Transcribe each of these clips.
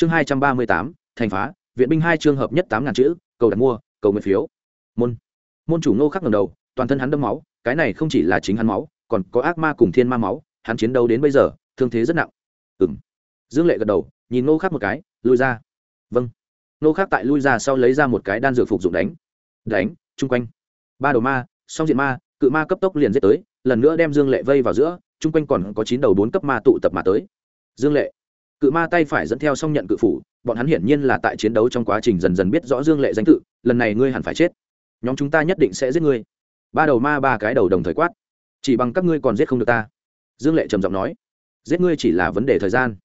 chương hai trăm ba mươi tám, thành phá, viện binh hai trường hợp nhất tám ngàn chữ, cầu đặt mua, cầu nguyện phiếu. Môn. Môn chủ ngô khắc ngầm đầu, toàn thân hắn đâm máu, cái này không chỉ là chính hắn máu, còn có ác ma cùng thiên ma máu, hắn chiến đấu đến bây giờ, thương thế rất nặng. Ừ m dương lệ gật đầu, nhìn ngô khắc một cái, lui ra. Vâng. Ngô khắc tại lui ra sau lấy ra một cái đan dược phục dụng đánh. Đánh, chung quanh. Ba đầu ma, song diện ma, cự ma cấp tốc liền giết tới, lần nữa đem dương lệ vây vào giữa, chung quanh còn có chín đầu bốn cấp ma tụ tập mà tới. Dương lệ cự ma tay phải dẫn theo xong nhận cự phủ, bọn hắn hiển nhiên là tại chiến đấu trong quá trình dần dần biết rõ dương lệ danh tự, lần này ngươi hẳn phải chết. Nhóm chúng ta nhất định sẽ giết ngươi. Ba đầu ma ba cái đầu đồng thời quát. Chỉ bằng các ngươi còn giết không được ta. Dương lệ trầm giọng nói. Giết ngươi chỉ là vấn đề thời gian.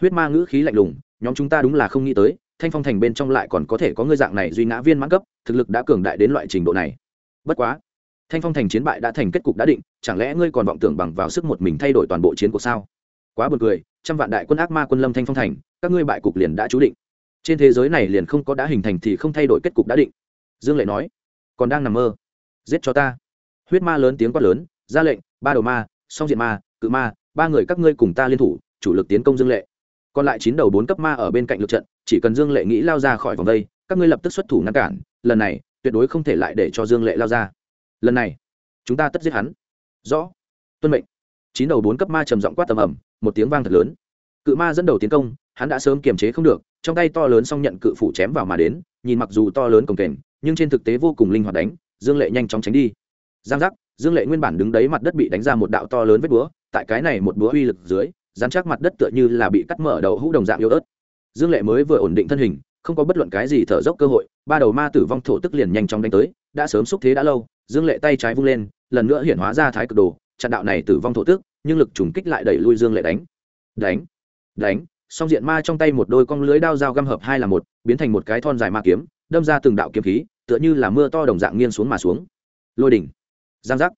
Huyết ma ngữ khí lạnh lùng, nhóm chúng ta đúng là không nghĩ tới, thanh phong thành bên trong lại còn có thể có ngươi dạng này duy ngã viên mãn cấp, thực lực đã cường đại đến loại trình độ này. Bất quá, thanh phong thành chiến bại đã thành kết cục đã định, chẳng lẽ ngươi còn vọng tưởng bằng vào sức một mình thay đổi toàn bộ chiến cuộc sao? Quá buồn cười, trăm vạn đại quân ác ma quân lâm thanh phong thành, các ngươi bại cục liền đã chú định. Trên thế giới này liền không có đã hình thành thì không thay đổi kết cục đã định. Dương lệ nói, còn đang nằm mơ. Giết cho ta. Huyết ma lớn tiếng quát lớn, ra lệnh, ba đầu ma, song diện ma, cự ma, ba người các ngươi cùng ta liên thủ, chủ lực tiến công dương lệ. Còn lại chín đầu bốn cấp ma ở bên cạnh lượt trận, chỉ cần dương lệ nghĩ lao ra khỏi vòng đây, các ngươi lập tức xuất thủ ngăn cản, lần này, tuyệt đối không thể lại để cho dương lệ lao ra. Lần này, chúng ta tất giết hắn. Rõ. Tuân mệnh. Chín đầu bốn cấp ma trầm giọng quát tầm ẩm một tiếng vang thật lớn. Cự ma dẫn đầu tiến công, hắn đã sớm kiềm chế không được, trong tay to lớn xong nhận cự phủ chém vào mà đến, nhìn mặc dù to lớn cồng kềnh, nhưng trên thực tế vô cùng linh hoạt đánh, dương lệ nhanh chóng tránh đi. Giang giác, dương lệ nguyên bản đứng đấy mặt đất bị đánh ra một đạo to lớn vết búa, tại cái này một búa uy lực dưới, dán chắc mặt đất tựa như là bị cắt mở đầu hũ đồng dạng yếu ớt. Dương lệ mới vừa ổn định thân hình, không có bất luận cái gì thở dốc cơ hội, ba đầu ma tử vong thổ tức liền nhanh chóng đánh tới, đã sớm xúc thế đã lâu, dương lệ tay trái vung lên, lần nữa hiện hóa ra thái cực đồ, chặn đạo này tử vong thổ tức nhưng lực trùng kích lại đẩy lui dương lệ đánh. Đánh đánh, song diện ma trong tay một đôi con lưới đao dao găm hợp hai là một, biến thành một cái thon dài ma kiếm, đâm ra từng đạo kiếm khí, tựa như là mưa to đồng dạng nghiêng xuống mà xuống. Lôi đỉnh. Giang giác.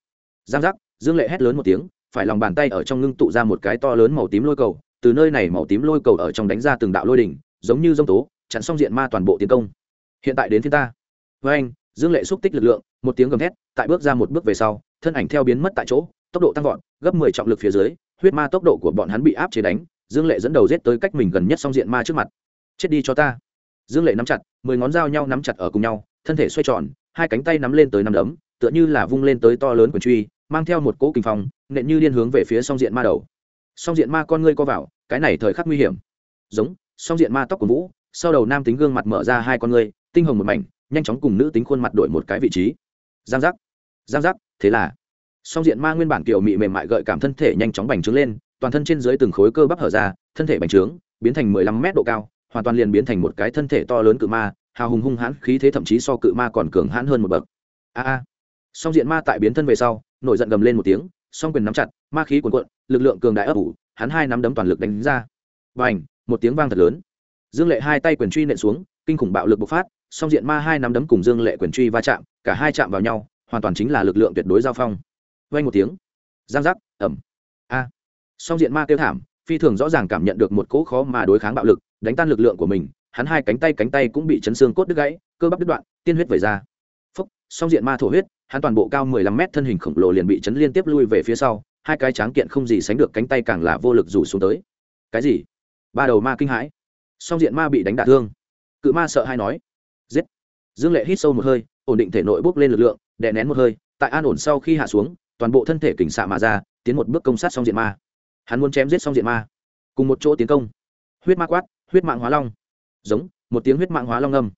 Giang giác, dương lệ hét lớn một tiếng, phải lòng bàn tay ở trong ngưng tụ ra một cái to lớn màu tím lôi cầu, từ nơi này màu tím lôi cầu ở trong đánh ra từng đạo lôi đỉnh, giống như dông tố, chặn xong diện ma toàn bộ tiến công. Hiện tại đến thiên ta. Với anh, dương lệ xúc tích lực lượng, một tiếng gầm thét, tại bước ra một bước về sau, thân ảnh theo biến mất tại chỗ, tốc độ tăng vọt gấp mười trọng lực phía dưới, huyết ma tốc độ của bọn hắn bị áp chế đánh, dương lệ dẫn đầu giết tới cách mình gần nhất song diện ma trước mặt. Chết đi cho ta. Dương lệ nắm chặt, mười ngón dao nhau nắm chặt ở cùng nhau, thân thể xoay tròn, hai cánh tay nắm lên tới nắm đấm, tựa như là vung lên tới to lớn quyền truy, mang theo một cỗ kinh phong, nện như điên hướng về phía song diện ma đầu. Song diện ma con ngươi co vào, cái này thời khắc nguy hiểm. Giống, song diện ma tóc của vũ, sau đầu nam tính gương mặt mở ra hai con ngươi, tinh hồng một mảnh, nhanh chóng cùng nữ tính khuôn mặt đổi một cái vị trí. Giang giác. Giang giác, thế là song diện ma nguyên bản kiểu mị mềm mại gợi cảm thân thể nhanh chóng bành trướng lên, toàn thân trên dưới từng khối cơ bắp hở ra, thân thể bành trướng, biến thành mười lăm mét độ cao, hoàn toàn liền biến thành một cái thân thể to lớn cự ma, hào hùng hung hãn, khí thế thậm chí so cự ma còn cường hãn hơn một bậc. A a. Song diện ma tại biến thân về sau, nổi giận gầm lên một tiếng, song quyền nắm chặt, ma khí cuồn cuộn, lực lượng cường đại ấp ủ, hắn hai nắm đấm toàn lực đánh ra. Và ảnh một tiếng vang thật lớn. Dương lệ hai tay quyền truy nện xuống, kinh khủng bạo lực bộc phát, song diện ma hai nắm đấm cùng dương lệ quyền truy va chạm, cả hai chạm vào nhau, hoàn toàn chính là lực lượng tuyệt đối giao phong vây một tiếng. Giang giác ẩm a. Song diện ma kêu thảm, phi thường rõ ràng cảm nhận được một cỗ khó mà đối kháng bạo lực, đánh tan lực lượng của mình, hắn hai cánh tay cánh tay cũng bị chấn xương cốt đứt gãy, cơ bắp đứt đoạn, tiên huyết vẩy ra. Phúc, song diện ma thổ huyết, hắn toàn bộ cao mười lăm mét thân hình khổng lồ liền bị chấn liên tiếp lui về phía sau, hai cái tráng kiện không gì sánh được cánh tay càng là vô lực rủ xuống tới. Cái gì? Ba đầu ma kinh hãi. Song diện ma bị đánh đả thương. Cự ma sợ hay nói. Giết. Dương lệ hít sâu một hơi, ổn định thể nội bốc lên lực lượng, đè nén một hơi, tại an ổn sau khi hạ xuống toàn bộ thân thể kình xạ mà ra, tiến một bước công sát xong diện ma. Hắn muốn chém giết xong diện ma. Cùng một chỗ tiến công. Huyết ma quát, huyết mạng hóa long. Giống, một tiếng huyết mạng hóa long âm.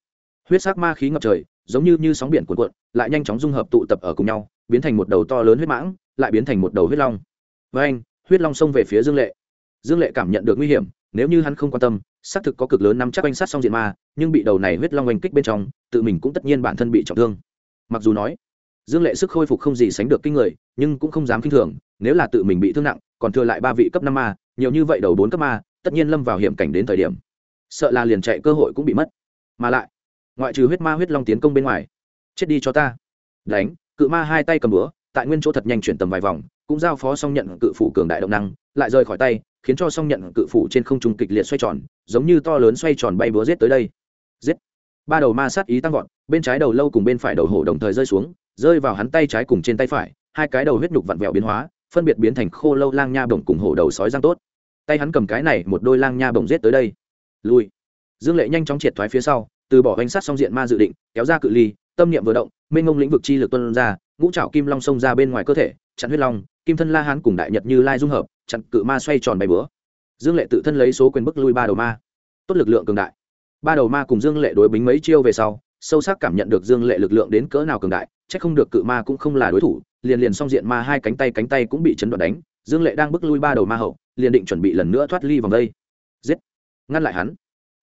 Huyết sắc ma khí ngập trời, giống như như sóng biển cuộn cuộn, lại nhanh chóng dung hợp tụ tập ở cùng nhau, biến thành một đầu to lớn huyết mãng, lại biến thành một đầu huyết long. Với anh huyết long xông về phía dương lệ. Dương lệ cảm nhận được nguy hiểm, nếu như hắn không quan tâm, xác thực có cực lớn nắm chắc oanh sát xong diện ma, nhưng bị đầu này huyết long oanh kích bên trong, tự mình cũng tất nhiên bản thân bị trọng thương. Mặc dù nói, dương lệ sức khôi phục không gì sánh được kinh người nhưng cũng không dám kinh thường, nếu là tự mình bị thương nặng, còn thừa lại ba vị cấp năm ma, nhiều như vậy đầu bốn cấp ma, tất nhiên lâm vào hiểm cảnh đến thời điểm. Sợ là liền chạy cơ hội cũng bị mất. Mà lại, ngoại trừ huyết ma huyết long tiến công bên ngoài, chết đi cho ta. Đánh, cự ma hai tay cầm búa, tại nguyên chỗ thật nhanh chuyển tầm vài vòng, cũng giao phó xong nhận cự phủ cường đại động năng, lại rời khỏi tay, khiến cho xong nhận cự phủ trên không trung kịch liệt xoay tròn, giống như to lớn xoay tròn bay búa giết tới đây. Giết. Ba đầu ma sát ý tăng vọt, bên trái đầu lâu cùng bên phải đầu hổ đồng thời rơi xuống, rơi vào hắn tay trái cùng trên tay phải hai cái đầu huyết nhục vặn vẹo biến hóa, phân biệt biến thành khô lâu lang nha bổng cùng hổ đầu sói giang tốt. Tay hắn cầm cái này một đôi lang nha bổng giết tới đây. Lui. Dương lệ nhanh chóng triệt thoái phía sau, từ bỏ hoành sát song diện ma dự định, kéo ra cự ly, tâm niệm vừa động, mênh ngông lĩnh vực chi lực tuân ra, ngũ trảo kim long xông ra bên ngoài cơ thể, chặn huyết long, kim thân la hán cùng đại nhật như lai dung hợp, chặn cự ma xoay tròn bay bữa dương lệ tự thân lấy số quyền bức lui ba đầu ma. Tốt lực lượng cường đại. Ba đầu ma cùng dương lệ đối bính mấy chiêu về sau, sâu sắc cảm nhận được dương lệ lực lượng đến cỡ nào cường đại c h ắ c không được cự ma cũng không là đối thủ liền liền song diện ma hai cánh tay cánh tay cũng bị chấn đoạn đánh, dương lệ đang bước lui ba đầu ma hậu, liền định chuẩn bị lần nữa thoát ly vòng đây. Giết! Ngăn lại hắn.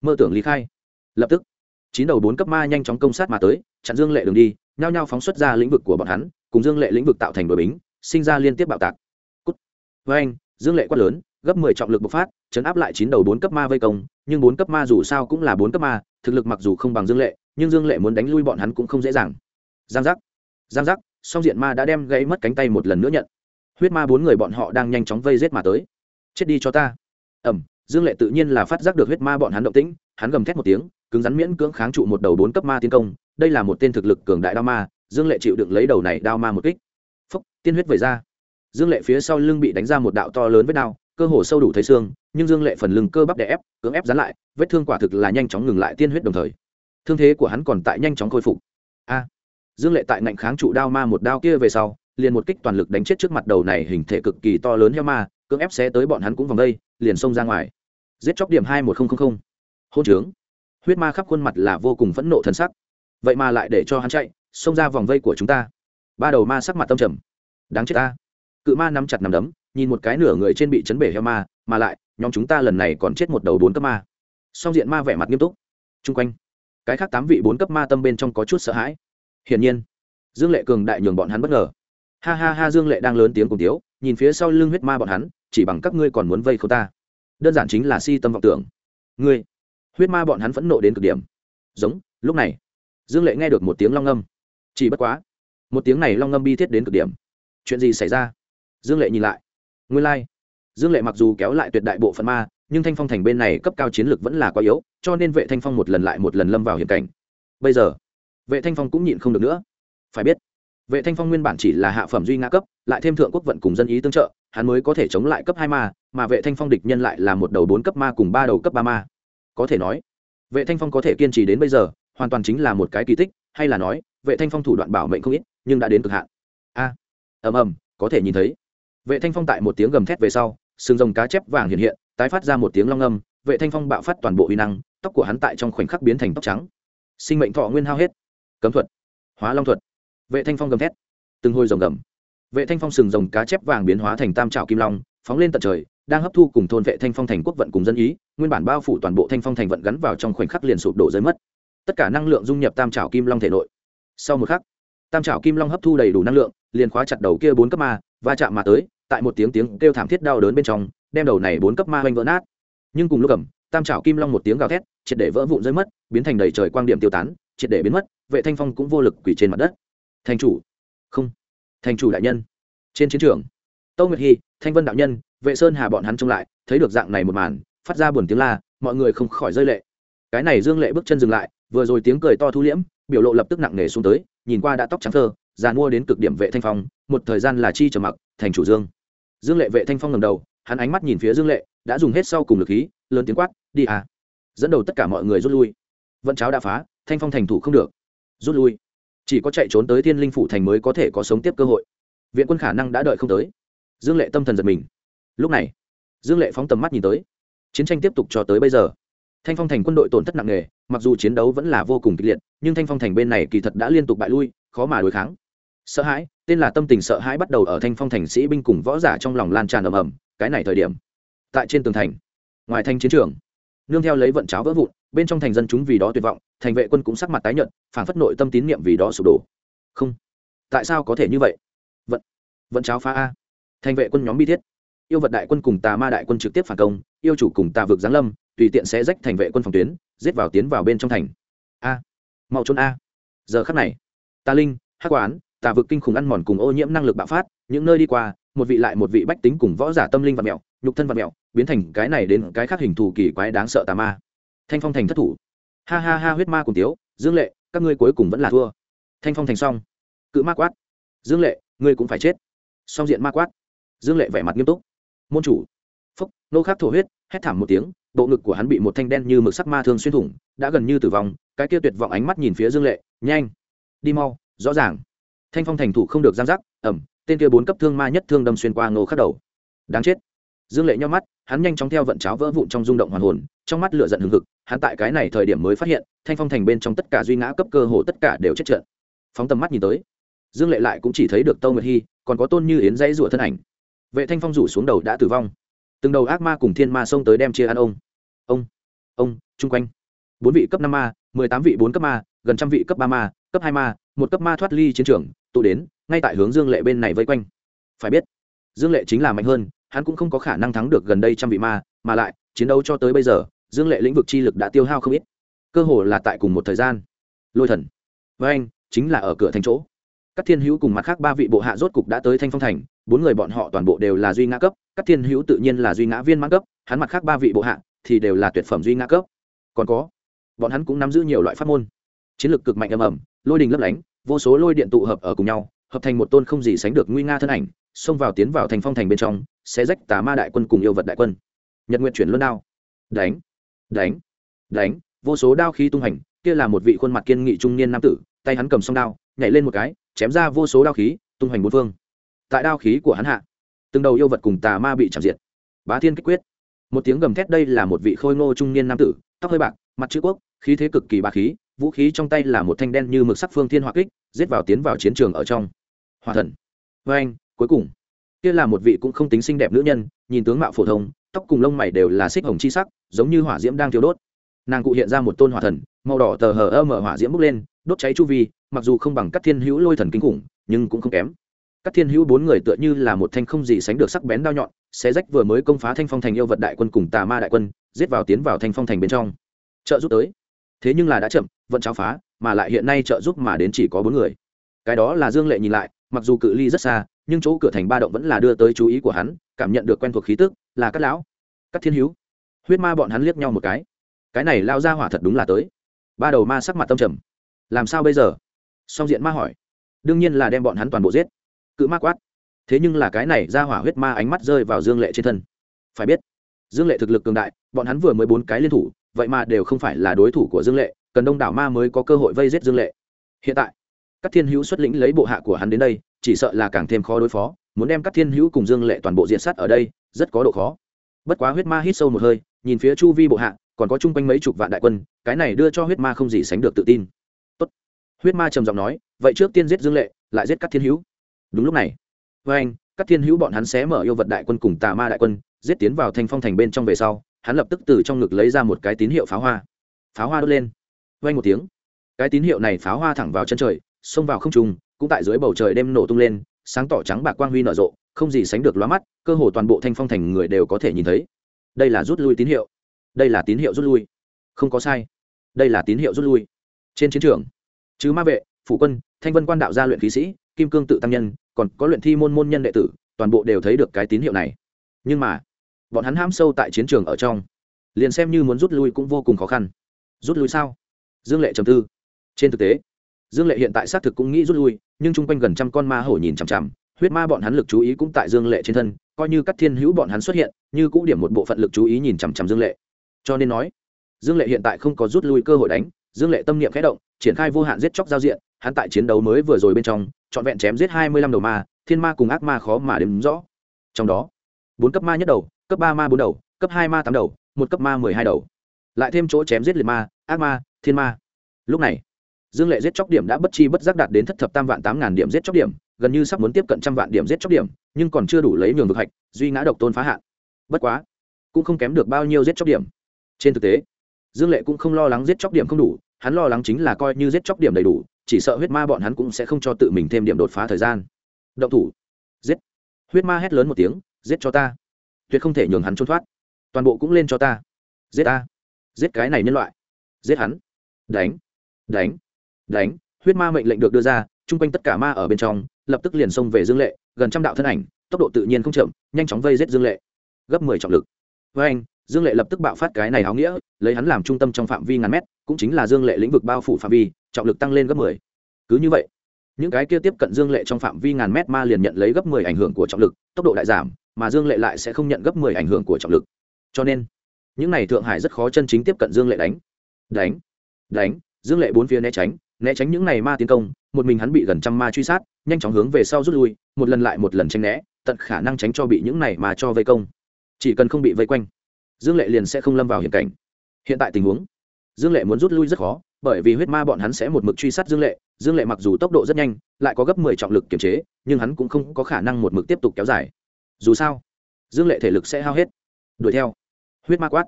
Mơ tưởng lý khai. Lập tức, chín đầu bốn cấp ma nhanh chóng công sát mà tới, chặn dương lệ đường đi, nhao nhao phóng xuất ra lĩnh vực của bọn hắn, cùng dương lệ lĩnh vực tạo thành đội bính, sinh ra liên tiếp bạo tạc. Cút. với anh, dương lệ quát lớn, gấp mười trọng lực bộc phát, chấn áp lại chín đầu bốn cấp ma vây công, nhưng bốn cấp ma dù sao cũng là bốn cấp ma, thực lực mặc dù không bằng dương lệ, nhưng dương lệ muốn đánh lui bọn hắn cũng không dễ dàng. Giang giác! Giang giác! Song diện ma đã đem gãy mất cánh tay một lần nữa nhận. Huyết ma bốn người bọn họ đang nhanh chóng vây rết mà tới. Chết đi cho ta. Ẩm, dương lệ tự nhiên là phát giác được huyết ma bọn hắn động tĩnh, hắn gầm thét một tiếng, cứng rắn miễn cưỡng kháng trụ một đầu bốn cấp ma tiến công, đây là một tên thực lực cường đại đao ma, dương lệ chịu đựng lấy đầu này đao ma một kích. Phúc, tiên huyết vẩy ra. Dương lệ phía sau lưng bị đánh ra một đạo to lớn với đao, cơ hồ sâu đủ thấy xương, nhưng dương lệ phần lưng cơ bắp đè ép, cưỡng ép dán lại, vết thương quả thực là nhanh chóng ngừng lại tiên huyết đồng thời. Thương thế của hắn còn tại nhanh chóng khôi phục. A dương lệ tại ngạnh kháng trụ đao ma một đao kia về sau, liền một kích toàn lực đánh chết trước mặt đầu này hình thể cực kỳ to lớn heo ma, cưỡng ép xé tới bọn hắn cũng vòng đây, liền xông ra ngoài. Giết chóc điểm hai một nghìn hôn trướng. Huyết ma khắp khuôn mặt là vô cùng phẫn nộ thân sắc. Vậy mà lại để cho hắn chạy, xông ra vòng vây của chúng ta. Ba đầu ma sắc mặt tâm trầm. Đáng chết ta. Cự ma nắm chặt nằm đấm, nhìn một cái nửa người trên bị chấn bể heo ma, mà lại, nhóm chúng ta lần này còn chết một đầu bốn cấp ma. Song diện ma vẻ mặt nghiêm túc. Chung quanh, cái khác tám vị bốn cấp ma tâm bên trong có chút sợ hãi hiển nhiên, dương lệ cường đại nhường bọn hắn bất ngờ. Ha ha ha, dương lệ đang lớn tiếng cùng tiếu, nhìn phía sau lưng huyết ma bọn hắn, chỉ bằng các ngươi còn muốn vây khâu ta. Đơn giản chính là si tâm vọng tưởng. Ngươi, huyết ma bọn hắn phẫn nộ đến cực điểm. Giống, lúc này, dương lệ nghe được một tiếng long ngâm chỉ bất quá, một tiếng này long ngâm bi thiết đến cực điểm. Chuyện gì xảy ra? Dương lệ nhìn lại. Nguyên lai、like. dương lệ mặc dù kéo lại tuyệt đại bộ phận ma, nhưng thanh phong thành bên này cấp cao chiến lược vẫn là quá yếu, cho nên vệ thanh phong một lần lại một lần lâm vào hiểm cảnh. Bây giờ vệ thanh phong cũng nhịn không được nữa. Phải biết, vệ thanh phong nguyên bản chỉ là hạ phẩm duy ngã cấp, lại thêm thượng quốc vận cùng dân ý tương trợ, hắn mới có thể chống lại cấp hai ma, mà vệ thanh phong địch nhân lại là một đầu bốn cấp ma cùng ba đầu cấp ba ma. Có thể nói, vệ thanh phong có thể kiên trì đến bây giờ, hoàn toàn chính là một cái kỳ tích, hay là nói, vệ thanh phong thủ đoạn bảo mệnh không ít, nhưng đã đến cực hạn. A, ầm ầm, có thể nhìn thấy. Vệ thanh phong tại một tiếng gầm thét về sau, sừng rồng cá chép vàng hiện hiện, tái phát ra một tiếng long âm, vệ thanh phong bạo phát toàn bộ uy năng, tóc của hắn tại trong khoảnh khắc biến thành tóc trắng. Sinh mệnh thọ nguyên hao hết cấm thuật, hóa long thuật, vệ thanh phong gầm thét, từng hôi rồng gầm. Vệ thanh phong sừng rồng cá chép vàng biến hóa thành tam trào kim long, phóng lên tận trời, đang hấp thu cùng thôn vệ thanh phong thành quốc vận cùng dân ý, nguyên bản bao phủ toàn bộ thanh phong thành vận gắn vào trong khoảnh khắc liền sụp đổ rơi mất. Tất cả năng lượng dung nhập tam trào kim long thể nội. Sau một khắc, tam trào kim long hấp thu đầy đủ năng lượng, liền khóa chặt đầu kia bốn cấp ma, va chạm mà tới, tại một tiếng tiếng kêu thảm thiết đau đớn bên trong, đem đầu này bốn cấp ma oanh vỡ nát. Nhưng cùng lúc cầm tam trào kim long một tiếng gào thét, triệt để vỡ vụn rơi mất, biến thành đầy trời quang điểm tiêu tán triệt để biến mất, vệ thanh phong cũng vô lực quỳ trên mặt đất. Thành chủ. Không. Thành chủ đại nhân. Trên chiến trường. Tâu nguyệt hy, thanh vân đạo nhân, vệ sơn hà bọn hắn trông lại, thấy được dạng này một màn, phát ra buồn tiếng la, mọi người không khỏi rơi lệ. Cái này dương lệ bước chân dừng lại, vừa rồi tiếng cười to thu liễm, biểu lộ lập tức nặng nề xuống tới, nhìn qua đã tóc trắng thơ, già mua đến cực điểm vệ thanh phong, một thời gian là chi trở mặc, thành chủ dương. Dương lệ vệ thanh phong ngầm đầu, hắn ánh mắt nhìn phía dương lệ, đã dùng hết sau cùng lực khí, lớn tiếng quát, đi à. Dẫn đầu tất cả mọi người rút lui. Vận cháo đã phá thanh phong thành thủ không được, rút lui. Chỉ có chạy trốn tới thiên linh phủ thành mới có thể có sống tiếp cơ hội. Viện quân khả năng đã đợi không tới. Dương lệ tâm thần giật mình. Lúc này, dương lệ phóng tầm mắt nhìn tới. Chiến tranh tiếp tục cho tới bây giờ. Thanh phong thành quân đội tổn thất nặng nề, mặc dù chiến đấu vẫn là vô cùng kịch liệt, nhưng thanh phong thành bên này kỳ thật đã liên tục bại lui, khó mà đối kháng. Sợ hãi, tên là tâm tình sợ hãi bắt đầu ở thanh phong thành sĩ binh cùng võ giả trong lòng lan tràn ầm ầm, cái này thời điểm, tại trên tường thành, ngoài thanh chiến trường, nương theo lấy vận cháo vỡ vụn bên trong thành dân chúng vì đó tuyệt vọng, thành vệ quân cũng sắc mặt tái nhợt phản phất nội tâm tín niệm vì đó sụp đổ. Không, tại sao có thể như vậy? Vận vận cháo phá a. Thành vệ quân nhóm bi thiết. Yêu vật đại quân cùng tà ma đại quân trực tiếp phản công, yêu chủ cùng tà vực giáng lâm, tùy tiện sẽ rách thành vệ quân phòng tuyến, giết vào tiến vào bên trong thành. A, mau trốn a. Giờ khắc này ta linh, hắc quán, tà vực kinh khủng ăn mòn cùng ô nhiễm năng lực bạo phát, những nơi đi qua, một vị lại một vị bách tính cùng võ giả tâm linh và mẹo, nhục thân và mẹo, biến thành cái này đến cái khác hình thù kỳ quái đáng sợ tà ma thanh phong thành thất thủ. Ha ha ha, huyết ma cùng tiếu, dương lệ, các ngươi cuối cùng vẫn là thua. Thanh phong thành xong. Cự ma quát. Dương lệ, ngươi cũng phải chết. Song diện ma quát. Dương lệ vẻ mặt nghiêm túc. Môn chủ. Phúc, nô khác thổ huyết, hét thảm một tiếng, bộ ngực của hắn bị một thanh đen như mực sắc ma thương xuyên thủng, đã gần như tử vong, cái kia tuyệt vọng ánh mắt nhìn phía dương lệ, nhanh, đi mau, rõ ràng. Thanh phong thành thủ không được giam giác ẩm tên kia bốn cấp thương ma nhất thương đâm xuyên qua ngô khắc đầu. Đáng chết dương lệ nhau mắt, hắn nhanh chóng theo vận cháo vỡ vụn trong rung động hoàn hồn, trong mắt lửa giận hừng hực, hắn tại cái này thời điểm mới phát hiện, thanh phong thành bên trong tất cả duy ngã cấp cơ hồ tất cả đều chết trận phóng tầm mắt nhìn tới, dương lệ lại cũng chỉ thấy được tâu nguyệt hy còn có tôn như yến dãy rủa thân ảnh. Vệ thanh phong rủ xuống đầu đã tử vong. Từng đầu ác ma cùng thiên ma xông tới đem chia ăn ông. Ông ông, chung quanh. Bốn vị cấp năm ma, mười tám vị bốn cấp ma, gần trăm vị cấp ba ma, cấp hai ma, một cấp ma thoát ly chiến trường, tụ đến, ngay tại hướng dương lệ bên này vây quanh. Phải biết, dương lệ chính là mạnh hơn hắn cũng không có khả năng thắng được gần đây trăm vị ma, mà lại, chiến đấu cho tới bây giờ, dương lệ lĩnh vực chi lực đã tiêu hao không ít. Cơ hồ là tại cùng một thời gian. Lôi thần. Với anh, chính là ở cửa thành chỗ. Các thiên hữu cùng mặt khác ba vị bộ hạ rốt cục đã tới thanh phong thành, bốn người bọn họ toàn bộ đều là duy ngã cấp các thiên hữu tự nhiên là duy ngã viên mãn cấp, hắn mặt khác ba vị bộ hạ thì đều là tuyệt phẩm duy ngã cấp. Còn có, bọn hắn cũng nắm giữ nhiều loại pháp môn. Chiến lược cực mạnh ầm ầm, lôi đình lấp lánh, vô số lôi điện tụ hợp ở cùng nhau, hợp thành một tôn không gì sánh được nguy nga thân ảnh, xông vào tiến vào thành phong thành bên trong sẽ rách tà ma đại quân cùng yêu vật đại quân. Nhật nguyện chuyển luân đao. Đánh đánh đánh. Vô số đao khí tung hành, kia là một vị khuôn mặt kiên nghị trung niên nam tử, tay hắn cầm song đao, nhảy lên một cái, chém ra vô số đao khí, tung hành bốn phương. Tại đao khí của hắn hạ, từng đầu yêu vật cùng tà ma bị chạm diệt. Bá thiên kích quyết. Một tiếng gầm thét đây là một vị khôi ngô trung niên nam tử, tóc hơi bạc, mặt chữ quốc, khí thế cực kỳ bá khí, vũ khí trong tay là một thanh đen như mực sắc phương thiên hỏa kích, giết vào tiến vào chiến trường ở trong. Hòa thần. Vê anh cuối cùng kia là một vị cũng không tính xinh đẹp nữ nhân, nhìn tướng mạo phổ thông, tóc cùng lông mày đều là xích hồng chi sắc, giống như hỏa diễm đang thiêu đốt. Nàng cụ hiện ra một tôn hỏa thần, màu đỏ tờ hờ ơ mở hỏa diễm bốc lên, đốt cháy chu vi, mặc dù không bằng các thiên hữu lôi thần kinh khủng, nhưng cũng không kém. Các thiên hữu bốn người tựa như là một thanh không gì sánh được sắc bén đao nhọn, xé rách vừa mới công phá thanh phong thành yêu vật đại quân cùng tà ma đại quân, giết vào tiến vào thanh phong thành bên trong. Trợ giúp tới. Thế nhưng là đã chậm, vẫn cháo phá, mà lại hiện nay trợ giúp mà đến chỉ có bốn người. Cái đó là dương lệ nhìn lại, mặc dù cự ly rất xa nhưng chỗ cửa thành ba động vẫn là đưa tới chú ý của hắn, cảm nhận được quen thuộc khí tức, là các lão các thiên hữu. Huyết ma bọn hắn liếc nhau một cái. Cái này lao ra hỏa thật đúng là tới. Ba đầu ma sắc mặt tâm trầm. Làm sao bây giờ? Song diện ma hỏi. Đương nhiên là đem bọn hắn toàn bộ giết. Cự ma quát. Thế nhưng là cái này ra hỏa huyết ma ánh mắt rơi vào dương lệ trên thân. Phải biết, dương lệ thực lực cường đại, bọn hắn vừa mới bốn cái liên thủ, vậy mà đều không phải là đối thủ của dương lệ, cần đông đảo ma mới có cơ hội vây giết dương lệ. Hiện tại các thiên hữu xuất lĩnh lấy bộ hạ của hắn đến đây chỉ sợ là càng thêm khó đối phó, muốn đem các thiên hữu cùng dương lệ toàn bộ diện sát ở đây, rất có độ khó. Bất quá huyết ma hít sâu một hơi, nhìn phía chu vi bộ hạ, còn có chung quanh mấy chục vạn đại quân, cái này đưa cho huyết ma không gì sánh được tự tin. Tốt. huyết ma trầm giọng nói, vậy trước tiên giết dương lệ, lại giết các thiên hữu. Đúng lúc này, với anh, các thiên hữu bọn hắn xé mở yêu vật đại quân cùng tà ma đại quân, giết tiến vào thanh phong thành bên trong về sau, hắn lập tức từ trong ngực lấy ra một cái tín hiệu pháo hoa. Pháo hoa đốt lên. Vay một tiếng. Cái tín hiệu này pháo hoa thẳng vào chân trời, xông vào không trung cũng tại dưới bầu trời đêm nổ tung lên, sáng tỏ trắng bạc quang huy nở rộ, không gì sánh được lóa mắt, cơ hồ toàn bộ thanh phong thành người đều có thể nhìn thấy. Đây là rút lui tín hiệu. Đây là tín hiệu rút lui. Không có sai. Đây là tín hiệu rút lui. Trên chiến trường chứ ma vệ, phủ quân, thanh vân quan đạo gia luyện khí sĩ, kim cương tự tăng nhân, còn có luyện thi môn môn nhân đệ tử, toàn bộ đều thấy được cái tín hiệu này. Nhưng mà, bọn hắn ham sâu tại chiến trường ở trong. Liền xem như muốn rút lui cũng vô cùng khó khăn. Rút lui sao? Dương lệ trầm tư. Trên thực tế dương lệ hiện tại xác thực cũng nghĩ rút lui, nhưng chung quanh gần trăm con ma hổ nhìn chằm chằm, huyết ma bọn hắn lực chú ý cũng tại dương lệ trên thân, coi như các thiên hữu bọn hắn xuất hiện, như cũng điểm một bộ phận lực chú ý nhìn chằm chằm dương lệ. Cho nên nói, dương lệ hiện tại không có rút lui cơ hội đánh, dương lệ tâm niệm khẽ động, triển khai vô hạn giết chóc giao diện, hắn tại chiến đấu mới vừa rồi bên trong, trọn vẹn chém giết hai mươi lăm đầu ma, thiên ma cùng ác ma khó mà đếm rõ. Trong đó, bốn cấp ma nhất đầu, cấp ba ma bốn đầu, cấp hai ma tám đầu, một cấp ma mười hai đầu. Lại thêm chỗ chém giết liệt ma, ác ma, thiên ma. Lúc này dương lệ giết chóc điểm đã bất chi bất giác đạt đến thất thập tam vạn tám ngàn điểm giết chóc điểm, gần như sắp muốn tiếp cận trăm vạn điểm giết chóc điểm, nhưng còn chưa đủ lấy nhường vực hạch, duy ngã độc tôn phá hạn. Bất quá, cũng không kém được bao nhiêu giết chóc điểm. Trên thực tế, dương lệ cũng không lo lắng giết chóc điểm không đủ, hắn lo lắng chính là coi như giết chóc điểm đầy đủ, chỉ sợ huyết ma bọn hắn cũng sẽ không cho tự mình thêm điểm đột phá thời gian. Động thủ. Giết. Huyết ma hét lớn một tiếng, giết cho ta. Tuyệt không thể nhường hắn trốn thoát. Toàn bộ cũng lên cho ta. Giết ta. Giết cái này nhân loại. Giết hắn. Đánh. Đánh đánh, huyết ma mệnh lệnh được đưa ra, chung quanh tất cả ma ở bên trong, lập tức liền xông về dương lệ, gần trăm đạo thân ảnh, tốc độ tự nhiên không chậm, nhanh chóng vây giết dương lệ. Gấp mười trọng lực. Với anh, dương lệ lập tức bạo phát cái này áo nghĩa, lấy hắn làm trung tâm trong phạm vi ngàn mét, cũng chính là dương lệ lĩnh vực bao phủ phạm vi, trọng lực tăng lên gấp mười. Cứ như vậy, những cái kia tiếp cận dương lệ trong phạm vi ngàn mét ma liền nhận lấy gấp mười ảnh hưởng của trọng lực, tốc độ đại giảm, mà dương lệ lại sẽ không nhận gấp mười ảnh hưởng của trọng lực. Cho nên, những này thượng hải rất khó chân chính tiếp cận dương lệ đánh. Đánh đánh, dương lệ bốn phía né tránh né tránh những này ma tiến công, một mình hắn bị gần trăm ma truy sát, nhanh chóng hướng về sau rút lui, một lần lại một lần tránh né, tận khả năng tránh cho bị những này mà cho vây công. Chỉ cần không bị vây quanh, dương lệ liền sẽ không lâm vào hiểm cảnh. Hiện tại tình huống, dương lệ muốn rút lui rất khó, bởi vì huyết ma bọn hắn sẽ một mực truy sát dương lệ dương lệ mặc dù tốc độ rất nhanh, lại có gấp mười trọng lực kiềm chế, nhưng hắn cũng không có khả năng một mực tiếp tục kéo dài. Dù sao, dương lệ thể lực sẽ hao hết. Đuổi theo. Huyết ma quát.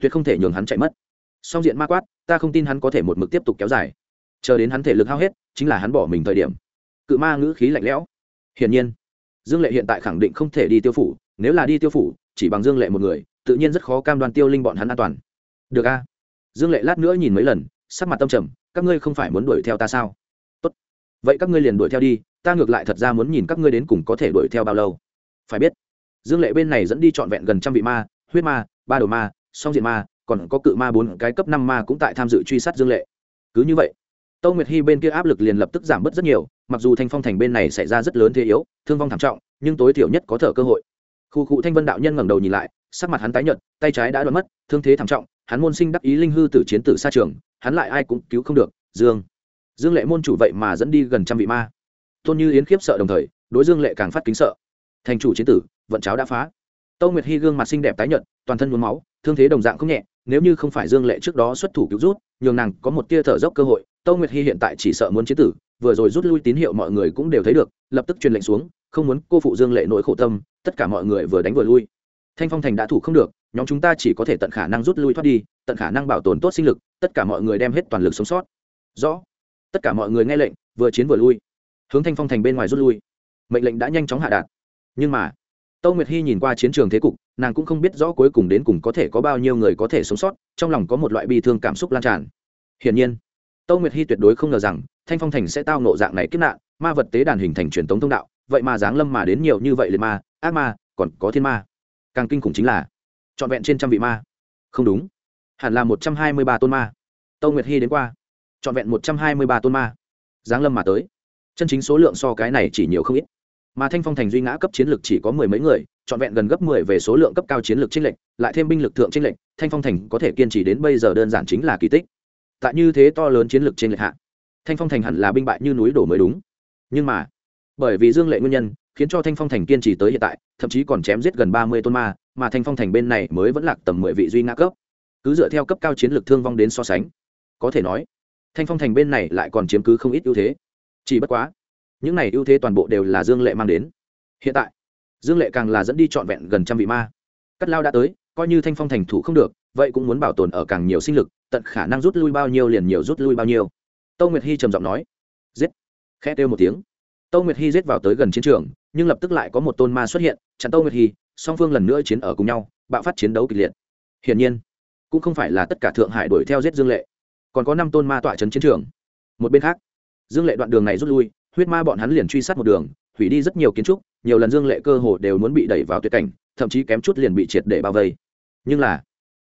Tuyệt không thể nhường hắn chạy mất. Song diện ma quát, ta không tin hắn có thể một mực tiếp tục kéo dài chờ đến hắn thể lực hao hết, chính là hắn bỏ mình thời điểm. Cự ma ngữ khí lạnh lẽo. Hiển nhiên, dương lệ hiện tại khẳng định không thể đi tiêu phủ, nếu là đi tiêu phủ, chỉ bằng dương lệ một người, tự nhiên rất khó cam đoan tiêu linh bọn hắn an toàn. Được a. Dương lệ lát nữa nhìn mấy lần, sắc mặt tâm trầm, các ngươi không phải muốn đuổi theo ta sao? Tốt. vậy các ngươi liền đuổi theo đi, ta ngược lại thật ra muốn nhìn các ngươi đến cùng có thể đuổi theo bao lâu. Phải biết, dương lệ bên này dẫn đi trọn vẹn gần trăm vị ma, huyết ma, ba đầu ma, song diện ma, còn có cự ma bốn cái cấp năm ma cũng tại tham dự truy sát dương lệ. Cứ như vậy Tô Nguyệt Hi bên kia áp lực liền lập tức giảm bớt rất nhiều, mặc dù Thanh Phong thành bên này xảy ra rất lớn thế yếu, thương vong thảm trọng, nhưng tối thiểu nhất có thở cơ hội. Khu khu Thanh Vân đạo nhân ngẩng đầu nhìn lại, sắc mặt hắn tái nhợt, tay trái đã đứt mất, thương thế thảm trọng, hắn môn sinh đắc ý linh hư tử chiến tử xa trường, hắn lại ai cũng cứu không được, Dương. Dương Lệ môn chủ vậy mà dẫn đi gần trăm vị ma. Tôn Như Yến khiếp sợ đồng thời, đối Dương Lệ càng phát kính sợ. Thành chủ chiến tử, vận cháo đã phá. Tô Nguyệt Hi gương mặt xinh đẹp tái nhợt, toàn thân nhuốm máu, thương thế đồng dạng không nhẹ, nếu như không phải Dương Lệ trước đó xuất thủ cứu rút, nhường nàng có một tia thở dốc cơ hội, Tâu Nguyệt Hi hiện tại chỉ sợ muốn chiến tử, vừa rồi rút lui tín hiệu mọi người cũng đều thấy được, lập tức truyền lệnh xuống, không muốn cô phụ Dương Lệ nỗi khổ tâm, tất cả mọi người vừa đánh vừa lui. Thanh Phong Thành đã thủ không được, nhóm chúng ta chỉ có thể tận khả năng rút lui thoát đi, tận khả năng bảo tồn tốt sinh lực, tất cả mọi người đem hết toàn lực sống sót. Rõ. Tất cả mọi người nghe lệnh, vừa chiến vừa lui. Hướng Thanh Phong Thành bên ngoài rút lui. Mệnh lệnh đã nhanh chóng hạ đạt. Nhưng mà, Tâu Nguyệt Hi nhìn qua chiến trường thế cục, nàng cũng không biết rõ cuối cùng đến cùng có thể có bao nhiêu người có thể sống sót, trong lòng có một loại bi thương cảm xúc lan tràn. Hiển nhiên, tâu Nguyệt Hi tuyệt đối không ngờ rằng Thanh Phong Thành sẽ tao ngộ dạng này kiếp nạn, ma vật tế đàn hình thành truyền tống thông đạo, vậy mà giáng lâm mà đến nhiều như vậy liệt ma, ác ma, còn có thiên ma. Càng kinh khủng chính là, trọn vẹn trên trăm vị ma. Không đúng, hẳn là một trăm hai mươi ba tôn ma. tâu Nguyệt Hi đến qua, trọn vẹn một trăm hai mươi ba tôn ma. Giáng lâm mà tới. Chân chính số lượng so cái này chỉ nhiều không ít mà thanh phong thành duy ngã cấp chiến lược chỉ có mười mấy người trọn vẹn gần gấp mười về số lượng cấp cao chiến lược trinh lệnh lại thêm binh lực thượng trinh lệnh thanh phong thành có thể kiên trì đến bây giờ đơn giản chính là kỳ tích tại như thế to lớn chiến lược trên lệch hạ, thanh phong thành hẳn là binh bại như núi đổ mới đúng. Nhưng mà, bởi vì dương lệ nguyên nhân, khiến cho thanh phong thành kiên trì tới hiện tại, thậm chí còn chém giết gần ba mươi tôn ma, mà thanh phong thành bên này mới vẫn lạc tầm mười vị duy ngã cấp. Cứ dựa theo cấp cao chiến lược thương vong đến so sánh, có thể nói, thanh phong thành bên này lại còn chiếm cứ không ít ưu thế. Chỉ bất quá, những này ưu thế toàn bộ đều là dương lệ mang đến. Hiện tại, dương lệ càng là dẫn đi trọn vẹn gần trăm vị ma. Cắt lao đã tới, coi như thanh phong thành thủ không được vậy cũng muốn bảo tồn ở càng nhiều sinh lực, tận khả năng rút lui bao nhiêu liền nhiều rút lui bao nhiêu. Tâu nguyệt hy trầm giọng nói. Giết. Khẽ kêu một tiếng. Tâu nguyệt hy giết vào tới gần chiến trường, nhưng lập tức lại có một tôn ma xuất hiện, chặn tâu nguyệt hy song phương lần nữa chiến ở cùng nhau, bạo phát chiến đấu kịch liệt. Hiển nhiên, cũng không phải là tất cả thượng hải đuổi theo giết dương lệ, còn có năm tôn ma tọa trấn chiến trường. Một bên khác, dương lệ đoạn đường này rút lui, huyết ma bọn hắn liền truy sát một đường, hủy đi rất nhiều kiến trúc, nhiều lần dương lệ cơ hồ đều muốn bị đẩy vào tuyệt cảnh, thậm chí kém chút liền bị triệt để bao vây. Nhưng là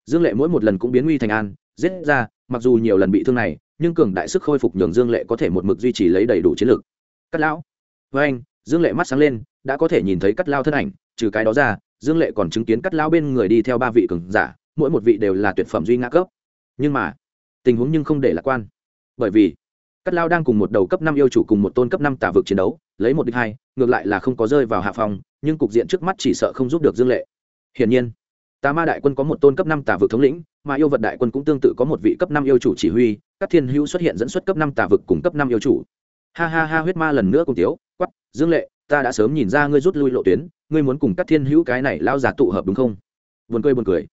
dương lệ mỗi một lần cũng biến nguy thành an, giết ra, mặc dù nhiều lần bị thương này, nhưng cường đại sức khôi phục nhường dương lệ có thể một mực duy trì lấy đầy đủ chiến lược cắt lão. Với anh, dương lệ mắt sáng lên, đã có thể nhìn thấy cắt lao thân ảnh, trừ cái đó ra, dương lệ còn chứng kiến cắt lao bên người đi theo ba vị cường giả, mỗi một vị đều là tuyệt phẩm duy ngã cấp. Nhưng mà, tình huống nhưng không để lạc quan. Bởi vì, cắt lao đang cùng một đầu cấp năm yêu chủ cùng một tôn cấp năm tả vực chiến đấu, lấy một đích hai, ngược lại là không có rơi vào hạ phòng nhưng cục diện trước mắt chỉ sợ không giúp được dương lệ. Hiển nhiên tà ma đại quân có một tôn cấp năm tà vực thống lĩnh, mà yêu vật đại quân cũng tương tự có một vị cấp năm yêu chủ chỉ huy, các thiên hữu xuất hiện dẫn xuất cấp năm tà vực cùng cấp năm yêu chủ. Ha ha ha, huyết ma lần nữa cùng tiếu quắp dương lệ, ta đã sớm nhìn ra ngươi rút lui lộ tuyến, ngươi muốn cùng các thiên hữu cái này lao giả tụ hợp đúng không? Buồn cười buồn cười.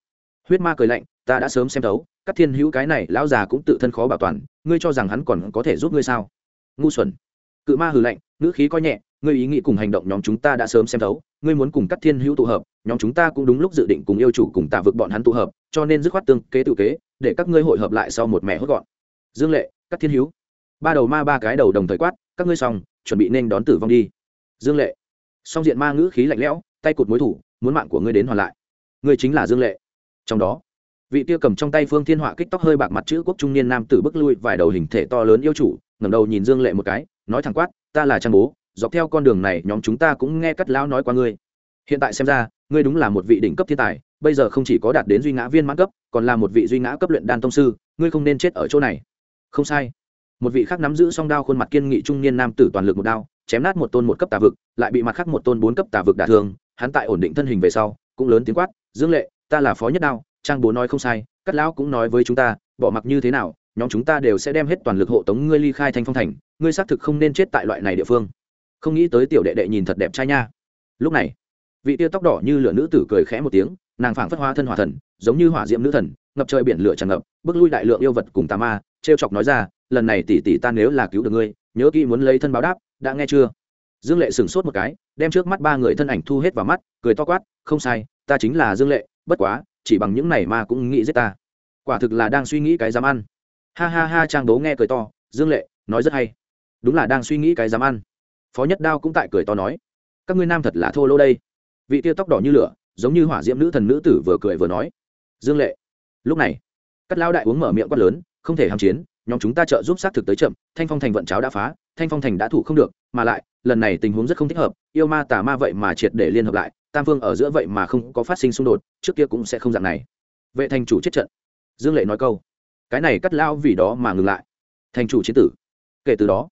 Huyết ma cười lạnh, ta đã sớm xem thấu, các thiên hữu cái này lão già cũng tự thân khó bảo toàn, ngươi cho rằng hắn còn có thể giúp ngươi sao? Ngu xuẩn. Cự ma hừ lạnh, ngữ khí coi nhẹ ngươi ý nghĩ cùng hành động nhóm chúng ta đã sớm xem thấu, ngươi muốn cùng các thiên hữu tụ hợp, nhóm chúng ta cũng đúng lúc dự định cùng yêu chủ cùng tạ vực bọn hắn tụ hợp, cho nên dứt khoát tương kế tự kế, để các ngươi hội hợp lại sau một mẻ hốt gọn. Dương lệ, các thiên hữu. Ba đầu ma ba cái đầu đồng thời quát, các ngươi xong, chuẩn bị nên đón tử vong đi. Dương lệ. Song diện ma ngữ khí lạnh lẽo, tay cụt mối thủ, muốn mạng của ngươi đến hoàn lại. Ngươi chính là dương lệ. Trong đó, vị tia cầm trong tay phương thiên họa kích tóc hơi bạc mặt chữ quốc trung niên nam tử bước lui vài đầu hình thể to lớn yêu chủ, ngẩng đầu nhìn dương lệ một cái, nói thẳng quát, ta là trang bố dọc theo con đường này nhóm chúng ta cũng nghe cắt lão nói qua ngươi. Hiện tại xem ra, ngươi đúng là một vị đỉnh cấp thiên tài, bây giờ không chỉ có đạt đến duy ngã viên mãn cấp, còn là một vị duy ngã cấp luyện đan tông sư, ngươi không nên chết ở chỗ này. Không sai. Một vị khác nắm giữ song đao khuôn mặt kiên nghị trung niên nam tử toàn lực một đao, chém nát một tôn một cấp tà vực, lại bị mặt khác một tôn bốn cấp tà vực đả thương, hắn tại ổn định thân hình về sau, cũng lớn tiếng quát, dương lệ, ta là phó nhất đao, trang bố nói không sai, cắt lão cũng nói với chúng ta, bỏ mặc như thế nào, nhóm chúng ta đều sẽ đem hết toàn lực hộ tống ngươi ly khai thanh phong thành, ngươi xác thực không nên chết tại loại này địa phương không nghĩ tới tiểu đệ đệ nhìn thật đẹp trai nha. Lúc này, vị tia tóc đỏ như lửa nữ tử cười khẽ một tiếng, nàng phảng phất hóa thân hỏa thần, giống như hỏa diệm nữ thần, ngập trời biển lửa tràn ngập, bước lui đại lượng yêu vật cùng tà ma t chọc nói ra, lần này tỷ tỷ ta nếu là cứu được ngươi, nhớ kỹ muốn lấy thân báo đáp, đã nghe chưa? Dương lệ sửng sốt một cái, đem trước mắt ba người thân ảnh thu hết vào mắt, cười to quát, không sai, ta chính là dương lệ, bất quá, chỉ bằng những này mà cũng nghĩ giết ta. Quả thực là đang suy nghĩ cái dám ăn. Ha ha ha, trang đố nghe cười to, dương lệ, nói rất hay. Đúng là đang suy nghĩ cái dám ăn phó nhất đao cũng tại cười to nói, các ngươi nam thật là thô lô đây. Vị tia tóc đỏ như lửa, giống như hỏa diễm nữ thần nữ tử vừa cười vừa nói, dương lệ, lúc này cắt lao đại uống mở miệng quát lớn, không thể hàm chiến, nhóm chúng ta trợ giúp xác thực tới chậm, thanh phong thành vận cháo đã phá, thanh phong thành đã thủ không được, mà lại, lần này tình huống rất không thích hợp, yêu ma tà ma vậy mà triệt để liên hợp lại, tam phương ở giữa vậy mà không có phát sinh xung đột, trước kia cũng sẽ không dạng này. Vệ thành chủ chết trận. Dương lệ nói câu, cái này cắt lao vì đó mà ngừng lại. Thành chủ chế tử. Kể từ đó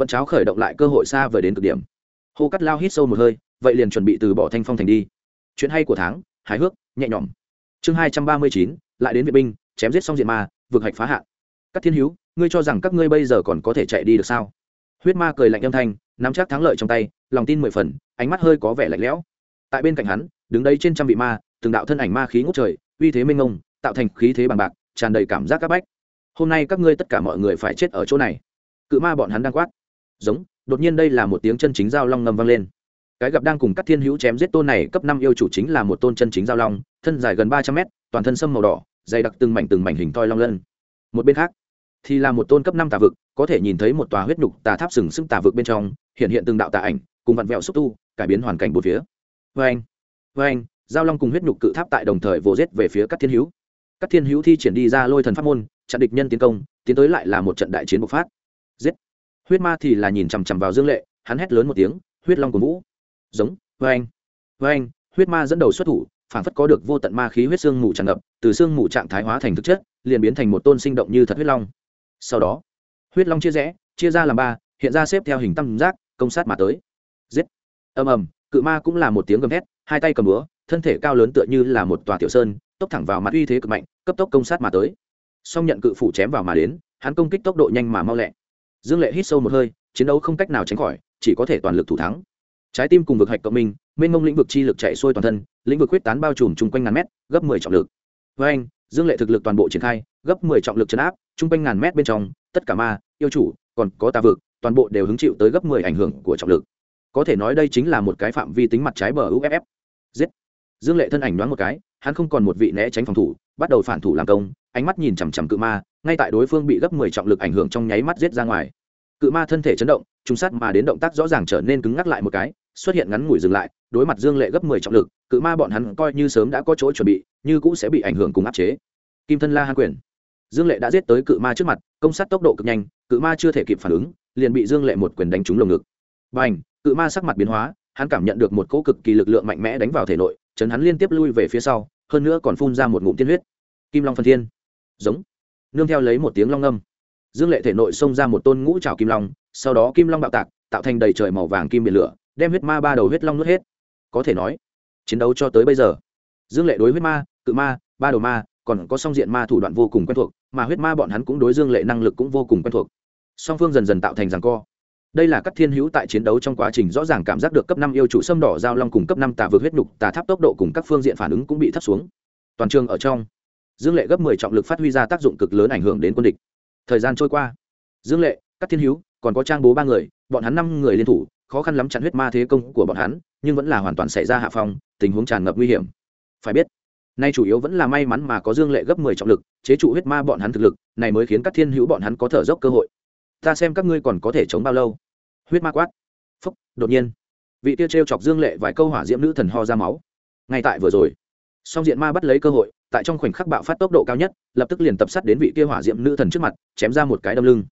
vận cháo khởi động lại cơ hội xa vời đến cực điểm. Hô cắt lao hít sâu một hơi, vậy liền chuẩn bị từ bỏ thanh phong thành đi. Chuyện hay của tháng, hài hước, nhẹ nhõm. Chương hai trăm ba mươi chín, lại đến vệ binh, chém giết xong diện ma, vực hạch phá hạn. Các thiên hữu ngươi cho rằng các ngươi bây giờ còn có thể chạy đi được sao? Huyết ma cười lạnh âm thanh, nắm chắc thắng lợi trong tay, lòng tin mười phần, ánh mắt hơi có vẻ lạnh lẽo. Tại bên cạnh hắn, đứng đây trên trăm vị ma, từng đạo thân ảnh ma khí ngút trời, uy thế minh ngông tạo thành khí thế bằng bạc, tràn đầy cảm giác c áp bách. Hôm nay các ngươi tất cả mọi người phải chết ở chỗ này. Cự ma bọn hắn đang quát giống, đột nhiên đây là một tiếng chân chính giao long ngầm vang lên. Cái gặp đang cùng các thiên hữu chém giết tôn này cấp năm yêu chủ chính là một tôn chân chính giao long, thân dài gần ba trăm mét, toàn thân sâm màu đỏ, dày đặc từng mảnh từng mảnh hình toi long lân. Một bên khác, thì là một tôn cấp năm tà vực, có thể nhìn thấy một tòa huyết nhục tà tháp sừng sững tà vực bên trong, hiện hiện từng đạo tà ảnh, cùng vặn vẹo xúc tu, cải biến hoàn cảnh một phía. Vê anh vê anh giao long cùng huyết nhục cự tháp tại đồng thời vồ rết về phía các thiên hữu. Các thiên hữu thi triển đi ra lôi thần pháp môn, chặn địch nhân tiến công, tiến tới lại là một trận đại chiến bộc phát. Giết huyết ma thì là nhìn chằm chằm vào dương lệ, hắn hét lớn một tiếng, huyết long của vũ. Giống vê anh vê anh huyết ma dẫn đầu xuất thủ, phản phất có được vô tận ma khí huyết xương mù tràn ngập, từ xương mù trạng thái hóa thành thực chất, liền biến thành một tôn sinh động như thật huyết long. Sau đó, huyết long chia rẽ, chia ra làm ba, hiện ra xếp theo hình tam giác, công sát mà tới. Giết. Ầm ầm, cự ma cũng là một tiếng gầm hét hai tay cầm búa, thân thể cao lớn tựa như là một tòa tiểu sơn, tốc thẳng vào mặt uy thế cực mạnh, cấp tốc công sát mà tới. Song nhận cự phủ chém vào mà đến, hắn công kích tốc độ nhanh mà mau lẹ dương lệ hít sâu một hơi, chiến đấu không cách nào tránh khỏi, chỉ có thể toàn lực thủ thắng. Trái tim cùng vực hạch cộng minh, mênh mông lĩnh vực chi lực chạy xuôi toàn thân, lĩnh vực huyết tán bao trùm chung quanh ngàn mét, gấp mười trọng lực. Với anh, dương lệ thực lực toàn bộ triển khai, gấp mười trọng lực chấn áp, chung quanh ngàn mét bên trong, tất cả ma, yêu chủ, còn có tà vực, toàn bộ đều hứng chịu tới gấp mười ảnh hưởng của trọng lực. Có thể nói đây chính là một cái phạm vi tính mặt trái bờ uff giết! Dương lệ thân ảnh đoán một cái, hắn không còn một vị né tránh phòng thủ, bắt đầu phản thủ làm công, ánh mắt nhìn chằm chằm cự ma ngay tại đối phương bị gấp mười trọng lực ảnh hưởng trong nháy mắt giết ra ngoài. Cự ma thân thể chấn động, trùng sát mà đến động tác rõ ràng trở nên cứng ngắc lại một cái, xuất hiện ngắn ngủi dừng lại, đối mặt dương lệ gấp mười trọng lực, cự ma bọn hắn coi như sớm đã có chỗ chuẩn bị, như cũ sẽ bị ảnh hưởng cùng áp chế. Kim thân la hàn quyền. Dương lệ đã giết tới cự ma trước mặt, công sát tốc độ cực nhanh, cự ma chưa thể kịp phản ứng, liền bị dương lệ một quyền đánh trúng lồng ngực. B à n h cự ma sắc mặt biến hóa, hắn cảm nhận được một cỗ cực kỳ lực lượng mạnh mẽ đánh vào thể nội, chấn hắn liên tiếp lui về phía sau, hơn nữa còn phun ra một ngụm tiên huyết. Kim long phần thiên. Giống nương theo lấy một tiếng long âm dương lệ thể nội xông ra một tôn ngũ trào kim long, sau đó kim long bạo tạc, tạo thành đầy trời màu vàng kim biển lửa, đem huyết ma ba đầu huyết long nuốt hết. Có thể nói, chiến đấu cho tới bây giờ, dương lệ đối huyết ma, cự ma, ba đầu ma, còn có song diện ma thủ đoạn vô cùng quen thuộc, mà huyết ma bọn hắn cũng đối dương lệ năng lực cũng vô cùng quen thuộc. Song phương dần dần tạo thành rằng co. Đây là các thiên hữu tại chiến đấu trong quá trình rõ ràng cảm giác được cấp năm yêu chủ xâm đỏ giao long cùng cấp năm tà vượt huyết nhục, tà tháp tốc độ cùng các phương diện phản ứng cũng bị thấp xuống. Toàn trường ở trong dương lệ gấp mười trọng lực phát huy ra tác dụng cực lớn ảnh hưởng đến quân địch. Thời gian trôi qua. Dương lệ các thiên hữu, còn có trang bố ba người, bọn hắn năm người liên thủ, khó khăn lắm chặn huyết ma thế công của bọn hắn, nhưng vẫn là hoàn toàn xảy ra hạ phong, tình huống tràn ngập nguy hiểm. Phải biết, nay chủ yếu vẫn là may mắn mà có dương lệ gấp mười trọng lực, chế trụ huyết ma bọn hắn thực lực, này mới khiến các thiên hữu bọn hắn có thở dốc cơ hội. Ta xem các ngươi còn có thể chống bao lâu? Huyết ma quát. Phúc, đột nhiên, vị tiêu t chọc dương lệ vài câu hỏa diễm nữ thần ho ra máu. Ngay tại vừa rồi, song diện ma bắt lấy cơ hội tại trong khoảnh khắc bạo phát tốc độ cao nhất, lập tức liền tập sát đến vị kia hỏa diệm nữ thần trước mặt, chém ra một cái đâm lưng.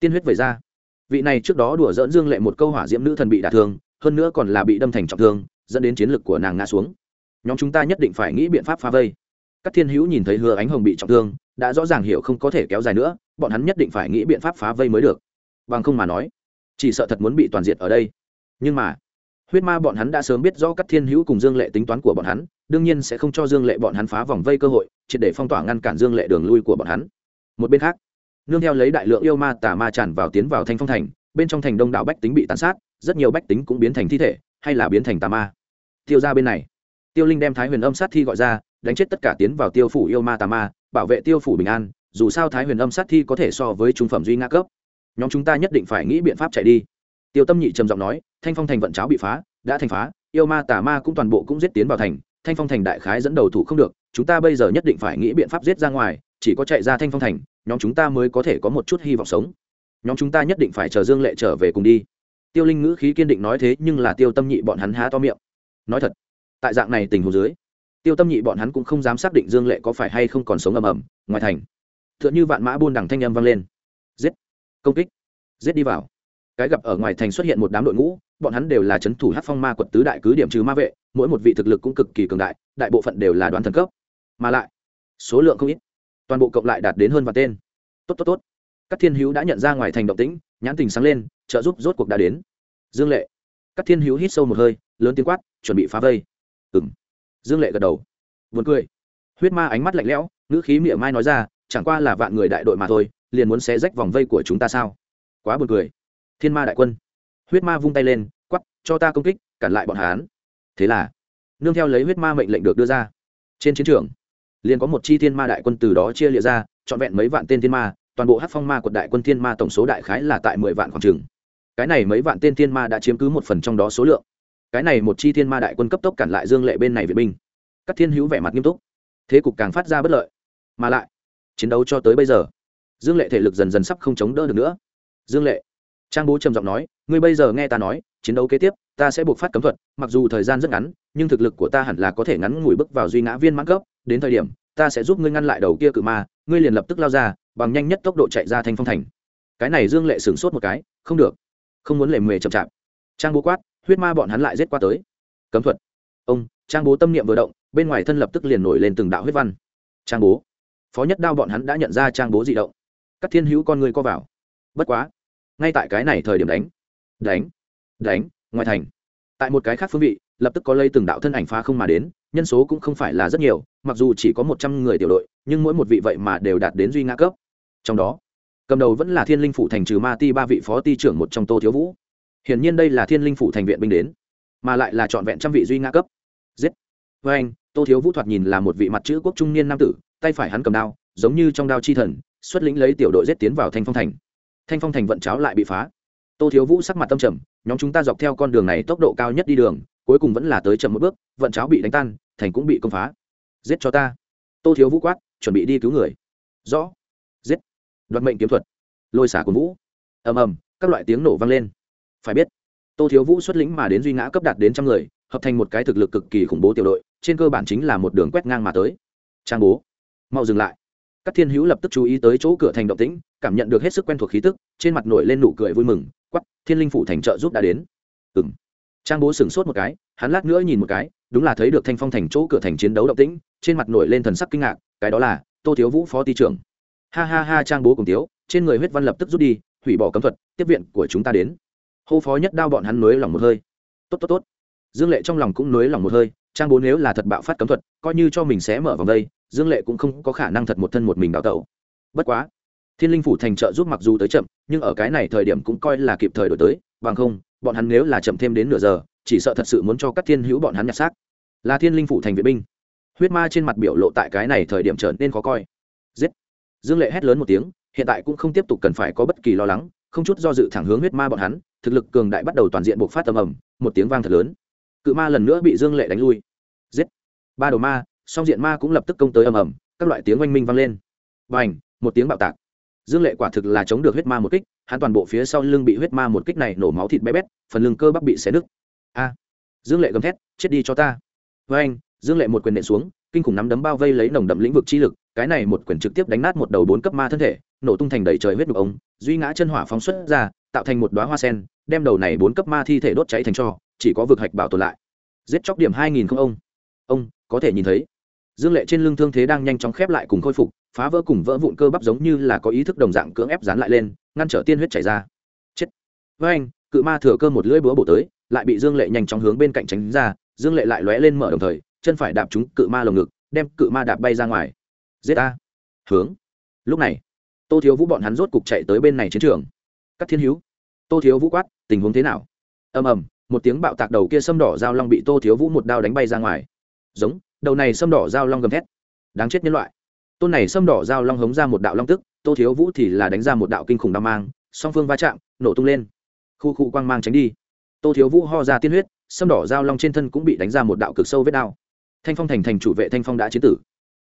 Tiên huyết về ra. Vị này trước đó đùa dỡn dương lệ một câu hỏa diệm nữ thần bị đả thương, hơn nữa còn là bị đâm thành trọng thương, dẫn đến chiến lực của nàng ngã xuống. Nhóm chúng ta nhất định phải nghĩ biện pháp phá vây. Các thiên hữu nhìn thấy hứa ánh hồng bị trọng thương, đã rõ ràng hiểu không có thể kéo dài nữa, bọn hắn nhất định phải nghĩ biện pháp phá vây mới được. Bằng không mà nói, chỉ sợ thật muốn bị toàn diệt ở đây. Nhưng mà huyết ma bọn hắn đã sớm biết rõ các thiên hữu cùng dương lệ tính toán của bọn hắn, đương nhiên sẽ không cho dương lệ bọn hắn phá vòng vây cơ hội, triệt để phong tỏa ngăn cản dương lệ đường lui của bọn hắn. Một bên khác, nương theo lấy đại lượng yêu ma tà ma tràn vào tiến vào thanh phong thành, bên trong thành đông đảo bách tính bị tàn sát, rất nhiều bách tính cũng biến thành thi thể, hay là biến thành tà ma. Tiêu ra bên này, tiêu linh đem thái huyền âm sát thi gọi ra, đánh chết tất cả tiến vào tiêu phủ yêu ma tà ma, bảo vệ tiêu phủ bình an, dù sao thái huyền âm sát thi có thể so với trung phẩm duy nga cấp. Nhóm chúng ta nhất định phải nghĩ biện pháp chạy đi tiêu tâm nhị trầm giọng nói, thanh phong thành vận cháo bị phá, đã thành phá, yêu ma tà ma cũng toàn bộ cũng giết tiến vào thành, thanh phong thành đại khái dẫn đầu thủ không được, chúng ta bây giờ nhất định phải nghĩ biện pháp giết ra ngoài, chỉ có chạy ra thanh phong thành, nhóm chúng ta mới có thể có một chút hy vọng sống. Nhóm chúng ta nhất định phải chờ dương lệ trở về cùng đi. Tiêu linh ngữ khí kiên định nói thế, nhưng là tiêu tâm nhị bọn hắn há to miệng. Nói thật, tại dạng này tình hồ dưới, tiêu tâm nhị bọn hắn cũng không dám xác định dương lệ có phải hay không còn sống ầm ầm, ngoài thành. T h ư ợ n h ư vạn mã buôn đằng thanh âm vang lên. Giết, công kích, giết đi vào cái gặp ở ngoài thành xuất hiện một đám đội ngũ, bọn hắn đều là c h ấ n thủ hát phong ma quật tứ đại cứ điểm trừ ma vệ, mỗi một vị thực lực cũng cực kỳ cường đại đại bộ phận đều là đoán thần cấp. Mà lại, số lượng không ít, toàn bộ cộng lại đạt đến hơn và tên. Tốt tốt tốt. Các thiên hữu đã nhận ra ngoài thành động tĩnh, nhãn tình sáng lên, trợ giúp rốt cuộc đã đến. Dương lệ. Các thiên hữu hít sâu một hơi, lớn tiếng quát, chuẩn bị phá vây. Ừng dương lệ gật đầu. Vượt cười. Huyết ma ánh mắt lạnh lẽo, ngữ khí miệng mai nói ra, chẳng qua là vạn người đại đội mà thôi, liền muốn xé rách vòng vây của chúng ta sao? Quá buồn cười thiên ma đại quân. Huyết ma vung tay lên quắp cho ta công kích, cản lại bọn hán thế là, nương theo lấy huyết ma mệnh lệnh được đưa ra. Trên chiến trường, liền có một chi thiên ma đại quân từ đó chia lịa ra, trọn vẹn mấy vạn tên thiên ma, toàn bộ hát phong ma của đại quân thiên ma tổng số đại khái là tại mười vạn khoảng trường cái này mấy vạn tên thiên ma đã chiếm cứ một phần trong đó số lượng. Cái này một chi thiên ma đại quân cấp tốc cản lại dương lệ bên này vệ binh. Các thiên hữu vẻ mặt nghiêm túc. Thế cục càng phát ra bất lợi. Mà lại, chiến đấu cho tới bây giờ, dương lệ thể lực dần dần sắp không chống đỡ được nữa. Dương lệ trang bố trầm giọng nói, ngươi bây giờ nghe ta nói, chiến đấu kế tiếp, ta sẽ buộc phát cấm thuật, mặc dù thời gian rất ngắn, nhưng thực lực của ta hẳn là có thể ngắn ngủi bước vào duy ngã viên mãn cấp, đến thời điểm, ta sẽ giúp ngươi ngăn lại đầu kia cự ma, ngươi liền lập tức lao ra, bằng nhanh nhất tốc độ chạy ra thanh phong thành. Cái này dương lệ sửng sốt một cái, không được, không muốn lề mề chậm chạp. Trang bố quát, huyết ma bọn hắn lại giết qua tới. Cấm thuật? Ông, trang bố tâm niệm vừa động, bên ngoài thân lập tức liền nổi lên từng đạo huyết văn. Trang bố. Phó nhất đao bọn hắn đã nhận ra trang bố di động. Các thiên hữu con người co vào. Bất quá ngay tại cái này thời điểm đánh. Đánh đánh, ngoài thành. Tại một cái khác phương vị, lập tức có lây từng đạo thân ảnh phá không mà đến, nhân số cũng không phải là rất nhiều, mặc dù chỉ có một trăm người tiểu đội, nhưng mỗi một vị vậy mà đều đạt đến duy ngã cấp. Trong đó, cầm đầu vẫn là thiên linh phủ thành trừ ma ti ba vị phó ti trưởng một trong tô thiếu vũ. Hiển nhiên đây là thiên linh phủ thành viện binh đến, mà lại là trọn vẹn trăm vị duy ngã cấp. Giết. Với anh, tô thiếu vũ thoạt nhìn là một vị mặt chữ quốc trung niên nam tử, tay phải hắn cầm đao, giống như trong đao chi thần, xuất lĩnh lấy tiểu đội giết tiến vào thanh phong thành thanh phong thành vận cháo lại bị phá. Tô thiếu vũ sắc mặt tâm trầm, nhóm chúng ta dọc theo con đường này tốc độ cao nhất đi đường, cuối cùng vẫn là tới chậm một bước, vận cháo bị đánh tan, thành cũng bị công phá. Giết cho ta. Tô thiếu vũ quát, chuẩn bị đi cứu người. Rõ. Giết. Đoạt mệnh kiếm thuật. Lôi xả của vũ. Ầm ầm, các loại tiếng nổ vang lên. Phải biết, tô thiếu vũ xuất lĩnh mà đến duy ngã cấp đạt đến trăm người, hợp thành một cái thực lực cực kỳ khủng bố tiểu đội, trên cơ bản chính là một đường quét ngang mà tới. Trang bố. Mau dừng lại các thiên hữu lập tức chú ý tới chỗ cửa thành động tĩnh, cảm nhận được hết sức quen thuộc khí tức, trên mặt nổi lên nụ cười vui mừng quắp thiên linh phủ thành trợ giúp đã đến. Ừng trang bố sửng sốt một cái, hắn lát nữa nhìn một cái, đúng là thấy được thanh phong thành chỗ cửa thành chiến đấu động tĩnh, trên mặt nổi lên thần sắc kinh ngạc, cái đó là, tô thiếu vũ phó ty trưởng. Ha ha ha, trang bố cùng tiếu, trên người huyết văn lập tức rút đi, hủy bỏ cấm thuật, tiếp viện của chúng ta đến. Hô phó nhất đao bọn hắn nối lòng một hơi. Tốt tốt tốt. Dương lệ trong lòng cũng nối lòng một hơi, trang bố nếu là thật bạo phát cấm thuật, coi như cho mình sẽ mở vòng đây dương lệ cũng không có khả năng thật một thân một mình đào tẩu. Bất quá, thiên linh phủ thành trợ giúp mặc dù tới chậm, nhưng ở cái này thời điểm cũng coi là kịp thời đổi tới, bằng không, bọn hắn nếu là chậm thêm đến nửa giờ, chỉ sợ thật sự muốn cho các thiên hữu bọn hắn nhặt xác. Là thiên linh phủ thành vệ binh. Huyết ma trên mặt biểu lộ tại cái này thời điểm trở nên khó coi. Giết! Dương lệ hét lớn một tiếng, hiện tại cũng không tiếp tục cần phải có bất kỳ lo lắng, không chút do dự thẳng hướng huyết ma bọn hắn, thực lực cường đại bắt đầu toàn diện buộc phát tầm ầm, một tiếng vang thật lớn. Cự ma lần nữa bị dương lệ đánh lui. Giết! Ba đầu ma song diện ma cũng lập tức công tới ầm ầm, các loại tiếng oanh minh vang lên. Và ảnh một tiếng bạo tạc. Dương lệ quả thực là chống được huyết ma một kích, hắn toàn bộ phía sau lưng bị huyết ma một kích này nổ máu thịt bé bét, phần lưng cơ bắp bị xé nứt. A! Dương lệ gầm thét, chết đi cho ta. Với anh dương lệ một quyền nện xuống, kinh khủng nắm đấm bao vây lấy nồng đậm lĩnh vực chi lực, cái này một quyền trực tiếp đánh nát một đầu bốn cấp ma thân thể, nổ tung thành đầy trời huyết đục ống, duy ngã chân hỏa phóng xuất ra, tạo thành một đoá hoa sen, đem đầu này bốn cấp ma thi thể đốt cháy thành cho, chỉ có vực hạch bảo tồn lại. Giết chóc điểm hai nghìn không ông. Ông, có thể nhìn thấy dương lệ trên lưng thương thế đang nhanh chóng khép lại cùng khôi phục, phá vỡ cùng vỡ vụn cơ bắp giống như là có ý thức đồng dạng cưỡng ép dán lại lên, ngăn trở tiên huyết chảy ra. Chết. Với anh, cự ma thừa cơ một lưỡi búa bổ tới, lại bị dương lệ nhanh chóng hướng bên cạnh tránh ra, dương lệ lại lóe lên mở đồng thời, chân phải đạp trúng cự ma lồng ngực, đem cự ma đạp bay ra ngoài. Giết a hướng. Lúc này, tô thiếu vũ bọn hắn rốt cục chạy tới bên này chiến trường. Các thiên hữu. Tô thiếu vũ quát, tình huống thế nào? Ầm ầm, một tiếng bạo tạc đầu kia sâm đỏ dao long bị tô thiếu vũ một đao đánh bay ra ngoài. Giống đầu này sâm đỏ dao long gầm thét. Đáng chết nhân loại. Tôn này sâm đỏ dao long hống ra một đạo long tức, tô thiếu vũ thì là đánh ra một đạo kinh khủng đao mang, song phương va chạm, nổ tung lên. Khu khu quang mang tránh đi. Tô thiếu vũ ho ra tiên huyết, sâm đỏ dao long trên thân cũng bị đánh ra một đạo cực sâu vết đao. Thanh phong thành thành chủ vệ thanh phong đã chiến tử.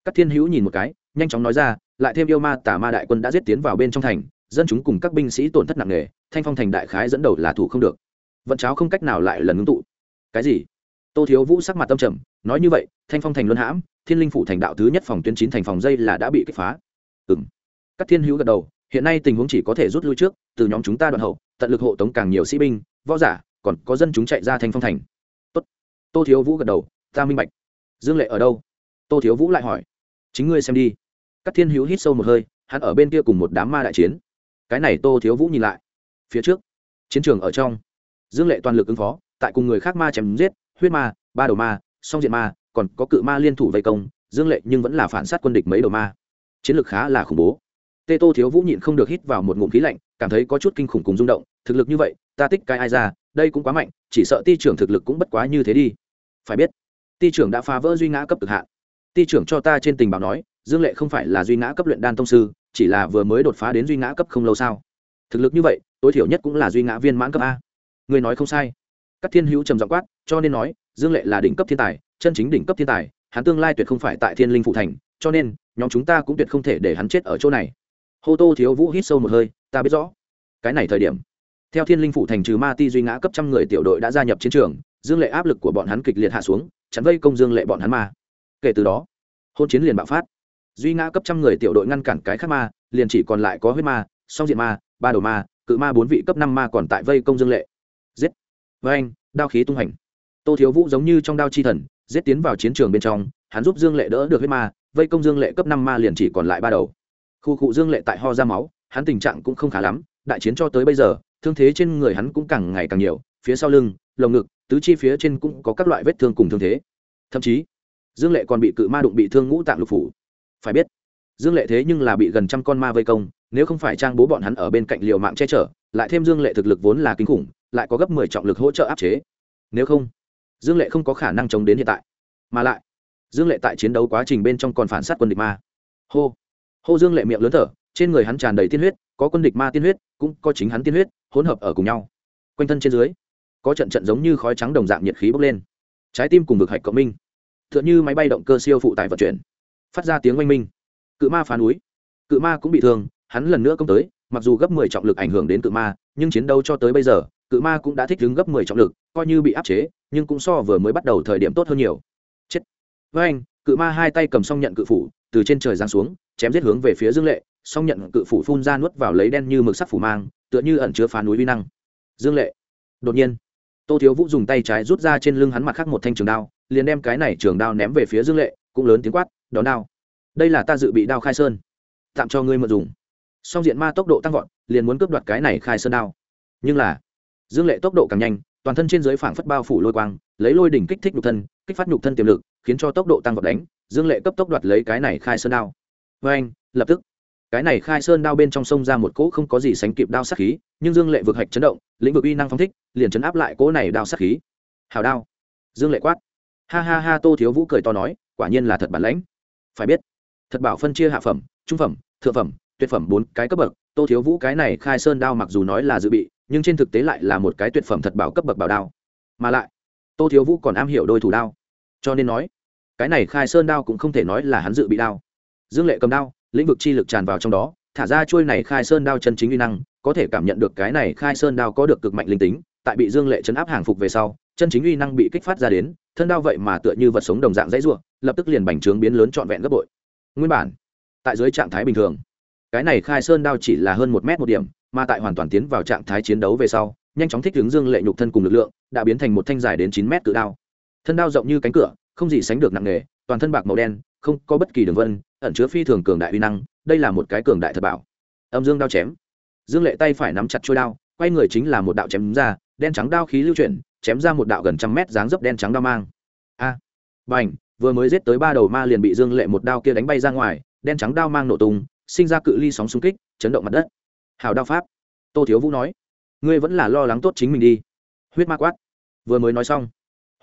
Các thiên hữu nhìn một cái, nhanh chóng nói ra, lại thêm yêu ma tả ma đại quân đã giết tiến vào bên trong thành, dân chúng cùng các binh sĩ tổn thất nặng nề, thanh phong thành đại khái dẫn đầu là thủ không được. Vận cháo không cách nào lại lần ngưng tụ. Cái gì? Tô thiếu vũ sắc mặt tâm trầm, nói như vậy, thanh phong thành luân hãm, thiên linh phủ thành đạo thứ nhất phòng tuyến chín thành phòng dây là đã bị kích phá. Ừng các thiên hữu gật đầu, hiện nay tình huống chỉ có thể rút lui trước, từ nhóm chúng ta đoạn hậu, tận lực hộ tống càng nhiều sĩ binh, võ giả, còn có dân chúng chạy ra thanh phong thành. Tốt. tô thiếu vũ gật đầu, ta minh bạch. Dương lệ ở đâu? Tô thiếu vũ lại hỏi. Chính ngươi xem đi. Các thiên hữu hít sâu một hơi, hắn ở bên kia cùng một đám ma đại chiến. Cái này tô thiếu vũ nhìn lại. Phía trước, chiến trường ở trong. Dương lệ toàn lực ứng phó, tại cùng người khác ma chém giết huyết ma, ba đầu ma, song diện ma, còn có cự ma liên thủ vây công, dương lệ nhưng vẫn là phản sát quân địch mấy đầu ma. Chiến lược khá là khủng bố. Tê tô thiếu vũ nhịn không được hít vào một ngụm khí lạnh, cảm thấy có chút kinh khủng cùng rung động, thực lực như vậy, ta tích cái ai ra, đây cũng quá mạnh, chỉ sợ ti trưởng thực lực cũng bất quá như thế đi. Phải biết, ti trưởng đã phá vỡ duy ngã cấp cực hạn. Ti trưởng cho ta trên tình báo nói, dương lệ không phải là duy ngã cấp luyện đan thông sư, chỉ là vừa mới đột phá đến duy ngã cấp không lâu sao. Thực lực như vậy, tối thiểu nhất cũng là duy ngã viên mãn cấp a. Người nói không sai các thiên hữu trầm giọng quát, cho nên nói, dương lệ là đỉnh cấp thiên tài, chân chính đỉnh cấp thiên tài, hắn tương lai tuyệt không phải tại thiên linh phụ thành, cho nên, nhóm chúng ta cũng tuyệt không thể để hắn chết ở chỗ này. Hô tô thiếu vũ hít sâu một hơi, ta biết rõ. Cái này thời điểm, theo thiên linh phụ thành trừ ma ti duy ngã cấp trăm người tiểu đội đã gia nhập chiến trường, dương lệ áp lực của bọn hắn kịch liệt hạ xuống chắn vây công dương lệ bọn hắn ma. Kể từ đó, hôn chiến liền bạo phát. Duy ngã cấp trăm người tiểu đội ngăn cản cái khác ma, liền chỉ còn lại có huyết ma, song diện ma, ba đầu ma, cự ma bốn vị cấp năm ma còn tại vây công dương lệ. Giết! Với anh, đao khí tung hành tô thiếu vũ giống như trong đao chi thần, giết tiến vào chiến trường bên trong, hắn giúp dương lệ đỡ được huyết ma, vây công dương lệ cấp năm ma liền chỉ còn lại ba đầu. Khu cụ dương lệ tại ho ra máu, hắn tình trạng cũng không khá lắm, đại chiến cho tới bây giờ, thương thế trên người hắn cũng càng ngày càng nhiều, phía sau lưng, lồng ngực, tứ chi phía trên cũng có các loại vết thương cùng thương thế. Thậm chí, dương lệ còn bị cự ma đụng bị thương ngũ tạng lục phủ. Phải biết, dương lệ thế nhưng là bị gần trăm con ma vây công, nếu không phải trang bố bọn hắn ở bên cạnh liều mạng che chở, lại thêm dương lệ thực lực vốn là kinh khủng lại có gấp mười trọng lực hỗ trợ áp chế. Nếu không, dương lệ không có khả năng chống đến hiện tại. Mà lại, dương lệ tại chiến đấu quá trình bên trong còn phản sát quân địch ma. Hô hô dương lệ miệng lớn thở, trên người hắn tràn đầy tiên huyết, có quân địch ma tiên huyết, cũng có chính hắn tiên huyết, hỗn hợp ở cùng nhau. Quanh thân trên dưới, có trận trận giống như khói trắng đồng dạng nhiệt khí bốc lên. Trái tim cùng vực hạch cộng minh. T h ư ợ n h ư máy bay động cơ siêu phụ tải vận chuyển. Phát ra tiếng oanh minh. Cự ma phá núi. Cự ma cũng bị thương, hắn lần nữa công tới, mặc dù gấp mười trọng lực ảnh hưởng đến cự ma, nhưng chiến đấu cho tới bây giờ cự ma cũng đã thích đứng gấp mười trọng lực, coi như bị áp chế, nhưng cũng so vừa mới bắt đầu thời điểm tốt hơn nhiều. Chết. Với anh, cự ma hai tay cầm xong nhận cự phủ, từ trên trời giáng xuống, chém giết hướng về phía dương lệ xong nhận cự phủ phun ra nuốt vào lấy đen như mực sắc phủ mang, tựa như ẩn chứa phá núi vi năng. Dương lệ. Đột nhiên, tô thiếu vũ dùng tay trái rút ra trên lưng hắn mặt khác một thanh trường đao, liền đem cái này trường đao ném về phía dương lệ, cũng lớn tiếng quát đón đao. Đây là ta dự bị đao khai sơn. Tạm cho ngươi mượn dùng. Song diện ma tốc độ tăng vọt, liền muốn cướp đoạt cái này khai sơn đao. Nhưng là dương lệ tốc độ càng nhanh, toàn thân trên dưới phảng phất bao phủ lôi quang, lấy lôi đỉnh kích thích nhục thân, kích phát nhục thân tiềm lực, khiến cho tốc độ tăng vọt đánh, dương lệ cấp tốc đoạt lấy cái này khai sơn đao. Vê anh, lập tức, cái này khai sơn đao bên trong sông ra một cỗ không có gì sánh kịp đao sát khí, nhưng dương lệ vượt hạch chấn động, lĩnh vực uy năng phong thích, liền chấn áp lại cỗ này đao sát khí. Hào đao. Dương lệ quát. Ha ha ha, tô thiếu vũ cười to nói, quả nhiên là thật bản lãnh. Phải biết, thật bảo phân chia hạ phẩm, trung phẩm, thượng phẩm, tuyệt phẩm bốn cái cấp bậc, tô thiếu vũ cái này khai sơn đao mặc dù nói là dự bị nhưng trên thực tế lại là một cái tuyệt phẩm thật bảo cấp bậc bảo đao. Mà lại, tô thiếu vũ còn am hiểu đôi thủ đao. Cho nên nói, cái này khai sơn đao cũng không thể nói là hắn dự bị đao. Dương lệ cầm đao, lĩnh vực chi lực tràn vào trong đó, thả ra trôi này khai sơn đao chân chính uy năng, có thể cảm nhận được cái này khai sơn đao có được cực mạnh linh tính, tại bị dương lệ chấn áp hàng phục về sau, chân chính uy năng bị kích phát ra đến, thân đao vậy mà tựa như vật sống đồng dạng dãy ruộng lập tức liền bành trướng biến lớn trọn vẹn gấp bội. Nguyên bản, tại dưới trạng thái bình thường, cái này khai sơn đao chỉ là hơn một mét một điểm mà tại hoàn toàn tiến vào trạng thái chiến đấu về sau nhanh chóng thích ứng dương lệ nhục thân cùng lực lượng đã biến thành một thanh dài đến chín mét cự đao. Thân đao rộng như cánh cửa không gì sánh được nặng nề toàn thân bạc màu đen không có bất kỳ đường vân ẩn chứa phi thường cường đại uy năng đây là một cái cường đại thật bảo. Âm dương đao chém. Dương lệ tay phải nắm chặt trôi đao quay người chính là một đạo chém ra đen trắng đao khí lưu chuyển chém ra một đạo gần trăm mét dáng dấp đen trắng đao mang. A! À, bành! Vừa mới giết tới ba đầu ma liền bị dương lệ một đao kia đánh bay ra ngoài đen trắng đao mang nổ tung sinh ra cự ly sóng xung kích chấn động mặt đất hào đao pháp. Tô thiếu vũ nói, ngươi vẫn là lo lắng tốt chính mình đi. Huyết ma quát, vừa mới nói xong.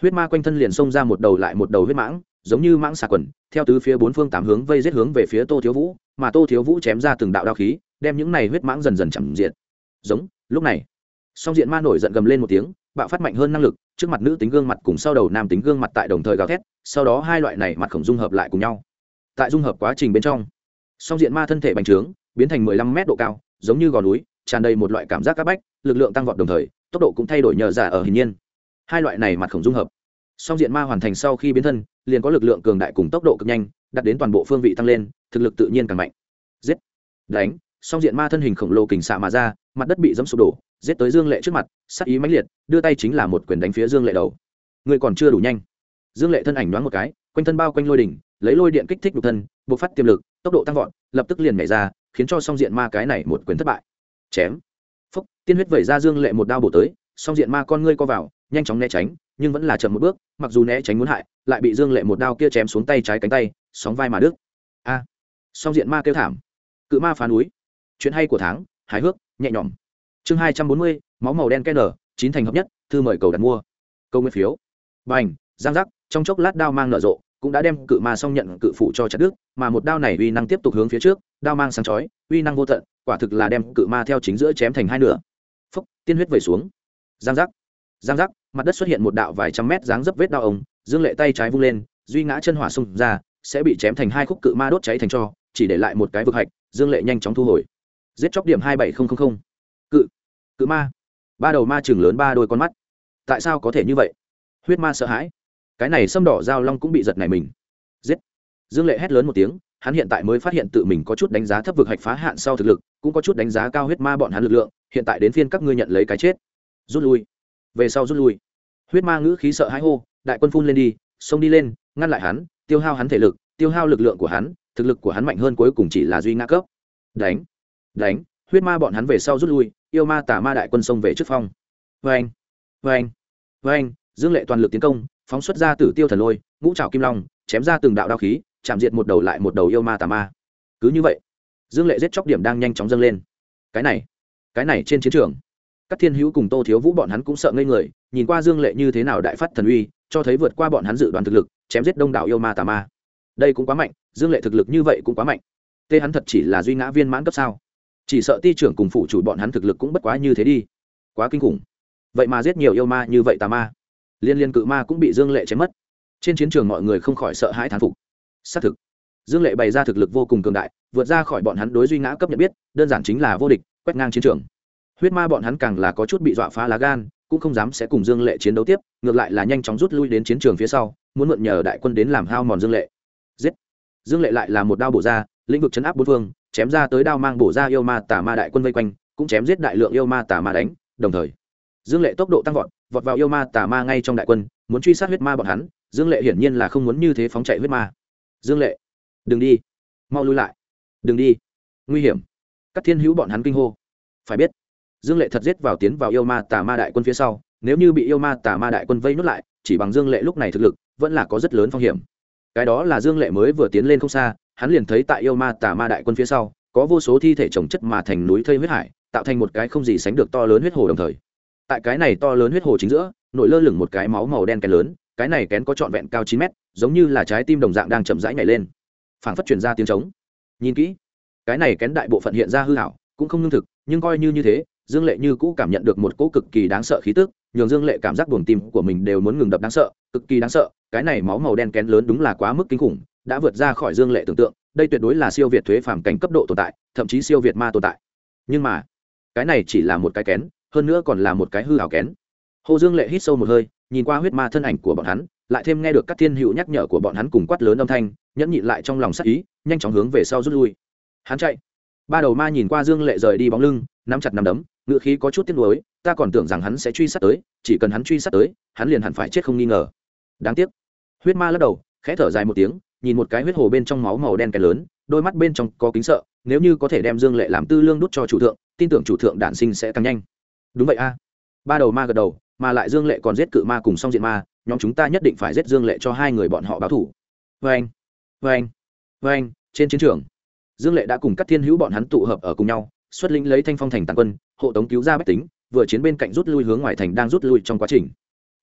Huyết ma quanh thân liền xông ra một đầu lại một đầu huyết mãng, giống như mãng xà quần, theo tứ phía bốn phương tám hướng vây giết hướng về phía tô thiếu vũ, mà tô thiếu vũ chém ra từng đạo đao khí, đem những này huyết mãng dần dần chậm diện giống, lúc này, song diện ma nổi giận gầm lên một tiếng, bạo phát mạnh hơn năng lực, trước mặt nữ tính gương mặt cùng sau đầu nam tính gương mặt tại đồng thời gào thét, sau đó hai loại này mặt khổng dung hợp lại cùng nhau. Tại dung hợp quá trình bên trong, song diện ma thân thể bành trướng, biến thành mười lăm mét độ cao giống như gò núi, tràn đầy một loại cảm giác áp bách, lực lượng tăng vọt đồng thời, tốc độ cũng thay đổi nhờ giả ở hình nhiên. Hai loại này mặt khổng dung hợp. Song diện ma hoàn thành sau khi biến thân, liền có lực lượng cường đại cùng tốc độ cực nhanh, đặt đến toàn bộ phương vị tăng lên, thực lực tự nhiên càng mạnh. Giết. Đánh. Song diện ma thân hình khổng lồ kình xạ mà ra, mặt đất bị dẫm sụp đổ, giết tới dương lệ trước mặt sắc ý mãnh liệt, đưa tay chính là một quyền đánh phía dương lệ đầu. Người còn chưa đủ nhanh. Dương lệ thân ảnh đoán một cái, quanh thân bao quanh lôi đỉnh, lấy lôi điện kích thích nhục thân buộc phát tiềm lực tốc độ tăng vọt, lập tức liền nhảy ra, khiến cho song diện ma cái này một quyền thất bại. Chém. Phúc, tiên huyết vẩy ra dương lệ một đao bổ tới, song diện ma con ngươi co vào, nhanh chóng né tránh, nhưng vẫn là chậm một bước, mặc dù né tránh muốn hại, lại bị dương lệ một đao kia chém xuống tay trái cánh tay, sóng vai mà đứt. A. À. Song diện ma kêu thảm. Cự ma phá núi. Chuyện hay của tháng, hài hước, nhẹ nhõm. Chương hai trăm bốn mươi, máu màu đen kn nở chín thành hợp nhất, thư mời cầu đặt mua. Câu nguyên phiếu. Bành, giang giác, trong chốc lát đao mang nở rộ cũng đã đem cự ma xong nhận cự phụ cho chặt đứt, mà một đao này uy năng tiếp tục hướng phía trước, đao mang sáng chói, uy năng vô tận, quả thực là đem cự ma theo chính giữa chém thành hai nửa. Phúc, tiên huyết vẩy xuống. Giang giác. Giang giác, mặt đất xuất hiện một đạo vài trăm mét dáng dấp vết đao ống dương lệ tay trái vung lên, duy ngã chân hỏa xung ra, sẽ bị chém thành hai khúc cự ma đốt cháy thành cho, chỉ để lại một cái vực hạch, dương lệ nhanh chóng thu hồi. Giết chóc điểm hai bảy nghìn cự. Cự ma. Ba đầu ma chừng lớn ba đôi con mắt. Tại sao có thể như vậy? Huyết ma sợ hãi cái này sâm đỏ giao long cũng bị giật này mình. Giết. Dương lệ hét lớn một tiếng, hắn hiện tại mới phát hiện tự mình có chút đánh giá thấp vực hạch phá hạn sau thực lực, cũng có chút đánh giá cao huyết ma bọn hắn lực lượng, hiện tại đến phiên các ngươi nhận lấy cái chết. Rút lui. Về sau rút lui. Huyết ma ngữ khí sợ hãi hô, đại quân phun lên đi, xông đi lên, ngăn lại hắn, tiêu hao hắn thể lực, tiêu hao lực lượng của hắn, thực lực của hắn mạnh hơn cuối cùng chỉ là duy ngã cấp. Đánh. Đánh. Huyết ma bọn hắn về sau rút lui, yêu ma tả ma đại quân xông về trước phong. Vê anh vê anh vê anh dương lệ toàn lực tiến công phóng xuất ra tử tiêu thần lôi, ngũ trào kim long, chém ra từng đạo đao khí, chạm diệt một đầu lại một đầu yêu ma tà ma. Cứ như vậy, dương lệ giết chóc điểm đang nhanh chóng dâng lên. Cái này cái này trên chiến trường, các thiên hữu cùng tô thiếu vũ bọn hắn cũng sợ ngây người, nhìn qua dương lệ như thế nào đại phát thần uy, cho thấy vượt qua bọn hắn dự đoán thực lực, chém giết đông đảo yêu ma tà ma. Đây cũng quá mạnh, dương lệ thực lực như vậy cũng quá mạnh. Tê hắn thật chỉ là duy ngã viên mãn cấp sao? Chỉ sợ ti trưởng cùng phụ chủ bọn hắn thực lực cũng bất quá như thế đi. Quá kinh khủng. Vậy mà giết nhiều yêu ma như vậy tà ma liên liên cự ma cũng bị dương lệ chém mất. Trên chiến trường mọi người không khỏi sợ hãi thán phục. Xác thực, dương lệ bày ra thực lực vô cùng cường đại, vượt ra khỏi bọn hắn đối duy ngã cấp nhận biết, đơn giản chính là vô địch, quét ngang chiến trường. Huyết ma bọn hắn càng là có chút bị dọa phá lá gan, cũng không dám sẽ cùng dương lệ chiến đấu tiếp, ngược lại là nhanh chóng rút lui đến chiến trường phía sau, muốn mượn nhờ đại quân đến làm hao mòn dương lệ. Giết! Dương lệ lại là một đao bổ ra, lĩnh vực chấn áp bốn phương, chém ra tới đao mang bổ ra yêu ma tả ma đại quân vây quanh, cũng chém giết đại lượng yêu ma tả ma đánh, đồng thời dương lệ tốc độ tăng vọt vọt vào yêu ma tà ma ngay trong đại quân, muốn truy sát huyết ma bọn hắn, dương lệ hiển nhiên là không muốn như thế phóng chạy huyết ma. Dương lệ, đừng đi, mau lui lại, đừng đi, nguy hiểm. Các thiên hữu bọn hắn kinh hô. Phải biết, dương lệ thật giết vào tiến vào yêu ma tà ma đại quân phía sau, nếu như bị yêu ma tà ma đại quân vây nuốt lại, chỉ bằng dương lệ lúc này thực lực, vẫn là có rất lớn phong hiểm. Cái đó là dương lệ mới vừa tiến lên không xa, hắn liền thấy tại yêu ma tà ma đại quân phía sau, có vô số thi thể trồng chất mà thành núi thây huyết hải, tạo thành một cái không gì sánh được to lớn huyết hồ đồng thời tại cái này to lớn huyết hồ chính giữa, nổi lơ lửng một cái máu màu đen kén lớn, cái này kén có trọn vẹn cao chín mét, giống như là trái tim đồng dạng đang chậm rãi nhảy lên. Phảng phất chuyển ra tiếng trống. Nhìn kỹ, cái này kén đại bộ phận hiện ra hư hảo cũng không lương thực, nhưng coi như như thế, dương lệ như cũ cảm nhận được một cỗ cực kỳ đáng sợ khí tức, nhường dương lệ cảm giác buồng tim của mình đều muốn ngừng đập đáng sợ, cực kỳ đáng sợ, cái này máu màu đen kén lớn đúng là quá mức kinh khủng, đã vượt ra khỏi dương lệ tưởng tượng, đây tuyệt đối là siêu việt thuế phàm cảnh cấp độ tồn tại, thậm chí siêu việt ma tồn tại. Nhưng mà, cái này chỉ là một cái kén hơn nữa còn là một cái hư hào kén. Hồ dương lệ hít sâu một hơi, nhìn qua huyết ma thân ảnh của bọn hắn, lại thêm nghe được các thiên hữu nhắc nhở của bọn hắn cùng quát lớn âm thanh, nhẫn nhịn lại trong lòng sắc ý, nhanh chóng hướng về sau rút lui. Hắn chạy. Ba đầu ma nhìn qua dương lệ rời đi bóng lưng, nắm chặt nắm đấm, ngựa khí có chút tiếc nuối, ta còn tưởng rằng hắn sẽ truy sát tới, chỉ cần hắn truy sát tới, hắn liền hẳn phải chết không nghi ngờ. Đáng tiếc. Huyết ma lắc đầu, khẽ thở dài một tiếng, nhìn một cái huyết hồ bên trong máu màu đen cái lớn, đôi mắt bên trong có kính sợ, nếu như có thể đem dương lệ làm tư lương đút cho chủ thượng, tin tưởng chủ thượng đản sinh sẽ tăng nhanh đúng vậy a. Ba đầu ma gật đầu, mà lại dương lệ còn giết cự ma cùng song diện ma, nhóm chúng ta nhất định phải giết dương lệ cho hai người bọn họ báo thủ. Vê anh vê anh vê anh trên chiến trường. Dương lệ đã cùng các thiên hữu bọn hắn tụ hợp ở cùng nhau, xuất lĩnh lấy thanh phong thành tàn quân, hộ tống cứu ra bách tính, vừa chiến bên cạnh rút lui hướng ngoài thành đang rút lui trong quá trình.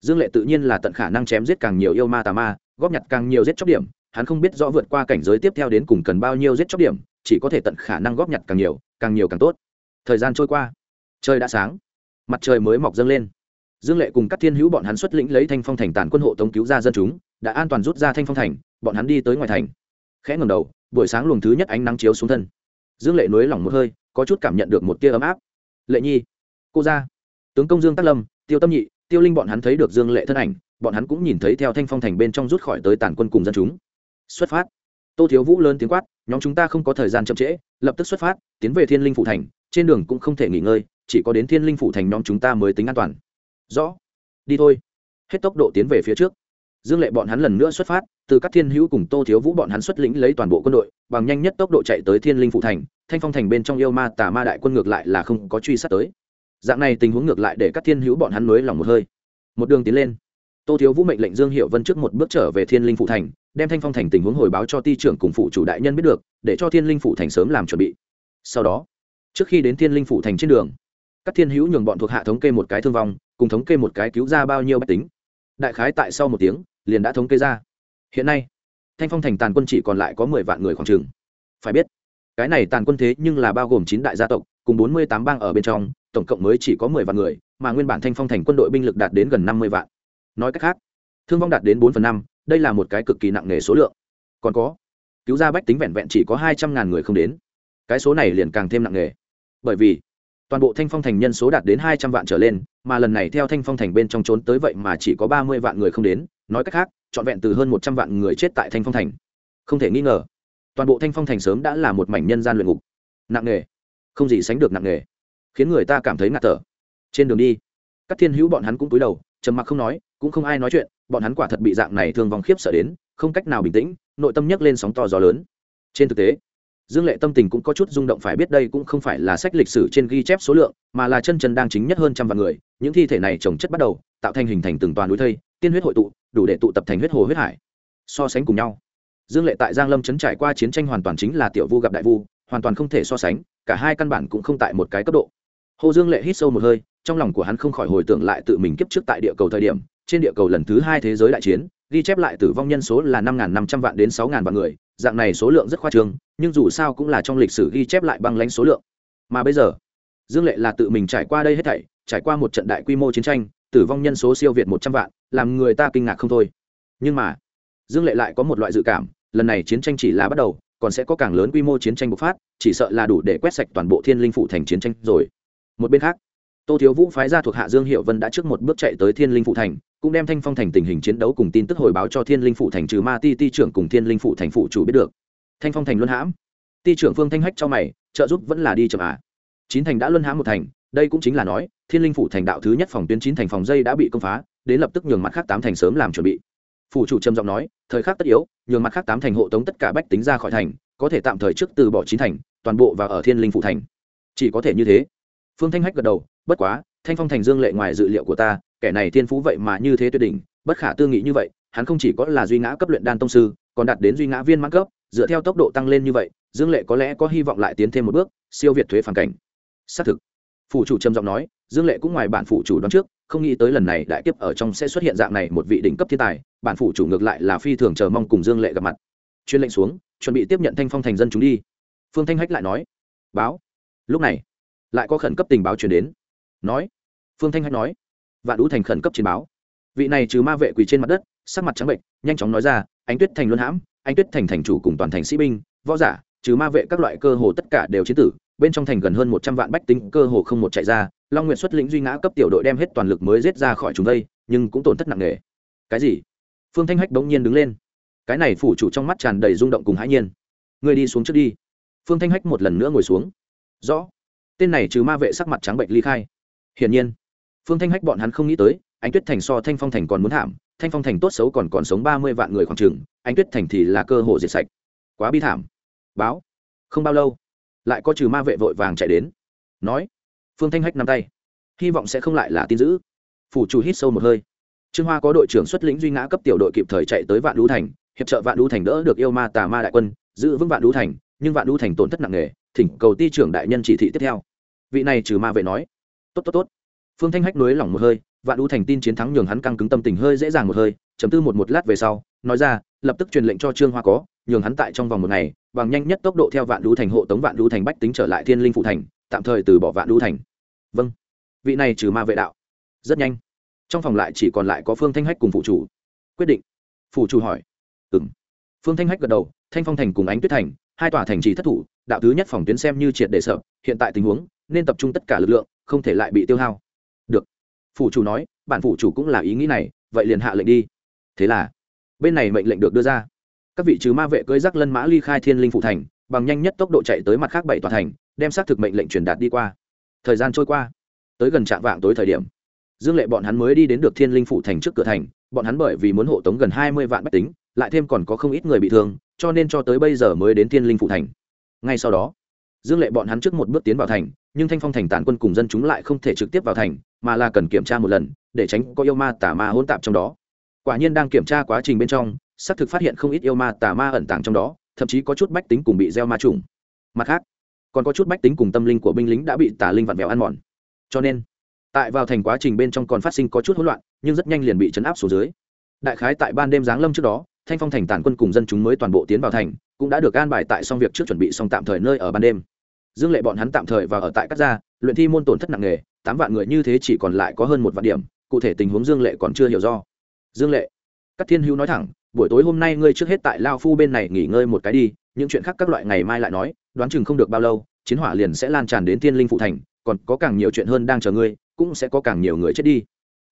Dương lệ tự nhiên là tận khả năng chém giết càng nhiều yêu ma tà ma, góp nhặt càng nhiều giết chóc điểm, hắn không biết rõ vượt qua cảnh giới tiếp theo đến cùng cần bao nhiêu giết chóc điểm, chỉ có thể tận khả năng góp nhặt càng nhiều càng nhiều càng tốt. Thời gian trôi qua, trời đã sáng mặt trời mới mọc dâng lên. Dương lệ cùng các thiên hữu bọn hắn xuất lĩnh lấy thanh phong thành tàn quân hộ tống cứu ra dân chúng, đã an toàn rút ra thanh phong thành, bọn hắn đi tới ngoài thành. Khẽ ngầm đầu, buổi sáng luồng thứ nhất ánh nắng chiếu xuống thân. Dương lệ nối lỏng một hơi, có chút cảm nhận được một tia ấm áp. Lệ nhi, cô ra. Tướng công dương tác lâm, tiêu tâm nhị, tiêu linh bọn hắn thấy được dương lệ thân ảnh, bọn hắn cũng nhìn thấy theo thanh phong thành bên trong rút khỏi tới tàn quân cùng dân chúng. Xuất phát. Tô thiếu vũ lớn tiếng quát, nhóm chúng ta không có thời gian chậm trễ, lập tức xuất phát, tiến về thiên linh phủ thành, trên đường cũng không thể nghỉ ngơi chỉ có đến thiên linh phủ thành nhóm chúng ta mới tính an toàn. Rõ. Đi thôi. Hết tốc độ tiến về phía trước. Dương lệ bọn hắn lần nữa xuất phát, từ các thiên hữu cùng tô thiếu vũ bọn hắn xuất lĩnh lấy toàn bộ quân đội, bằng nhanh nhất tốc độ chạy tới thiên linh phủ thành, thanh phong thành bên trong yêu ma tà ma đại quân ngược lại là không có truy sát tới. Dạng này tình huống ngược lại để các thiên hữu bọn hắn nới lòng một hơi. Một đường tiến lên. Tô thiếu vũ mệnh lệnh dương hiệu vân trước một bước trở về thiên linh phủ thành, đem thanh phong thành tình huống hồi báo cho ti trưởng cùng phụ chủ đại nhân biết được, để cho thiên linh phủ thành sớm làm chuẩn bị. Sau đó, trước khi đến thiên linh phủ thành trên đường các thiên hữu nhường bọn thuộc hạ thống kê một cái thương vong, cùng thống kê một cái cứu ra bao nhiêu bách tính. Đại khái tại sau một tiếng, liền đã thống kê ra. Hiện nay, thanh phong thành tàn quân chỉ còn lại có mười vạn người khoảng trường phải biết, cái này tàn quân thế nhưng là bao gồm chín đại gia tộc, cùng bốn mươi tám bang ở bên trong, tổng cộng mới chỉ có mười vạn người, mà nguyên bản thanh phong thành quân đội binh lực đạt đến gần năm mươi vạn. Nói cách khác, thương vong đạt đến bốn phần năm, đây là một cái cực kỳ nặng nề số lượng. Còn có, cứu ra bách tính vẹn vẹn chỉ có hai trăm ngàn người không đến. Cái số này liền càng thêm nặng nề. Bởi vì toàn bộ thanh phong thành nhân số đạt đến hai trăm vạn trở lên, mà lần này theo thanh phong thành bên trong trốn tới vậy mà chỉ có ba mươi vạn người không đến, nói cách khác, trọn vẹn từ hơn một trăm vạn người chết tại thanh phong thành. Không thể nghi ngờ, toàn bộ thanh phong thành sớm đã là một mảnh nhân gian luyện ngục. Nặng nề, không gì sánh được nặng nề, khiến người ta cảm thấy ngạt thở. Trên đường đi, các thiên hữu bọn hắn cũng cúi đầu, trầm mặc không nói, cũng không ai nói chuyện, bọn hắn quả thật bị dạng này thương vong khiếp sợ đến, không cách nào bình tĩnh, nội tâm nhấc lên sóng to gió lớn. Trên thực tế dương lệ tâm tình cũng có chút rung động, phải biết đây cũng không phải là sách lịch sử trên ghi chép số lượng, mà là chân chân đang chính nhất hơn trăm vạn người. Những thi thể này trồng chất bắt đầu, tạo thành hình thành từng toàn núi thây, tiên huyết hội tụ, đủ để tụ tập thành huyết hồ huyết hải. So sánh cùng nhau, dương lệ tại giang lâm trấn trải qua chiến tranh hoàn toàn chính là tiểu vu gặp đại vu, hoàn toàn không thể so sánh, cả hai căn bản cũng không tại một cái cấp độ. Hồ dương lệ hít sâu một hơi, trong lòng của hắn không khỏi hồi tưởng lại tự mình kiếp trước tại địa cầu thời điểm, trên địa cầu lần thứ hai thế giới đại chiến ghi chép lại tử vong nhân số là năm năm trăm vạn đến sáu vạn người, dạng này số lượng rất khoa trương, nhưng dù sao cũng là trong lịch sử ghi chép lại băng lãnh số lượng. Mà bây giờ, dương lệ là tự mình trải qua đây hết thảy, trải qua một trận đại quy mô chiến tranh, tử vong nhân số siêu việt một trăm vạn, làm người ta kinh ngạc không thôi. Nhưng mà, dương lệ lại có một loại dự cảm, lần này chiến tranh chỉ là bắt đầu, còn sẽ có càng lớn quy mô chiến tranh bộc phát, chỉ sợ là đủ để quét sạch toàn bộ thiên linh phủ thành chiến tranh rồi. Một bên khác, tô thiếu vũ phái ra thuộc hạ dương hiệu vân đã trước một bước chạy tới thiên linh phủ thành cũng đem thanh phong thành tình hình chiến đấu cùng tin tức hồi báo cho thiên linh phụ thành trừ ma ti ti trưởng cùng thiên linh phụ thành phụ chủ biết được. Thanh phong thành luân hãm. Ti trưởng phương thanh hách cho mày, trợ giúp vẫn là đi chậm à. chín thành đã luân hãm một thành, đây cũng chính là nói, thiên linh phụ thành đạo thứ nhất phòng tuyến chín thành phòng dây đã bị công phá, đến lập tức nhường mặt khác tám thành sớm làm chuẩn bị. Phủ chủ trầm giọng nói, thời khắc tất yếu, nhường mặt khác tám thành hộ tống tất cả bách tính ra khỏi thành, có thể tạm thời trước từ bỏ chín thành, toàn bộ và ở thiên linh phụ thành. Chỉ có thể như thế. Phương thanh hách gật đầu, bất quá, thanh phong thành dương lệ ngoài dự liệu của ta kẻ này thiên phú vậy mà như thế tuyệt đỉnh, bất khả tư nghị như vậy, hắn không chỉ có là duy ngã cấp luyện đan tông sư, còn đạt đến duy ngã viên mãn cấp, dựa theo tốc độ tăng lên như vậy, dương lệ có lẽ có hy vọng lại tiến thêm một bước, siêu việt thuế phản cảnh. Xác thực. Phủ chủ trầm giọng nói, dương lệ cũng ngoài bản phủ chủ đoán trước, không nghĩ tới lần này đại kiếp ở trong sẽ xuất hiện dạng này một vị đỉnh cấp thiên tài, bản phủ chủ ngược lại là phi thường chờ mong cùng dương lệ gặp mặt. Chuyên lệnh xuống, chuẩn bị tiếp nhận thanh phong thành dân chúng đi. Phương thanh hách lại nói, báo. Lúc này, lại có khẩn cấp tình báo chuyển đến. Nói, phương thanh hách nói vạn đũ thành khẩn cấp chiến báo. Vị này trừ ma vệ quỳ trên mặt đất, sắc mặt trắng bệnh, nhanh chóng nói ra anh tuyết thành luân hãm anh tuyết thành thành chủ cùng toàn thành sĩ binh, võ giả, trừ ma vệ các loại cơ hồ tất cả đều chiến tử, bên trong thành gần hơn một trăm vạn bách tính cơ hồ không một chạy ra, long nguyện xuất lĩnh duy ngã cấp tiểu đội đem hết toàn lực mới giết ra khỏi chúng đây, nhưng cũng tổn thất nặng nề. Cái gì? Phương thanh hách bỗng nhiên đứng lên. Cái này phủ chủ trong mắt tràn đầy rung động cùng hãi nhiên. Người đi xuống trước đi. Phương thanh hách một lần nữa ngồi xuống. Rõ. Tên này trừ ma vệ sắc mặt trắng bệnh ly khai. Hiển nhiên phương thanh hách bọn hắn không nghĩ tới anh tuyết thành so thanh phong thành còn muốn thảm, thanh phong thành tốt xấu còn còn sống ba mươi vạn người khoảng trường anh tuyết thành thì là cơ hội diệt sạch. Quá bi thảm. Báo. Không bao lâu, lại có trừ ma vệ vội vàng chạy đến. Nói. Phương thanh hách nắm tay. Hy vọng sẽ không lại là tin dữ. Phủ chủ hít sâu một hơi. Trương hoa có đội trưởng xuất lĩnh duy ngã cấp tiểu đội kịp thời chạy tới vạn Lũ thành, hiệp trợ vạn Lũ thành đỡ được yêu ma tà ma đại quân, giữ vững vạn Lũ thành, nhưng vạn Lũ thành tổn thất nặng nề, thỉnh cầu ti trưởng đại nhân chỉ thị tiếp theo. Vị này trừ ma vệ nói. Tốt tốt tốt phương thanh hách nối lỏng một hơi, vạn Đu thành tin chiến thắng nhường hắn căng cứng tâm tình hơi dễ dàng một hơi chấm tư một một lát về sau, nói ra, lập tức truyền lệnh cho trương hoa có, nhường hắn tại trong vòng một ngày, bằng nhanh nhất tốc độ theo vạn Đu thành hộ tống vạn Đu thành bách tính trở lại thiên linh phụ thành, tạm thời từ bỏ vạn Đu thành. Vâng. Vị này trừ ma vệ đạo. Rất nhanh. Trong phòng lại chỉ còn lại có phương thanh hách cùng phụ chủ. Quyết định. Phụ chủ hỏi. Ừng phương thanh hách gật đầu, thanh phong thành cùng ánh tuyết thành, hai tòa thành trì thất thủ, đạo thứ nhất phòng tuyến xem như triệt để sợ, hiện tại tình huống, nên tập trung tất cả lực lượng, không thể lại bị tiêu hao phủ chủ nói, bản phủ chủ cũng là ý nghĩ này, vậy liền hạ lệnh đi. Thế là, bên này mệnh lệnh được đưa ra. Các vị trừ ma vệ cưới rắc lân mã ly khai thiên linh phụ thành, bằng nhanh nhất tốc độ chạy tới mặt khác bảy tòa thành, đem xác thực mệnh lệnh truyền đạt đi qua. Thời gian trôi qua, tới gần trạm vạng tối thời điểm, dương lệ bọn hắn mới đi đến được thiên linh phụ thành trước cửa thành, bọn hắn bởi vì muốn hộ tống gần hai mươi vạn bách tính, lại thêm còn có không ít người bị thương, cho nên cho tới bây giờ mới đến thiên linh phụ thành. Ngay sau đó, dương lệ bọn hắn trước một bước tiến vào thành nhưng thanh phong thành tàn quân cùng dân chúng lại không thể trực tiếp vào thành, mà là cần kiểm tra một lần, để tránh có yêu ma tà ma hỗn tạp trong đó. Quả nhiên đang kiểm tra quá trình bên trong, xác thực phát hiện không ít yêu ma tà ma ẩn tàng trong đó, thậm chí có chút bách tính cùng bị gieo ma trùng. Mặt khác, còn có chút bách tính cùng tâm linh của binh lính đã bị tà linh vặn vẹo ăn mòn. Cho nên, tại vào thành quá trình bên trong còn phát sinh có chút hỗn loạn, nhưng rất nhanh liền bị chấn áp xuống dưới. Đại khái tại ban đêm giáng lâm trước đó, thanh phong thành tàn quân cùng dân chúng mới toàn bộ tiến vào thành, cũng đã được an bài tại xong việc trước chuẩn bị xong tạm thời nơi ở ban đêm dương lệ bọn hắn tạm thời và ở tại các gia, luyện thi môn tổn thất nặng nề, tám vạn người như thế chỉ còn lại có hơn một vạn điểm, cụ thể tình huống dương lệ còn chưa hiểu do dương lệ các thiên hữu nói thẳng, buổi tối hôm nay ngươi trước hết tại lao phu bên này nghỉ ngơi một cái đi, những chuyện khác các loại ngày mai lại nói, đoán chừng không được bao lâu, chiến hỏa liền sẽ lan tràn đến thiên linh phụ thành, còn có càng nhiều chuyện hơn đang chờ ngươi, cũng sẽ có càng nhiều người chết đi.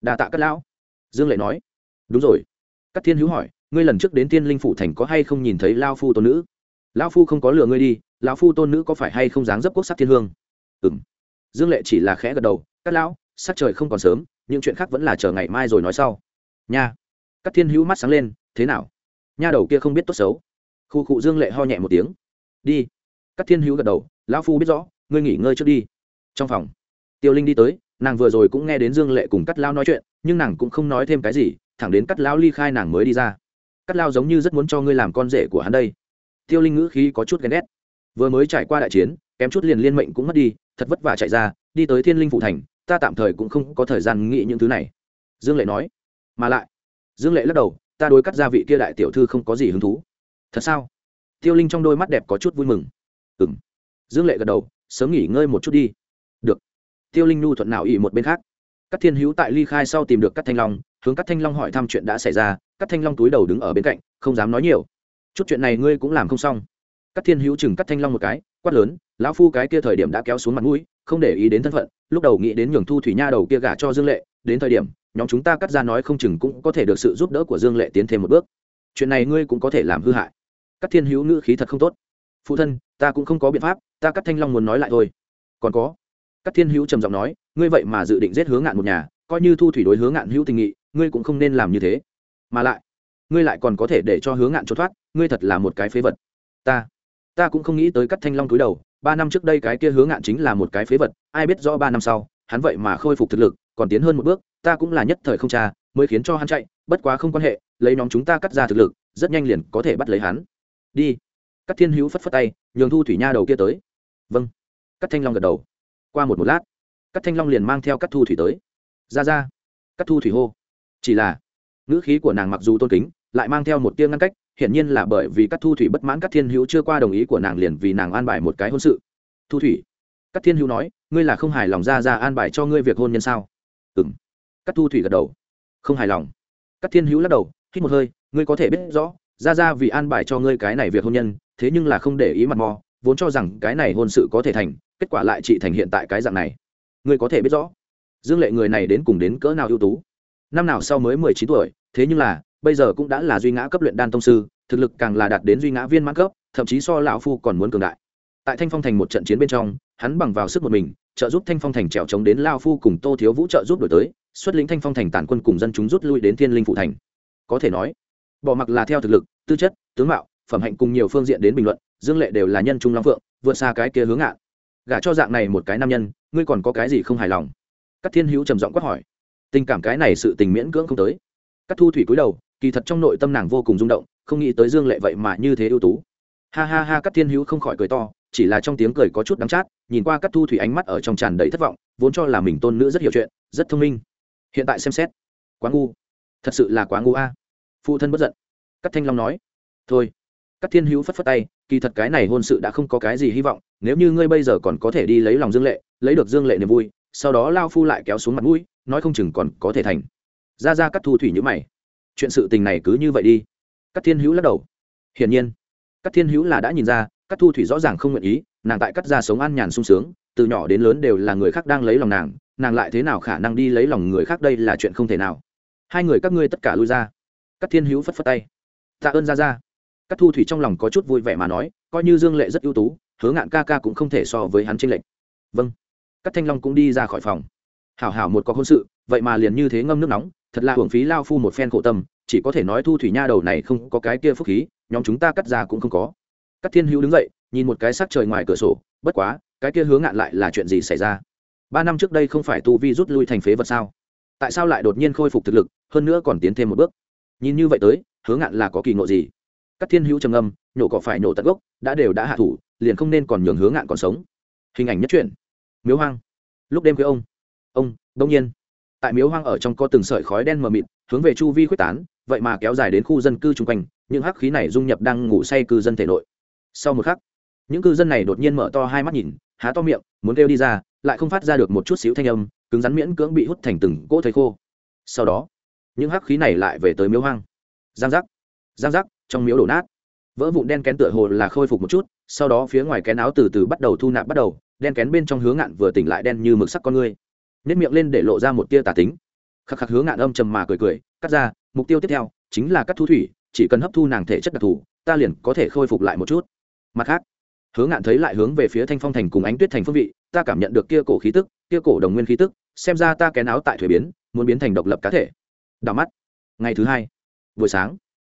Đa tạ các lão. Dương lệ nói. Đúng rồi. Các thiên hữu hỏi, ngươi lần trước đến tiên linh phụ thành có hay không nhìn thấy lao phu tôn nữ? Lao phu không có lừa ngươi đi lão phu tôn nữ có phải hay không dáng dấp quốc sắc thiên hương? Ừ m dương lệ chỉ là khẽ gật đầu, các lão, sắc trời không còn sớm, những chuyện khác vẫn là chờ ngày mai rồi nói sau. Nha. Các thiên hữu mắt sáng lên, thế nào? Nha đầu kia không biết tốt xấu. Khu cụ dương lệ ho nhẹ một tiếng. Đi. Các thiên hữu gật đầu, lão phu biết rõ, ngươi nghỉ ngơi trước đi. Trong phòng, tiêu linh đi tới, nàng vừa rồi cũng nghe đến dương lệ cùng cắt lao nói chuyện, nhưng nàng cũng không nói thêm cái gì, thẳng đến cắt lao ly khai nàng mới đi ra. Cắt lao giống như rất muốn cho ngươi làm con rể của hắn đây. Tiêu linh ngữ khí có chút ghen ghét vừa mới trải qua đại chiến, kém chút liền liên mệnh cũng mất đi, thật vất vả chạy ra, đi tới thiên linh phụ thành, ta tạm thời cũng không có thời gian nghĩ những thứ này. Dương lệ nói. Mà lại, dương lệ lắc đầu, ta đối cắt gia vị kia đại tiểu thư không có gì hứng thú. Thật sao? Tiêu linh trong đôi mắt đẹp có chút vui mừng. Ừ m dương lệ gật đầu, sớm nghỉ ngơi một chút đi. Được. Tiêu linh nhu thuận nào ỵ một bên khác. Các thiên hữu tại ly khai sau tìm được các thanh long, hướng các thanh long hỏi thăm chuyện đã xảy ra. Các thanh long túi đầu đứng ở bên cạnh, không dám nói nhiều. Chút chuyện này ngươi cũng làm không xong các thiên hữu chừng cắt thanh long một cái, quát lớn, lão phu cái kia thời điểm đã kéo xuống mặt mũi, không để ý đến thân phận, lúc đầu nghĩ đến nhường thu thủy nha đầu kia gả cho dương lệ, đến thời điểm, nhóm chúng ta cắt ra nói không chừng cũng có thể được sự giúp đỡ của dương lệ tiến thêm một bước. Chuyện này ngươi cũng có thể làm hư hại. Các thiên hữu ngữ khí thật không tốt. Phụ thân, ta cũng không có biện pháp, ta cắt thanh long muốn nói lại thôi. Còn có? Các thiên hữu trầm giọng nói, ngươi vậy mà dự định giết hướng ngạn một nhà, coi như thu thủy đối hướng ngạn hữu tình nghị, ngươi cũng không nên làm như thế. Mà lại, ngươi lại còn có thể để cho hướng ngạn trốn thoát, ngươi thật là một cái phế vật. Ta ta cũng không nghĩ tới cắt thanh long túi đầu, ba năm trước đây cái kia hướng ngạn chính là một cái phế vật, ai biết rõ ba năm sau, hắn vậy mà khôi phục thực lực, còn tiến hơn một bước, ta cũng là nhất thời không cha mới khiến cho hắn chạy, bất quá không quan hệ, lấy nhóm chúng ta cắt ra thực lực, rất nhanh liền có thể bắt lấy hắn. Đi. Cắt thiên hữu phất phất tay, nhường thu thủy nha đầu kia tới. Vâng. Cắt thanh long gật đầu. Qua một một lát, cắt thanh long liền mang theo cắt thu thủy tới. Ra ra. Cắt thu thủy hô. Chỉ là, ngữ khí của nàng mặc dù tôn kính, lại mang theo một tiếng ngăn cách hiển nhiên là bởi vì các thu thủy bất mãn các thiên hữu chưa qua đồng ý của nàng liền vì nàng an bài một cái hôn sự. Thu thủy, các thiên hữu nói, ngươi là không hài lòng ra ra an bài cho ngươi việc hôn nhân sao? Ừ m các thu thủy gật đầu. Không hài lòng. Các thiên hữu lắc đầu, hít một hơi, ngươi có thể biết rõ, ra ra vì an bài cho ngươi cái này việc hôn nhân, thế nhưng là không để ý mặt mò, vốn cho rằng cái này hôn sự có thể thành, kết quả lại chị thành hiện tại cái dạng này. Ngươi có thể biết rõ. Dương lệ người này đến cùng đến cỡ nào ưu tú? Năm nào sau mới mười chín tuổi, thế nhưng là bây giờ cũng đã là duy ngã cấp luyện đan tông sư, thực lực càng là đạt đến duy ngã viên mãn cấp, thậm chí so lão phu còn muốn cường đại. Tại thanh phong thành một trận chiến bên trong, hắn bằng vào sức một mình, trợ giúp thanh phong thành trèo chống đến lao phu cùng tô thiếu vũ trợ giúp đổi tới, xuất lĩnh thanh phong thành tàn quân cùng dân chúng rút lui đến thiên linh phụ thành. Có thể nói, bỏ mặc là theo thực lực, tư chất, tướng mạo, phẩm hạnh cùng nhiều phương diện đến bình luận, dương lệ đều là nhân trung long phượng, vượt xa cái kia hướng ạ gả cho dạng này một cái nam nhân, ngươi còn có cái gì không hài lòng? Các thiên hữu trầm giọng quát hỏi. Tình cảm cái này sự tình miễn cưỡng không tới. Các thu thủy cúi đầu kỳ thật trong nội tâm nàng vô cùng rung động, không nghĩ tới dương lệ vậy mà như thế ưu tú. Ha ha ha các thiên hữu không khỏi cười to, chỉ là trong tiếng cười có chút đắng chát, nhìn qua các thu thủy ánh mắt ở trong tràn đầy thất vọng, vốn cho là mình tôn nữ rất hiểu chuyện, rất thông minh. Hiện tại xem xét, quá ngu. Thật sự là quá ngu a. Phụ thân bất giận. Các thanh long nói, thôi. Các thiên hữu phất phất tay, kỳ thật cái này hôn sự đã không có cái gì hy vọng, nếu như ngươi bây giờ còn có thể đi lấy lòng dương lệ, lấy được dương lệ niềm vui, sau đó lao phu lại kéo xuống mặt mũi, nói không chừng còn có thể thành. Ra ra các thu thủy như mày chuyện sự tình này cứ như vậy đi. Các thiên hữu lắc đầu. Hiển nhiên các thiên hữu là đã nhìn ra các thu thủy rõ ràng không nguyện ý, nàng tại cắt ra sống an nhàn sung sướng, từ nhỏ đến lớn đều là người khác đang lấy lòng nàng nàng lại thế nào khả năng đi lấy lòng người khác đây là chuyện không thể nào. Hai người các ngươi tất cả lui ra. Các thiên hữu phất phất tay. Tạ ơn ra ra. Các thu thủy trong lòng có chút vui vẻ mà nói, coi như dương lệ rất ưu tú, hứa ngạn ca ca cũng không thể so với hắn tranh lệch. Vâng. Các thanh long cũng đi ra khỏi phòng. Hảo hảo một có hôn sự, vậy mà liền như thế ngâm nước nóng thật là hưởng phí lao phu một phen khổ tâm, chỉ có thể nói thu thủy nha đầu này không có cái kia phúc khí, nhóm chúng ta cắt ra cũng không có. Cắt thiên hữu đứng dậy, nhìn một cái sắc trời ngoài cửa sổ, bất quá, cái kia hướng ngạn lại là chuyện gì xảy ra? Ba năm trước đây không phải tu vi rút lui thành phế vật sao? Tại sao lại đột nhiên khôi phục thực lực, hơn nữa còn tiến thêm một bước? Nhìn như vậy tới hướng ngạn là có kỳ ngộ gì? Các thiên hữu trầm âm nhổ cỏ phải nhổ tận gốc, đã đều đã hạ thủ, liền không nên còn nhường hướng ngạn còn sống. Hình ảnh nhất truyện. Miếu hoang. Lúc đêm với ông ông, đông nhiên tại miếu hoang ở trong có từng sợi khói đen mờ mịt, hướng về chu vi khuếch tán, vậy mà kéo dài đến khu dân cư chung quanh, những hắc khí này dung nhập đang ngủ say cư dân thể nội. Sau một khắc, những cư dân này đột nhiên mở to hai mắt nhìn, há to miệng, muốn kêu đi ra, lại không phát ra được một chút xíu thanh âm, cứng rắn miễn cưỡng bị hút thành từng cỗ thầy khô. Sau đó, những hắc khí này lại về tới miếu hoang. Giang giác giang giác, trong miếu đổ nát. Vỡ vụn đen kén tựa hồ là khôi phục một chút, sau đó phía ngoài kén áo từ từ bắt đầu thu nạp bắt đầu, đen kén bên trong hướng ngạn vừa tỉnh lại đen như mực sắc con ngươi nếp miệng lên để lộ ra một tia tà tính. Khắc khắc hướng ngạn âm trầm mà cười cười, cắt ra, mục tiêu tiếp theo chính là cắt thu thủy, chỉ cần hấp thu nàng thể chất đặc thù, ta liền có thể khôi phục lại một chút. Mặt khác hướng ngạn thấy lại hướng về phía thanh phong thành cùng ánh tuyết thành phương vị, ta cảm nhận được kia cổ khí tức, kia cổ đồng nguyên khí tức, xem ra ta kén áo tại thuế biến, muốn biến thành độc lập cá thể. Đào mắt, ngày thứ hai, buổi sáng,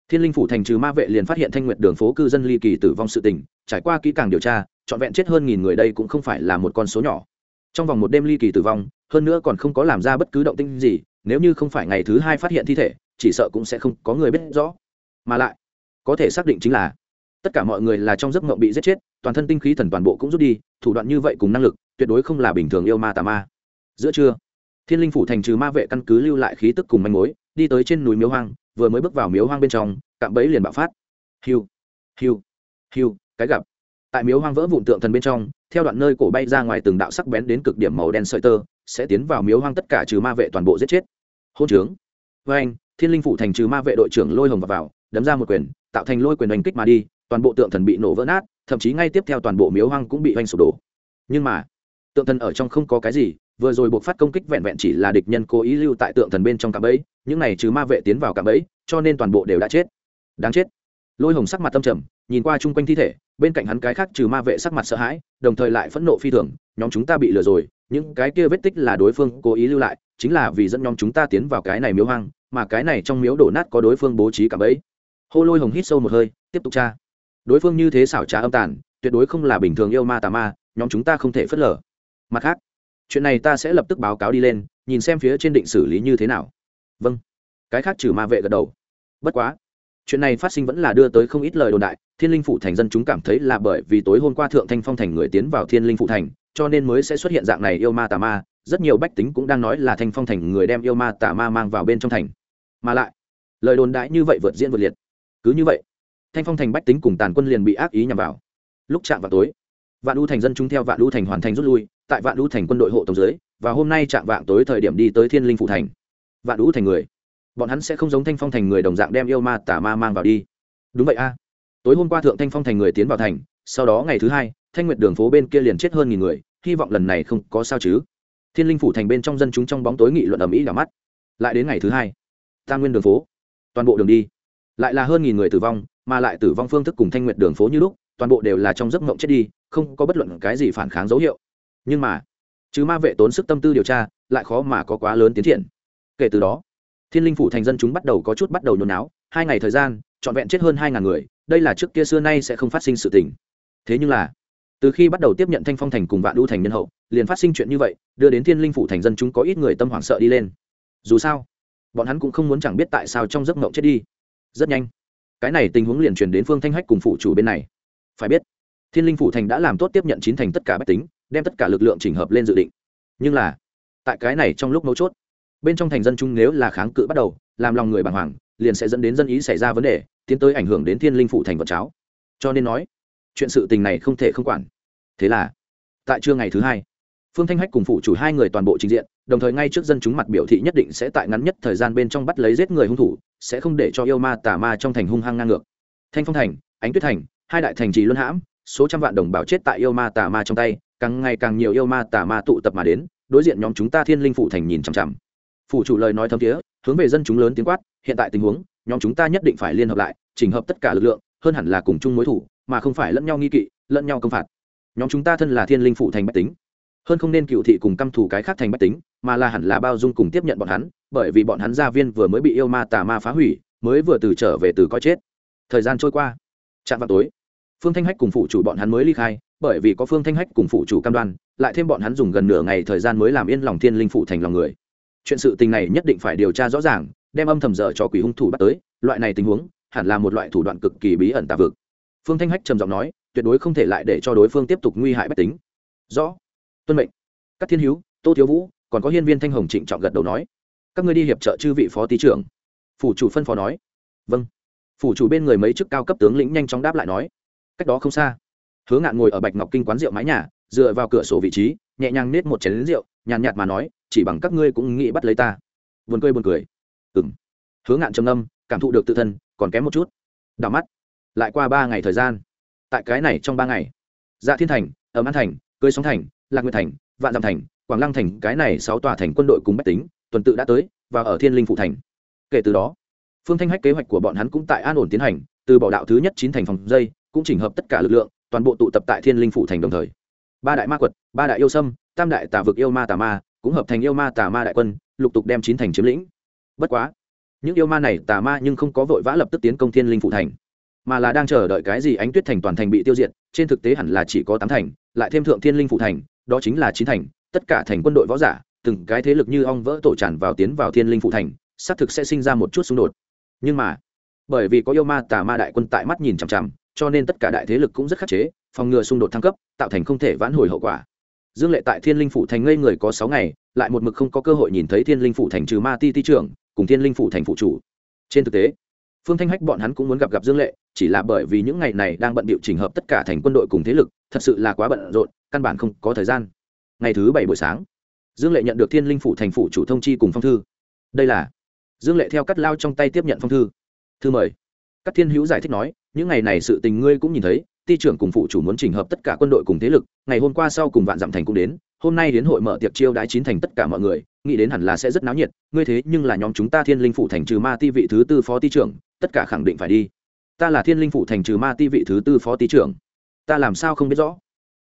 thiên linh phủ thành trừ ma vệ liền phát hiện thanh nguyệt đường phố cư dân ly kỳ tử vong sự tình, trải qua kỹ càng điều tra, trọn vẹn chết hơn nghìn người đây cũng không phải là một con số nhỏ trong vòng một đêm ly kỳ tử vong, hơn nữa còn không có làm ra bất cứ động tinh gì, nếu như không phải ngày thứ hai phát hiện thi thể, chỉ sợ cũng sẽ không có người biết rõ. Mà lại, có thể xác định chính là, tất cả mọi người là trong giấc mộng bị giết chết, toàn thân tinh khí thần toàn bộ cũng rút đi, thủ đoạn như vậy cùng năng lực, tuyệt đối không là bình thường yêu ma tà ma. Giữa trưa, thiên linh phủ thành trừ ma vệ căn cứ lưu lại khí tức cùng manh mối, đi tới trên núi miếu hoang, vừa mới bước vào miếu hoang bên trong, cạm bẫy liền bạo phát. Hiu hiu hiu, cái gặp. Tại miếu hoang vỡ vụn tượng thần bên trong theo đoạn nơi cổ bay ra ngoài từng đạo sắc bén đến cực điểm màu đen sợi tơ sẽ tiến vào miếu hoang tất cả trừ ma vệ toàn bộ giết chết. Hôn trướng. Với anh thiên linh phủ thành trừ ma vệ đội trưởng lôi hồng vào, vào đấm ra một quyền tạo thành lôi quyền đánh kích mà đi toàn bộ tượng thần bị nổ vỡ nát thậm chí ngay tiếp theo toàn bộ miếu hoang cũng bị oanh sụp đổ. Nhưng mà tượng thần ở trong không có cái gì vừa rồi buộc phát công kích vẹn vẹn chỉ là địch nhân cố ý lưu tại tượng thần bên trong cạm bẫy những này trừ ma vệ tiến vào cạm bẫy cho nên toàn bộ đều đã chết. Đáng chết. Lôi hồng sắc mặt tâm trầm nhìn qua chung quanh thi thể bên cạnh hắn cái khác trừ ma vệ sắc mặt sợ hãi, đồng thời lại phẫn nộ phi thường, nhóm chúng ta bị lừa rồi, những cái kia vết tích là đối phương cố ý lưu lại, chính là vì dẫn nhóm chúng ta tiến vào cái này miếu hoang, mà cái này trong miếu đổ nát có đối phương bố trí cả bẫy. Hô lôi hồng hít sâu một hơi, tiếp tục tra. Đối phương như thế xảo trá âm tàn, tuyệt đối không là bình thường yêu ma tà ma, nhóm chúng ta không thể phớt lờ. Mặt khác, chuyện này ta sẽ lập tức báo cáo đi lên, nhìn xem phía trên định xử lý như thế nào. Vâng. Cái khác trừ ma vệ gật đầu. Bất quá chuyện này phát sinh vẫn là đưa tới không ít lời đồn đại, thiên linh phủ thành dân chúng cảm thấy là bởi vì tối hôm qua thượng thanh phong thành người tiến vào thiên linh phủ thành, cho nên mới sẽ xuất hiện dạng này yêu ma tà ma, rất nhiều bách tính cũng đang nói là thanh phong thành người đem yêu ma tà ma mang vào bên trong thành. Mà lại, lời đồn đại như vậy vượt diễn vượt liệt. Cứ như vậy, thanh phong thành bách tính cùng tàn quân liền bị ác ý nhằm vào. Lúc chạm vào tối, vạn u thành dân chúng theo vạn u thành hoàn thành rút lui, tại vạn u thành quân đội hộ tổng dưới, và hôm nay chạm vạn tối thời điểm đi tới thiên linh phủ thành. Vạn u thành người bọn hắn sẽ không giống thanh phong thành người đồng dạng đem yêu ma tà ma mang vào đi. Đúng vậy a. Tối hôm qua thượng thanh phong thành người tiến vào thành, sau đó ngày thứ hai, thanh nguyệt đường phố bên kia liền chết hơn nghìn người, hy vọng lần này không có sao chứ. Thiên linh phủ thành bên trong dân chúng trong bóng tối nghị luận ầm ĩ đỏ mắt. Lại đến ngày thứ hai ta nguyên đường phố, toàn bộ đường đi. Lại là hơn nghìn người tử vong, mà lại tử vong phương thức cùng thanh nguyệt đường phố như lúc, toàn bộ đều là trong giấc mộng chết đi, không có bất luận cái gì phản kháng dấu hiệu. Nhưng mà chứ ma vệ tốn sức tâm tư điều tra, lại khó mà có quá lớn tiến triển. Kể từ đó thiên linh phủ thành dân chúng bắt đầu có chút bắt đầu nhốn náo, hai ngày thời gian, trọn vẹn chết hơn hai ngàn người, đây là trước kia xưa nay sẽ không phát sinh sự tình. Thế nhưng là, từ khi bắt đầu tiếp nhận thanh phong thành cùng vạn đu thành nhân hậu, liền phát sinh chuyện như vậy, đưa đến thiên linh phủ thành dân chúng có ít người tâm hoảng sợ đi lên. Dù sao, bọn hắn cũng không muốn chẳng biết tại sao trong giấc mộng chết đi. Rất nhanh, cái này tình huống liền truyền đến phương thanh hách cùng phụ chủ bên này. Phải biết, thiên linh phủ thành đã làm tốt tiếp nhận chín thành tất cả bách tính, đem tất cả lực lượng chỉnh hợp lên dự định. Nhưng là, tại cái này trong lúc mấu chốt bên trong thành dân chúng nếu là kháng cự bắt đầu, làm lòng người bàng hoàng, liền sẽ dẫn đến dân ý xảy ra vấn đề, tiến tới ảnh hưởng đến thiên linh phủ thành vật cháo. Cho nên nói, chuyện sự tình này không thể không quản. Thế là, tại trưa ngày thứ hai, phương thanh hách cùng phụ chủ hai người toàn bộ trình diện, đồng thời ngay trước dân chúng mặt biểu thị nhất định sẽ tại ngắn nhất thời gian bên trong bắt lấy giết người hung thủ, sẽ không để cho yêu ma tà ma trong thành hung hăng ngang ngược. Thanh phong thành, ánh tuyết thành, hai đại thành trì luân hãm, số trăm vạn đồng bào chết tại yêu ma tà ma trong tay, càng ngày càng nhiều yêu ma tà ma tụ tập mà đến, đối diện nhóm chúng ta thiên linh phụ thành nhìn chằm chằm phủ chủ lời nói thấm thiế, hướng về dân chúng lớn tiếng quát, hiện tại tình huống, nhóm chúng ta nhất định phải liên hợp lại, chỉnh hợp tất cả lực lượng, hơn hẳn là cùng chung mối thủ, mà không phải lẫn nhau nghi kỵ, lẫn nhau công phạt. Nhóm chúng ta thân là thiên linh phụ thành bách tính. Hơn không nên cựu thị cùng căm thù cái khác thành bách tính, mà là hẳn là bao dung cùng tiếp nhận bọn hắn, bởi vì bọn hắn gia viên vừa mới bị yêu ma tà ma phá hủy, mới vừa từ trở về từ coi chết. Thời gian trôi qua, chạm vào tối, phương thanh hách cùng phụ chủ bọn hắn mới ly khai, bởi vì có phương thanh hách cùng phụ chủ cam đoan, lại thêm bọn hắn dùng gần nửa ngày thời gian mới làm yên lòng thiên linh phụ thành lòng người chuyện sự tình này nhất định phải điều tra rõ ràng, đem âm thầm dở cho quỷ hung thủ bắt tới, loại này tình huống hẳn là một loại thủ đoạn cực kỳ bí ẩn tà vực. Phương thanh hách trầm giọng nói, tuyệt đối không thể lại để cho đối phương tiếp tục nguy hại bách tính. Rõ. Tuân mệnh. Các thiên hữu, tô thiếu vũ, còn có hiên viên thanh hồng trịnh trọng gật đầu nói, các ngươi đi hiệp trợ chư vị phó tý trưởng. Phủ chủ phân phó nói. Vâng. Phủ chủ bên người mấy chức cao cấp tướng lĩnh nhanh chóng đáp lại nói, cách đó không xa. Hứa ngạn ngồi ở bạch ngọc kinh quán rượu mái nhà dựa vào cửa sổ vị trí, nhẹ nhàng nết một chén lính rượu, nhàn nhạt mà nói, chỉ bằng các ngươi cũng nghĩ bắt lấy ta. Buồn cười buồn cười. Ừ m hứa ngạn trầm âm cảm thụ được tự thân, còn kém một chút. Đảo mắt. Lại qua ba ngày thời gian. Tại cái này trong ba ngày dạ thiên thành ấm an thành, cưới sóng thành, lạc nguyệt thành, vạn dặm thành, quảng lăng thành, cái này sáu tòa thành quân đội cùng bách tính, tuần tự đã tới và ở thiên linh phụ thành. Kể từ đó, phương thanh hách kế hoạch của bọn hắn cũng tại an ổn tiến hành, từ bỏ đạo thứ nhất chín thành phòng dây, cũng chỉnh hợp tất cả lực lượng, toàn bộ tụ tập tại thiên linh phụ thành đồng thời ba đại ma quật, ba đại yêu sâm, tam đại tà vực yêu ma tà ma, cũng hợp thành yêu ma tà ma đại quân, lục tục đem chín thành chiếm lĩnh. Bất quá, những yêu ma này tà ma nhưng không có vội vã lập tức tiến công thiên linh phụ thành, mà là đang chờ đợi cái gì ánh tuyết thành toàn thành bị tiêu diệt, trên thực tế hẳn là chỉ có tám thành, lại thêm thượng thiên linh phụ thành, đó chính là chín thành, tất cả thành quân đội võ giả, từng cái thế lực như ong vỡ tổ tràn vào tiến vào thiên linh phụ thành, xác thực sẽ sinh ra một chút xung đột. Nhưng mà, bởi vì có yêu ma tà ma đại quân tại mắt nhìn chằm chằm, cho nên tất cả đại thế lực cũng rất khắc chế phòng ngừa xung đột thăng cấp, tạo thành không thể vãn hồi hậu quả. Dương lệ tại thiên linh phủ thành ngây người có sáu ngày, lại một mực không có cơ hội nhìn thấy thiên linh phủ thành trừ ma ti ti trưởng, cùng thiên linh phủ thành phụ chủ. Trên thực tế, phương thanh hách bọn hắn cũng muốn gặp gặp dương lệ, chỉ là bởi vì những ngày này đang bận bịu trình hợp tất cả thành quân đội cùng thế lực, thật sự là quá bận rộn, căn bản không có thời gian. Ngày thứ bảy buổi sáng, dương lệ nhận được thiên linh phủ thành phủ chủ thông chi cùng phong thư. Đây là, dương lệ theo cắt lao trong tay tiếp nhận phong thư. Thư mời. Các thiên hữu giải thích nói, những ngày này sự tình ngươi cũng nhìn thấy ty trưởng cùng phụ chủ muốn chỉnh hợp tất cả quân đội cùng thế lực, ngày hôm qua sau cùng vạn dặm thành cũng đến, hôm nay đến hội mở tiệc chiêu đãi chín thành tất cả mọi người, nghĩ đến hẳn là sẽ rất náo nhiệt, ngươi thế nhưng là nhóm chúng ta thiên linh phụ thành trừ ma ti vị thứ tư phó ty trưởng, tất cả khẳng định phải đi. Ta là thiên linh phụ thành trừ ma ti vị thứ tư phó ty trưởng. Ta làm sao không biết rõ?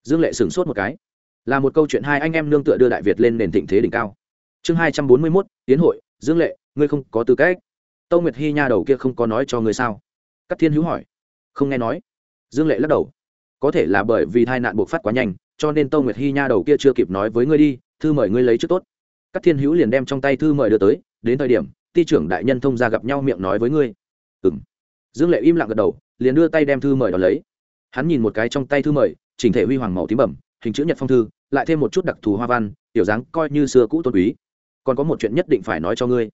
Dương lệ sửng sốt một cái. Là một câu chuyện hai anh em nương tựa đưa đại việt lên nền thịnh thế đỉnh cao. Chương hai trăm bốn mươi mốt, tiến hội, dương lệ, ngươi không có tư cách. Tâu nguyệt hy nha đầu kia không có nói cho ngươi sao? Các thiên hữu hỏi. Không nghe nói dương lệ lắc đầu. Có thể là bởi vì tai nạn buộc phát quá nhanh, cho nên tâu nguyệt hy nha đầu kia chưa kịp nói với ngươi đi, thư mời ngươi lấy trước tốt. Các thiên hữu liền đem trong tay thư mời đưa tới, đến thời điểm ty trưởng đại nhân thông ra gặp nhau miệng nói với ngươi. Ừ m dương lệ im lặng gật đầu, liền đưa tay đem thư mời đón lấy. Hắn nhìn một cái trong tay thư mời, chỉnh thể huy hoàng màu tím bẩm, hình chữ nhật phong thư, lại thêm một chút đặc thù hoa văn, tiểu dáng coi như xưa cũ tôn quý. Còn có một chuyện nhất định phải nói cho ngươi.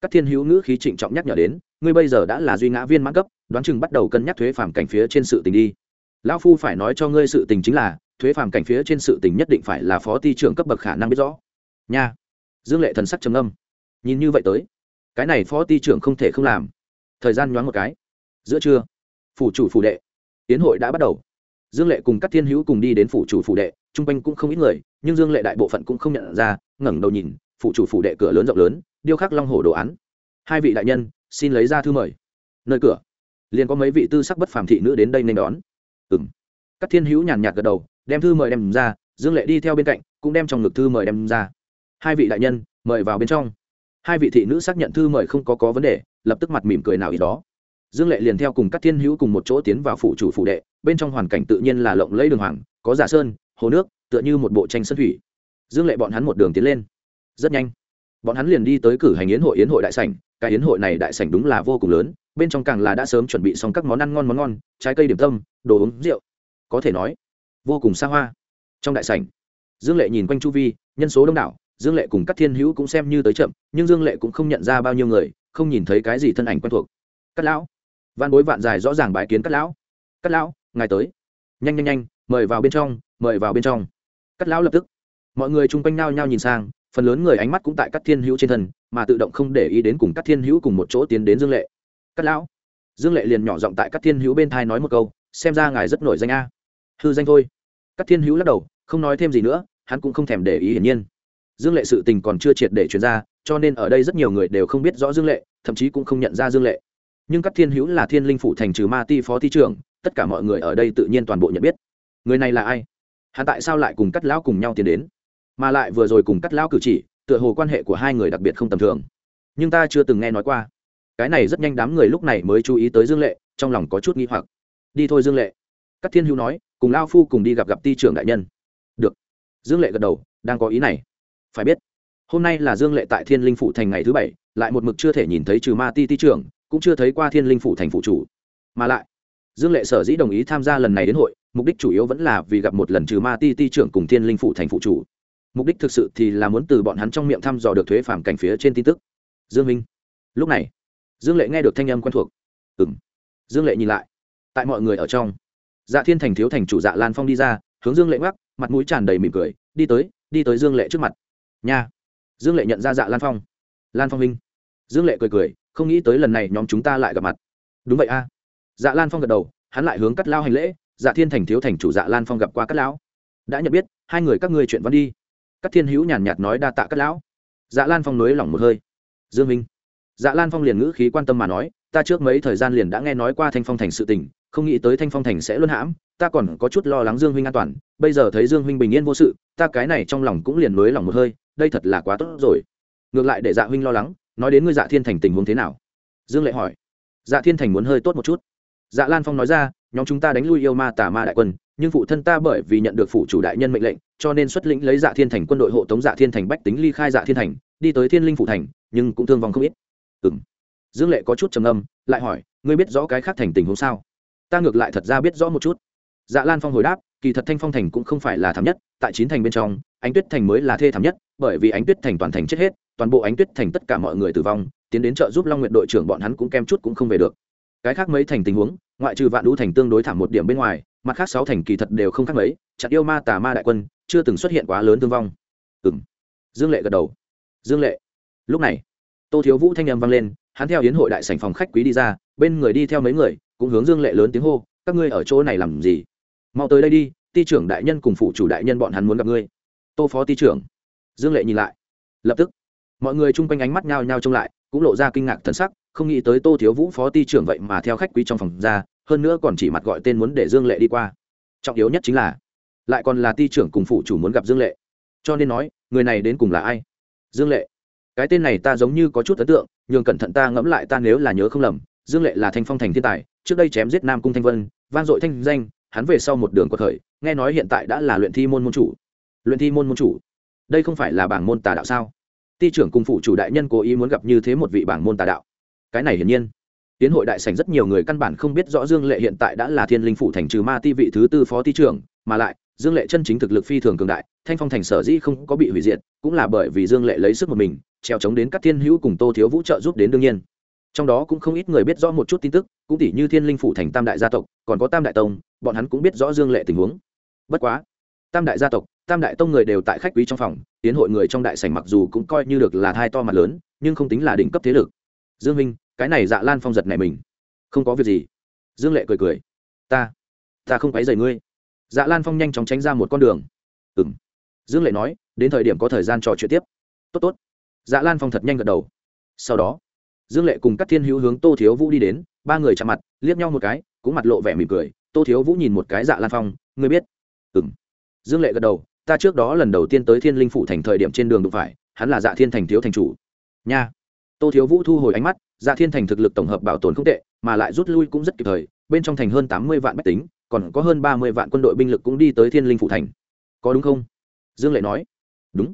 Các thiên hữu ngữ khí trịnh trọng nhắc nhở đến ngươi bây giờ đã là duy ngã viên mãn cấp, đoán chừng bắt đầu cân nhắc thuế phàm cảnh phía trên sự tình đi. Lão phu phải nói cho ngươi sự tình chính là, thuế phàm cảnh phía trên sự tình nhất định phải là phó ty trưởng cấp bậc khả năng biết rõ. Nha. Dương lệ thần sắc trầm âm nhìn như vậy tới, cái này phó ty trưởng không thể không làm. Thời gian nhoáng một cái. Giữa trưa, phủ chủ phủ đệ tiến hội đã bắt đầu. Dương lệ cùng các thiên hữu cùng đi đến phủ chủ phủ đệ t r u n g quanh cũng không ít người, nhưng dương lệ đại bộ phận cũng không nhận ra, ngẩng đầu nhìn, phủ chủ phủ đệ cửa lớn rộng lớn, điêu khắc long hổ đồ án. Hai vị đại nhân xin lấy ra thư mời. Nơi cửa. Liền có mấy vị tư sắc bất phàm thị nữ đến đây nên đón. Ừ m các thiên hữu nhàn nhạt gật đầu, đem thư mời đem ra, dương lệ đi theo bên cạnh, cũng đem trong ngực thư mời đem ra. Hai vị đại nhân, mời vào bên trong. Hai vị thị nữ xác nhận thư mời không có có vấn đề, lập tức mặt mỉm cười nào ý đó. Dương lệ liền theo cùng các thiên hữu cùng một chỗ tiến vào phủ chủ phủ đệ, bên trong hoàn cảnh tự nhiên là lộng lẫy đường hoàng, có giả sơn, hồ nước, tựa như một bộ tranh sân thủy. Dương lệ bọn hắn một đường tiến lên. Rất nhanh bọn hắn liền đi tới cử hành yến hội yến hội đại sảnh. Cái yến hội này đại sảnh đúng là vô cùng lớn, bên trong càng là đã sớm chuẩn bị xong các món ăn ngon món ngon, trái cây điểm tâm, đồ uống, rượu. Có thể nói, vô cùng xa hoa. Trong đại sảnh, dương lệ nhìn quanh chu vi, nhân số đông đảo, dương lệ cùng các thiên hữu cũng xem như tới chậm, nhưng dương lệ cũng không nhận ra bao nhiêu người, không nhìn thấy cái gì thân ảnh quen thuộc. Cắt lão văn bối vạn dài rõ ràng bài kiến cắt lão. Cắt lão, ngài tới. Nhanh nhanh nhanh, mời vào bên trong, mời vào bên trong. Cắt lão lập tức, mọi người chung quanh nao nhao nhìn sang phần lớn người ánh mắt cũng tại các thiên hữu trên thân, mà tự động không để ý đến cùng các thiên hữu cùng một chỗ tiến đến dương lệ. Cắt lão. Dương lệ liền nhỏ giọng tại các thiên hữu bên thai nói một câu, xem ra ngài rất nổi danh a. Hư danh thôi. Các thiên hữu lắc đầu, không nói thêm gì nữa, hắn cũng không thèm để ý hiển nhiên. Dương lệ sự tình còn chưa triệt để chuyển ra, cho nên ở đây rất nhiều người đều không biết rõ dương lệ, thậm chí cũng không nhận ra dương lệ. Nhưng các thiên hữu là thiên linh phủ thành trừ ma ti phó Thi trưởng, tất cả mọi người ở đây tự nhiên toàn bộ nhận biết. Người này là ai? Hắn tại sao lại cùng cắt lão cùng nhau tiến đến? Mà lại vừa rồi cùng cắt lão cử chỉ, tựa hồ quan hệ của hai người đặc biệt không tầm thường. Nhưng ta chưa từng nghe nói qua. Cái này rất nhanh đám người lúc này mới chú ý tới dương lệ, trong lòng có chút nghi hoặc. Đi thôi dương lệ. Các thiên hữu nói, cùng lao phu cùng đi gặp gặp ti trưởng đại nhân. Được. Dương lệ gật đầu, đang có ý này. Phải biết, hôm nay là dương lệ tại thiên linh phủ thành ngày thứ bảy, lại một mực chưa thể nhìn thấy trừ ma ti ti trưởng, cũng chưa thấy qua thiên linh phủ thành phụ chủ. Mà lại, dương lệ sở dĩ đồng ý tham gia lần này đến hội, mục đích chủ yếu vẫn là vì gặp một lần trừ ma ti ti trưởng cùng thiên linh phủ thành phụ chủ mục đích thực sự thì là muốn từ bọn hắn trong miệng thăm dò được thuế phàm cảnh phía trên tin tức. Dương minh. Lúc này, dương lệ nghe được thanh âm quen thuộc. Ừng dương lệ nhìn lại. Tại mọi người ở trong dạ thiên thành thiếu thành chủ dạ lan phong đi ra, hướng dương lệ ngoắc, mặt mũi tràn đầy mỉm cười, đi tới đi tới dương lệ trước mặt. Nha. Dương lệ nhận ra dạ lan phong. Lan phong minh. Dương lệ cười cười, không nghĩ tới lần này nhóm chúng ta lại gặp mặt. Đúng vậy a. Dạ lan phong gật đầu, hắn lại hướng cắt lao hành lễ dạ thiên thành thiếu thành chủ dạ lan phong gặp qua cắt lão. Đã nhận biết, hai người các ngươi chuyện văn đi các thiên hữu nhàn nhạt nói đa tạ các lão. Dạ lan phong nới lỏng một hơi. Dương minh. Dạ lan phong liền ngữ khí quan tâm mà nói, ta trước mấy thời gian liền đã nghe nói qua thanh phong thành sự tình, không nghĩ tới thanh phong thành sẽ luân hãm, ta còn có chút lo lắng dương huynh an toàn, bây giờ thấy dương huynh bình yên vô sự, ta cái này trong lòng cũng liền nới lòng một hơi, đây thật là quá tốt rồi. Ngược lại để dạ huynh lo lắng, nói đến ngươi dạ thiên thành tình huống thế nào? Dương lệ hỏi. Dạ thiên thành muốn hơi tốt một chút. Dạ lan phong nói ra, nhóm chúng ta đánh lui yêu ma tà ma đại quân nhưng phụ thân ta bởi vì nhận được phụ chủ đại nhân mệnh lệnh, cho nên xuất lĩnh lấy dạ thiên thành quân đội hộ tống dạ thiên thành bách tính ly khai dạ thiên thành, đi tới thiên linh phụ thành, nhưng cũng thương vong không ít. Ừ m dương lệ có chút trầm âm lại hỏi, ngươi biết rõ cái khác thành tình huống sao? Ta ngược lại thật ra biết rõ một chút. Dạ lan phong hồi đáp, kỳ thật thanh phong thành cũng không phải là thảm nhất, tại chín thành bên trong, ánh tuyết thành mới là thê thảm nhất, bởi vì ánh tuyết thành toàn thành chết hết, toàn bộ ánh tuyết thành tất cả mọi người tử vong, tiến đến trợ giúp long nguyện đội trưởng bọn hắn cũng kem chút cũng không về được. Cái khác mấy thành tình huống, ngoại trừ vạn đũ thành tương đối thảm một điểm bên ngoài mặt khác sáu thành kỳ thật đều không khác mấy, chặt yêu ma tà ma đại quân, chưa từng xuất hiện quá lớn thương vong. Ừ m dương lệ gật đầu. Dương lệ. Lúc này, tô thiếu vũ thanh â m vang lên, hắn theo hiến hội đại sảnh phòng khách quý đi ra, bên người đi theo mấy người, cũng hướng dương lệ lớn tiếng hô, các ngươi ở chỗ này làm gì? Mau tới đây đi, Ti trưởng đại nhân cùng phụ chủ đại nhân bọn hắn muốn gặp ngươi. Tô phó Ti trưởng. Dương lệ nhìn lại. Lập tức, mọi người chung quanh ánh mắt nhao nhao trông lại, cũng lộ ra kinh ngạc thần sắc, không nghĩ tới tô thiếu vũ phó Ti trưởng vậy mà theo khách quý trong phòng ra hơn nữa còn chỉ mặt gọi tên muốn để dương lệ đi qua. Trọng yếu nhất chính là, lại còn là Ti trưởng cùng phụ chủ muốn gặp dương lệ. Cho nên nói, người này đến cùng là ai? Dương lệ. Cái tên này ta giống như có chút ấn tượng, nhường cẩn thận ta ngẫm lại ta nếu là nhớ không lầm, dương lệ là thanh phong thành thiên tài, trước đây chém giết nam cung thanh vân van dội thanh danh, hắn về sau một đường có thời nghe nói hiện tại đã là luyện thi môn môn chủ. Luyện thi môn môn chủ? Đây không phải là bảng môn tà đạo sao? Ti trưởng cùng phụ chủ đại nhân cố ý muốn gặp như thế một vị bảng môn tà đạo. Cái này hiển nhiên tiến hội đại sảnh rất nhiều người căn bản không biết rõ dương lệ hiện tại đã là thiên linh phủ thành trừ ma ti vị thứ tư phó ty trưởng, mà lại, dương lệ chân chính thực lực phi thường cường đại, thanh phong thành sở dĩ không có bị hủy diệt, cũng là bởi vì dương lệ lấy sức một mình, treo chống đến các thiên hữu cùng tô thiếu vũ trợ giúp đến đương nhiên. Trong đó cũng không ít người biết rõ một chút tin tức, cũng tỷ như thiên linh phủ thành tam đại gia tộc, còn có tam đại tông, bọn hắn cũng biết rõ dương lệ tình huống. Bất quá, tam đại gia tộc, tam đại tông người đều tại khách quý trong phòng, tiến hội người trong đại sảnh mặc dù cũng coi như được là thai to mặt lớn, nhưng không tính là đỉnh cấp thế lực. Dương minh cái này dạ lan phong giật này mình. Không có việc gì. Dương lệ cười cười. Ta ta không quấy rầy ngươi. Dạ lan phong nhanh chóng tránh ra một con đường. Ừng dương lệ nói, đến thời điểm có thời gian trò chuyện tiếp. Tốt tốt. Dạ lan phong thật nhanh gật đầu. Sau đó, dương lệ cùng các thiên hữu hướng tô thiếu vũ đi đến, ba người chạm mặt, liếc nhau một cái, cũng mặt lộ vẻ mỉm cười. Tô thiếu vũ nhìn một cái dạ lan phong, ngươi biết? Ừng dương lệ gật đầu, ta trước đó lần đầu tiên tới thiên linh phủ thành thời điểm trên đường đụng phải, hắn là dạ thiên thành thiếu thành chủ. Nha. Tô thiếu vũ thu hồi ánh mắt dạ thiên thành thực lực tổng hợp bảo tồn không tệ, mà lại rút lui cũng rất kịp thời, bên trong thành hơn tám mươi vạn bách tính, còn có hơn ba mươi vạn quân đội binh lực cũng đi tới thiên linh phủ thành. Có đúng không? Dương lệ nói. Đúng.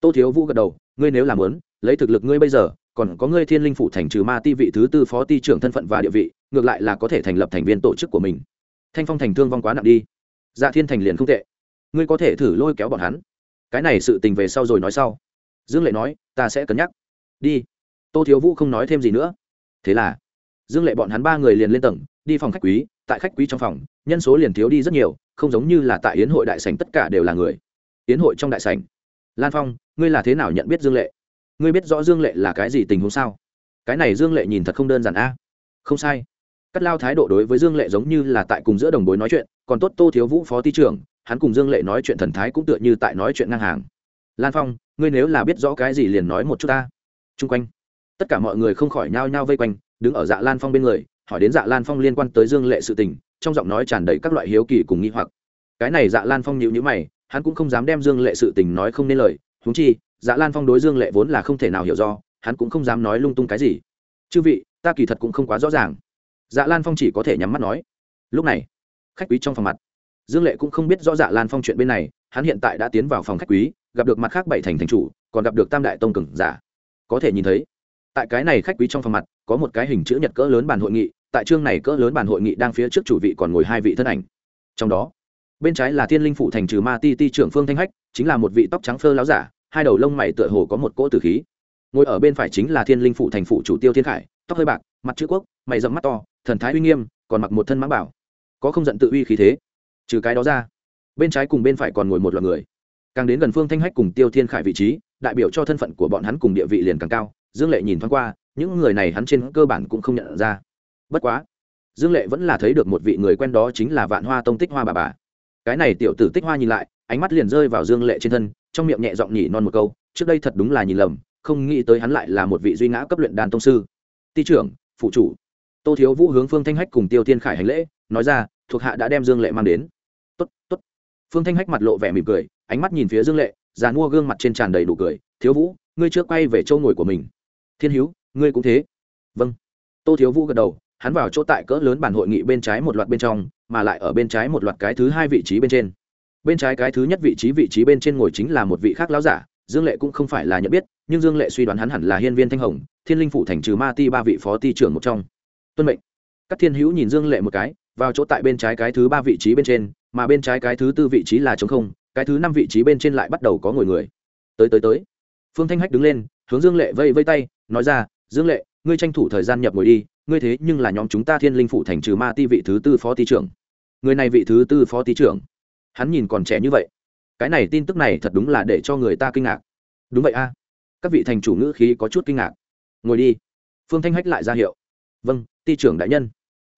Tô thiếu vũ gật đầu, ngươi nếu làm lớn, lấy thực lực ngươi bây giờ, còn có ngươi thiên linh phủ thành trừ ma ti vị thứ tư phó ti trưởng thân phận và địa vị, ngược lại là có thể thành lập thành viên tổ chức của mình. Thanh phong thành thương vong quá nặng đi. Dạ thiên thành liền không tệ. Ngươi có thể thử lôi kéo bọn hắn. Cái này sự tình về sau rồi nói sau. Dương lệ nói, ta sẽ cân nhắc. Đi tô thiếu vũ không nói thêm gì nữa. Thế là, dương lệ bọn hắn ba người liền lên tầng, đi phòng khách quý, tại khách quý trong phòng, nhân số liền thiếu đi rất nhiều, không giống như là tại yến hội đại sảnh tất cả đều là người. Yến hội trong đại sảnh. Lan phong, ngươi là thế nào nhận biết dương lệ? Ngươi biết rõ dương lệ là cái gì tình huống sao? Cái này dương lệ nhìn thật không đơn giản a. À? Không sai. Cắt lao thái độ đối với dương lệ giống như là tại cùng giữa đồng bối nói chuyện, còn tốt tô thiếu vũ phó ty trưởng, hắn cùng dương lệ nói chuyện thần thái cũng tựa như tại nói chuyện ngang hàng. Lan phong, ngươi nếu là biết rõ cái gì liền nói một chút ta. Chung quanh tất cả mọi người không khỏi nhao nhao vây quanh, đứng ở dạ lan phong bên người, hỏi đến dạ lan phong liên quan tới dương lệ sự tình, trong giọng nói tràn đầy các loại hiếu kỳ cùng nghi hoặc. Cái này dạ lan phong nhịu nhữ mày, hắn cũng không dám đem dương lệ sự tình nói không nên lời húng chi dạ lan phong đối dương lệ vốn là không thể nào hiểu do, hắn cũng không dám nói lung tung cái gì. Chư vị, ta kỳ thật cũng không quá rõ ràng. Dạ lan phong chỉ có thể nhắm mắt nói. Lúc này, khách quý trong phòng mặt. Dương lệ cũng không biết rõ dạ lan phong chuyện bên này, hắn hiện tại đã tiến vào phòng khách quý, gặp được mặt khác bảy thành thành chủ, còn gặp được tam đại tông cừng giả. Có thể nhìn thấy tại cái này khách quý trong phòng mặt, có một cái hình chữ nhật cỡ lớn bàn hội nghị, tại chương này cỡ lớn bàn hội nghị đang phía trước chủ vị còn ngồi hai vị thân ảnh. Trong đó, bên trái là thiên linh phụ thành trừ ma ti ti trưởng phương thanh hách, chính là một vị tóc trắng phơ láo giả, hai đầu lông mày tựa hồ có một cỗ tử khí. Ngồi ở bên phải chính là thiên linh phụ thành phụ chủ tiêu thiên khải, tóc hơi bạc, mặt chữ quốc, mày dẫm mắt to, thần thái uy nghiêm, còn mặc một thân mã bảo. Có không giận tự uy khí thế? Trừ cái đó ra, bên trái cùng bên phải còn ngồi một loạt người. Càng đến gần phương thanh hách cùng tiêu thiên khải vị trí, đại biểu cho thân phận của bọn hắn cùng địa vị liền càng cao dương lệ nhìn thoáng qua, những người này hắn trên cơ bản cũng không nhận ra. Bất quá, dương lệ vẫn là thấy được một vị người quen đó chính là vạn hoa tông tích hoa bà bà. Cái này tiểu tử tích hoa nhìn lại, ánh mắt liền rơi vào dương lệ trên thân, trong miệng nhẹ giọng nhỉ non một câu, trước đây thật đúng là nhìn lầm, không nghĩ tới hắn lại là một vị duy ngã cấp luyện đàn tông sư. Ti trưởng, phụ chủ. Tô thiếu vũ hướng phương thanh hách cùng tiêu tiên khải hành lễ, nói ra, thuộc hạ đã đem dương lệ mang đến. Tốt tốt. Phương thanh hách mặt lộ vẻ mỉm cười, ánh mắt nhìn phía dương lệ, già mua gương mặt trên tràn đầy đủ cười, thiếu vũ, ngươi chưa quay về châu ngồi của mình thiên hữu, ngươi cũng thế. Vâng. Tô thiếu vũ gật đầu, hắn vào chỗ tại cỡ lớn bản hội nghị bên trái một loạt bên trong, mà lại ở bên trái một loạt cái thứ hai vị trí bên trên. Bên trái cái thứ nhất vị trí vị trí bên trên ngồi chính là một vị khác lão giả, dương lệ cũng không phải là nhận biết, nhưng dương lệ suy đoán hắn hẳn là hiên viên thanh hồng, thiên linh Phủ thành trừ ma ti ba vị phó ti trưởng một trong. Tuân mệnh. Các thiên hữu nhìn dương lệ một cái, vào chỗ tại bên trái cái thứ ba vị trí bên trên, mà bên trái cái thứ tư vị trí là trống không, cái thứ năm vị trí bên trên lại bắt đầu có ngồi người. Tới tới tới. Phương thanh hách đứng lên hướng dương lệ vây vây tay, nói ra, dương lệ, ngươi tranh thủ thời gian nhập ngồi đi, ngươi thế nhưng là nhóm chúng ta thiên linh phủ thành trừ ma ti vị thứ tư phó ti trưởng. Người này vị thứ tư phó ti trưởng? Hắn nhìn còn trẻ như vậy. Cái này tin tức này thật đúng là để cho người ta kinh ngạc. Đúng vậy a. Các vị thành chủ ngữ khí có chút kinh ngạc. Ngồi đi. Phương thanh hách lại ra hiệu. Vâng ti trưởng đại nhân.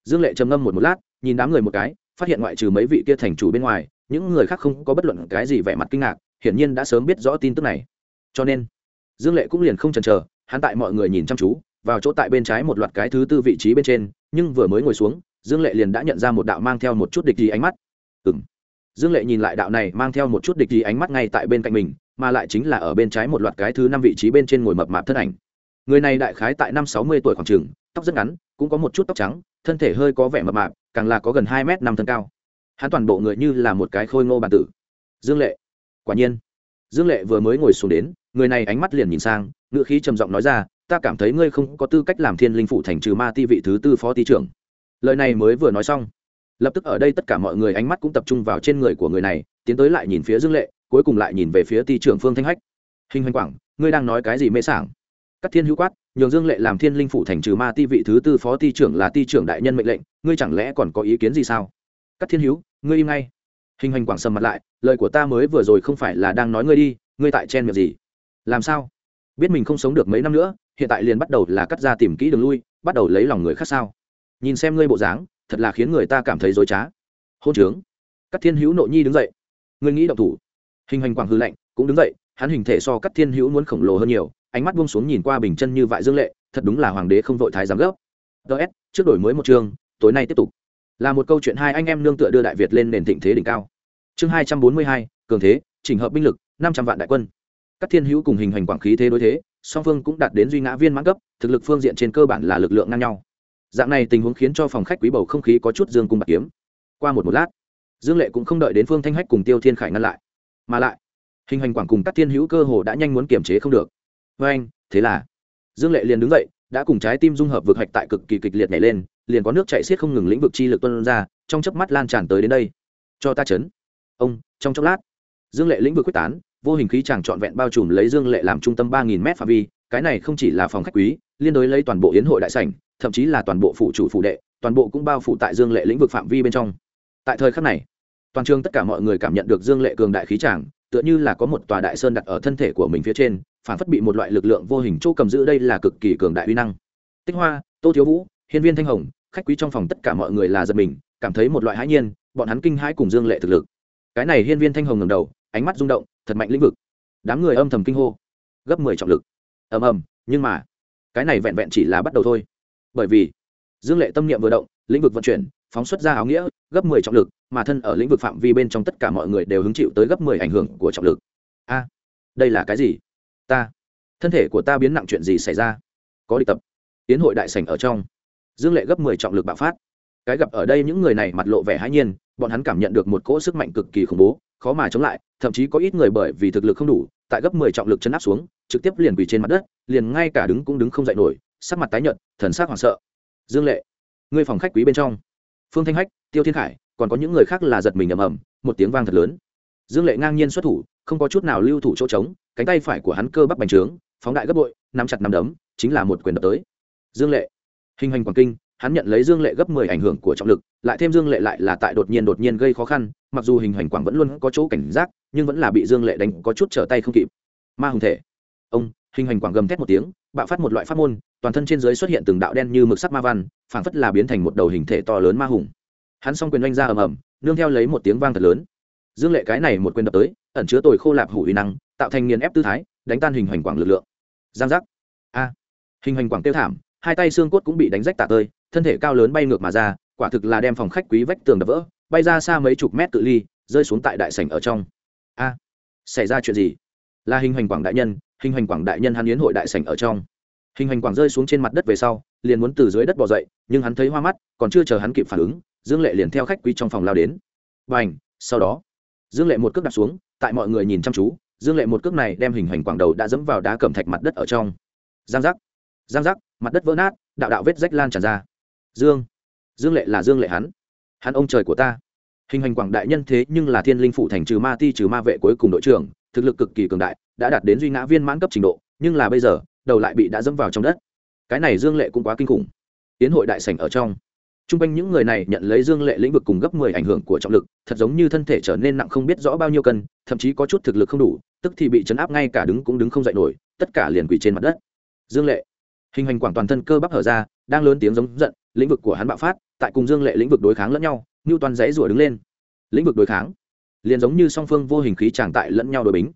Dương lệ trầm ngâm một một lát, nhìn đám người một cái, phát hiện ngoại trừ mấy vị kia thành chủ bên ngoài, những người khác không có bất luận cái gì vẻ mặt kinh ngạc, hiển nhiên đã sớm biết rõ tin tức này. Cho nên dương lệ cũng liền không chần chờ, hắn tại mọi người nhìn chăm chú, vào chỗ tại bên trái một loạt cái thứ tư vị trí bên trên, nhưng vừa mới ngồi xuống, dương lệ liền đã nhận ra một đạo mang theo một chút địch gì ánh mắt. Ừ m dương lệ nhìn lại đạo này mang theo một chút địch gì ánh mắt ngay tại bên cạnh mình, mà lại chính là ở bên trái một loạt cái thứ năm vị trí bên trên ngồi mập mạp thân ảnh. Người này đại khái tại năm sáu mươi tuổi khoảng t r ư ờ n g tóc rất ngắn, cũng có một chút tóc trắng, thân thể hơi có vẻ mập mạp, càng là có gần hai m năm thân cao. Hắn toàn bộ người như là một cái khôi ngô bản tử. Dương lệ. Quả nhiên. Dương lệ vừa mới ngồi xuống đến người này ánh mắt liền nhìn sang, ngựa khí trầm giọng nói ra, ta cảm thấy ngươi không có tư cách làm thiên linh phụ thành trừ ma ti vị thứ tư phó ti trưởng. Lời này mới vừa nói xong, lập tức ở đây tất cả mọi người ánh mắt cũng tập trung vào trên người của người này, tiến tới lại nhìn phía dương lệ, cuối cùng lại nhìn về phía ti trưởng phương thanh hách. Hình hoành quảng, ngươi đang nói cái gì mê sảng? Các thiên hữu quát, nhường dương lệ làm thiên linh phụ thành trừ ma ti vị thứ tư phó ti trưởng là ti trưởng đại nhân mệnh lệnh, ngươi chẳng lẽ còn có ý kiến gì sao? Các thiên hữu, ngươi im ngay. Hình hoành quảng sầm mặt lại, lời của ta mới vừa rồi không phải là đang nói ngươi đi, ngươi tại chen miệng gì? Làm sao? Biết mình không sống được mấy năm nữa, hiện tại liền bắt đầu là cắt ra tìm kỹ đường lui, bắt đầu lấy lòng người khác sao? Nhìn xem ngươi bộ dáng, thật là khiến người ta cảm thấy dối trá. Hôn trướng. Các thiên hữu nội nhi đứng dậy. Ngươi nghĩ động thủ. Hình hành quảng hư lạnh, cũng đứng dậy, hắn hình thể so các thiên hữu muốn khổng lồ hơn nhiều, ánh mắt buông xuống nhìn qua bình chân như vại dương lệ, thật đúng là hoàng đế không vội thái giám gấp ts trước đổi mới một chương, tối nay tiếp tục. Là một câu chuyện hai anh em nương tựa đưa đại việt lên nền thịnh thế đỉnh cao. Chương hai trăm bốn mươi hai, cường thế, chỉnh hợp binh lực, năm trăm vạn đại quân các thiên hữu cùng hình hành quảng khí thế đối thế, song phương cũng đạt đến duy ngã viên mãn cấp, thực lực phương diện trên cơ bản là lực lượng ngang nhau. Dạng này tình huống khiến cho phòng khách quý bầu không khí có chút dương cung bạc kiếm. Qua một một lát, dương lệ cũng không đợi đến phương thanh hách cùng tiêu thiên khải ngăn lại. Mà lại, hình hành quảng cùng các thiên hữu cơ hồ đã nhanh muốn kiềm chế không được. Vê anh, thế là, dương lệ liền đứng dậy, đã cùng trái tim dung hợp vực hạch tại cực kỳ kịch liệt nhảy lên, liền có nước chạy xiết không ngừng lĩnh vực chi lực tuân ra, trong chớp mắt lan tràn tới đến đây. Cho ta chấn. Ông, trong chốc lát, dương lệ lĩnh vực quyết tán vô hình khí chàng trọn vẹn bao trùm lấy dương lệ làm trung tâm ba nghìn m phạm vi cái này không chỉ là phòng khách quý liên đối lấy toàn bộ yến hội đại sảnh thậm chí là toàn bộ phụ chủ phụ đệ toàn bộ cũng bao phủ tại dương lệ lĩnh vực phạm vi bên trong. Tại thời khắc này toàn trường tất cả mọi người cảm nhận được dương lệ cường đại khí chàng, tựa như là có một tòa đại sơn đặt ở thân thể của mình phía trên phản phất bị một loại lực lượng vô hình chỗ cầm giữ đây là cực kỳ cường đại uy năng. Tích hoa tô thiếu vũ hiên viên thanh hồng khách quý trong phòng tất cả mọi người là giật mình cảm thấy một loại hãi nhiên bọn hắn kinh hãi cùng dương lệ thực lực. Cái này hiên viên thanh hồng ngầm đầu ánh mắt rung động thật mạnh lĩnh vực. Đám người âm thầm kinh hô. Gấp mười trọng lực. Ầm ầm, nhưng mà, cái này vẹn vẹn chỉ là bắt đầu thôi. Bởi vì, dương lệ tâm niệm vừa động, lĩnh vực vận chuyển, phóng xuất ra áo nghĩa, gấp mười trọng lực, mà thân ở lĩnh vực phạm vi bên trong tất cả mọi người đều hứng chịu tới gấp mười ảnh hưởng của trọng lực. A, đây là cái gì? Ta, thân thể của ta biến nặng chuyện gì xảy ra? Có đi tập. Tiến hội đại sảnh ở trong. Dương lệ gấp mười trọng lực bạo phát. Cái gặp ở đây những người này mặt lộ vẻ hãi nhiên bọn hắn cảm nhận được một cỗ sức mạnh cực kỳ khủng bố, khó mà chống lại, thậm chí có ít người bởi vì thực lực không đủ, tại gấp mười trọng lực chấn áp xuống, trực tiếp liền quỳ trên mặt đất, liền ngay cả đứng cũng đứng không dậy nổi, sắc mặt tái nhợt, thần sắc hoảng sợ. Dương lệ người phòng khách quý bên trong. Phương thanh hách, tiêu thiên khải, còn có những người khác là giật mình ầm ầm, một tiếng vang thật lớn. Dương lệ ngang nhiên xuất thủ, không có chút nào lưu thủ chỗ trống, cánh tay phải của hắn cơ bắp bành trướng, phóng đại gấp bội, nắm chặt nắm đấm, chính là một quyền đập tới. Dương lệ, hình hành quảng kinh hắn nhận lấy dương lệ gấp mười ảnh hưởng của trọng lực, lại thêm dương lệ lại là tại đột nhiên đột nhiên gây khó khăn, mặc dù hình hành quảng vẫn luôn có chỗ cảnh giác, nhưng vẫn là bị dương lệ đánh có chút trở tay không kịp. Ma hùng thể. Ông, hình hành quảng gầm thét một tiếng, bạo phát một loại pháp môn, toàn thân trên dưới xuất hiện từng đạo đen như mực sắc ma văn, phảng phất là biến thành một đầu hình thể to lớn ma hùng. Hắn s o n g quyền oanh ra ầm ầm, nương theo lấy một tiếng vang thật lớn. Dương lệ cái này một quyền đập tới, ẩn chứa tồi khô lạp hủ uy năng, tạo thành nghiền ép tư thái, đánh tan hình hoành quảng lực lượng. Giang giác. A. Hình hoành quảng tiêu thảm hai tay xương cốt cũng bị đánh rách tạ tơi, thân thể cao lớn bay ngược mà ra, quả thực là đem phòng khách quý vách tường đập vỡ, bay ra xa mấy chục mét cự ly, rơi xuống tại đại sảnh ở trong. A, xảy ra chuyện gì? Là hình hoành quảng đại nhân, hình hoành quảng đại nhân hắn yến hội đại sảnh ở trong. Hình hoành quảng rơi xuống trên mặt đất về sau, liền muốn từ dưới đất bỏ dậy, nhưng hắn thấy hoa mắt, còn chưa chờ hắn kịp phản ứng, dương lệ liền theo khách quý trong phòng lao đến. Và h sau đó, dương lệ một cước đặt xuống, tại mọi người nhìn chăm chú, dương lệ một cước này đem hình hoành quảng đầu đã dẫm vào đá cẩm thạch mặt đất ở trong. Giang giác giang giác mặt đất vỡ nát, đạo đạo vết rách lan tràn ra. Dương. Dương lệ là dương lệ hắn. Hắn ông trời của ta. Hình hành quảng đại nhân thế nhưng là thiên linh phụ thành trừ ma ti trừ ma vệ cuối cùng đội trưởng, thực lực cực kỳ cường đại, đã đạt đến duy ngã viên mãn cấp trình độ, nhưng là bây giờ, đầu lại bị đã dẫm vào trong đất. Cái này dương lệ cũng quá kinh khủng. Tiến hội đại sảnh ở trong. T r u n g quanh những người này nhận lấy dương lệ lĩnh vực cùng gấp mười ảnh hưởng của trọng lực, thật giống như thân thể trở nên nặng không biết rõ bao nhiêu cân, thậm chí có chút thực lực không đủ, tức thì bị chấn áp ngay cả đứng cũng đứng không dậy nổi, tất cả liền quỳ trên mặt đất. Dương lệ hình hành quảng toàn thân cơ bắp hở ra, đang lớn tiếng giống giận, lĩnh vực của hắn bạo phát, tại cùng dương lệ lĩnh vực đối kháng lẫn nhau như toàn dãy rủa đứng lên. Lĩnh vực đối kháng, liền giống như song phương vô hình khí tràng tại lẫn nhau đối bính.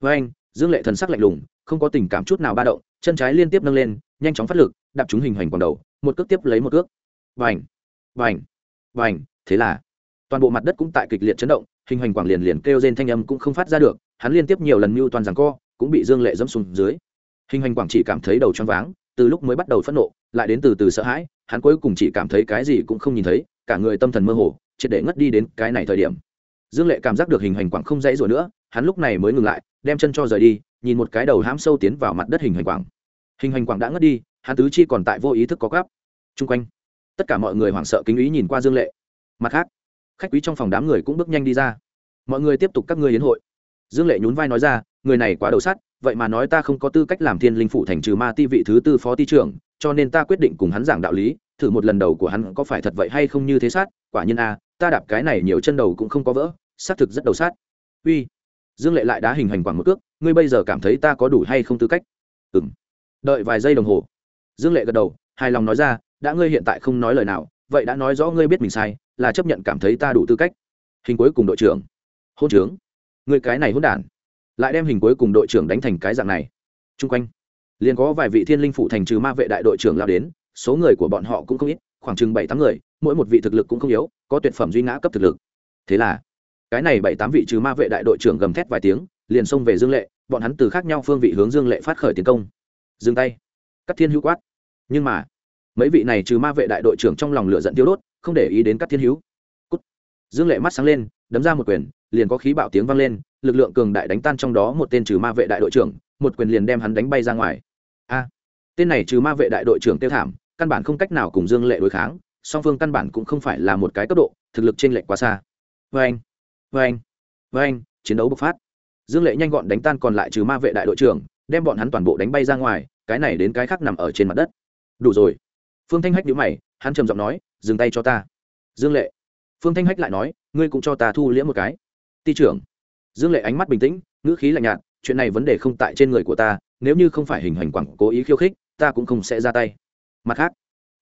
Với anh, dương lệ thần sắc lạnh lùng, không có tình cảm chút nào ba động, chân trái liên tiếp nâng lên, nhanh chóng phát lực, đạp chúng hình hành quảng đầu, một cước tiếp lấy một cước. Vành vành vành, thế là, toàn bộ mặt đất cũng tại kịch liệt chấn động, hình hành quảng liền liền kêu trên thanh âm cũng không phát ra được, hắn liên tiếp nhiều lần mưu toàn rằng co, cũng bị dương lệ dẫm xuống dưới. Hình hành quảng chỉ cảm thấy đầu choáng váng từ lúc mới bắt đầu phẫn nộ, lại đến từ từ sợ hãi, hắn cuối cùng chỉ cảm thấy cái gì cũng không nhìn thấy, cả người tâm thần mơ hồ, triệt để ngất đi đến cái này thời điểm. Dương lệ cảm giác được hình hành quảng không dãy rồi nữa, hắn lúc này mới ngừng lại, đem chân cho rời đi, nhìn một cái đầu hãm sâu tiến vào mặt đất hình hành quảng. Hình hành quảng đã ngất đi, hắn tứ chi còn tại vô ý thức có gắp chung quanh, tất cả mọi người hoảng sợ kính ý nhìn qua dương lệ. Mặt khác, khách quý trong phòng đám người cũng bước nhanh đi ra. Mọi người tiếp tục các ngươi hiến hội. Dương lệ nhún vai nói ra, người này quá đầu sắt vậy mà nói ta không có tư cách làm thiên linh phụ thành trừ ma ti vị thứ tư phó ti trưởng, cho nên ta quyết định cùng hắn giảng đạo lý, thử một lần đầu của hắn có phải thật vậy hay không như thế sát, quả nhiên a, ta đạp cái này nhiều chân đầu cũng không có vỡ, xác thực rất đầu sát. Uy, dương lệ lại đá hình hành quảng một cước, ngươi bây giờ cảm thấy ta có đủ hay không tư cách? Ừ m đợi vài giây đồng hồ. Dương lệ gật đầu, hài lòng nói ra, đã ngươi hiện tại không nói lời nào, vậy đã nói rõ ngươi biết mình sai, là chấp nhận cảm thấy ta đủ tư cách. Hình cuối cùng đội trưởng. Hôn trướng. Người cái này hôn đản lại đem hình cuối cùng đội trưởng đánh thành cái dạng này. Chung quanh, liền có vài vị thiên linh phụ thành trừ ma vệ đại đội trưởng lao đến, số người của bọn họ cũng không ít, khoảng chừng bảy tám người, mỗi một vị thực lực cũng không yếu, có tuyệt phẩm duy ngã cấp thực lực. Thế là, cái này bảy tám vị trừ ma vệ đại đội trưởng gầm thét vài tiếng, liền xông về dương lệ, bọn hắn từ khác nhau phương vị hướng dương lệ phát khởi tiến công. Dừng tay. Các thiên hữu quát. Nhưng mà, mấy vị này trừ ma vệ đại đội trưởng trong lòng lửa giận tiêu đốt, không để ý đến các thiên hữu. Cút. dương lệ mắt sáng lên, đấm ra một quyền, liền có khí bạo tiếng vang lên lực lượng cường đại đánh tan trong đó một tên trừ ma vệ đại đội trưởng, một quyền liền đem hắn đánh bay ra ngoài. A, tên này trừ ma vệ đại đội trưởng tiêu thảm, căn bản không cách nào cùng dương lệ đối kháng, song phương căn bản cũng không phải là một cái cấp độ, thực lực trên lệch quá xa. Vê anh vê anh vê anh chiến đấu bộc phát. Dương lệ nhanh gọn đánh tan còn lại trừ ma vệ đại đội trưởng, đem bọn hắn toàn bộ đánh bay ra ngoài, cái này đến cái khác nằm ở trên mặt đất. Đủ rồi. Phương thanh hách nhíu mày, hắn trầm giọng nói, dừng tay cho ta. Dương lệ, phương thanh hách lại nói, ngươi cũng cho ta thu liễm một cái. Ti trưởng dương lệ ánh mắt bình tĩnh, ngữ khí lạnh nhạt, chuyện này vấn đề không tại trên người của ta, nếu như không phải hình hành quảng cố ý khiêu khích, ta cũng không sẽ ra tay. Mặt khác,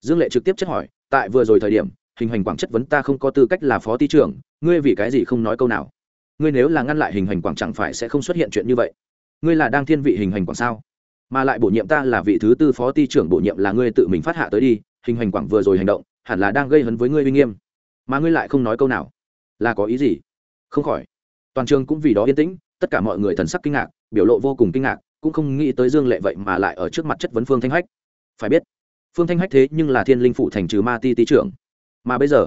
dương lệ trực tiếp chất hỏi, tại vừa rồi thời điểm, hình hành quảng chất vấn ta không có tư cách là phó ty trưởng, ngươi vì cái gì không nói câu nào? Ngươi nếu là ngăn lại hình hành quảng chẳng phải sẽ không xuất hiện chuyện như vậy? Ngươi là đang thiên vị hình hành quảng sao? Mà lại bổ nhiệm ta là vị thứ tư phó ty trưởng bổ nhiệm là ngươi tự mình phát hạ tới đi, hình hành quảng vừa rồi hành động, hẳn là đang gây hấn với ngươi uy nghiêm. Mà ngươi lại không nói câu nào? Là có ý gì? Không khỏi toàn trường cũng vì đó yên tĩnh, tất cả mọi người thần sắc kinh ngạc, biểu lộ vô cùng kinh ngạc, cũng không nghĩ tới dương lệ vậy mà lại ở trước mặt chất vấn phương thanh hách. Phải biết, phương thanh hách thế nhưng là thiên linh phụ thành trừ ma ti tý trưởng. Mà bây giờ,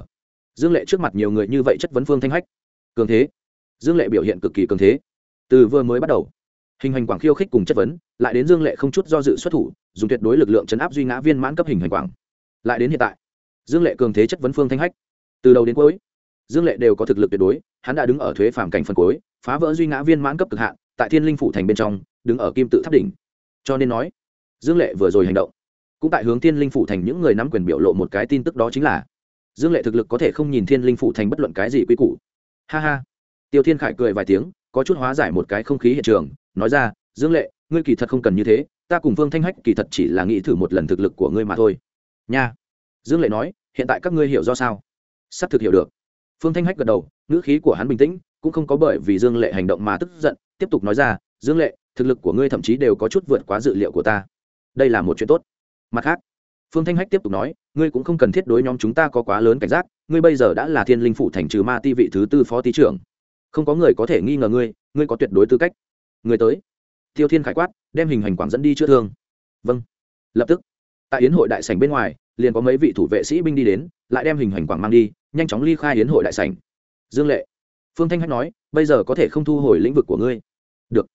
dương lệ trước mặt nhiều người như vậy chất vấn phương thanh hách. Cường thế. Dương lệ biểu hiện cực kỳ cường thế. Từ vừa mới bắt đầu, hình hành quảng khiêu khích cùng chất vấn, lại đến dương lệ không chút do dự xuất thủ, dùng tuyệt đối lực lượng chấn áp duy ngã viên mãn cấp hình hành quảng. Lại đến hiện tại, dương lệ cường thế chất vấn phương thanh hách. Từ đầu đến cuối dương lệ đều có thực lực tuyệt đối, hắn đã đứng ở thuế phàm cảnh phần cuối, phá vỡ duy ngã viên mãn cấp cực hạn, tại thiên linh phủ thành bên trong, đứng ở kim tự tháp đỉnh. Cho nên nói, dương lệ vừa rồi hành động, cũng tại hướng thiên linh phủ thành những người nắm quyền biểu lộ một cái tin tức đó chính là, dương lệ thực lực có thể không nhìn thiên linh phủ thành bất luận cái gì quy củ. Ha ha. Tiêu thiên khải cười vài tiếng, có chút hóa giải một cái không khí hiện trường, nói ra, dương lệ, ngươi kỳ thật không cần như thế, ta cùng vương thanh hách kỳ thật chỉ là nghĩ thử một lần thực lực của ngươi mà thôi. Nha. Dương lệ nói, hiện tại các ngươi hiểu do sao? Sắp thực hiểu được phương thanh hách gật đầu, ngữ khí của hắn bình tĩnh, cũng không có bởi vì dương lệ hành động mà tức giận, tiếp tục nói ra, dương lệ, thực lực của ngươi thậm chí đều có chút vượt quá dự liệu của ta. Đây là một chuyện tốt. Mặt khác, phương thanh hách tiếp tục nói, ngươi cũng không cần thiết đối nhóm chúng ta có quá lớn cảnh giác, ngươi bây giờ đã là thiên linh phủ thành trừ ma ti vị thứ tư phó ty trưởng. Không có người có thể nghi ngờ ngươi ngươi có tuyệt đối tư cách. Người tới. Tiêu thiên khải quát, đem hình hành quảng dẫn đi chữa thương. Vâng. Lập tức, tại yến hội đại sảnh bên ngoài, liền có mấy vị thủ vệ sĩ binh đi đến, lại đem hình hành quảng mang đi nhanh chóng ly khai yến hội đại sảnh. Dương lệ, phương thanh hách nói, bây giờ có thể không thu hồi lĩnh vực của ngươi. Được.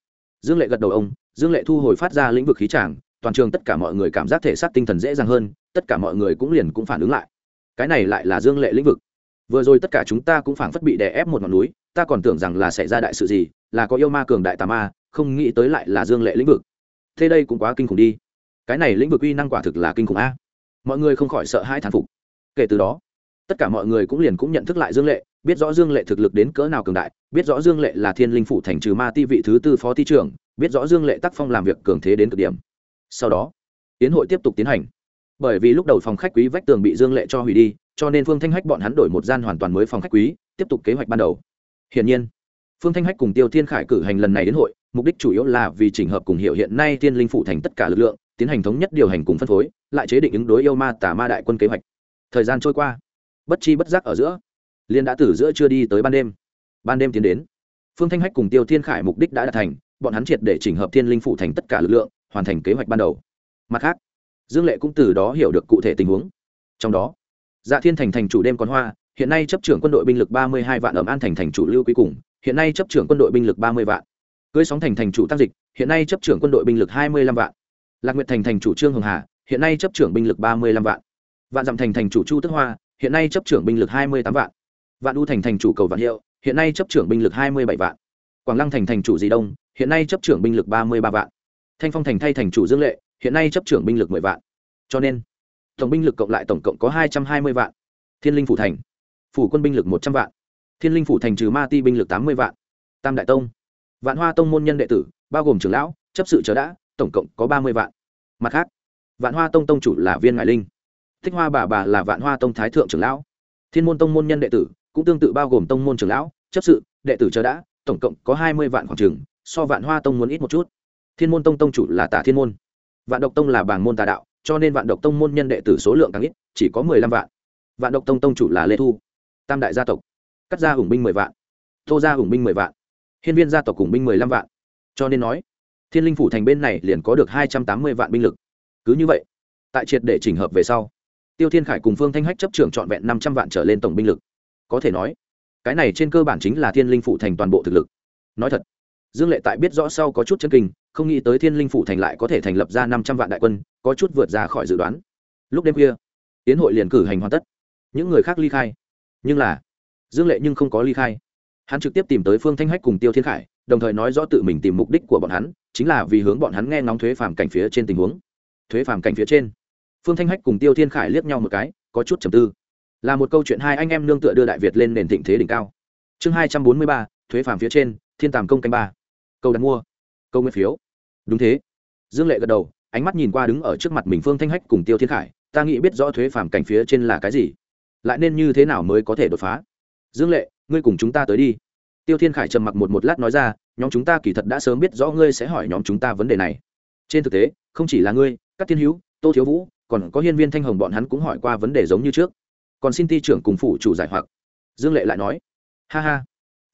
Dương lệ gật đầu ông, dương lệ thu hồi phát ra lĩnh vực khí tràng, toàn trường tất cả mọi người cảm giác thể xác tinh thần dễ dàng hơn, tất cả mọi người cũng liền cũng phản ứng lại. Cái này lại là dương lệ lĩnh vực. Vừa rồi tất cả chúng ta cũng phảng phất bị đè ép một ngọn núi, ta còn tưởng rằng là xảy ra đại sự gì, là có yêu ma cường đại tà ma, không nghĩ tới lại là dương lệ lĩnh vực. Thế đây cũng quá kinh khủng đi. Cái này lĩnh vực uy năng quả thực là kinh khủng a. Mọi người không khỏi sợ hai thán phục. Kể từ đó tất cả mọi người cũng liền cũng nhận thức lại dương lệ, biết rõ dương lệ thực lực đến cỡ nào cường đại, biết rõ dương lệ là thiên linh phủ thành trừ ma ti vị thứ tư phó ti trưởng, biết rõ dương lệ tác phong làm việc cường thế đến cực điểm. Sau đó, tiến hội tiếp tục tiến hành. Bởi vì lúc đầu phòng khách quý vách tường bị dương lệ cho hủy đi, cho nên phương thanh hách bọn hắn đổi một gian hoàn toàn mới phòng khách quý, tiếp tục kế hoạch ban đầu. Hiển nhiên, phương thanh hách cùng tiêu thiên khải cử hành lần này đến hội, mục đích chủ yếu là vì chỉnh hợp cùng hiệu hiện nay thiên linh phụ thành tất cả lực lượng, tiến hành thống nhất điều hành cùng phân phối, lại chế định ứng đối yêu ma tà ma đại quân kế hoạch. Thời gian trôi qua bất chi bất giác ở giữa. Liên đã từ giữa chưa đi tới ban đêm. Ban đêm tiến đến. Phương thanh hách cùng tiêu thiên khải mục đích đã đạt thành, bọn hắn triệt để chỉnh hợp thiên linh phụ thành tất cả lực lượng, hoàn thành kế hoạch ban đầu. Mặt khác, dương lệ cũng từ đó hiểu được cụ thể tình huống. Trong đó dạ thiên thành thành chủ đêm còn hoa, hiện nay chấp trưởng quân đội binh lực ba mươi hai vạn ẩm an thành thành chủ lưu quý cùng, hiện nay chấp trưởng quân đội binh lực ba mươi vạn. Cưới sóng thành thành chủ tăng dịch, hiện nay chấp trưởng quân đội binh lực hai mươi lăm vạn. Lạc nguyệt thành thành chủ trương hồng hà, hiện nay chấp trưởng binh lực ba mươi lăm vạn. Vạn dặm thành thành chủ chu tức hoa hiện nay chấp trưởng binh lực hai mươi tám vạn. Vạn u thành thành chủ cầu vạn hiệu, hiện nay chấp trưởng binh lực hai mươi bảy vạn. Quảng lăng thành thành chủ di đông, hiện nay chấp trưởng binh lực ba mươi ba vạn. Thanh phong thành thay thành chủ dương lệ, hiện nay chấp trưởng binh lực mười vạn. Cho nên, tổng binh lực cộng lại tổng cộng có hai trăm hai mươi vạn. Thiên linh phủ thành, phủ quân binh lực một trăm vạn. Thiên linh phủ thành trừ ma ti binh lực tám mươi vạn. Tam đại tông, vạn hoa tông môn nhân đệ tử, bao gồm trưởng lão, chấp sự chờ đã, tổng cộng có ba mươi vạn. Mặt khác, vạn hoa tông tông chủ là viên ngải linh thích hoa bà bà là vạn hoa tông thái thượng trưởng lão. Thiên môn tông môn nhân đệ tử cũng tương tự bao gồm tông môn trưởng lão, chấp sự, đệ tử chờ đã, tổng cộng có hai mươi vạn khoảng trường, so vạn hoa tông muốn ít một chút. Thiên môn tông tông chủ là tả thiên môn. Vạn độc tông là bảng môn tà đạo, cho nên vạn độc tông môn nhân đệ tử số lượng càng ít, chỉ có mười lăm vạn. Vạn độc tông tông chủ là lê thu, tam đại gia tộc. Cắt gia hùng binh mười vạn, tô gia hùng binh mười vạn, hiên viên gia tộc hùng binh mười lăm vạn. Cho nên nói, thiên linh phủ thành bên này liền có được hai trăm tám mươi vạn binh lực. Cứ như vậy, tại triệt để chỉnh hợp về sau tiêu thiên khải cùng phương thanh hách chấp trưởng trọn vẹn năm trăm vạn trở lên tổng binh lực. Có thể nói cái này trên cơ bản chính là thiên linh phủ thành toàn bộ thực lực. Nói thật dương lệ tại biết rõ sau có chút chân kinh không nghĩ tới thiên linh phủ thành lại có thể thành lập ra năm trăm vạn đại quân có chút vượt ra khỏi dự đoán. Lúc đêm kia, tiến hội liền cử hành hoàn tất. Những người khác ly khai. Nhưng là dương lệ nhưng không có ly khai. Hắn trực tiếp tìm tới phương thanh hách cùng tiêu thiên khải đồng thời nói rõ tự mình tìm mục đích của bọn hắn chính là vì hướng bọn hắn nghe ngóng thuế phàm cảnh phía trên tình huống. Thuế phàm cảnh phía trên phương thanh hách cùng tiêu thiên khải liếc nhau một cái, có chút trầm tư. Là một câu chuyện hai anh em nương tựa đưa đại việt lên nền thịnh thế đỉnh cao. Chương hai trăm bốn mươi ba, thuế phàm phía trên, thiên tàm công canh ba. Câu đặt mua. Câu nguyên phiếu. Đúng thế. Dương lệ gật đầu, ánh mắt nhìn qua đứng ở trước mặt mình phương thanh hách cùng tiêu thiên khải, ta nghĩ biết rõ thuế phàm cảnh phía trên là cái gì. Lại nên như thế nào mới có thể đột phá? Dương lệ, ngươi cùng chúng ta tới đi. Tiêu thiên khải trầm mặc một một lát nói ra, nhóm chúng ta kỳ thật đã sớm biết rõ ngươi sẽ hỏi nhóm chúng ta vấn đề này. Trên thực tế, không chỉ là ngươi, các thiên hữu, tô thiếu vũ còn có hiên viên thanh hồng bọn hắn cũng hỏi qua vấn đề giống như trước. Còn xin ty trưởng cùng phụ chủ giải hoặc. Dương lệ lại nói, ha ha.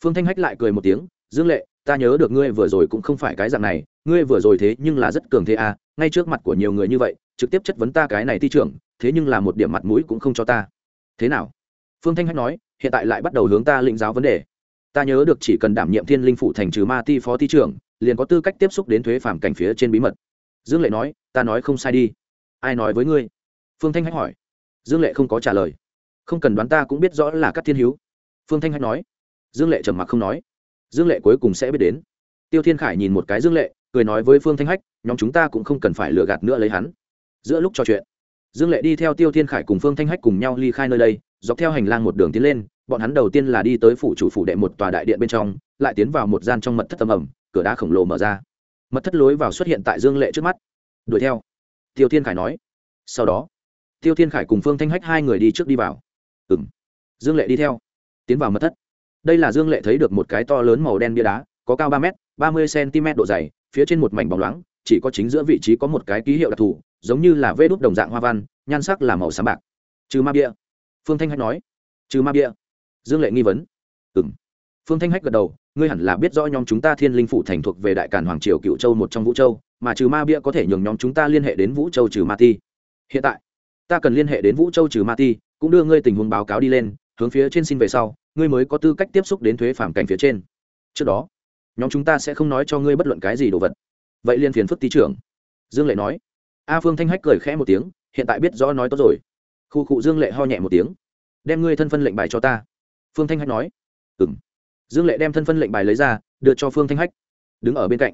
Phương thanh hách lại cười một tiếng, dương lệ, ta nhớ được ngươi vừa rồi cũng không phải cái dạng này, ngươi vừa rồi thế nhưng là rất cường thế à ngay trước mặt của nhiều người như vậy, trực tiếp chất vấn ta cái này ty trưởng, thế nhưng là một điểm mặt mũi cũng không cho ta. Thế nào? Phương thanh hách nói, hiện tại lại bắt đầu hướng ta lĩnh giáo vấn đề. Ta nhớ được chỉ cần đảm nhiệm thiên linh phụ thành trừ ma ti phó ti trưởng, liền có tư cách tiếp xúc đến thuế phàm cảnh phía trên bí mật. Dương lệ nói, ta nói không sai đi ai nói với ngươi? Phương thanh hách hỏi. Dương lệ không có trả lời. Không cần đoán ta cũng biết rõ là các thiên hiếu. Phương thanh hách nói. Dương lệ trầm mặc không nói. Dương lệ cuối cùng sẽ biết đến. Tiêu thiên khải nhìn một cái dương lệ, cười nói với phương thanh hách, nhóm chúng ta cũng không cần phải lừa gạt nữa lấy hắn. Giữa lúc trò chuyện, dương lệ đi theo tiêu thiên khải cùng phương thanh hách cùng nhau ly khai nơi đây, dọc theo hành lang một đường tiến lên, bọn hắn đầu tiên là đi tới phủ chủ phủ đệ một tòa đại điện bên trong, lại tiến vào một gian trong mật thất tầm ẩm cửa đá khổng lồ mở ra. Mật thất lối vào xuất hiện tại dương lệ trước mắt. Đuổi theo tiêu thiên khải nói. Sau đó, tiêu thiên khải cùng phương thanh hách hai người đi trước đi vào. Ừ m dương lệ đi theo, tiến vào mật thất. Đây là dương lệ thấy được một cái to lớn màu đen bia đá, có cao ba m ba mươi cm độ dày, phía trên một mảnh bóng loáng, chỉ có chính giữa vị trí có một cái ký hiệu đặc thù, giống như là vê đúc đồng dạng hoa văn, nhan sắc là màu xám bạc. Trừ ma bia. Phương thanh hách nói. Trừ ma bia. Dương lệ nghi vấn. Ừ m phương thanh hách gật đầu, ngươi hẳn là biết rõ nhóm chúng ta thiên linh phủ thành thuộc về đại cản hoàng triều cựu châu một trong vũ châu mà trừ ma bia có thể nhường nhóm chúng ta liên hệ đến vũ châu trừ ma ti. Hiện tại, ta cần liên hệ đến vũ châu trừ ma ti, cũng đưa ngươi tình huống báo cáo đi lên, hướng phía trên xin về sau, ngươi mới có tư cách tiếp xúc đến thuế phản cảnh phía trên. Trước đó, nhóm chúng ta sẽ không nói cho ngươi bất luận cái gì đồ vật. Vậy liên phiền phức tý trưởng. Dương lệ nói. A phương thanh hách cười khẽ một tiếng, hiện tại biết rõ nói tốt rồi. Khu cụ dương lệ ho nhẹ một tiếng. Đem ngươi thân phân lệnh bài cho ta. Phương thanh hách nói. Ừ m dương lệ đem thân phân lệnh bài lấy ra, đưa cho phương thanh hách. Đứng ở bên cạnh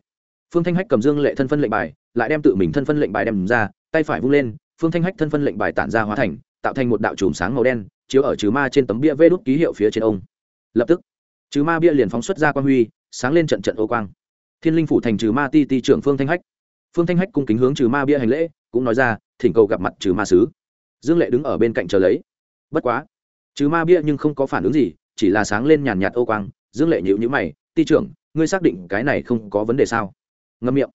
phương thanh hách cầm dương lệ thân phân lệnh bài, lại đem tự mình thân phân lệnh bài đem ra, tay phải vung lên, phương thanh hách thân phân lệnh bài tản ra hóa thành, tạo thành một đạo chùm sáng màu đen, chiếu ở trừ ma trên tấm bia vê đốt ký hiệu phía trên ông. Lập tức, trừ ma bia liền phóng xuất ra quang huy, sáng lên trận trận ô quang. Thiên linh phủ thành trừ ma ti ti trưởng phương thanh hách. Phương thanh hách cung kính hướng trừ ma bia hành lễ, cũng nói ra, thỉnh cầu gặp mặt trừ ma sứ. Dương lệ đứng ở bên cạnh chờ lấy. Bất quá, trừ ma bia nhưng không có phản ứng gì, chỉ là sáng lên nhàn nhạt ô quang. Dương lệ nhịu nhữ mày, ti trưởng, ngươi xác định cái này không có vấn đề sao? Ngâm miệng.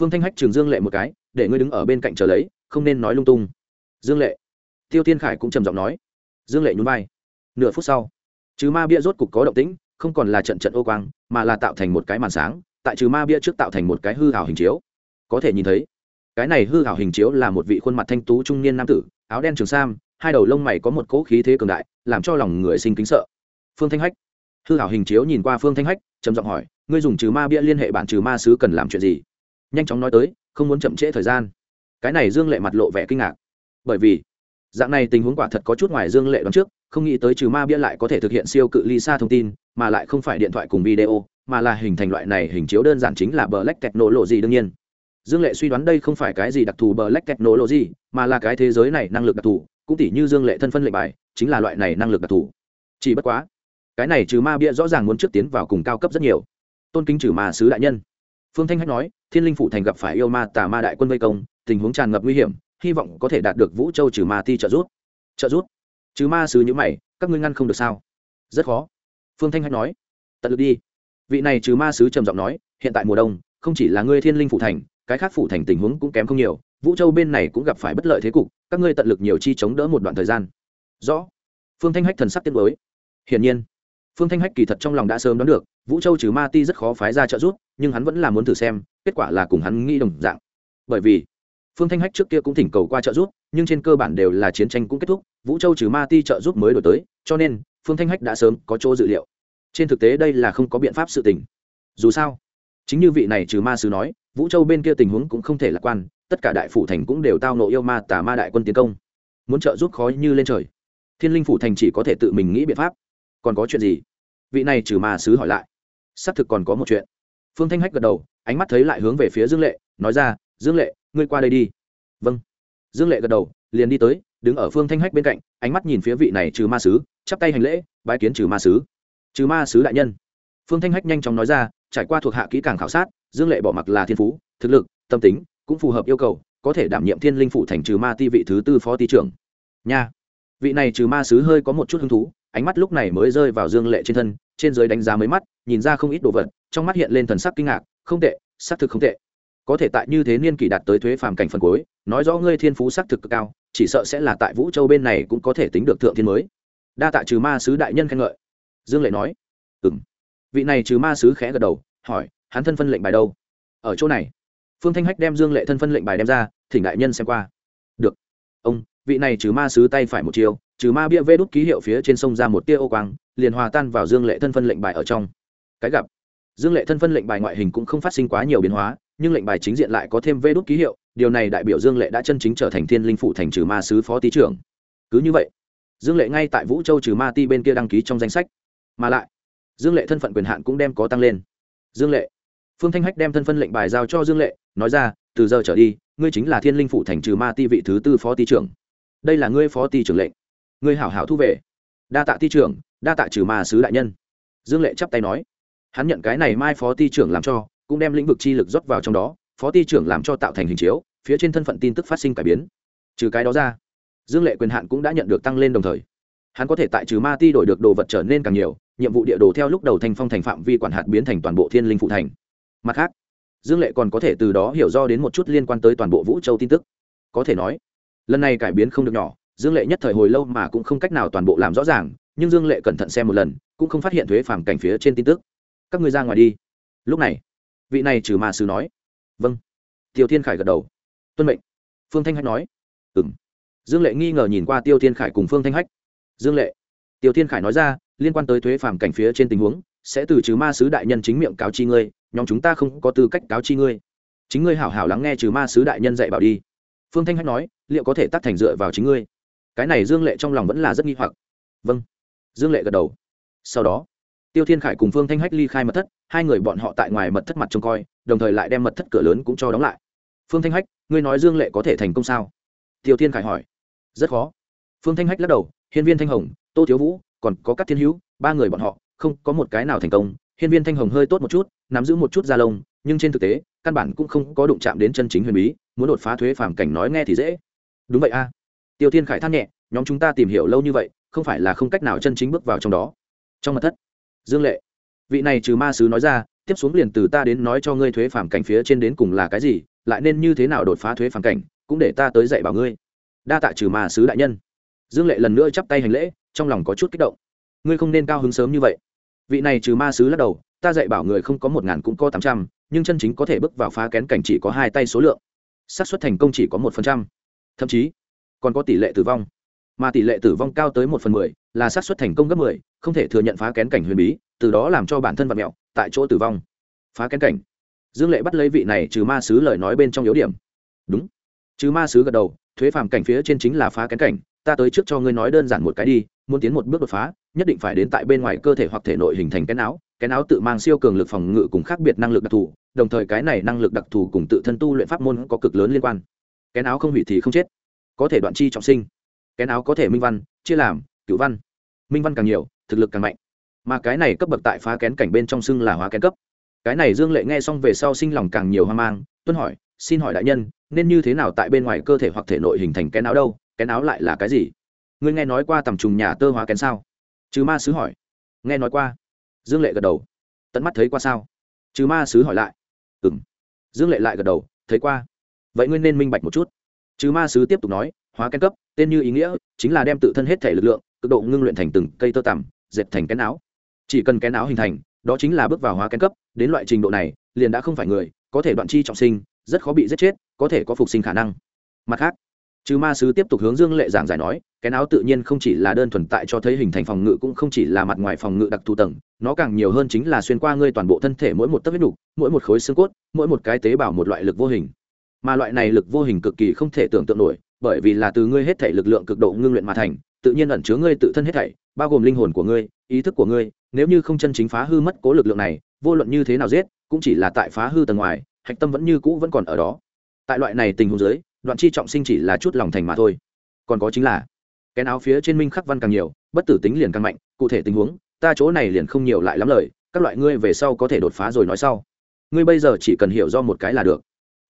Phương thanh hách trường dương lệ một cái, để ngươi đứng ở bên cạnh chờ lấy, không nên nói lung tung. Dương lệ. Tiêu tiên khải cũng trầm giọng nói. Dương lệ nhún vai. Nửa phút sau chứ ma bia rốt cục có động tĩnh, không còn là trận trận ô quang, mà là tạo thành một cái màn sáng, tại trừ ma bia trước tạo thành một cái hư hảo hình chiếu. Có thể nhìn thấy, cái này hư hảo hình chiếu là một vị khuôn mặt thanh tú trung niên nam tử, áo đen trường sam, hai đầu lông mày có một cỗ khí thế cường đại, làm cho lòng người sinh kính sợ. Phương thanh hách. Hư hảo hình chiếu nhìn qua phương thanh hách trầm giọng hỏi ngươi dùng trừ ma bia liên hệ bản trừ ma sứ cần làm chuyện gì? Nhanh chóng nói tới không muốn chậm trễ thời gian. Cái này dương lệ mặt lộ vẻ kinh ngạc. Bởi vì dạng này tình huống quả thật có chút ngoài dương lệ đoán trước không nghĩ tới trừ ma bia lại có thể thực hiện siêu cự ly xa thông tin mà lại không phải điện thoại cùng video mà là hình thành loại này hình chiếu đơn giản chính là błęknęło gì đương nhiên. Dương lệ suy đoán đây không phải cái gì đặc thù błęknęło gì, mà là cái thế giới này năng lực đặc thù cũng tỷ như dương lệ thân phân lệnh bài chính là loại này năng lực đặc thù. Chỉ bất quá cái này trừ ma bia rõ ràng muốn trước tiến vào cùng cao cấp rất nhiều. Tôn kính trừ ma sứ đại nhân. Phương thanh hách nói, thiên linh phụ thành gặp phải yêu ma tà ma đại quân vây công, tình huống tràn ngập nguy hiểm, hy vọng có thể đạt được vũ châu trừ ma ti trợ rút trợ rút trừ ma sứ nhữ mày, các ngươi ngăn không được sao? Rất khó. Phương thanh hách nói, tận lực đi. Vị này trừ ma sứ trầm giọng nói, hiện tại mùa đông, không chỉ là ngươi thiên linh phụ thành, cái khác phụ thành tình huống cũng kém không nhiều, vũ châu bên này cũng gặp phải bất lợi thế cục, các ngươi tận lực nhiều chi chống đỡ một đoạn thời gian. Rõ. Phương thanh hách thần sắc tiết mới hiển nhiên phương thanh hách kỳ thật trong lòng đã sớm đoán được, vũ châu trừ ma ti rất khó phái ra trợ giúp, nhưng hắn vẫn là muốn thử xem, kết quả là cùng hắn nghĩ đồng dạng. Bởi vì, phương thanh hách trước kia cũng thỉnh cầu qua trợ giúp, nhưng trên cơ bản đều là chiến tranh cũng kết thúc, vũ châu trừ ma ti trợ giúp mới đổi tới, cho nên, phương thanh hách đã sớm có chỗ dự liệu. Trên thực tế đây là không có biện pháp sự tình. Dù sao, chính như vị này trừ ma sứ nói, vũ châu bên kia tình huống cũng không thể lạc quan, tất cả đại phủ thành cũng đều tao nộ yêu ma tà ma đại quân tiến công. Muốn trợ giúp khó như lên trời. Thiên linh phủ thành chỉ có thể tự mình nghĩ biện pháp. Còn có chuyện gì? Vị này trừ ma sứ hỏi lại. Xác thực còn có một chuyện. Phương thanh hách gật đầu, ánh mắt thấy lại hướng về phía dương lệ, nói ra, dương lệ, ngươi qua đây đi. Vâng. Dương lệ gật đầu, liền đi tới, đứng ở phương thanh hách bên cạnh, ánh mắt nhìn phía vị này trừ ma sứ, chắp tay hành lễ, bái kiến trừ ma sứ. Trừ ma sứ đại nhân. Phương thanh hách nhanh chóng nói ra, trải qua thuộc hạ kỹ càng khảo sát, dương lệ bỏ mặc là thiên phú, thực lực, tâm tính, cũng phù hợp yêu cầu, có thể đảm nhiệm thiên linh phụ thành trừ ma ti vị thứ tư phó ti trưởng. Nha. Vị này trừ ma sứ hơi có một chút hứng thú ánh mắt lúc này mới rơi vào dương lệ trên thân, trên giới đánh giá mấy mắt, nhìn ra không ít đồ vật, trong mắt hiện lên thần sắc kinh ngạc, không tệ, xác thực không tệ. Có thể tại như thế niên kỷ đạt tới thuế phàm cảnh phần cuối, nói rõ ngươi thiên phú xác thực cực cao, chỉ sợ sẽ là tại vũ châu bên này cũng có thể tính được thượng thiên mới. Đa tạ trừ ma sứ đại nhân khen ngợi. Dương lệ nói. Ừ m vị này trừ ma sứ khẽ gật đầu, hỏi, hắn thân phân lệnh bài đâu? Ở chỗ này. Phương thanh hách đem dương lệ thân phân lệnh bài đem ra, thỉnh đại nhân xem qua. Được. Ông vị này trừ ma sứ tay phải một chiều trừ ma bia vê đút ký hiệu phía trên sông ra một tia ô quang, liền hòa tan vào dương lệ thân phân lệnh bài ở trong. Cái gặp, dương lệ thân phân lệnh bài ngoại hình cũng không phát sinh quá nhiều biến hóa, nhưng lệnh bài chính diện lại có thêm vê đút ký hiệu, điều này đại biểu dương lệ đã chân chính trở thành thiên linh phụ thành trừ ma sứ phó tý trưởng. Cứ như vậy, dương lệ ngay tại vũ châu trừ ma ti bên kia đăng ký trong danh sách. Mà lại, dương lệ thân phận quyền hạn cũng đem có tăng lên. Dương lệ, phương thanh hách đem thân phân lệnh bài giao cho dương lệ, nói ra, từ giờ trở đi, ngươi chính là thiên linh phụ thành trừ ma ti vị thứ tư phó ti trưởng đây là ngươi phó ty trưởng lệnh. Ngươi hảo hảo thu về. Đa tạ ty trưởng, đa tạ trừ ma sứ đại nhân. Dương lệ chắp tay nói. Hắn nhận cái này mai phó ty trưởng làm cho, cũng đem lĩnh vực chi lực rót vào trong đó, phó ty trưởng làm cho tạo thành hình chiếu, phía trên thân phận tin tức phát sinh cải biến. Trừ cái đó ra, dương lệ quyền hạn cũng đã nhận được tăng lên đồng thời. Hắn có thể tại trừ ma ti đổi được đồ vật trở nên càng nhiều, nhiệm vụ địa đồ theo lúc đầu thành phong thành phạm vi quản hạt biến thành toàn bộ thiên linh phụ thành. Mặt khác, dương lệ còn có thể từ đó hiểu do đến một chút liên quan tới toàn bộ vũ châu tin tức. Có thể nói lần này cải biến không được nhỏ, dương lệ nhất thời hồi lâu mà cũng không cách nào toàn bộ làm rõ ràng, nhưng dương lệ cẩn thận xem một lần, cũng không phát hiện thuế phàm cảnh phía trên tin tức. Các ngươi ra ngoài đi. Lúc này, vị này trừ ma sứ nói. Vâng. Tiêu thiên khải gật đầu. Tuân mệnh. Phương thanh hách nói. Ừ m dương lệ nghi ngờ nhìn qua tiêu thiên khải cùng phương thanh hách. Dương lệ. Tiêu thiên khải nói ra, liên quan tới thuế phàm cảnh phía trên tình huống, sẽ từ trừ ma sứ đại nhân chính miệng cáo chi ngươi, nhóm chúng ta không có tư cách cáo chi ngươi. Chính ngươi hảo hảo lắng nghe trừ ma sứ đại nhân dạy bảo đi phương thanh hách nói, liệu có thể tắt thành dựa vào chính ngươi? Cái này dương lệ trong lòng vẫn là rất nghi hoặc. Vâng. Dương lệ gật đầu. Sau đó, tiêu thiên khải cùng phương thanh hách ly khai mật thất, hai người bọn họ tại ngoài mật thất mặt trông coi, đồng thời lại đem mật thất cửa lớn cũng cho đóng lại. Phương thanh hách, ngươi nói dương lệ có thể thành công sao? Tiêu thiên khải hỏi. Rất khó. Phương thanh hách lắc đầu, hiên viên thanh hồng, tô thiếu vũ, còn có các thiên hữu, ba người bọn họ, không có một cái nào thành công. Hiên viên thanh hồng hơi tốt một chút, nắm giữ một chút da lông, nhưng trên thực tế căn bản cũng không có đụng chạm đến chân chính huyền bí, muốn đột phá thuế phàm cảnh nói nghe thì dễ. Đúng vậy a. Tiêu thiên khải than nhẹ, nhóm chúng ta tìm hiểu lâu như vậy, không phải là không cách nào chân chính bước vào trong đó. Trong mặt thất, dương lệ, vị này trừ ma sứ nói ra, tiếp xuống liền từ ta đến nói cho ngươi thuế phàm cảnh phía trên đến cùng là cái gì, lại nên như thế nào đột phá thuế phàm cảnh, cũng để ta tới dạy bảo ngươi. Đa tạ trừ ma sứ đại nhân. Dương lệ lần nữa chắp tay hành lễ, trong lòng có chút kích động. Ngươi không nên cao hứng sớm như vậy. Vị này trừ ma sứ lắc đầu, ta dạy bảo người không có một ngàn cũng có tám trăm nhưng chân chính có thể bước vào phá kén cảnh chỉ có hai tay số lượng. Xác suất thành công chỉ có một phần trăm. Thậm chí, còn có tỷ lệ tử vong. Mà tỷ lệ tử vong cao tới một phần mười là xác suất thành công gấp mười, không thể thừa nhận phá kén cảnh huyền bí, từ đó làm cho bản thân vật mẹo tại chỗ tử vong. Phá kén cảnh. Dương lệ bắt lấy vị này trừ ma sứ lời nói bên trong yếu điểm. Đúng. Trừ ma sứ gật đầu, thuế phàm cảnh phía trên chính là phá kén cảnh, ta tới trước cho ngươi nói đơn giản một cái đi, muốn tiến một bước đột phá, nhất định phải đến tại bên ngoài cơ thể hoặc thể nội hình thành cái não cái não tự mang siêu cường lực phòng ngự cùng khác biệt năng lực đặc thù đồng thời cái này năng lực đặc thù cùng tự thân tu luyện pháp môn có cực lớn liên quan. Cái áo không hủy thì không chết. Có thể đoạn chi trọng sinh. Cái áo có thể minh văn, chia làm cựu văn. Minh văn càng nhiều, thực lực càng mạnh. Mà cái này cấp bậc tại phá kén cảnh bên trong xưng là hóa kén cấp. Cái này dương lệ nghe xong về sau sinh lòng càng nhiều hoang mang, tuân hỏi, xin hỏi đại nhân, nên như thế nào tại bên ngoài cơ thể hoặc thể nội hình thành cái áo đâu? Cái áo lại là cái gì? Ngươi nghe nói qua tầm trùng nhà tơ hóa kén sao? Trừ ma sứ hỏi. Nghe nói qua. Dương lệ gật đầu. Tận mắt thấy qua sao? Trừ ma sứ hỏi lại. Ừ m dương lệ lại gật đầu thấy qua. Vậy ngươi nên minh bạch một chút. Trừ ma sứ tiếp tục nói hóa kén cấp tên như ý nghĩa chính là đem tự thân hết thể lực lượng cực độ ngưng luyện thành từng cây tơ tằm dệt thành cái áo, chỉ cần kén áo hình thành đó chính là bước vào hóa kén cấp đến loại trình độ này liền đã không phải người có thể đoạn chi trọng sinh rất khó bị giết chết có thể có phục sinh khả năng. Mặt khác trừ ma sứ tiếp tục hướng dương lệ giảng giải nói cái áo tự nhiên không chỉ là đơn thuần tại cho thấy hình thành phòng ngự cũng không chỉ là mặt ngoài phòng ngự đặc thù tầng nó càng nhiều hơn chính là xuyên qua ngươi toàn bộ thân thể mỗi một tấc huyết nục, mỗi một khối xương cốt mỗi một cái tế bào một loại lực vô hình. Mà loại này lực vô hình cực kỳ không thể tưởng tượng nổi bởi vì là từ ngươi hết thảy lực lượng cực độ ngưng luyện mà thành tự nhiên ẩn chứa ngươi tự thân hết thảy bao gồm linh hồn của ngươi ý thức của ngươi nếu như không chân chính phá hư mất cố lực lượng này vô luận như thế nào giết cũng chỉ là tại phá hư tầng ngoài hạch tâm vẫn như cũ vẫn còn ở đó. Tại loại này tình huống dưới đoạn chi trọng sinh chỉ là chút lòng thành mà thôi. Còn có chính là cái áo phía trên minh khắc văn càng nhiều, bất tử tính liền càng mạnh, cụ thể tình huống, ta chỗ này liền không nhiều lại lắm lời, các loại ngươi về sau có thể đột phá rồi nói sau. Ngươi bây giờ chỉ cần hiểu do một cái là được.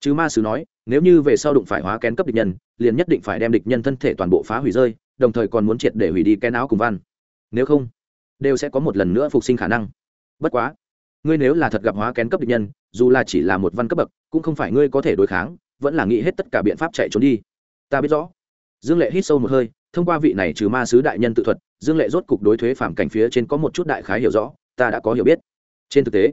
Chứ ma sứ nói, nếu như về sau đụng phải hóa kén cấp địch nhân, liền nhất định phải đem địch nhân thân thể toàn bộ phá hủy rơi, đồng thời còn muốn triệt để hủy đi cái áo cùng văn. Nếu không, đều sẽ có một lần nữa phục sinh khả năng. Bất quá, ngươi nếu là thật gặp hóa kén cấp địch nhân, dù là chỉ là một văn cấp bậc, cũng không phải ngươi có thể đối kháng vẫn là nghĩ hết tất cả biện pháp chạy trốn đi. Ta biết rõ. Dương lệ hít sâu một hơi, thông qua vị này trừ ma sứ đại nhân tự thuật, dương lệ rốt cục đối thuế phản cảnh phía trên có một chút đại khái hiểu rõ, ta đã có hiểu biết. Trên thực tế,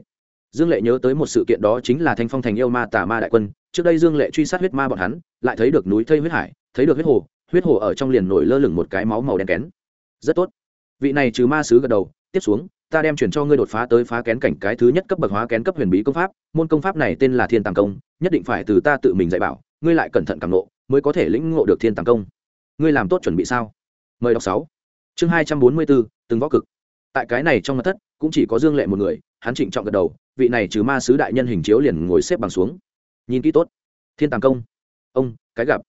dương lệ nhớ tới một sự kiện đó chính là thanh phong thành yêu ma tà ma đại quân. Trước đây dương lệ truy sát huyết ma bọn hắn, lại thấy được núi thây huyết hải, thấy được huyết hồ huyết hồ ở trong liền nổi lơ lửng một cái máu màu đen kén. Rất tốt. Vị này trừ ma sứ gật đầu, tiếp xuống ta đem chuyển cho ngươi đột phá tới phá kén cảnh cái thứ nhất cấp bậc hóa kén cấp huyền bí công pháp, môn công pháp này tên là thiên tàng công, nhất định phải từ ta tự mình dạy bảo, ngươi lại cẩn thận cảm nộ mới có thể lĩnh ngộ được thiên tàng công. Ngươi làm tốt chuẩn bị sao? Mời đọc sáu. Chương hai trăm bốn mươi bốn, từng võ cực. Tại cái này trong mặt thất, cũng chỉ có dương lệ một người, hắn trịnh trọng gật đầu, vị này trừ ma sứ đại nhân hình chiếu liền ngồi xếp bằng xuống. Nhìn kỹ tốt. Thiên tàng công. Ông, cái gặp.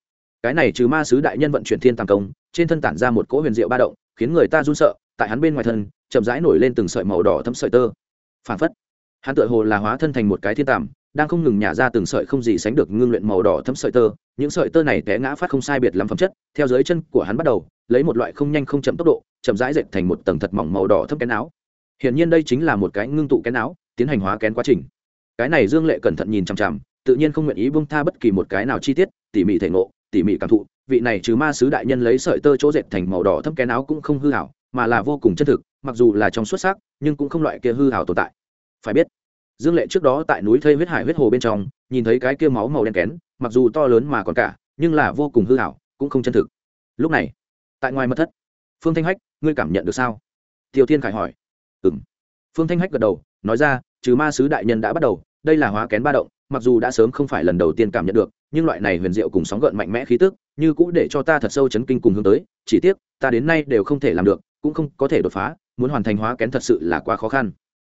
Cái này trừ ma sứ đại nhân vận chuyển thiên tàng công, trên thân tản ra một cỗ huyền diệu ba động, khiến người ta run sợ tại hắn bên ngoài thân, chậm rãi nổi lên từng sợi màu đỏ thấm sợi tơ. Phản phất, hắn tựa hồ là hóa thân thành một cái thiên tàm, đang không ngừng nhả ra từng sợi không gì sánh được ngưng luyện màu đỏ thấm sợi tơ. Những sợi tơ này té ngã phát không sai biệt lắm phẩm chất, theo dưới chân của hắn bắt đầu, lấy một loại không nhanh không chậm tốc độ, chậm rãi dệt thành một tầng thật mỏng màu đỏ thấm kén áo. Hiển nhiên đây chính là một cái ngưng tụ kén áo, tiến hành hóa kén quá trình. Cái này dương lệ cẩn thận nhìn chằm chằm, tự nhiên không nguyện ý bông tha bất kỳ một cái nào chi tiết, tỉ mỉ thể ngộ, tỉ mỉ cảm thụ, vị này trừ ma sứ đại nhân lấy sợi tơ chỗ dệt thành màu đỏ thấm kén áo cũng không hư hảo mà là vô cùng chân thực, mặc dù là trong xuất sắc nhưng cũng không loại kia hư hảo tồn tại. Phải biết, dương lệ trước đó tại núi thây huyết hải huyết hồ bên trong, nhìn thấy cái kia máu màu đen kén, mặc dù to lớn mà còn cả, nhưng là vô cùng hư hảo, cũng không chân thực. Lúc này, tại ngoài mật thất, phương thanh hách, ngươi cảm nhận được sao? Tiêu thiên khải hỏi. Ừ m phương thanh hách gật đầu, nói ra, trừ ma sứ đại nhân đã bắt đầu, đây là hóa kén ba động, mặc dù đã sớm không phải lần đầu tiên cảm nhận được, nhưng loại này huyền diệu cùng sóng gợn mạnh mẽ khí tức, như cũ để cho ta thật sâu chấn kinh cùng hướng tới, chỉ tiếc, ta đến nay đều không thể làm được cũng không có thể đột phá, muốn hoàn thành hóa kén thật sự là quá khó khăn.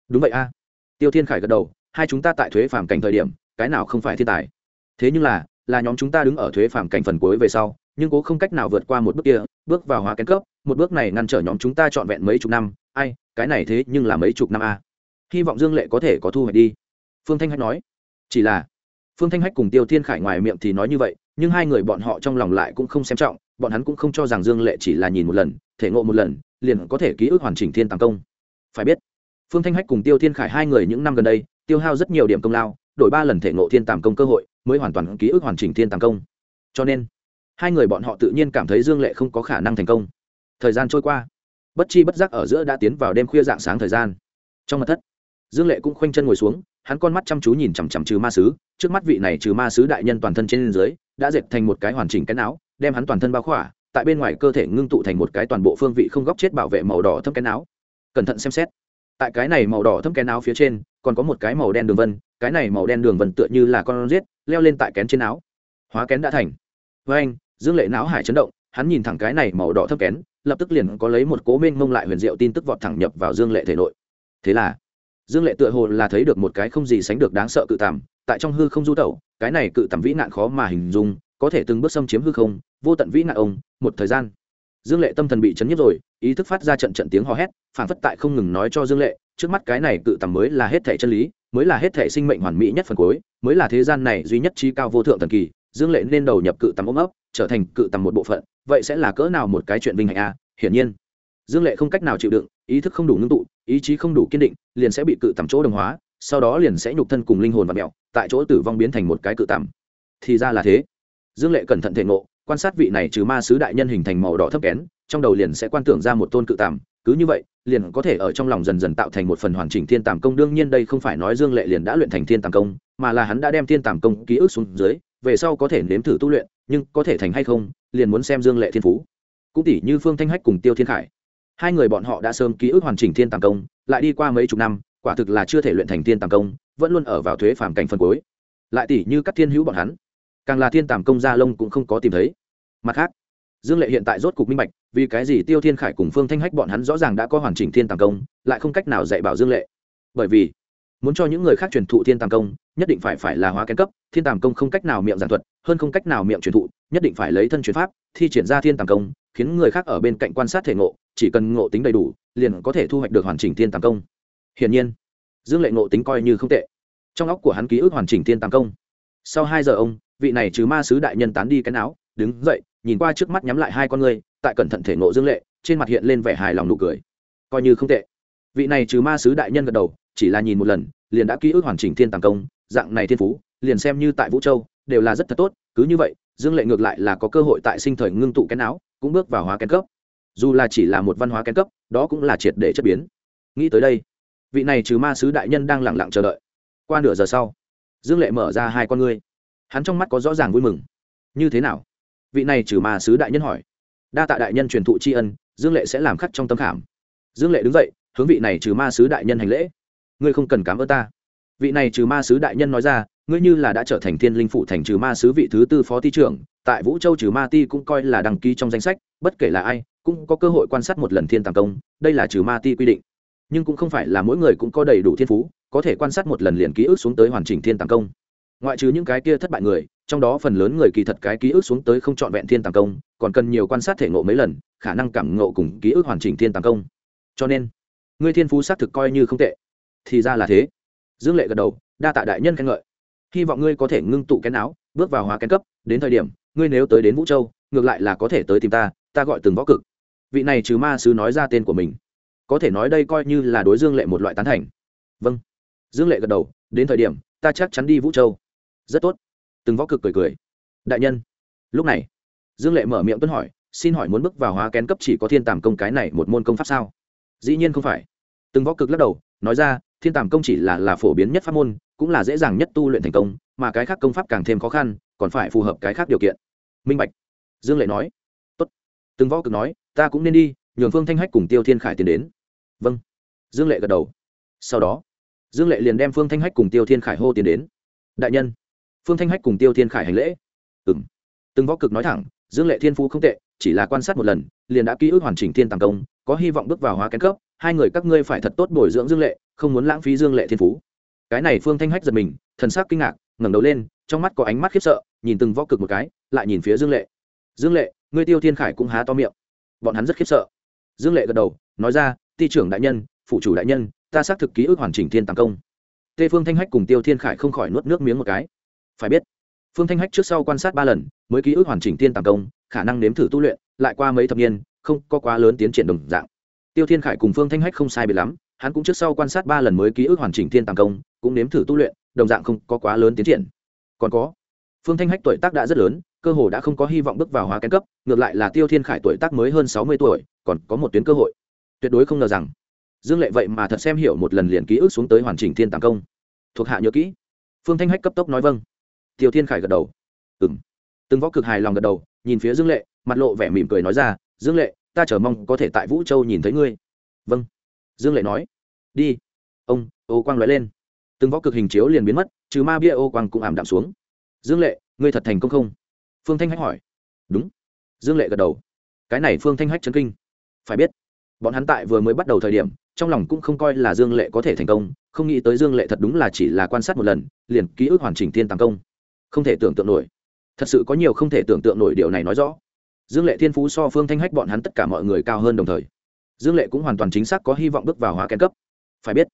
Đúng vậy a. Tiêu thiên khải gật đầu, hai chúng ta tại thuế phàm cảnh thời điểm, cái nào không phải thiên tài? Thế nhưng là là nhóm chúng ta đứng ở thuế phàm cảnh phần cuối về sau, nhưng cố không cách nào vượt qua một bước kia, bước vào hóa kén cấp, một bước này ngăn trở nhóm chúng ta trọn vẹn mấy chục năm. Ai, cái này thế nhưng là mấy chục năm a. Hy vọng dương lệ có thể có thu hoạch đi. Phương thanh hách nói. Chỉ là, phương thanh hách cùng tiêu thiên khải ngoài miệng thì nói như vậy, nhưng hai người bọn họ trong lòng lại cũng không xem trọng, bọn hắn cũng không cho rằng dương lệ chỉ là nhìn một lần, thể ngộ một lần liền có thể ký ức hoàn chỉnh thiên tàng công. Phải biết, phương thanh hách cùng tiêu thiên khải hai người những năm gần đây, tiêu hao rất nhiều điểm công lao, đổi ba lần thể ngộ thiên tàng công cơ hội, mới hoàn toàn ký ức hoàn chỉnh thiên tàng công. Cho nên, hai người bọn họ tự nhiên cảm thấy dương lệ không có khả năng thành công. Thời gian trôi qua, bất chi bất giác ở giữa đã tiến vào đêm khuya dạng sáng thời gian. Trong mặt thất, dương lệ cũng khoanh chân ngồi xuống, hắn con mắt chăm chú nhìn chằm chằm trừ ma sứ, trước mắt vị này trừ ma sứ đại nhân toàn thân trên dưới, đã dệt thành một cái hoàn chỉnh cái não, đem hắn toàn thân bao khỏa tại bên ngoài cơ thể ngưng tụ thành một cái toàn bộ phương vị không góc chết bảo vệ màu đỏ thâm kén áo cẩn thận xem xét. Tại cái này màu đỏ thâm kén áo phía trên, còn có một cái màu đen đường vân, cái này màu đen đường vân tựa như là con rết, leo lên tại kén trên áo hóa kén đã thành. Với anh, dương lệ não hải chấn động, hắn nhìn thẳng cái này màu đỏ thâm kén, lập tức liền có lấy một cố mênh mông lại huyền diệu tin tức vọt thẳng nhập vào dương lệ thể nội. Thế là, dương lệ tựa hồ là thấy được một cái không gì sánh được đáng sợ cự tàm tại trong hư không du tẩu, cái này cự tàm vĩ nạn khó mà hình dung có thể từng bước xâm chiếm hư không, vô tận vĩ nạn ông, một thời gian. Dương lệ tâm thần bị chấn nhất rồi, ý thức phát ra trận trận tiếng hò hét phản phất tại không ngừng nói cho dương lệ, trước mắt cái này cự tầm mới là hết thể chân lý, mới là hết thể sinh mệnh hoàn mỹ nhất phần cuối, mới là thế gian này duy nhất trí cao vô thượng thần kỳ, dương lệ nên đầu nhập cự tầm ôm ấp, trở thành cự tầm một bộ phận, vậy sẽ là cỡ nào một cái chuyện vinh hạnh a? Hiển nhiên, dương lệ không cách nào chịu đựng, ý thức không đủ ngưng tụ, ý chí không đủ kiên định, liền sẽ bị cự tầm chỗ đồng hóa, sau đó liền sẽ nhục thân cùng linh hồn và mẹo, tại chỗ tử vong biến thành một cái cự tầm. Thì ra là thế dương lệ cẩn thận thể ngộ, quan sát vị này trừ ma sứ đại nhân hình thành màu đỏ thấp kén, trong đầu liền sẽ quan tưởng ra một tôn cự tàm, cứ như vậy, liền có thể ở trong lòng dần dần tạo thành một phần hoàn chỉnh thiên tàm công. Đương nhiên đây không phải nói dương lệ liền đã luyện thành thiên tàm công, mà là hắn đã đem thiên tàm công ký ức xuống dưới, về sau có thể nếm thử tu luyện, nhưng có thể thành hay không, liền muốn xem dương lệ thiên phú. Cũng tỷ như phương thanh hách cùng tiêu thiên khải. Hai người bọn họ đã sớm ký ức hoàn chỉnh thiên tàm công, lại đi qua mấy chục năm, quả thực là chưa thể luyện thành thiên tàm công, vẫn luôn ở vào thuế phàm cảnh phân cuối. Lại tỷ như các thiên hữu bọn hắn càng là thiên tàm công gia lông cũng không có tìm thấy. Mặt khác, dương lệ hiện tại rốt cục minh bạch, vì cái gì tiêu thiên khải cùng phương thanh hách bọn hắn rõ ràng đã có hoàn chỉnh thiên tàng công, lại không cách nào dạy bảo dương lệ. Bởi vì, muốn cho những người khác truyền thụ thiên tàng công, nhất định phải phải là hóa kén cấp, thiên tàng công không cách nào miệng giảng thuật, hơn không cách nào miệng truyền thụ, nhất định phải lấy thân truyền pháp, thi triển ra thiên tàng công, khiến người khác ở bên cạnh quan sát thể ngộ, chỉ cần ngộ tính đầy đủ, liền có thể thu hoạch được hoàn chỉnh thiên tàng công. Hiển nhiên, dương lệ ngộ tính coi như không tệ. Trong óc của hắn ký ức hoàn chỉnh thiên tàng công. Sau hai giờ ông vị này trừ ma sứ đại nhân tán đi cái áo đứng dậy, nhìn qua trước mắt nhắm lại hai con ngươi, tại cẩn thận thể nộ dương lệ, trên mặt hiện lên vẻ hài lòng nụ cười. Coi như không tệ. Vị này trừ ma sứ đại nhân gật đầu, chỉ là nhìn một lần, liền đã ký ức hoàn chỉnh thiên tàng công, dạng này thiên phú, liền xem như tại vũ châu, đều là rất thật tốt, cứ như vậy, dương lệ ngược lại là có cơ hội tại sinh thời ngưng tụ cái áo cũng bước vào hóa kén cấp. Dù là chỉ là một văn hóa kén cấp, đó cũng là triệt để chất biến. Nghĩ tới đây, vị này trừ ma sứ đại nhân đang lẳng lặng chờ đợi. Qua nửa giờ sau, dương lệ mở ra hai con ngươi hắn trong mắt có rõ ràng vui mừng. Như thế nào? Vị này trừ ma sứ đại nhân hỏi. Đa tạ đại nhân truyền thụ tri ân, dương lệ sẽ làm khắc trong tâm khảm. Dương lệ đứng dậy, hướng vị này trừ ma sứ đại nhân hành lễ. Ngươi không cần cảm ơn ta. Vị này trừ ma sứ đại nhân nói ra, ngươi như là đã trở thành thiên linh phụ thành trừ ma sứ vị thứ tư phó thi trưởng, tại vũ châu trừ ma ti cũng coi là đăng ký trong danh sách, bất kể là ai, cũng có cơ hội quan sát một lần thiên tàng công, đây là trừ ma ti quy định. Nhưng cũng không phải là mỗi người cũng có đầy đủ thiên phú, có thể quan sát một lần liền ký ức xuống tới hoàn chỉnh thiên tàng công ngoại trừ những cái kia thất bại người, trong đó phần lớn người kỳ thật cái ký ức xuống tới không trọn vẹn thiên tàng công, còn cần nhiều quan sát thể ngộ mấy lần, khả năng cảm ngộ cùng ký ức hoàn chỉnh thiên tàng công. Cho nên, ngươi thiên phú xác thực coi như không tệ. Thì ra là thế. Dương lệ gật đầu, đa tạ đại nhân khen ngợi. Hy vọng ngươi có thể ngưng tụ kén áo, bước vào hóa kén cấp, đến thời điểm, ngươi nếu tới đến vũ châu, ngược lại là có thể tới tìm ta ta gọi từng võ cực. Vị này trừ ma sứ nói ra tên của mình. Có thể nói đây coi như là đối dương lệ một loại tán thành. Vâng. Dương lệ gật đầu, đến thời điểm, ta chắc chắn đi vũ châu rất tốt. Từng võ cực cười cười. Đại nhân. Lúc này, dương lệ mở miệng tuấn hỏi, xin hỏi muốn bước vào hóa kén cấp chỉ có thiên tàm công cái này một môn công pháp sao? Dĩ nhiên không phải. Từng võ cực lắc đầu, nói ra, thiên tàm công chỉ là là phổ biến nhất pháp môn, cũng là dễ dàng nhất tu luyện thành công, mà cái khác công pháp càng thêm khó khăn, còn phải phù hợp cái khác điều kiện. Minh bạch. Dương lệ nói. Tốt. Từng võ cực nói, ta cũng nên đi, nhường phương thanh hách cùng tiêu thiên khải tiến đến. Vâng. Dương lệ gật đầu. Sau đó, dương lệ liền đem phương thanh hách cùng tiêu thiên khải hô tiến đến. Đại nhân phương thanh hách cùng tiêu thiên khải hành lễ. Ừ m từng võ cực nói thẳng, dương lệ thiên phú không tệ, chỉ là quan sát một lần, liền đã ký ức hoàn chỉnh thiên tàng công, có hy vọng bước vào hóa kén cấp, hai người các ngươi phải thật tốt bồi dưỡng dương lệ, không muốn lãng phí dương lệ thiên phú. Cái này phương thanh hách giật mình, thần sắc kinh ngạc, ngẩng đầu lên, trong mắt có ánh mắt khiếp sợ, nhìn từng võ cực một cái, lại nhìn phía dương lệ. Dương lệ, ngươi tiêu thiên khải cũng há to miệng. Bọn hắn rất khiếp sợ. Dương lệ gật đầu, nói ra, ti trưởng đại nhân, phụ chủ đại nhân, ta xác thực ký ức hoàn chỉnh thiên tàng công. Tê phương thanh hách cùng tiêu thiên khải không khỏi nuốt nước miếng một cái phải biết, phương thanh hách trước sau quan sát ba lần, mới ký ức hoàn chỉnh thiên tàng công, khả năng nếm thử tu luyện, lại qua mấy thập niên, không có quá lớn tiến triển đồng dạng. Tiêu thiên khải cùng phương thanh hách không sai biệt lắm, hắn cũng trước sau quan sát ba lần mới ký ức hoàn chỉnh thiên tàng công, cũng nếm thử tu luyện, đồng dạng không có quá lớn tiến triển. Còn có, phương thanh hách tuổi tác đã rất lớn, cơ hồ đã không có hy vọng bước vào hóa kén cấp, ngược lại là tiêu thiên khải tuổi tác mới hơn sáu mươi tuổi, còn có một tuyến cơ hội. Tuyệt đối không ngờ rằng, dương lệ vậy mà thật xem hiểu một lần liền ký ức xuống tới hoàn chỉnh thiên tàng công. Thuộc hạ nhớ kỹ. Phương thanh hách cấp tốc nói vâng tiêu thiên khải gật đầu. Ừ m từng võ cực hài lòng gật đầu, nhìn phía dương lệ, mặt lộ vẻ mỉm cười nói ra, dương lệ, ta chờ mong có thể tại vũ châu nhìn thấy ngươi. Vâng. Dương lệ nói. Đi. Ông, ô quang l lên. Từng võ cực hình chiếu liền biến mất, trừ ma bia ô quang cũng ảm đạm xuống. Dương lệ, ngươi thật thành công không? Phương thanh hách hỏi. Đúng. Dương lệ gật đầu. Cái này phương thanh hách chấn kinh. Phải biết, bọn hắn tại vừa mới bắt đầu thời điểm, trong lòng cũng không coi là dương lệ có thể thành công, không nghĩ tới dương lệ thật đúng là chỉ là quan sát một lần, liền ký ức hoàn chỉnh thiên tàng công không thể tưởng tượng nổi. Thật sự có nhiều không thể tưởng tượng nổi điều này nói rõ. Dương lệ thiên phú so phương thanh hách bọn hắn tất cả mọi người cao hơn đồng thời. Dương lệ cũng hoàn toàn chính xác có hy vọng bước vào hóa kén cấp. Phải biết,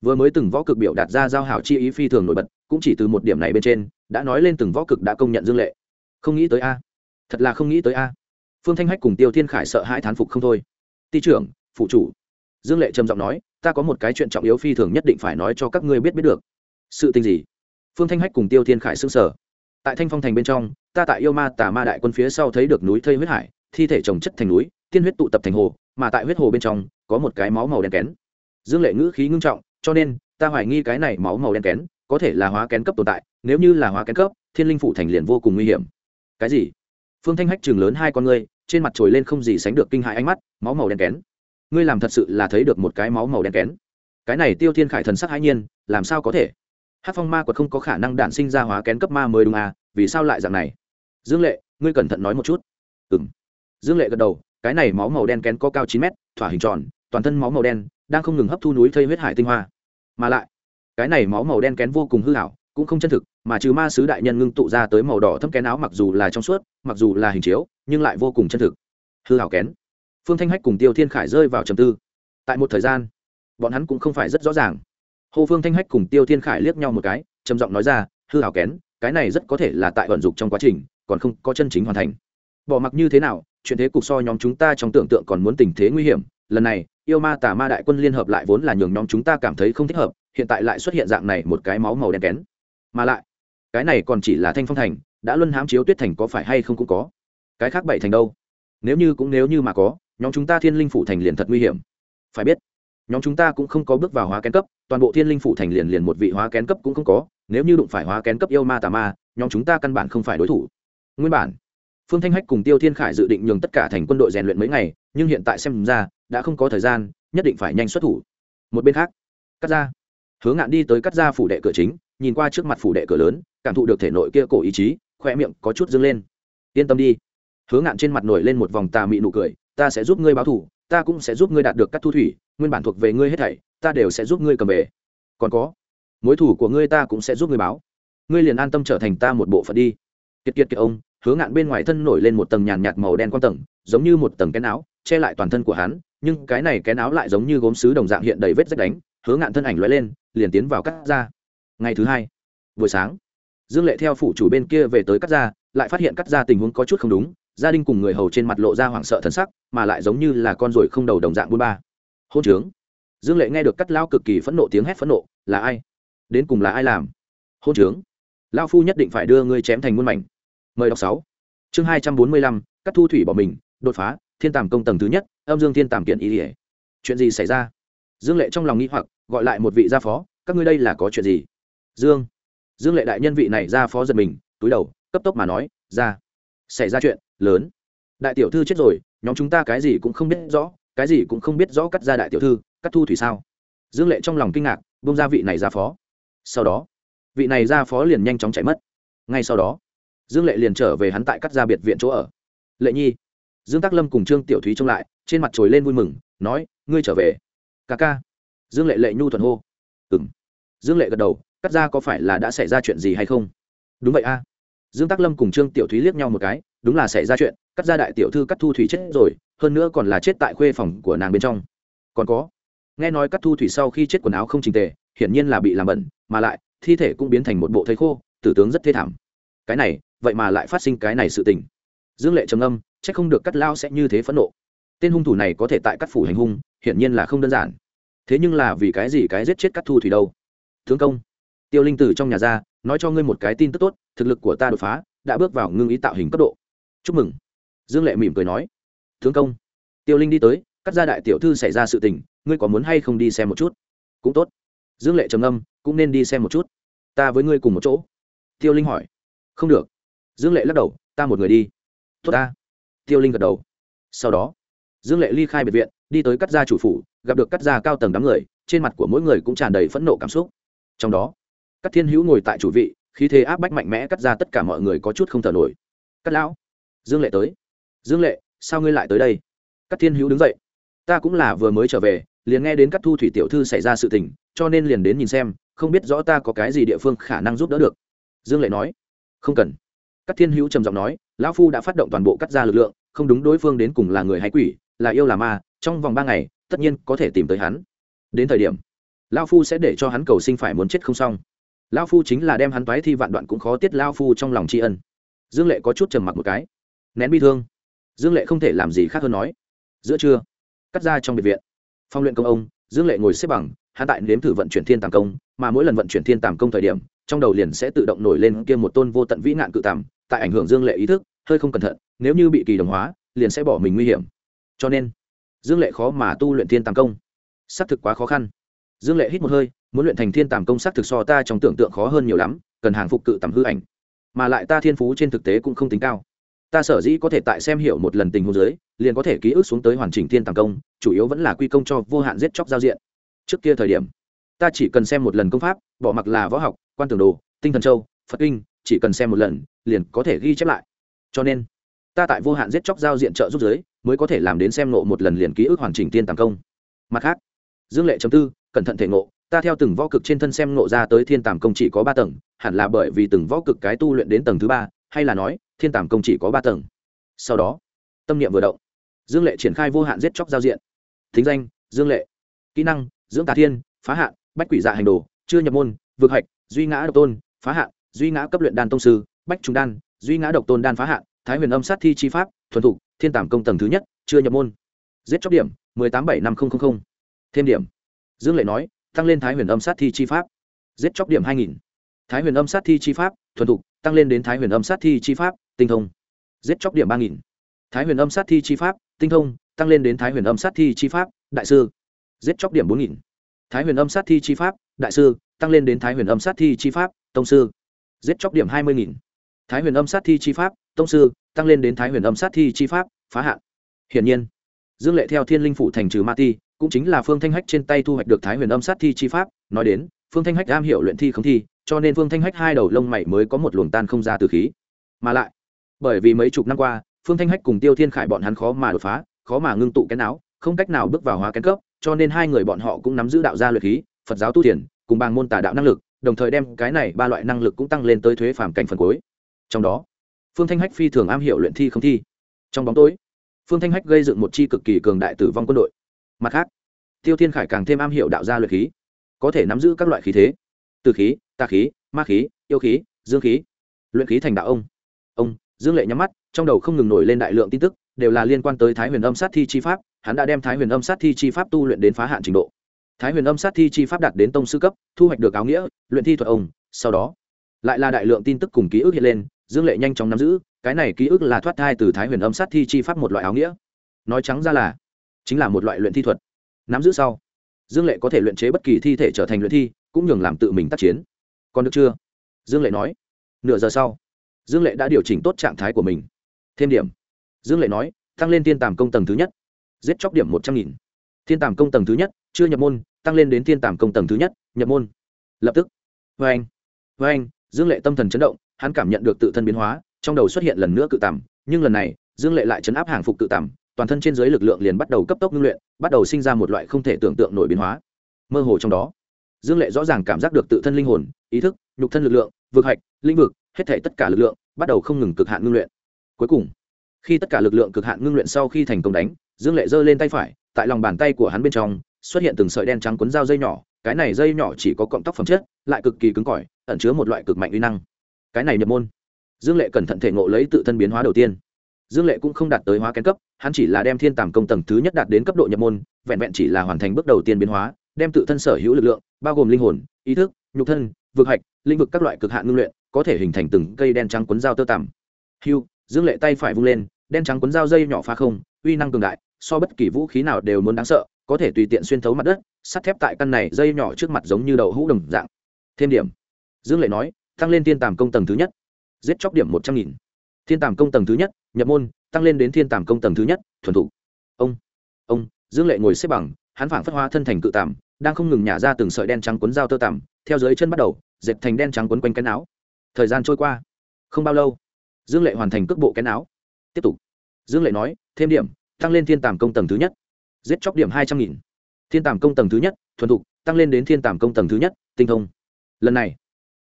vừa mới từng võ cực biểu đạt ra giao hảo chi ý phi thường nổi bật, cũng chỉ từ một điểm này bên trên, đã nói lên từng võ cực đã công nhận dương lệ. Không nghĩ tới a. Thật là không nghĩ tới a. Phương thanh hách cùng tiêu thiên khải sợ hãi thán phục không thôi. Ty trưởng, phụ chủ. Dương lệ trầm giọng nói, ta có một cái chuyện trọng yếu phi thường nhất định phải nói cho các ngươi biết biết được. Sự tình gì? Phương thanh hách cùng tiêu thiên khải s ư n g sở tại thanh phong thành bên trong, ta tại yêu ma tà ma đại quân phía sau thấy được núi thây huyết hải, thi thể trồng chất thành núi, tiên huyết tụ tập thành hồ, mà tại huyết hồ bên trong, có một cái máu màu đen kén. Dương lệ ngữ khí ngưng trọng, cho nên, ta hoài nghi cái này máu màu đen kén, có thể là hóa kén cấp tồn tại, nếu như là hóa kén cấp, thiên linh phụ thành liền vô cùng nguy hiểm. Cái gì? Phương thanh hách chừng lớn hai con ngươi, trên mặt trồi lên không gì sánh được kinh hại ánh mắt, máu màu đen kén. Ngươi làm thật sự là thấy được một cái máu màu đen kén. Cái này tiêu thiên khải thần sắc hãi nhiên, làm sao có thể? Hát phong ma quật không có khả năng đản sinh ra hóa kén cấp ma mới đúng à vì sao lại dạng này? Dương lệ, ngươi cẩn thận nói một chút. Ừ m dương lệ gật đầu, cái này máu màu đen kén có cao chín mét, thỏa hình tròn, toàn thân máu màu đen, đang không ngừng hấp thu núi thây huyết hải tinh hoa. Mà lại, cái này máu màu đen kén vô cùng hư hảo, cũng không chân thực, mà trừ ma sứ đại nhân ngưng tụ ra tới màu đỏ thâm kén áo mặc dù là trong suốt, mặc dù là hình chiếu, nhưng lại vô cùng chân thực. Hư hảo kén. Phương thanh hách cùng tiêu thiên khải rơi vào trầm tư. Tại một thời gian, bọn hắn cũng không phải rất rõ ràng hồ phương thanh hách cùng tiêu thiên khải liếc nhau một cái, trầm giọng nói ra, hư hảo kén, cái này rất có thể là tại vận dụng trong quá trình, còn không có chân chính hoàn thành. Bỏ mặc như thế nào, chuyện thế cục so nhóm chúng ta trong tưởng tượng còn muốn tình thế nguy hiểm, lần này, yêu ma tà ma đại quân liên hợp lại vốn là nhường nhóm chúng ta cảm thấy không thích hợp, hiện tại lại xuất hiện dạng này một cái máu màu đen kén. Mà lại, cái này còn chỉ là thanh phong thành, đã luân hãm chiếu tuyết thành có phải hay không cũng có. Cái khác bảy thành đâu? Nếu như cũng nếu như mà có, nhóm chúng ta thiên linh phủ thành liền thật nguy hiểm. Phải biết nhóm chúng ta cũng không có bước vào hóa kén cấp, toàn bộ thiên linh phủ thành liền liền một vị hóa kén cấp cũng không có, nếu như đụng phải hóa kén cấp yêu ma tà ma, nhóm chúng ta căn bản không phải đối thủ. Nguyên bản, phương thanh hách cùng tiêu thiên khải dự định nhường tất cả thành quân đội rèn luyện mấy ngày, nhưng hiện tại xem ra, đã không có thời gian, nhất định phải nhanh xuất thủ. Một bên khác cắt ra hướng ngạn đi tới cắt ra phủ đệ cửa chính, nhìn qua trước mặt phủ đệ cửa lớn, cảm thụ được thể nội kia cổ ý chí khoe miệng có chút dâng lên. Yên tâm đi. Hướng ngạn trên mặt nổi lên một vòng tà mị nụ cười, ta sẽ giúp ngươi báo thủ ta cũng sẽ giúp ngươi đạt được các thu thủy nguyên bản thuộc về ngươi hết thảy, ta đều sẽ giúp ngươi cầm về. Còn có, mối thủ của ngươi ta cũng sẽ giúp ngươi báo. Ngươi liền an tâm trở thành ta một bộ phận đi. Kiệt kiệt kiệt ông, Hứa ngạn bên ngoài thân nổi lên một tầng nhàn nhạt màu đen quan tầng, giống như một tầng cái áo, che lại toàn thân của hắn, nhưng cái này cái áo lại giống như gốm sứ đồng dạng hiện đầy vết rách đánh. Hứa ngạn thân ảnh lóe lên, liền tiến vào cắt ra. Ngày thứ hai, buổi sáng, dương lệ theo phủ chủ bên kia về tới cắt ra, lại phát hiện cắt ra tình huống có chút không đúng, gia đình cùng người hầu trên mặt lộ ra hoảng sợ thân sắc, mà lại giống như là con ruồi không đầu đồng dạng buôn ba hôn trướng. Dương lệ nghe được cắt lao cực kỳ phẫn nộ tiếng hét phẫn nộ, là ai? Đến cùng là ai làm? Hôn trướng? Lao phu nhất định phải đưa ngươi chém thành muôn mảnh. Mời đọc sáu. Chương hai trăm bốn mươi lăm, cắt thu thủy bỏ mình, đột phá, thiên tàm công tầng thứ nhất, âm dương thiên tàm kiện ý ỉa chuyện gì xảy ra? Dương lệ trong lòng nghĩ hoặc, gọi lại một vị gia phó, các ngươi đây là có chuyện gì? Dương. Dương lệ đại nhân vị này gia phó giật mình, túi đầu, cấp tốc mà nói, ra, xảy ra chuyện lớn. Đại tiểu thư chết rồi, nhóm chúng ta cái gì cũng không biết rõ cái gì cũng không biết rõ cắt ra đại tiểu thư, cắt thu thủy sao? Dương lệ trong lòng kinh ngạc bông ra vị này ra phó. Sau đó, vị này ra phó liền nhanh chóng chạy mất. Ngay sau đó, dương lệ liền trở về hắn tại cắt ra biệt viện chỗ ở. Lệ nhi, dương tác lâm cùng trương tiểu thúy trông lại, trên mặt trồi lên vui mừng, nói, ngươi trở về. Ca ca. Dương lệ lệ nhu thuần hô. Ừ m dương lệ gật đầu, cắt ra có phải là đã xảy ra chuyện gì hay không? Đúng vậy a. Dương tác lâm cùng trương tiểu thúy liếc nhau một cái, đúng là xảy ra chuyện, cắt ra đại tiểu thư cắt thu thủy chết rồi hơn nữa còn là chết tại khuê phòng của nàng bên trong. Còn có, nghe nói cắt thu thủy sau khi chết quần áo không trình tề, hiển nhiên là bị làm bẩn, mà lại, thi thể cũng biến thành một bộ thây khô, tử tướng rất thê thảm. Cái này, vậy mà lại phát sinh cái này sự tình. Dương lệ trầm âm c h ắ c không được cắt lao sẽ như thế phẫn nộ. Tên hung thủ này có thể tại cắt phủ hành hung, hiển nhiên là không đơn giản. Thế nhưng là vì cái gì cái giết chết cắt thu thủy đâu? Thương công, tiêu linh tử trong nhà ra, nói cho ngươi một cái tin tức tốt, thực lực của ta đột phá, đã bước vào ngưng ý tạo hình cấp độ. Chúc mừng. Dương lệ mỉm cười nói thương công. Tiêu linh đi tới, cắt ra đại tiểu thư xảy ra sự tình, ngươi có muốn hay không đi xem một chút? Cũng tốt. Dương lệ trầm âm cũng nên đi xem một chút. Ta với ngươi cùng một chỗ. Tiêu linh hỏi. Không được. Dương lệ lắc đầu, ta một người đi. Tốt ta. Tiêu linh gật đầu. Sau đó, dương lệ ly khai biệt viện, đi tới cắt gia chủ phủ, gặp được cắt gia cao tầng đám người, trên mặt của mỗi người cũng tràn đầy phẫn nộ cảm xúc. Trong đó các thiên hữu ngồi tại chủ vị khi thế áp bách mạnh mẽ cắt ra tất cả mọi người có chút không thở nổi. Cắt lão. Dương lệ tới. Dương lệ sao ngươi lại tới đây? Các thiên hữu đứng dậy. Ta cũng là vừa mới trở về, liền nghe đến các thu thủy tiểu thư xảy ra sự tình, cho nên liền đến nhìn xem, không biết rõ ta có cái gì địa phương khả năng giúp đỡ được. Dương lệ nói. Không cần. Các thiên hữu trầm giọng nói, lão phu đã phát động toàn bộ cắt ra lực lượng, không đúng đối phương đến cùng là người hay quỷ, là yêu là ma, trong vòng ba ngày, tất nhiên có thể tìm tới hắn. Đến thời điểm, lão phu sẽ để cho hắn cầu sinh phải muốn chết không xong. Lão phu chính là đem hắn toái thi vạn đoạn cũng khó tiết lão phu trong lòng tri ân. Dương lệ có chút trầm mặc một cái. Nén bi thương dương lệ không thể làm gì khác hơn nói. Giữa trưa, cắt ra trong biệt viện. Phong luyện công ông, dương lệ ngồi xếp bằng hạ tại nếm thử vận chuyển thiên tàm công, mà mỗi lần vận chuyển thiên tàm công thời điểm, trong đầu liền sẽ tự động nổi lên kia một tôn vô tận vĩ nạn cự tàm, tại ảnh hưởng dương lệ ý thức, hơi không cẩn thận, nếu như bị kỳ đồng hóa, liền sẽ bỏ mình nguy hiểm. Cho nên, dương lệ khó mà tu luyện thiên tàm công. Xác thực quá khó khăn. Dương lệ hít một hơi, muốn luyện thành thiên tàm công xác thực so ta trong tưởng tượng khó hơn nhiều lắm, cần hàng phục cự tầm hư ảnh. Mà lại ta thiên phú trên thực tế cũng không tính cao ta sở dĩ có thể tại xem hiểu một lần tình huống dưới, liền có thể ký ức xuống tới hoàn chỉnh thiên tàng công, chủ yếu vẫn là quy công cho vô hạn giết chóc giao diện. Trước kia thời điểm, ta chỉ cần xem một lần công pháp, bỏ mặc là võ học, quan tưởng đồ, tinh thần châu, phật kinh, chỉ cần xem một lần, liền có thể ghi chép lại. Cho nên, ta tại vô hạn giết chóc giao diện trợ giúp giới mới có thể làm đến xem nộ một lần liền ký ức hoàn chỉnh tiên tàng công. Mặt khác, dương lệ chấm tư, cẩn thận thể ngộ, ta theo từng võ cực trên thân xem nộ ra tới thiên tàng công chỉ có ba tầng, hẳn là bởi vì từng võ cực cái tu luyện đến tầng thứ ba, hay là nói thiên tàm công chỉ có ba tầng. Sau đó, tâm niệm vừa động, dương lệ triển khai vô hạn giết chóc giao diện. Thính danh, dương lệ. Kỹ năng, dưỡng tà thiên, phá hạn, bách quỷ dạ hành đồ, chưa nhập môn vượt hạch, duy ngã độc tôn, phá hạn, duy ngã cấp luyện đan tông sư, bách trung đan, duy ngã độc tôn đan phá hạn, thái huyền âm sát thi chi pháp, thuần thục, thiên tàm công tầng thứ nhất, chưa nhập môn. Giết chóc điểm, mười tám bảy năm nghìn thêm điểm. Dương lệ nói, tăng lên thái huyền âm sát thi chi pháp. Giết chóc điểm hai nghìn. Thái huyền âm sát thi chi pháp, thuần thục, tăng lên đến thái huyền âm sát thi chi pháp tinh thông. Giết chóc điểm ba nghìn. Thái huyền âm sát thi chi pháp, tinh thông, tăng lên đến thái huyền âm sát thi chi pháp, đại sư. Giết chóc điểm bốn nghìn. Thái huyền âm sát thi chi pháp, đại sư, tăng lên đến thái huyền âm sát thi chi pháp, tông sư. Giết chóc điểm hai mươi nghìn. Thái huyền âm sát thi chi pháp, tông sư, tăng lên đến thái huyền âm sát thi chi pháp, phá hạn. Hiển nhiên, dương lệ theo thiên linh phủ thành trừ ma ti cũng chính là phương thanh hách trên tay thu hoạch được thái huyền âm sát thi chi pháp, nói đến, phương thanh hách am hiểu luyện thi không thi, cho nên phương thanh hách hai đầu lông mày mới có một luồng tan không ra từ khí. Mà lại bởi vì mấy chục năm qua, phương thanh hách cùng tiêu thiên khải bọn hắn khó mà đột phá, khó mà ngưng tụ cái não không cách nào bước vào hóa kén cấp, cho nên hai người bọn họ cũng nắm giữ đạo gia luyện khí, phật giáo tu thiền, cùng bằng môn tà đạo năng lực, đồng thời đem cái này ba loại năng lực cũng tăng lên tới thuế phàm cảnh phần cuối. Trong đó, phương thanh hách phi thường am hiểu luyện thi không thi. Trong bóng tối, phương thanh hách gây dựng một chi cực kỳ cường đại tử vong quân đội. Mặt khác, tiêu thiên khải càng thêm am hiểu đạo gia luyện khí, có thể nắm giữ các loại khí thế, từ khí, tà khí, ma khí, yêu khí, dương khí, luyện khí thành đạo ông. Ông dương lệ nhắm mắt, trong đầu không ngừng nổi lên đại lượng tin tức, đều là liên quan tới thái huyền âm sát thi chi pháp, hắn đã đem thái huyền âm sát thi chi pháp tu luyện đến phá hạn trình độ. Thái huyền âm sát thi chi pháp đạt đến tông sư cấp, thu hoạch được áo nghĩa, luyện thi thuật ông, sau đó, lại là đại lượng tin tức cùng ký ức hiện lên, dương lệ nhanh chóng nắm giữ, cái này ký ức là thoát thai từ thái huyền âm sát thi chi pháp một loại áo nghĩa. Nói trắng ra là, chính là một loại luyện thi thuật. Nắm giữ sau, dương lệ có thể luyện chế bất kỳ thi thể trở thành luyện thi, cũng nhường làm tự mình tác chiến. Còn được chưa? Dương lệ nói. Nửa giờ sau dương lệ đã điều chỉnh tốt trạng thái của mình. Thêm điểm. Dương lệ nói, tăng lên thiên tàm công tầng thứ nhất. Giết chóc điểm một trăm nghìn. Thiên tàm công tầng thứ nhất, chưa nhập môn, tăng lên đến thiên tàm công tầng thứ nhất, nhập môn. Lập tức. Vê anh. Vê anh, dương lệ tâm thần chấn động, hắn cảm nhận được tự thân biến hóa, trong đầu xuất hiện lần nữa cự tằm nhưng lần này, dương lệ lại chấn áp hàng phục cự tằm toàn thân trên dưới lực lượng liền bắt đầu cấp tốc ngưng luyện, bắt đầu sinh ra một loại không thể tưởng tượng nổi biến hóa. Mơ hồ trong đó, dương lệ rõ ràng cảm giác được tự thân linh hồn, ý thức, nhục thân lực lượng, vực hạch, lĩnh vực hết thể tất cả lực lượng bắt đầu không ngừng cực hạn ngưng luyện. Cuối cùng, khi tất cả lực lượng cực hạn ngưng luyện sau khi thành công đánh, dương lệ giơ lên tay phải, tại lòng bàn tay của hắn bên trong xuất hiện từng sợi đen trắng cuốn dao dây nhỏ, cái này dây nhỏ chỉ có cọng tóc phẩm chất, lại cực kỳ cứng cỏi, ẩn chứa một loại cực mạnh uy năng. Cái này nhập môn, dương lệ cẩn thận thể ngộ lấy tự thân biến hóa đầu tiên. Dương lệ cũng không đạt tới hóa kén cấp, hắn chỉ là đem thiên tàm công tầng thứ nhất đạt đến cấp độ nhập môn, vẹn vẹn chỉ là hoàn thành bước đầu tiên biến hóa, đem tự thân sở hữu lực lượng, bao gồm linh hồn, ý thức, nhục thân, vực hạch lĩnh vực các loại cực hạn ngưng luyện có thể hình thành từng cây đen trắng cuốn dao tơ tằm. Hiu dương lệ tay phải vung lên, đen trắng cuốn dao dây nhỏ phá không, uy năng cường đại, so bất kỳ vũ khí nào đều muốn đáng sợ, có thể tùy tiện xuyên thấu mặt đất, sắt thép tại căn này dây nhỏ trước mặt giống như đậu hũ đồng dạng. Thêm điểm. Dương lệ nói, tăng lên thiên tàm công tầng thứ nhất. Giết chóc điểm một trăm nghìn. Thiên tàm công tầng thứ nhất, nhập môn, tăng lên đến thiên tàm công tầng thứ nhất, thuần thủ ông ông, dương lệ ngồi xếp bằng, hắn phảng phất hóa thân thành cự tàm, đang không ngừng nhả ra từng sợi đen trắng cuốn dao tơ tằm, theo dưới chân bắt đầu, dệt thành đen trắng quấn quanh cái áo thời gian trôi qua. Không bao lâu, dương lệ hoàn thành cước bộ cái áo. Tiếp tục. Dương lệ nói, thêm điểm, tăng lên thiên tàm công tầng thứ nhất. Giết chóc điểm hai trăm nghìn. Thiên tàm công tầng thứ nhất, thuần thục, tăng lên đến thiên tàm công tầng thứ nhất, tinh thông. Lần này,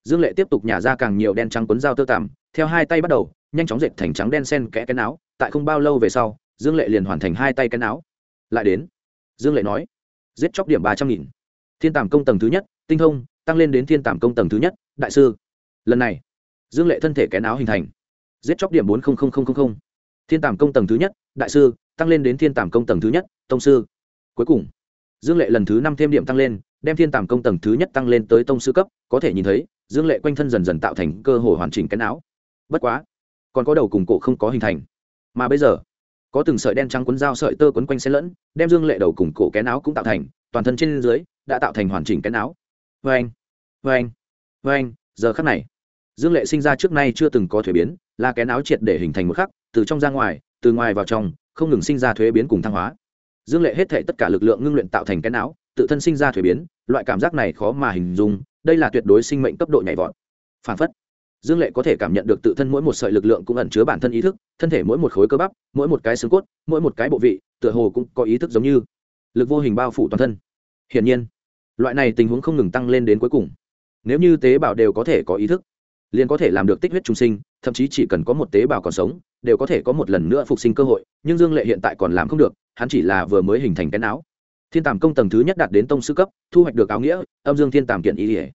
dương lệ tiếp tục nhả ra càng nhiều đen trắng quấn dao tơ tàm theo hai tay bắt đầu, nhanh chóng dệt thành trắng đen sen kẽ cái áo, tại không bao lâu về sau, dương lệ liền hoàn thành hai tay cái áo. Lại đến, dương lệ nói, giết chóc điểm ba trăm nghìn. Thiên tàm công tầng thứ nhất, tinh thông, tăng lên đến thiên tàm công tầng thứ nhất, đại sư lần này, dương lệ thân thể kén áo hình thành. Giết chóc điểm bốn thiên tàm công tầng thứ nhất, đại sư, tăng lên đến thiên tàm công tầng thứ nhất, tông sư. Cuối cùng, dương lệ lần thứ năm thêm điểm tăng lên, đem thiên tàm công tầng thứ nhất tăng lên tới tông sư cấp, có thể nhìn thấy, dương lệ quanh thân dần dần tạo thành cơ hội hoàn chỉnh cái não bất quá, còn có đầu cùng cổ không có hình thành. Mà bây giờ, có từng sợi đen trắng quấn dao sợi tơ quấn quanh xen lẫn, đem dương lệ đầu cùng cổ kén áo cũng tạo thành, toàn thân trên dưới, đã tạo thành hoàn chỉnh kén áo. Vê anh vê anh vê anh giờ khắc này dương lệ sinh ra trước nay chưa từng có thuế biến, là kén áo triệt để hình thành một khắc, từ trong ra ngoài, từ ngoài vào trong, không ngừng sinh ra thuế biến cùng thăng hóa. Dương lệ hết thể tất cả lực lượng ngưng luyện tạo thành kén áo, tự thân sinh ra thuế biến, loại cảm giác này khó mà hình dung, đây là tuyệt đối sinh mệnh cấp độ nhảy vọt. Phản phất, dương lệ có thể cảm nhận được tự thân mỗi một sợi lực lượng cũng ẩn chứa bản thân ý thức, thân thể mỗi một khối cơ bắp, mỗi một cái xương cốt, mỗi một cái bộ vị, tựa hồ cũng có ý thức giống như lực vô hình bao phủ toàn thân. Hiển nhiên, loại này tình huống không ngừng tăng lên đến cuối cùng. Nếu như tế bào đều có thể có ý thức liền có thể làm được tích huyết trung sinh, thậm chí chỉ cần có một tế bào còn sống, đều có thể có một lần nữa phục sinh cơ hội, nhưng dương lệ hiện tại còn làm không được, hắn chỉ là vừa mới hình thành cái não. Thiên tàm công tầng thứ nhất đạt đến tông sư cấp, thu hoạch được áo nghĩa, âm dương thiên tàm kiện ý ỉa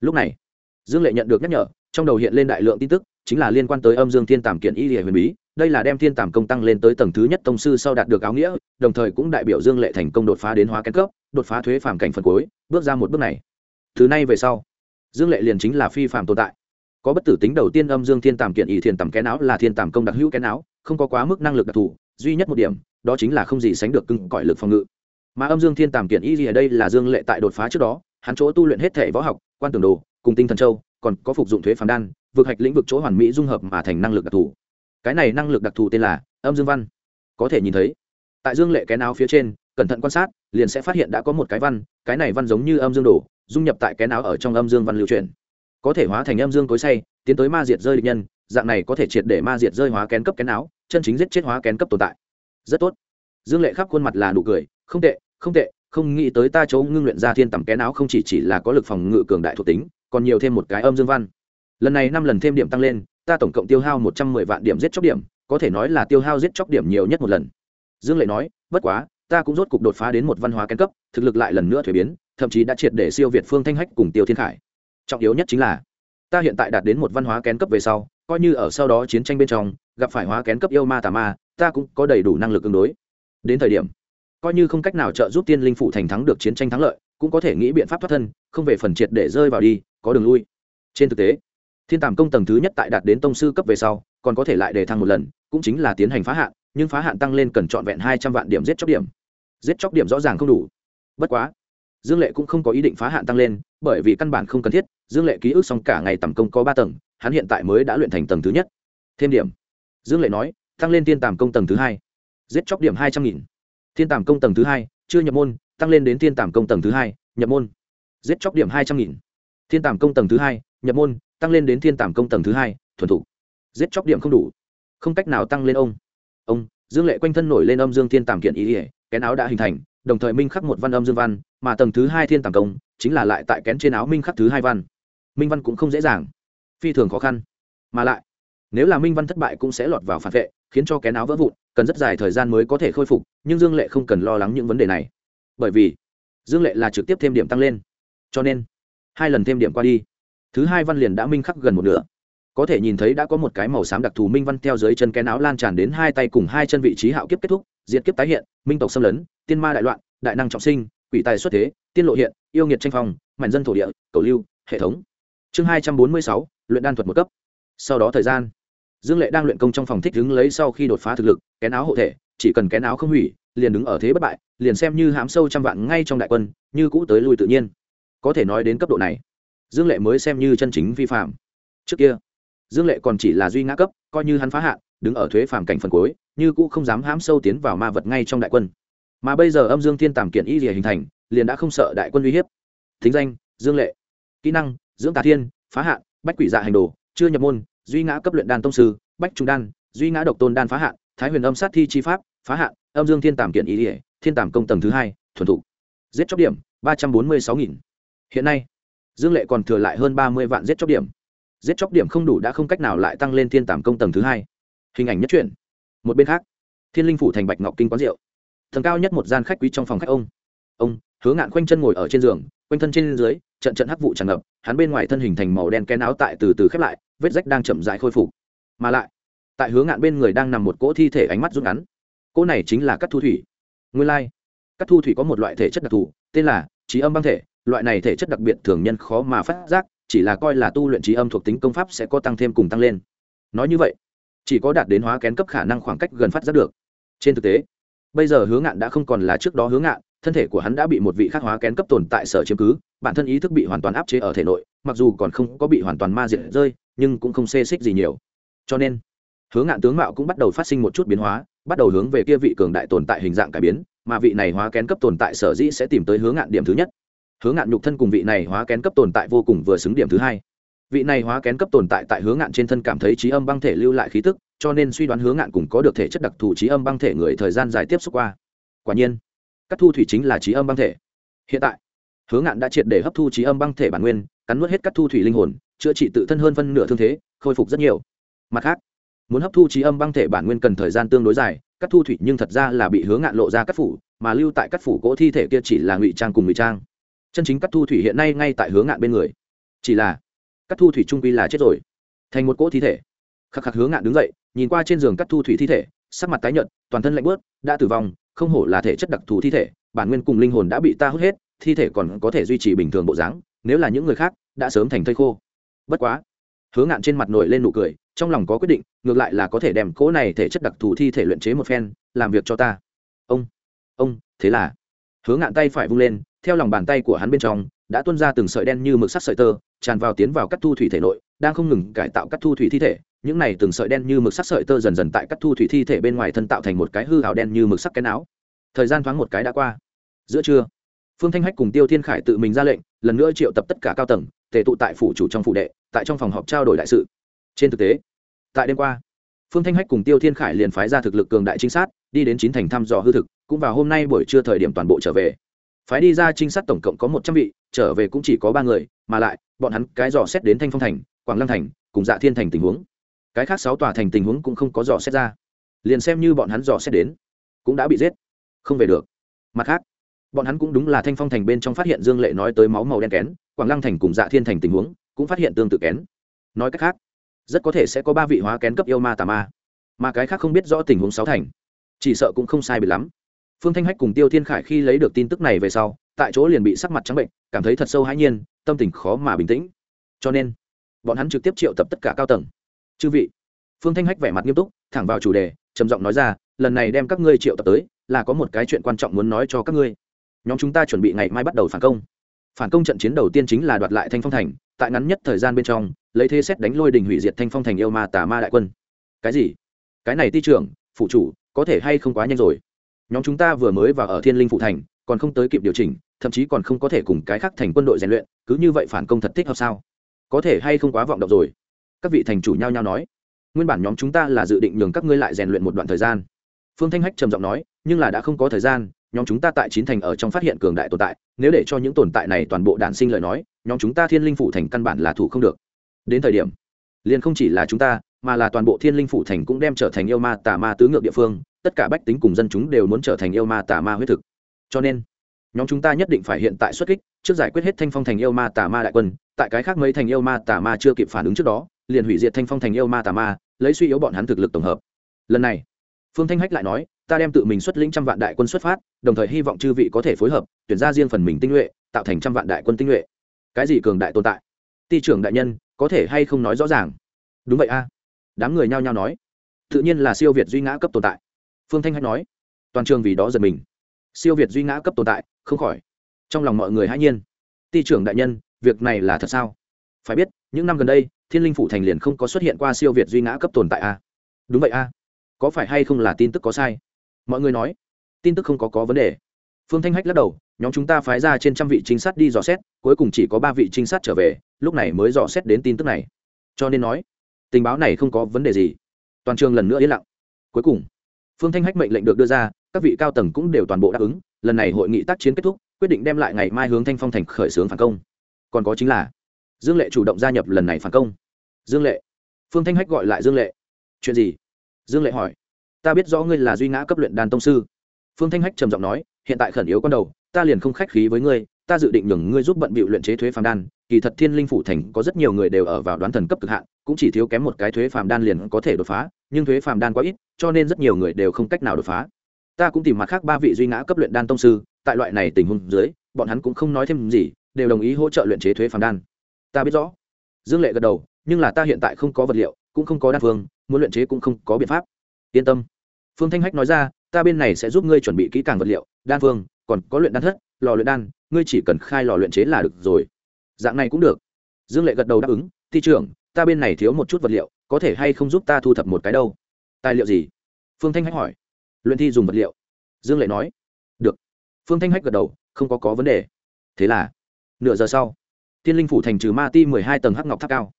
lúc này, dương lệ nhận được nhắc nhở, trong đầu hiện lên đại lượng tin tức, chính là liên quan tới âm dương thiên tàm kiện ý ỉa huyền bí, đây là đem thiên tàm công tăng lên tới tầng thứ nhất tông sư sau đạt được áo nghĩa, đồng thời cũng đại biểu dương lệ thành công đột phá đến hóa kén cấp, đột phá thuế phàm cảnh phần cuối, bước ra một bước này. Thứ này về sau, dương lệ liền chính là phi phàm tồn tại có bất tử tính đầu tiên âm dương thiên tàm kiện ý thiên tầm kén áo là thiên tàm công đặc hữu kén áo, không có quá mức năng lực đặc thù, duy nhất một điểm, đó chính là không gì sánh được cưng cõi lực phòng ngự. Mà âm dương thiên tàm kiện y gì ở đây là dương lệ tại đột phá trước đó, hắn chỗ tu luyện hết thể võ học, quan tưởng đồ, cùng tinh thần châu, còn có phục dụng thuế phàm đan vượt hạch lĩnh vực chỗ hoàn mỹ dung hợp mà thành năng lực đặc thù. Cái này năng lực đặc thù tên là âm dương văn. Có thể nhìn thấy, tại dương lệ cái áo phía trên, cẩn thận quan sát, liền sẽ phát hiện đã có một cái văn, cái này văn giống như âm dương đồ, dung nhập tại cái áo ở trong âm dương văn lưu truyền có thể hóa thành âm dương cối say, tiến tới ma diệt rơi địch nhân, dạng này có thể triệt để ma diệt rơi hóa kén cấp kén áo, chân chính giết chết hóa kén cấp tồn tại. Rất tốt. Dương lệ khắp khuôn mặt là nụ cười, không tệ không tệ, không nghĩ tới ta chỗ ngưng luyện ra thiên tầm kén áo không chỉ chỉ là có lực phòng ngự cường đại thuộc tính, còn nhiều thêm một cái âm dương văn. Lần này năm lần thêm điểm tăng lên, ta tổng cộng tiêu hao một trăm mười vạn điểm giết chóc điểm, có thể nói là tiêu hao giết chóc điểm nhiều nhất một lần. Dương lệ nói, bất quá, ta cũng rốt cục đột phá đến một văn hóa kén cấp, thực lực lại lần nữa thuế biến, thậm chí đã triệt để siêu việt phương thanh hách cùng tiêu thiên khải trọng yếu nhất chính là, ta hiện tại đạt đến một văn hóa kén cấp về sau, coi như ở sau đó chiến tranh bên trong, gặp phải hóa kén cấp yêu ma tà ma, ta cũng có đầy đủ năng lực ứng đối. Đến thời điểm, coi như không cách nào trợ giúp tiên linh phụ thành thắng được chiến tranh thắng lợi, cũng có thể nghĩ biện pháp thoát thân, không về phần triệt để rơi vào đi, có đường lui. Trên thực tế, thiên tàm công tầng thứ nhất tại đạt đến tông sư cấp về sau, còn có thể lại đề thăng một lần, cũng chính là tiến hành phá hạn, nhưng phá hạn tăng lên cần trọn vẹn hai trăm vạn điểm giết chóc điểm. Giết chóc điểm rõ ràng không đủ. Bất quá, dương lệ cũng không có ý định phá hạn tăng lên, bởi vì căn bản không cần thiết dương lệ ký ức xong cả ngày tầm công có ba tầng, hắn hiện tại mới đã luyện thành tầng thứ nhất. Thêm điểm. Dương lệ nói, tăng lên tiên tàm công tầng thứ hai. Giết chóc điểm hai trăm nghìn. Thiên tàm công tầng thứ hai, chưa nhập môn, tăng lên đến thiên tàm công tầng thứ hai, nhập môn. Giết chóc điểm hai trăm nghìn. Thiên tàm công tầng thứ hai, nhập môn, tăng lên đến thiên tàm công tầng thứ hai, thuần thủ. giết chóc điểm không đủ. Không cách nào tăng lên ông. Ông, dương lệ quanh thân nổi lên âm dương thiên tàm kiện ý ỉa kén áo đã hình thành, đồng thời minh khắc một văn âm dương văn, mà tầng thứ hai thiên tàm công, chính là lại tại kén trên áo minh khắc thứ hai văn minh văn cũng không dễ dàng. Phi thường khó khăn. Mà lại, nếu là minh văn thất bại cũng sẽ lọt vào phản vệ, khiến cho kén áo vỡ vụn, cần rất dài thời gian mới có thể khôi phục, nhưng dương lệ không cần lo lắng những vấn đề này. Bởi vì, dương lệ là trực tiếp thêm điểm tăng lên. Cho nên, hai lần thêm điểm qua đi, thứ hai văn liền đã minh khắc gần một nửa. Có thể nhìn thấy đã có một cái màu xám đặc thù minh văn theo dưới chân kén áo lan tràn đến hai tay cùng hai chân vị trí hạo kiếp kết thúc, diệt kiếp tái hiện, minh tộc xâm lấn, tiên ma đại loạn, đại năng trọng sinh, quỷ tài xuất thế, tiên lộ hiện, yêu nghiệt tranh phong, mảnh dân thổ địa, cầu lưu, hệ thống chương hai trăm bốn mươi sáu, luyện đan thuật một cấp. Sau đó thời gian, dương lệ đang luyện công trong phòng thích đứng lấy sau khi đột phá thực lực, kén áo hộ thể, chỉ cần kén áo không hủy, liền đứng ở thế bất bại, liền xem như hãm sâu trăm vạn ngay trong đại quân, như cũ tới lui tự nhiên. Có thể nói đến cấp độ này, dương lệ mới xem như chân chính vi phạm. Trước kia, dương lệ còn chỉ là duy ngã cấp, coi như hắn phá hạn, đứng ở thuế phàm cảnh phần cuối, như cũ không dám hãm sâu tiến vào ma vật ngay trong đại quân. Mà bây giờ âm dương thiên tàm kiện y rìa hình thành, liền đã không sợ đại quân uy hiếp. Thính danh, dương lệ. Kỹ năng dưỡng tà thiên, phá hạn, bách quỷ dạ hành đồ, chưa nhập môn, duy ngã cấp luyện đan tông sư, bách trung đan, duy ngã độc tôn đan phá hạn, thái huyền âm sát thi chi pháp, phá hạn, âm dương thiên tàm kiện ý ỉa thiên tàm công tầng thứ hai, thuần thụ giết chóc điểm, ba trăm bốn mươi sáu nghìn. Hiện nay, dương lệ còn thừa lại hơn ba mươi vạn giết chóc điểm. Giết chóc điểm không đủ đã không cách nào lại tăng lên thiên tàm công tầng thứ hai. Hình ảnh nhất truyện. Một bên khác, thiên linh phủ thành bạch ngọc kinh quán rượu thần cao nhất một gian khách quý trong phòng khách ông. Ông, hứa ngạn khoanh chân ngồi ở trên giường, quanh thân trên dưới trận trận hắc vụ tràn ngập, hắn bên ngoài thân hình thành màu đen kén áo tại từ từ khép lại, vết rách đang chậm rãi khôi phục. Mà lại, tại hướng ngạn bên người đang nằm một cỗ thi thể ánh mắt rút ngắn. Cỗ này chính là cắt thu thủy. Nguyên lai、like. cắt thu thủy có một loại thể chất đặc thù, tên là trí âm băng thể. Loại này thể chất đặc biệt thường nhân khó mà phát giác, chỉ là coi là tu luyện trí âm thuộc tính công pháp sẽ có tăng thêm cùng tăng lên. Nói như vậy, chỉ có đạt đến hóa kén cấp khả năng khoảng cách gần phát giác được. Trên thực tế, bây giờ hướng ngạn đã không còn là trước đó hướng ngạn, thân thể của hắn đã bị một vị khắc hóa kén cấp tồn tại sở chiếm cứ bản thân ý thức bị hoàn toàn áp chế ở thể nội, mặc dù còn không có bị hoàn toàn ma diệt rơi, nhưng cũng không xê xích gì nhiều. Cho nên hướng ngạn tướng mạo cũng bắt đầu phát sinh một chút biến hóa, bắt đầu hướng về kia vị cường đại tồn tại hình dạng cải biến, mà vị này hóa kén cấp tồn tại sở dĩ sẽ tìm tới hướng ngạn điểm thứ nhất. Hướng ngạn nhục thân cùng vị này hóa kén cấp tồn tại vô cùng vừa xứng điểm thứ hai. Vị này hóa kén cấp tồn tại tại hướng ngạn trên thân cảm thấy trí âm băng thể lưu lại khí tức, cho nên suy đoán hướng ngạn cùng có được thể chất đặc thù trí âm băng thể người thời gian dài tiếp xúc qua. Quả nhiên, các thu thủy chính là trí âm băng thể. Hiện tại hướng ngạn đã triệt để hấp thu trí âm băng thể bản nguyên, cắn nuốt hết các thu thủy linh hồn, chữa trị tự thân hơn phân nửa thương thế, khôi phục rất nhiều. Mặt khác, muốn hấp thu trí âm băng thể bản nguyên cần thời gian tương đối dài, các thu thủy nhưng thật ra là bị hướng ngạn lộ ra các phủ, mà lưu tại các phủ cỗ thi thể kia chỉ là ngụy trang cùng ngụy trang. Chân chính các thu thủy hiện nay ngay tại hướng ngạn bên người. Chỉ là, các thu thủy trung quy là chết rồi. Thành một cỗ thi thể. Khắc khắc hướng ngạn đứng dậy, nhìn qua trên giường các thu thủy thi thể, sắc mặt tái nhợt, toàn thân lạnh bớt đã tử vong, không hổ là thể chất đặc thù thi thể, bản nguyên cùng linh hồn đã bị ta hút hết thi thể còn có thể duy trì bình thường bộ dáng, nếu là những người khác, đã sớm thành thây khô. Bất quá hướng ngạn trên mặt nổi lên nụ cười, trong lòng có quyết định, ngược lại là có thể đem cỗ này thể chất đặc thù thi thể luyện chế một phen, làm việc cho ta. Ông ông, thế là hướng ngạn tay phải vung lên, theo lòng bàn tay của hắn bên trong, đã tuôn ra từng sợi đen như mực sắt sợi tơ, tràn vào tiến vào cắt thu thủy thể nội, đang không ngừng cải tạo cắt thu thủy thi thể. Những này từng sợi đen như mực sắc sợi tơ dần dần tại cắt thu thủy thi thể bên ngoài thân tạo thành một cái hư hào đen như mực sắc cái não. thời gian thoáng một cái đã qua. Giữa trưa phương thanh hách cùng tiêu thiên khải tự mình ra lệnh, lần nữa triệu tập tất cả cao tầng, tề tụ tại phủ chủ trong phủ đệ, tại trong phòng họp trao đổi đại sự. Trên thực tế, tại đêm qua, phương thanh hách cùng tiêu thiên khải liền phái ra thực lực cường đại trinh sát, đi đến chín thành thăm dò hư thực, cũng vào hôm nay buổi trưa thời điểm toàn bộ trở về. Phái đi ra trinh sát tổng cộng có một trăm vị, trở về cũng chỉ có ba người, mà lại, bọn hắn cái dò xét đến thanh phong thành, quảng lăng thành, cùng dạ thiên thành tình huống. Cái khác sáu tòa thành tình huống cũng không có dò xét ra. Liền xem như bọn hắn dò xét đến, cũng đã bị giết. Không về được. Mặt khác bọn hắn cũng đúng là thanh phong thành bên trong phát hiện dương lệ nói tới máu màu đen kén, quảng lăng thành cùng dạ thiên thành tình huống cũng phát hiện tương tự kén. Nói cách khác, rất có thể sẽ có ba vị hóa kén cấp yêu ma tà ma, mà cái khác không biết rõ tình huống sáu thành, chỉ sợ cũng không sai bị lắm. Phương thanh hách cùng tiêu thiên khải khi lấy được tin tức này về sau, tại chỗ liền bị sắc mặt trắng bệnh, cảm thấy thật sâu hãi nhiên, tâm tình khó mà bình tĩnh. Cho nên, bọn hắn trực tiếp triệu tập tất cả cao tầng. Chư vị. Phương thanh hách vẻ mặt nghiêm túc, thẳng vào chủ đề, trầm giọng nói ra, lần này đem các ngươi triệu tập tới, là có một cái chuyện quan trọng muốn nói cho các ngươi nhóm chúng ta chuẩn bị ngày mai bắt đầu phản công. Phản công trận chiến đầu tiên chính là đoạt lại thanh phong thành, tại ngắn nhất thời gian bên trong, lấy thế xét đánh lôi đình hủy diệt thanh phong thành yêu ma tà ma đại quân. Cái gì? Cái này ti trưởng, phụ chủ, có thể hay không quá nhanh rồi? Nhóm chúng ta vừa mới vào ở thiên linh phụ thành, còn không tới kịp điều chỉnh, thậm chí còn không có thể cùng cái khác thành quân đội rèn luyện, cứ như vậy phản công thật thích hợp sao? Có thể hay không quá vọng động rồi? Các vị thành chủ nhau nhau nói. Nguyên bản nhóm chúng ta là dự định nhường các ngươi lại rèn luyện một đoạn thời gian. Phương thanh hách trầm giọng nói, nhưng là đã không có thời gian nhóm chúng ta tại chín thành ở trong phát hiện cường đại tồn tại, nếu để cho những tồn tại này toàn bộ đản sinh lời nói, nhóm chúng ta thiên linh phủ thành căn bản là thủ không được. Đến thời điểm, liền không chỉ là chúng ta, mà là toàn bộ thiên linh phủ thành cũng đem trở thành yêu ma tà ma tứ ngược địa phương, tất cả bách tính cùng dân chúng đều muốn trở thành yêu ma tà ma huyết thực. Cho nên, nhóm chúng ta nhất định phải hiện tại xuất kích, trước giải quyết hết thanh phong thành yêu ma tà ma đại quân, tại cái khác mấy thành yêu ma tà ma chưa kịp phản ứng trước đó, liền hủy diệt thanh phong thành yêu ma tà ma, lấy suy yếu bọn hắn thực lực tổng hợp. Lần này, phương thanh hách lại nói ta đem tự mình xuất lĩnh trăm vạn đại quân xuất phát, đồng thời hy vọng chư vị có thể phối hợp, tuyển ra riêng phần mình tinh nhuệ, tạo thành trăm vạn đại quân tinh nhuệ. Cái gì cường đại tồn tại? Ty trưởng đại nhân, có thể hay không nói rõ ràng? Đúng vậy a. Đám người nhao nhao nói. Tự nhiên là siêu việt duy ngã cấp tồn tại. Phương thanh hách nói. Toàn trường vì đó giật mình. Siêu việt duy ngã cấp tồn tại, không khỏi. Trong lòng mọi người hãy nhiên. Ty trưởng đại nhân, việc này là thật sao? Phải biết, những năm gần đây, thiên linh phủ thành liền không có xuất hiện qua siêu việt duy ngã cấp tồn tại a. Đúng vậy a. Có phải hay không là tin tức có sai? Mọi người nói, tin tức không có có vấn đề. Phương thanh hách lắc đầu, nhóm chúng ta phái ra trên trăm vị trinh sát đi dò xét, cuối cùng chỉ có ba vị trinh sát trở về, lúc này mới dò xét đến tin tức này. Cho nên nói, tình báo này không có vấn đề gì. Toàn trường lần nữa yên lặng. Cuối cùng, phương thanh hách mệnh lệnh được đưa ra, các vị cao tầng cũng đều toàn bộ đáp ứng, lần này hội nghị tác chiến kết thúc, quyết định đem lại ngày mai hướng thanh phong thành khởi xướng phản công. Còn có chính là, dương lệ chủ động gia nhập lần này phản công. Dương lệ, phương thanh hách gọi lại dương lệ. Chuyện gì? Dương lệ hỏi ta biết rõ ngươi là duy ngã cấp luyện đan tông sư. Phương thanh hách trầm giọng nói, hiện tại khẩn yếu con đầu, ta liền không khách khí với ngươi, ta dự định nhường ngươi giúp bận bịu luyện chế thuế phàm đan, kỳ thật thiên linh phủ thành có rất nhiều người đều ở vào đoán thần cấp cực hạn, cũng chỉ thiếu kém một cái thuế phàm đan liền có thể đột phá, nhưng thuế phàm đan quá ít, cho nên rất nhiều người đều không cách nào đột phá. Ta cũng tìm mặt khác ba vị duy ngã cấp luyện đan tông sư, tại loại này tình huống dưới, bọn hắn cũng không nói thêm gì, đều đồng ý hỗ trợ luyện chế thuế phàm đan. Ta biết rõ. Dương lệ gật đầu, nhưng là ta hiện tại không có vật liệu, cũng không có đan phương, muốn luyện chế cũng không có biện pháp yên tâm. Phương thanh hách nói ra, ta bên này sẽ giúp ngươi chuẩn bị kỹ càng vật liệu, đan phương, còn có luyện đan thất, lò luyện đan, ngươi chỉ cần khai lò luyện chế là được rồi. Dạng này cũng được. Dương lệ gật đầu đáp ứng thi trưởng, ta bên này thiếu một chút vật liệu, có thể hay không giúp ta thu thập một cái đâu? Tài liệu gì? Phương thanh hách hỏi. Luyện thi dùng vật liệu. Dương lệ nói. Được. Phương thanh hách gật đầu, không có có vấn đề. Thế là, nửa giờ sau, thiên linh phủ thành trừ ma ti mười hai tầng hắc ngọc tháp cao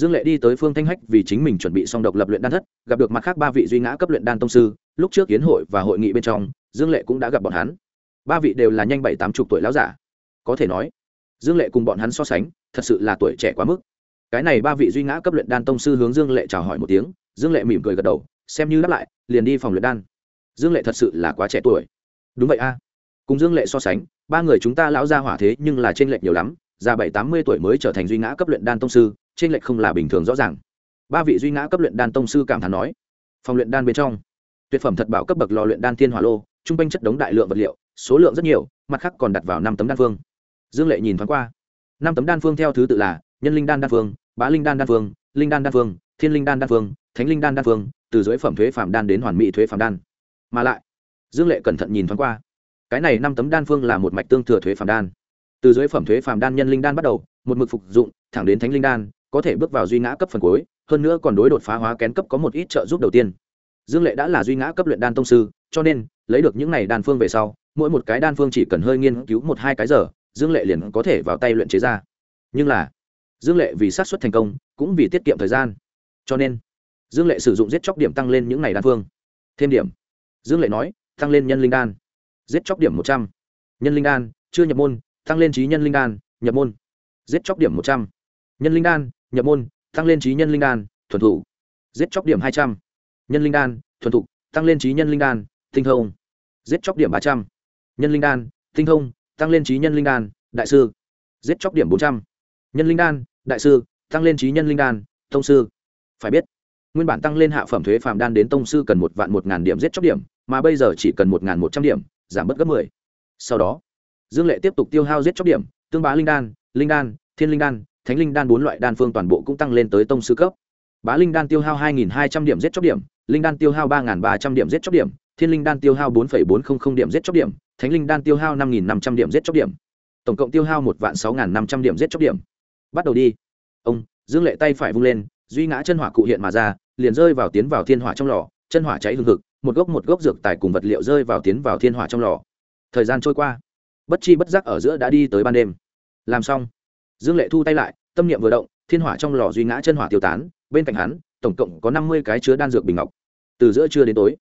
dương lệ đi tới phương thanh hách vì chính mình chuẩn bị xong độc lập luyện đan thất, gặp được mặt khác ba vị duy ngã cấp luyện đan tông sư, lúc trước kiến hội và hội nghị bên trong, dương lệ cũng đã gặp bọn hắn. Ba vị đều là nhanh bảy tám chục tuổi lão giả. Có thể nói, dương lệ cùng bọn hắn so sánh, thật sự là tuổi trẻ quá mức. Cái này ba vị duy ngã cấp luyện đan tông sư hướng dương lệ chào hỏi một tiếng, dương lệ mỉm cười gật đầu, xem như đáp lại, liền đi phòng luyện đan. Dương lệ thật sự là quá trẻ tuổi. Đúng vậy a. Cùng dương lệ so sánh, ba người chúng ta lão gia hỏa thế nhưng là t r ê n lệch nhiều lắm, già bảy tám mươi tuổi mới trở thành duy ngã cấp luyện đan tông sư trên lệch không là bình thường rõ ràng. Ba vị duy ngã cấp luyện đan tông sư cảm thán nói, phòng luyện đan bên trong, tuyệt phẩm thật bảo cấp bậc lò luyện đan thiên hỏa lô t r u n g quanh chất đống đại lượng vật liệu, số lượng rất nhiều, mặt khác còn đặt vào năm tấm đan phương. Dương lệ nhìn thoáng qua, năm tấm đan phương theo thứ tự là nhân linh đan đan phương, bá linh đan đan phương, linh đan đan phương, thiên linh đan đan phương, thánh linh đan đan phương, từ dưới phẩm thuế phạm đan đến hoàn mỹ thuế phạm đan. Mà lại, dương lệ cẩn thận nhìn thoáng qua, cái này năm tấm đan phương là một mạch tương thừa thuế phạm đan. Từ dưới phẩm thuế phạm đan nhân linh đan bắt đầu, một mực phục dụng, thẳng đến thánh linh đan có thể bước vào duy ngã cấp phần cuối, hơn nữa còn đối đột phá hóa kén cấp có một ít trợ giúp đầu tiên. Dương lệ đã là duy ngã cấp luyện đan tông sư, cho nên, lấy được những này đan phương về sau, mỗi một cái đan phương chỉ cần hơi nghiên cứu một hai cái giờ, dương lệ liền có thể vào tay luyện chế ra. Nhưng là, dương lệ vì sát xuất thành công, cũng vì tiết kiệm thời gian. Cho nên, dương lệ sử dụng giết chóc điểm tăng lên những này đan phương. Thêm điểm. Dương lệ nói, tăng lên nhân linh đan. Giết chóc điểm một trăm. Nhân linh đan, chưa nhập môn, tăng lên trí nhân linh đan, nhập môn. Giết chóc điểm một trăm. Nhân linh đan nhập môn tăng lên trí nhân linh đan thuần thủ giết chóc điểm hai trăm nhân linh đan thuần thục tăng lên trí nhân linh đan tinh thông giết chóc điểm ba trăm nhân linh đan tinh thông tăng lên trí nhân linh đan đại sư giết chóc điểm bốn trăm nhân linh đan đại sư tăng lên trí nhân linh đan thông sư phải biết nguyên bản tăng lên hạ phẩm thuế phàm đan đến tông sư cần một vạn một ngàn điểm giết chóc điểm mà bây giờ chỉ cần một ngàn một trăm điểm giảm bớt gấp 10. Sau đó, Dương Lệ tiếp tục tiêu hao giết chóc điểm, tương bá linh đan, linh đan, thiên linh đan, thánh linh đan bốn loại đan phương toàn bộ cũng tăng lên tới tông sư cấp. Bá linh đan tiêu hao 2.200 điểm giết chóc điểm, linh đan tiêu hao 3.300 điểm giết chóc điểm, thiên linh đan tiêu hao 4.400 điểm giết chóc điểm, thánh linh đan tiêu hao 5.500 điểm giết chóc điểm. Tổng cộng tiêu hao một vạn 6500 điểm giết chóc điểm. Bắt đầu đi. Ông, Dương Lệ tay phải vung lên, duy ngã chân hỏa cụ hiện mà ra, liền rơi vào tiến vào thiên hỏa trong lò, chân hỏa cháy hừng hực, một gốc một gốc dược tài cùng vật liệu rơi vào tiến vào thiên hỏa trong lò thời gian trôi qua bất chi bất giác ở giữa đã đi tới ban đêm làm xong dương lệ thu tay lại, tâm niệm vừa động, thiên hỏa trong lò duy ngã chân hỏa tiêu tán, bên cạnh hắn, tổng cộng có năm mươi cái chứa đan dược bình ngọc. Từ giữa trưa đến tối,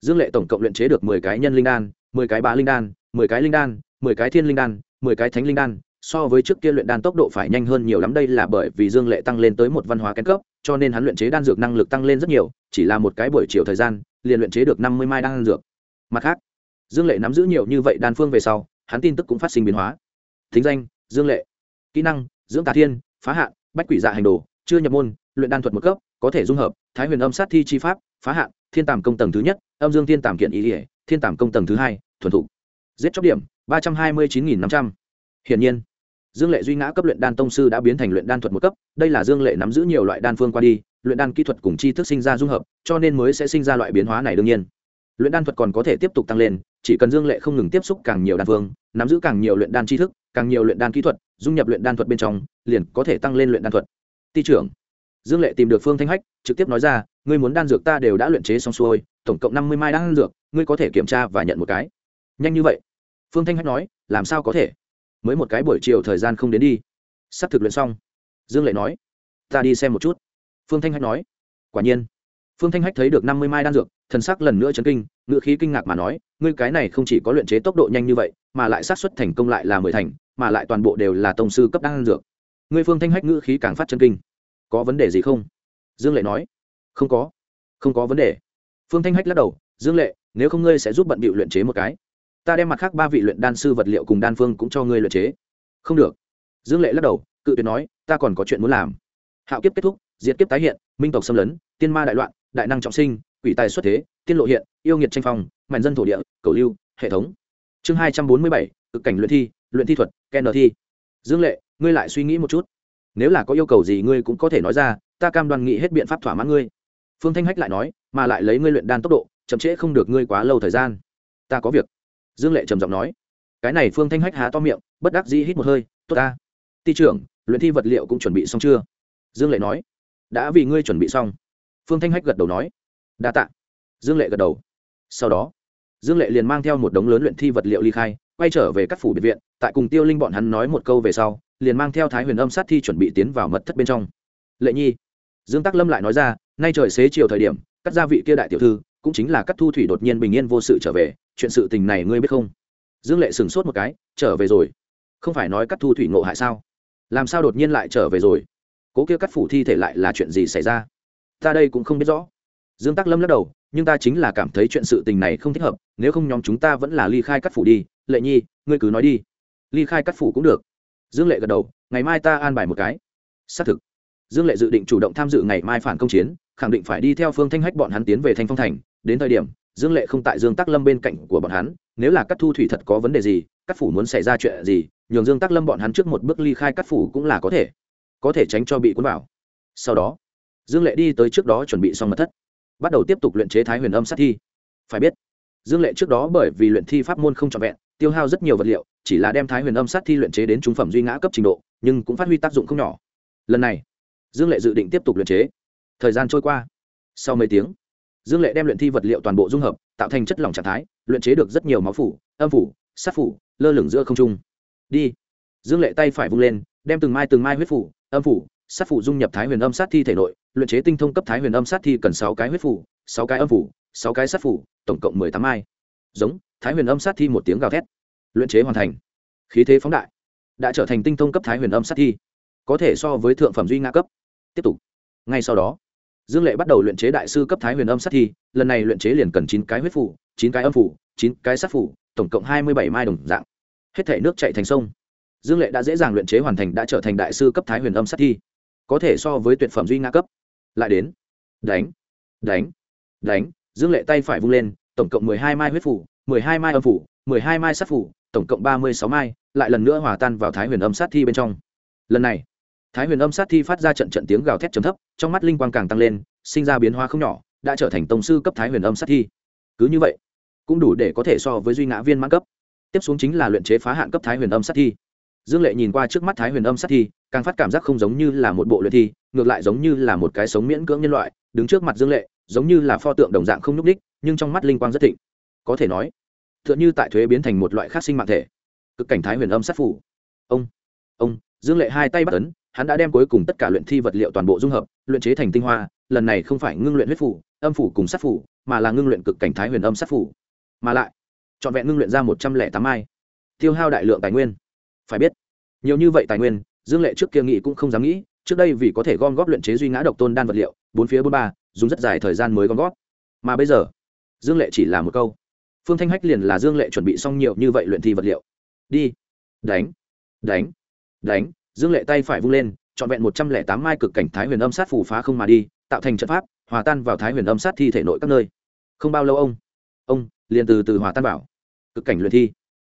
dương lệ tổng cộng luyện chế được mười cái nhân linh đan, mười cái bá linh đan, mười cái linh đan, mười cái thiên linh đan, mười cái thánh linh đan. So với trước kia luyện đan tốc độ phải nhanh hơn nhiều lắm, đây là bởi vì dương lệ tăng lên tới một văn hóa kén cấp, cho nên hắn luyện chế đan dược năng lực tăng lên rất nhiều, chỉ là một cái buổi chiều thời gian, liền luyện chế được năm mươi mai đan dược. Mặt khác, dương lệ nắm giữ nhiều như vậy đan phương về sau, hắn tin tức cũng phát sinh biến hóa. Thính danh, dương lệ kỹ năng, dưỡng tà thiên, phá hạn, bách quỷ dạ hành đồ, chưa nhập môn, luyện đan thuật một cấp, có thể dung hợp, thái huyền âm sát thi chi pháp, phá hạn, thiên tàm công tầng thứ nhất, âm dương thiên tàm kiện ý ỉa thiên tàm công tầng thứ hai, thuần thục. Giết chóc điểm, ba trăm hai mươi chín nghìn năm trăm. Hiển nhiên, dương lệ duy ngã cấp luyện đan tông sư đã biến thành luyện đan thuật một cấp, đây là dương lệ nắm giữ nhiều loại đan phương qua đi, luyện đan kỹ thuật cùng chi thức sinh ra dung hợp, cho nên mới sẽ sinh ra loại biến hóa này đương nhiên. Luyện đan thuật còn có thể tiếp tục tăng lên chỉ cần dương lệ không ngừng tiếp xúc càng nhiều đan phương, nắm giữ càng nhiều luyện đan tri thức, càng nhiều luyện đan kỹ thuật, dung nhập luyện đan thuật bên trong, liền có thể tăng lên luyện đan thuật. Ti trưởng, dương lệ tìm được phương thanh hách, trực tiếp nói ra, ngươi muốn đan dược ta đều đã luyện chế xong xuôi, tổng cộng năm mươi mai đan dược, ngươi có thể kiểm tra và nhận một cái. Nhanh như vậy? Phương thanh hách nói, làm sao có thể? Mới một cái buổi chiều thời gian không đến đi. Sắp thực luyện xong. Dương lệ nói, ta đi xem một chút. Phương thanh hách nói, quả nhiên. Phương thanh hách thấy được năm mươi mai đan dược thần sắc lần nữa chấn kinh ngự khí kinh ngạc mà nói, ngươi cái này không chỉ có luyện chế tốc độ nhanh như vậy, mà lại sát xuất thành công lại là mười thành, mà lại toàn bộ đều là tông sư cấp đan dược. Ngươi phương thanh hách ngự khí càng phát chân kinh. Có vấn đề gì không? Dương lệ nói. Không có không có vấn đề. Phương thanh hách lắc đầu. Dương lệ, nếu không ngươi sẽ giúp bận bịu luyện chế một cái. Ta đem mặt khác ba vị luyện đan sư vật liệu cùng đan phương cũng cho ngươi luyện chế. Không được. Dương lệ lắc đầu, cự tuyệt nói, ta còn có chuyện muốn làm. Hạo kiếp kết thúc, diệt kiếp tái hiện, minh tộc xâm lấn, tiên ma đại loạn, đại năng trọng sinh quỷ tài xuất thế, tiên lộ hiện, yêu nghiệt tranh phong mạnh dân thổ địa, cầu lưu, hệ thống. Chương hai trăm bốn mươi bảy, cực cảnh luyện thi luyện thi thuật, ken thi dương lệ, ngươi lại suy nghĩ một chút. Nếu là có yêu cầu gì ngươi cũng có thể nói ra, ta cam đoan nghị hết biện pháp thỏa mãn ngươi. Phương thanh hách lại nói, mà lại lấy ngươi luyện đan tốc độ, chậm trễ không được ngươi quá lâu thời gian. Ta có việc. Dương lệ trầm giọng nói. Cái này phương thanh hách há to miệng, bất đắc dĩ hít một hơi, tốt ta. Ty trưởng, luyện thi vật liệu cũng chuẩn bị xong chưa? Dương lệ nói. Đã vì ngươi chuẩn bị xong. Phương thanh hách gật đầu nói đa t ạ dương lệ gật đầu. Sau đó, dương lệ liền mang theo một đống lớn luyện thi vật liệu ly khai, quay trở về các phủ biệt viện. Tại cùng tiêu linh bọn hắn nói một câu về sau, liền mang theo thái huyền âm sát thi chuẩn bị tiến vào mật thất bên trong. Lệ nhi, dương tắc lâm lại nói ra, nay trời xế chiều thời điểm các gia vị kia đại tiểu thư, cũng chính là các thu thủy đột nhiên bình yên vô sự trở về. Chuyện sự tình này ngươi biết không? Dương lệ sửng sốt một cái, trở về rồi. Không phải nói các thu thủy ngộ hại sao? Làm sao đột nhiên lại trở về rồi? Cố kia cắt phủ thi thể lại là chuyện gì xảy ra? Ta đây cũng không biết rõ dương tắc lâm lắc đầu, nhưng ta chính là cảm thấy chuyện sự tình này không thích hợp, nếu không nhóm chúng ta vẫn là ly khai cắt phủ đi, lệ nhi, ngươi cứ nói đi. Ly khai cắt phủ cũng được. Dương lệ gật đầu, ngày mai ta an bài một cái. Xác thực. Dương lệ dự định chủ động tham dự ngày mai phản công chiến, khẳng định phải đi theo phương thanh hách bọn hắn tiến về thanh phong thành. Đến thời điểm, dương lệ không tại dương tắc lâm bên cạnh của bọn hắn, nếu là cắt thu thủy thật có vấn đề gì, cắt phủ muốn xảy ra chuyện gì, nhường dương tắc lâm bọn hắn trước một bước ly khai cắt phủ cũng là có thể có thể tránh cho bị cuốn vào. Sau đó, dương lệ đi tới trước đó chuẩn bị xong mật thất bắt đầu tiếp tục luyện chế thái huyền âm sát thi. Phải biết, dương lệ trước đó bởi vì luyện thi pháp môn không trọn vẹn, tiêu hao rất nhiều vật liệu, chỉ là đem thái huyền âm sát thi luyện chế đến trung phẩm duy ngã cấp trình độ, nhưng cũng phát huy tác dụng không nhỏ. Lần này, dương lệ dự định tiếp tục luyện chế. Thời gian trôi qua. Sau mấy tiếng, dương lệ đem luyện thi vật liệu toàn bộ dung hợp, tạo thành chất lỏng trạng thái, luyện chế được rất nhiều máu phủ, âm phủ, sát phủ, lơ lửng giữa không trung. Đi. Dương lệ tay phải vung lên, đem từng mai từng mai huyết phủ, âm phủ sát phủ dung nhập thái huyền âm sát thi thể nội, luyện chế tinh thông cấp thái huyền âm sát thi cần sáu cái huyết phủ sáu cái âm phủ sáu cái sát phủ tổng cộng mười tám mai. Giống, thái huyền âm sát thi một tiếng gào thét. Luyện chế hoàn thành. Khí thế phóng đại. Đã trở thành tinh thông cấp thái huyền âm sát thi. Có thể so với thượng phẩm duy nga cấp. Tiếp tục. Ngay sau đó, dương lệ bắt đầu luyện chế đại sư cấp thái huyền âm sát thi, lần này luyện chế liền cần chín cái huyết phủ chín cái âm phủ chín cái sát phủ tổng cộng hai mươi bảy mai đồng dạng. Hết thể nước chạy thành sông. Dương lệ đã dễ dàng luyện chế hoàn thành đã trở thành đại sư cấp thái huyền âm sát thi có thể so với tuyệt phẩm duy nga cấp. Lại đến. Đánh. Đánh. Đánh. Dương lệ tay phải vung lên, tổng cộng mười hai mai huyết phủ, mười hai mai âm phủ, mười hai mai sát phủ, tổng cộng ba mươi sáu mai, lại lần nữa hòa tan vào thái huyền âm sát thi bên trong. Lần này, thái huyền âm sát thi phát ra trận trận tiếng gào thét trầm thấp, trong mắt linh quang càng tăng lên, sinh ra biến hóa không nhỏ, đã trở thành tổng sư cấp thái huyền âm sát thi. Cứ như vậy, cũng đủ để có thể so với duy ngã viên mãn cấp. Tiếp xuống chính là luyện chế phá hạn cấp thái huyền âm sát thi dương lệ nhìn qua trước mắt thái huyền âm sát thi, càng phát cảm giác không giống như là một bộ luyện thi, ngược lại giống như là một cái sống miễn cưỡng nhân loại, đứng trước mặt dương lệ, giống như là pho tượng đồng dạng không nhúc đích nhưng trong mắt linh quang rất thịnh. Có thể nói t h ư ợ n h ư tại thuế biến thành một loại khác sinh mạng thể. Cực cảnh thái huyền âm sát phủ. Ông ông, dương lệ hai tay bắt ấn, hắn đã đem cuối cùng tất cả luyện thi vật liệu toàn bộ dung hợp, luyện chế thành tinh hoa, lần này không phải ngưng luyện huyết phủ, âm phủ cùng sát phủ, mà là ngưng luyện cực cảnh thái huyền âm sát phủ. Mà lại, trọn vẹn ngưng luyện ra một trăm lẻ tám mai. Tiêu hao đại lượng tài nguyên phải biết, nhiều như vậy tài nguyên, dương lệ trước kia nghĩ cũng không dám nghĩ, trước đây vì có thể gom góp luyện chế duy ngã độc tôn đan vật liệu, bốn phía bốn ba, dùng rất dài thời gian mới gom góp. Mà bây giờ, dương lệ chỉ là một câu. Phương thanh hách liền là dương lệ chuẩn bị xong nhiều như vậy luyện thi vật liệu. Đi. Đánh. Đánh. Đánh. Dương lệ tay phải vung lên, trọn vẹn một trăm lẻ tám mai cực cảnh thái huyền âm sát phủ phá không mà đi, tạo thành trận pháp, hòa tan vào thái huyền âm sát thi thể nội các nơi. Không bao lâu ông ông liền từ từ hòa tan bảo cực cảnh luyện thi.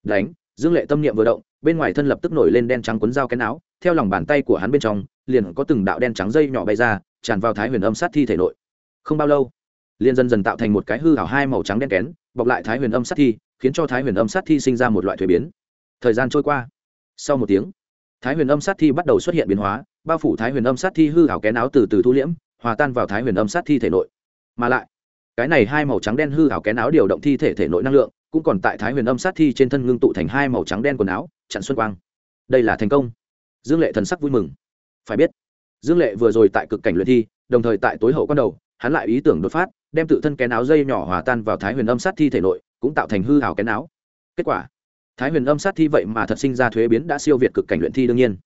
Đánh. Dương lệ tâm niệm vừa động bên ngoài thân lập tức nổi lên đen trắng quấn dao cái áo, theo lòng bàn tay của hắn bên trong, liền có từng đạo đen trắng dây nhỏ bay ra, tràn vào thái huyền âm sát thi thể nội. Không bao lâu, liền dần dần tạo thành một cái hư hảo hai màu trắng đen kén, bọc lại thái huyền âm sát thi, khiến cho thái huyền âm sát thi sinh ra một loại thuế biến. Thời gian trôi qua. Sau một tiếng, thái huyền âm sát thi bắt đầu xuất hiện biến hóa, bao phủ thái huyền âm sát thi hư hảo kén áo từ từ thu liễm, hòa tan vào thái huyền âm sát thi thể nội. Mà lại, cái này hai màu trắng đen hư hảo kén áo điều động thi thể thể nội năng lượng, cũng còn tại thái huyền âm sát thi trên thân ngưng tụ thành hai màu trắng đen quần áo chặn xuân quang. Đây là thành công. Dương lệ thần sắc vui mừng. Phải biết, dương lệ vừa rồi tại cực cảnh luyện thi, đồng thời tại tối hậu con đầu, hắn lại ý tưởng đột phát, đem tự thân kén áo dây nhỏ hòa tan vào thái huyền âm sát thi thể nội, cũng tạo thành hư hào kén áo. Kết quả, thái huyền âm sát thi vậy mà thật sinh ra thuế biến đã siêu việt cực cảnh luyện thi đương nhiên.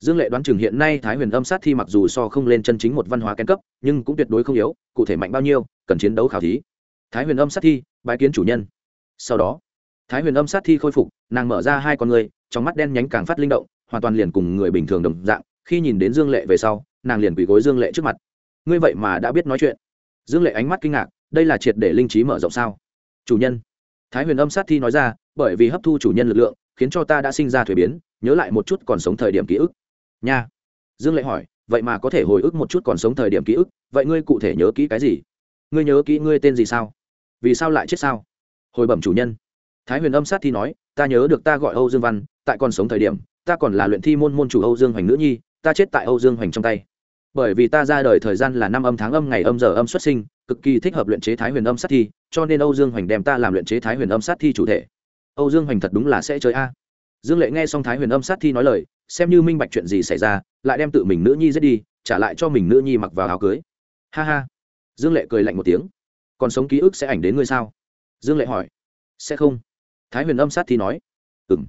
Dương lệ đoán chừng hiện nay thái huyền âm sát thi mặc dù so không lên chân chính một văn hóa kén cấp, nhưng cũng tuyệt đối không yếu, cụ thể mạnh bao nhiêu, cần chiến đấu khảo thí. Thái huyền âm sát thi, bái kiến chủ nhân. Sau đó, thái huyền âm sát thi khôi phục, nàng mở ra hai con người trong mắt đen nhánh càng phát linh động, hoàn toàn liền cùng người bình thường đồng dạng, khi nhìn đến dương lệ về sau, nàng liền quỳ gối dương lệ trước mặt. Ngươi vậy mà đã biết nói chuyện. Dương lệ ánh mắt kinh ngạc, đây là triệt để linh trí mở rộng sao? Chủ nhân. Thái huyền âm sát thi nói ra, bởi vì hấp thu chủ nhân lực lượng, khiến cho ta đã sinh ra thuế biến, nhớ lại một chút còn sống thời điểm ký ức. Nha. Dương lệ hỏi, vậy mà có thể hồi ức một chút còn sống thời điểm ký ức, vậy ngươi cụ thể nhớ kỹ cái gì? Ngươi nhớ kỹ ngươi tên gì sao? Vì sao lại chết sao? Hồi bẩm chủ nhân. Thái huyền âm sát thi nói, ta nhớ được ta gọi âu dương văn tại còn sống thời điểm, ta còn là luyện thi môn môn chủ âu dương hoành nữ nhi, ta chết tại âu dương hoành trong tay. Bởi vì ta ra đời thời gian là năm âm tháng âm ngày âm giờ âm xuất sinh, cực kỳ thích hợp luyện chế thái huyền âm sát thi, cho nên âu dương hoành đem ta làm luyện chế thái huyền âm sát thi chủ thể. Âu dương hoành thật đúng là sẽ chơi a. Dương lệ nghe xong thái huyền âm sát thi nói lời, xem như minh bạch chuyện gì xảy ra, lại đem tự mình nữ nhi giết đi, trả lại cho mình nữ nhi mặc vào áo cưới. Ha ha. Dương lệ cười lạnh một tiếng. Còn sống ký ức sẽ ảnh đến ngươi sao? Dương lệ hỏi. Sẽ không. Thái huyền âm sát thi nói. Ừng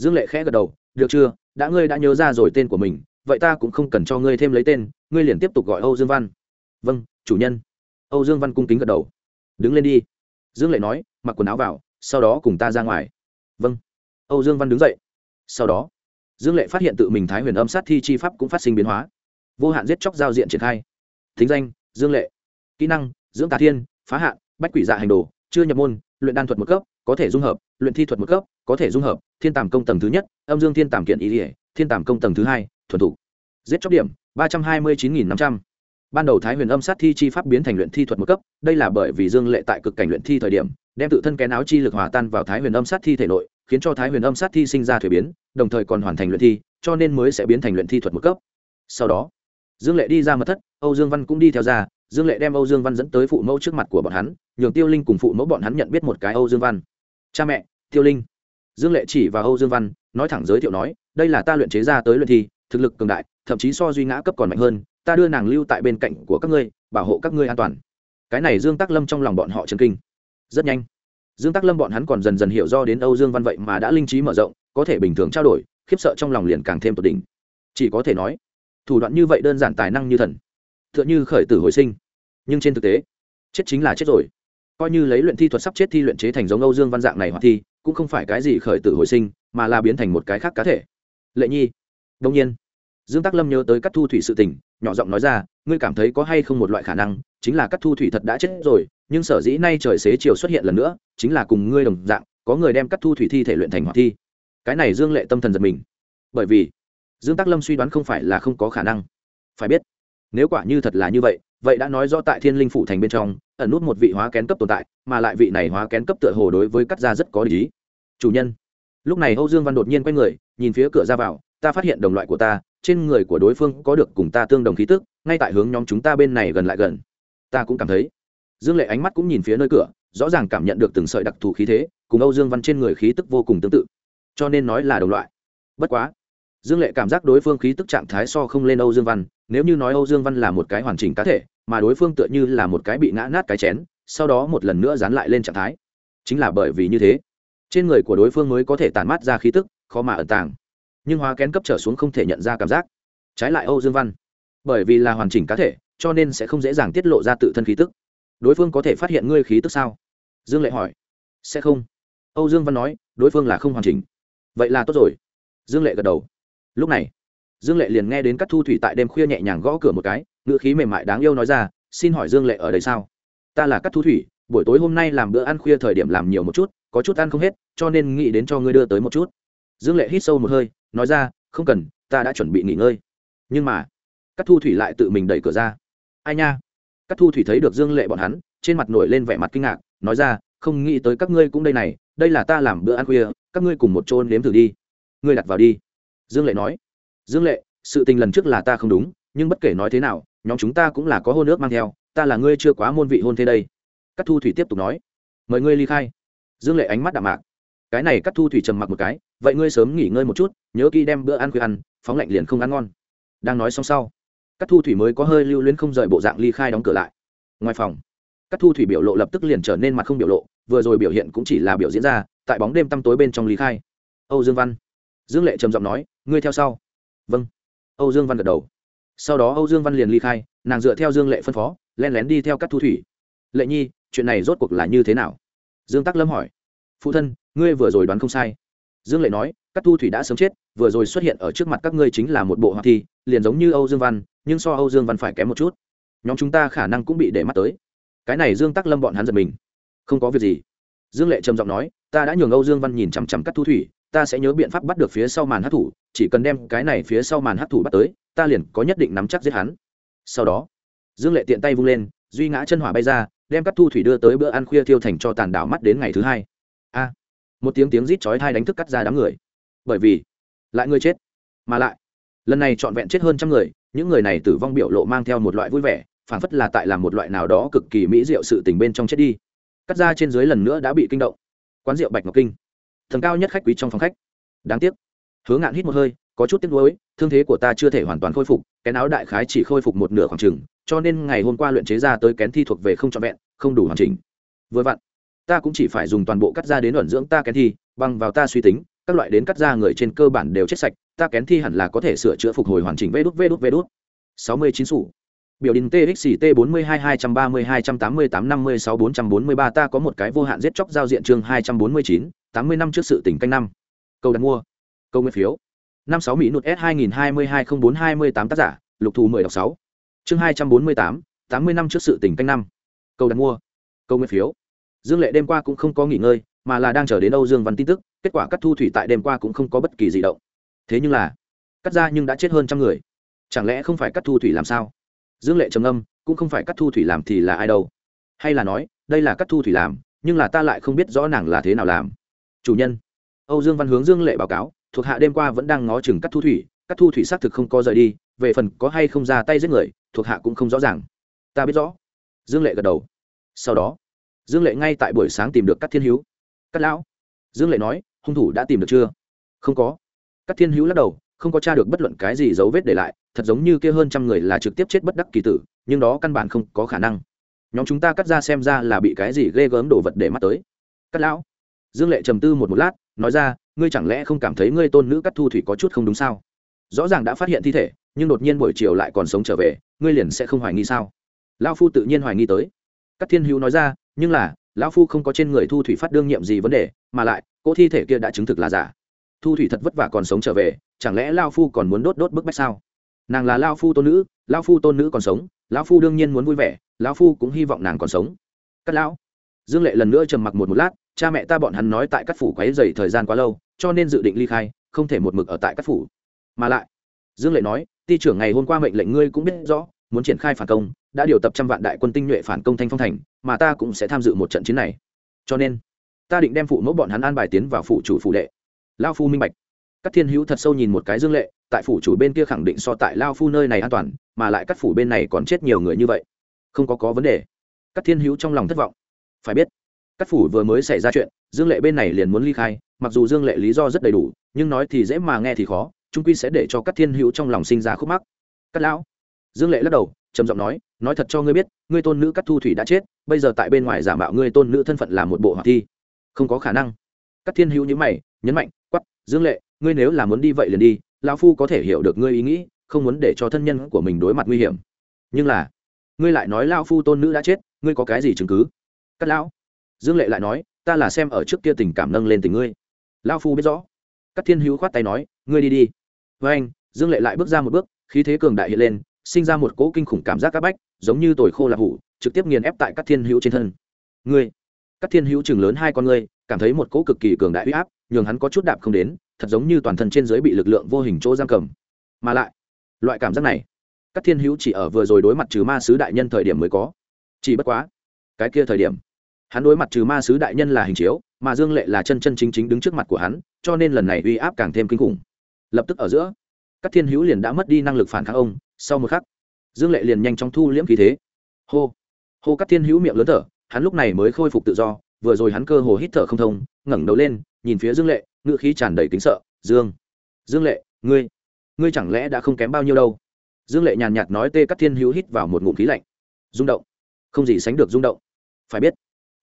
dương lệ khẽ gật đầu, được chưa? Đã ngươi đã nhớ ra rồi tên của mình, vậy ta cũng không cần cho ngươi thêm lấy tên, ngươi liền tiếp tục gọi âu dương văn. Vâng chủ nhân. Âu dương văn cung kính gật đầu. Đứng lên đi. Dương lệ nói, mặc quần áo vào, sau đó cùng ta ra ngoài. Vâng. Âu dương văn đứng dậy. Sau đó, dương lệ phát hiện tự mình thái huyền âm sát thi chi pháp cũng phát sinh biến hóa. Vô hạn giết chóc giao diện triển khai. Thính danh, dương lệ. Kỹ năng, dưỡng tà thiên, phá hạn, bách quỷ dạ hành đồ, chưa nhập môn, luyện đan thuật một cấp có thể dung hợp, luyện thi thuật một cấp, có thể dung hợp, thiên tàm công tầng thứ nhất, âm dương thiên tàm kiện ý ỉa thiên tàm công tầng thứ hai, thuần thủ giết chóc điểm, ba trăm hai mươi chín nghìn năm trăm. Ban đầu thái huyền âm sát thi chi pháp biến thành luyện thi thuật một cấp, đây là bởi vì dương lệ tại cực cảnh luyện thi thời điểm, đem tự thân kén áo chi lực hòa tan vào thái huyền âm sát thi thể nội, khiến cho thái huyền âm sát thi sinh ra thuế biến, đồng thời còn hoàn thành luyện thi, cho nên mới sẽ biến thành luyện thi thuật một cấp. Sau đó, dương lệ đi ra mật thất, âu dương văn cũng đi theo ra, dương lệ đem âu dương văn dẫn tới phụ mẫu trước mặt của bọn hắn, nhường tiêu linh cùng phụ mẫu bọn hắn nhận biết một cái âu dương văn cha mẹ, tiêu linh. Dương lệ chỉ và âu dương văn, nói thẳng giới thiệu nói, đây là ta luyện chế ra tới luyện thi, thực lực cường đại, thậm chí so duy ngã cấp còn mạnh hơn, ta đưa nàng lưu tại bên cạnh của các ngươi, bảo hộ các ngươi an toàn. Cái này dương tắc lâm trong lòng bọn họ trần kinh. Rất nhanh, dương tắc lâm bọn hắn còn dần dần hiểu do đến âu dương văn vậy mà đã linh trí mở rộng, có thể bình thường trao đổi, khiếp sợ trong lòng liền càng thêm tột đỉnh. Chỉ có thể nói, thủ đoạn như vậy đơn giản tài năng như thần t h ư ợ n h ư khởi tử hồi sinh. Nhưng trên thực tế, chết chính là chết rồi coi như lấy luyện thi thuật sắp chết thi luyện chế thành giống âu dương văn dạng này hoặc thi, cũng không phải cái gì khởi tử hồi sinh, mà là biến thành một cái khác cá thể. Lệ nhi. Đông nhiên, dương tắc lâm nhớ tới các thu thủy sự tình, nhỏ giọng nói ra, ngươi cảm thấy có hay không một loại khả năng, chính là các thu thủy thật đã chết rồi, nhưng sở dĩ nay trời xế chiều xuất hiện lần nữa, chính là cùng ngươi đồng dạng, có người đem các thu thủy thi thể luyện thành hoạt thi. Cái này dương lệ tâm thần giật mình. Bởi vì, dương tắc lâm suy đoán không phải là không có khả năng. Phải biết, nếu quả như thật là như vậy vậy đã nói rõ tại thiên linh phủ thành bên trong, ẩn nút một vị hóa kén cấp tồn tại, mà lại vị này hóa kén cấp tựa hồ đối với cắt ra rất có lý. Chủ nhân. Lúc này âu dương văn đột nhiên quay người, nhìn phía cửa ra vào, ta phát hiện đồng loại của ta, trên người của đối phương có được cùng ta tương đồng khí tức, ngay tại hướng nhóm chúng ta bên này gần lại gần. Ta cũng cảm thấy. Dương lệ ánh mắt cũng nhìn phía nơi cửa, rõ ràng cảm nhận được từng sợi đặc thù khí thế, cùng âu dương văn trên người khí tức vô cùng tương tự. Cho nên nói là đồng loại. Bất quá. Dương lệ cảm giác đối phương khí tức trạng thái so không lên âu dương văn nếu như nói âu dương văn là một cái hoàn chỉnh cá thể, mà đối phương tựa như là một cái bị ngã nát cái chén, sau đó một lần nữa dán lại lên trạng thái. Chính là bởi vì như thế, trên người của đối phương mới có thể tàn mát ra khí tức, khó mà ẩn tàng. Nhưng hóa kén cấp trở xuống không thể nhận ra cảm giác. Trái lại âu dương văn, bởi vì là hoàn chỉnh cá thể, cho nên sẽ không dễ dàng tiết lộ ra tự thân khí tức. Đối phương có thể phát hiện ngươi khí tức sao? Dương lệ hỏi. Sẽ không. Âu dương văn nói, đối phương là không hoàn chỉnh. Vậy là tốt rồi. Dương lệ gật đầu. Lúc này dương lệ liền nghe đến các thu thủy tại đêm khuya nhẹ nhàng gõ cửa một cái, ngữ khí mềm mại đáng yêu nói ra, xin hỏi dương lệ ở đây sao? Ta là các thu thủy, buổi tối hôm nay làm bữa ăn khuya thời điểm làm nhiều một chút, có chút ăn không hết, cho nên nghĩ đến cho ngươi đưa tới một chút. Dương lệ hít sâu một hơi, nói ra, không cần, ta đã chuẩn bị nghỉ ngơi. Nhưng mà các thu thủy lại tự mình đẩy cửa ra. Ai nha? Các thu thủy thấy được dương lệ bọn hắn, trên mặt nổi lên vẻ mặt kinh ngạc, nói ra, không nghĩ tới các ngươi cũng đây này, đây là ta làm bữa ăn khuya, các ngươi cùng một chôn nếm thử đi. Ngươi đặt vào đi. Dương lệ nói dương lệ, sự tình lần trước là ta không đúng, nhưng bất kể nói thế nào, nhóm chúng ta cũng là có hôn ước mang theo, ta là ngươi chưa quá môn vị hôn thế đây. Các thu thủy tiếp tục nói. Mời ngươi ly khai. Dương lệ ánh mắt đạm mạc. Cái này các thu thủy trầm mặc một cái, vậy ngươi sớm nghỉ ngơi một chút, nhớ kỹ đem bữa ăn khuya ăn, phóng lạnh liền không ăn ngon. Đang nói xong sau các thu thủy mới có hơi lưu luyến không rời bộ dạng ly khai đóng cửa lại. Ngoài phòng các thu thủy biểu lộ lập tức liền trở nên mặt không biểu lộ, vừa rồi biểu hiện cũng chỉ là biểu diễn ra, tại bóng đêm tăm tối bên trong ly khai. Âu dương văn. Dương lệ trầm giọng nói, ngươi theo sau vâng. Âu dương văn gật đầu. Sau đó âu dương văn liền ly khai, nàng dựa theo dương lệ phân phó len lén đi theo các thu thủy. Lệ nhi, chuyện này rốt cuộc là như thế nào? Dương tắc lâm hỏi. Phụ thân, ngươi vừa rồi đoán không sai. Dương lệ nói, các thu thủy đã sớm chết, vừa rồi xuất hiện ở trước mặt các ngươi chính là một bộ hoạt thi, liền giống như âu dương văn, nhưng so âu dương văn phải kém một chút. Nhóm chúng ta khả năng cũng bị để mắt tới. Cái này dương tắc lâm bọn hắn giật mình. Không có việc gì. Dương lệ trầm giọng nói, ta đã nhường âu dương văn nhìn chằm chằm các thu thủy ta sẽ nhớ biện pháp bắt được phía sau màn hát thủ, chỉ cần đem cái này phía sau màn hát thủ bắt tới, ta liền có nhất định nắm chắc giết hắn. Sau đó, dương lệ tiện tay vung lên, duy ngã chân hỏa bay ra, đem cắt thu thủy đưa tới bữa ăn khuya thiêu thành cho tàn đảo mắt đến ngày thứ hai. A, một tiếng tiếng rít chói thai đánh thức cắt ra đám người. Bởi vì, lại người chết, mà lại, lần này trọn vẹn chết hơn trăm người, những người này tử vong biểu lộ mang theo một loại vui vẻ, phảng phất là tại làm một loại nào đó cực kỳ mỹ diệu sự tình bên trong chết đi. Cắt ra trên dưới lần nữa đã bị kinh động. Quán rượu bạch ngọc kinh thần cao nhất khách quý trong phòng khách. Đáng tiếc. Hứa ngạn hít một hơi, có chút tiếc nuối, thương thế của ta chưa thể hoàn toàn khôi phục, cái áo đại khái chỉ khôi phục một nửa khoảng chừng, cho nên ngày hôm qua luyện chế ra tới kén thi thuộc về không trọn vẹn, không đủ hoàn chỉnh. Vừa vặn, ta cũng chỉ phải dùng toàn bộ cắt ra đến ẩn dưỡng ta kén thi, bằng vào ta suy tính, các loại đến cắt ra người trên cơ bản đều chết sạch, ta kén thi hẳn là có thể sửa chữa phục hồi hoàn chỉnh vê đút vê đút vê đút. Sáu mươi chín sủ biểu đình txt bốn mươi hai hai trăm ba mươi hai trăm tám mươi tám năm mươi sáu bốn trăm bốn mươi ba, ta có một cái vô hạn giết chóc giao diện chương hai trăm bốn mươi chín, tám mươi năm trước sự tỉnh canh năm. Câu đặt mua. Câu nguyên phiếu. Năm sáu mỹ nụt s hai nghìn hai mươi hai không bốn hai mươi tám tác giả, lục thù mười đọc sáu. Chương hai trăm bốn mươi tám tám mươi năm trước sự tỉnh canh năm. Câu đặt mua. Câu nguyên phiếu. Dương lệ đêm qua cũng không có nghỉ ngơi, mà là đang chờ đến âu dương văn tin tức, kết quả cắt thu thủy tại đêm qua cũng không có bất kỳ gì động. Thế nhưng là, cắt ra nhưng đã chết hơn trăm người. Chẳng lẽ không phải cắt thu thủy làm sao? Dương lệ trầm âm cũng không phải cắt thu thủy làm thì là ai đâu. Hay là nói, đây là cắt thu thủy làm, nhưng là ta lại không biết rõ nàng là thế nào làm. Chủ nhân, âu dương văn hướng dương lệ báo cáo, thuộc hạ đêm qua vẫn đang ngó chừng cắt thu thủy cắt thu thủy xác thực không có rời đi, về phần có hay không ra tay giết người, thuộc hạ cũng không rõ ràng. Ta biết rõ. Dương lệ gật đầu. Sau đó, dương lệ ngay tại buổi sáng tìm được cắt thiên hữu. Cắt lão. Dương lệ nói, hung thủ đã tìm được chưa? Không có. Cắt thiên hữu lắc đầu không có tra được bất luận cái gì dấu vết để lại, thật giống như kia hơn trăm người là trực tiếp chết bất đắc kỳ tử, nhưng đó căn bản không có khả năng. Nhóm chúng ta cắt ra xem ra là bị cái gì ghê gớm đồ vật để mắt tới. Cắt lão. Dương lệ trầm tư một một lát, nói ra, ngươi chẳng lẽ không cảm thấy ngươi tôn nữ cắt thu thủy có chút không đúng sao? Rõ ràng đã phát hiện thi thể, nhưng đột nhiên buổi chiều lại còn sống trở về, ngươi liền sẽ không hoài nghi sao? Lao phu tự nhiên hoài nghi tới. Các thiên hữu nói ra, nhưng là, lão phu không có trên người thu thủy phát đương nhiệm gì vấn đề, mà lại, cỗ thi thể kia đã chứng thực là giả thu thủy thật vất vả còn sống trở về, chẳng lẽ lao phu còn muốn đốt đốt bức bách sao? Nàng là lao phu tôn nữ, lao phu tôn nữ còn sống lão phu đương nhiên muốn vui vẻ lão phu cũng hy vọng nàng còn sống. Cắt lão, dương lệ lần nữa trầm mặc một một lát, cha mẹ ta bọn hắn nói tại các phủ quấy dày thời gian quá lâu, cho nên dự định ly khai, không thể một mực ở tại các phủ. Mà lại, dương lệ nói ty trưởng ngày hôm qua mệnh lệnh ngươi cũng biết rõ, muốn triển khai phản công, đã điều tập trăm vạn đại quân tinh nhuệ phản công thanh phong thành, mà ta cũng sẽ tham dự một trận chiến này. Cho nên, ta định đem phụ mẫu bọn hắn an bài tiến vào phụ chủ phụ đệ lao phu minh bạch. Các thiên hữu thật sâu nhìn một cái dương lệ, tại phủ chủ bên kia khẳng định so tại lao phu nơi này an toàn, mà lại các phủ bên này còn chết nhiều người như vậy. Không có có vấn đề. Các thiên hữu trong lòng thất vọng. Phải biết các phủ vừa mới xảy ra chuyện, dương lệ bên này liền muốn ly khai, mặc dù dương lệ lý do rất đầy đủ, nhưng nói thì dễ mà nghe thì khó, trung quy sẽ để cho các thiên hữu trong lòng sinh ra khúc mắc. Cắt lão. Dương lệ lắc đầu, trầm giọng nói nói thật cho ngươi biết, ngươi tôn nữ cắt thu thủy đã chết, bây giờ tại bên ngoài giả mạo ngươi tôn nữ thân phận là một bộ hoạt thi. Không có khả năng. Các thiên hữu nhữ mày, nhấn mạnh quắp dương lệ, ngươi nếu là muốn đi vậy liền đi, lão phu có thể hiểu được ngươi ý nghĩ, không muốn để cho thân nhân của mình đối mặt nguy hiểm. Nhưng là, ngươi lại nói lão phu tôn nữ đã chết, ngươi có cái gì chứng cứ? Cắt lão. Dương lệ lại nói, ta là xem ở trước kia tình cảm nâng lên tình ngươi. Lão phu biết rõ. Các thiên hữu khoát tay nói, ngươi đi đi. Với anh, dương lệ lại bước ra một bước, khí thế cường đại hiện lên, sinh ra một cỗ kinh khủng cảm giác áp bách, giống như tồi khô là hủ, trực tiếp nghiền ép tại các thiên hữu trên thân. Ngươi các thiên hữu chừng lớn hai con ngươi cảm thấy một cỗ cực kỳ cường đại uy áp, nhường hắn có chút đạp không đến, thật giống như toàn thân trên dưới bị lực lượng vô hình chỗ giam cầm. Mà lại, loại cảm giác này các thiên hữu chỉ ở vừa rồi đối mặt trừ ma sứ đại nhân thời điểm mới có. Chỉ bất quá, cái kia thời điểm, hắn đối mặt trừ ma sứ đại nhân là hình chiếu, mà dương lệ là chân chân chính chính đứng trước mặt của hắn, cho nên lần này uy áp càng thêm kinh khủng. Lập tức ở giữa các thiên hữu liền đã mất đi năng lực phản kháng ông, sau một khắc, dương lệ liền nhanh chóng thu liễm khí thế. Hô hô các thiên hữu miệng lớn thở, hắn lúc này mới khôi phục tự do vừa rồi hắn cơ hồ hít thở không thông, ngẩng đầu lên, nhìn phía dương lệ ngựa khí tràn đầy kính sợ, dương dương lệ, ngươi ngươi chẳng lẽ đã không kém bao nhiêu đâu? Dương lệ nhàn nhạt nói tê cắt thiên hữu hít vào một ngụm khí lạnh. Rung động, không gì sánh được rung động. Phải biết,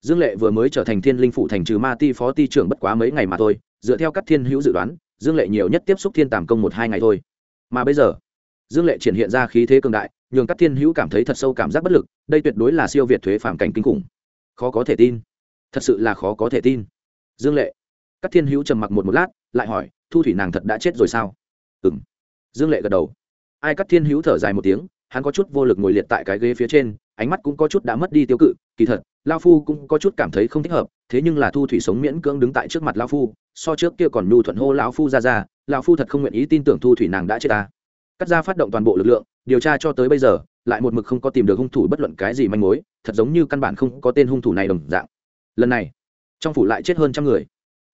dương lệ vừa mới trở thành thiên linh phụ thành trừ ma ti phó ti trưởng bất quá mấy ngày mà thôi, dựa theo các thiên hữu dự đoán, dương lệ nhiều nhất tiếp xúc thiên tàm công một hai ngày thôi. Mà bây giờ, dương lệ triển hiện ra khí thế cường đại, nhường các thiên hữu cảm thấy thật sâu cảm giác bất lực, đây tuyệt đối là siêu việt thuế phản cảnh kinh khủng. Khó có thể tin thật sự là khó có thể tin. Dương lệ. Các thiên hữu trầm mặc một một lát, lại hỏi, thu thủy nàng thật đã chết rồi sao? Ừ m dương lệ gật đầu. Ai các thiên hữu thở dài một tiếng, hắn có chút vô lực ngồi liệt tại cái ghế phía trên, ánh mắt cũng có chút đã mất đi tiêu cự, kỳ thật, lao phu cũng có chút cảm thấy không thích hợp, thế nhưng là thu thủy sống miễn cưỡng đứng tại trước mặt lao phu, so trước kia còn nhu thuận hô lão phu ra ra lão phu thật không nguyện ý tin tưởng thu thủy nàng đã chết ta. Cắt ra phát động toàn bộ lực lượng, điều tra cho tới bây giờ, lại một mực không có tìm được hung thủ bất luận cái gì manh mối, thật giống như căn bản không có tên hung thủ này đồng dạng lần này trong phủ lại chết hơn trăm người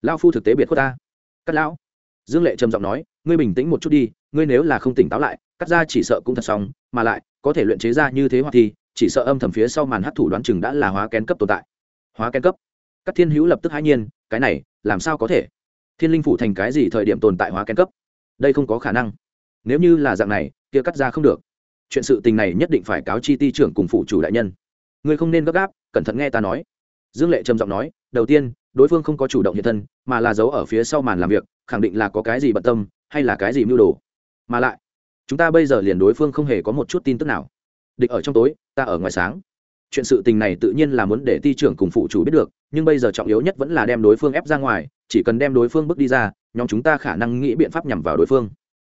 lao phu thực tế biệt khuất ta cắt lão dương lệ trầm giọng nói ngươi bình tĩnh một chút đi ngươi nếu là không tỉnh táo lại cắt ra chỉ sợ cũng thật xong mà lại có thể luyện chế ra như thế hoặc thì chỉ sợ âm thầm phía sau màn hấp thủ đoán chừng đã là hóa kén cấp tồn tại hóa kén cấp các thiên hữu lập tức hãi nhiên cái này làm sao có thể thiên linh phủ thành cái gì thời điểm tồn tại hóa kén cấp đây không có khả năng nếu như là dạng này kia cắt ra không được chuyện sự tình này nhất định phải cáo chi ti trưởng cùng phụ chủ đại nhân ngươi không nên gấp gáp cẩn thận nghe ta nói dương lệ trầm giọng nói, đầu tiên, đối phương không có chủ động hiện thân, mà là giấu ở phía sau màn làm việc, khẳng định là có cái gì bận tâm, hay là cái gì mưu đồ. Mà lại, chúng ta bây giờ liền đối phương không hề có một chút tin tức nào. Địch ở trong tối, ta ở ngoài sáng. Chuyện sự tình này tự nhiên là muốn để ti trưởng cùng phụ chủ biết được, nhưng bây giờ trọng yếu nhất vẫn là đem đối phương ép ra ngoài, chỉ cần đem đối phương bước đi ra, nhóm chúng ta khả năng nghĩ biện pháp nhằm vào đối phương.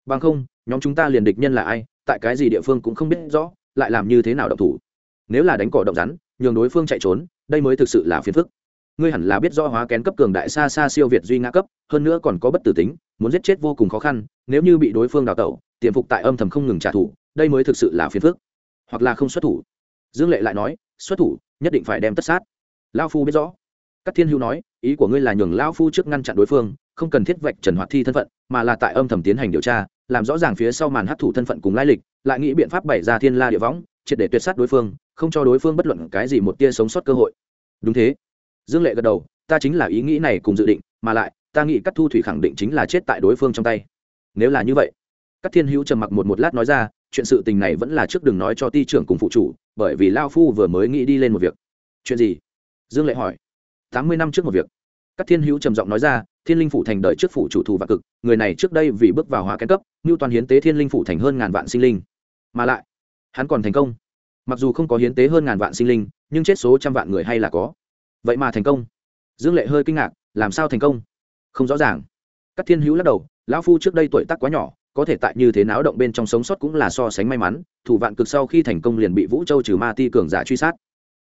Bằng không, nhóm chúng ta liền địch nhân là ai, tại cái gì địa phương cũng không biết rõ, lại làm như thế nào động thủ. Nếu là đánh cỏ động rắn nhường đối phương chạy trốn, đây mới thực sự là phiền phức. Ngươi hẳn là biết rõ hóa kén cấp cường đại xa xa siêu việt duy ngã cấp, hơn nữa còn có bất tử tính, muốn giết chết vô cùng khó khăn, nếu như bị đối phương đào tẩu, tiềm phục tại âm thầm không ngừng trả thù, đây mới thực sự là phiền phức. Hoặc là không xuất thủ. Dương lệ lại nói, xuất thủ, nhất định phải đem tất sát. Lao phu biết rõ. Các thiên hữu nói, ý của ngươi là nhường lao phu trước ngăn chặn đối phương, không cần thiết vạch trần hoạt thi thân phận, mà là tại âm thầm tiến hành điều tra, làm rõ ràng phía sau màn hấp thủ thân phận cùng lai lịch, lại nghĩ biện pháp bày ra thiên la địa võng, triệt để tuyệt sát đối phương không cho đối phương bất luận cái gì một tia sống sót cơ hội. Đúng thế. Dương lệ gật đầu, ta chính là ý nghĩ này cùng dự định, mà lại, ta nghĩ các thu thủy khẳng định chính là chết tại đối phương trong tay. Nếu là như vậy các thiên hữu trầm mặc một một lát nói ra, chuyện sự tình này vẫn là trước đừng nói cho ti trưởng cùng phụ chủ, bởi vì lao phu vừa mới nghĩ đi lên một việc. Chuyện gì? Dương lệ hỏi. Tám mươi năm trước một việc. Các thiên hữu trầm giọng nói ra, thiên linh phủ thành đợi trước phủ chủ thù và cực, người này trước đây vì bước vào hóa kén cấp ngưu toàn hiến tế thiên linh phủ thành hơn ngàn vạn sinh linh. Mà lại, hắn còn thành công mặc dù không có hiến tế hơn ngàn vạn sinh linh, nhưng chết số trăm vạn người hay là có. Vậy mà thành công. Dương lệ hơi kinh ngạc, làm sao thành công? Không rõ ràng. Các thiên hữu lắc đầu, lão phu trước đây tuổi tác quá nhỏ, có thể tại như thế náo động bên trong sống sót cũng là so sánh may mắn, thủ vạn cực sau khi thành công liền bị vũ châu trừ ma ti cường giả truy sát.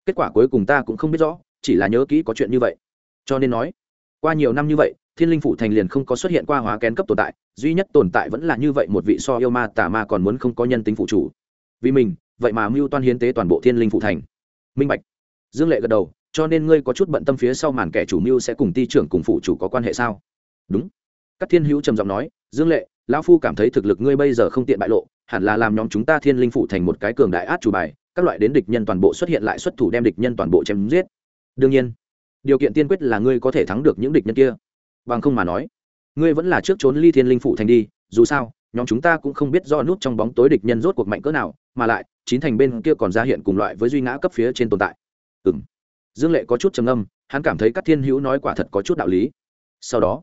Kết quả cuối cùng ta cũng không biết rõ, chỉ là nhớ kỹ có chuyện như vậy. Cho nên nói, qua nhiều năm như vậy, thiên linh phủ thành liền không có xuất hiện qua hóa kén cấp tồn tại, duy nhất tồn tại vẫn là như vậy một vị so yêu ma tà ma còn muốn không có nhân tính phụ chủ. Vì mình vậy mà mưu toan hiến tế toàn bộ thiên linh phụ thành. Minh bạch. Dương lệ gật đầu, cho nên ngươi có chút bận tâm phía sau màn kẻ chủ mưu sẽ cùng ti trưởng cùng phụ chủ có quan hệ sao? Đúng. Các thiên hữu trầm giọng nói, dương lệ, lão phu cảm thấy thực lực ngươi bây giờ không tiện bại lộ, hẳn là làm nhóm chúng ta thiên linh phụ thành một cái cường đại át chủ bài, các loại đến địch nhân toàn bộ xuất hiện lại xuất thủ đem địch nhân toàn bộ chém giết. Đương nhiên, điều kiện tiên quyết là ngươi có thể thắng được những địch nhân kia. Bằng không mà nói, ngươi vẫn là trước trốn ly thiên linh phụ thành đi, dù sao, nhóm chúng ta cũng không biết do nút trong bóng tối địch nhân rốt cuộc mạnh cỡ nào, mà lại chín thành bên kia còn ra hiện cùng loại với duy ngã cấp phía trên tồn tại. Ừ m dương lệ có chút trầm âm hắn cảm thấy các thiên hữu nói quả thật có chút đạo lý. Sau đó,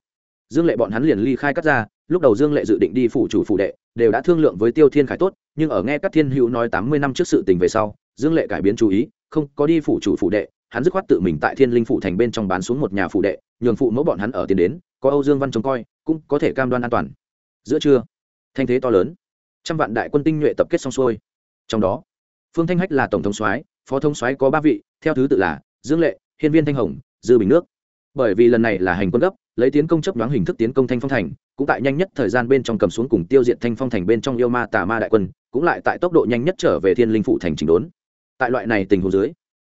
dương lệ bọn hắn liền ly khai cắt ra, lúc đầu dương lệ dự định đi phủ chủ phủ đệ, đều đã thương lượng với tiêu thiên khải tốt, nhưng ở nghe các thiên hữu nói tám mươi năm trước sự tình về sau, dương lệ cải biến chú ý, không có đi phủ chủ phủ đệ, hắn dứt khoát tự mình tại thiên linh phủ thành bên trong bán xuống một nhà phủ đệ, nhường phụ mẫu bọn hắn ở tiền đến, có âu dương văn trông coi, cũng có thể cam đoan an toàn. Giữa trưa, thanh thế to lớn, trăm vạn đại quân tinh nhuệ tập kết xong xuôi trong đó, phương thanh hách là tổng thống soái, phó thống soái có ba vị, theo thứ tự là dương lệ, hiên viên thanh hồng, dư bình nước. Bởi vì lần này là hành quân gấp, lấy tiến công chấp đoán hình thức tiến công thanh phong thành, cũng tại nhanh nhất thời gian bên trong cầm xuống cùng tiêu diệt thanh phong thành bên trong yêu ma tà ma đại quân, cũng lại tại tốc độ nhanh nhất trở về thiên linh phụ thành trình đốn. Tại loại này tình huống dưới,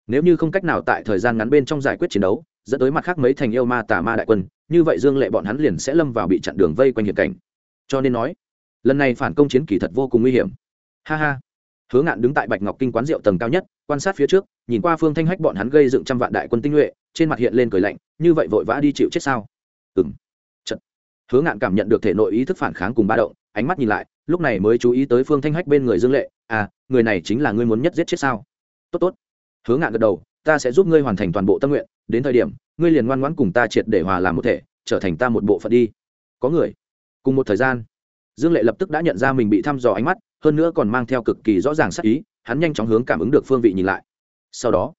nếu như không cách nào tại thời gian ngắn bên trong giải quyết chiến đấu, dẫn tới mặt khác mấy thành yêu ma tà ma đại quân, như vậy dương lệ bọn hắn liền sẽ lâm vào bị chặn đường vây quanh hiểm cảnh. Cho nên nói, lần này phản công chiến kỳ thật vô cùng nguy hiểm. Ha ha hứa ngạn đứng tại bạch ngọc kinh quán rượu tầng cao nhất quan sát phía trước nhìn qua phương thanh hách bọn hắn gây dựng trăm vạn đại quân tinh nhuệ trên mặt hiện lên cười lạnh như vậy vội vã đi chịu chết sao? Ừm. Chợt, hứa ngạn cảm nhận được thể nội ý thức phản kháng cùng ba động ánh mắt nhìn lại lúc này mới chú ý tới phương thanh hách bên người dương lệ à người này chính là ngươi muốn nhất giết chết sao? Tốt tốt. Hứa ngạn gật đầu ta sẽ giúp ngươi hoàn thành toàn bộ tâm nguyện đến thời điểm ngươi liền ngoan ngoãn cùng ta triệt để hòa làm một thể trở thành ta một bộ phận đi. Có người. Cùng một thời gian dương lệ lập tức đã nhận ra mình bị thăm dò ánh mắt hơn nữa còn mang theo cực kỳ rõ ràng sắc ý, hắn nhanh chóng hướng cảm ứng được phương vị nhìn lại. Sau đó,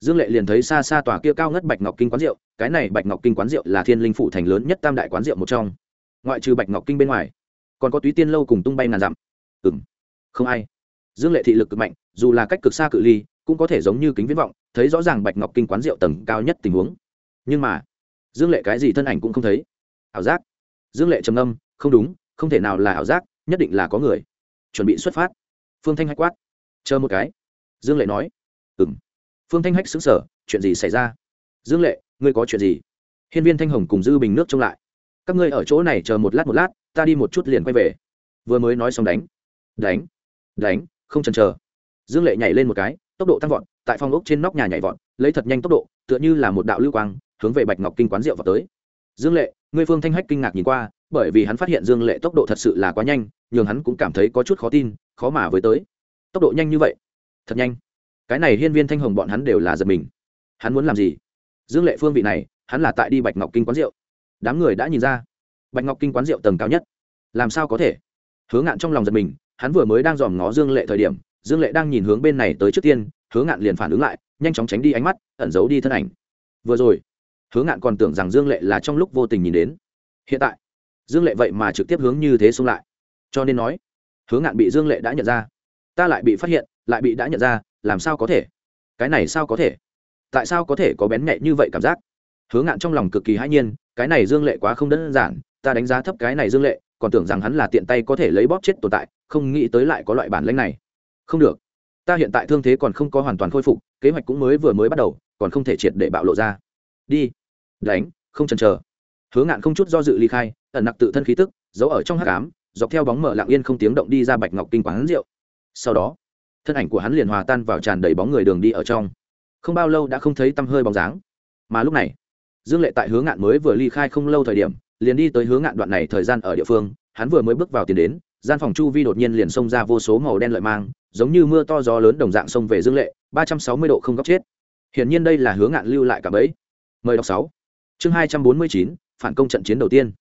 dương lệ liền thấy xa xa tòa kia cao ngất bạch ngọc kinh quán rượu, cái này bạch ngọc kinh quán rượu là thiên linh phủ thành lớn nhất tam đại quán rượu một trong. Ngoại trừ bạch ngọc kinh bên ngoài, còn có túy tiên lâu cùng tung bay ngàn dặm. Ừ m không ai. Dương lệ thị lực cực mạnh, dù là cách cực xa cự ly, cũng có thể giống như kính viễn vọng, thấy rõ ràng bạch ngọc kinh quán rượu tầng cao nhất tình huống. Nhưng mà, dương lệ cái gì thân ảnh cũng không thấy. Ảo giác. Dương lệ trầm âm không đúng, không thể nào là ảo giác, nhất định là có người chuẩn bị xuất phát. Phương thanh hách quát. Chờ một cái. Dương lệ nói. Ừ m phương thanh hách xứng sở chuyện gì xảy ra? Dương lệ, ngươi có chuyện gì? Hiên viên thanh hồng cùng dư bình nước trông lại. Các ngươi ở chỗ này chờ một lát một lát, ta đi một chút liền quay về. Vừa mới nói xong đánh. Đánh. Đánh, không chần chờ. Dương lệ nhảy lên một cái, tốc độ tăng vọt, tại phòng ốc trên nóc nhà nhảy vọt, lấy thật nhanh tốc độ, tựa như là một đạo lưu quang, hướng về bạch ngọc kinh quán rượu vào tới. Dương lệ, ngươi phương thanh hách kinh ngạc nhìn qua bởi vì hắn phát hiện dương lệ tốc độ thật sự là quá nhanh, nhường hắn cũng cảm thấy có chút khó tin, khó mà với tới. Tốc độ nhanh như vậy? Thật nhanh. Cái này hiên viên thanh hồng bọn hắn đều là giật mình. Hắn muốn làm gì? Dương lệ phương vị này, hắn là tại đi bạch ngọc kinh quán rượu. Đám người đã nhìn ra. Bạch ngọc kinh quán rượu tầng cao nhất. Làm sao có thể? Hứa ngạn trong lòng giật mình, hắn vừa mới đang dòm ngó dương lệ thời điểm, dương lệ đang nhìn hướng bên này tới trước tiên, hứa ngạn liền phản ứng lại, nhanh chóng tránh đi ánh mắt, ẩn giấu đi thân ảnh. Vừa rồi, hứa ngạn còn tưởng rằng dương lệ là trong lúc vô tình nhìn đến. Hiện tại dương lệ vậy mà trực tiếp hướng như thế xung lại. Cho nên nói hướng ngạn bị dương lệ đã nhận ra. Ta lại bị phát hiện, lại bị đã nhận ra, làm sao có thể? Cái này sao có thể? Tại sao có thể có bén nhạy như vậy cảm giác? Hướng ngạn trong lòng cực kỳ hãi nhiên, cái này dương lệ quá không đơn giản, ta đánh giá thấp cái này dương lệ, còn tưởng rằng hắn là tiện tay có thể lấy bóp chết tồn tại, không nghĩ tới lại có loại bản lãnh này. Không được. Ta hiện tại thương thế còn không có hoàn toàn khôi phục, kế hoạch cũng mới vừa mới bắt đầu, còn không thể triệt để bạo lộ ra. Đi. Đánh, không chần chờ hứa ngạn không chút do dự ly khai, ẩn nặc tự thân khí tức, giấu ở trong hát cám dọc theo bóng mở lặng yên không tiếng động đi ra bạch ngọc kinh quán rượu. Sau đó, thân ảnh của hắn liền hòa tan vào tràn đầy bóng người đường đi ở trong. Không bao lâu đã không thấy tăm hơi bóng dáng. Mà lúc này, dương lệ tại hướng ngạn mới vừa ly khai không lâu thời điểm, liền đi tới hướng ngạn đoạn này thời gian ở địa phương, hắn vừa mới bước vào tiền đến, gian phòng chu vi đột nhiên liền xông ra vô số màu đen lợi mang, giống như mưa to gió lớn đồng dạng xông về dương lệ, ba trăm sáu mươi độ không góc chết. Hiển nhiên đây là hướng ngạn lưu lại cả bẫy. Mời đọc sáu. Chương hai trăm bốn mươi chín phản công trận chiến đầu tiên.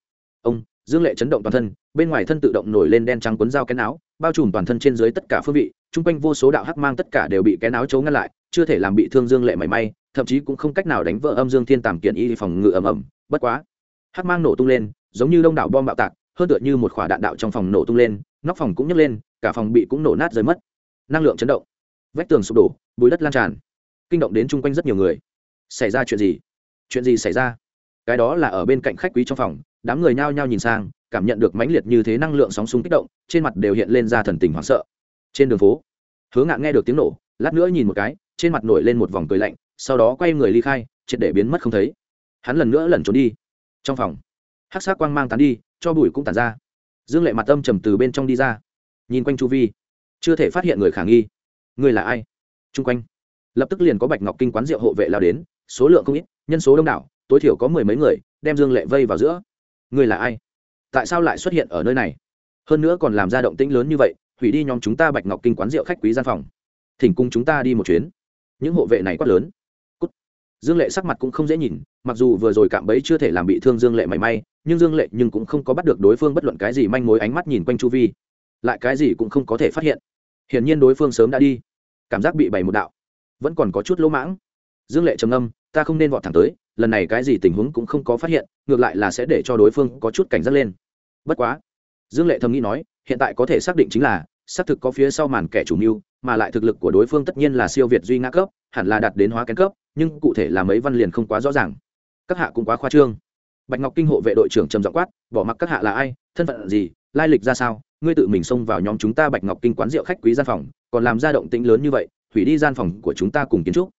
Ông dương lệ chấn động toàn thân, bên ngoài thân tự động nổi lên đen trắng quấn dao cái áo, bao trùm toàn thân trên dưới tất cả phương vị, chung quanh vô số đạo hắc mang tất cả đều bị cái áo chấu ngăn lại, chưa thể làm bị thương dương lệ mảy may, thậm chí cũng không cách nào đánh vỡ âm dương thiên tàm kiện y phòng ngự ầm ầm, bất quá, hắc mang nổ tung lên, giống như đông đảo bom bạo tạc, hơn tựa như một quả đạn đạo trong phòng nổ tung lên, nóc phòng cũng nhấc lên, cả phòng bị cũng nổ nát rơi mất. Năng lượng chấn động, vách tường sụp đổ, bùi đất lan tràn, kinh động đến chung quanh rất nhiều người. Xảy ra chuyện gì? Chuyện gì xảy ra? Cái đó là ở bên cạnh khách quý trong phòng, đám người nhao nhao nhìn sang, cảm nhận được mãnh liệt như thế năng lượng sóng súng kích động, trên mặt đều hiện lên ra thần tình hoảng sợ. Trên đường phố, hứa ngạn nghe được tiếng nổ, lát nữa nhìn một cái, trên mặt nổi lên một vòng cười lạnh, sau đó quay người ly khai, triệt để biến mất không thấy. Hắn lần nữa lẩn trốn đi. Trong phòng hát sát quang mang tán đi, cho bụi cũng tàn ra. Dương lệ mặt âm trầm từ bên trong đi ra. Nhìn quanh chu vi, chưa thể phát hiện người khả nghi. Người là ai? Chung quanh, lập tức liền có bạch ngọc kinh quán rượu hộ vệ lao đến, số lượng không ít, nhân số đông đảo tối thiểu có mười mấy người, đem dương lệ vây vào giữa. Người là ai? Tại sao lại xuất hiện ở nơi này? Hơn nữa còn làm ra động tĩnh lớn như vậy, hủy đi nhóm chúng ta bạch ngọc kinh quán rượu khách quý gian phòng. Thỉnh cung chúng ta đi một chuyến. Những hộ vệ này quát lớn. Cút. dương lệ sắc mặt cũng không dễ nhìn, mặc dù vừa rồi cạm bẫy chưa thể làm bị thương dương lệ mảy may, nhưng dương lệ nhưng cũng không có bắt được đối phương bất luận cái gì manh mối ánh mắt nhìn quanh chu vi. Lại cái gì cũng không có thể phát hiện. Hiển nhiên đối phương sớm đã đi. Cảm giác bị bày một đạo. Vẫn còn có chút lỗ mãng. Dương lệ trầm ngâm, ta không nên vọt thẳng tới lần này cái gì tình huống cũng không có phát hiện, ngược lại là sẽ để cho đối phương có chút cảnh giác lên. Bất quá, dương lệ thầm nghĩ nói, hiện tại có thể xác định chính là, xác thực có phía sau màn kẻ chủ mưu, mà lại thực lực của đối phương tất nhiên là siêu việt duy ngã cấp, hẳn là đạt đến hóa kén cấp, nhưng cụ thể là mấy văn liền không quá rõ ràng. Các hạ cũng quá khoa trương. Bạch ngọc kinh hộ vệ đội trưởng trầm giọng quát, bỏ mặc các hạ là ai, thân phận gì, lai lịch ra sao, ngươi tự mình xông vào nhóm chúng ta bạch ngọc kinh quán rượu khách quý gian phòng, còn làm ra động tĩnh lớn như vậy, hủy đi gian phòng của chúng ta cùng kiến trúc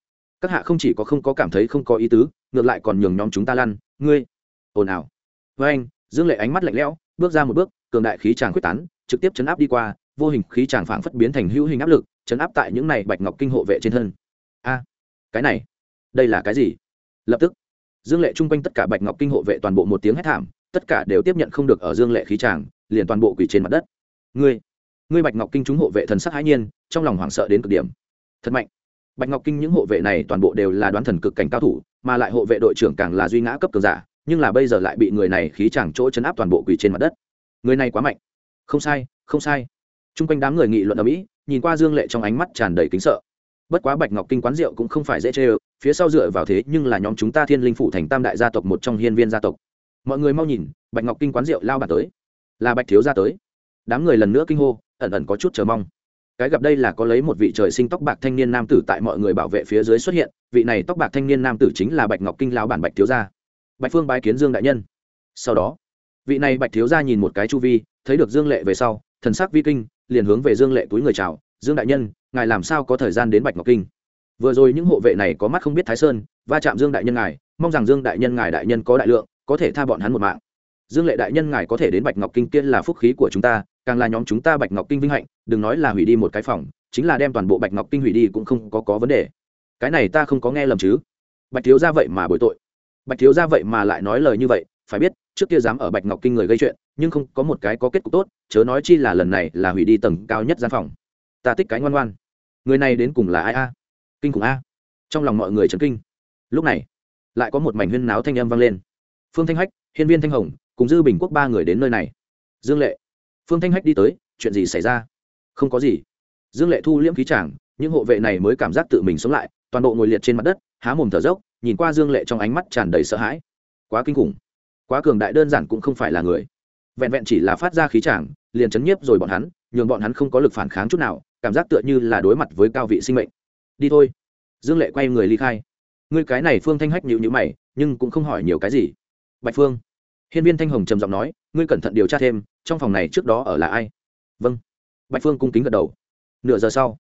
các hạ không chỉ có không có cảm thấy không có ý tứ, ngược lại còn nhường nhóm chúng ta lăn. Ngươi, ồn ào. Với anh, dương lệ ánh mắt lạnh lẽo, bước ra một bước, cường đại khí tràng quyết tán, trực tiếp chấn áp đi qua, vô hình khí tràng phảng phất biến thành hữu hình áp lực, chấn áp tại những này bạch ngọc kinh hộ vệ trên thân. A, cái này, đây là cái gì? Lập tức, dương lệ chung quanh tất cả bạch ngọc kinh hộ vệ toàn bộ một tiếng hét thảm, tất cả đều tiếp nhận không được ở dương lệ khí tràng liền toàn bộ quỷ trên mặt đất. Ngươi ngươi bạch ngọc kinh chúng hộ vệ thần sắc hãi nhiên, trong lòng hoảng sợ đến cực điểm. Thật mạnh bạch ngọc kinh những hộ vệ này toàn bộ đều là đoán thần cực cảnh cao thủ, mà lại hộ vệ đội trưởng càng là duy ngã cấp cường giả, nhưng là bây giờ lại bị người này khí chẳng chỗ chấn áp toàn bộ quỷ trên mặt đất. Người này quá mạnh. Không sai không sai. T r u n g quanh đám người nghị luận ở mỹ, nhìn qua dương lệ trong ánh mắt tràn đầy kính sợ. Bất quá bạch ngọc kinh quán rượu cũng không phải dễ chê ơ, phía sau dựa vào thế nhưng là nhóm chúng ta thiên linh phủ thành tam đại gia tộc một trong hiên viên gia tộc. Mọi người mau nhìn, bạch ngọc kinh quán rượu lao bà tới. Là bạch thiếu gia tới. Đám người lần nữa kinh hô, ẩn ẩn có chút chờ mong cái gặp đây là có lấy một vị trời sinh tóc bạc thanh niên nam tử tại mọi người bảo vệ phía dưới xuất hiện, vị này tóc bạc thanh niên nam tử chính là bạch ngọc kinh lão bản bạch thiếu gia. Bạch phương bái kiến dương đại nhân. Sau đó, vị này bạch thiếu gia nhìn một cái chu vi, thấy được dương lệ về sau, thần sắc vi kinh, liền hướng về dương lệ túi người chào, dương đại nhân, ngài làm sao có thời gian đến bạch ngọc kinh? Vừa rồi những hộ vệ này có mắt không biết thái sơn, va chạm dương đại nhân ngài, mong rằng dương đại nhân ngài đại nhân có đại lượng, có thể tha bọn hắn một mạng. Dương lệ đại nhân, ngài có thể đến bạch ngọc kinh kia là phúc khí của chúng ta càng là nhóm chúng ta bạch ngọc kinh vinh hạnh, đừng nói là hủy đi một cái phòng, chính là đem toàn bộ bạch ngọc kinh hủy đi cũng không có có vấn đề. Cái này ta không có nghe lầm chứ? Bạch thiếu ra vậy mà bồi tội. Bạch thiếu ra vậy mà lại nói lời như vậy, phải biết, trước kia dám ở bạch ngọc kinh người gây chuyện, nhưng không có một cái có kết cục tốt, chớ nói chi là lần này là hủy đi tầng cao nhất gian phòng. Ta thích cái ngoan ngoan. Người này đến cùng là ai a? Kinh khủng a. Trong lòng mọi người chấn kinh. Lúc này, lại có một mảnh huyên náo thanh âm vang lên. Phương thanh hách, hiên viên thanh hồng, cùng dư bình quốc ba người đến nơi này. Dương lệ phương thanh hách đi tới chuyện gì xảy ra? Không có gì. Dương lệ thu liễm khí chàng, những hộ vệ này mới cảm giác tự mình sống lại toàn bộ ngồi liệt trên mặt đất há mồm thở dốc nhìn qua dương lệ trong ánh mắt tràn đầy sợ hãi. Quá kinh khủng. Quá cường đại đơn giản cũng không phải là người. Vẹn vẹn chỉ là phát ra khí chàng, liền chấn nhiếp rồi bọn hắn nhường bọn hắn không có lực phản kháng chút nào cảm giác tựa như là đối mặt với cao vị sinh mệnh. Đi thôi. Dương lệ quay người ly khai. Ngươi cái này phương thanh hách nhịu nhữ mày nhưng cũng không hỏi nhiều cái gì. Bạch phương hiên viên thanh hồng trầm giọng nói, ngươi cẩn thận điều tra thêm, trong phòng này trước đó ở là ai? Vâng. Bạch phương cung kính gật đầu. Nửa giờ sau,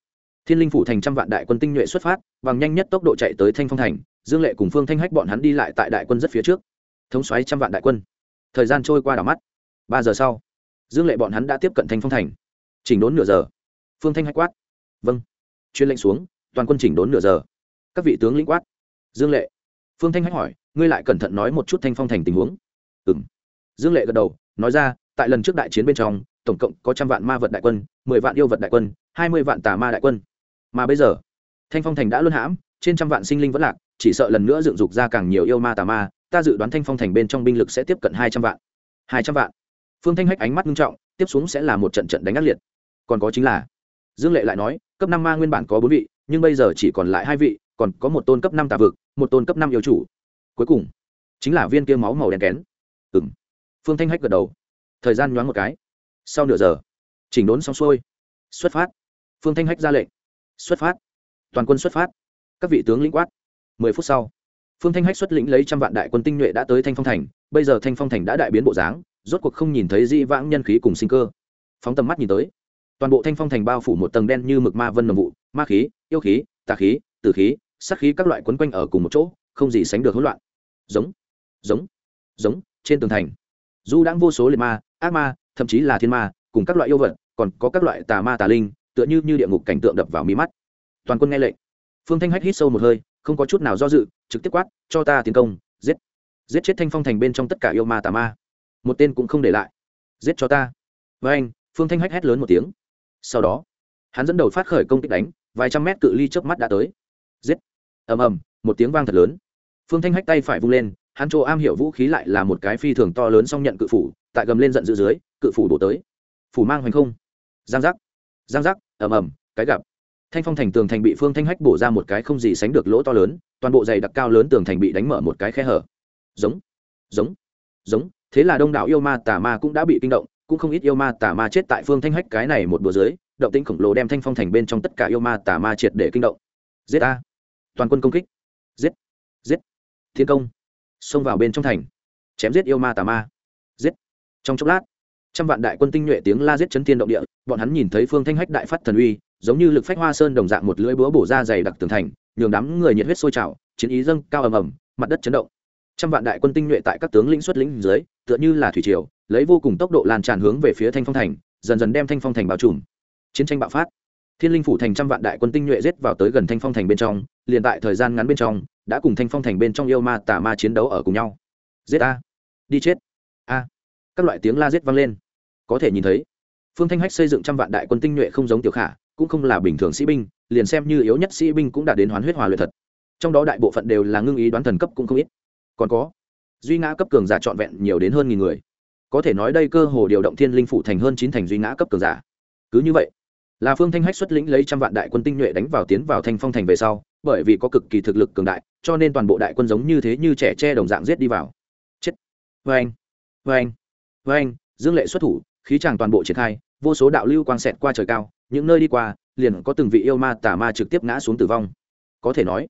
thiên linh phủ thành trăm vạn đại quân tinh nhuệ xuất phát, bằng nhanh nhất tốc độ chạy tới thanh phong thành, dương lệ cùng phương thanh hách bọn hắn đi lại tại đại quân rất phía trước. Thống xoáy trăm vạn đại quân. Thời gian trôi qua đảo mắt. Ba giờ sau, dương lệ bọn hắn đã tiếp cận thanh phong thành. Chỉnh đốn nửa giờ. Phương thanh hách quát. Vâng. Chuyên lệnh xuống, toàn quân chỉnh đốn nửa giờ. Các vị tướng lĩnh quát. Dương lệ. Phương thanh hách hỏi, ngươi lại cẩn thận nói một chút thanh phong thành tình huống. Ừm. dương lệ gật đầu, nói ra, tại lần trước đại chiến bên trong, tổng cộng có trăm vạn ma vật đại quân, mười vạn yêu vật đại quân, hai mươi vạn tà ma đại quân. Mà bây giờ, thanh phong thành đã luân hãm, trên trăm vạn sinh linh vẫn lạc, chỉ sợ lần nữa dựng dục ra càng nhiều yêu ma tà ma, ta dự đoán thanh phong thành bên trong binh lực sẽ tiếp cận hai trăm vạn. Hai trăm vạn. Phương thanh hách ánh mắt nghiêm trọng, tiếp xuống sẽ là một trận trận đánh ác liệt. Còn có chính là, dương lệ lại nói, cấp năm ma nguyên bản có bốn vị, nhưng bây giờ chỉ còn lại hai vị, còn có một tôn cấp năm tà vực, một tôn cấp năm yêu chủ. Cuối cùng, chính là viên kia máu màu đen kén ừ m phương thanh hách gật đầu. Thời gian nhoáng một cái. Sau nửa giờ, chỉnh đốn xong xuôi. Xuất phát. Phương thanh hách ra lệnh. Xuất phát. Toàn quân xuất phát. Các vị tướng lĩnh quát. Mười phút sau, phương thanh hách xuất lĩnh lấy trăm vạn đại quân tinh nhuệ đã tới thanh phong thành. Bây giờ thanh phong thành đã đại biến bộ dáng, rốt cuộc không nhìn thấy di vãng nhân khí cùng sinh cơ. Phóng tầm mắt nhìn tới, toàn bộ thanh phong thành bao phủ một tầng đen như mực ma vân nồng vụ, ma khí, yêu khí, tà khí, tử khí sắc khí các loại quấn quanh ở cùng một chỗ, không gì sánh được hỗn loạn. Giống giống giống trên tường thành. Du đãng vô số liệt ma, ác ma, thậm chí là thiên ma, cùng các loại yêu vật, còn có các loại tà ma tà linh, tựa như như địa ngục cảnh tượng đập vào mí mắt. Toàn quân nghe lệnh. Phương thanh hách hít sâu một hơi, không có chút nào do dự, trực tiếp quát, cho ta tiến công, giết giết chết thanh phong thành bên trong tất cả yêu ma tà ma. Một tên cũng không để lại. Giết cho ta. Với anh, phương thanh hách hét lớn một tiếng. Sau đó, hắn dẫn đầu phát khởi công kích đánh, vài trăm mét cự ly trước mắt đã tới. Giết. Ầm ầm, một tiếng vang thật lớn. Phương thanh hách tay phải vung lên hắn chỗ am hiểu vũ khí lại là một cái phi thường to lớn song nhận cự phủ, tại gầm lên giận dữ dưới, cự phủ đổ tới. Phủ mang hoành không. Giang giác. Giang giác, ầm ầm, cái gặp. Thanh phong thành tường thành bị phương thanh hách bổ ra một cái không gì sánh được lỗ to lớn, toàn bộ dày đặc cao lớn tường thành bị đánh mở một cái khe hở. Giống giống giống, thế là đông đảo yêu ma tà ma cũng đã bị kinh động, cũng không ít yêu ma tà ma chết tại phương thanh hách cái này một bữa dưới, động tĩnh khổng lồ đem thanh phong thành bên trong tất cả yêu ma tà ma triệt để kinh động. Giết a toàn quân công kích. Giết giết. Thiên công xông vào bên trong thành. Chém giết yêu ma tà ma. Giết. Trong chốc lát, trăm vạn đại quân tinh nhuệ tiếng la giết chấn thiên động địa, bọn hắn nhìn thấy phương thanh hách đại phát thần uy, giống như lực phách hoa sơn đồng dạng một lưỡi búa bổ ra dày đặc tường thành, nhường đám người nhiệt huyết sôi trào, chiến ý dâng cao ầm ầm, mặt đất chấn động. Trăm vạn đại quân tinh nhuệ tại các tướng lĩnh xuất lĩnh dưới, tựa như là thủy triều, lấy vô cùng tốc độ lan tràn hướng về phía thanh phong thành, dần dần đem thanh phong thành bao trùm. Chiến tranh bạo phát. Thiên linh phủ thành trăm vạn đại quân tinh nhuệ giết vào tới gần thanh phong thành bên trong liền tại thời gian ngắn bên trong, đã cùng thanh phong thành bên trong yêu ma tà ma chiến đấu ở cùng nhau. Giết a. Đi chết. A. Các loại tiếng la giết vang lên. Có thể nhìn thấy, phương thanh hách xây dựng trăm vạn đại quân tinh nhuệ không giống tiểu khả, cũng không là bình thường sĩ binh, liền xem như yếu nhất sĩ binh cũng đã đến hoán huyết hòa luyện thật. Trong đó đại bộ phận đều là ngưng ý đoán thần cấp cũng không ít. Còn có, duy ngã cấp cường giả trọn vẹn nhiều đến hơn nghìn người. Có thể nói đây cơ hồ điều động thiên linh phủ thành hơn chín thành duy ngã cấp cường giả. Cứ như vậy, là phương thanh hách xuất lĩnh lấy trăm vạn đại quân tinh nhuệ đánh vào tiến vào thanh phong thành về sau bởi vì có cực kỳ thực lực cường đại, cho nên toàn bộ đại quân giống như thế như trẻ tre đồng dạng giết đi vào. Chết. Vê anh. Vê anh. Vê anh, dương lệ xuất thủ, khí tràng toàn bộ triển khai, vô số đạo lưu quang xẹt qua trời cao, những nơi đi qua, liền có từng vị yêu ma tà ma trực tiếp ngã xuống tử vong. Có thể nói,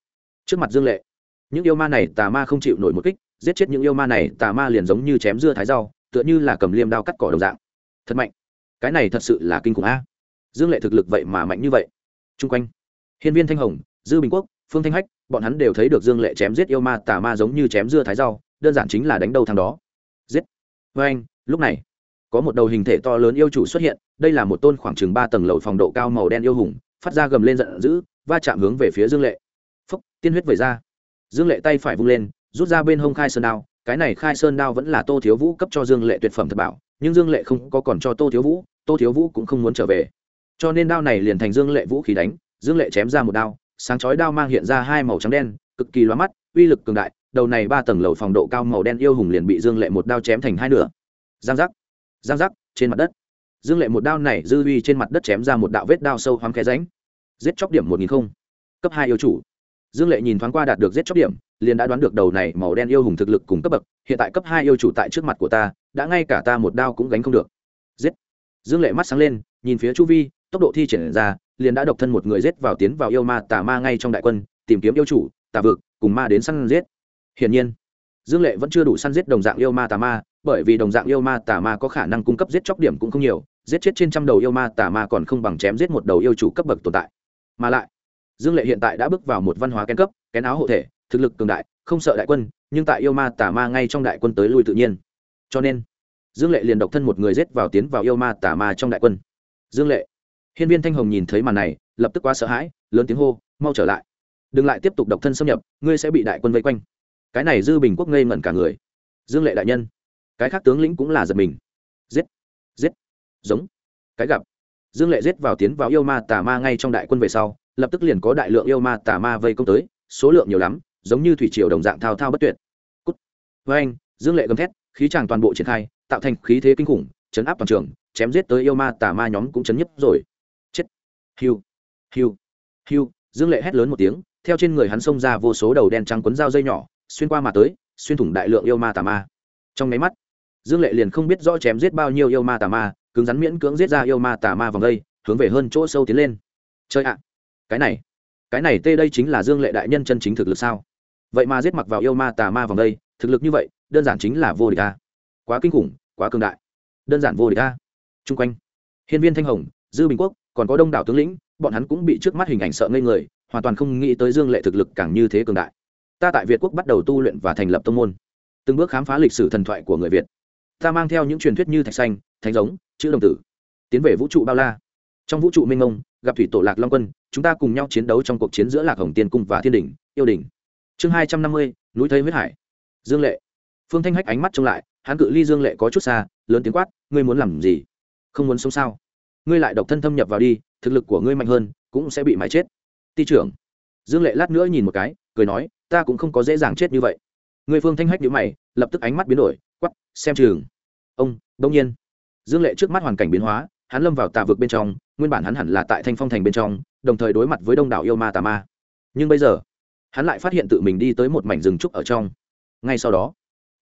trước mặt dương lệ, những yêu ma này tà ma không chịu nổi một kích, giết chết những yêu ma này tà ma liền giống như chém dưa thái rau, tựa như là cầm liêm đao cắt cỏ đồng dạng. Thật mạnh. Cái này thật sự là kinh khủng a. Dương lệ thực lực vậy mà mạnh như vậy. Trung quanh, hiên viên thanh hồng dư bình quốc, phương thanh hách, bọn hắn đều thấy được dương lệ chém giết yêu ma tà ma giống như chém dưa thái rau, đơn giản chính là đánh đầu thằng đó. Giết. Vê anh, lúc này, có một đầu hình thể to lớn yêu chủ xuất hiện, đây là một tôn khoảng chừng ba tầng lầu phòng độ cao màu đen yêu hùng, phát ra gầm lên giận dữ, va chạm hướng về phía dương lệ. Phúc, tiên huyết vẩy ra. Dương lệ tay phải vung lên, rút ra bên hông khai sơn đao, cái này khai sơn đao vẫn là tô thiếu vũ cấp cho dương lệ tuyệt phẩm thật bảo, nhưng dương lệ không có còn cho tô thiếu vũ, tô thiếu vũ cũng không muốn trở về. Cho nên đao này liền thành dương lệ vũ khí đánh, dương lệ chém ra một đao sáng chói đao mang hiện ra hai màu trắng đen, cực kỳ loa mắt, uy lực cường đại, đầu này ba tầng lầu phòng độ cao màu đen yêu hùng liền bị dương lệ một đao chém thành hai nửa. Giang giác giang giác, trên mặt đất. Dương lệ một đao này dư uy trên mặt đất chém ra một đạo vết đao sâu hoắm khe ránh giết chóc điểm một nghìn không. Cấp hai yêu chủ. Dương lệ nhìn thoáng qua đạt được giết chóc điểm, liền đã đoán được đầu này màu đen yêu hùng thực lực cùng cấp bậc, hiện tại cấp hai yêu chủ tại trước mặt của ta, đã ngay cả ta một đao cũng gánh không được. Giết. Dương lệ mắt sáng lên, nhìn phía chu vi, tốc độ thi triển ra liền đã độc thân một người giết vào tiến vào yêu ma tà ma ngay trong đại quân, tìm kiếm yêu chủ, tà vực, cùng ma đến săn giết. Hiển nhiên, dương lệ vẫn chưa đủ săn giết đồng dạng yêu ma tà ma, bởi vì đồng dạng yêu ma tà ma có khả năng cung cấp giết chóc điểm cũng không nhiều, giết chết trên trăm đầu yêu ma tà ma còn không bằng chém giết một đầu yêu chủ cấp bậc tồn tại. Mà lại, dương lệ hiện tại đã bước vào một văn hóa kén cấp, kén áo hộ thể, thực lực cường đại, không sợ đại quân, nhưng tại yêu ma tà ma ngay trong đại quân tới lui tự nhiên. Cho nên, dương lệ liền độc thân một người giết vào tiến vào yêu ma tà ma trong đại quân. Dương lệ hiên viên thanh hồng nhìn thấy màn này, lập tức quá sợ hãi, lớn tiếng hô, mau trở lại. Đừng lại tiếp tục độc thân xâm nhập, ngươi sẽ bị đại quân vây quanh. Cái này dư bình quốc ngây ngẩn cả người. Dương lệ đại nhân. Cái khác tướng lĩnh cũng là giật mình. Giết giết, giống, cái gặp. Dương lệ giết vào tiến vào yêu ma tà ma ngay trong đại quân về sau, lập tức liền có đại lượng yêu ma tà ma vây công tới, số lượng nhiều lắm, giống như thủy triều đồng dạng thao thao bất tuyệt. Cút. Với anh, dương lệ gầm thét, khí chàng toàn bộ triển khai, tạo thành khí thế kinh khủng, chấn áp toàn trường, chém giết tới yêu ma tà ma nhóm cũng chấn nhấp rồi hiu. Hiu. Hiu. Dương lệ hét lớn một tiếng, theo trên người hắn xông ra vô số đầu đen trắng quấn dao dây nhỏ, xuyên qua mà tới, xuyên thủng đại lượng yêu ma tà ma. Trong máy mắt, dương lệ liền không biết rõ chém giết bao nhiêu yêu ma tà ma, cứng rắn miễn cưỡng giết ra yêu ma tà ma vòng đây, hướng về hơn chỗ sâu tiến lên. Chơi ạ! Cái này cái này tê đây chính là dương lệ đại nhân chân chính thực lực sao? Vậy mà giết mặc vào yêu ma tà ma vòng đây, thực lực như vậy, đơn giản chính là vô địch a. Quá kinh khủng, quá cường đại. Đơn giản vô địch a. Chung quanh, hiên viên thanh hồng, dư bình quốc còn có đông đảo tướng lĩnh, bọn hắn cũng bị trước mắt hình ảnh sợ ngây người, hoàn toàn không nghĩ tới dương lệ thực lực càng như thế cường đại. Ta tại việt quốc bắt đầu tu luyện và thành lập tông môn. Từng bước khám phá lịch sử thần thoại của người việt. Ta mang theo những truyền thuyết như thạch xanh thánh giống, chữ đồng tử, tiến về vũ trụ bao la. Trong vũ trụ minh ông gặp thủy tổ lạc long quân, chúng ta cùng nhau chiến đấu trong cuộc chiến giữa lạc hồng tiên cung và thiên đình yêu đình chương hai trăm năm mươi, núi thấy huyết hải. Dương lệ. Phương thanh hách ánh mắt trông lại, hắn cự ly dương lệ có chút xa, lớn tiếng quát, ngươi muốn làm gì? Không muốn sống sao? Ngươi lại độc thân thâm nhập vào đi, thực lực của ngươi mạnh hơn, cũng sẽ bị mãi chết. Ti trưởng. Dương lệ lát nữa nhìn một cái, cười nói, ta cũng không có dễ dàng chết như vậy. Người phương thanh hách nhữ mày, lập tức ánh mắt biến đổi quắp xem chừng. Ông, đông nhiên. Dương lệ trước mắt hoàn cảnh biến hóa, hắn lâm vào tà vực bên trong, nguyên bản hắn hẳn là tại thanh phong thành bên trong, đồng thời đối mặt với đông đảo yêu ma tà ma. Nhưng bây giờ, hắn lại phát hiện tự mình đi tới một mảnh rừng trúc ở trong. Ngay sau đó,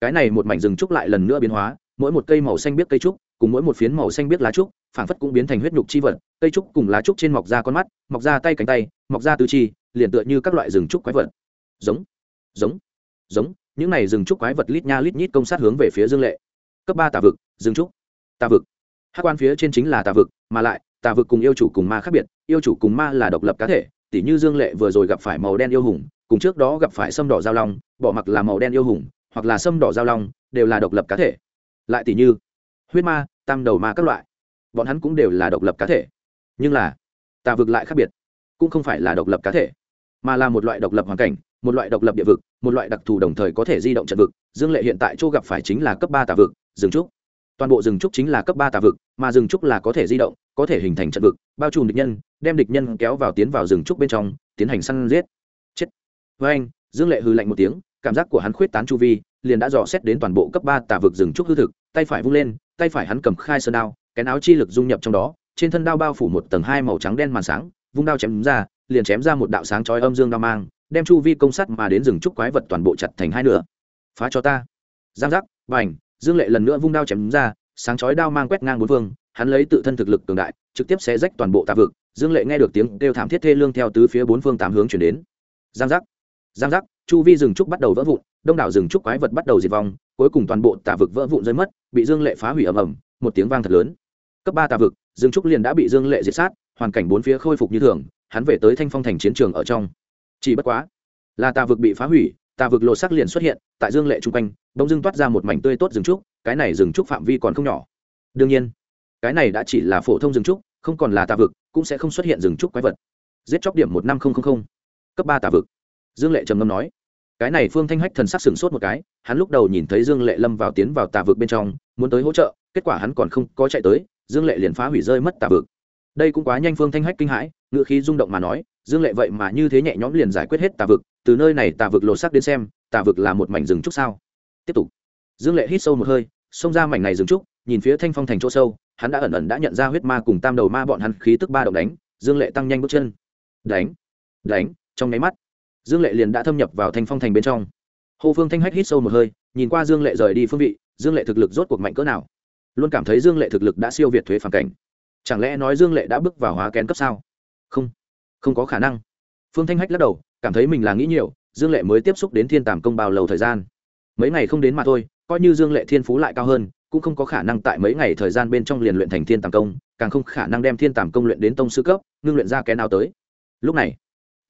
cái này một mảnh rừng trúc lại lần nữa biến hóa, mỗi một cây màu xanh biết cây trúc cùng mỗi một phiến màu xanh biết lá trúc, phảng phất cũng biến thành huyết nhục chi vật, cây trúc cùng lá trúc trên mọc ra con mắt, mọc ra tay cánh tay, mọc ra tư chi, liền tựa như các loại rừng trúc quái vật. Giống giống giống, những này rừng trúc quái vật lít nha lít nhít công sát hướng về phía dương lệ. Cấp ba tà vực, rừng trúc, tà vực. Hát quan phía trên chính là tà vực, mà lại, tà vực cùng yêu chủ cùng ma khác biệt, yêu chủ cùng ma là độc lập cá thể, tỉ như dương lệ vừa rồi gặp phải màu đen yêu hùng, cùng trước đó gặp phải sâm đỏ giao long, bỏ mặc là màu đen yêu hùng, hoặc là sâm đỏ giao long, đều là độc lập cá thể. Lại tỉ như, huyết ma tam đầu ma các loại. Bọn hắn cũng đều là độc lập cá thể. Nhưng là tà vực lại khác biệt. Cũng không phải là độc lập cá thể, mà là một loại độc lập hoàn cảnh, một loại độc lập địa vực, một loại đặc thù đồng thời có thể di động trận vực. Dương lệ hiện tại chỗ gặp phải chính là cấp ba tà vực, rừng trúc. Toàn bộ rừng trúc chính là cấp ba tà vực, mà rừng trúc là có thể di động, có thể hình thành trận vực, bao trùm địch nhân, đem địch nhân kéo vào tiến vào rừng trúc bên trong, tiến hành săn giết. Chết. Với anh, dương lệ hư lạnh một tiếng, cảm giác của hắn khuyết tán chu vi, liền đã dò xét đến toàn bộ cấp ba tà vực rừng trúc hư thực, tay phải vung lên tay phải hắn cầm khai sơn đao, cái áo chi lực dung nhập trong đó, trên thân đao bao phủ một tầng hai màu trắng đen màn sáng, vung đao chém ra, liền chém ra một đạo sáng chói âm dương đao mang, đem chu vi công sắt mà đến rừng trúc quái vật toàn bộ chặt thành hai nửa. Phá cho ta. Giang giác và dương lệ lần nữa vung đao chém ra, sáng chói đao mang quét ngang bốn phương, hắn lấy tự thân thực lực cường đại, trực tiếp xé rách toàn bộ tạ vực, dương lệ nghe được tiếng kêu thảm thiết thê lương theo tứ phía bốn phương tám hướng chuyển đến. Giang giác giang giác, chu vi rừng trúc bắt đầu vỡ vụn, đông đảo rừng trúc quái vật bắt đầu diệt vong cuối cùng toàn bộ tà vực vỡ vụn rơi mất, bị dương lệ phá hủy ầm ầm, một tiếng vang thật lớn. Cấp ba tà vực, Dương trúc liền đã bị dương lệ diệt sát, hoàn cảnh bốn phía khôi phục như thường, hắn về tới thanh phong thành chiến trường ở trong. Chỉ bất quá, là tà vực bị phá hủy, tà vực lộ sắc liền xuất hiện tại dương lệ chung quanh bỗng dưng toát ra một mảnh tươi tốt rừng trúc, cái này rừng trúc phạm vi còn không nhỏ. Đương nhiên, cái này đã chỉ là phổ thông rừng trúc, không còn là tà vực, cũng sẽ không xuất hiện rừng trúc quái vật. Giết chóc điểm một năm nghìn cấp ba tà vực. Dương lệ trầm ngâm nói cái này phương thanh hách thần sắc sửng sốt một cái, hắn lúc đầu nhìn thấy dương lệ lâm vào tiến vào tà vực bên trong, muốn tới hỗ trợ, kết quả hắn còn không có chạy tới, dương lệ liền phá hủy rơi mất tà vực. Đây cũng quá nhanh, phương thanh hách kinh hãi ngự khí rung động mà nói, dương lệ vậy mà như thế nhẹ nhõm liền giải quyết hết tà vực, từ nơi này tà vực lột sắc đến xem, tà vực là một mảnh rừng trúc sao? Tiếp tục. Dương lệ hít sâu một hơi, xông ra mảnh này rừng trúc, nhìn phía thanh phong thành chỗ sâu, hắn đã ẩn ẩn đã nhận ra huyết ma cùng tam đầu ma bọn hắn khí tức ba động đánh, dương lệ tăng nhanh bước chân. Đánh đánh, trong nháy mắt dương lệ liền đã thâm nhập vào thanh phong thành bên trong. Hồ phương thanh hách hít sâu một hơi, nhìn qua dương lệ rời đi phương vị, dương lệ thực lực rốt cuộc mạnh cỡ nào? Luôn cảm thấy dương lệ thực lực đã siêu việt thuế phản cảnh. Chẳng lẽ nói dương lệ đã bước vào hóa kén cấp sao? Không không có khả năng. Phương thanh hách lắc đầu, cảm thấy mình là nghĩ nhiều, dương lệ mới tiếp xúc đến thiên tàm công bao lâu thời gian? Mấy ngày không đến mà thôi, coi như dương lệ thiên phú lại cao hơn, cũng không có khả năng tại mấy ngày thời gian bên trong liền luyện thành thiên tàm công, càng không khả năng đem thiên tàm công luyện đến tông sư cấp, ngưng luyện ra kén nào tới. Lúc này,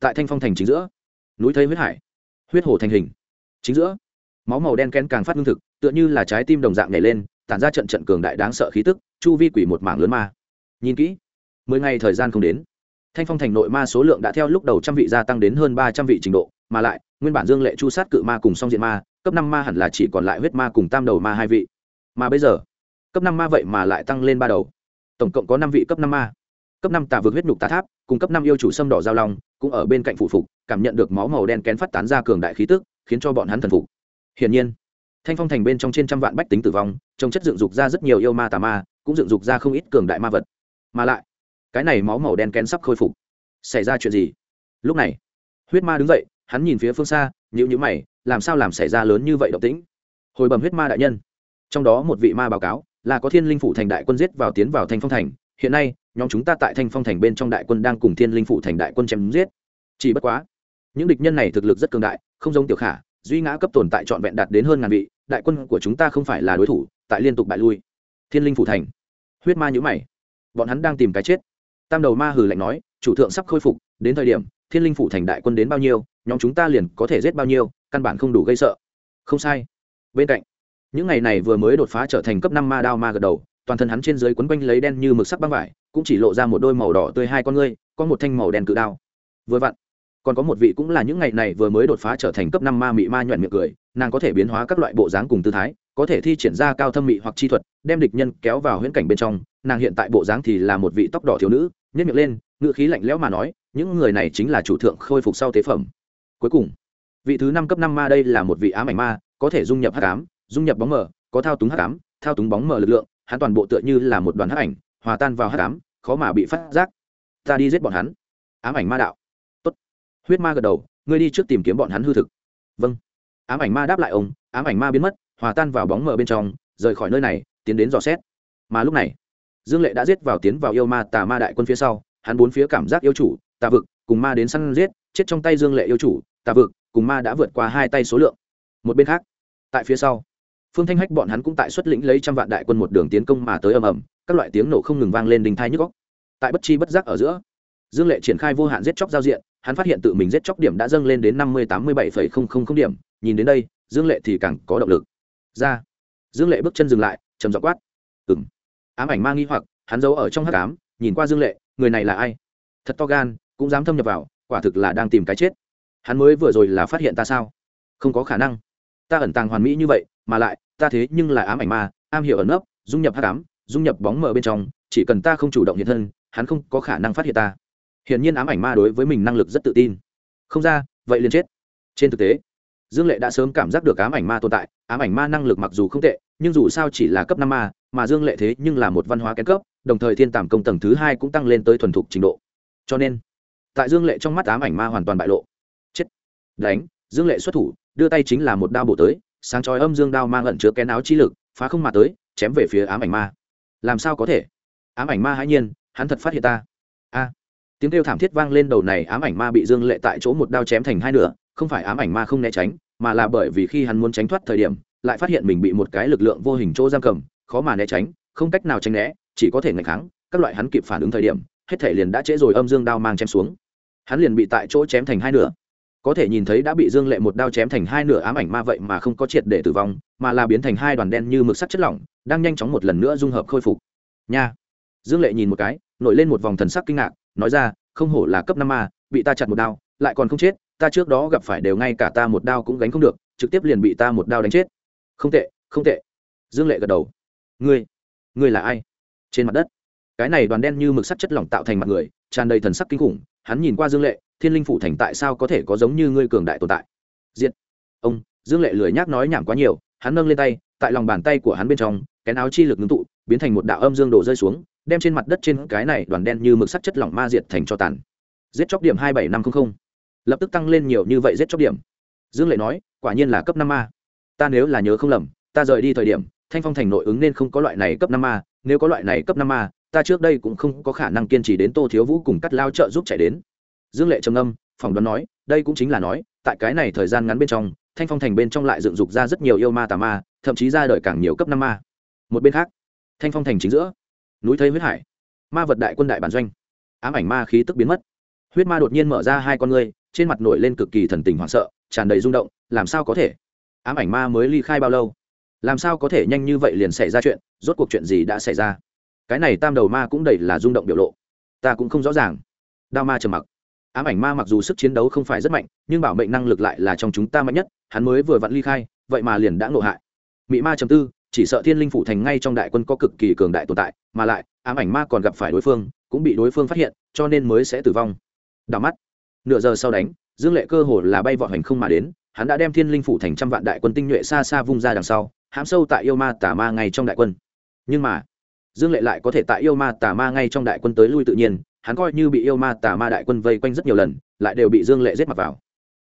tại thanh phong thành chính giữa núi thấy huyết hải, huyết hồ thành hình. Chính giữa, máu màu đen kén càng phát lương thực, tựa như là trái tim đồng dạng nhảy lên, tản ra trận trận cường đại đáng sợ khí tức, chu vi quỷ một mảng lớn ma. Nhìn kỹ, mười ngày thời gian không đến. Thanh phong thành nội ma số lượng đã theo lúc đầu trăm vị gia tăng đến hơn ba trăm vị trình độ, mà lại, nguyên bản dương lệ chu sát cự ma cùng song diện ma, cấp năm ma hẳn là chỉ còn lại huyết ma cùng tam đầu ma hai vị. Mà bây giờ, cấp năm ma vậy mà lại tăng lên ba đầu. Tổng cộng có năm vị cấp năm ma. Cấp năm tà vượt huyết nhục tà tháp, cùng cấp năm yêu chủ sâm đỏ giao long, cũng ở bên cạnh phụ phục cảm nhận được máu màu đen kén phát tán ra cường đại khí tức, khiến cho bọn hắn thần phục. Hiển nhiên, thanh phong thành bên trong trên trăm vạn bách tính tử vong, trong chất dựng dục ra rất nhiều yêu ma tà ma, cũng dựng dục ra không ít cường đại ma vật. Mà lại, cái này máu màu đen kén sắp khôi phục. Xảy ra chuyện gì? Lúc này, huyết ma đứng dậy, hắn nhìn phía phương xa nhữ nhữ mày, làm sao làm xảy ra lớn như vậy động tĩnh? Hồi bẩm huyết ma đại nhân. Trong đó một vị ma báo cáo, là có thiên linh phủ thành đại quân giết vào tiến vào thanh phong thành. Hiện nay, nhóm chúng ta tại thanh phong thành bên trong đại quân đang cùng thiên linh phủ thành đại quân chém giết. Chỉ bất quá những địch nhân này thực lực rất cường đại, không giống tiểu khả, duy ngã cấp tồn tại trọn vẹn đạt đến hơn ngàn vị, đại quân của chúng ta không phải là đối thủ, tại liên tục bại lui. Thiên linh phủ thành. Huyết ma nhữ mày. Bọn hắn đang tìm cái chết. Tam đầu ma hừ lạnh nói, chủ thượng sắp khôi phục, đến thời điểm, thiên linh phủ thành đại quân đến bao nhiêu, nhóm chúng ta liền có thể giết bao nhiêu, căn bản không đủ gây sợ. Không sai. Bên cạnh, những ngày này vừa mới đột phá trở thành cấp năm ma đao ma gật đầu, toàn thân hắn trên dưới quấn quanh lấy đen như mực sắc băng vải, cũng chỉ lộ ra một đôi màu đỏ tươi hai con ngươi, có một thanh màu đen cự đao. Vừa vặn còn có một vị cũng là những ngày này vừa mới đột phá trở thành cấp năm ma mị ma nhuận miệng cười, nàng có thể biến hóa các loại bộ dáng cùng tư thái, có thể thi triển ra cao thâm mị hoặc chi thuật, đem địch nhân kéo vào huyễn cảnh bên trong, nàng hiện tại bộ dáng thì là một vị tóc đỏ thiếu nữ nhất miệng lên, ngữ khí lạnh lẽo mà nói, những người này chính là chủ thượng khôi phục sau tế phẩm. Cuối cùng, vị thứ năm cấp năm ma đây là một vị ám ảnh ma, có thể dung nhập hắc ám, dung nhập bóng mờ, có thao túng hắc ám, thao túng bóng mờ lực lượng, hắn toàn bộ tựa như là một đoàn hắc ảnh, hòa tan vào hắc ám, khó mà bị phát giác. Ta đi giết bọn hắn. Ám ảnh ma đạo huyết ma gật đầu, ngươi đi trước tìm kiếm bọn hắn hư thực. Vâng. Ám ảnh ma đáp lại ông, ám ảnh ma biến mất, hòa tan vào bóng mờ bên trong, rời khỏi nơi này, tiến đến dò xét. Mà lúc này, dương lệ đã giết vào tiến vào yêu ma tà ma đại quân phía sau, hắn bốn phía cảm giác yêu chủ, tà vực, cùng ma đến săn giết, chết trong tay dương lệ yêu chủ, tà vực, cùng ma đã vượt qua hai tay số lượng. Một bên khác, tại phía sau, phương thanh hách bọn hắn cũng tại xuất lĩnh lấy trăm vạn đại quân một đường tiến công mà tới ầm ầm, các loại tiếng nổ không ngừng vang lên đình thai nhức góc tại bất chi bất giác ở giữa dương lệ triển khai vô hạn giết chóc giao diện, hắn phát hiện tự mình giết chóc điểm đã dâng lên đến năm mươi tám mươi bảy điểm, nhìn đến đây, dương lệ thì càng có động lực. Ra. Dương lệ bước chân dừng lại, trầm dọ quát. Ừng ám ảnh mang nghi hoặc, hắn giấu ở trong h tám nhìn qua dương lệ, người này là ai? Thật to gan, cũng dám thâm nhập vào, quả thực là đang tìm cái chết. Hắn mới vừa rồi là phát hiện ta sao? Không có khả năng. Ta ẩn tàng hoàn mỹ như vậy, mà lại, ta thế nhưng là ám ảnh ma, am hiểu ẩn nấp, dung nhập h tám dung nhập bóng mờ bên trong, chỉ cần ta không chủ động hiện thân, hắn không có khả năng phát hiện ta hiển nhiên ám ảnh ma đối với mình năng lực rất tự tin. Không ra, vậy liền chết. Trên thực tế, dương lệ đã sớm cảm giác được ám ảnh ma tồn tại, ám ảnh ma năng lực mặc dù không tệ, nhưng dù sao chỉ là cấp năm ma, mà dương lệ thế nhưng là một văn hóa kén cấp, đồng thời thiên tàm công tầng thứ hai cũng tăng lên tới thuần thục trình độ. Cho nên, tại dương lệ trong mắt ám ảnh ma hoàn toàn bại lộ. Chết. Đánh, dương lệ xuất thủ, đưa tay chính là một đao bổ tới, sáng chói âm dương đao mang ẩn chứa kén áo chi lực, phá không mà tới, chém về phía ám ảnh ma. Làm sao có thể? Ám ảnh ma hãi nhiên, hắn thật phát hiện ta. A tiếng kêu thảm thiết vang lên đầu này ám ảnh ma bị dương lệ tại chỗ một đao chém thành hai nửa, không phải ám ảnh ma không né tránh, mà là bởi vì khi hắn muốn tránh thoát thời điểm, lại phát hiện mình bị một cái lực lượng vô hình chỗ giam cầm, khó mà né tránh, không cách nào tránh né, chỉ có thể ngày kháng, các loại hắn kịp phản ứng thời điểm, hết thể liền đã trễ rồi âm dương đao mang chém xuống. Hắn liền bị tại chỗ chém thành hai nửa. Có thể nhìn thấy đã bị dương lệ một đao chém thành hai nửa ám ảnh ma vậy mà không có triệt để tử vong, mà là biến thành hai đoàn đen như mực sắt chất lỏng, đang nhanh chóng một lần nữa dung hợp khôi phục. Nha! Dương lệ nhìn một cái, nổi lên một vòng thần sắc kinh ngạc nói ra, không hổ là cấp năm ma bị ta chặt một đao, lại còn không chết, ta trước đó gặp phải đều ngay cả ta một đao cũng gánh không được, trực tiếp liền bị ta một đao đánh chết. Không tệ không tệ. Dương lệ gật đầu. Ngươi ngươi là ai? Trên mặt đất. Cái này đoàn đen như mực sắt chất lỏng tạo thành mặt người, tràn đầy thần sắc kinh khủng, hắn nhìn qua dương lệ, thiên linh phủ thành tại sao có thể có giống như ngươi cường đại tồn tại? Diện ông, dương lệ lười nhác nói nhảm quá nhiều, hắn nâng lên tay, tại lòng bàn tay của hắn bên trong, kén áo chi lực ngưng tụ, biến thành một đạo âm dương đổ rơi xuống đem trên mặt đất trên cái này đoàn đen như mực sắt chất lỏng ma diệt thành cho tàn. Giết chóc điểm hai bảy năm trăm linh lập tức tăng lên nhiều như vậy giết chóc điểm. Dương lệ nói, quả nhiên là cấp năm ma. Ta nếu là nhớ không lầm, ta rời đi thời điểm, thanh phong thành nội ứng nên không có loại này cấp năm ma, nếu có loại này cấp năm ma, ta trước đây cũng không có khả năng kiên trì đến tô thiếu vũ cùng cắt lao trợ giúp chạy đến. Dương lệ trầm âm phỏng đoán nói, đây cũng chính là nói, tại cái này thời gian ngắn bên trong, thanh phong thành bên trong lại dựng dục ra rất nhiều yêu ma tà ma, thậm chí ra đời càng nhiều cấp năm ma. Một bên khác, thanh phong thành chính giữa núi thây huyết hải. Ma vật đại quân đại bản doanh. Ám ảnh ma khí tức biến mất. Huyết ma đột nhiên mở ra hai con ngươi, trên mặt nổi lên cực kỳ thần tình hoảng sợ, tràn đầy rung động, làm sao có thể? Ám ảnh ma mới ly khai bao lâu? Làm sao có thể nhanh như vậy liền xảy ra chuyện, rốt cuộc chuyện gì đã xảy ra? Cái này tam đầu ma cũng đầy là rung động biểu lộ. Ta cũng không rõ ràng. Đao ma trầm mặc. Ám ảnh ma mặc dù sức chiến đấu không phải rất mạnh, nhưng bảo mệnh năng lực lại là trong chúng ta mạnh nhất, hắn mới vừa vặn ly khai, vậy mà liền đã ngộ hại. Mị ma trầm tư chỉ sợ thiên linh phủ thành ngay trong đại quân có cực kỳ cường đại tồn tại, mà lại, ám ảnh ma còn gặp phải đối phương, cũng bị đối phương phát hiện, cho nên mới sẽ tử vong. Đào mắt. Nửa giờ sau đánh, dương lệ cơ hồ là bay vọt hành không mà đến, hắn đã đem thiên linh phủ thành trăm vạn đại quân tinh nhuệ xa xa vung ra đằng sau, hãm sâu tại yêu ma tà ma ngay trong đại quân. Nhưng mà, dương lệ lại có thể tại yêu ma tà ma ngay trong đại quân tới lui tự nhiên, hắn coi như bị yêu ma tà ma đại quân vây quanh rất nhiều lần, lại đều bị dương lệ giết mặt vào.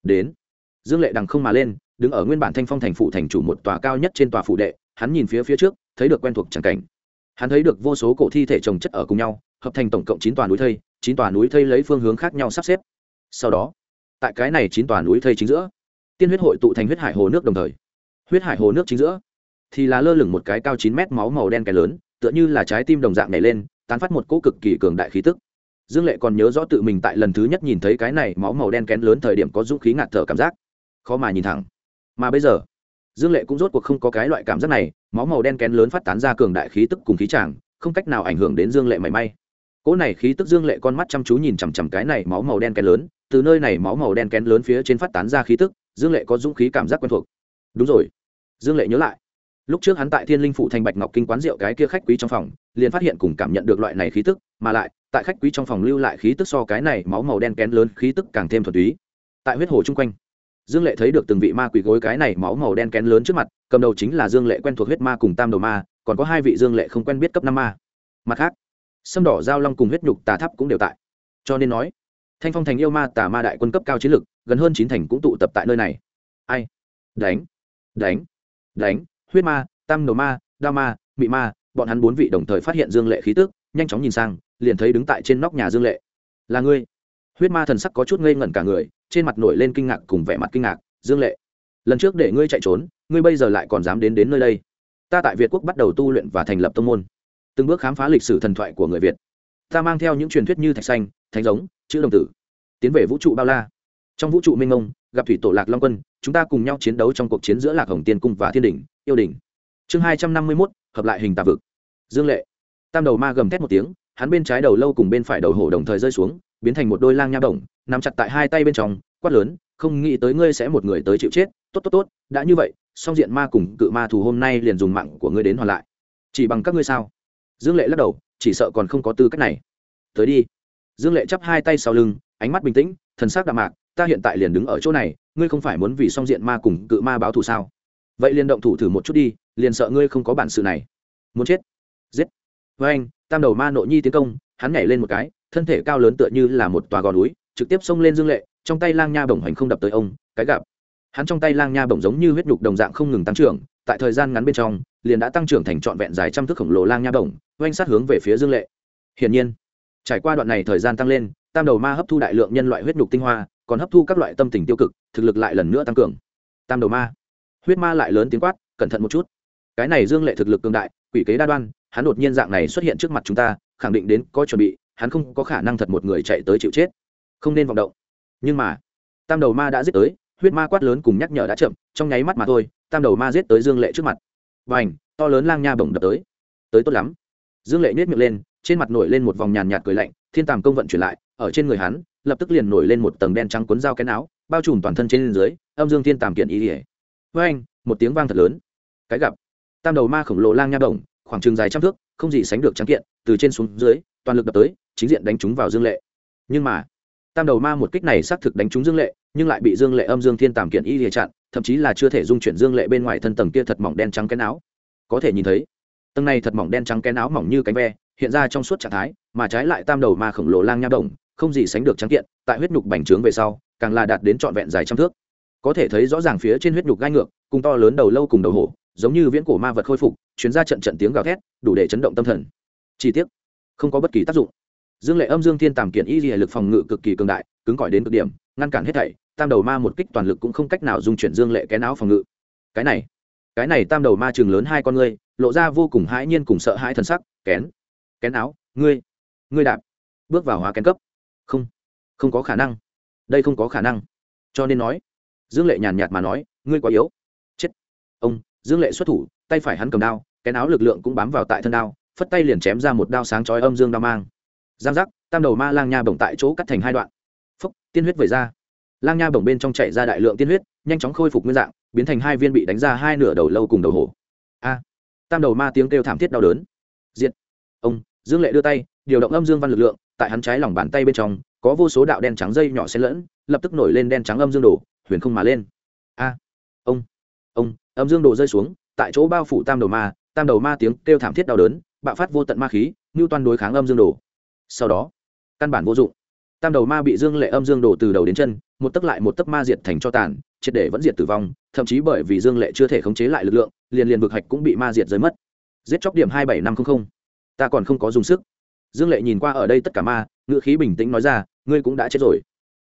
Đến, dương lệ đằng không mà lên, đứng ở nguyên bản thanh phong thành phủ thành chủ một tòa cao nhất trên tòa phủ đệ hắn nhìn phía phía trước, thấy được quen thuộc tràng cảnh. Hắn thấy được vô số cổ thi thể trồng chất ở cùng nhau, hợp thành tổng cộng chín tòa núi thây, chín tòa núi thây lấy phương hướng khác nhau sắp xếp. Sau đó, tại cái này chín tòa núi thây chính giữa, tiên huyết hội tụ thành huyết hải hồ nước đồng thời. Huyết hải hồ nước chính giữa, thì là lơ lửng một cái cao chín mét máu màu đen cái lớn, tựa như là trái tim đồng dạng nhảy lên, tán phát một cỗ cực kỳ cường đại khí tức. Dương lệ còn nhớ rõ tự mình tại lần thứ nhất nhìn thấy cái này máu màu đen kén lớn thời điểm có dũng khí ngạt thở cảm giác. Khó mà nhìn thẳng. Mà bây giờ dương lệ cũng rốt cuộc không có cái loại cảm giác này, máu màu đen kén lớn phát tán ra cường đại khí tức cùng khí tràng, không cách nào ảnh hưởng đến dương lệ mảy may. Cỗ này khí tức dương lệ con mắt chăm chú nhìn chằm chằm cái này máu màu đen kén lớn, từ nơi này máu màu đen kén lớn phía trên phát tán ra khí tức, dương lệ có dũng khí cảm giác quen thuộc. Đúng rồi. Dương lệ nhớ lại. Lúc trước hắn tại thiên linh phụ thành bạch ngọc kinh quán rượu cái kia khách quý trong phòng, liền phát hiện cùng cảm nhận được loại này khí tức, mà lại, tại khách quý trong phòng lưu lại khí tức so cái này máu màu đen kén lớn khí tức càng thêm thuần túy. Tại huyết hồ chung quanh dương lệ thấy được từng vị ma quỷ gối cái này máu màu đen kén lớn trước mặt, cầm đầu chính là dương lệ quen thuộc huyết ma cùng tam đầu ma, còn có hai vị dương lệ không quen biết cấp năm ma. Mặt khác, sâm đỏ, giao long cùng huyết nhục tà tháp cũng đều tại. Cho nên nói, thanh phong thành yêu ma tà ma đại quân cấp cao chiến lực gần hơn chín thành cũng tụ tập tại nơi này. Ai? Đánh. Đánh. Đánh. Huyết ma, tam đầu ma đa ma, mị ma, bọn hắn bốn vị đồng thời phát hiện dương lệ khí tức, nhanh chóng nhìn sang, liền thấy đứng tại trên nóc nhà dương lệ. Là ngươi. Huyết ma thần sắc có chút ngây ngẩn cả người trên mặt nổi lên kinh ngạc cùng vẻ mặt kinh ngạc, dương lệ, lần trước để ngươi chạy trốn, ngươi bây giờ lại còn dám đến đến nơi đây. Ta tại việt quốc bắt đầu tu luyện và thành lập tông môn. Từng bước khám phá lịch sử thần thoại của người việt. Ta mang theo những truyền thuyết như thạch xanh, thánh giống, chữ đồng tử, tiến về vũ trụ bao la. Trong vũ trụ minh ông gặp thủy tổ lạc long quân, chúng ta cùng nhau chiến đấu trong cuộc chiến giữa lạc hồng tiên cung và thiên đình yêu đình chương hai trăm năm mươi mốt, hợp lại hình tà vực. Dương lệ. Tam đầu ma gầm thét một tiếng, hắn bên trái đầu lâu cùng bên phải đầu hổ đồng thời rơi xuống biến thành một đôi lang nha bổng nằm chặt tại hai tay bên trong, quát lớn, không nghĩ tới ngươi sẽ một người tới chịu chết. Tốt tốt tốt, đã như vậy, song diện ma cùng cự ma thù hôm nay liền dùng mạng của ngươi đến hoàn lại. Chỉ bằng các ngươi sao? Dương lệ lắc đầu, chỉ sợ còn không có tư cách này. Tới đi. Dương lệ chắp hai tay sau lưng, ánh mắt bình tĩnh, thần sắc đạm mạc, ta hiện tại liền đứng ở chỗ này, ngươi không phải muốn vì song diện ma cùng cự ma báo thù sao? Vậy liền động thủ thử một chút đi, liền sợ ngươi không có bản sự này. Muốn chết. Giết. Với anh tam đầu ma nội nhi tiến công, hắn nhảy lên một cái thân thể cao lớn tựa như là một tòa gò núi, trực tiếp xông lên dương lệ, trong tay lang nha bổng hành không đập tới ông, cái gặp. Hắn trong tay lang nha bổng giống như huyết nhục đồng dạng không ngừng tăng trưởng, tại thời gian ngắn bên trong, liền đã tăng trưởng thành trọn vẹn dài trăm thước khổng lồ lang nha bổng, oanh sát hướng về phía dương lệ. Hiển nhiên, trải qua đoạn này thời gian tăng lên, tam đầu ma hấp thu đại lượng nhân loại huyết nhục tinh hoa, còn hấp thu các loại tâm tình tiêu cực, thực lực lại lần nữa tăng cường. Tam đầu ma. Huyết ma lại lớn tiếng quát, cẩn thận một chút. Cái này dương lệ thực lực cường đại, quỷ kế đa đoan, hắn đột nhiên dạng này xuất hiện trước mặt chúng ta, khẳng định đến có chuẩn bị hắn không có khả năng thật một người chạy tới chịu chết, không nên vọng động. Nhưng mà, tam đầu ma đã giết tới, huyết ma quát lớn cùng nhắc nhở đã chậm, trong nháy mắt mà thôi, tam đầu ma giết tới dương lệ trước mặt. Và ảnh to lớn lang nha bổng đập tới. Tới tốt lắm. Dương lệ nhét miệng lên, trên mặt nổi lên một vòng nhàn nhạt cười lạnh, thiên tàm công vận chuyển lại, ở trên người hắn, lập tức liền nổi lên một tầng đen trắng cuốn dao cái áo, bao trùm toàn thân trên dưới, âm dương thiên tàm kiện ý ỉa với anh một tiếng vang thật lớn. Cái gặp, tam đầu ma khổng lồ lang nha bổng, khoảng chừng dài trăm thước, không gì sánh được trắng kiện, từ trên xuống dưới, toàn lực đập tới chính diện đánh trúng vào dương lệ. Nhưng mà, tam đầu ma một kích này xác thực đánh trúng dương lệ, nhưng lại bị dương lệ âm dương thiên tàm kiện y lìa chặn, thậm chí là chưa thể dung chuyển dương lệ bên ngoài thân tầng kia thật mỏng đen trắng cái áo. Có thể nhìn thấy, tầng này thật mỏng đen trắng cái áo mỏng như cánh ve, hiện ra trong suốt trạng thái, mà trái lại tam đầu ma khổng lồ lang nham đồng, không gì sánh được trắng kiện, tại huyết nhục bành trướng về sau, càng là đạt đến trọn vẹn dài trăm thước. Có thể thấy rõ ràng phía trên huyết nhục gai ngược, cùng to lớn đầu lâu cùng đầu hổ, giống như viễn cổ ma vật khôi phục, chuyến ra trận trận tiếng gào thét, đủ để chấn động tâm thần. Chi tiết, không có bất kỳ tác dụng dương lệ âm dương thiên tàm kiện y di lực phòng ngự cực kỳ cường đại, cứng cỏi đến cực điểm, ngăn cản hết thảy, tam đầu ma một kích toàn lực cũng không cách nào dung chuyển dương lệ cái não phòng ngự. Cái này cái này tam đầu ma trường lớn hai con ngươi, lộ ra vô cùng hãi nhiên cùng sợ hãi thần sắc, kén kén áo, ngươi ngươi đạp, bước vào hóa kén cấp. Không không có khả năng, đây không có khả năng. Cho nên nói, dương lệ nhàn nhạt mà nói, ngươi quá yếu. Chết. Ông, dương lệ xuất thủ, tay phải hắn cầm đao cái áo lực lượng cũng bám vào tại thân đao, phất tay liền chém ra một đao sáng chói âm dương đao mang giang giác, tam đầu ma lang nha bổng tại chỗ cắt thành hai đoạn. Phúc, tiên huyết vẩy ra. Lang nha bổng bên trong chạy ra đại lượng tiên huyết, nhanh chóng khôi phục nguyên dạng, biến thành hai viên bị đánh ra hai nửa đầu lâu cùng đầu hổ. A. Tam đầu ma tiếng kêu thảm thiết đau đớn. Diện ông, dương lệ đưa tay, điều động âm dương văn lực lượng, tại hắn trái lòng bàn tay bên trong, có vô số đạo đen trắng dây nhỏ xen lẫn, lập tức nổi lên đen trắng âm dương đồ, huyền không mà lên. A. Ông ông, âm dương đồ rơi xuống, tại chỗ bao phủ tam đầu ma, tam đầu ma tiếng kêu thảm thiết đau đớn, bạo phát vô tận ma khí như toàn đối kháng âm dương đồ sau đó, căn bản vô dụng. Tam đầu ma bị dương lệ âm dương đổ từ đầu đến chân, một tấc lại một tấc ma diệt thành cho tàn, triệt để vẫn diệt tử vong, thậm chí bởi vì dương lệ chưa thể khống chế lại lực lượng, liền liền vực hạch cũng bị ma diệt rơi mất. Giết chóc điểm hai bảy năm không không. Ta còn không có dùng sức. Dương lệ nhìn qua ở đây tất cả ma, ngữ khí bình tĩnh nói ra, ngươi cũng đã chết rồi.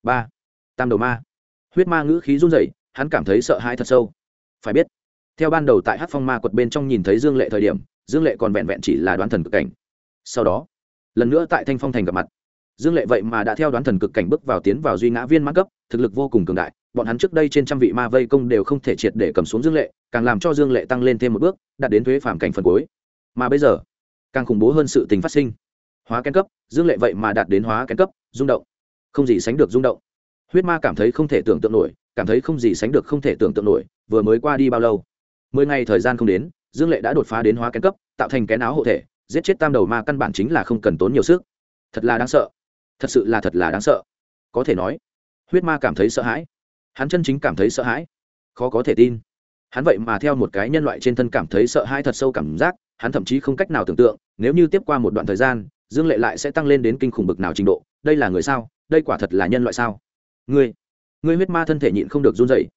Ba. Tam đầu ma. Huyết ma ngữ khí run rẩy, hắn cảm thấy sợ hãi thật sâu. Phải biết, theo ban đầu tại hát phong ma quật bên trong nhìn thấy dương lệ thời điểm, dương lệ còn vẹn vẹn chỉ là đoán thần cực cảnh. Sau đó lần nữa tại thanh phong thành gặp mặt. Dương lệ vậy mà đã theo đoán thần cực cảnh bước vào tiến vào duy ngã viên mãn cấp, thực lực vô cùng cường đại, bọn hắn trước đây trên trăm vị ma vây công đều không thể triệt để cầm xuống dương lệ, càng làm cho dương lệ tăng lên thêm một bước, đạt đến thuế phạm cảnh phần cuối. Mà bây giờ, càng khủng bố hơn sự tình phát sinh. Hóa kén cấp, dương lệ vậy mà đạt đến hóa kén cấp, rung động. Không gì sánh được rung động. Huyết ma cảm thấy không thể tưởng tượng nổi, cảm thấy không gì sánh được không thể tưởng tượng nổi, vừa mới qua đi bao lâu? Mười ngày thời gian không đến, dương lệ đã đột phá đến hóa kén cấp, tạo thành kén áo hộ thể giết chết tam đầu ma căn bản chính là không cần tốn nhiều sức. Thật là đáng sợ. Thật sự là thật là đáng sợ. Có thể nói, huyết ma cảm thấy sợ hãi. Hắn chân chính cảm thấy sợ hãi. Khó có thể tin. Hắn vậy mà theo một cái nhân loại trên thân cảm thấy sợ hãi thật sâu cảm giác, hắn thậm chí không cách nào tưởng tượng, nếu như tiếp qua một đoạn thời gian, dương lệ lại sẽ tăng lên đến kinh khủng bực nào trình độ, đây là người sao, đây quả thật là nhân loại sao? Ngươi ngươi huyết ma thân thể nhịn không được run dậy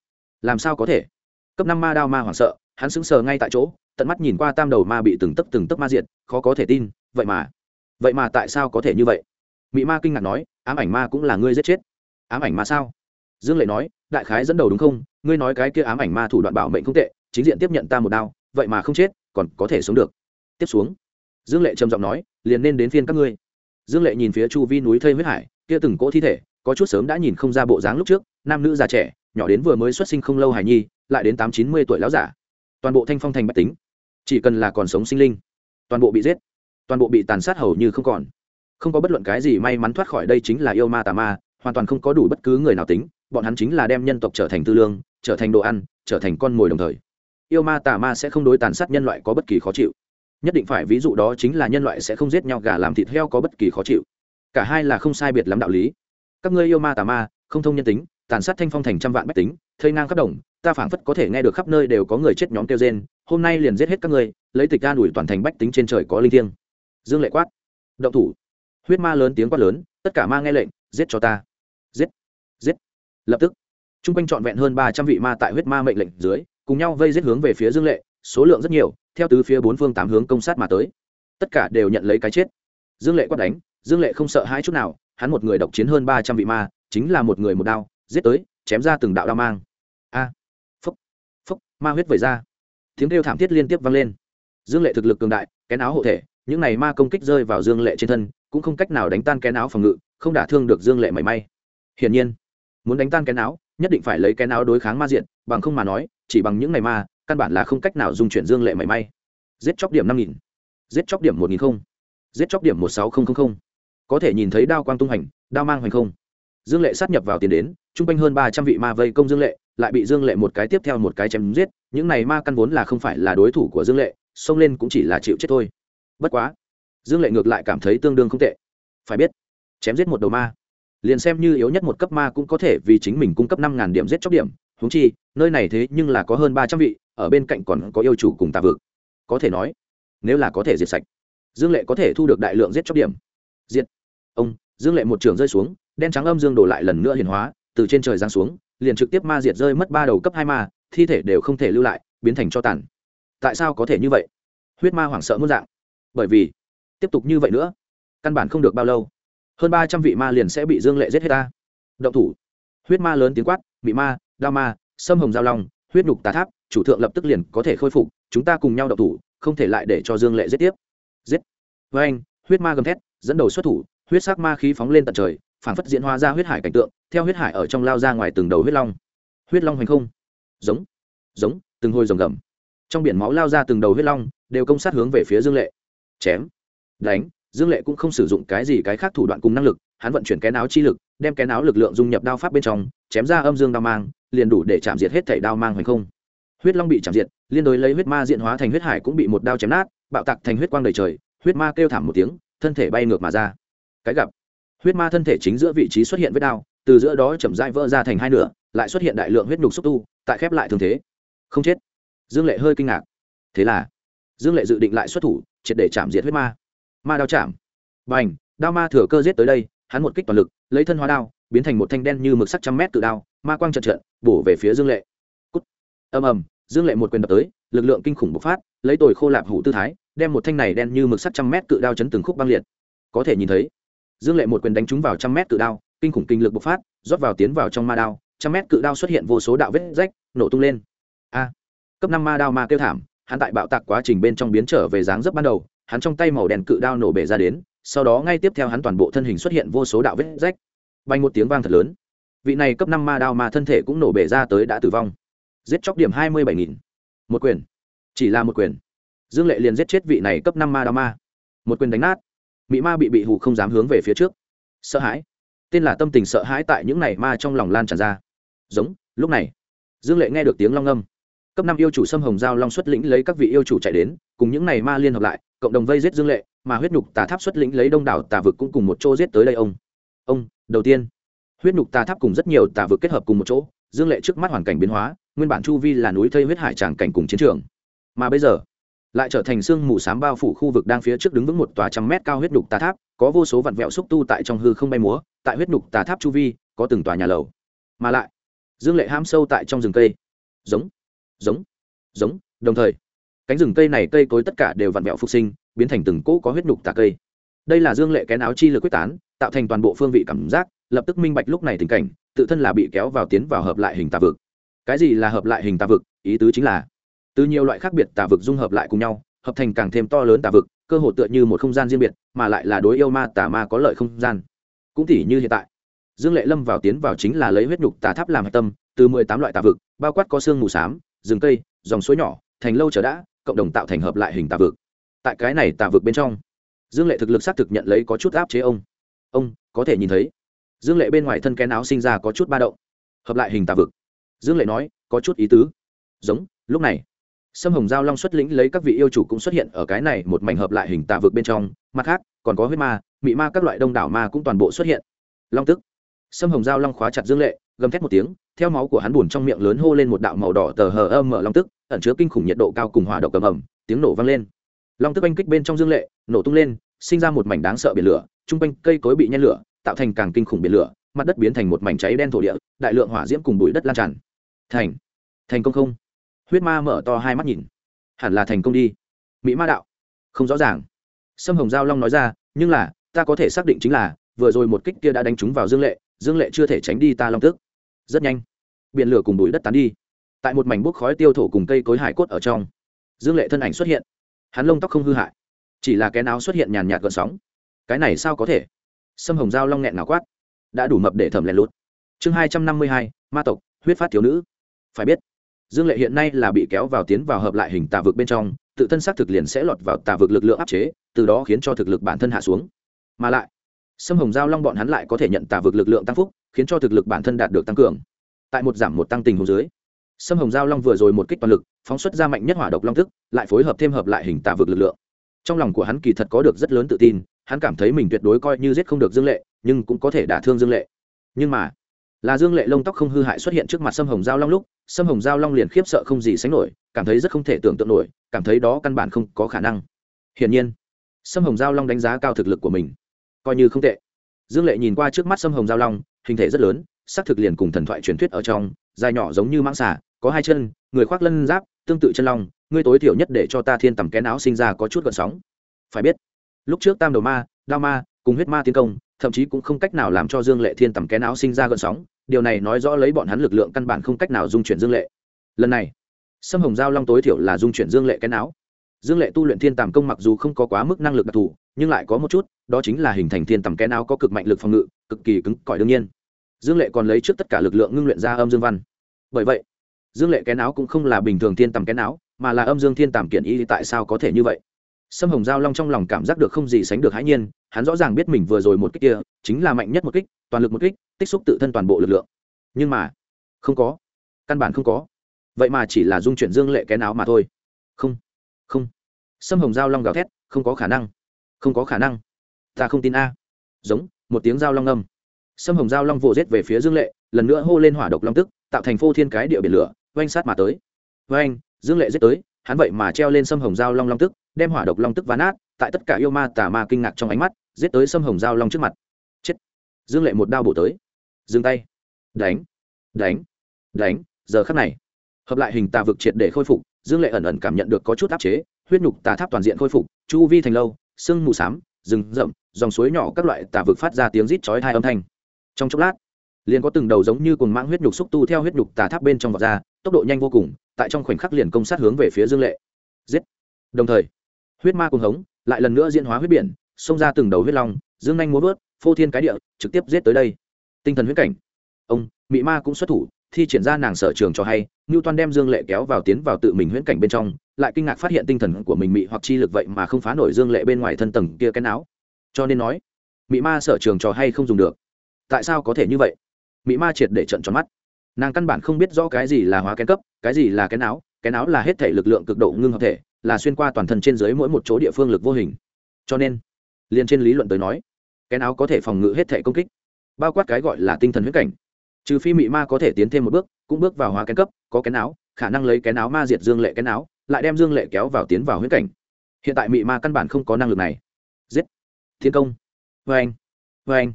làm sao có thể? Cấp năm ma đao ma hoảng sợ, hắn sững sờ ngay tại chỗ tận mắt nhìn qua tam đầu ma bị từng tấc từng tấc ma diệt, khó có thể tin, vậy mà vậy mà tại sao có thể như vậy? Mị ma kinh ngạc nói, ám ảnh ma cũng là ngươi giết chết. Ám ảnh ma sao? Dương lệ nói, đại khái dẫn đầu đúng không? Ngươi nói cái kia ám ảnh ma thủ đoạn bảo mệnh không tệ, chính diện tiếp nhận ta một đao, vậy mà không chết, còn có thể sống được. Tiếp xuống, dương lệ trầm giọng nói, liền nên đến phiên các ngươi. Dương lệ nhìn phía chu vi núi thây huyết hải, kia từng cỗ thi thể, có chút sớm đã nhìn không ra bộ dáng lúc trước, nam nữ già trẻ, nhỏ đến vừa mới xuất sinh không lâu hải nhi, lại đến tám chín mươi tuổi lão giả. Toàn bộ thanh phong thành bách tính chỉ cần là còn sống sinh linh, toàn bộ bị giết, toàn bộ bị tàn sát hầu như không còn. Không có bất luận cái gì may mắn thoát khỏi đây chính là yêu ma tà ma, hoàn toàn không có đủ bất cứ người nào tính, bọn hắn chính là đem nhân tộc trở thành tư lương, trở thành đồ ăn, trở thành con mồi đồng thời. Yêu ma tà ma sẽ không đối tàn sát nhân loại có bất kỳ khó chịu. Nhất định phải ví dụ đó chính là nhân loại sẽ không giết nhau gà làm thịt heo có bất kỳ khó chịu. Cả hai là không sai biệt lắm đạo lý. Các ngươi yêu ma tà ma, không thông nhân tính, tàn sát thanh phong thành trăm vạn bách tính, thây ngang khắp đồng, ta phảng phất có thể nghe được khắp nơi đều có người chết nhóm kêu gen hôm nay liền giết hết các ngươi lấy tịch an ủi toàn thành bách tính trên trời có linh thiêng. Dương lệ quát. Động thủ. Huyết ma lớn tiếng quát lớn tất cả ma nghe lệnh giết cho ta. Giết. Giết. Lập tức t r u n g quanh trọn vẹn hơn ba trăm vị ma tại huyết ma mệnh lệnh dưới cùng nhau vây giết hướng về phía dương lệ số lượng rất nhiều theo tứ phía bốn phương tám hướng công sát mà tới. Tất cả đều nhận lấy cái chết. Dương lệ quát đánh dương lệ không sợ hai chút nào hắn một người độc chiến hơn ba trăm vị ma chính là một người một đao giết tới chém ra từng đạo đao mang. A. À, phúc. Phúc. Ma huyết vẩy ra tiếng kêu thảm thiết liên tiếp vang lên. Dương lệ thực lực cường đại, kén áo hộ thể, những này ma công kích rơi vào dương lệ trên thân, cũng không cách nào đánh tan kén áo phòng ngự, không đả thương được dương lệ mảy may. Hiển nhiên, muốn đánh tan kén áo, nhất định phải lấy kén áo đối kháng ma diện, bằng không mà nói, chỉ bằng những này ma, căn bản là không cách nào dung chuyển dương lệ mảy may. Giết chóc điểm năm nghìn, giết chóc điểm một nghìn không, giết chóc điểm một sáu nghìn có thể nhìn thấy đao quang tung hành, đao mang hoành không. Dương lệ sát nhập vào tiền đến chung quanh hơn ba trăm vị ma vây công dương lệ lại bị dương lệ một cái tiếp theo một cái chém giết, những này ma căn vốn là không phải là đối thủ của dương lệ, xông lên cũng chỉ là chịu chết thôi. Bất quá, dương lệ ngược lại cảm thấy tương đương không tệ. Phải biết, chém giết một đầu ma, liền xem như yếu nhất một cấp ma cũng có thể vì chính mình cung cấp năm ngàn điểm giết chóc điểm húng chi, nơi này thế nhưng là có hơn ba trăm vị, ở bên cạnh còn có yêu chủ cùng tạ vực. Có thể nói, nếu là có thể diệt sạch, dương lệ có thể thu được đại lượng giết chóc điểm. Diệt. Ông, dương lệ một trường rơi xuống, đen trắng âm dương đổ lại lần nữa hiền hóa, từ trên trời giáng xuống liền trực tiếp ma diệt rơi mất ba đầu cấp hai ma, thi thể đều không thể lưu lại, biến thành cho tàn. Tại sao có thể như vậy? Huyết ma hoảng sợ muốn dạng. Bởi vì, tiếp tục như vậy nữa, căn bản không được bao lâu. Hơn ba trăm vị ma liền sẽ bị dương lệ giết hết ta. Động thủ. Huyết ma lớn tiếng quát bị ma, đao ma, sâm hồng giao long, huyết nhục tà tháp, chủ thượng lập tức liền có thể khôi phục, chúng ta cùng nhau động thủ, không thể lại để cho dương lệ giết tiếp. Giết. Với anh huyết ma gầm thét, dẫn đầu xuất thủ, huyết sắc ma khí phóng lên tận trời, phảng phất diễn hóa ra huyết hải cảnh tượng theo huyết hải ở trong lao ra ngoài từng đầu huyết long. Huyết long hành không. Giống giống, từng hồi rồng gầm. Trong biển máu lao ra từng đầu huyết long, đều công sát hướng về phía dương lệ. Chém, đánh, dương lệ cũng không sử dụng cái gì cái khác thủ đoạn cùng năng lực, hắn vận chuyển cái áo chi lực, đem cái áo lực lượng dung nhập đao pháp bên trong, chém ra âm dương đao mang, liền đủ để chạm diệt hết thảy đao mang hoành không. Huyết long bị chạm diệt, liên đối lấy huyết ma diện hóa thành huyết hải cũng bị một đao chém nát, bạo tạc thành huyết quang đầy trời, huyết ma kêu thảm một tiếng, thân thể bay ngược mà ra. Cái gặp, huyết ma thân thể chính giữa vị trí xuất hiện vết đao từ giữa đó chậm rãi vỡ ra thành hai nửa, lại xuất hiện đại lượng huyết nhục xúc tu, tại khép lại thương thế. Không chết. Dương lệ hơi kinh ngạc. Thế là, dương lệ dự định lại xuất thủ, triệt để chạm diệt huyết ma. Ma đao chạm. B à n h đao ma thừa cơ giết tới đây, hắn một kích toàn lực, lấy thân hóa đao, biến thành một thanh đen như mực sắc trăm mét tự đao, ma quang trận trận, bổ về phía dương lệ. Cút. ầm ầm, dương lệ một quyền đập tới, lực lượng kinh khủng bộc phát, lấy tồi khô lạp hủ tư thái, đem một thanh này đen như mực sắc trăm mét cự đao chấn từng khúc băng liệt. Có thể nhìn thấy, dương lệ một quyền đánh trúng vào trăm mét cự đao kinh khủng kinh lực bộc phát, rót vào tiến vào trong ma đao, trăm mét cự đao xuất hiện vô số đạo vết rách, nổ tung lên. A! Cấp năm ma đao ma kêu thảm, hắn tại bạo tạc quá trình bên trong biến trở về dáng dấp ban đầu, hắn trong tay màu đen cự đao nổ bể ra đến, sau đó ngay tiếp theo hắn toàn bộ thân hình xuất hiện vô số đạo vết rách. Bay một tiếng vang thật lớn. Vị này cấp năm ma đao mà thân thể cũng nổ bể ra tới đã tử vong. Giết chóc điểm hai mươi bảy nghìn. Một quyền. Chỉ là một quyền. Dương lệ liền giết chết vị này cấp năm ma đao ma. Một quyền đánh nát. Mỹ ma bị bị hụ không dám hướng về phía trước. Sợ hãi tên là tâm tình sợ hãi tại những này ma trong lòng lan tràn ra. Giống, lúc này, dương lệ nghe được tiếng long âm. Cấp năm yêu chủ sâm hồng giao long xuất lĩnh lấy các vị yêu chủ chạy đến, cùng những này ma liên hợp lại, cộng đồng vây giết dương lệ, mà huyết nhục tà tháp xuất lĩnh lấy đông đảo tà vực cũng cùng một chỗ giết tới đây ông. Ông, đầu tiên, huyết nhục tà tháp cùng rất nhiều tà vực kết hợp cùng một chỗ, dương lệ trước mắt hoàn cảnh biến hóa, nguyên bản chu vi là núi thây huyết hải tràng cảnh cùng chiến trường. Mà bây giờ lại trở thành sương mù s á m bao phủ khu vực đang phía trước đứng vững một tòa trăm mét cao huyết đục tà tháp, có vô số vặn vẹo xúc tu tại trong hư không bay múa, tại huyết đục tà tháp chu vi, có từng tòa nhà lầu. Mà lại, dương lệ ham sâu tại trong rừng cây. Giống giống giống, đồng thời, cánh rừng cây này cây cối tất cả đều vặn vẹo phục sinh, biến thành từng cỗ có huyết đục tà cây. Đây là dương lệ kén áo chi lực quyết tán, tạo thành toàn bộ phương vị cảm giác, lập tức minh bạch lúc này tình cảnh, tự thân là bị kéo vào tiến vào hợp lại hình tà vực. Cái gì là hợp lại hình tà vực? Ý tứ chính là từ nhiều loại khác biệt tà vực dung hợp lại cùng nhau, hợp thành càng thêm to lớn tà vực, cơ hồ tựa như một không gian riêng biệt, mà lại là đối yêu ma tà ma có lợi không gian. Cũng tỉ như hiện tại, dương lệ lâm vào tiến vào chính là lấy huyết nhục tà tháp làm hạch tâm, từ mười tám loại tà vực, bao quát có xương mù s á m rừng cây, dòng suối nhỏ, thành lâu trở đã, cộng đồng tạo thành hợp lại hình tà vực. Tại cái này tà vực bên trong, dương lệ thực lực xác thực nhận lấy có chút áp chế ông. Ông, có thể nhìn thấy, dương lệ bên ngoài thân kén áo sinh ra có chút ba động, hợp lại hình tà vực. Dương lệ nói, có chút ý tứ. Giống, lúc này sâm hồng giao long xuất lĩnh lấy các vị yêu chủ cũng xuất hiện ở cái này một mảnh hợp lại hình tà vực bên trong. Mặt khác, còn có huyết ma, mị ma các loại đông đảo ma cũng toàn bộ xuất hiện. Long tức. Sâm hồng giao long khóa chặt dương lệ, gầm thét một tiếng, theo máu của hắn buồn trong miệng lớn hô lên một đạo màu đỏ tờ hờ âm mở long tức, ẩn chứa kinh khủng nhiệt độ cao cùng hỏa độc cầm ẩm tiếng nổ vang lên. Long tức oanh kích bên trong dương lệ, nổ tung lên, sinh ra một mảnh đáng sợ biển lửa trung quanh cây cối bị nhen lửa, tạo thành càng kinh khủng biển lửa, mặt đất biến thành một mảnh cháy đen thổ địa, đại lượng hỏa diễm cùng bụi đất lan tràn. Thành. Thành công không? Huyết ma mở to hai mắt nhìn. Hẳn là thành công đi. Mỹ ma đạo. Không rõ ràng. Sâm hồng giao long nói ra, nhưng là, ta có thể xác định chính là, vừa rồi một kích kia đã đánh trúng vào dương lệ dương lệ chưa thể tránh đi ta long tức rất nhanh. Biển lửa cùng bụi đất tán đi. Tại một mảnh bốc khói tiêu thổ cùng cây cối hải cốt ở trong, dương lệ thân ảnh xuất hiện. Hắn lông tóc không hư hại, chỉ là cái áo xuất hiện nhàn nhạt gợn sóng. Cái này sao có thể? Sâm hồng dao long nghẹn nào quát. Đã đủ mập để thẩm lén lút. Chương hai trăm năm mươi hai, ma tộc, huyết phát thiếu nữ. Phải biết dương lệ hiện nay là bị kéo vào tiến vào hợp lại hình tà vực bên trong, tự thân xác thực liền sẽ lọt vào tà vực lực lượng áp chế, từ đó khiến cho thực lực bản thân hạ xuống. Mà lại, sâm hồng giao long bọn hắn lại có thể nhận tà vực lực lượng tăng phúc, khiến cho thực lực bản thân đạt được tăng cường. Tại một giảm một tăng tình hồ dưới, sâm hồng giao long vừa rồi một kích toàn lực, phóng xuất ra mạnh nhất hỏa độc long thức, lại phối hợp thêm hợp lại hình tà vực lực lượng. Trong lòng của hắn kỳ thật có được rất lớn tự tin, hắn cảm thấy mình tuyệt đối coi như giết không được dương lệ, nhưng cũng có thể đả thương dương lệ. Nhưng mà là dương lệ lông tóc không hư hại xuất hiện trước mặt sâm hồng giao long lúc, sâm hồng giao long liền khiếp sợ không gì sánh nổi, cảm thấy rất không thể tưởng tượng nổi, cảm thấy đó căn bản không có khả năng. Hiển nhiên, sâm hồng giao long đánh giá cao thực lực của mình. Coi như không tệ. Dương lệ nhìn qua trước mắt sâm hồng giao long, hình thể rất lớn xác thực liền cùng thần thoại truyền thuyết ở trong, dài nhỏ giống như mãng xà, có hai chân, người khoác lân giáp, tương tự chân long ngươi tối thiểu nhất để cho ta thiên tầm kén áo sinh ra có chút gợn sóng. Phải biết, lúc trước tam đầu ma, đao ma cùng huyết ma tiến công thậm chí cũng không cách nào làm cho dương lệ thiên tầm kén áo sinh ra gợn sóng, điều này nói rõ lấy bọn hắn lực lượng căn bản không cách nào dung chuyển dương lệ. Lần này, sâm hồng giao long tối thiểu là dung chuyển dương lệ kén áo. Dương lệ tu luyện thiên tàm công mặc dù không có quá mức năng lực đặc thù, nhưng lại có một chút, đó chính là hình thành thiên tầm kén áo có cực mạnh lực phòng ngự, cực kỳ cứng cỏi đương nhiên. Dương lệ còn lấy trước tất cả lực lượng ngưng luyện ra âm dương văn. Bởi vậy, dương lệ kén áo cũng không là bình thường thiên tầm kén áo, mà là âm dương thiên tàm kiện y, tại sao có thể như vậy? Sâm hồng giao long trong lòng cảm giác được không gì sánh được hãi nhiên, hắn rõ ràng biết mình vừa rồi một kích kia chính là mạnh nhất một kích, toàn lực một kích, tích xúc tự thân toàn bộ lực lượng. Nhưng mà, không có. Căn bản không có. Vậy mà chỉ là dung chuyển dương lệ cái áo mà thôi. Không không. Sâm hồng giao long gào thét, không có khả năng. Không có khả năng. Ta không tin a. Giống, một tiếng giao long âm. Sâm hồng giao long vồ rết về phía dương lệ, lần nữa hô lên hỏa độc long tức, tạo thành phô thiên cái địa biển lửa, oanh sát mà tới. Oanh, dương lệ giết tới hắn vậy mà treo lên sâm hồng dao long long tức, đem hỏa độc long tức ván át tại tất cả yêu ma tà ma kinh ngạc trong ánh mắt, giết tới sâm hồng dao long trước mặt. Chết! Dương lệ một đao bổ tới. Dừng tay. Đánh! Đánh! Đánh! Giờ khắc này, hợp lại hình tà vực triệt để khôi phục, dương lệ ẩn ẩn cảm nhận được có chút áp chế, huyết nhục tà tháp toàn diện khôi phục, chu vi thành lâu, sương mù s á m rừng rậm, dòng suối nhỏ các loại tà vực phát ra tiếng rít chói thai âm thanh. Trong chốc lát, liền có từng đầu giống như cồn mãng huyết nhục xúc tu theo huyết nhục tà tháp bên trong vọt ra, tốc độ nhanh vô cùng tại trong khoảnh khắc liền công sát hướng về phía dương lệ. Giết! Đồng thời, huyết ma cùng hống, lại lần nữa diễn hóa huyết biển, xông ra từng đầu huyết long, dương nhanh muốn vớt, phô thiên cái địa, trực tiếp giết tới đây. Tinh thần huyết cảnh. Ông, mị ma cũng xuất thủ, thi triển ra nàng sở trường cho hay ngưu toan đem dương lệ kéo vào tiến vào tự mình huyễn cảnh bên trong, lại kinh ngạc phát hiện tinh thần của mình mị hoặc chi lực vậy mà không phá nổi dương lệ bên ngoài thân tầng kia cái áo cho nên nói, mị ma sở trường trò hay không dùng được. Tại sao có thể như vậy? Mị ma triệt để trận tròn mắt nàng căn bản không biết rõ cái gì là hóa kén cấp, cái gì là kén áo kén áo là hết thể lực lượng cực độ ngưng hợp thể, là xuyên qua toàn thân trên dưới mỗi một chỗ địa phương lực vô hình. Cho nên, liền trên lý luận tới nói, kén áo có thể phòng ngự hết thể công kích, bao quát cái gọi là tinh thần huyết cảnh. Trừ phi mị ma có thể tiến thêm một bước, cũng bước vào hóa kén cấp, có kén áo, khả năng lấy kén áo ma diệt dương lệ kén áo, lại đem dương lệ kéo vào tiến vào huyết cảnh. Hiện tại mị ma căn bản không có năng lực này. Giết! Thiên công! Vê anh vê anh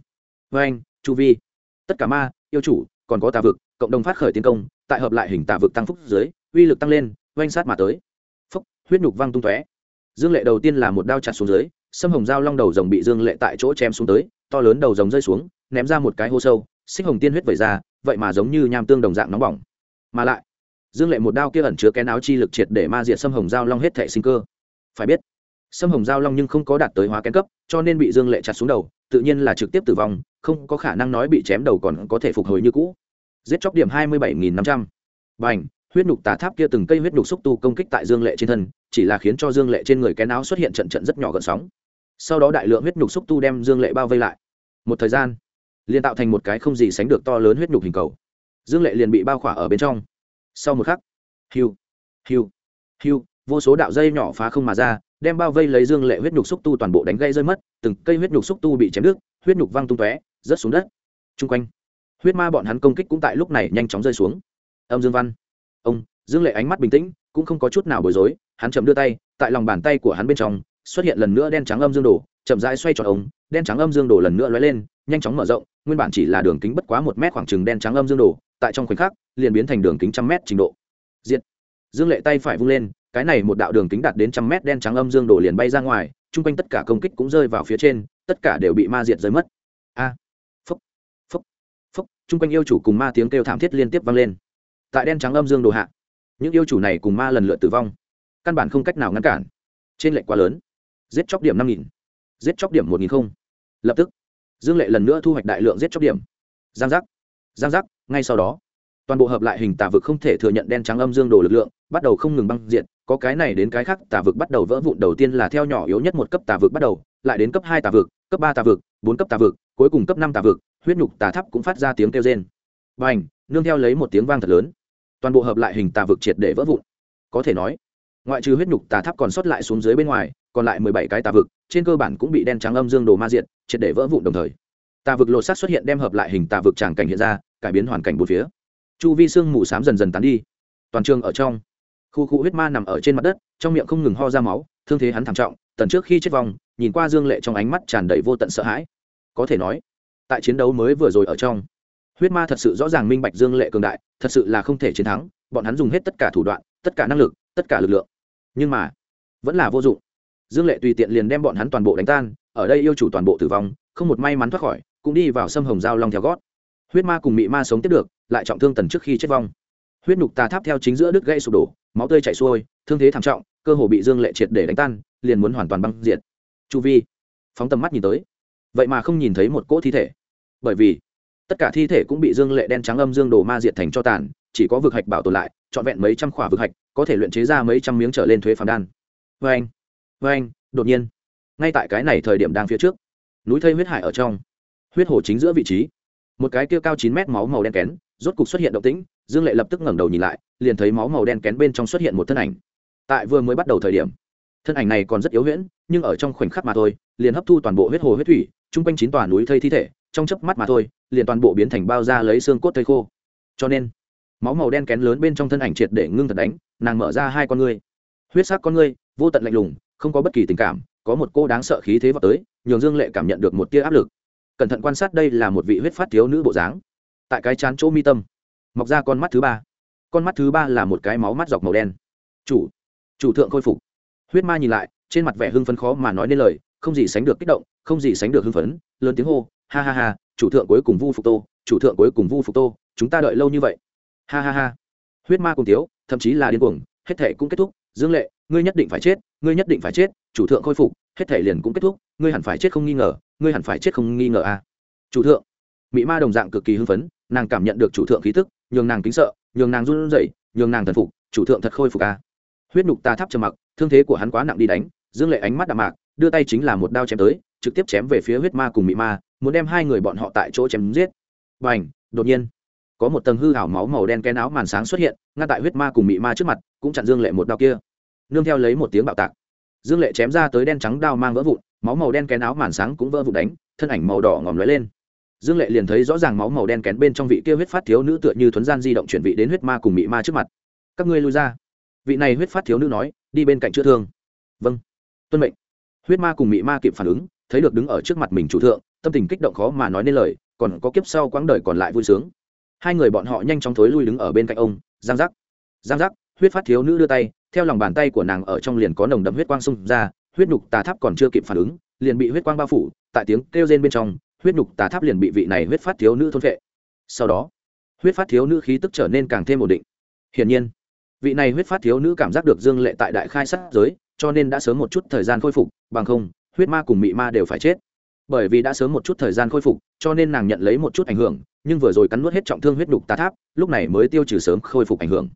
vê anh chu vi! Tất cả ma, yêu chủ, còn có tà vực cộng đồng phát khởi tiến công, tại hợp lại hình tà vực tăng phúc dưới, uy lực tăng lên, oanh sát mà tới. Phúc, huyết nhục văng tung tóe. Dương lệ đầu tiên là một đao chặt xuống dưới, sâm hồng dao long đầu rồng bị dương lệ tại chỗ chém xuống tới, to lớn đầu rồng rơi xuống, ném ra một cái hô sâu, xích hồng tiên huyết vẩy ra, vậy mà giống như nham tương đồng dạng nóng bỏng. Mà lại, dương lệ một đao kia ẩn chứa kén áo chi lực triệt để ma diệt sâm hồng dao long hết thể sinh cơ. Phải biết, sâm hồng dao long nhưng không có đạt tới hóa kén cấp, cho nên bị dương lệ chặt xuống đầu, tự nhiên là trực tiếp tử vong, không có khả năng nói bị chém đầu còn có thể phục hồi như cũ giết chóc điểm hai mươi bảy nghìn năm trăm. Bành, huyết nhục tà tháp kia từng cây huyết nhục xúc tu công kích tại dương lệ trên thân, chỉ là khiến cho dương lệ trên người kén áo xuất hiện trận trận rất nhỏ gợn sóng. Sau đó đại lượng huyết nhục xúc tu đem dương lệ bao vây lại. Một thời gian, liền tạo thành một cái không gì sánh được to lớn huyết nhục hình cầu. Dương lệ liền bị bao khỏa ở bên trong. Sau một khắc, hiu hiu hiu, vô số đạo dây nhỏ phá không mà ra, đem bao vây lấy dương lệ huyết nhục xúc tu toàn bộ đánh gây rơi mất, từng cây huyết nhục xúc tu bị chém đứt, huyết nhục văng tung tóe, rớt xuống đất. Chung quanh huyết ma bọn hắn công kích cũng tại lúc này nhanh chóng rơi xuống. Âm dương văn, ông, dương lệ ánh mắt bình tĩnh, cũng không có chút nào bối rối, hắn chậm đưa tay, tại lòng bàn tay của hắn bên trong, xuất hiện lần nữa đen trắng âm dương đồ, chậm rãi xoay tròn ống đen trắng âm dương đồ lần nữa lóe lên, nhanh chóng mở rộng, nguyên bản chỉ là đường kính bất quá một mét khoảng trừng đen trắng âm dương đồ, tại trong khoảnh khắc, liền biến thành đường kính trăm mét trình độ. Diện dương lệ tay phải vung lên, cái này một đạo đường kính đạt đến trăm mét đen trắng âm dương đồ liền bay ra ngoài, chung quanh tất cả công kích cũng rơi vào phía trên, tất cả đều bị ma diệt rơi mất. A chung quanh yêu chủ cùng ma tiếng kêu thảm thiết liên tiếp vang lên. Tại đen trắng âm dương đồ hạ, những yêu chủ này cùng ma lần lượt tử vong. Căn bản không cách nào ngăn cản. Trên lệnh quá lớn. Giết chóc điểm năm nghìn. Giết chóc điểm một nghìn không. Lập tức, dương lệ lần nữa thu hoạch đại lượng giết chóc điểm. Giang giác. Giang giác. Ngay sau đó, toàn bộ hợp lại hình tà vực không thể thừa nhận đen trắng âm dương đồ lực lượng, bắt đầu không ngừng băng diện có cái này đến cái khác, tà vực bắt đầu vỡ vụn đầu tiên là theo nhỏ yếu nhất một cấp tà vực bắt đầu, lại đến cấp hai tà vực, cấp ba tà vực, bốn cấp tà vực, cuối cùng cấp năm tà vực huyết nhục tà tháp cũng phát ra tiếng kêu rên. B à n h nương theo lấy một tiếng vang thật lớn. Toàn bộ hợp lại hình tà vực triệt để vỡ vụn. Có thể nói, ngoại trừ huyết nhục tà tháp còn sót lại xuống dưới bên ngoài, còn lại mười bảy cái tà vực, trên cơ bản cũng bị đen trắng âm dương đồ ma diện triệt để vỡ vụn đồng thời. Tà vực lột sát xuất hiện đem hợp lại hình tà vực tràng cảnh hiện ra, cải biến hoàn cảnh bốn phía. Chu vi sương mù s á m dần dần tán đi. Toàn trường ở trong, khu khu huyết ma nằm ở trên mặt đất, trong miệng không ngừng ho ra máu, thương thế hắn thảm trọng, tần trước khi chết vong, nhìn qua dương lệ trong ánh mắt tràn đầy vô tận sợ hãi. Có thể nói tại chiến đấu mới vừa rồi ở trong. Huyết ma thật sự rõ ràng minh bạch dương lệ cường đại, thật sự là không thể chiến thắng, bọn hắn dùng hết tất cả thủ đoạn, tất cả năng lực, tất cả lực lượng. Nhưng mà, vẫn là vô dụng. Dương lệ tùy tiện liền đem bọn hắn toàn bộ đánh tan, ở đây yêu chủ toàn bộ tử vong, không một may mắn thoát khỏi, cũng đi vào sâm hồng giao long theo gót. Huyết ma cùng mị ma sống tiếp được, lại trọng thương tần trước khi chết vong. Huyết nhục tà tháp theo chính giữa đứt gãy sụp đổ, máu tươi chảy xuôi, thương thế thảm trọng, cơ hồ bị dương lệ triệt để đánh tan, liền muốn hoàn toàn băng diệt. Chu vi, phóng tầm mắt nhìn tới. Vậy mà không nhìn thấy một cỗ thi thể bởi vì tất cả thi thể cũng bị dương lệ đen trắng âm dương đồ ma diệt thành cho tàn, chỉ có vực hạch bảo tồn lại, trọn vẹn mấy trăm khỏa vực hạch, có thể luyện chế ra mấy trăm miếng trở lên thuế phàm đan. Vê anh vê anh, đột nhiên, ngay tại cái này thời điểm đang phía trước, núi thây huyết hải ở trong, huyết hồ chính giữa vị trí, một cái kia cao chín mét máu màu đen kén, rốt cục xuất hiện động tĩnh, dương lệ lập tức ngẩng đầu nhìn lại, liền thấy máu màu đen kén bên trong xuất hiện một thân ảnh. Tại vừa mới bắt đầu thời điểm, thân ảnh này còn rất yếu huyễn, nhưng ở trong khoảnh khắc mà thôi, liền hấp thu toàn bộ huyết hồ huyết thủy, chung quanh chín tòa núi thây thi thể trong chớp mắt mà thôi, liền toàn bộ biến thành bao da lấy xương cốt thây khô. Cho nên, máu màu đen kén lớn bên trong thân ảnh triệt để ngưng thật đánh, nàng mở ra hai con ngươi. Huyết sắc con ngươi, vô tận lạnh lùng, không có bất kỳ tình cảm, có một cô đáng sợ khí thế vào tới, nhường dương lệ cảm nhận được một tia áp lực. Cẩn thận quan sát đây là một vị huyết phát thiếu nữ bộ dáng. Tại cái chán chỗ mi tâm, mọc ra con mắt thứ ba. Con mắt thứ ba là một cái máu mắt dọc màu đen. Chủ chủ thượng khôi phục. Huyết ma nhìn lại, trên mặt vẻ hưng phấn khó mà nói nên lời, không gì sánh được kích động, không gì sánh được hưng phấn, lớn tiếng hô ha ha ha, chủ thượng cuối cùng vu phục tô, chủ thượng cuối cùng vu phục tô, chúng ta đợi lâu như vậy. Ha ha ha. Huyết ma cùng tiếu, thậm chí là điên cuồng, hết thể cũng kết thúc, dương lệ, ngươi nhất định phải chết, ngươi nhất định phải chết, chủ thượng khôi phục, hết thể liền cũng kết thúc, ngươi hẳn phải chết không nghi ngờ, ngươi hẳn phải chết không nghi ngờ à. Chủ thượng mỹ ma đồng dạng cực kỳ hưng phấn, nàng cảm nhận được chủ thượng khí tức, nhường nàng kính sợ, nhường nàng run rẩy, nhường nàng thần phục, chủ thượng thật khôi phục à. Huyết nhục ta tháp trầm mặc, thương thế của hắn quá nặng đi đánh, dương lệ ánh mắt đạm mạc, đưa tay chính là một đao chém tới, trực tiếp chém về phía huyết ma cùng mị ma muốn đem hai người bọn họ tại chỗ chém giết. Và ảnh đột nhiên, có một tầng hư hảo máu màu đen kén áo màn sáng xuất hiện, ngăn tại huyết ma cùng mị ma trước mặt, cũng chặn dương lệ một đao kia. Nương theo lấy một tiếng bạo tạc, dương lệ chém ra tới đen trắng đao mang vỡ vụn, máu màu đen kén áo màn sáng cũng vỡ vụn đánh, thân ảnh màu đỏ ngòm lóe lên. Dương lệ liền thấy rõ ràng máu màu đen kén bên trong vị kia huyết phát thiếu nữ tựa như thuấn gian di động chuyển vị đến huyết ma cùng mị ma trước mặt. Các ngươi lui ra. Vị này huyết phát thiếu nữ nói, đi bên cạnh chữa thương. Vâng. Tuân mệnh. Huyết ma cùng mị ma kịp phản ứng, thấy được đứng ở trước mặt mình chủ thượng tâm tình kích động khó mà nói nên lời, còn có kiếp sau quãng đời còn lại vui sướng. Hai người bọn họ nhanh chóng thối lui đứng ở bên cạnh ông, giang giác. Giang giác, huyết phát thiếu nữ đưa tay, theo lòng bàn tay của nàng ở trong liền có nồng đậm huyết quang xung ra, huyết nhục tà tháp còn chưa kịp phản ứng, liền bị huyết quang bao phủ, tại tiếng kêu rên bên trong, huyết nhục tà tháp liền bị vị này huyết phát thiếu nữ thôn vệ sau đó, huyết phát thiếu nữ khí tức trở nên càng thêm ổn định. Hiển nhiên, vị này huyết phát thiếu nữ cảm giác được dương lệ tại đại khai sát giới, cho nên đã sớm một chút thời gian khôi phục, bằng không, huyết ma cùng mị ma đều phải chết bởi vì đã sớm một chút thời gian khôi phục, cho nên nàng nhận lấy một chút ảnh hưởng, nhưng vừa rồi cắn nuốt hết trọng thương huyết đục tà tháp, lúc này mới tiêu trừ sớm khôi phục ảnh hưởng.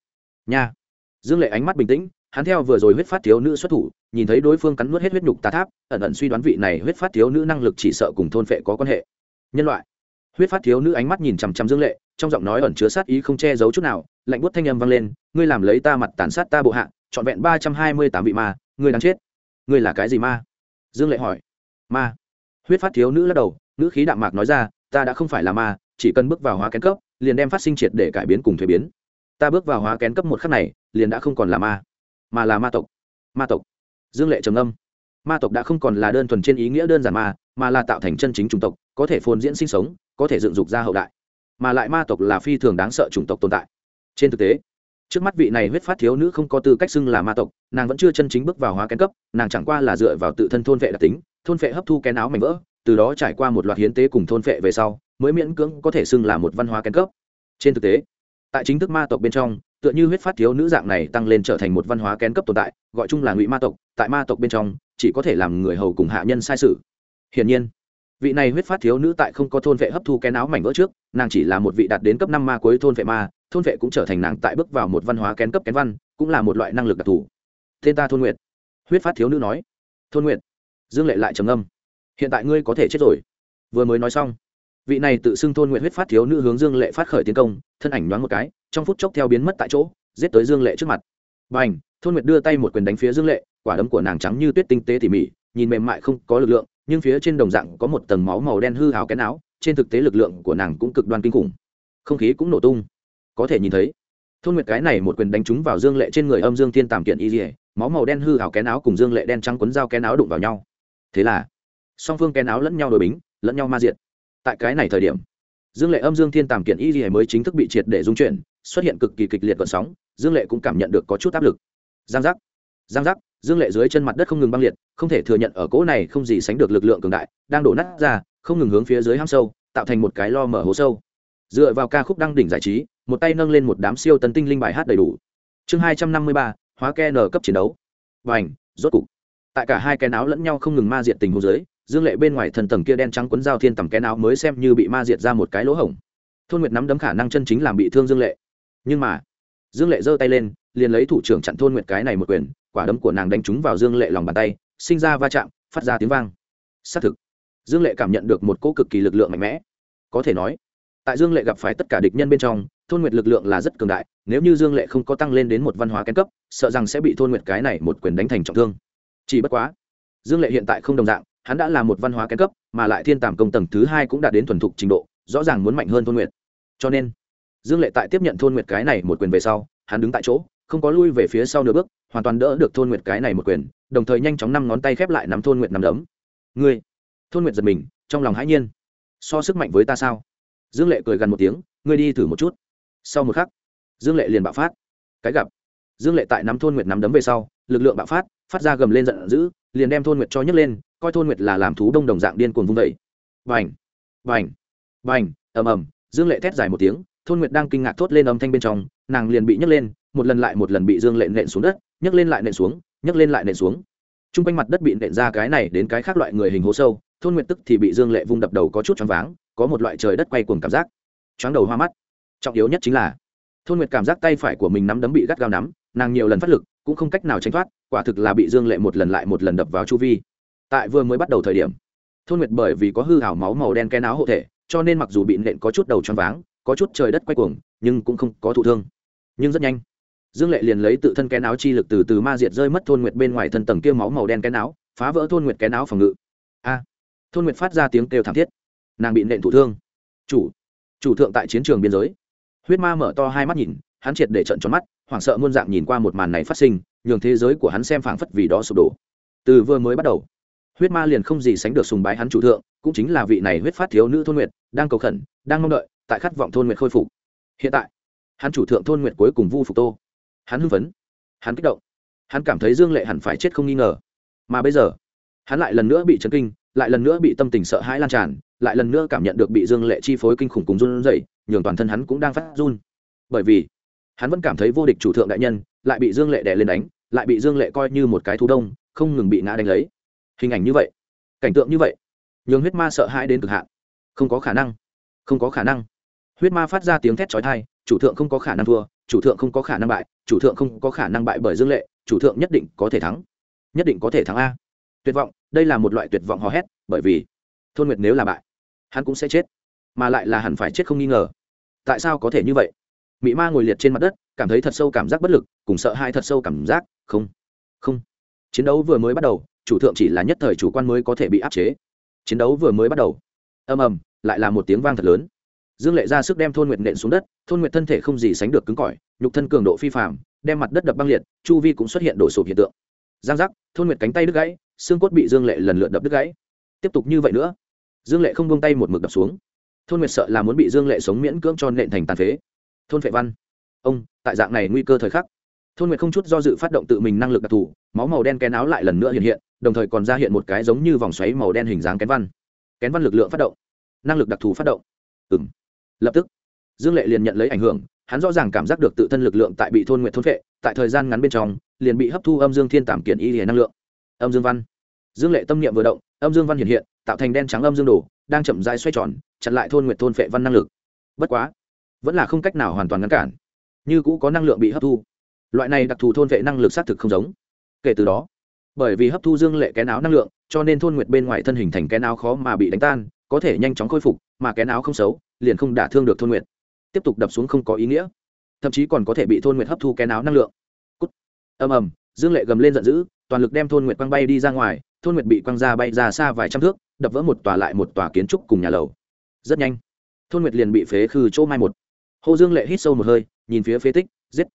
Nha. Dương lệ ánh mắt bình tĩnh, hắn theo vừa rồi huyết phát thiếu nữ xuất thủ, nhìn thấy đối phương cắn nuốt hết huyết nhục tà tháp, ẩn ẩn suy đoán vị này huyết phát thiếu nữ năng lực chỉ sợ cùng thôn phệ có quan hệ. Nhân loại. Huyết phát thiếu nữ ánh mắt nhìn chằm chằm dương lệ, trong giọng nói ẩn chứa sát ý không che giấu chút nào, lạnh buốt thanh âm vang lên, ngươi làm lấy ta mặt tàn sát ta bộ hạ, trọn vẹn ba trăm hai mươi tám vị ma, ngươi đáng chết. Ngươi là cái gì ma? Dương lệ hỏi. Ma huyết phát thiếu nữ lắc đầu nữ khí đạm mạc nói ra, ta đã không phải là ma, chỉ cần bước vào hóa kén cấp, liền đem phát sinh triệt để cải biến cùng thuế biến. Ta bước vào hóa kén cấp một khắc này, liền đã không còn là ma, mà là ma tộc. Ma tộc. Dương lệ trầm âm ma tộc đã không còn là đơn thuần trên ý nghĩa đơn giản ma, mà là tạo thành chân chính chủng tộc, có thể phồn diễn sinh sống, có thể dựng dục ra hậu đại, mà lại ma tộc là phi thường đáng sợ chủng tộc tồn tại. Trên thực tế trước mắt vị này huyết phát thiếu nữ không có tư cách xưng là ma tộc, nàng vẫn chưa chân chính bước vào hóa kén cấp, nàng chẳng qua là dựa vào tự thân thôn vệ đặc tính, thôn vệ hấp thu kén áo mảnh vỡ, từ đó trải qua một loạt hiến tế cùng thôn vệ về sau, mới miễn cưỡng có thể xưng là một văn hóa kén cấp. Trên thực tế, tại chính thức ma tộc bên trong, tựa như huyết phát thiếu nữ dạng này tăng lên trở thành một văn hóa kén cấp tồn tại, gọi chung là ngụy ma tộc, tại ma tộc bên trong, chỉ có thể làm người hầu cùng hạ nhân sai sự. Hiển nhiên, vị này huyết phát thiếu nữ tại không có thôn vệ hấp thu kén áo mảnh vỡ trước, nàng chỉ là một vị đạt đến cấp năm ma cuối thôn vệ ma thôn vệ cũng trở thành nàng tại bước vào một văn hóa kén cấp kén văn, cũng là một loại năng lực đặc thù. Tên ta thôn nguyệt. Huyết phát thiếu nữ nói. Thôn nguyệt. Dương lệ lại trầm âm hiện tại ngươi có thể chết rồi. Vừa mới nói xong, vị này tự xưng thôn nguyện huyết phát thiếu nữ hướng dương lệ phát khởi tiến công, thân ảnh nhoáng một cái, trong phút chốc theo biến mất tại chỗ, giết tới dương lệ trước mặt. B à n h thôn nguyệt đưa tay một quyền đánh phía dương lệ, quả đấm của nàng trắng như tuyết tinh tế tỉ mỉ, nhìn mềm mại không có lực lượng, nhưng phía trên đồng dạng có một tầng máu màu đen hư hào kén áo, trên thực tế lực lượng của nàng cũng cực đoan kinh khủng. Không khí cũng nổ tung có thể nhìn thấy. Thôn nguyệt cái này một quyền đánh trúng vào dương lệ trên người âm dương thiên tàm kiện y dỉa máu màu đen hư hào kén áo cùng dương lệ đen trắng quấn dao kén áo đụng vào nhau. Thế là, song phương kén áo lẫn nhau đổi bính, lẫn nhau ma diện tại cái này thời điểm, dương lệ âm dương thiên tàm kiện y dỉa mới chính thức bị triệt để dung chuyển, xuất hiện cực kỳ kịch liệt vận sóng, dương lệ cũng cảm nhận được có chút áp lực. Giang giác giang giác, dương lệ dưới chân mặt đất không ngừng băng liệt, không thể thừa nhận ở cỗ này không gì sánh được lực lượng cường đại, đang đổ nát ra, không ngừng hướng phía dưới hang sâu, tạo thành một cái lo mở hố sâu. Dựa vào ca khúc đăng đỉnh giải trí một tay nâng lên một đám siêu tấn tinh linh bài hát đầy đủ. Chương hai trăm năm mươi ba, hóa ke n cấp chiến đấu. Và ảnh rốt cục. Tại cả hai cái áo lẫn nhau không ngừng ma diệt tình hồ dưới, dương lệ bên ngoài thần tầng kia đen trắng quấn dao thiên tầm cái áo mới xem như bị ma diệt ra một cái lỗ hổng. Thôn nguyệt nắm đấm khả năng chân chính làm bị thương dương lệ. Nhưng mà, dương lệ giơ tay lên, liền lấy thủ trưởng chặn thôn nguyệt cái này một quyền, quả đấm của nàng đánh trúng vào dương lệ lòng bàn tay, sinh ra va chạm, phát ra tiếng vang. Xác thực, dương lệ cảm nhận được một cỗ cực kỳ lực lượng mạnh mẽ. Có thể nói, tại dương lệ gặp phải tất cả địch nhân bên trong thôn nguyệt lực lượng là rất cường đại, nếu như dương lệ không có tăng lên đến một văn hóa kén cấp, sợ rằng sẽ bị thôn nguyệt cái này một quyền đánh thành trọng thương. Chỉ bất quá, dương lệ hiện tại không đồng dạng, hắn đã là một văn hóa kén cấp, mà lại thiên tàm công tầng thứ hai cũng đạt đến thuần thục trình độ, rõ ràng muốn mạnh hơn thôn nguyệt. Cho nên, dương lệ tại tiếp nhận thôn nguyệt cái này một quyền về sau, hắn đứng tại chỗ, không có lui về phía sau nửa bước, hoàn toàn đỡ được thôn nguyệt cái này một quyền, đồng thời nhanh chóng năm ngón tay khép lại nắm thôn nguyệt nắm đấm. Ngươi! Thôn nguyệt giật mình, trong lòng hãi nhiên. So sức mạnh với ta sao? Dương lệ cười gần một tiếng, ngươi đi thử một chút sau một khắc, dương lệ liền bạo phát. Cái gặp, dương lệ tại nắm thôn nguyệt nắm đấm về sau, lực lượng bạo phát phát ra gầm lên giận dữ, liền đem thôn nguyệt cho nhấc lên, coi thôn nguyệt là làm thú đông đồng dạng điên cuồng vung vẩy vành vành vành ầm ầm, dương lệ thét dài một tiếng, thôn nguyệt đang kinh ngạc thốt lên âm thanh bên trong, nàng liền bị nhấc lên, một lần lại một lần bị dương lệ nện xuống đất, nhấc lên lại nện xuống, nhấc lên lại nện xuống. T r u n g quanh mặt đất bị nện ra cái này đến cái khác loại người hình hố sâu, thôn nguyệt tức thì bị dương lệ vung đập đầu có chút choáng váng, có một loại trời đất quay cuồng cảm giác. Choáng đầu hoa mắt trọng yếu nhất chính là thôn nguyệt cảm giác tay phải của mình nắm đấm bị gắt gao nắm, nàng nhiều lần phát lực, cũng không cách nào tránh thoát, quả thực là bị dương lệ một lần lại một lần đập vào chu vi. Tại vừa mới bắt đầu thời điểm, thôn nguyệt bởi vì có hư hảo máu màu đen cái áo hộ thể, cho nên mặc dù bị nện có chút đầu choáng váng, có chút trời đất quay cuồng, nhưng cũng không có thụ thương. Nhưng rất nhanh, dương lệ liền lấy tự thân cái áo chi lực từ từ ma diệt rơi mất thôn nguyệt bên ngoài thân tầng kia máu màu đen cái áo, phá vỡ thôn nguyệt cái áo phòng ngự. A! Thôn nguyệt phát ra tiếng kêu thảm thiết. Nàng bị nện thụ thương. Chủ chủ thượng tại chiến trường biên giới huyết ma mở to hai mắt nhìn, hắn triệt để trận tròn mắt, hoảng sợ muôn dạng nhìn qua một màn này phát sinh, nhường thế giới của hắn xem phảng phất vì đó sụp đổ. Từ vừa mới bắt đầu, huyết ma liền không gì sánh được sùng bái hắn chủ thượng, cũng chính là vị này huyết phát thiếu nữ thôn nguyệt, đang cầu khẩn, đang mong đợi, tại khát vọng thôn nguyệt khôi phục. Hiện tại, hắn chủ thượng thôn nguyệt cuối cùng vu phục tô. Hắn hưng phấn, hắn kích động, hắn cảm thấy dương lệ hẳn phải chết không nghi ngờ. Mà bây giờ, hắn lại lần nữa bị chấn kinh lại lần nữa bị tâm tình sợ hãi lan tràn, lại lần nữa cảm nhận được bị dương lệ chi phối kinh khủng cùng run rẩy, nhường toàn thân hắn cũng đang phát run. Bởi vì, hắn vẫn cảm thấy vô địch chủ thượng đại nhân lại bị dương lệ đè lên đánh, lại bị dương lệ coi như một cái thú đông, không ngừng bị ngã đánh lấy. Hình ảnh như vậy, cảnh tượng như vậy, nhường huyết ma sợ hãi đến cực hạn. Không có khả năng, không có khả năng. Huyết ma phát ra tiếng thét trói thai chủ thượng không có khả năng thua, chủ thượng không có khả năng bại, chủ thượng không có khả năng bại bởi dương lệ, chủ thượng nhất định có thể thắng, nhất định có thể thắng a tuyệt vọng, đây là một loại tuyệt vọng hò hét, bởi vì thôn nguyệt nếu là bại, hắn cũng sẽ chết, mà lại là hẳn phải chết không nghi ngờ. Tại sao có thể như vậy? Mị ma ngồi liệt trên mặt đất, cảm thấy thật sâu cảm giác bất lực, cùng sợ hai thật sâu cảm giác, không không. Chiến đấu vừa mới bắt đầu, chủ thượng chỉ là nhất thời chủ quan mới có thể bị áp chế. Chiến đấu vừa mới bắt đầu, ầm ầm, lại là một tiếng vang thật lớn. Dương lệ ra sức đem thôn nguyệt nện xuống đất, thôn nguyệt thân thể không gì sánh được cứng cỏi, nhục thân cường độ phi phạm đem mặt đất đập băng liệt, chu vi cũng xuất hiện đổ sụp hiện tượng. Giang giác, thôn nguyệt cánh tay đứt gãy xương cốt bị dương lệ lần lượt đập đứt gãy. Tiếp tục như vậy nữa, dương lệ không buông tay một mực đập xuống. Thôn nguyệt sợ là muốn bị dương lệ sống miễn cưỡng cho nện thành tàn phế. Thôn phệ văn, ông, tại dạng này nguy cơ thời khắc, thôn nguyệt không chút do dự phát động tự mình năng lực đặc thù, máu màu đen kén áo lại lần nữa hiện hiện, đồng thời còn ra hiện một cái giống như vòng xoáy màu đen hình dáng kén văn. Kén văn lực lượng phát động, năng lực đặc thù phát động. Ừ m lập tức, dương lệ liền nhận lấy ảnh hưởng, hắn rõ ràng cảm giác được tự thân lực lượng tại bị thôn nguyện thôn phệ, tại thời gian ngắn bên trong, liền bị hấp thu âm dương thiên tảm kiện y hiền năng lượng. Âm dương văn dương lệ tâm niệm vừa động, âm dương văn hiện hiện, tạo thành đen trắng âm dương đồ, đang chậm rãi xoay tròn, chặn lại thôn nguyệt thôn phệ văn năng lực. Bất quá, vẫn là không cách nào hoàn toàn ngăn cản. Như cũ có năng lượng bị hấp thu. Loại này đặc thù thôn vệ năng lực xác thực không giống. Kể từ đó, bởi vì hấp thu dương lệ kén áo năng lượng, cho nên thôn nguyệt bên ngoài thân hình thành kén áo khó mà bị đánh tan, có thể nhanh chóng khôi phục, mà kén áo không xấu, liền không đả thương được thôn nguyệt. Tiếp tục đập xuống không có ý nghĩa. Thậm chí còn có thể bị thôn nguyệt hấp thu kén áo năng lượng. Cút. ầm ầm, dương lệ gầm lên giận dữ toàn lực đem thôn nguyệt quăng bay đi ra ngoài, thôn nguyệt bị quăng ra bay ra xa vài trăm thước, đập vỡ một tòa lại một tòa kiến trúc cùng nhà lầu. Rất nhanh, thôn nguyệt liền bị phế khư chỗ mai một. Hồ dương lệ hít sâu một hơi, nhìn phía phế tích, giết.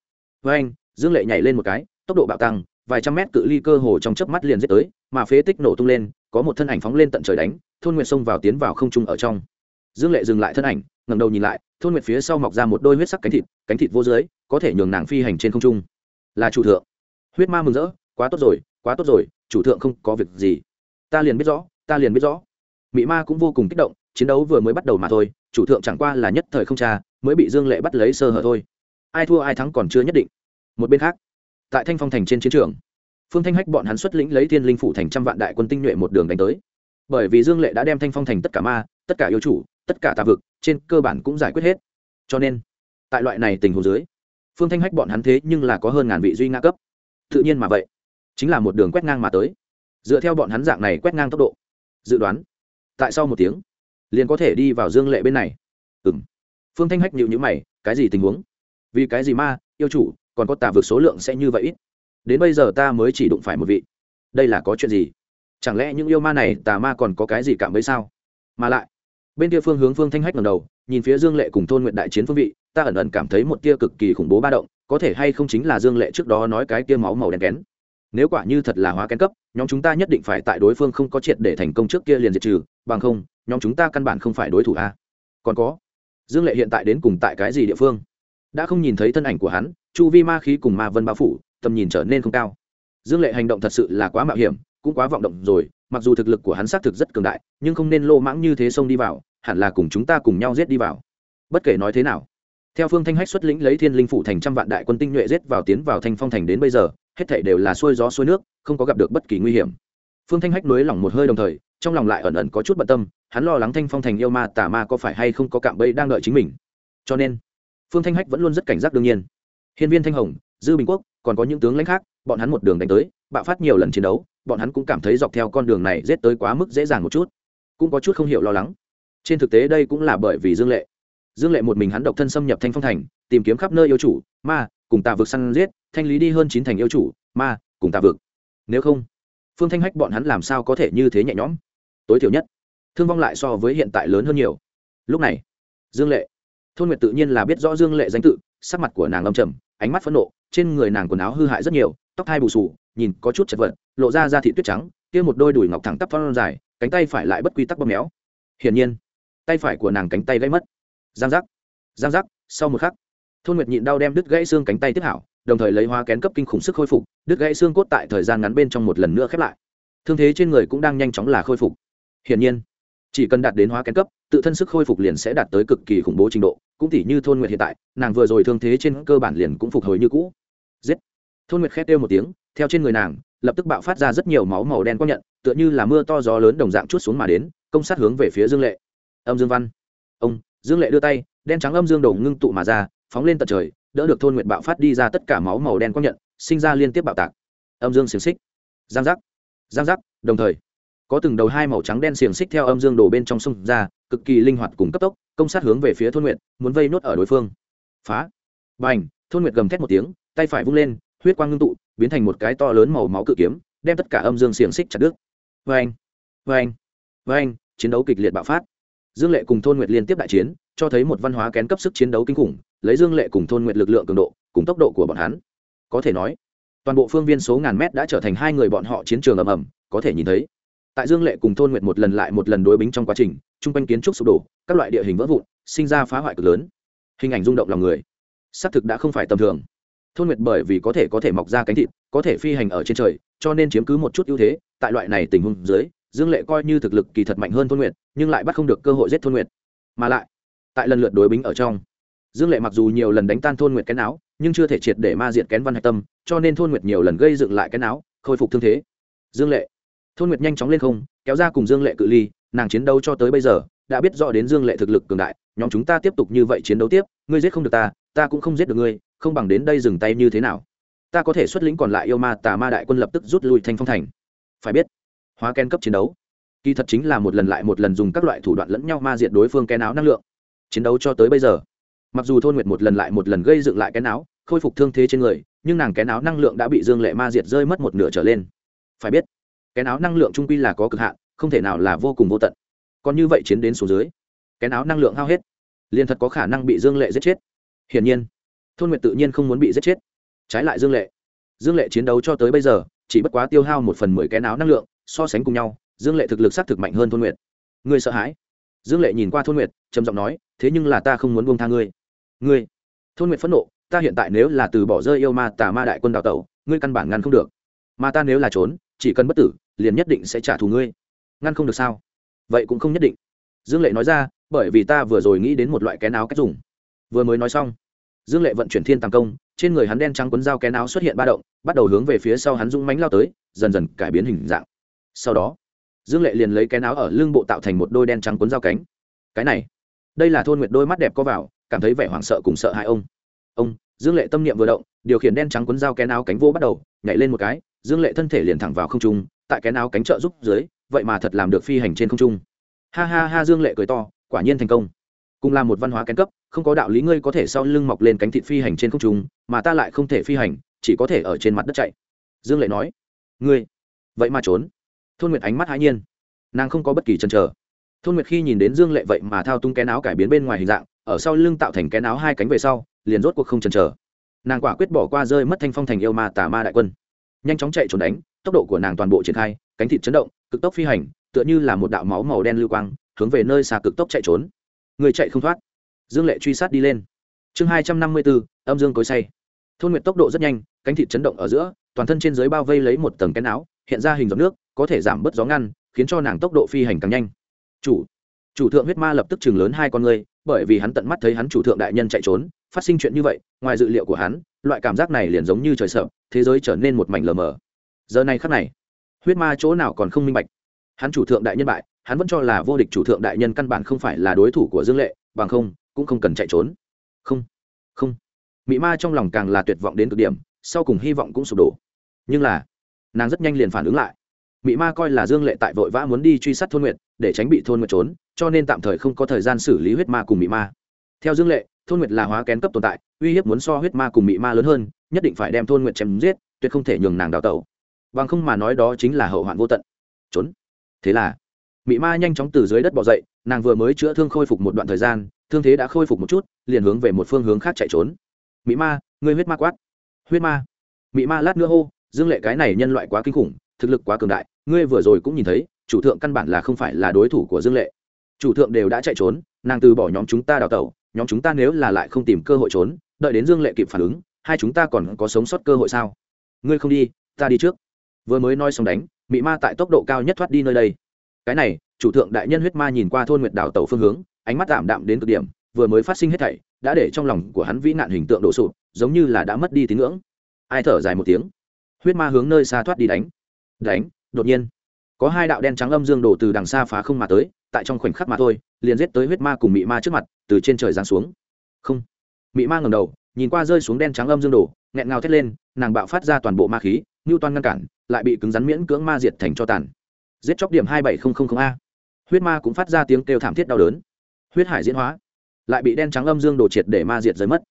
Với anh, dương lệ nhảy lên một cái, tốc độ bạo tăng, vài trăm mét cự ly cơ hồ trong chớp mắt liền giết tới, mà phế tích nổ tung lên, có một thân ảnh phóng lên tận trời đánh, thôn nguyệt xông vào tiến vào không trung ở trong. Dương lệ dừng lại thân ảnh, ngẩng đầu nhìn lại, thôn nguyệt phía sau mọc ra một đôi huyết sắc cánh thịt cánh thịt vô dưới, có thể nhường nàng phi hành trên không trung. Là chủ thượng. Huyết ma mừng rỡ quá tốt rồi, quá tốt rồi, chủ thượng không có việc gì. Ta liền biết rõ, ta liền biết rõ. Mỹ ma cũng vô cùng kích động, chiến đấu vừa mới bắt đầu mà thôi, chủ thượng chẳng qua là nhất thời không cha, mới bị dương lệ bắt lấy sơ hở thôi. Ai thua ai thắng còn chưa nhất định. Một bên khác, tại thanh phong thành trên chiến trường, phương thanh hách bọn hắn xuất lĩnh lấy thiên linh phủ thành trăm vạn đại quân tinh nhuệ một đường đánh tới. Bởi vì dương lệ đã đem thanh phong thành tất cả ma, tất cả yêu chủ, tất cả tà vực, trên cơ bản cũng giải quyết hết. Cho nên, tại loại này tình huống dưới, phương thanh hách bọn hắn thế nhưng là có hơn ngàn vị duy nga cấp. Tự nhiên mà vậy chính là một đường quét ngang mà tới. Dựa theo bọn hắn dạng này quét ngang tốc độ, dự đoán, tại sau một tiếng, liền có thể đi vào dương lệ bên này. Ừ m phương thanh hách nhịu nhữ mày, cái gì tình huống? Vì cái gì ma, yêu chủ, còn có tà vực số lượng sẽ như vậy ít? Đến bây giờ ta mới chỉ đụng phải một vị. Đây là có chuyện gì? Chẳng lẽ những yêu ma này, tà ma còn có cái gì cảm ấy sao? Mà lại, bên kia phương hướng phương thanh hách ngầm đầu, nhìn phía dương lệ cùng thôn nguyện đại chiến phương vị, ta ẩn ẩn cảm thấy một tia cực kỳ khủng bố ba động, có thể hay không chính là dương lệ trước đó nói cái tia máu màu đen kén nếu quả như thật là hóa kén cấp, nhóm chúng ta nhất định phải tại đối phương không có triệt để thành công trước kia liền diệt trừ, bằng không, nhóm chúng ta căn bản không phải đối thủ a. Còn có, dương lệ hiện tại đến cùng tại cái gì địa phương? Đã không nhìn thấy thân ảnh của hắn, chu vi ma khí cùng ma vân bao phủ, tầm nhìn trở nên không cao. Dương lệ hành động thật sự là quá mạo hiểm, cũng quá vọng động rồi, mặc dù thực lực của hắn xác thực rất cường đại, nhưng không nên lô mãng như thế xông đi vào, hẳn là cùng chúng ta cùng nhau giết đi vào. Bất kể nói thế nào, theo phương thanh hách xuất lĩnh lấy thiên linh phủ thành trăm vạn đại quân tinh nhuệ giết vào tiến vào thanh phong thành đến bây giờ hết thảy đều là xuôi gió xuôi nước, không có gặp được bất kỳ nguy hiểm. Phương thanh hách nới lỏng một hơi đồng thời, trong lòng lại ẩn ẩn có chút bận tâm, hắn lo lắng thanh phong thành yêu ma tà ma có phải hay không có cạm bẫy đang đợi chính mình. Cho nên, phương thanh hách vẫn luôn rất cảnh giác đương nhiên. Hiên viên thanh hồng, dư bình quốc, còn có những tướng lãnh khác, bọn hắn một đường đánh tới, bạo phát nhiều lần chiến đấu, bọn hắn cũng cảm thấy dọc theo con đường này rét tới quá mức dễ dàng một chút. Cũng có chút không hiểu lo lắng. Trên thực tế đây cũng là bởi vì dương lệ. Dương lệ một mình hắn độc thân xâm nhập thanh phong thành, tìm kiếm khắp nơi yêu chủ, ma, cùng tà vực săn giết thanh lý đi hơn chín thành yêu chủ, ma, cùng tà vực. Nếu không, phương thanh hách bọn hắn làm sao có thể như thế nhẹ nhõm? Tối thiểu nhất, thương vong lại so với hiện tại lớn hơn nhiều. Lúc này, dương lệ, thôn nguyệt tự nhiên là biết rõ dương lệ danh tự, sắc mặt của nàng âm trầm, ánh mắt phẫn nộ, trên người nàng quần áo hư hại rất nhiều, tóc thai bù sù nhìn có chút chật vật, lộ ra da thị tuyết trắng, kia một đôi đùi ngọc thẳng tắp phong dài, cánh tay phải lại bất quy tắc bóp méo. Hiển nhiên, tay phải của nàng cánh tay gãy mất. Giang giác giang giác, sau một khắc, thôn nguyệt nhịn đau đem đứt gãy xương cánh tay tiếp hảo đồng thời lấy hoa kén cấp kinh khủng sức khôi phục, đứt gãy xương cốt tại thời gian ngắn bên trong một lần nữa khép lại. Thương thế trên người cũng đang nhanh chóng là khôi phục. Hiển nhiên, chỉ cần đạt đến hóa kén cấp, tự thân sức khôi phục liền sẽ đạt tới cực kỳ khủng bố trình độ, cũng tỉ như thôn nguyệt hiện tại, nàng vừa rồi thương thế trên cơ bản liền cũng phục hồi như cũ. Giết! Thôn nguyệt khét kêu một tiếng, theo trên người nàng, lập tức bạo phát ra rất nhiều máu màu đen quang nhận, tựa như là mưa to gió lớn đồng dạng chút xuống mà đến, công sát hướng về phía dương lệ. Âm dương văn. Ông, dương lệ đưa tay, đen trắng âm dương đầu ngưng tụ mà ra, phóng lên tận trời đỡ được thôn nguyệt bạo phát đi ra tất cả máu màu đen quang nhận, sinh ra liên tiếp bạo tạc. Âm dương xiềng xích. Giang giác. Giang giác, đồng thời, có từng đầu hai màu trắng đen xiềng xích theo âm dương đổ bên trong sông ra, cực kỳ linh hoạt cùng cấp tốc, công sát hướng về phía thôn nguyệt muốn vây nốt ở đối phương. Phá. B à n h thôn nguyệt gầm thét một tiếng, tay phải vung lên, huyết quang ngưng tụ, biến thành một cái to lớn màu máu cự kiếm, đem tất cả âm dương xiềng xích chặt đứt. Vê anh vê anh vê anh chiến đấu kịch liệt bạo phát. Dương lệ cùng thôn nguyệt liên tiếp đại chiến, cho thấy một văn hóa kén cấp sức chiến đấu kinh khủng lấy dương lệ cùng thôn nguyệt lực lượng cường độ, cùng tốc độ của bọn hắn. Có thể nói, toàn bộ phương viên số ngàn mét đã trở thành hai người bọn họ chiến trường ầm ầm, có thể nhìn thấy. Tại dương lệ cùng thôn nguyệt một lần lại một lần đối bính trong quá trình, chung quanh kiến trúc sụp đổ, các loại địa hình vỡ vụn, sinh ra phá hoại cực lớn. Hình ảnh rung động lòng người. Xác thực đã không phải tầm thường. Thôn nguyệt bởi vì có thể có thể mọc ra cánh thịt, có thể phi hành ở trên trời, cho nên chiếm cứ một chút ưu thế. Tại loại này tình huống dưới, dương lệ coi như thực lực kỳ thật mạnh hơn thôn nguyệt, nhưng lại bắt không được cơ hội giết thôn nguyệt. Mà lại, tại lần lượt đối bính ở trong dương lệ mặc dù nhiều lần đánh tan thôn nguyệt kén áo, nhưng chưa thể triệt để ma diệt kén văn hạch tâm, cho nên thôn nguyệt nhiều lần gây dựng lại kén áo, khôi phục thương thế. Dương lệ. Thôn nguyệt nhanh chóng lên không, kéo ra cùng dương lệ cự ly, nàng chiến đấu cho tới bây giờ, đã biết rõ đến dương lệ thực lực cường đại, nhóm chúng ta tiếp tục như vậy chiến đấu tiếp, ngươi giết không được ta ta cũng không giết được ngươi, không bằng đến đây dừng tay như thế nào. Ta có thể xuất lĩnh còn lại yêu ma tà ma đại quân lập tức rút lui thanh phong thành. Phải biết, hóa ken cấp chiến đấu, kỳ thật chính là một lần lại một lần dùng các loại thủ đoạn lẫn nhau ma diệt đối phương kén áo năng lượng, chiến đấu cho tới bây giờ mặc dù thôn nguyệt một lần lại một lần gây dựng lại cái áo khôi phục thương thế trên người, nhưng nàng cái áo năng lượng đã bị dương lệ ma diệt rơi mất một nửa trở lên. Phải biết, cái áo năng lượng trung quy là có cực hạn, không thể nào là vô cùng vô tận. Còn như vậy chiến đến số dưới, cái áo năng lượng hao hết, liền thật có khả năng bị dương lệ giết chết. Hiển nhiên, thôn nguyệt tự nhiên không muốn bị giết chết. Trái lại dương lệ dương lệ chiến đấu cho tới bây giờ, chỉ bất quá tiêu hao một phần mười cái áo năng lượng, so sánh cùng nhau, dương lệ thực lực s á c thực mạnh hơn thôn nguyệt. Ngươi sợ hãi? Dương lệ nhìn qua thôn nguyệt, trầm giọng nói, thế nhưng là ta không muốn buông tha ngươi ngươi, thôn nguyệt phẫn nộ, ta hiện tại nếu là từ bỏ rơi yêu ma tà ma đại quân đào tẩu, ngươi căn bản ngăn không được. Mà ta nếu là trốn, chỉ cần bất tử, liền nhất định sẽ trả thù ngươi. Ngăn không được sao? Vậy cũng không nhất định. Dương lệ nói ra, bởi vì ta vừa rồi nghĩ đến một loại kén áo cách dùng. Vừa mới nói xong, dương lệ vận chuyển thiên tàng công, trên người hắn đen trắng quấn dao kén áo xuất hiện ba động, bắt đầu hướng về phía sau hắn rung mánh lao tới, dần dần cải biến hình dạng. Sau đó, dương lệ liền lấy kén áo ở lưng bộ tạo thành một đôi đen trắng quấn dao cánh. Cái này, đây là thôn nguyệt đôi mắt đẹp có vào cảm thấy vẻ hoảng sợ cùng sợ hãi ông. Ông, dương lệ tâm niệm vừa động, điều khiển đen trắng quấn dao kén áo cánh vô bắt đầu, nhảy lên một cái, dương lệ thân thể liền thẳng vào không trung, tại kén áo cánh trợ giúp dưới, vậy mà thật làm được phi hành trên không trung. Ha ha ha, dương lệ cười to, quả nhiên thành công. Cùng là một văn hóa kén cấp, không có đạo lý ngươi có thể sau lưng mọc lên cánh thịt phi hành trên không trung, mà ta lại không thể phi hành, chỉ có thể ở trên mặt đất chạy. Dương lệ nói, ngươi, vậy mà trốn. Thôn nguyệt ánh mắt hãi nhiên. Nàng không có bất kỳ chần chờ. Thôn nguyệt khi nhìn đến dương lệ vậy mà thao tung kén áo cải biến bên ngoài hình dạng ở sau lưng tạo thành kén áo hai cánh về sau, liền rốt cuộc không chần chờ. Nàng quả quyết bỏ qua rơi mất thanh phong thành yêu ma tà ma đại quân. Nhanh chóng chạy trốn đánh, tốc độ của nàng toàn bộ triển khai, cánh thịt chấn động, cực tốc phi hành, tựa như là một đạo máu màu đen lưu quang, hướng về nơi xa cực tốc chạy trốn. Người chạy không thoát. Dương lệ truy sát đi lên. Chương hai trăm năm mươi bốn, âm dương cối say. Thôn nguyệt tốc độ rất nhanh, cánh thịt chấn động ở giữa, toàn thân trên dưới bao vây lấy một tầng kén áo hiện ra hình giọt nước, có thể giảm bớt gió ngăn, khiến cho nàng tốc độ phi hành càng nhanh. Chủ chủ thượng huyết ma lập tức chừng lớn hai con người bởi vì hắn tận mắt thấy hắn chủ thượng đại nhân chạy trốn, phát sinh chuyện như vậy, ngoài dự liệu của hắn, loại cảm giác này liền giống như trời sợ, thế giới trở nên một mảnh lờ mờ. Giờ này khắc này, huyết ma chỗ nào còn không minh bạch? Hắn chủ thượng đại nhân bại, hắn vẫn cho là vô địch chủ thượng đại nhân căn bản không phải là đối thủ của dương lệ, bằng không, cũng không cần chạy trốn. Không không. Mỹ ma trong lòng càng là tuyệt vọng đến cực điểm, sau cùng hy vọng cũng sụp đổ. Nhưng là, nàng rất nhanh liền phản ứng lại. Mỹ ma coi là dương lệ tại vội vã muốn đi truy sát thôn nguyệt để tránh bị thôn nguyệt trốn, cho nên tạm thời không có thời gian xử lý huyết ma cùng mỹ ma. Theo dương lệ, thôn nguyệt là hóa kén cấp tồn tại, uy hiếp muốn so huyết ma cùng mỹ ma lớn hơn, nhất định phải đem thôn nguyệt chém giết, tuyệt không thể nhường nàng đào tẩu. Bằng không mà nói đó chính là hậu hoạn vô tận. Trốn. Thế là mỹ ma nhanh chóng từ dưới đất bỏ dậy, nàng vừa mới chữa thương khôi phục một đoạn thời gian, thương thế đã khôi phục một chút, liền hướng về một phương hướng khác chạy trốn. Mỹ ma, ngươi huyết ma quát. Huyết ma. Mỹ ma lát nữa hô, dương lệ, cái này nhân loại quá kinh khủng, thực lực quá cường đại, ngươi vừa rồi cũng nhìn thấy chủ thượng căn bản là không phải là đối thủ của dương lệ. Chủ thượng đều đã chạy trốn, nàng từ bỏ nhóm chúng ta đào tẩu, nhóm chúng ta nếu là lại không tìm cơ hội trốn, đợi đến dương lệ kịp phản ứng, hai chúng ta còn có sống sót cơ hội sao? Ngươi không đi, ta đi trước. Vừa mới nói xong đánh, mị ma tại tốc độ cao nhất thoát đi nơi đây. Cái này, chủ thượng đại nhân huyết ma nhìn qua thôn nguyệt đảo tàu phương hướng, ánh mắt tạm đạm đến cực điểm, vừa mới phát sinh hết thảy, đã để trong lòng của hắn vĩ nạn hình tượng đổ sụp, giống như là đã mất đi tín ngưỡng. Ai thở dài một tiếng. Huyết ma hướng nơi xa thoát đi đánh. Đánh, đột nhiên có hai đạo đen trắng âm dương đổ từ đằng xa phá không mà tới, tại trong khoảnh khắc mà thôi, liền giết tới huyết ma cùng mị ma trước mặt, từ trên trời giáng xuống. Không. Mị ma ngầm đầu, nhìn qua rơi xuống đen trắng âm dương đổ, nghẹn ngào thét lên, nàng bạo phát ra toàn bộ ma khí ngưu toan ngăn cản, lại bị cứng rắn miễn cưỡng ma diệt thành cho tàn. Giết chóc điểm hai bảy a. Huyết ma cũng phát ra tiếng kêu thảm thiết đau đớn. Huyết hải diễn hóa. Lại bị đen trắng âm dương đổ triệt để ma diệt rơi mất.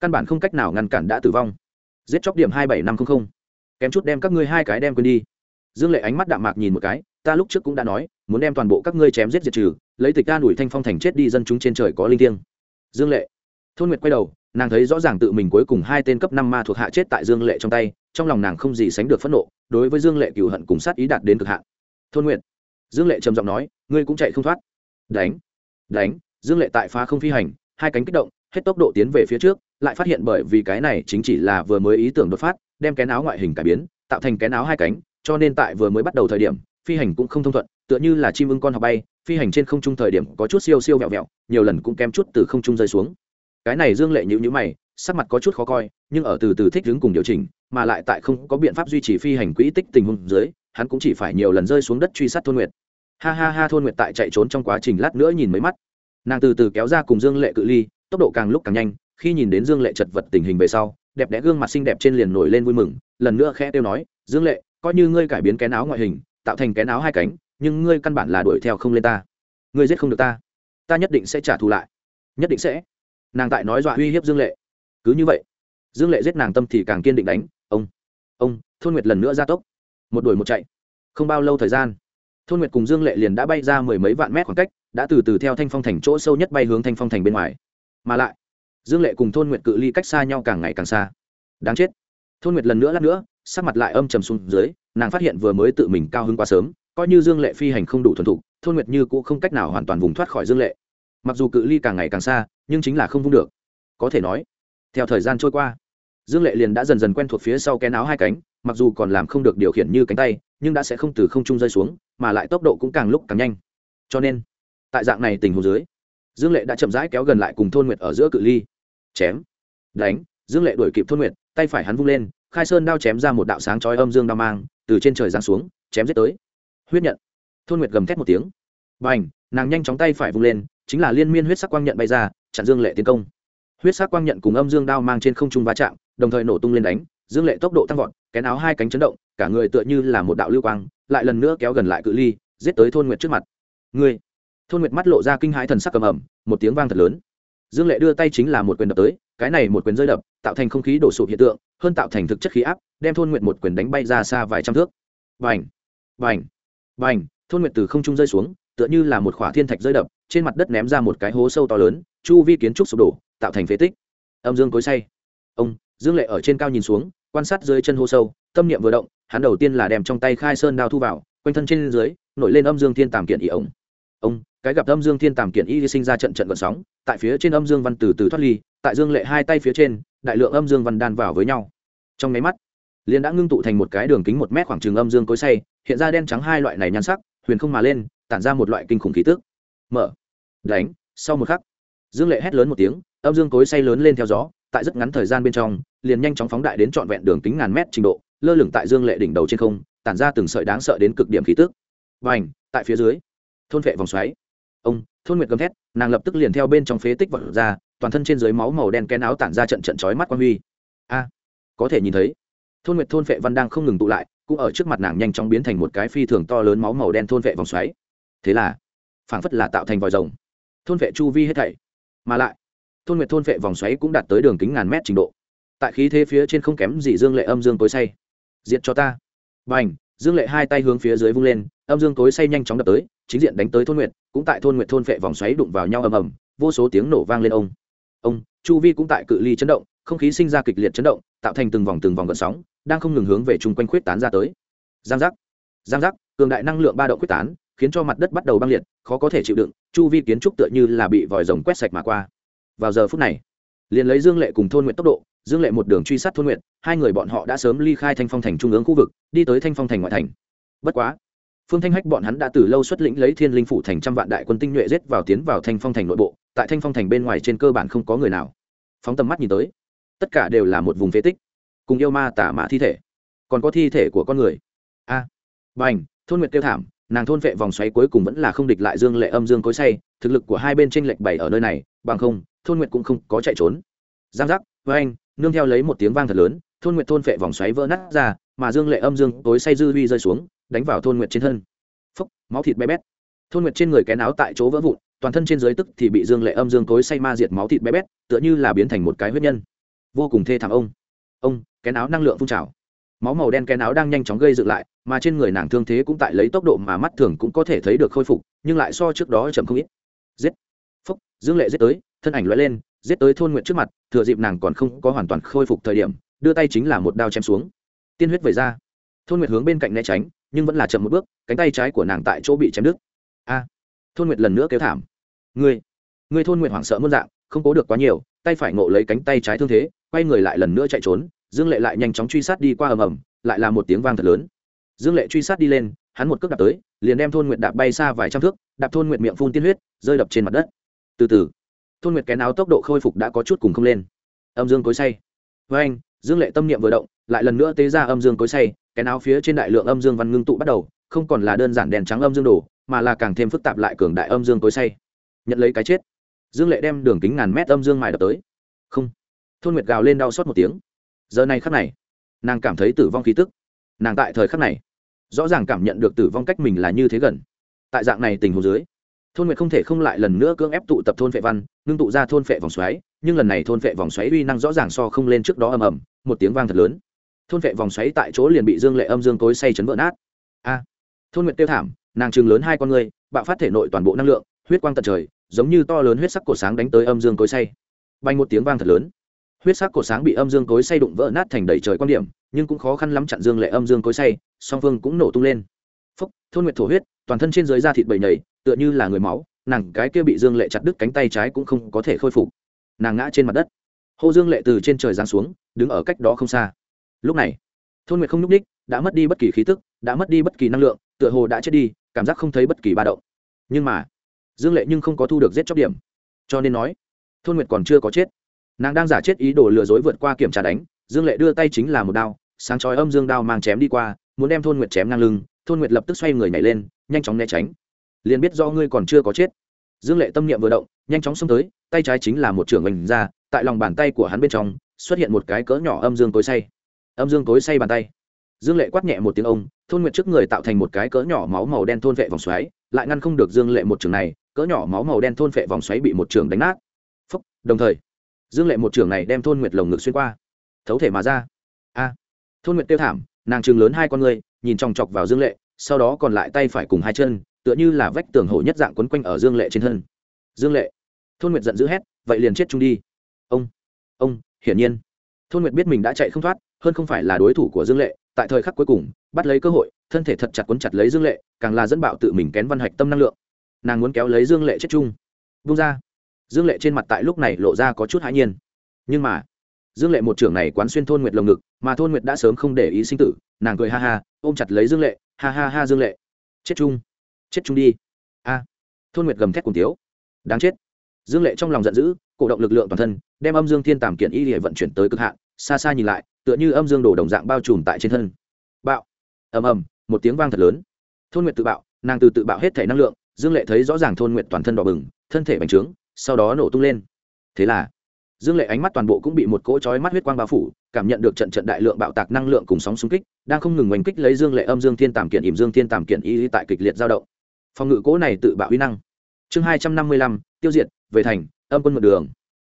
Căn bản không cách nào ngăn cản đã tử vong. Giết chóc điểm hai bảy năm trăm linh kém chút đem các ngươi hai cái đem quên đi dương lệ ánh mắt đạm mạc nhìn một cái, ta lúc trước cũng đã nói, muốn đem toàn bộ các ngươi chém giết diệt trừ, lấy tịch ta đuổi thanh phong thành chết đi dân chúng trên trời có linh thiêng. Dương lệ. Thôn nguyệt quay đầu, nàng thấy rõ ràng tự mình cuối cùng hai tên cấp năm ma thuộc hạ chết tại dương lệ trong tay, trong lòng nàng không gì sánh được phẫn nộ, đối với dương lệ cựu hận cùng sát ý đạt đến cực hạn. Thôn nguyệt. Dương lệ trầm giọng nói, ngươi cũng chạy không thoát. Đánh. Đánh. Dương lệ tại phá không phi hành, hai cánh kích động, hết tốc độ tiến về phía trước, lại phát hiện bởi vì cái này chính chỉ là vừa mới ý tưởng đột phát, đem kén áo ngoại hình cải biến, tạo thành kén áo hai cánh cho nên tại vừa mới bắt đầu thời điểm, phi hành cũng không thông thuận, tựa như là chim ưng con học bay, phi hành trên không trung thời điểm có chút siêu siêu vẹo vẹo, nhiều lần cũng kém chút từ không trung rơi xuống. Cái này dương lệ nhữ nhữ mày, sắc mặt có chút khó coi, nhưng ở từ từ thích đứng cùng điều chỉnh, mà lại tại không có biện pháp duy trì phi hành quỹ tích tình huống dưới, hắn cũng chỉ phải nhiều lần rơi xuống đất truy sát thôn nguyệt. Ha ha ha, thôn nguyệt tại chạy trốn trong quá trình lát nữa nhìn mấy mắt. Nàng từ từ kéo ra cùng dương lệ cự ly, tốc độ càng lúc càng nhanh, khi nhìn đến dương lệ chật vật tình hình về sau, đẹp đẽ gương mặt xinh đẹp trên liền nổi lên vui mừng, lần nữa khẽ kêu nói, dương lệ coi như ngươi cải biến kén áo ngoại hình, tạo thành kén áo hai cánh, nhưng ngươi căn bản là đuổi theo không lên ta. Ngươi giết không được ta. Ta nhất định sẽ trả thù lại. Nhất định sẽ. Nàng tại nói dọa uy hiếp dương lệ. Cứ như vậy, dương lệ giết nàng tâm thì càng kiên định đánh, ông ông, thôn nguyệt lần nữa ra tốc. Một đuổi một chạy. Không bao lâu thời gian, thôn nguyệt cùng dương lệ liền đã bay ra mười mấy vạn mét khoảng cách, đã từ từ theo thanh phong thành chỗ sâu nhất bay hướng thanh phong thành bên ngoài. Mà lại, dương lệ cùng thôn nguyệt cự ly cách xa nhau càng ngày càng xa. Đáng chết thôn nguyệt lần nữa lát nữa, sắc mặt lại âm trầm xuống dưới, nàng phát hiện vừa mới tự mình cao hơn quá sớm, coi như dương lệ phi hành không đủ thuần thục, thôn nguyệt như cũng không cách nào hoàn toàn vùng thoát khỏi dương lệ. Mặc dù cự ly càng ngày càng xa, nhưng chính là không vung được. Có thể nói, theo thời gian trôi qua, dương lệ liền đã dần dần quen thuộc phía sau cái áo hai cánh, mặc dù còn làm không được điều khiển như cánh tay, nhưng đã sẽ không từ không trung rơi xuống, mà lại tốc độ cũng càng lúc càng nhanh. Cho nên, tại dạng này tình huống dưới, dương lệ đã chậm rãi kéo gần lại cùng thôn nguyệt ở giữa cự ly. Chém, đánh dương lệ đuổi kịp thôn nguyệt, tay phải hắn vung lên, khai sơn đao chém ra một đạo sáng chói âm dương đao mang, từ trên trời giáng xuống, chém giết tới. Huyết nhận. Thôn nguyệt gầm thét một tiếng. B à n h nàng nhanh chóng tay phải vung lên, chính là liên miên huyết sắc quang nhận bay ra, chặn dương lệ tiến công. Huyết sắc quang nhận cùng âm dương đao mang trên không trung va chạm, đồng thời nổ tung lên đánh, dương lệ tốc độ tăng vọt, kén áo hai cánh chấn động, cả người tựa như là một đạo lưu quang, lại lần nữa kéo gần lại cự ly, giết tới thôn nguyệt trước mặt. Người thôn nguyệt mắt lộ ra kinh hãi thần sắc cầm ẩm, một tiếng vang thật lớn. Dương lệ đưa tay chính là một quyền đập tới cái này một quyền rơi đập, tạo thành không khí đổ sụp hiện tượng, hơn tạo thành thực chất khí áp, đem thôn nguyện một quyền đánh bay ra xa vài trăm thước. Vành vành vành thôn nguyện từ không trung rơi xuống, tựa như là một khỏa thiên thạch rơi đập, trên mặt đất ném ra một cái hố sâu to lớn, chu vi kiến trúc sụp đổ, tạo thành phế tích. Âm dương cối say. Ông, dương lệ ở trên cao nhìn xuống, quan sát dưới chân hố sâu, tâm niệm vừa động, hắn đầu tiên là đem trong tay khai sơn đao thu vào, quanh thân trên dưới, nổi lên âm dương thiên tàm kiện y ống ông, cái gặp âm dương thiên tàm kiện y sinh ra trận trận vận sóng, tại phía trên âm dương văn từ từ thoát ly tại dương lệ hai tay phía trên, đại lượng âm dương văn đan vào với nhau. Trong máy mắt, liền đã ngưng tụ thành một cái đường kính một mét khoảng trường âm dương cối say hiện ra đen trắng hai loại này nhan sắc, huyền không mà lên, tản ra một loại kinh khủng khí tức. Mở, đánh, sau một khắc, dương lệ hét lớn một tiếng, âm dương cối say lớn lên theo gió, tại rất ngắn thời gian bên trong, liền nhanh chóng phóng đại đến trọn vẹn đường kính ngàn mét trình độ, lơ lửng tại dương lệ đỉnh đầu trên không, tản ra từng sợi đáng sợ đến cực điểm khí tức. Và ảnh tại phía dưới, thôn vệ vòng xoáy. Ông, thôn nguyệt gầm thét, nàng lập tức liền theo bên trong phế tích vật ra toàn thân trên dưới máu màu đen kén áo tản ra trận trận chói mắt quan huy. A, có thể nhìn thấy, thôn nguyệt thôn vệ văn đang không ngừng tụ lại, cũng ở trước mặt nàng nhanh chóng biến thành một cái phi thường to lớn máu màu đen thôn vệ vòng xoáy. Thế là, phảng phất là tạo thành vòi rồng. Thôn vệ chu vi hết thảy, mà lại, thôn nguyệt thôn vệ vòng xoáy cũng đạt tới đường kính ngàn mét trình độ. Tại khí thế phía trên không kém gì dương lệ âm dương tối say. Diệt cho ta. B à n h dương lệ hai tay hướng phía dưới vung lên, âm dương tối say nhanh chóng đập tới, chính diện đánh tới thôn nguyệt, cũng tại thôn nguyệt thôn vệ vòng xoáy đụng vào nhau ầm ầm, vô số tiếng nổ vang lên ông ông chu vi cũng tại cự ly chấn động, không khí sinh ra kịch liệt chấn động, tạo thành từng vòng từng vòng gợn sóng, đang không ngừng hướng về chung quanh khuyết tán ra tới. Giang giác giang giác, cường đại năng lượng ba động quyết tán, khiến cho mặt đất bắt đầu băng liệt, khó có thể chịu đựng, chu vi kiến trúc tựa như là bị vòi rồng quét sạch mà qua. Vào giờ phút này, liền lấy dương lệ cùng thôn nguyện tốc độ, dương lệ một đường truy sát thôn nguyện hai người bọn họ đã sớm ly khai thanh phong thành trung ương khu vực, đi tới thanh phong thành ngoại thành. Bất quá, phương thanh hách bọn hắn đã từ lâu xuất lĩnh lấy thiên linh phủ thành trăm vạn đại quân tinh nhuệ giết vào tiến vào thanh phong thành nội bộ tại thanh phong thành bên ngoài trên cơ bản không có người nào. Phóng tầm mắt nhìn tới tất cả đều là một vùng phế tích cùng yêu ma tả mã thi thể. Còn có thi thể của con người. A à, bành thôn nguyệt tiêu thảm nàng thôn vệ vòng xoáy cuối cùng vẫn là không địch lại dương lệ âm dương cối say thực lực của hai bên tranh lệch bảy ở nơi này bằng không thôn nguyệt cũng không có chạy trốn. Giang giác với anh nương theo lấy một tiếng vang thật lớn thôn nguyệt thôn vệ vòng xoáy vỡ nát ra mà dương lệ âm dương cối say dư huy rơi xuống đánh vào thôn nguyệt trên thân. Phốc máu thịt bé bét thôn nguyệt trên người kén áo tại chỗ vỡ vụn, toàn thân trên dưới tức thì bị dương lệ âm dương cối say ma diệt máu thịt bé bét, tựa như là biến thành một cái huyết nhân. Vô cùng thê thảm ông. Ông, kén áo năng lượng phun trào. Máu màu đen kén áo đang nhanh chóng gây dựng lại, mà trên người nàng thương thế cũng tại lấy tốc độ mà mắt thường cũng có thể thấy được khôi phục, nhưng lại so trước đó chậm không ít. Giết. Phúc, dương lệ giết tới, thân ảnh loại lên, giết tới thôn nguyện trước mặt, thừa dịp nàng còn không có hoàn toàn khôi phục thời điểm, đưa tay chính là một đao chém xuống. Tiên huyết về ra. Thôn nguyệt hướng bên cạnh né tránh, nhưng vẫn là chậm một bước, cánh tay trái của nàng tại chỗ bị chém đứt a. Thôn nguyệt lần nữa kêu thảm. Ngươi ngươi thôn nguyệt hoảng sợ muôn dạng, không cố được quá nhiều, tay phải ngộ lấy cánh tay trái thương thế, quay người lại lần nữa chạy trốn, dương lệ lại nhanh chóng truy sát đi qua ầm ầm, lại là một tiếng vang thật lớn. Dương lệ truy sát đi lên, hắn một cước đạp tới, liền đem thôn nguyệt đạp bay xa vài trăm thước, đạp thôn nguyệt miệng phun tiên huyết, rơi đập trên mặt đất. Từ từ, thôn nguyệt kén áo tốc độ khôi phục đã có chút cùng không lên. Âm dương cối say. Với anh, dương lệ tâm niệm vừa động, lại lần nữa tế ra âm dương cối say, kén áo phía trên đại lượng âm dương văn ngưng tụ bắt đầu, không còn là đơn giản đèn trắng âm dương đổ mà là càng thêm phức tạp lại cường đại âm dương tối say. Nhận lấy cái chết. Dương lệ đem đường kính ngàn mét âm dương mài đập tới. Không. Thôn nguyệt gào lên đau xót một tiếng. Giờ này khắc này, nàng cảm thấy tử vong khí tức. Nàng tại thời khắc này, rõ ràng cảm nhận được tử vong cách mình là như thế gần. Tại dạng này tình hồ dưới, thôn nguyệt không thể không lại lần nữa cưỡng ép tụ tập thôn phệ văn, ngưng tụ ra thôn phệ vòng xoáy, nhưng lần này thôn phệ vòng xoáy uy năng rõ ràng so không lên trước đó ầm ầm, một tiếng vang thật lớn. Thôn phệ vòng xoáy tại chỗ liền bị dương lệ âm dương cối say chấn vỡ nát. A. Thôn nguyệt tiêu thảm nàng chừng lớn hai con người bạo phát thể nội toàn bộ năng lượng, huyết quang tận trời, giống như to lớn huyết sắc cổ sáng đánh tới âm dương cối say. Bay một tiếng vang thật lớn. Huyết sắc cổ sáng bị âm dương cối say đụng vỡ nát thành đầy trời quan điểm, nhưng cũng khó khăn lắm chặn dương lệ âm dương cối say, song phương cũng nổ tung lên. Phúc, thôn nguyệt thổ huyết, toàn thân trên dưới da thịt bầy nhầy, tựa như là người máu, nàng cái kia bị dương lệ chặt đứt cánh tay trái cũng không có thể khôi phục. Nàng ngã trên mặt đất. Hô dương lệ từ trên trời giáng xuống, đứng ở cách đó không xa. Lúc này, thôn nguyệt không nhúc ních đã mất đi bất kỳ khí tức, đã mất đi bất kỳ năng lượng, tựa hồ đã chết đi cảm giác không thấy bất kỳ ba động. Nhưng mà, dương lệ nhưng không có thu được giết chóc điểm. Cho nên nói, thôn nguyệt còn chưa có chết. Nàng đang giả chết ý đồ lừa dối vượt qua kiểm tra đánh, dương lệ đưa tay chính là một đao, sáng chói âm dương đao mang chém đi qua, muốn đem thôn nguyệt chém ngang lưng, thôn nguyệt lập tức xoay người nhảy lên, nhanh chóng né tránh. Liền biết do ngươi còn chưa có chết. Dương lệ tâm niệm vừa động, nhanh chóng xông tới, tay trái chính là một trưởng mình ra, tại lòng bàn tay của hắn bên trong, xuất hiện một cái cỡ nhỏ âm dương tối say âm dương tối say bàn tay dương lệ quát nhẹ một tiếng ông, thôn nguyệt trước người tạo thành một cái cỡ nhỏ máu màu đen thôn vệ vòng xoáy, lại ngăn không được dương lệ một trường này, cỡ nhỏ máu màu đen thôn vệ vòng xoáy bị một trường đánh nát. Phúc, đồng thời, dương lệ một trường này đem thôn nguyệt lồng ngực xuyên qua, thấu thể mà ra. A, thôn nguyệt tiêu thảm, nàng trường lớn hai con người, nhìn chòng chọc vào dương lệ, sau đó còn lại tay phải cùng hai chân, tựa như là vách tường hổ nhất dạng quấn quanh ở dương lệ trên thân. Dương lệ, thôn nguyệt giận dữ hét, vậy liền chết chung đi. Ông ông, hiển nhiên, thôn nguyệt biết mình đã chạy không thoát, hơn không phải là đối thủ của dương lệ tại thời khắc cuối cùng, bắt lấy cơ hội, thân thể thật chặt quấn chặt lấy dương lệ, càng là dẫn bạo tự mình kén văn hạch tâm năng lượng. Nàng muốn kéo lấy dương lệ chết chung. Vung ra. Dương lệ trên mặt tại lúc này lộ ra có chút hãi nhiên. Nhưng mà, dương lệ một trưởng này quán xuyên thôn nguyệt lồng ngực, mà thôn nguyệt đã sớm không để ý sinh tử, nàng cười ha ha, ôm chặt lấy dương lệ, ha ha ha dương lệ. Chết chung. Chết chung đi. A. Thôn nguyệt gầm thét cùng tiếu. Đáng chết. Dương lệ trong lòng giận dữ, cổ động lực lượng toàn thân, đem âm dương thiên tàm kiện y để vận chuyển tới cực hạn xa xa nhìn lại, tựa như âm dương đổ đồng dạng bao trùm tại trên thân. Bạo. Ầm ầm, một tiếng vang thật lớn. Thôn nguyệt tự bạo, nàng từ tự bạo hết thể năng lượng, dương lệ thấy rõ ràng thôn nguyệt toàn thân đỏ bừng, thân thể bành trướng, sau đó nổ tung lên. Thế là, dương lệ ánh mắt toàn bộ cũng bị một cỗ chói mắt huyết quang bao phủ, cảm nhận được trận trận đại lượng bạo tạc năng lượng cùng sóng xung kích, đang không ngừng oanh kích lấy dương lệ âm dương thiên tàm kiện, ỉm dương thiên tàm kiện y tại kịch liệt dao động. Phòng ngự cỗ này tự bạo uy năng. Chương hai trăm năm mươi lăm, tiêu diệt, về thành, âm quân một đường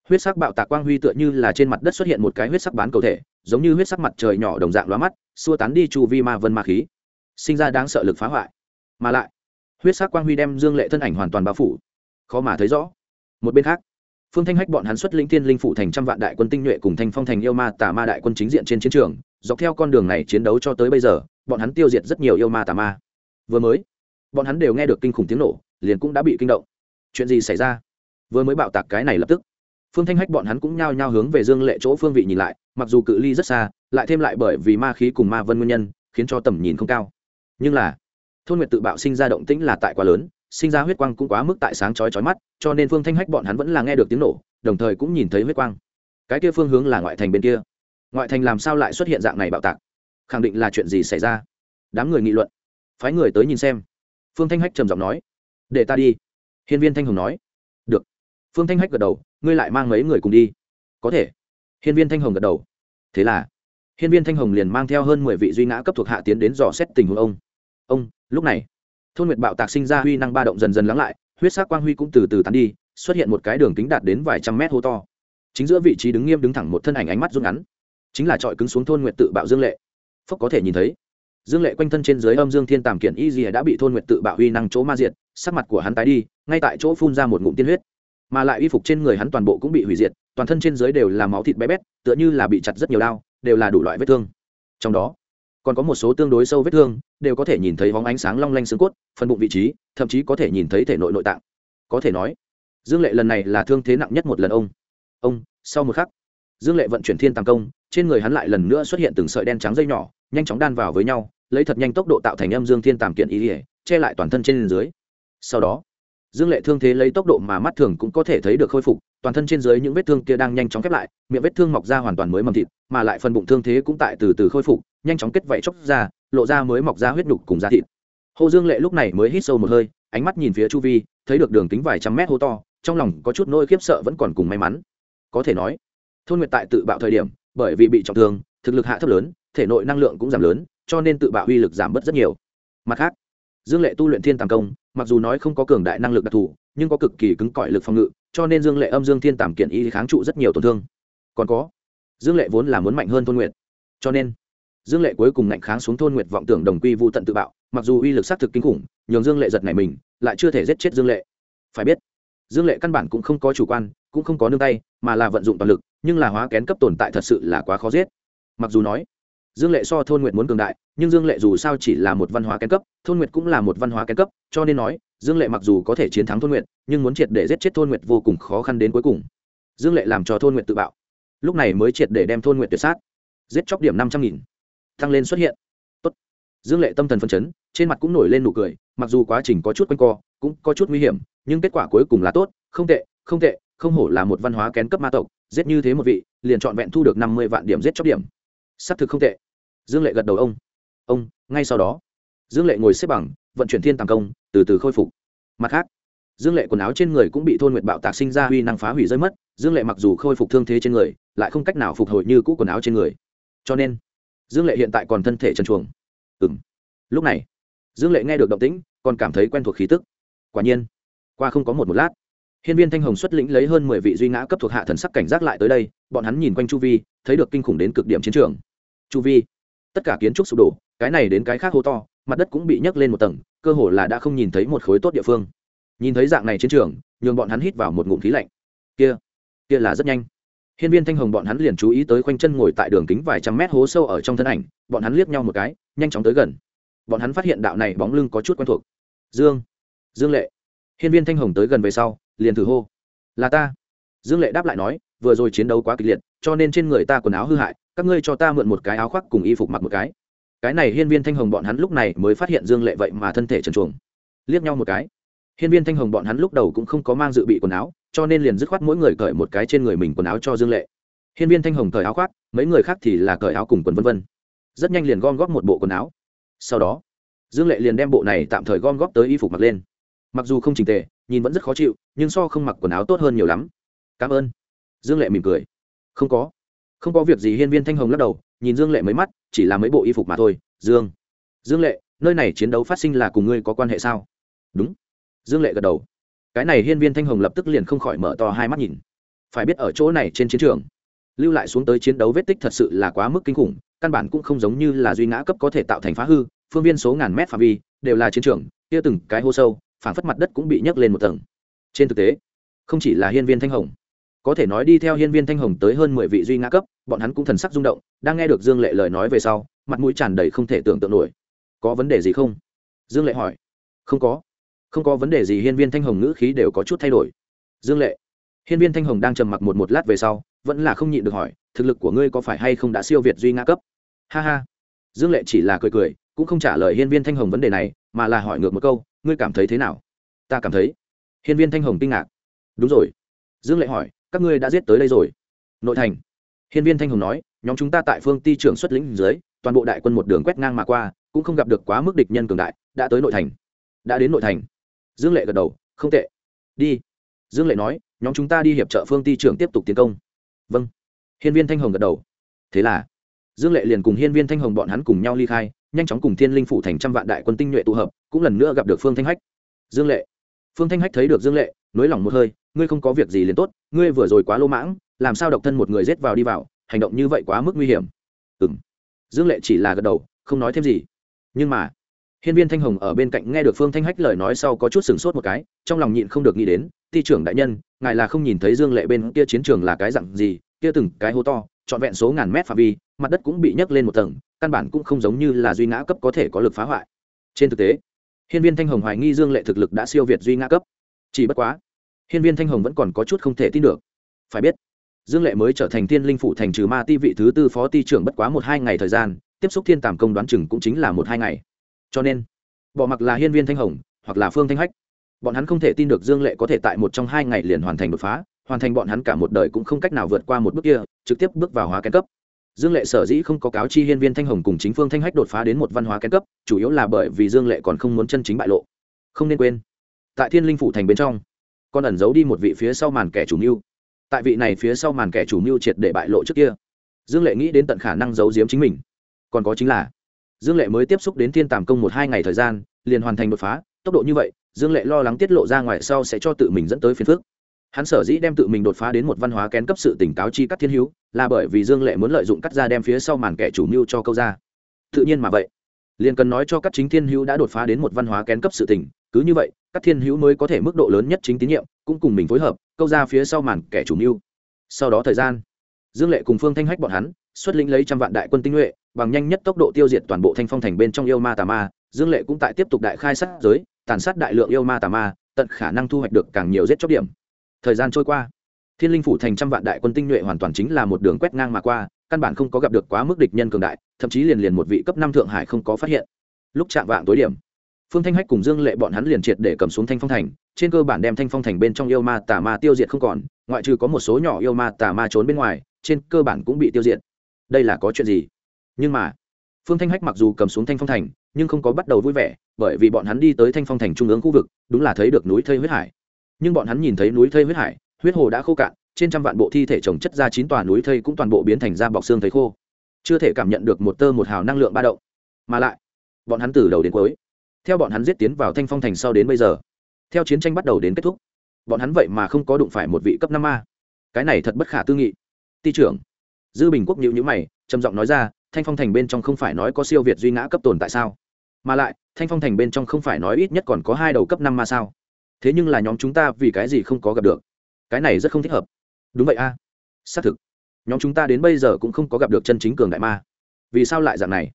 huyết sắc bạo tạc quang huy tựa như là trên mặt đất xuất hiện một cái huyết sắc bán cầu thể, giống như huyết sắc mặt trời nhỏ đồng dạng lóa mắt, xua tán đi chu vi ma vân ma khí. Sinh ra đáng sợ lực phá hoại. Mà lại, huyết sắc quang huy đem dương lệ thân ảnh hoàn toàn bao phủ. Khó mà thấy rõ. Một bên khác, phương thanh hách bọn hắn xuất linh tiên linh phủ thành trăm vạn đại quân tinh nhuệ cùng thanh phong thành yêu ma tà ma đại quân chính diện trên chiến trường, dọc theo con đường này chiến đấu cho tới bây giờ, bọn hắn tiêu diệt rất nhiều yêu ma tà ma. Vừa mới, bọn hắn đều nghe được kinh khủng tiếng nổ, liền cũng đã bị kinh động. Chuyện gì xảy ra? Vừa mới bạo tạc cái này lập tức phương thanh hách bọn hắn cũng nhao nhao hướng về dương lệ chỗ phương vị nhìn lại, mặc dù cự ly rất xa, lại thêm lại bởi vì ma khí cùng ma vân nguyên nhân, khiến cho tầm nhìn không cao. Nhưng là, thôn nguyệt tự bạo sinh ra động tĩnh là tại quá lớn, sinh ra huyết quang cũng quá mức tại sáng chói chói mắt, cho nên phương thanh hách bọn hắn vẫn là nghe được tiếng nổ, đồng thời cũng nhìn thấy huyết quang. Cái kia phương hướng là ngoại thành bên kia. Ngoại thành làm sao lại xuất hiện dạng này bạo tạc? Khẳng định là chuyện gì xảy ra? Đám người nghị luận. Phái người tới nhìn xem. Phương thanh hách trầm giọng nói. Để ta đi. Hiên viên thanh hồng nói phương thanh hách gật đầu, ngươi lại mang mấy người cùng đi? Có thể. Hiên viên thanh hồng gật đầu. Thế là? Hiên viên thanh hồng liền mang theo hơn mười vị duy ngã cấp thuộc hạ tiến đến dò xét tình huống ông. Ông, lúc này. Thôn nguyệt bạo tạc sinh ra huy năng ba động dần dần lắng lại, huyết sắc quang huy cũng từ từ tán đi, xuất hiện một cái đường kính đạt đến vài trăm mét hô to. Chính giữa vị trí đứng nghiêm đứng thẳng một thân ảnh ánh mắt rút ngắn, chính là trọi cứng xuống thôn nguyệt tự bạo dương lệ. Phúc có thể nhìn thấy, dương lệ quanh thân trên dưới âm dương thiên tàm kiện y dìa đã bị thôn nguyệt tự bạo huy năng chỗ ma diệt, sắc mặt của hắn tái đi, ngay tại chỗ phun ra một ngụm tiên huyết mà lại y phục trên người hắn toàn bộ cũng bị hủy diệt, toàn thân trên dưới đều là máu thịt bé bét, tựa như là bị chặt rất nhiều đau đều là đủ loại vết thương. Trong đó, còn có một số tương đối sâu vết thương, đều có thể nhìn thấy vóng ánh sáng long lanh xương cốt phân bụng vị trí, thậm chí có thể nhìn thấy thể nội nội tạng. Có thể nói, dương lệ lần này là thương thế nặng nhất một lần ông. Ông, sau một khắc, dương lệ vận chuyển thiên tàng công, trên người hắn lại lần nữa xuất hiện từng sợi đen trắng dây nhỏ, nhanh chóng đan vào với nhau, lấy thật nhanh tốc độ tạo thành âm dương thiên tàm kiện ý ỉa che lại toàn thân trên dưới. Sau đó dương lệ thương thế lấy tốc độ mà mắt thường cũng có thể thấy được khôi phục, toàn thân trên dưới những vết thương kia đang nhanh chóng khép lại, miệng vết thương mọc ra hoàn toàn mới mầm thịt, mà lại phần bụng thương thế cũng tại từ từ khôi phục, nhanh chóng kết vảy chóc ra, lộ ra mới mọc ra huyết nhục cùng da thịt. Hồ dương lệ lúc này mới hít sâu một hơi, ánh mắt nhìn phía chu vi, thấy được đường kính vài trăm mét hô to, trong lòng có chút nỗi khiếp sợ vẫn còn cùng may mắn. Có thể nói, thôn nguyệt tại tự bạo thời điểm, bởi vì bị trọng thương, thực lực hạ thấp lớn, thể nội năng lượng cũng giảm lớn, cho nên tự bạo uy lực giảm bớt rất nhiều. Mặt khác dương lệ tu luyện thiên tàng công, mặc dù nói không có cường đại năng lực đặc thù, nhưng có cực kỳ cứng cỏi lực phòng ngự, cho nên dương lệ âm dương thiên tàm kiện y kháng trụ rất nhiều tổn thương. Còn có, dương lệ vốn là muốn mạnh hơn thôn nguyệt. Cho nên, dương lệ cuối cùng ngạnh kháng xuống thôn nguyệt vọng tưởng đồng quy vụ tận tự bạo, mặc dù uy lực xác thực kinh khủng, nhường dương lệ giật này mình, lại chưa thể giết chết dương lệ. Phải biết, dương lệ căn bản cũng không có chủ quan, cũng không có nương tay, mà là vận dụng toàn lực, nhưng là hóa kén cấp tồn tại thật sự là quá khó giết. Mặc dù nói dương lệ so thôn nguyệt muốn cường đại, nhưng dương lệ dù sao chỉ là một văn hóa kén cấp, thôn nguyệt cũng là một văn hóa kén cấp, cho nên nói, dương lệ mặc dù có thể chiến thắng thôn nguyệt, nhưng muốn triệt để giết chết thôn nguyệt vô cùng khó khăn đến cuối cùng. Dương lệ làm cho thôn nguyệt tự bạo. Lúc này mới triệt để đem thôn nguyệt tuyệt sát. Giết chóc điểm năm trăm nghìn. Tăng lên xuất hiện. Tốt. dương lệ tâm thần phân chấn, trên mặt cũng nổi lên nụ cười, mặc dù quá trình có chút quanh co, cũng có chút nguy hiểm, nhưng kết quả cuối cùng là tốt, không tệ không tệ, không hổ là một văn hóa kén cấp ma tộc, giết như thế một vị, liền trọn vẹn thu được năm mươi vạn điểm giết chóc điểm xác thực không tệ. Dương lệ gật đầu ông. Ông, ngay sau đó. Dương lệ ngồi xếp bằng, vận chuyển thiên tàng công, từ từ khôi phục. Mặt khác, dương lệ quần áo trên người cũng bị thôn nguyệt bạo tạc sinh ra huy năng phá hủy rơi mất. Dương lệ mặc dù khôi phục thương thế trên người, lại không cách nào phục hồi như cũ quần áo trên người. Cho nên, dương lệ hiện tại còn thân thể trần chuồng ừ m lúc này, dương lệ nghe được động tĩnh, còn cảm thấy quen thuộc khí tức. Quả nhiên, qua không có một một lát hiên viên thanh hồng xuất lĩnh lấy hơn mười vị duy ngã cấp thuộc hạ thần sắc cảnh giác lại tới đây, bọn hắn nhìn quanh chu vi, thấy được kinh khủng đến cực điểm chiến trường. Chu vi, tất cả kiến trúc sụp đổ, cái này đến cái khác hô to, mặt đất cũng bị nhấc lên một tầng, cơ hồ là đã không nhìn thấy một khối tốt địa phương. Nhìn thấy dạng này chiến trường, nhường bọn hắn hít vào một ngụm khí lạnh. Kia kia là rất nhanh. Hiên viên thanh hồng bọn hắn liền chú ý tới quanh chân ngồi tại đường kính vài trăm mét hố sâu ở trong thân ảnh, bọn hắn liếc nhau một cái, nhanh chóng tới gần. Bọn hắn phát hiện đạo này bóng lưng có chút quen thuộc. Dương dương lệ. Hiên viên thanh hồng tới gần về sau liền thử hô. Là ta. Dương lệ đáp lại nói, vừa rồi chiến đấu quá kịch liệt, cho nên trên người ta quần áo hư hại, các ngươi cho ta mượn một cái áo khoác cùng y phục mặc một cái. Cái này hiên viên thanh hồng bọn hắn lúc này mới phát hiện dương lệ vậy mà thân thể trần chuồng liếc nhau một cái. Hiên viên thanh hồng bọn hắn lúc đầu cũng không có mang dự bị quần áo, cho nên liền dứt khoát mỗi người cởi một cái trên người mình quần áo cho dương lệ. Hiên viên thanh hồng cởi áo khoác, mấy người khác thì là cởi áo cùng quần vân vân. Rất nhanh liền gom góp một bộ quần áo. Sau đó, dương lệ liền đem bộ này tạm thời gom góp tới y phục mặc lên. Mặc dù không trình tề nhìn vẫn rất khó chịu, nhưng so không mặc quần áo tốt hơn nhiều lắm. Cảm ơn. Dương lệ mỉm cười. Không có. Không có việc gì, hiên viên thanh hồng lắc đầu, nhìn dương lệ mấy mắt, chỉ là mấy bộ y phục mà thôi. Dương. Dương lệ, nơi này chiến đấu phát sinh là cùng ngươi có quan hệ sao? Đúng. Dương lệ gật đầu. Cái này hiên viên thanh hồng lập tức liền không khỏi mở to hai mắt nhìn. Phải biết ở chỗ này trên chiến trường, lưu lại xuống tới chiến đấu vết tích thật sự là quá mức kinh khủng, căn bản cũng không giống như là duy ngã cấp có thể tạo thành phá hư, phương viên số ngàn mét phạm vi, đều là chiến trường, kia từng cái hô sâu phản phất mặt đất cũng bị nhấc lên một tầng. Trên thực tế, không chỉ là hiên viên thanh hồng, có thể nói đi theo hiên viên thanh hồng tới hơn mười vị duy ngã cấp, bọn hắn cũng thần sắc rung động, đang nghe được dương lệ lời nói về sau, mặt mũi tràn đầy không thể tưởng tượng nổi. Có vấn đề gì không? Dương lệ hỏi. Không có. Không có vấn đề gì, hiên viên thanh hồng ngữ khí đều có chút thay đổi. Dương lệ, hiên viên thanh hồng đang trầm mặc một một lát về sau, vẫn là không nhịn được hỏi, thực lực của ngươi có phải hay không đã siêu việt duy ngã cấp? Ha ha. Dương lệ chỉ là cười cười, cũng không trả lời hiên viên thanh hồng vấn đề này, mà là hỏi ngược một câu ngươi cảm thấy thế nào? Ta cảm thấy. Hiên viên thanh hồng kinh ngạc. Đúng rồi. Dương lệ hỏi, các ngươi đã giết tới đây rồi. Nội thành. Hiên viên thanh hồng nói, nhóm chúng ta tại phương ti trưởng xuất lĩnh dưới, toàn bộ đại quân một đường quét ngang mà qua, cũng không gặp được quá mức địch nhân cường đại, đã tới nội thành. Đã đến nội thành. Dương lệ gật đầu, không tệ. Đi. Dương lệ nói, nhóm chúng ta đi hiệp trợ phương ti trưởng tiếp tục tiến công. Vâng. Hiên viên thanh hồng gật đầu. Thế là, dương lệ liền cùng hiên viên thanh hồng bọn hắn cùng nhau ly khai nhanh chóng cùng thiên linh phủ thành trăm vạn đại quân tinh nhuệ tụ hợp, cũng lần nữa gặp được phương thanh hách. Dương lệ. Phương thanh hách thấy được dương lệ, nới lỏng một hơi, ngươi không có việc gì liền tốt, ngươi vừa rồi quá lô mãng, làm sao độc thân một người rết vào đi vào, hành động như vậy quá mức nguy hiểm. Ừ m dương lệ chỉ là gật đầu, không nói thêm gì. Nhưng mà, hiên viên thanh hồng ở bên cạnh nghe được phương thanh hách lời nói sau có chút sửng sốt một cái, trong lòng nhịn không được nghĩ đến, ti trưởng đại nhân, ngài là không nhìn thấy dương lệ bên kia chiến trường là cái dặn gì, kia từng cái hố to, trọn vẹn số ngàn mét phạm vi mặt đất cũng bị nhấc lên một tầng, căn bản cũng không giống như là duy ngã cấp có thể có lực phá hoại. Trên thực tế, hiên viên thanh hồng hoài nghi dương lệ thực lực đã siêu việt duy ngã cấp. Chỉ bất quá, hiên viên thanh hồng vẫn còn có chút không thể tin được. Phải biết, dương lệ mới trở thành tiên linh phủ thành trừ ma ti vị thứ tư phó ti trưởng bất quá một hai ngày thời gian, tiếp xúc thiên tàm công đoán chừng cũng chính là một hai ngày. Cho nên, bỏ mặc là hiên viên thanh hồng, hoặc là phương thanh hách, bọn hắn không thể tin được dương lệ có thể tại một trong hai ngày liền hoàn thành đột phá, hoàn thành bọn hắn cả một đời cũng không cách nào vượt qua một bước kia, trực tiếp bước vào hóa kén cấp dương lệ sở dĩ không có cáo chi hiên viên thanh hồng cùng chính phương thanh hách đột phá đến một văn hóa kén cấp, chủ yếu là bởi vì dương lệ còn không muốn chân chính bại lộ. Không nên quên, tại thiên linh phủ thành bên trong còn ẩn giấu đi một vị phía sau màn kẻ chủ mưu. Tại vị này phía sau màn kẻ chủ mưu triệt để bại lộ trước kia, dương lệ nghĩ đến tận khả năng giấu giếm chính mình. Còn có chính là, dương lệ mới tiếp xúc đến thiên tàm công một hai ngày thời gian, liền hoàn thành đột phá, tốc độ như vậy, dương lệ lo lắng tiết lộ ra ngoài sau sẽ cho tự mình dẫn tới phiền phước hắn sở dĩ đem tự mình đột phá đến một văn hóa kén cấp sự tỉnh cáo chi cắt thiên hữu, là bởi vì dương lệ muốn lợi dụng cắt ra đem phía sau màn kẻ chủ mưu cho câu ra. Tự nhiên mà vậy, liền cần nói cho các chính thiên hữu đã đột phá đến một văn hóa kén cấp sự tỉnh, cứ như vậy, các thiên hữu mới có thể mức độ lớn nhất chính tín nhiệm, cũng cùng mình phối hợp, câu ra phía sau màn kẻ chủ mưu. Sau đó thời gian, dương lệ cùng phương thanh hách bọn hắn, xuất lĩnh lấy trăm vạn đại quân tinh nhuệ, bằng nhanh nhất tốc độ tiêu diệt toàn bộ thanh phong thành bên trong yêu ma tà ma, dương lệ cũng tại tiếp tục đại khai sát giới, tàn sát đại lượng yêu ma tà ma, tận khả năng thu hoạch được càng nhiều giết chóc điểm thời gian trôi qua. Thiên linh phủ thành trăm vạn đại quân tinh nhuệ hoàn toàn chính là một đường quét ngang mà qua, căn bản không có gặp được quá mức địch nhân cường đại, thậm chí liền liền một vị cấp năm thượng hải không có phát hiện. Lúc chạm vạn tối điểm, phương thanh hách cùng dương lệ bọn hắn liền triệt để cầm xuống thanh phong thành, trên cơ bản đem thanh phong thành bên trong yêu ma tà ma tiêu diệt không còn, ngoại trừ có một số nhỏ yêu ma tà ma trốn bên ngoài, trên cơ bản cũng bị tiêu diệt. Đây là có chuyện gì? Nhưng mà, phương thanh hách mặc dù cầm xuống thanh phong thành, nhưng không có bắt đầu vui vẻ, bởi vì bọn hắn đi tới thanh phong thành trung ương khu vực, đúng là thấy được núi thây huyết hải nhưng bọn hắn nhìn thấy núi thây huyết hải, huyết hồ đã khô cạn, trên trăm vạn bộ thi thể trồng chất ra chín tòa núi thây cũng toàn bộ biến thành da bọc xương thấy khô. Chưa thể cảm nhận được một tơ một hào năng lượng ba động. Mà lại, bọn hắn từ đầu đến cuối, theo bọn hắn giết tiến vào thanh phong thành sau đến bây giờ, theo chiến tranh bắt đầu đến kết thúc, bọn hắn vậy mà không có đụng phải một vị cấp năm a cái này thật bất khả tư nghị. Ty trưởng, dư bình quốc nhịu nhữ mày, trầm giọng nói ra, thanh phong thành bên trong không phải nói có siêu việt duy ngã cấp tồn tại sao? Mà lại, thanh phong thành bên trong không phải nói ít nhất còn có hai đầu cấp năm ma sao? Thế nhưng là nhóm chúng ta vì cái gì không có gặp được? Cái này rất không thích hợp. Đúng vậy a. Xác thực. Nhóm chúng ta đến bây giờ cũng không có gặp được chân chính cường đại ma. Vì sao lại dạng này?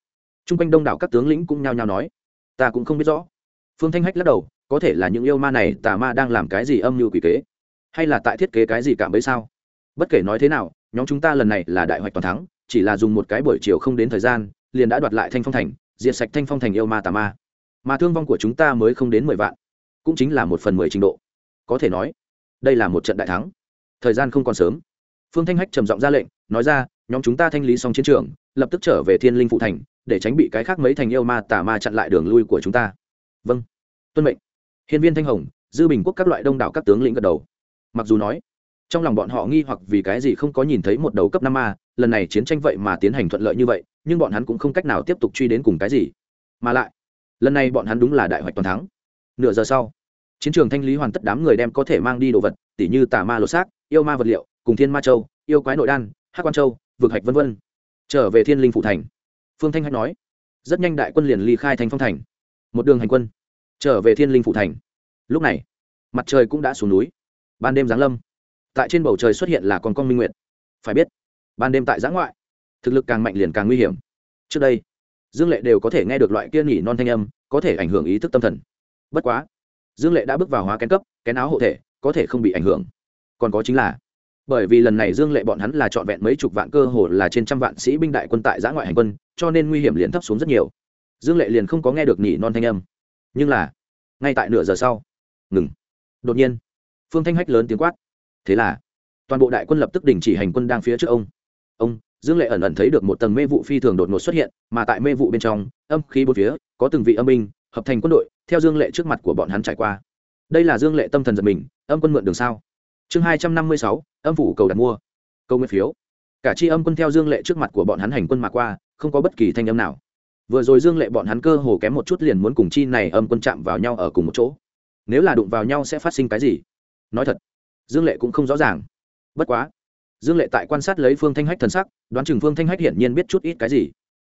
T r u n g quanh đông đảo các tướng lĩnh cũng nhao nhao nói. Ta cũng không biết rõ. Phương thanh hách lắc đầu, có thể là những yêu ma này tà ma đang làm cái gì âm mưu quỷ kế? Hay là tại thiết kế cái gì cảm ấy sao? Bất kể nói thế nào, nhóm chúng ta lần này là đại hoạch toàn thắng, chỉ là dùng một cái buổi chiều không đến thời gian, liền đã đoạt lại thanh phong thành, diệt sạch thanh phong thành yêu ma tà ma. Mà thương vong của chúng ta mới không đến mười vạn cũng chính là một phần mười trình độ. Có thể nói, đây là một trận đại thắng. Thời gian không còn sớm. Phương thanh hách trầm giọng ra lệnh, nói ra, nhóm chúng ta thanh lý xong chiến trường, lập tức trở về thiên linh phụ thành, để tránh bị cái khác mấy thành yêu ma tà ma chặn lại đường lui của chúng ta. Vâng tuân mệnh. Hiên viên thanh hồng, dư bình quốc các loại đông đảo các tướng lĩnh gật đầu. Mặc dù nói, trong lòng bọn họ nghi hoặc vì cái gì không có nhìn thấy một đầu cấp năm ma, lần này chiến tranh vậy mà tiến hành thuận lợi như vậy, nhưng bọn hắn cũng không cách nào tiếp tục truy đến cùng cái gì. Mà lại, lần này bọn hắn đúng là đại hoạch toàn thắng nửa giờ sau, chiến trường thanh lý hoàn tất đám người đem có thể mang đi đồ vật, tỉ như tà ma lột xác, yêu ma vật liệu, cùng thiên ma châu, yêu quái nội đan hát quan châu, vực hạch v v trở về thiên linh phụ thành. Phương thanh hách nói, rất nhanh đại quân liền ly khai thành phong thành. Một đường hành quân, trở về thiên linh phụ thành. Lúc này, mặt trời cũng đã xuống núi. Ban đêm giáng lâm. Tại trên bầu trời xuất hiện là con con minh nguyệt. Phải biết, ban đêm tại giã ngoại, thực lực càng mạnh liền càng nguy hiểm. Trước đây, dương lệ đều có thể nghe được loại kia nhỉ non thanh âm, có thể ảnh hưởng ý thức tâm thần bất quá, dương lệ đã bước vào hóa kén cấp, kén áo hộ thể, có thể không bị ảnh hưởng. Còn có chính là, bởi vì lần này dương lệ bọn hắn là trọn vẹn mấy chục vạn cơ hồ là trên trăm vạn sĩ binh đại quân tại giã ngoại hành quân, cho nên nguy hiểm liền thấp xuống rất nhiều. Dương lệ liền không có nghe được nhỉ non thanh âm. Nhưng là, ngay tại nửa giờ sau, ngừng. Đột nhiên, phương thanh hách lớn tiếng quát. Thế là, toàn bộ đại quân lập tức đình chỉ hành quân đang phía trước ông. Ông, dương lệ ẩn ẩn thấy được một tầng mê vụ phi thường đột ngột xuất hiện, mà tại mê vụ bên trong, âm khí bốn phía, có từng vị âm binh hợp thành quân đội, theo dương lệ trước mặt của bọn hắn trải qua. Đây là dương lệ tâm thần giật mình, âm quân mượn đường sao? Chương hai trăm năm mươi sáu, âm phủ cầu đặt mua. Câu nguyên phiếu. Cả chi âm quân theo dương lệ trước mặt của bọn hắn hành quân mà qua, không có bất kỳ thanh âm nào. Vừa rồi dương lệ bọn hắn cơ hồ kém một chút liền muốn cùng chi này âm quân chạm vào nhau ở cùng một chỗ. Nếu là đụng vào nhau sẽ phát sinh cái gì? Nói thật, dương lệ cũng không rõ ràng. Bất quá, dương lệ tại quan sát lấy phương thanh hách thần sắc, đoán chừng phương thanh hách hiển nhiên biết chút ít cái gì.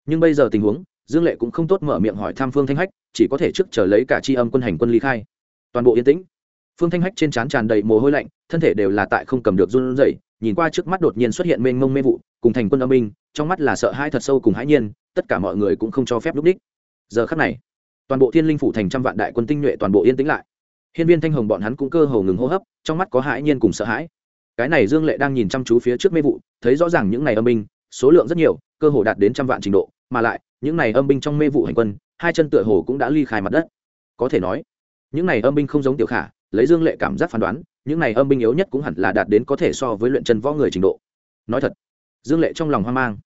Nhưng bây giờ tình huống dương lệ cũng không tốt mở miệng hỏi tham phương thanh hách chỉ có thể trước chờ lấy cả tri âm quân hành quân ly khai. Toàn bộ yên tĩnh. Phương thanh hách trên trán tràn đầy mồ hôi lạnh thân thể đều là tại không cầm được run rẩy nhìn qua trước mắt đột nhiên xuất hiện mênh mông mê vụ cùng thành quân âm minh trong mắt là sợ hãi thật sâu cùng hãi nhiên tất cả mọi người cũng không cho phép lúc đích. Giờ khắc này toàn bộ thiên linh phủ thành trăm vạn đại quân tinh nhuệ toàn bộ yên tĩnh lại. Hiên viên thanh hồng bọn hắn cũng cơ hồ ngừng hô hấp trong mắt có hãi nhiên cùng sợ hãi. Cái này dương lệ đang nhìn chăm chú phía trước mê vụ thấy rõ ràng những này âm minh, số lượng rất nhiều cơ hồ đạt đến trăm vạn trình độ mà lại những này âm binh trong mê vụ hành quân, hai chân tựa hồ cũng đã ly khai mặt đất. Có thể nói, những này âm binh không giống tiểu khả, lấy dương lệ cảm giác phán đoán, những này âm binh yếu nhất cũng hẳn là đạt đến có thể so với luyện chân võ người trình độ. Nói thật, dương lệ trong lòng hoang mang,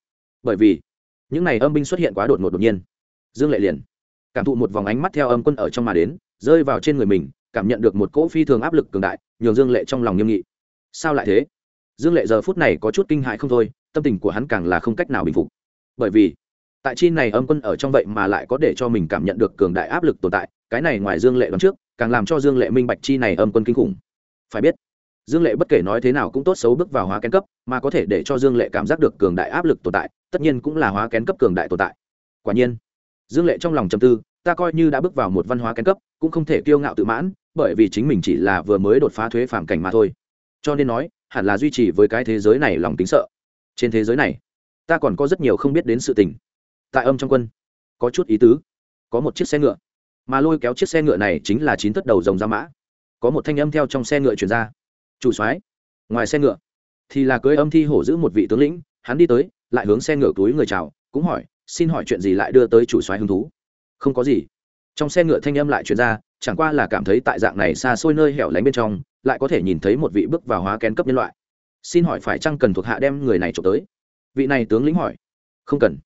bởi vì những này âm binh xuất hiện quá đột ngột đột nhiên. Dương lệ liền cảm thụ một vòng ánh mắt theo âm quân ở trong mà đến, rơi vào trên người mình, cảm nhận được một cỗ phi thường áp lực cường đại, nhường dương lệ trong lòng nghiêm nghị. Sao lại thế? Dương lệ giờ phút này có chút kinh hại không thôi, tâm tình của hắn càng là không cách nào bình phục. Bởi vì tại chi này âm quân ở trong vậy mà lại có để cho mình cảm nhận được cường đại áp lực tồn tại, cái này ngoài dương lệ đoán trước, càng làm cho dương lệ minh bạch chi này âm quân kinh khủng. Phải biết, dương lệ bất kể nói thế nào cũng tốt xấu bước vào hóa kén cấp, mà có thể để cho dương lệ cảm giác được cường đại áp lực tồn tại, tất nhiên cũng là hóa kén cấp cường đại tồn tại. Quả nhiên, dương lệ trong lòng trầm tư, ta coi như đã bước vào một văn hóa kén cấp, cũng không thể kiêu ngạo tự mãn, bởi vì chính mình chỉ là vừa mới đột phá thuế phản cảnh mà thôi. Cho nên nói, hẳn là duy trì với cái thế giới này lòng tính sợ. Trên thế giới này, ta còn có rất nhiều không biết đến sự tình tại âm trong quân. Có chút ý tứ. Có một chiếc xe ngựa. Mà lôi kéo chiếc xe ngựa này chính là chín tất đầu rồng ra mã. Có một thanh âm theo trong xe ngựa chuyển ra. Chủ soái, ngoài xe ngựa, thì là cưới âm thi hổ giữ một vị tướng lĩnh. Hắn đi tới, lại hướng xe ngựa túi người chào, cũng hỏi, xin hỏi chuyện gì lại đưa tới chủ soái hứng thú? Không có gì. Trong xe ngựa thanh âm lại chuyển ra, chẳng qua là cảm thấy tại dạng này xa xôi nơi hẻo lánh bên trong, lại có thể nhìn thấy một vị bước vào hóa kén cấp nhân loại. Xin hỏi phải chăng cần thuộc hạ đem người này trộm tới? Vị này tướng lĩnh hỏi. Không cần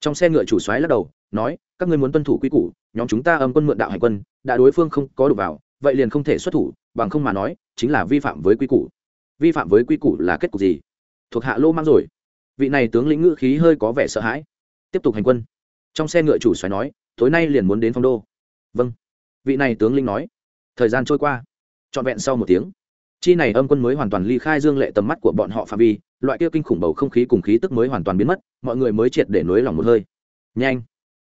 trong xe ngựa chủ xoáy lắc đầu, nói, các ngươi muốn tuân thủ quy củ, nhóm chúng ta âm quân mượn đạo hành quân, đã đối phương không có đủ vào, vậy liền không thể xuất thủ, bằng không mà nói, chính là vi phạm với quy củ. Vi phạm với quy củ là kết cục gì? Thuộc hạ lô mang rồi. Vị này tướng lĩnh ngữ khí hơi có vẻ sợ hãi. Tiếp tục hành quân. Trong xe ngựa chủ xoáy nói, tối nay liền muốn đến phong đô. Vâng. Vị này tướng lĩnh nói. Thời gian trôi qua. Trọn vẹn sau một tiếng, chi này âm quân mới hoàn toàn ly khai dương lệ tầm mắt của bọn họ phạm vi loại kia kinh khủng bầu không khí cùng khí tức mới hoàn toàn biến mất, mọi người mới triệt để nối lòng một hơi. Nhanh!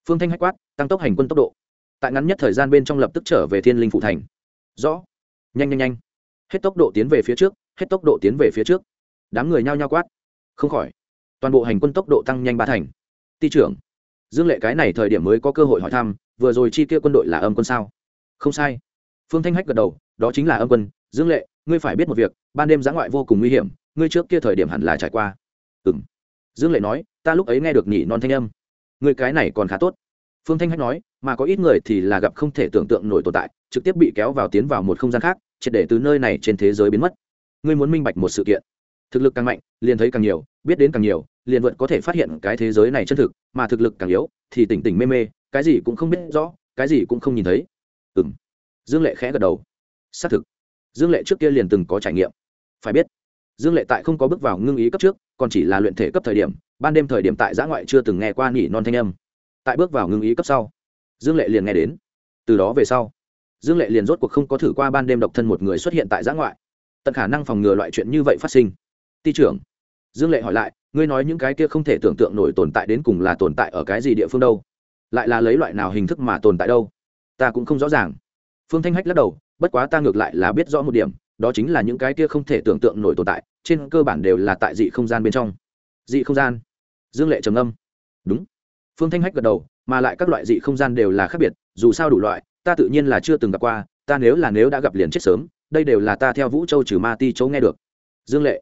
Phương thanh hách quát, tăng tốc hành quân tốc độ. Tại ngắn nhất thời gian bên trong lập tức trở về thiên linh phụ thành. Rõ. Nhanh nhanh nhanh. Hết tốc độ tiến về phía trước, hết tốc độ tiến về phía trước. Đám người nhao nhao quát. Không khỏi. Toàn bộ hành quân tốc độ tăng nhanh ba thành. Ty trưởng. Dương lệ cái này thời điểm mới có cơ hội hỏi thăm, vừa rồi chi kia quân đội là âm quân sao? Không sai. Phương thanh hách gật đầu, đó chính là âm quân. Dương lệ, ngươi phải biết một việc, ban đêm giã ngoại vô cùng nguy hiểm ngươi trước kia thời điểm hẳn là trải qua. Ừ m dương lệ nói, ta lúc ấy nghe được nhỉ non thanh âm. Ngươi cái này còn khá tốt. Phương thanh hách nói, mà có ít người thì là gặp không thể tưởng tượng nổi tồn tại, trực tiếp bị kéo vào tiến vào một không gian khác, triệt để từ nơi này trên thế giới biến mất. Ngươi muốn minh bạch một sự kiện. Thực lực càng mạnh, liền thấy càng nhiều, biết đến càng nhiều, liền vượt có thể phát hiện cái thế giới này chân thực, mà thực lực càng yếu, thì tỉnh tỉnh mê mê, cái gì cũng không biết rõ, cái gì cũng không nhìn thấy. Ừ m dương lệ khẽ gật đầu. Xác thực. Dương lệ trước kia liền từng có trải nghiệm. Phải biết dương lệ tại không có bước vào ngưng ý cấp trước, còn chỉ là luyện thể cấp thời điểm, ban đêm thời điểm tại giã ngoại chưa từng nghe qua nghỉ non thanh âm. Tại bước vào ngưng ý cấp sau, dương lệ liền nghe đến. Từ đó về sau, dương lệ liền rốt cuộc không có thử qua ban đêm độc thân một người xuất hiện tại giã ngoại. Tận khả năng phòng ngừa loại chuyện như vậy phát sinh. Ty trưởng, dương lệ hỏi lại, ngươi nói những cái kia không thể tưởng tượng nổi tồn tại đến cùng là tồn tại ở cái gì địa phương đâu? Lại là lấy loại nào hình thức mà tồn tại đâu? Ta cũng không rõ ràng. Phương thanh hách lắc đầu, bất quá ta ngược lại là biết rõ một điểm đó chính là những cái kia không thể tưởng tượng nổi tồn tại, trên cơ bản đều là tại dị không gian bên trong. Dị không gian? Dương lệ trầm âm đúng. Phương thanh hách gật đầu, mà lại các loại dị không gian đều là khác biệt, dù sao đủ loại, ta tự nhiên là chưa từng gặp qua, ta nếu là nếu đã gặp liền chết sớm, đây đều là ta theo vũ châu trừ ma ti châu nghe được. Dương lệ.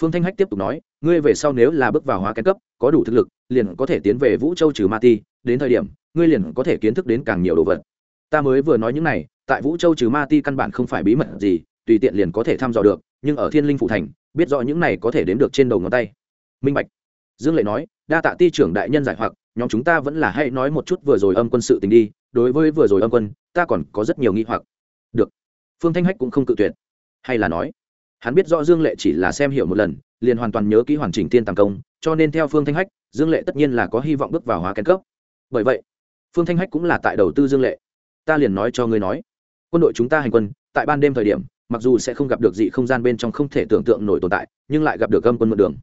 Phương thanh hách tiếp tục nói, ngươi về sau nếu là bước vào hóa kén cấp, có đủ thực lực, liền có thể tiến về vũ châu trừ ma ti, đến thời điểm, ngươi liền có thể kiến thức đến càng nhiều đồ vật. Ta mới vừa nói những này, tại vũ châu trừ ma ti căn bản không phải bí mật gì tùy tiện liền có thể thăm dò được, nhưng ở thiên linh phụ thành, biết rõ những này có thể đếm được trên đầu ngón tay. Minh bạch. Dương lệ nói, đa tạ ti trưởng đại nhân giải hoặc, nhóm chúng ta vẫn là hãy nói một chút vừa rồi âm quân sự tình đi, đối với vừa rồi âm quân, ta còn có rất nhiều nghi hoặc. Được. Phương thanh hách cũng không cự tuyệt. Hay là nói, hắn biết rõ dương lệ chỉ là xem hiểu một lần, liền hoàn toàn nhớ kỹ hoàn chỉnh tiên tàng công, cho nên theo phương thanh hách, dương lệ tất nhiên là có hy vọng bước vào hóa kén cấp. Bởi vậy, phương thanh hách cũng là tại đầu tư dương lệ. Ta liền nói cho ngươi nói, quân đội chúng ta hành quân, tại ban đêm thời điểm mặc dù sẽ không gặp được dị không gian bên trong không thể tưởng tượng nổi tồn tại, nhưng lại gặp được âm quân mượn đường.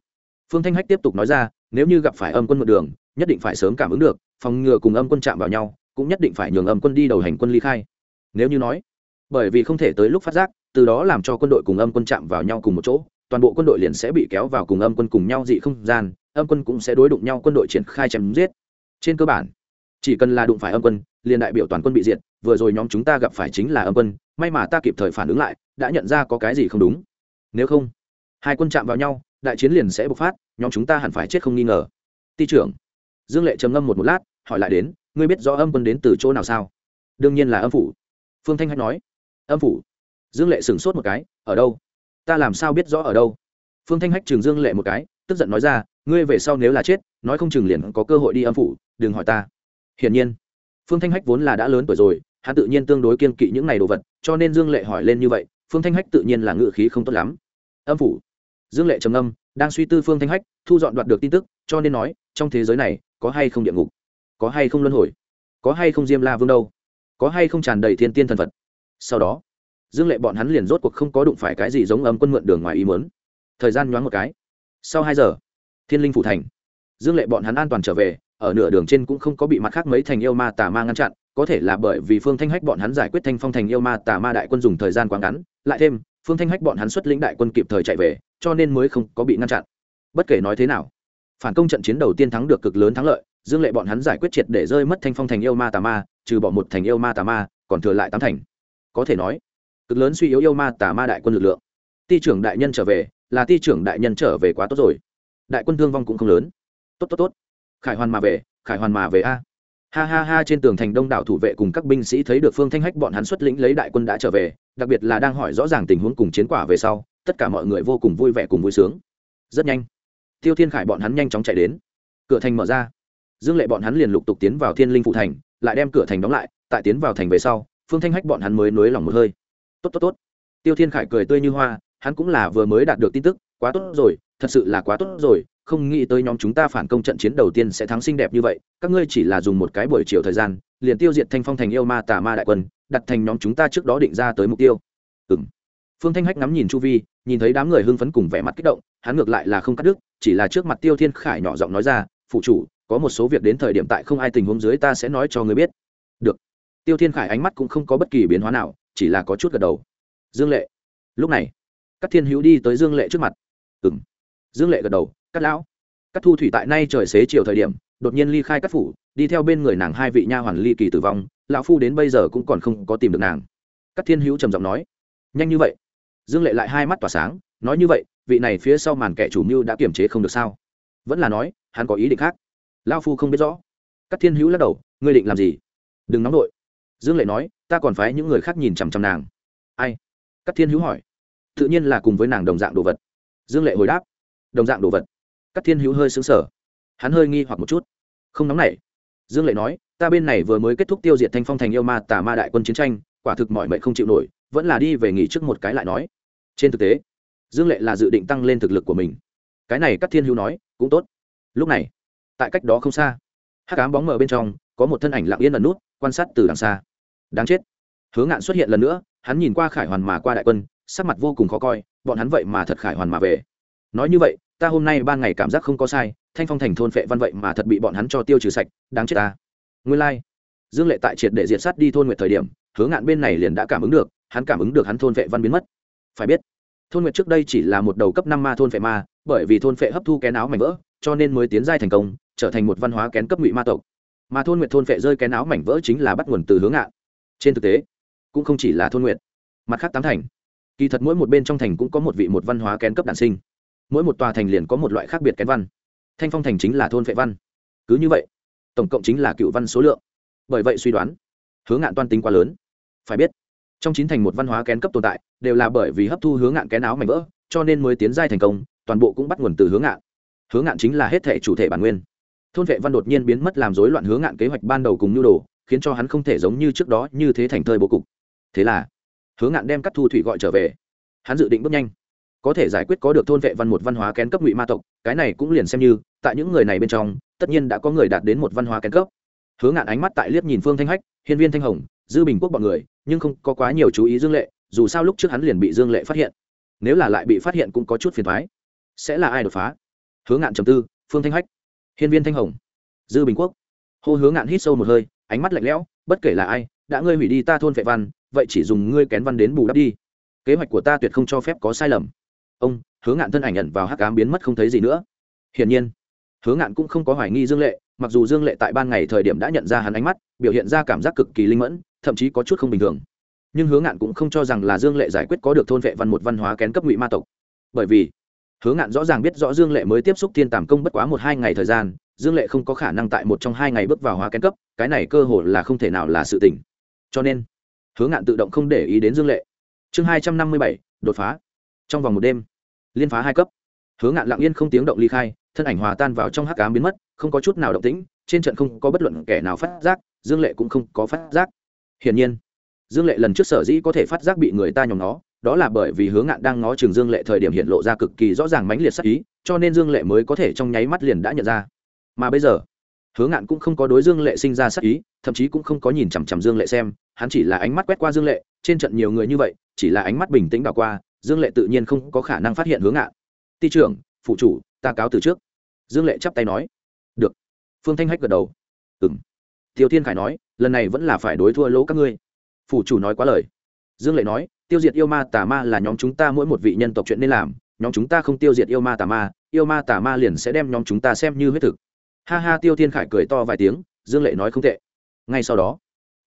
Phương thanh hách tiếp tục nói ra, nếu như gặp phải âm quân mượn đường, nhất định phải sớm cảm ứng được, phòng ngừa cùng âm quân chạm vào nhau, cũng nhất định phải nhường âm quân đi đầu hành quân ly khai. Nếu như nói, bởi vì không thể tới lúc phát giác, từ đó làm cho quân đội cùng âm quân chạm vào nhau cùng một chỗ, toàn bộ quân đội liền sẽ bị kéo vào cùng âm quân cùng nhau dị không gian, âm quân cũng sẽ đối đụng nhau quân đội triển khai chém giết. Trên cơ bản, chỉ cần là đụng phải âm quân, liền đại biểu toàn quân bị diệt, vừa rồi nhóm chúng ta gặp phải chính là âm quân, may mà ta kịp thời phản ứng lại đã nhận ra có cái gì không đúng. Nếu không, hai quân chạm vào nhau, đại chiến liền sẽ bộc phát, nhóm chúng ta hẳn phải chết không nghi ngờ. Ty trưởng, dương lệ trầm ngâm một một lát, hỏi lại đến, ngươi biết rõ âm quân đến từ chỗ nào sao? Đương nhiên là âm phủ. Phương thanh hách nói, âm phủ. Dương lệ sửng sốt một cái, ở đâu? Ta làm sao biết rõ ở đâu? Phương thanh hách trường dương lệ một cái, tức giận nói ra, ngươi về sau nếu là chết, nói không chừng liền có cơ hội đi âm phủ, đừng hỏi ta. Hiển nhiên, phương thanh hách vốn là đã lớn tuổi rồi, hắn tự nhiên tương đối kiên kỵ những này đồ vật, cho nên dương lệ hỏi lên như vậy phương thanh hách tự nhiên là ngự khí không tốt lắm. Âm phủ. Dương lệ trầm âm đang suy tư phương thanh hách, thu dọn đoạt được tin tức, cho nên nói, trong thế giới này, có hay không địa ngục? Có hay không luân hồi? Có hay không diêm la vương đâu? Có hay không tràn đầy thiên tiên thần phật? Sau đó, dương lệ bọn hắn liền rốt cuộc không có đụng phải cái gì giống âm quân mượn đường ngoài ý mớn thời gian nhoáng một cái. Sau hai giờ, thiên linh phủ thành. Dương lệ bọn hắn an toàn trở về, ở nửa đường trên cũng không có bị mặt khác mấy thành yêu ma tà ma ngăn chặn có thể là bởi vì phương thanh hách bọn hắn giải quyết thanh phong thành yêu ma tà ma đại quân dùng thời gian quá ngắn, lại thêm, phương thanh hách bọn hắn xuất lĩnh đại quân kịp thời chạy về, cho nên mới không có bị ngăn chặn. Bất kể nói thế nào, phản công trận chiến đầu tiên thắng được cực lớn thắng lợi, dương lệ bọn hắn giải quyết triệt để rơi mất thanh phong thành yêu ma tà ma, trừ bỏ một thành yêu ma tà ma, còn thừa lại tám thành. Có thể nói, cực lớn suy yếu yêu ma tà ma đại quân lực lượng. Ti trưởng đại nhân trở về, là ti trưởng đại nhân trở về quá tốt rồi. Đại quân thương vong cũng không lớn. Tốt tốt tốt. Khải hoàn mà về, khải hoàn mà về a ha ha ha, trên tường thành đông đảo thủ vệ cùng các binh sĩ thấy được phương thanh hách, bọn hắn xuất lĩnh lấy đại quân đã trở về, đặc biệt là đang hỏi rõ ràng tình huống cùng chiến quả về sau, tất cả mọi người vô cùng vui vẻ cùng vui sướng. Rất nhanh, tiêu thiên khải bọn hắn nhanh chóng chạy đến. Cửa thành mở ra. Dương lệ bọn hắn liền lục tục tiến vào thiên linh phụ thành, lại đem cửa thành đóng lại, tại tiến vào thành về sau, phương thanh hách bọn hắn mới nới lỏng một hơi. Tốt tốt tốt. Tiêu thiên khải cười tươi như hoa, hắn cũng là vừa mới đạt được tin tức, quá tốt rồi, thật sự là quá tốt rồi không nghĩ tới nhóm chúng ta phản công trận chiến đầu tiên sẽ thắng xinh đẹp như vậy, các ngươi chỉ là dùng một cái buổi chiều thời gian, liền tiêu diệt thanh phong thành yêu ma tà ma đại quân, đặt thành nhóm chúng ta trước đó định ra tới mục tiêu. Ừ m phương thanh hách ngắm nhìn chu vi, nhìn thấy đám người hưng phấn cùng vẻ mặt kích động, hắn ngược lại là không cắt đứt, chỉ là trước mặt tiêu thiên khải nhỏ giọng nói ra, phụ chủ, có một số việc đến thời điểm tại không ai tình huống dưới ta sẽ nói cho người biết. Được. Tiêu thiên khải ánh mắt cũng không có bất kỳ biến hóa nào, chỉ là có chút gật đầu. Dương lệ. Lúc này các thiên hữu đi tới dương lệ trước mặt. Ừ m dương lệ gật đầu cắt lão. Cắt thu thủy tại nay trời xế chiều thời điểm, đột nhiên ly khai cắt phủ, đi theo bên người nàng hai vị nha hoàn ly kỳ tử vong, lão phu đến bây giờ cũng còn không có tìm được nàng. Cắt thiên hữu trầm giọng nói, nhanh như vậy. Dương lệ lại hai mắt tỏa sáng, nói như vậy, vị này phía sau màn kẻ chủ mưu đã kiềm chế không được sao? Vẫn là nói, hắn có ý định khác. Lão phu không biết rõ. Các thiên hữu lắc đầu, ngươi định làm gì? Đừng nóng nổi. dương lệ nói, ta còn phái những người khác nhìn chằm chằm nàng. Ai? Các thiên hữu hỏi. Tự nhiên là cùng với nàng đồng dạng đồ vật. Dương lệ hồi đáp. Đồng dạng đồ vật các thiên hữu hơi xứng sở hắn hơi nghi hoặc một chút. Không nóng nảy. Dương lệ nói, ta bên này vừa mới kết thúc tiêu diệt thanh phong thành yêu ma tà ma đại quân chiến tranh, quả thực mọi mệnh không chịu nổi, vẫn là đi về nghỉ trước một cái lại nói. Trên thực tế, dương lệ là dự định tăng lên thực lực của mình. Cái này các thiên hữu nói, cũng tốt. Lúc này, tại cách đó không xa, hắc ám bóng mờ bên trong, có một thân ảnh lặng yên ẩn nút, quan sát từ đằng xa. Đáng chết. Hướng ngạn xuất hiện lần nữa, hắn nhìn qua khải hoàn mà qua đại quân, sắc mặt vô cùng khó coi, bọn hắn vậy mà thật khải hoàn mà về. Nói như vậy ta hôm nay ban ngày cảm giác không có sai, thanh phong thành thôn phệ văn vậy mà thật bị bọn hắn cho tiêu trừ sạch, đáng chết ta. Nguyên lai、like. dương lệ tại triệt để diệt sát đi thôn nguyệt thời điểm hướng ngạn bên này liền đã cảm ứng được, hắn cảm ứng được hắn thôn phệ văn biến mất. Phải biết, thôn nguyệt trước đây chỉ là một đầu cấp năm ma thôn phệ ma, bởi vì thôn phệ hấp thu kén áo mảnh vỡ, cho nên mới tiến giai thành công, trở thành một văn hóa kén cấp ngụy ma tộc. Mà thôn nguyệt thôn phệ rơi kén áo mảnh vỡ chính là bắt nguồn từ hướng ngạn. Trên thực tế, cũng không chỉ là thôn nguyệt, mặt khác tám thành. Kỳ thật mỗi một bên trong thành cũng có một vị một văn hóa kén cấp đản sinh mỗi một tòa thành liền có một loại khác biệt kén văn. Thanh phong thành chính là thôn vệ văn. Cứ như vậy, tổng cộng chính là cựu văn số lượng. Bởi vậy suy đoán hướng ngạn toan tính quá lớn. Phải biết, trong chín thành một văn hóa kén cấp tồn tại, đều là bởi vì hấp thu hướng ngạn kén áo mảnh vỡ, cho nên mới tiến giai thành công, toàn bộ cũng bắt nguồn từ hướng ngạn. Hướng ngạn chính là hết thể chủ thể bản nguyên. Thôn vệ văn đột nhiên biến mất làm rối loạn hướng ngạn kế hoạch ban đầu cùng nhu đồ, khiến cho hắn không thể giống như trước đó như thế thành thơi bố cục. Thế là hướng ngạn đem các thu thủy gọi trở về. Hắn dự định bước nhanh có thể giải quyết có được thôn vệ văn một văn hóa kén cấp ngụy ma tộc, cái này cũng liền xem như, tại những người này bên trong, tất nhiên đã có người đạt đến một văn hóa kén cấp. Hướng ngạn ánh mắt tại liếc nhìn phương thanh hách, hiên viên thanh hồng, dư bình quốc bọn người, nhưng không có quá nhiều chú ý dương lệ, dù sao lúc trước hắn liền bị dương lệ phát hiện. Nếu là lại bị phát hiện cũng có chút phiền thoái sẽ là ai đột phá? Hướng ngạn trầm tư, phương thanh hách, hiên viên thanh hồng, dư bình quốc. Hô hướng ngạn hít sâu một hơi, ánh mắt lạnh lẽo, bất kể là ai, đã ngươi hủy đi ta thôn vệ văn, vậy chỉ dùng ngươi kén văn đến bù đắp đi. Kế hoạch của ta tuyệt không cho phép có sai lầm ông hướng ngạn thân ảnh nhận vào hắc cám biến mất không thấy gì nữa. Hiển nhiên hướng ngạn cũng không có hoài nghi dương lệ, mặc dù dương lệ tại ban ngày thời điểm đã nhận ra hắn ánh mắt, biểu hiện ra cảm giác cực kỳ linh mẫn, thậm chí có chút không bình thường. Nhưng hướng ngạn cũng không cho rằng là dương lệ giải quyết có được thôn vệ văn một văn hóa kén cấp ngụy ma tộc. Bởi vì hướng ngạn rõ ràng biết rõ dương lệ mới tiếp xúc thiên tàm công bất quá một hai ngày thời gian, dương lệ không có khả năng tại một trong hai ngày bước vào hóa kén cấp, cái này cơ hội là không thể nào là sự tỉnh cho nên hướng ngạn tự động không để ý đến dương lệ. Chương hai trăm năm mươi bảy, đột phá trong vòng một đêm, liên phá hai cấp. Hướng ngạn lặng yên không tiếng động ly khai, thân ảnh hòa tan vào trong hắc cám biến mất, không có chút nào động tĩnh, trên trận không có bất luận kẻ nào phát giác, dương lệ cũng không có phát giác. Hiển nhiên, dương lệ lần trước sở dĩ có thể phát giác bị người ta nhòm nó đó là bởi vì hướng ngạn đang ngó trường dương lệ thời điểm hiện lộ ra cực kỳ rõ ràng mãnh liệt sắc ý, cho nên dương lệ mới có thể trong nháy mắt liền đã nhận ra. Mà bây giờ hướng ngạn cũng không có đối dương lệ sinh ra sắc ý, thậm chí cũng không có nhìn chằm chằm dương lệ xem, hắn chỉ là ánh mắt quét qua dương lệ, trên trận nhiều người như vậy, chỉ là ánh mắt bình tĩnh đảo qua dương lệ tự nhiên không có khả năng phát hiện hướng ngạn ty trưởng phụ chủ, ta cáo từ trước. Dương lệ chắp tay nói. Được. Phương thanh hách gật đầu. Ừ m tiêu thiên khải nói, lần này vẫn là phải đối thua lỗ các ngươi. Phủ chủ nói quá lời. Dương lệ nói, tiêu diệt yêu ma tà ma là nhóm chúng ta mỗi một vị nhân tộc chuyện nên làm, nhóm chúng ta không tiêu diệt yêu ma tà ma, yêu ma tà ma liền sẽ đem nhóm chúng ta xem như huyết thực. Ha ha, tiêu thiên khải cười to vài tiếng, dương lệ nói không tệ. Ngay sau đó,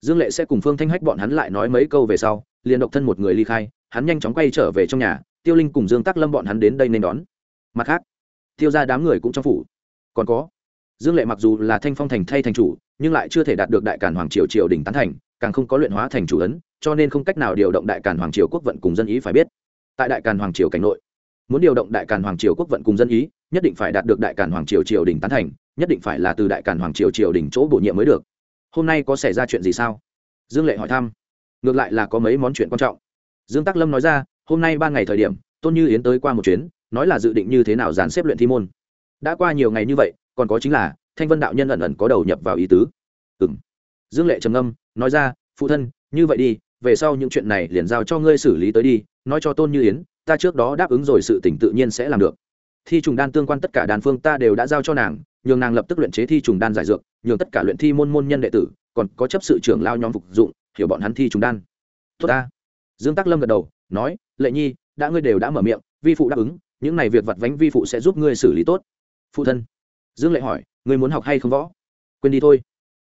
dương lệ sẽ cùng phương thanh hách bọn hắn lại nói mấy câu về sau, liền độc thân một người ly khai hắn nhanh chóng quay trở về trong nhà, tiêu linh cùng dương tắc lâm bọn hắn đến đây nên đón. Mặt khác, tiêu ra đám người cũng trong phủ. Còn có, dương lệ mặc dù là thanh phong thành thay thành chủ, nhưng lại chưa thể đạt được đại cản hoàng triều triều đình tán thành, càng không có luyện hóa thành chủ ấn, cho nên không cách nào điều động đại càn hoàng triều quốc vận cùng dân ý phải biết. Tại đại càn hoàng triều cảnh nội, muốn điều động đại càn hoàng triều quốc vận cùng dân ý, nhất định phải đạt được đại càn hoàng triều triều đình tán thành, nhất định phải là từ đại càn hoàng triều triều đình chỗ bổ nhiệm mới được. Hôm nay có xảy ra chuyện gì sao? Dương lệ hỏi thăm. Ngược lại là có mấy món chuyện quan trọng dương tắc lâm nói ra, hôm nay ba ngày thời điểm, tôn như yến tới qua một chuyến, nói là dự định như thế nào dàn xếp luyện thi môn. Đã qua nhiều ngày như vậy, còn có chính là, thanh vân đạo nhân ẩn ẩn có đầu nhập vào ý tứ. Ừ dương lệ trầm ngâm, nói ra, phụ thân, như vậy đi, về sau những chuyện này liền giao cho ngươi xử lý tới đi, nói cho tôn như yến, ta trước đó đáp ứng rồi sự tỉnh tự nhiên sẽ làm được. Thi trùng đan tương quan tất cả đàn phương ta đều đã giao cho nàng, nhường nàng lập tức luyện chế thi trùng đan giải dược, nhường tất cả luyện thi môn môn nhân đệ tử, còn có chấp sự trưởng lao nhóm phục dụng, hiểu bọn hắn thi trùng đan. Tốt ta dương tắc lâm gật đầu, nói, lệ nhi, đã ngươi đều đã mở miệng, vi phụ đáp ứng, những này việc vặt vánh vi phụ sẽ giúp ngươi xử lý tốt. Phụ thân? Dương lệ hỏi, ngươi muốn học hay không võ? Quên đi thôi.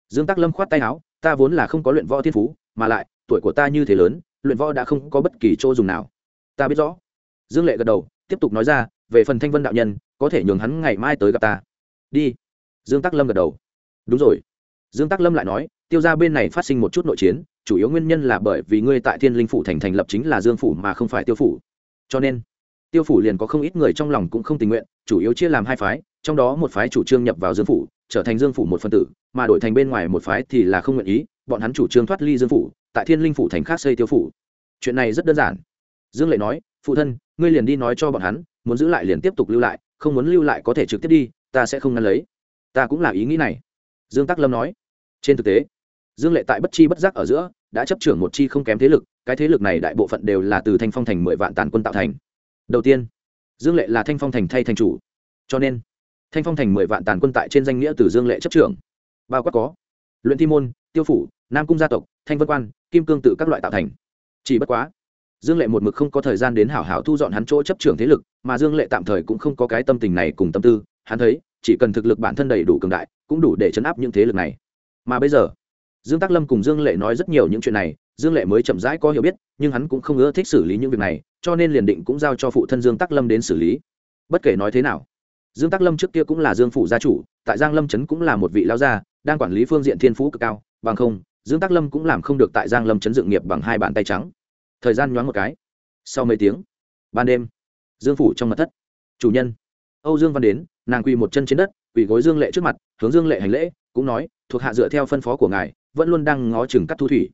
Dương tắc lâm khoát tay áo, ta vốn là không có luyện võ thiên phú, mà lại, tuổi của ta như thế lớn, luyện võ đã không có bất kỳ chỗ dùng nào. Ta biết rõ. Dương lệ gật đầu, tiếp tục nói ra, về phần thanh vân đạo nhân, có thể nhường hắn ngày mai tới gặp ta. Đi. Dương tắc lâm gật đầu. Đúng rồi. Dương tắc lâm lại nói, tiêu ra bên này phát sinh một chút nội chiến chủ yếu nguyên nhân là bởi vì ngươi tại thiên linh phủ thành thành lập chính là dương phủ mà không phải tiêu phủ. Cho nên, tiêu phủ liền có không ít người trong lòng cũng không tình nguyện, chủ yếu chia làm hai phái, trong đó một phái chủ trương nhập vào dương phủ, trở thành dương phủ một phân tử, mà đổi thành bên ngoài một phái thì là không nguyện ý, bọn hắn chủ trương thoát ly dương phủ, tại thiên linh phủ thành khác xây tiêu phủ. Chuyện này rất đơn giản. Dương lệ nói, phụ thân, ngươi liền đi nói cho bọn hắn, muốn giữ lại liền tiếp tục lưu lại, không muốn lưu lại có thể trực tiếp đi, ta sẽ không ngăn lấy. Ta cũng là ý nghĩ này. Dương tắc lâm nói. Trên thực tế dương lệ tại bất chi bất giác ở giữa, đã chấp trưởng một chi không kém thế lực, cái thế lực này đại bộ phận đều là từ thanh phong thành mười vạn tàn quân tạo thành. Đầu tiên, dương lệ là thanh phong thành thay thành chủ. Cho nên, thanh phong thành mười vạn tàn quân tại trên danh nghĩa từ dương lệ chấp trưởng. Bao quát có luyện thi môn, tiêu phủ, nam cung gia tộc, thanh vân quan, kim cương tự các loại tạo thành. Chỉ bất quá, dương lệ một mực không có thời gian đến hảo hảo thu dọn hắn chỗ chấp trưởng thế lực, mà dương lệ tạm thời cũng không có cái tâm tình này cùng tâm tư. Hắn thấy, chỉ cần thực lực bản thân đầy đủ cường đại, cũng đủ để chấn áp những thế lực này. Mà bây giờ dương tác lâm cùng dương lệ nói rất nhiều những chuyện này, dương lệ mới chậm rãi có hiểu biết, nhưng hắn cũng không ưa thích xử lý những việc này, cho nên liền định cũng giao cho phụ thân dương tác lâm đến xử lý. Bất kể nói thế nào, dương tác lâm trước kia cũng là dương phủ gia chủ, tại giang lâm trấn cũng là một vị lao gia, đang quản lý phương diện thiên phú cực cao, bằng không, dương tác lâm cũng làm không được tại giang lâm Trấn dựng nghiệp bằng hai bàn tay trắng. Thời gian nhoáng một cái, sau mấy tiếng, ban đêm, dương phủ trong mật thất, chủ nhân, âu dương văn đến, nàng quỳ một chân trên đất, quỳ gối dương lệ trước mặt, hướng dương lệ hành lễ, cũng nói, thuộc hạ dựa theo phân phó của ngài vẫn luôn đang ngó chừng cắt thu thủy.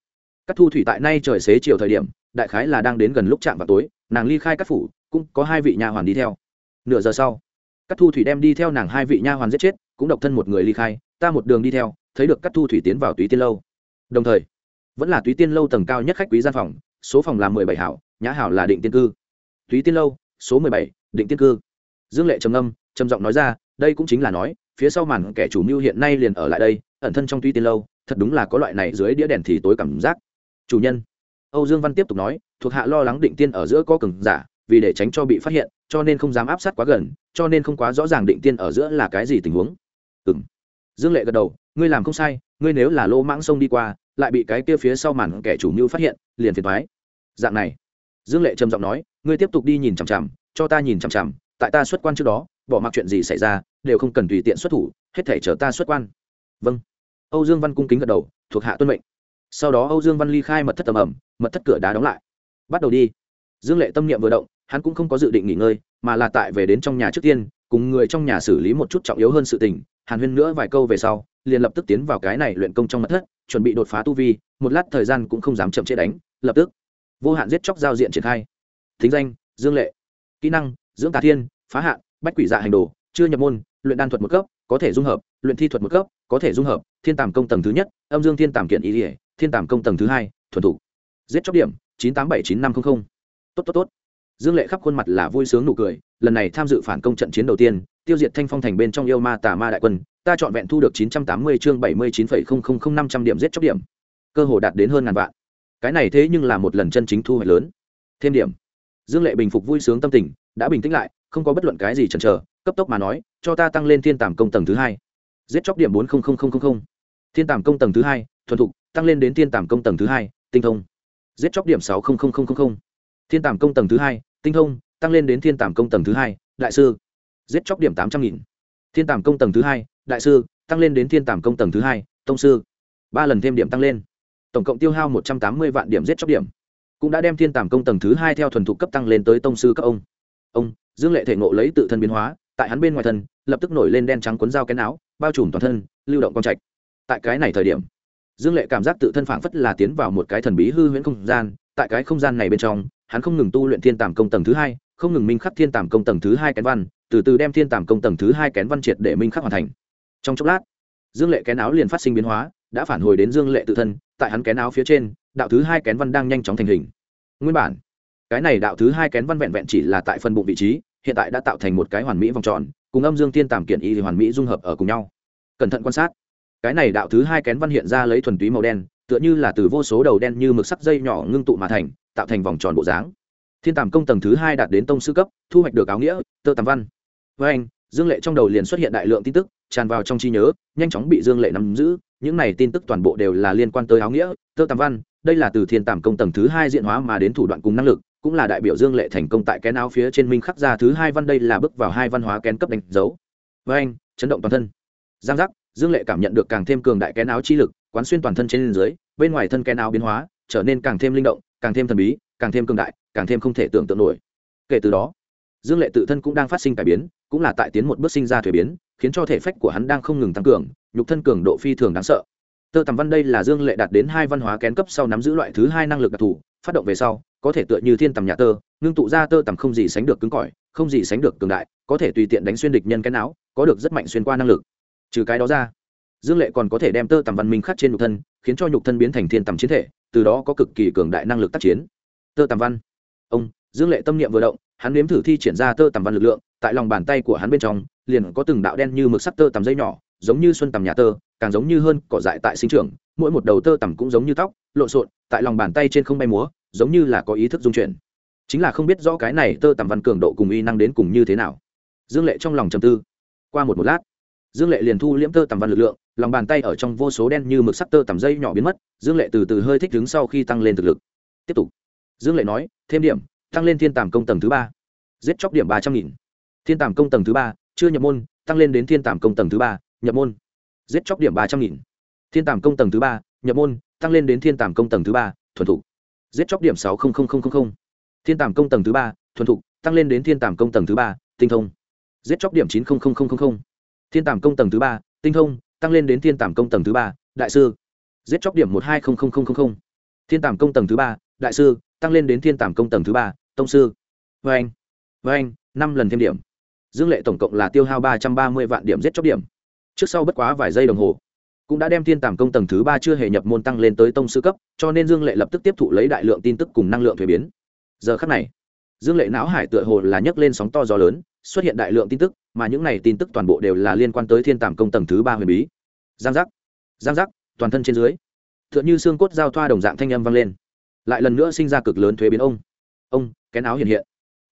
Cắt thu thủy tại nay trời xế chiều thời điểm, đại khái là đang đến gần lúc chạm vào tối, nàng ly khai cắt phủ, cũng có hai vị nha hoàn đi theo. Nửa giờ sau, cắt thu thủy đem đi theo nàng hai vị nha hoàn giết chết, cũng độc thân một người ly khai, ta một đường đi theo, thấy được cắt thu thủy tiến vào túy tiên lâu. Đồng thời, vẫn là túy tiên lâu tầng cao nhất khách quý gian phòng, số phòng là mười bảy hảo, nhã hảo là định tiên cư. Túy tiên lâu, số mười bảy, định tiên cư. Dương lệ trầm âm trầm giọng nói ra, đây cũng chính là nói, phía sau màn kẻ chủ mưu hiện nay liền ở lại đây, ẩn thân trong túy tiên lâu thật đúng là có loại này dưới đĩa đèn thì tối cảm giác. Chủ nhân, âu dương văn tiếp tục nói, thuộc hạ lo lắng định tiên ở giữa có cường giả, vì để tránh cho bị phát hiện, cho nên không dám áp sát quá gần, cho nên không quá rõ ràng định tiên ở giữa là cái gì tình huống. Ừ m dương lệ gật đầu, ngươi làm không sai, ngươi nếu là lô mãng sông đi qua, lại bị cái kia phía sau màn kẻ chủ mưu phát hiện, liền phiền thoái dạng này. Dương lệ trầm giọng nói, ngươi tiếp tục đi nhìn chằm chằm, cho ta nhìn chằm chằm, tại ta xuất quan trước đó, bỏ mặc chuyện gì xảy ra, đều không cần tùy tiện xuất thủ, hết thể chờ ta xuất quan. Vâng âu dương văn cung kính gật đầu, thuộc hạ tuân mệnh. Sau đó âu dương văn ly khai mật thất tầm ẩm, mật thất cửa đá đóng lại. Bắt đầu đi. Dương lệ tâm niệm vừa động, hắn cũng không có dự định nghỉ ngơi, mà là tại về đến trong nhà trước tiên, cùng người trong nhà xử lý một chút trọng yếu hơn sự tình, hàn huyên nữa vài câu về sau, liền lập tức tiến vào cái này luyện công trong mật thất, chuẩn bị đột phá tu vi, một lát thời gian cũng không dám chậm chế đánh, lập tức, vô hạn giết chóc giao diện triển khai. Thính danh, dương lệ. Kỹ năng, dưỡng tà thiên, phá hạn, bách quỷ dạ hành đồ, chưa nhập môn, luyện đan thuật một cấp, có thể dung hợp, luyện thi thuật một cấp có thể dung hợp, thiên tàm công tầng thứ nhất, âm dương thiên tàm kiện ý ỉa thiên tàm công tầng thứ hai, thuần thủ. Giết chóc điểm, chín tám bảy chín năm trăm linh tốt tốt tốt. Dương lệ khắp khuôn mặt là vui sướng nụ cười, lần này tham dự phản công trận chiến đầu tiên, tiêu diệt thanh phong thành bên trong yêu ma tà ma đại quân, ta chọn vẹn thu được chín trăm tám mươi chương bảy mươi chín phẩy không không không năm trăm điểm giết chóc điểm. Cơ hồ đạt đến hơn ngàn vạn. Cái này thế nhưng là một lần chân chính thu hoạch lớn. Thêm điểm. Dương lệ bình phục vui sướng tâm tình, đã bình tĩnh lại, không có bất luận cái gì chần chờ, cấp tốc mà nói, cho ta tăng lên thiên tàm công tầng thứ hai giết chóc điểm bốn thiên tàm công tầng thứ hai, thuần thục, tăng lên đến thiên tàm công tầng thứ hai, tinh thông. Giết chóc điểm sáu thiên tàm công tầng thứ hai, tinh thông, tăng lên đến thiên tàm công tầng thứ hai, đại sư. Giết chóc điểm tám trăm nghìn. Thiên tàm công tầng thứ hai, đại sư, tăng lên đến thiên tàm công tầng thứ hai, tông sư. Ba lần thêm điểm tăng lên. Tổng cộng tiêu hao một trăm tám mươi vạn điểm giết chóc điểm. Cũng đã đem thiên tàm công tầng thứ hai theo thuần thục cấp tăng lên tới tông sư các ông. Ông, dương lệ thể ngộ lấy tự thân biến hóa tại hắn bên ngoài thân, lập tức nổi lên đen trắng cuốn dao kén áo, bao trùm toàn thân, lưu động quang trạch. Tại cái này thời điểm, dương lệ cảm giác tự thân phảng phất là tiến vào một cái thần bí hư huyễn không gian, tại cái không gian này bên trong, hắn không ngừng tu luyện thiên tàm công tầng thứ hai, không ngừng minh khắc thiên tàm công tầng thứ hai kén văn, từ từ đem thiên tàm công tầng thứ hai kén văn triệt để minh khắc hoàn thành. Trong chốc lát, dương lệ kén áo liền phát sinh biến hóa, đã phản hồi đến dương lệ tự thân, tại hắn kén áo phía trên, đạo thứ hai kén văn đang nhanh chóng thành hình. Nguyên bản, cái này đạo thứ hai kén văn vẹn vẹn chỉ là tại phân bụng vị trí hiện tại đã tạo thành một cái hoàn mỹ vòng tròn, cùng âm dương tiên tàm kiện y thì hoàn mỹ dung hợp ở cùng nhau. Cẩn thận quan sát. Cái này đạo thứ hai kén văn hiện ra lấy thuần túy màu đen, tựa như là từ vô số đầu đen như mực sắc dây nhỏ ngưng tụ mà thành, tạo thành vòng tròn bộ dáng. Thiên tàm công tầng thứ hai đạt đến tông sư cấp, thu hoạch được áo nghĩa, tơ tàm văn. Với anh, dương lệ trong đầu liền xuất hiện đại lượng tin tức, tràn vào trong trí nhớ, nhanh chóng bị dương lệ nắm giữ, những này tin tức toàn bộ đều là liên quan tới áo nghĩa, tơ tàm văn, đây là từ thiên tàm công tầng thứ hai diện hóa mà đến thủ đoạn cùng năng lực cũng là đại biểu dương lệ thành công tại kén áo phía trên minh khắc ra thứ hai văn, đây là bước vào hai văn hóa kén cấp đánh dấu. Với anh, chấn động toàn thân. Giang giác, dương lệ cảm nhận được càng thêm cường đại kén áo chi lực, quán xuyên toàn thân trên dưới, bên ngoài thân kén áo biến hóa, trở nên càng thêm linh động, càng thêm thần bí, càng thêm cường đại, càng thêm không thể tưởng tượng nổi. Kể từ đó, dương lệ tự thân cũng đang phát sinh cải biến, cũng là tại tiến một bước sinh ra thuế biến, khiến cho thể phách của hắn đang không ngừng tăng cường, nhục thân cường độ phi thường đáng sợ. Tơ tầm văn, đây là dương lệ đạt đến hai văn hóa kén cấp sau nắm giữ loại thứ hai năng lực đặc thù, phát động về sau có thể tựa như thiên tầm nhà tơ, ngưng tụ ra tơ tầm không gì sánh được cứng cỏi, không gì sánh được cường đại, có thể tùy tiện đánh xuyên địch nhân cái não, có được rất mạnh xuyên qua năng lực. Trừ cái đó ra, dương lệ còn có thể đem tơ tầm văn minh khắc trên nhục thân, khiến cho nhục thân biến thành thiên tầm chiến thể, từ đó có cực kỳ cường đại năng lực tác chiến. Tơ tầm văn. Ông, dương lệ tâm niệm vừa động, hắn nếm thử thi triển ra tơ tầm văn lực lượng, tại lòng bàn tay của hắn bên trong, liền có từng đạo đen như mực sắc tơ tầm dây nhỏ, giống như xuân tầm nhà tơ, càng giống như hơn cỏ dại tại sinh trường mỗi một đầu tơ tầm cũng giống như tóc, lộn xộn, tại lòng bàn tay trên không bay múa giống như là có ý thức dung chuyển. Chính là không biết rõ cái này tơ tằm văn cường độ cùng y năng đến cùng như thế nào. Dương lệ trong lòng trầm tư. Qua một một lát, dương lệ liền thu liễm tơ tằm văn lực lượng, lòng bàn tay ở trong vô số đen như mực sắc tơ tằm dây nhỏ biến mất, dương lệ từ từ hơi thích đứng sau khi tăng lên thực lực. Tiếp tục, dương lệ nói, thêm điểm, tăng lên thiên tàm công tầng thứ ba, giết chóc điểm ba trăm nghìn. Thiên tàm công tầng thứ ba, chưa nhập môn, tăng lên đến thiên tàm công tầng thứ ba, nhập môn, giết chóc điểm ba trăm nghìn. Thiên tàm công tầng thứ ba, nhập môn, tăng lên đến thiên tàm công tầng thứ ba, thuần thục giết chóc điểm sáu thiên tàm công tầng thứ ba, thuần thục, tăng lên đến thiên tàm công tầng thứ ba, tinh thông. Giết chóc điểm chín thiên tàm công tầng thứ ba, tinh thông, tăng lên đến thiên tàm công tầng thứ ba, đại sư. Giết chóc điểm một hai thiên tàm công tầng thứ ba, đại sư, tăng lên đến thiên tàm công tầng thứ ba, tông sư. Vê anh vê anh năm lần thêm điểm. Dương lệ tổng cộng là tiêu hao ba trăm ba mươi vạn điểm giết chóc điểm. Trước sau bất quá vài giây đồng hồ cũng đã đem thiên tàm công tầng thứ ba chưa hề nhập môn tăng lên tới tông sư cấp, cho nên dương lệ lập tức tiếp thụ lấy đại lượng tin tức cùng năng lượng thuế biến. Giờ khắc này, dương lệ não hải tựa hồ là nhấc lên sóng to gió lớn, xuất hiện đại lượng tin tức, mà những này tin tức toàn bộ đều là liên quan tới thiên tàm công tầng thứ ba huyền bí. Giang giác giang giác, toàn thân trên dưới t h ư ợ n h ư xương cốt giao thoa đồng dạng thanh âm vang lên. Lại lần nữa sinh ra cực lớn thuế biến ông. Ông, kén áo hiện hiện.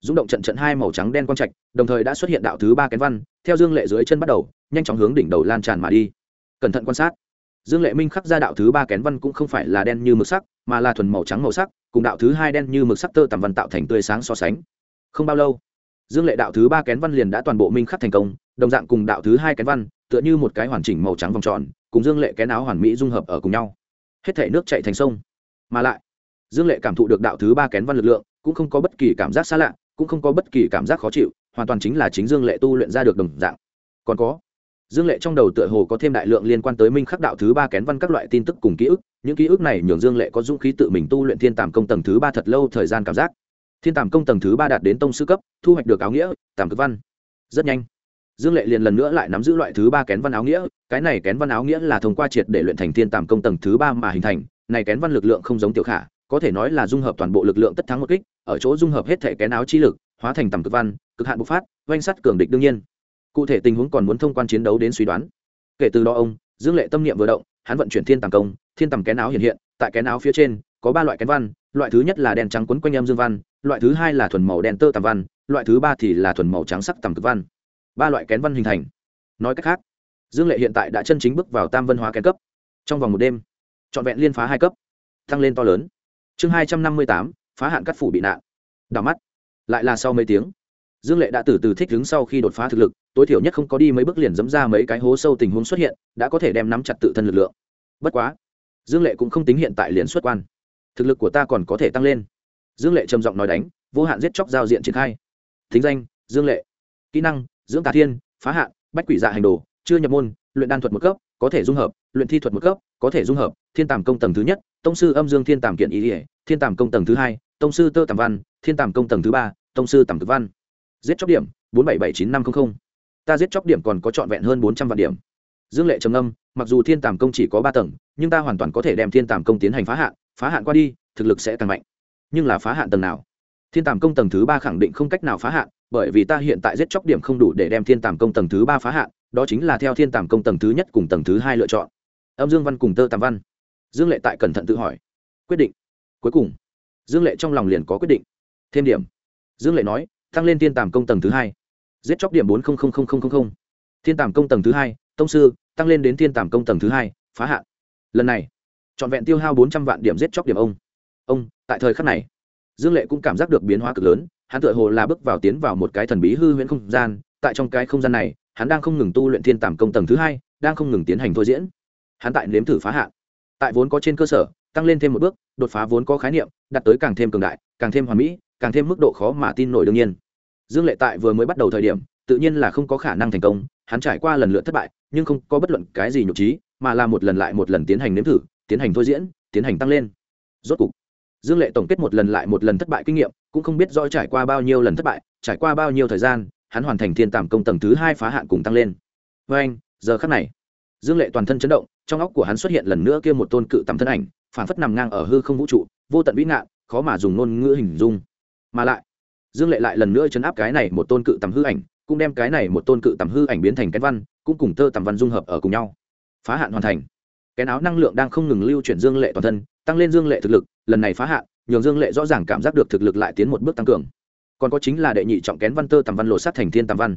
Rung động trận trận hai màu trắng đen quang trạch, đồng thời đã xuất hiện đạo thứ ba kén văn, theo dương lệ dưới chân bắt đầu, nhanh chóng hướng đỉnh đầu lan tràn mà đi cẩn thận quan sát. Dương lệ minh khắc ra đạo thứ ba kén văn cũng không phải là đen như mực sắc, mà là thuần màu trắng màu sắc, cùng đạo thứ hai đen như mực sắc tơ tằm văn tạo thành tươi sáng so sánh. Không bao lâu, dương lệ đạo thứ ba kén văn liền đã toàn bộ minh khắc thành công, đồng dạng cùng đạo thứ hai kén văn, tựa như một cái hoàn chỉnh màu trắng vòng tròn, cùng dương lệ kén áo hoàn mỹ dung hợp ở cùng nhau. Hết thể nước chạy thành sông. Mà lại, dương lệ cảm thụ được đạo thứ ba kén văn lực lượng, cũng không có bất kỳ cảm giác xa lạ, cũng không có bất kỳ cảm giác khó chịu, hoàn toàn chính là chính dương lệ tu luyện ra được đồng dạng. Còn có dương lệ trong đầu tựa hồ có thêm đại lượng liên quan tới minh khắc đạo thứ ba kén văn các loại tin tức cùng ký ức, những ký ức này nhường dương lệ có dũng khí tự mình tu luyện thiên tàm công tầng thứ ba thật lâu thời gian cảm giác. Thiên tàm công tầng thứ ba đạt đến tông sư cấp, thu hoạch được áo nghĩa, tàm cực văn. Rất nhanh, dương lệ liền lần nữa lại nắm giữ loại thứ ba kén văn áo nghĩa, cái này kén văn áo nghĩa là thông qua triệt để luyện thành thiên tàm công tầng thứ ba mà hình thành, này kén văn lực lượng không giống tiểu khả, có thể nói là dung hợp toàn bộ lực lượng tất thắng một kích, ở chỗ dung hợp hết thể kén áo chi lực, hóa thành tầm cực văn, cực hạn bộc phát, oanh sắt cường địch đương nhiên cụ thể tình huống còn muốn thông quan chiến đấu đến suy đoán. Kể từ đó ông, dương lệ tâm niệm vừa động, hắn vận chuyển thiên tầm công, thiên tầm kén áo hiện hiện, tại kén áo phía trên, có ba loại kén văn, loại thứ nhất là đen trắng quấn quanh âm dương văn, loại thứ hai là thuần màu đen tơ tầm văn, loại thứ ba thì là thuần màu trắng sắc tầm cực văn. Ba loại kén văn hình thành. Nói cách khác, dương lệ hiện tại đã chân chính bước vào tam văn hóa kén cấp. Trong vòng một đêm, trọn vẹn liên phá hai cấp. Tăng lên to lớn. Chương hai trăm năm mươi tám, phá hạn cắt phủ bị nạn. Đảo mắt. Lại là sau mấy tiếng dương lệ đã từ từ thích đứng sau khi đột phá thực lực, tối thiểu nhất không có đi mấy bước liền dẫm ra mấy cái hố sâu tình huống xuất hiện, đã có thể đem nắm chặt tự thân lực lượng. Bất quá, dương lệ cũng không tính hiện tại liền xuất quan. Thực lực của ta còn có thể tăng lên. Dương lệ trầm giọng nói đánh, vô hạn giết chóc giao diện triển khai. Thính danh, dương lệ. Kỹ năng, dưỡng tà thiên, phá hạn, bách quỷ dạ hành đồ, chưa nhập môn, luyện đan thuật một cấp, có thể dung hợp, luyện thi thuật một cấp, có thể dung hợp, thiên tàm công tầng thứ nhất, tông sư âm dương thiên tàm kiện ý ỉa thiên tàm công tầng thứ hai, tông sư tơ tàm văn, thiên tàm công tầng thứ ba, tông sư tàm cực văn giết chóc điểm, bốn bảy bảy chín năm trăm linh ta giết chóc điểm còn có trọn vẹn hơn bốn trăm vạn điểm. Dương lệ trầm âm mặc dù thiên tàm công chỉ có ba tầng, nhưng ta hoàn toàn có thể đem thiên tàm công tiến hành phá hạn phá hạn qua đi, thực lực sẽ tăng mạnh. Nhưng là phá hạn tầng nào? Thiên tàm công tầng thứ ba khẳng định không cách nào phá hạn, bởi vì ta hiện tại giết chóc điểm không đủ để đem thiên tàm công tầng thứ ba phá hạn, đó chính là theo thiên tàm công tầng thứ nhất cùng tầng thứ hai lựa chọn. Âm dương văn cùng tơ tàm văn. Dương lệ tại cẩn thận tự hỏi. Quyết định. Cuối cùng, dương lệ trong lòng liền có quyết định. Thêm điểm. Dương lệ nói tăng lên thiên tàm công tầng thứ hai. Giết chóc điểm bốn thiên tàm công tầng thứ hai, tông sư, tăng lên đến thiên tàm công tầng thứ hai, phá hạn. Lần này, trọn vẹn tiêu hao bốn trăm vạn điểm giết chóc điểm ông. Ông, tại thời khắc này, dương lệ cũng cảm giác được biến hóa cực lớn, hắn tựa hồ là bước vào tiến vào một cái thần bí hư huyễn không gian, tại trong cái không gian này, hắn đang không ngừng tu luyện thiên tàm công tầng thứ hai, đang không ngừng tiến hành thôi diễn. Hắn tại nếm thử phá hạn. Tại vốn có trên cơ sở, tăng lên thêm một bước, đột phá vốn có khái niệm đặt tới càng thêm cường đại, càng thêm hoàn mỹ càng thêm mức độ khó mà tin nổi đương nhiên. Dương lệ tại vừa mới bắt đầu thời điểm, tự nhiên là không có khả năng thành công, hắn trải qua lần lượt thất bại, nhưng không có bất luận cái gì nhục trí, mà là một lần lại một lần tiến hành nếm thử, tiến hành thôi diễn, tiến hành tăng lên. Rốt cục, dương lệ tổng kết một lần lại một lần thất bại kinh nghiệm, cũng không biết do trải qua bao nhiêu lần thất bại, trải qua bao nhiêu thời gian, hắn hoàn thành thiên tàm công tầng thứ hai phá hạn cùng tăng lên. Với anh, giờ khắc này, dương lệ toàn thân chấn động, trong óc của hắn xuất hiện lần nữa kia một tôn cự tầm thân ảnh phản phất nằm ngang ở hư không vũ trụ, vô tận vĩ ngạn, khó mà dùng ngôn ngữ hình dung mà lại, dương lệ lại lần nữa chấn áp cái này một tôn cự tầm hư ảnh, cũng đem cái này một tôn cự tầm hư ảnh biến thành cái văn, cũng cùng tơ tầm văn dung hợp ở cùng nhau. Phá hạn hoàn thành. Cái áo năng lượng đang không ngừng lưu chuyển dương lệ toàn thân, tăng lên dương lệ thực lực, lần này phá hạn, nhường dương lệ rõ ràng cảm giác được thực lực lại tiến một bước tăng cường. Còn có chính là đệ nhị trọng kén văn tơ tầm văn lộ sát thành thiên tầm văn.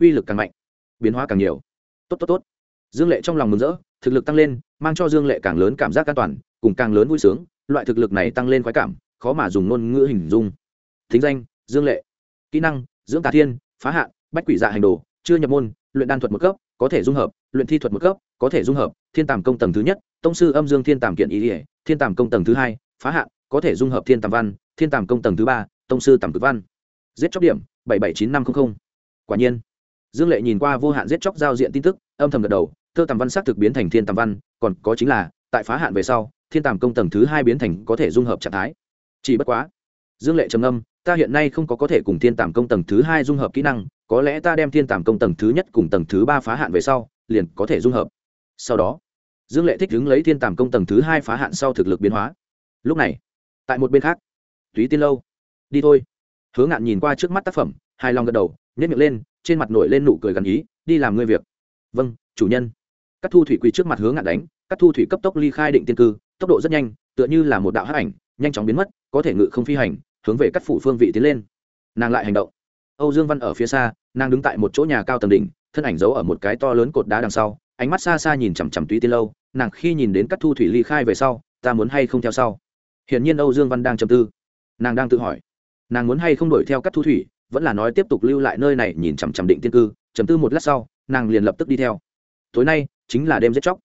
Uy lực càng mạnh, biến hóa càng nhiều. Tốt tốt tốt. Dương lệ trong lòng mừng rỡ, thực lực tăng lên, mang cho dương lệ càng lớn cảm giác an toàn, cùng càng lớn vui sướng, loại thực lực này tăng lên khoái cảm, khó mà dùng ngôn ngữ hình dung thính danh, dương lệ. Kỹ năng, dưỡng tà thiên, phá hạn, bách quỷ dạ hành đồ, chưa nhập môn, luyện đan thuật một cấp, có thể dung hợp, luyện thi thuật một cấp, có thể dung hợp, thiên tàm công tầng thứ nhất, tông sư âm dương thiên tàm kiện ý ỉa thiên tàm công tầng thứ hai, phá hạn, có thể dung hợp thiên tàm văn, thiên tàm công tầng thứ ba, tông sư tầm cực văn. Giết chóc điểm, bảy bảy chín năm trăm linh quả nhiên, dương lệ nhìn qua vô hạn giết chóc giao diện tin tức, âm thầm gật đầu, thơ tàm văn xác thực biến thành thiên tàm văn, còn có chính là, tại phá hạn về sau, thiên tàm công tầng thứ hai biến thành có thể dung hợp trạng thái. Chỉ bất quá dương lệ trầm âm ta hiện nay không có có thể cùng thiên tàm công tầng thứ hai dung hợp kỹ năng, có lẽ ta đem thiên tàm công tầng thứ nhất cùng tầng thứ ba phá hạn về sau, liền có thể dung hợp. Sau đó, dương lệ thích đứng lấy thiên tàm công tầng thứ hai phá hạn sau thực lực biến hóa. Lúc này, tại một bên khác, túy tiên lâu, đi thôi. Hứa ngạn nhìn qua trước mắt tác phẩm, hài lòng gật đầu nhét miệng lên, trên mặt nổi lên nụ cười gần ý, đi làm ngươi việc. Vâng chủ nhân. Các thu thủy quỳ trước mặt hứa ngạn đánh các thu thủy cấp tốc ly khai định tiên cư, tốc độ rất nhanh, tựa như là một đạo hát ảnh, nhanh chóng biến mất, có thể ngự không phi hành hướng về các phủ phương vị tiến lên. Nàng lại hành động. Âu dương văn ở phía xa, nàng đứng tại một chỗ nhà cao tầng đỉnh, thân ảnh giấu ở một cái to lớn cột đá đằng sau, ánh mắt xa xa nhìn chằm chằm túy tiên lâu, nàng khi nhìn đến các thu thủy ly khai về sau, ta muốn hay không theo sau? Hiển nhiên âu dương văn đang trầm tư. Nàng đang tự hỏi, nàng muốn hay không đuổi theo các thu thủy, vẫn là nói tiếp tục lưu lại nơi này nhìn chằm chằm định tiên cư, trầm tư một lát sau, nàng liền lập tức đi theo. Tối nay, chính là đêm giết chóc.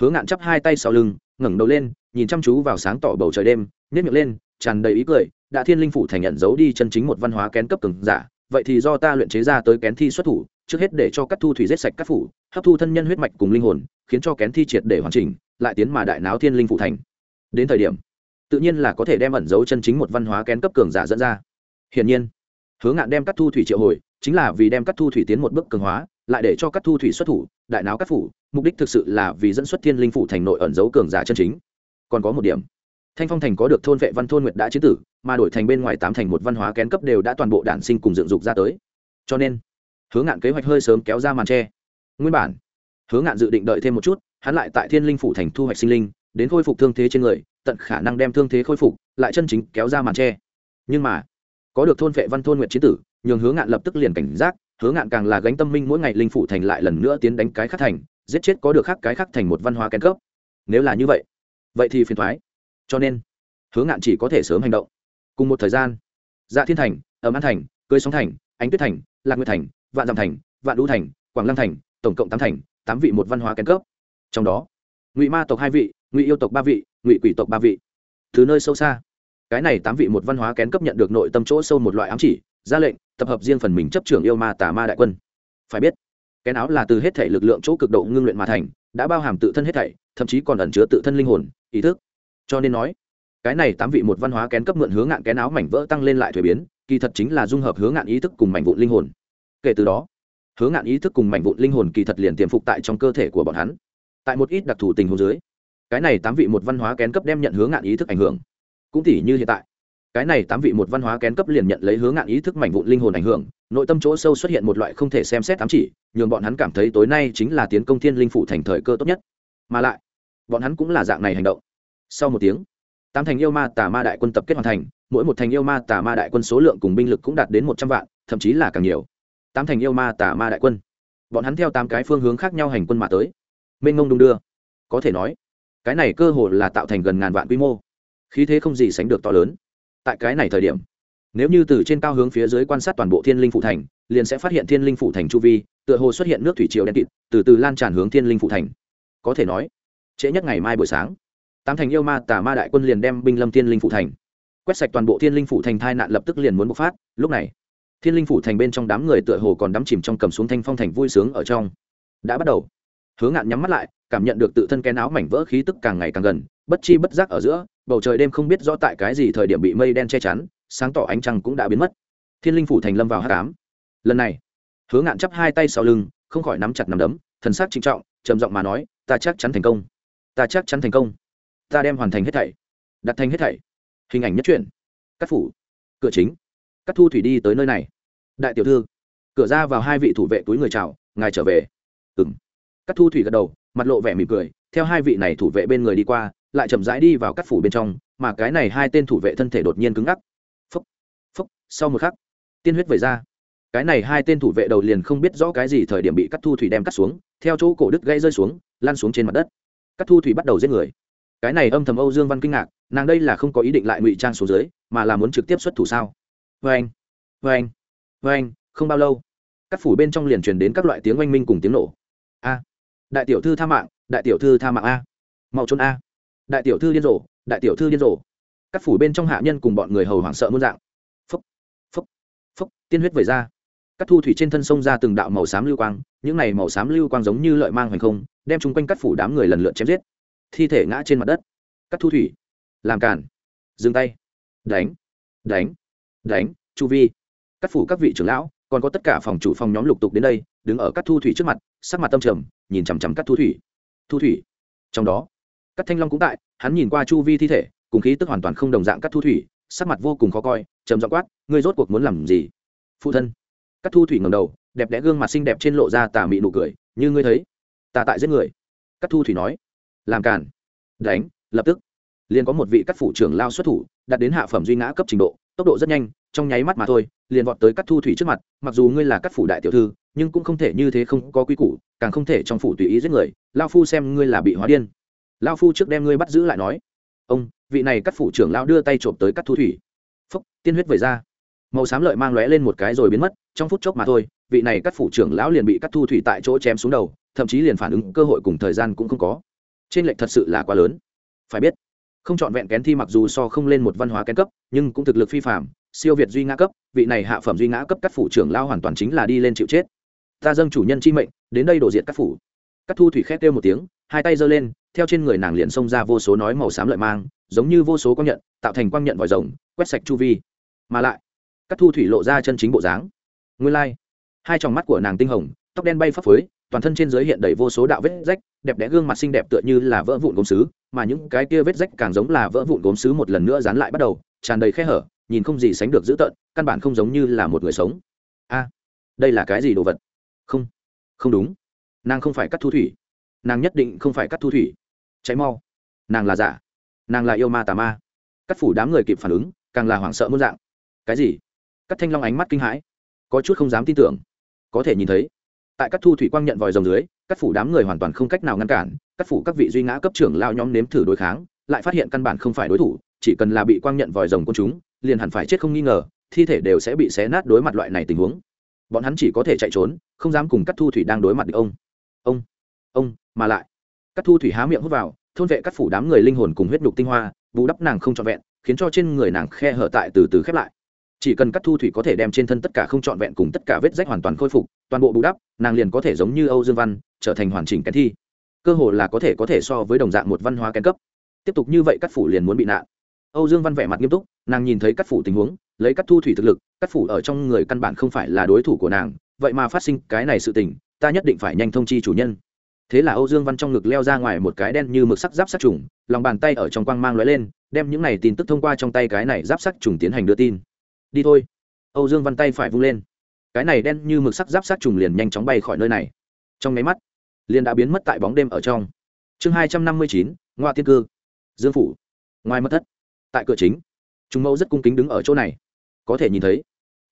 Hứa ngạn chắp hai tay sau lưng, ngẩng đầu lên, nhìn chăm chú vào sáng tỏ bầu trời đêm nhét miệng lên tràn đầy ý cười, đã thiên linh phủ thành nhận giấu đi chân chính một văn hóa kén cấp cường giả, vậy thì do ta luyện chế ra tới kén thi xuất thủ, trước hết để cho các thu thủy giết sạch các phủ, hấp thu thân nhân huyết mạch cùng linh hồn, khiến cho kén thi triệt để hoàn chỉnh, lại tiến mà đại náo thiên linh phủ thành. Đến thời điểm, tự nhiên là có thể đem ẩn giấu chân chính một văn hóa kén cấp cường giả dẫn ra. Hiển nhiên hướng ngạn đem các thu thủy triệu hồi, chính là vì đem các thu thủy tiến một bước cường hóa, lại để cho các thu thủy xuất thủ, đại náo các phủ, mục đích thực sự là vì dẫn xuất thiên linh phủ thành nội ẩn giấu cường giả chân chính. Còn có một điểm thanh phong thành có được thôn vệ văn thôn nguyệt đã chế tử, mà đổi thành bên ngoài tám thành một văn hóa kén cấp đều đã toàn bộ đản sinh cùng dựng dục ra tới. Cho nên hướng ngạn kế hoạch hơi sớm kéo ra màn tre. Nguyên bản hướng ngạn dự định đợi thêm một chút, hắn lại tại thiên linh phủ thành thu hoạch sinh linh, đến khôi phục thương thế trên người, tận khả năng đem thương thế khôi phục, lại chân chính kéo ra màn tre. Nhưng mà, có được thôn vệ văn thôn nguyệt chế tử, nhường hướng ngạn lập tức liền cảnh giác hướng ngạn càng là gánh tâm minh mỗi ngày linh phủ thành lại lần nữa tiến đánh cái khắc thành, giết chết có được khác cái khắc thành một văn hóa kén cấp. Nếu là như vậy vậy thì phiền thoái cho nên hướng ngạn chỉ có thể sớm hành động. Cùng một thời gian dạ thiên thành, ẩm an thành, cưới sóng thành, ánh tuyết thành, lạc nguyệt thành, vạn dặm thành, vạn đũ thành, quảng lăng thành, tổng cộng tám thành, tám vị một văn hóa kén cấp trong đó, ngụy ma tộc hai vị, ngụy yêu tộc ba vị, ngụy quỷ tộc ba vị. Từ nơi sâu xa, cái này tám vị một văn hóa kén cấp nhận được nội tâm chỗ sâu một loại ám chỉ, ra lệnh, tập hợp riêng phần mình chấp trưởng yêu ma tà ma đại quân. Phải biết cái áo là từ hết thể lực lượng chỗ cực độ ngưng luyện mà thành, đã bao hàm tự thân hết thảy, thậm chí còn ẩn chứa tự thân linh hồn, ý thức cho nên nói, cái này tám vị một văn hóa kén cấp mượn hướng ngạn kén áo mảnh vỡ tăng lên lại thuế biến, kỳ thật chính là dung hợp hướng ngạn ý thức cùng mảnh vụn linh hồn. Kể từ đó hướng ngạn ý thức cùng mảnh vụn linh hồn kỳ thật liền tiềm phục tại trong cơ thể của bọn hắn. Tại một ít đặc thù tình huống dưới, cái này tám vị một văn hóa kén cấp đem nhận hướng ngạn ý thức ảnh hưởng. Cũng tỉ như hiện tại, cái này tám vị một văn hóa kén cấp liền nhận lấy hướng ngạn ý thức mảnh vụn linh hồn ảnh hưởng, nội tâm chỗ sâu xuất hiện một loại không thể xem xét ám chỉ, nhường bọn hắn cảm thấy tối nay chính là tiến công thiên linh phủ thành thời cơ tốt nhất. Mà lại, bọn hắn cũng là dạng này hành động sau một tiếng, tám thành yêu ma tà ma đại quân tập kết hoàn thành, mỗi một thành yêu ma tà ma đại quân số lượng cùng binh lực cũng đạt đến một trăm vạn, thậm chí là càng nhiều. Tám thành yêu ma tà ma đại quân, bọn hắn theo tám cái phương hướng khác nhau hành quân mà tới. Mênh ngông đung đưa, có thể nói, cái này cơ hồ là tạo thành gần ngàn vạn quy mô. Khí thế không gì sánh được to lớn. Tại cái này thời điểm, nếu như từ trên cao hướng phía dưới quan sát toàn bộ thiên linh phụ thành, liền sẽ phát hiện thiên linh phụ thành chu vi, tựa hồ xuất hiện nước thủy triều đen kịt, từ từ lan tràn hướng thiên linh phụ thành. Có thể nói, trễ nhất ngày mai buổi sáng tám thành yêu ma tà ma đại quân liền đem binh lâm thiên linh phủ thành. Quét sạch toàn bộ thiên linh phủ thành thai nạn lập tức liền muốn bộc phát. Lúc này, thiên linh phủ thành bên trong đám người tựa hồ còn đắm chìm trong cầm xuống thanh phong thành vui sướng ở trong. Đã bắt đầu hướng ngạn nhắm mắt lại, cảm nhận được tự thân cái áo mảnh vỡ khí tức càng ngày càng gần, bất chi bất giác ở giữa, bầu trời đêm không biết rõ tại cái gì thời điểm bị mây đen che chắn, sáng tỏ ánh trăng cũng đã biến mất. Thiên linh phủ thành lâm vào hát cám lần này hướng ngạn chắp hai tay sau lưng, không khỏi nắm chặt nắm đấm, thần sắc trịnh trọng, trầm giọng mà nói, ta chắc chắn thành công. Ta chắc chắn thành công ta đem hoàn thành hết thảy, đặt thành hết thảy. Hình ảnh nhất truyện, cắt phủ, cửa chính, cắt thu thủy đi tới nơi này. Đại tiểu thư, cửa ra vào hai vị thủ vệ túi người chào, ngài trở về. Ừng cắt thu thủy gật đầu, mặt lộ vẻ mỉm cười, theo hai vị này thủ vệ bên người đi qua, lại chậm rãi đi vào cắt phủ bên trong, mà cái này hai tên thủ vệ thân thể đột nhiên cứng ngắc. Phúc phúc, sau một khắc, tiên huyết vẩy ra. Cái này hai tên thủ vệ đầu liền không biết rõ cái gì thời điểm bị cắt thu thủy đem cắt xuống, theo chỗ cổ đứt gây rơi xuống lan xuống trên mặt đất. Cắt thu thủy bắt đầu giết người cái này âm thầm âu dương văn kinh ngạc, nàng đây là không có ý định lại ngụy trang xuống dưới, mà là muốn trực tiếp xuất thủ sao? Vê anh vê anh vê anh, không bao lâu, các phủ bên trong liền truyền đến các loại tiếng oanh minh cùng tiếng nổ. A, đại tiểu thư tha mạng, đại tiểu thư tha mạng a, mau trốn a. Đại tiểu thư điên rồ, đại tiểu thư điên rồ. Các phủ bên trong hạ nhân cùng bọn người hầu hoảng sợ muôn dạng. Phúc phúc phúc, tiên huyết vẩy ra. Các thu thủy trên thân sông ra từng đạo màu xám lưu quang, những này màu xám lưu quang giống như lợi mang hoành không, đem chung quanh các phủ đám người lần lượt chém giết thi thể ngã trên mặt đất. Cắt thu thủy. Làm cản dừng tay. Đánh. Đánh. Đánh. Chu vi. Các phủ các vị trưởng lão, còn có tất cả phòng chủ phòng nhóm lục tục đến đây, đứng ở các thu thủy trước mặt, sắc mặt tâm trầm, nhìn chằm chằm các thu thủy. Thu thủy. Trong đó các thanh long cũng tại, hắn nhìn qua chu vi thi thể, cùng khí tức hoàn toàn không đồng dạng các thu thủy, sắc mặt vô cùng khó coi, trầm giọng quát, ngươi rốt cuộc muốn làm gì? Phụ thân. Các thu thủy ngầm đầu, đẹp đẽ gương mặt xinh đẹp trên lộ ra tà mị nụ cười, như ngươi thấy, ta tại giết người. Các thu thủy nói làm cản đánh, lập tức. Liền có một vị cắt phủ trưởng lao xuất thủ, đạt đến hạ phẩm duy ngã cấp trình độ, tốc độ rất nhanh, trong nháy mắt mà thôi, liền vọt tới cắt thu thủy trước mặt, mặc dù ngươi là cắt phủ đại tiểu thư, nhưng cũng không thể như thế không có quy củ, càng không thể trong phủ tùy ý giết người, lao phu xem ngươi là bị hóa điên. Lao phu trước đem ngươi bắt giữ lại nói. Ông, vị này cắt phủ trưởng lao đưa tay trộm tới cắt thu thủy. Phúc, tiên huyết vẩy ra. Màu xám lợi mang lóe lên một cái rồi biến mất, trong phút chốc mà thôi, vị này cắt phủ trưởng lão liền bị cắt thu thủy tại chỗ chém xuống đầu, thậm chí liền phản ứng cơ hội cùng thời gian cũng không có trên lệch thật sự là quá lớn. Phải biết, không chọn vẹn kén thi mặc dù so không lên một văn hóa kén cấp, nhưng cũng thực lực phi phạm siêu việt duy ngã cấp, vị này hạ phẩm duy ngã cấp các phủ trưởng lao hoàn toàn chính là đi lên chịu chết. Ta dâng chủ nhân chi mệnh, đến đây đổ diện các phủ. Các thu thủy khét kêu một tiếng, hai tay giơ lên, theo trên người nàng liền xông ra vô số nói màu xám lợi mang, giống như vô số quang nhận, tạo thành quang nhận vòi rồng, quét sạch chu vi. Mà lại các thu thủy lộ ra chân chính bộ dáng. Nguyên lai、like. hai tròng mắt của nàng tinh hồng, tóc đen bay phấp phới, toàn thân trên giới hiện đầy vô số đạo vết rách đẹp đẽ gương mặt xinh đẹp tựa như là vỡ vụn gốm xứ mà những cái kia vết rách càng giống là vỡ vụn gốm xứ một lần nữa dán lại bắt đầu, tràn đầy khe hở, nhìn không gì sánh được dữ tợn, căn bản không giống như là một người sống. A, đây là cái gì đồ vật? Không không đúng. Nàng không phải cắt thu thủy. Nàng nhất định không phải cắt thu thủy. Cháy mau. Nàng là giả. Nàng là yêu ma tà ma. Cắt phủ đám người kịp phản ứng, càng là hoảng sợ muôn dạng. Cái gì? Cắt thanh long ánh mắt kinh hãi. Có chút không dám tin tưởng. Có thể nhìn thấy. Tại các thu thủy quang nhận vòi rồng dưới các phủ đám người hoàn toàn không cách nào ngăn cản các phủ các vị duy ngã cấp trưởng lao nhóm nếm thử đối kháng, lại phát hiện căn bản không phải đối thủ, chỉ cần là bị quang nhận vòi rồng quân chúng, liền hẳn phải chết không nghi ngờ, thi thể đều sẽ bị xé nát đối mặt loại này tình huống. Bọn hắn chỉ có thể chạy trốn, không dám cùng các thu thủy đang đối mặt được ông. Ông ông, mà lại. Các thu thủy há miệng hút vào, thôn vệ các phủ đám người linh hồn cùng huyết nhục tinh hoa, bù đắp nàng không trọn vẹn, khiến cho trên người nàng khe hở tại từ từ khép lại chỉ cần cắt thu thủy có thể đem trên thân tất cả không trọn vẹn cùng tất cả vết rách hoàn toàn khôi phục, toàn bộ bù đắp, nàng liền có thể giống như âu dương văn, trở thành hoàn chỉnh kén thi. Cơ hồ là có thể có thể so với đồng dạng một văn hóa kén cấp. Tiếp tục như vậy cắt phủ liền muốn bị nạn. Âu dương văn vẻ mặt nghiêm túc, nàng nhìn thấy cắt phủ tình huống, lấy cắt thu thủy thực lực, cắt phủ ở trong người căn bản không phải là đối thủ của nàng, vậy mà phát sinh cái này sự tình, ta nhất định phải nhanh thông chi chủ nhân. Thế là âu dương văn trong ngực leo ra ngoài một cái đen như mực sắc giáp sắc trùng, lòng bàn tay ở trong quang mang lóe lên, đem những này tin tức thông qua trong tay cái này giáp sắc trùng tiến hành đưa tin đi thôi. Âu dương văn tay phải vung lên. Cái này đen như mực sắc giáp sát trùng liền nhanh chóng bay khỏi nơi này. Trong nháy mắt, liền đã biến mất tại bóng đêm ở trong. Chương hai trăm năm mươi chín, ngoa tiên cư. Dương phủ. Ngoài mất thất. Tại cửa chính. Trùng mẫu rất cung kính đứng ở chỗ này. Có thể nhìn thấy,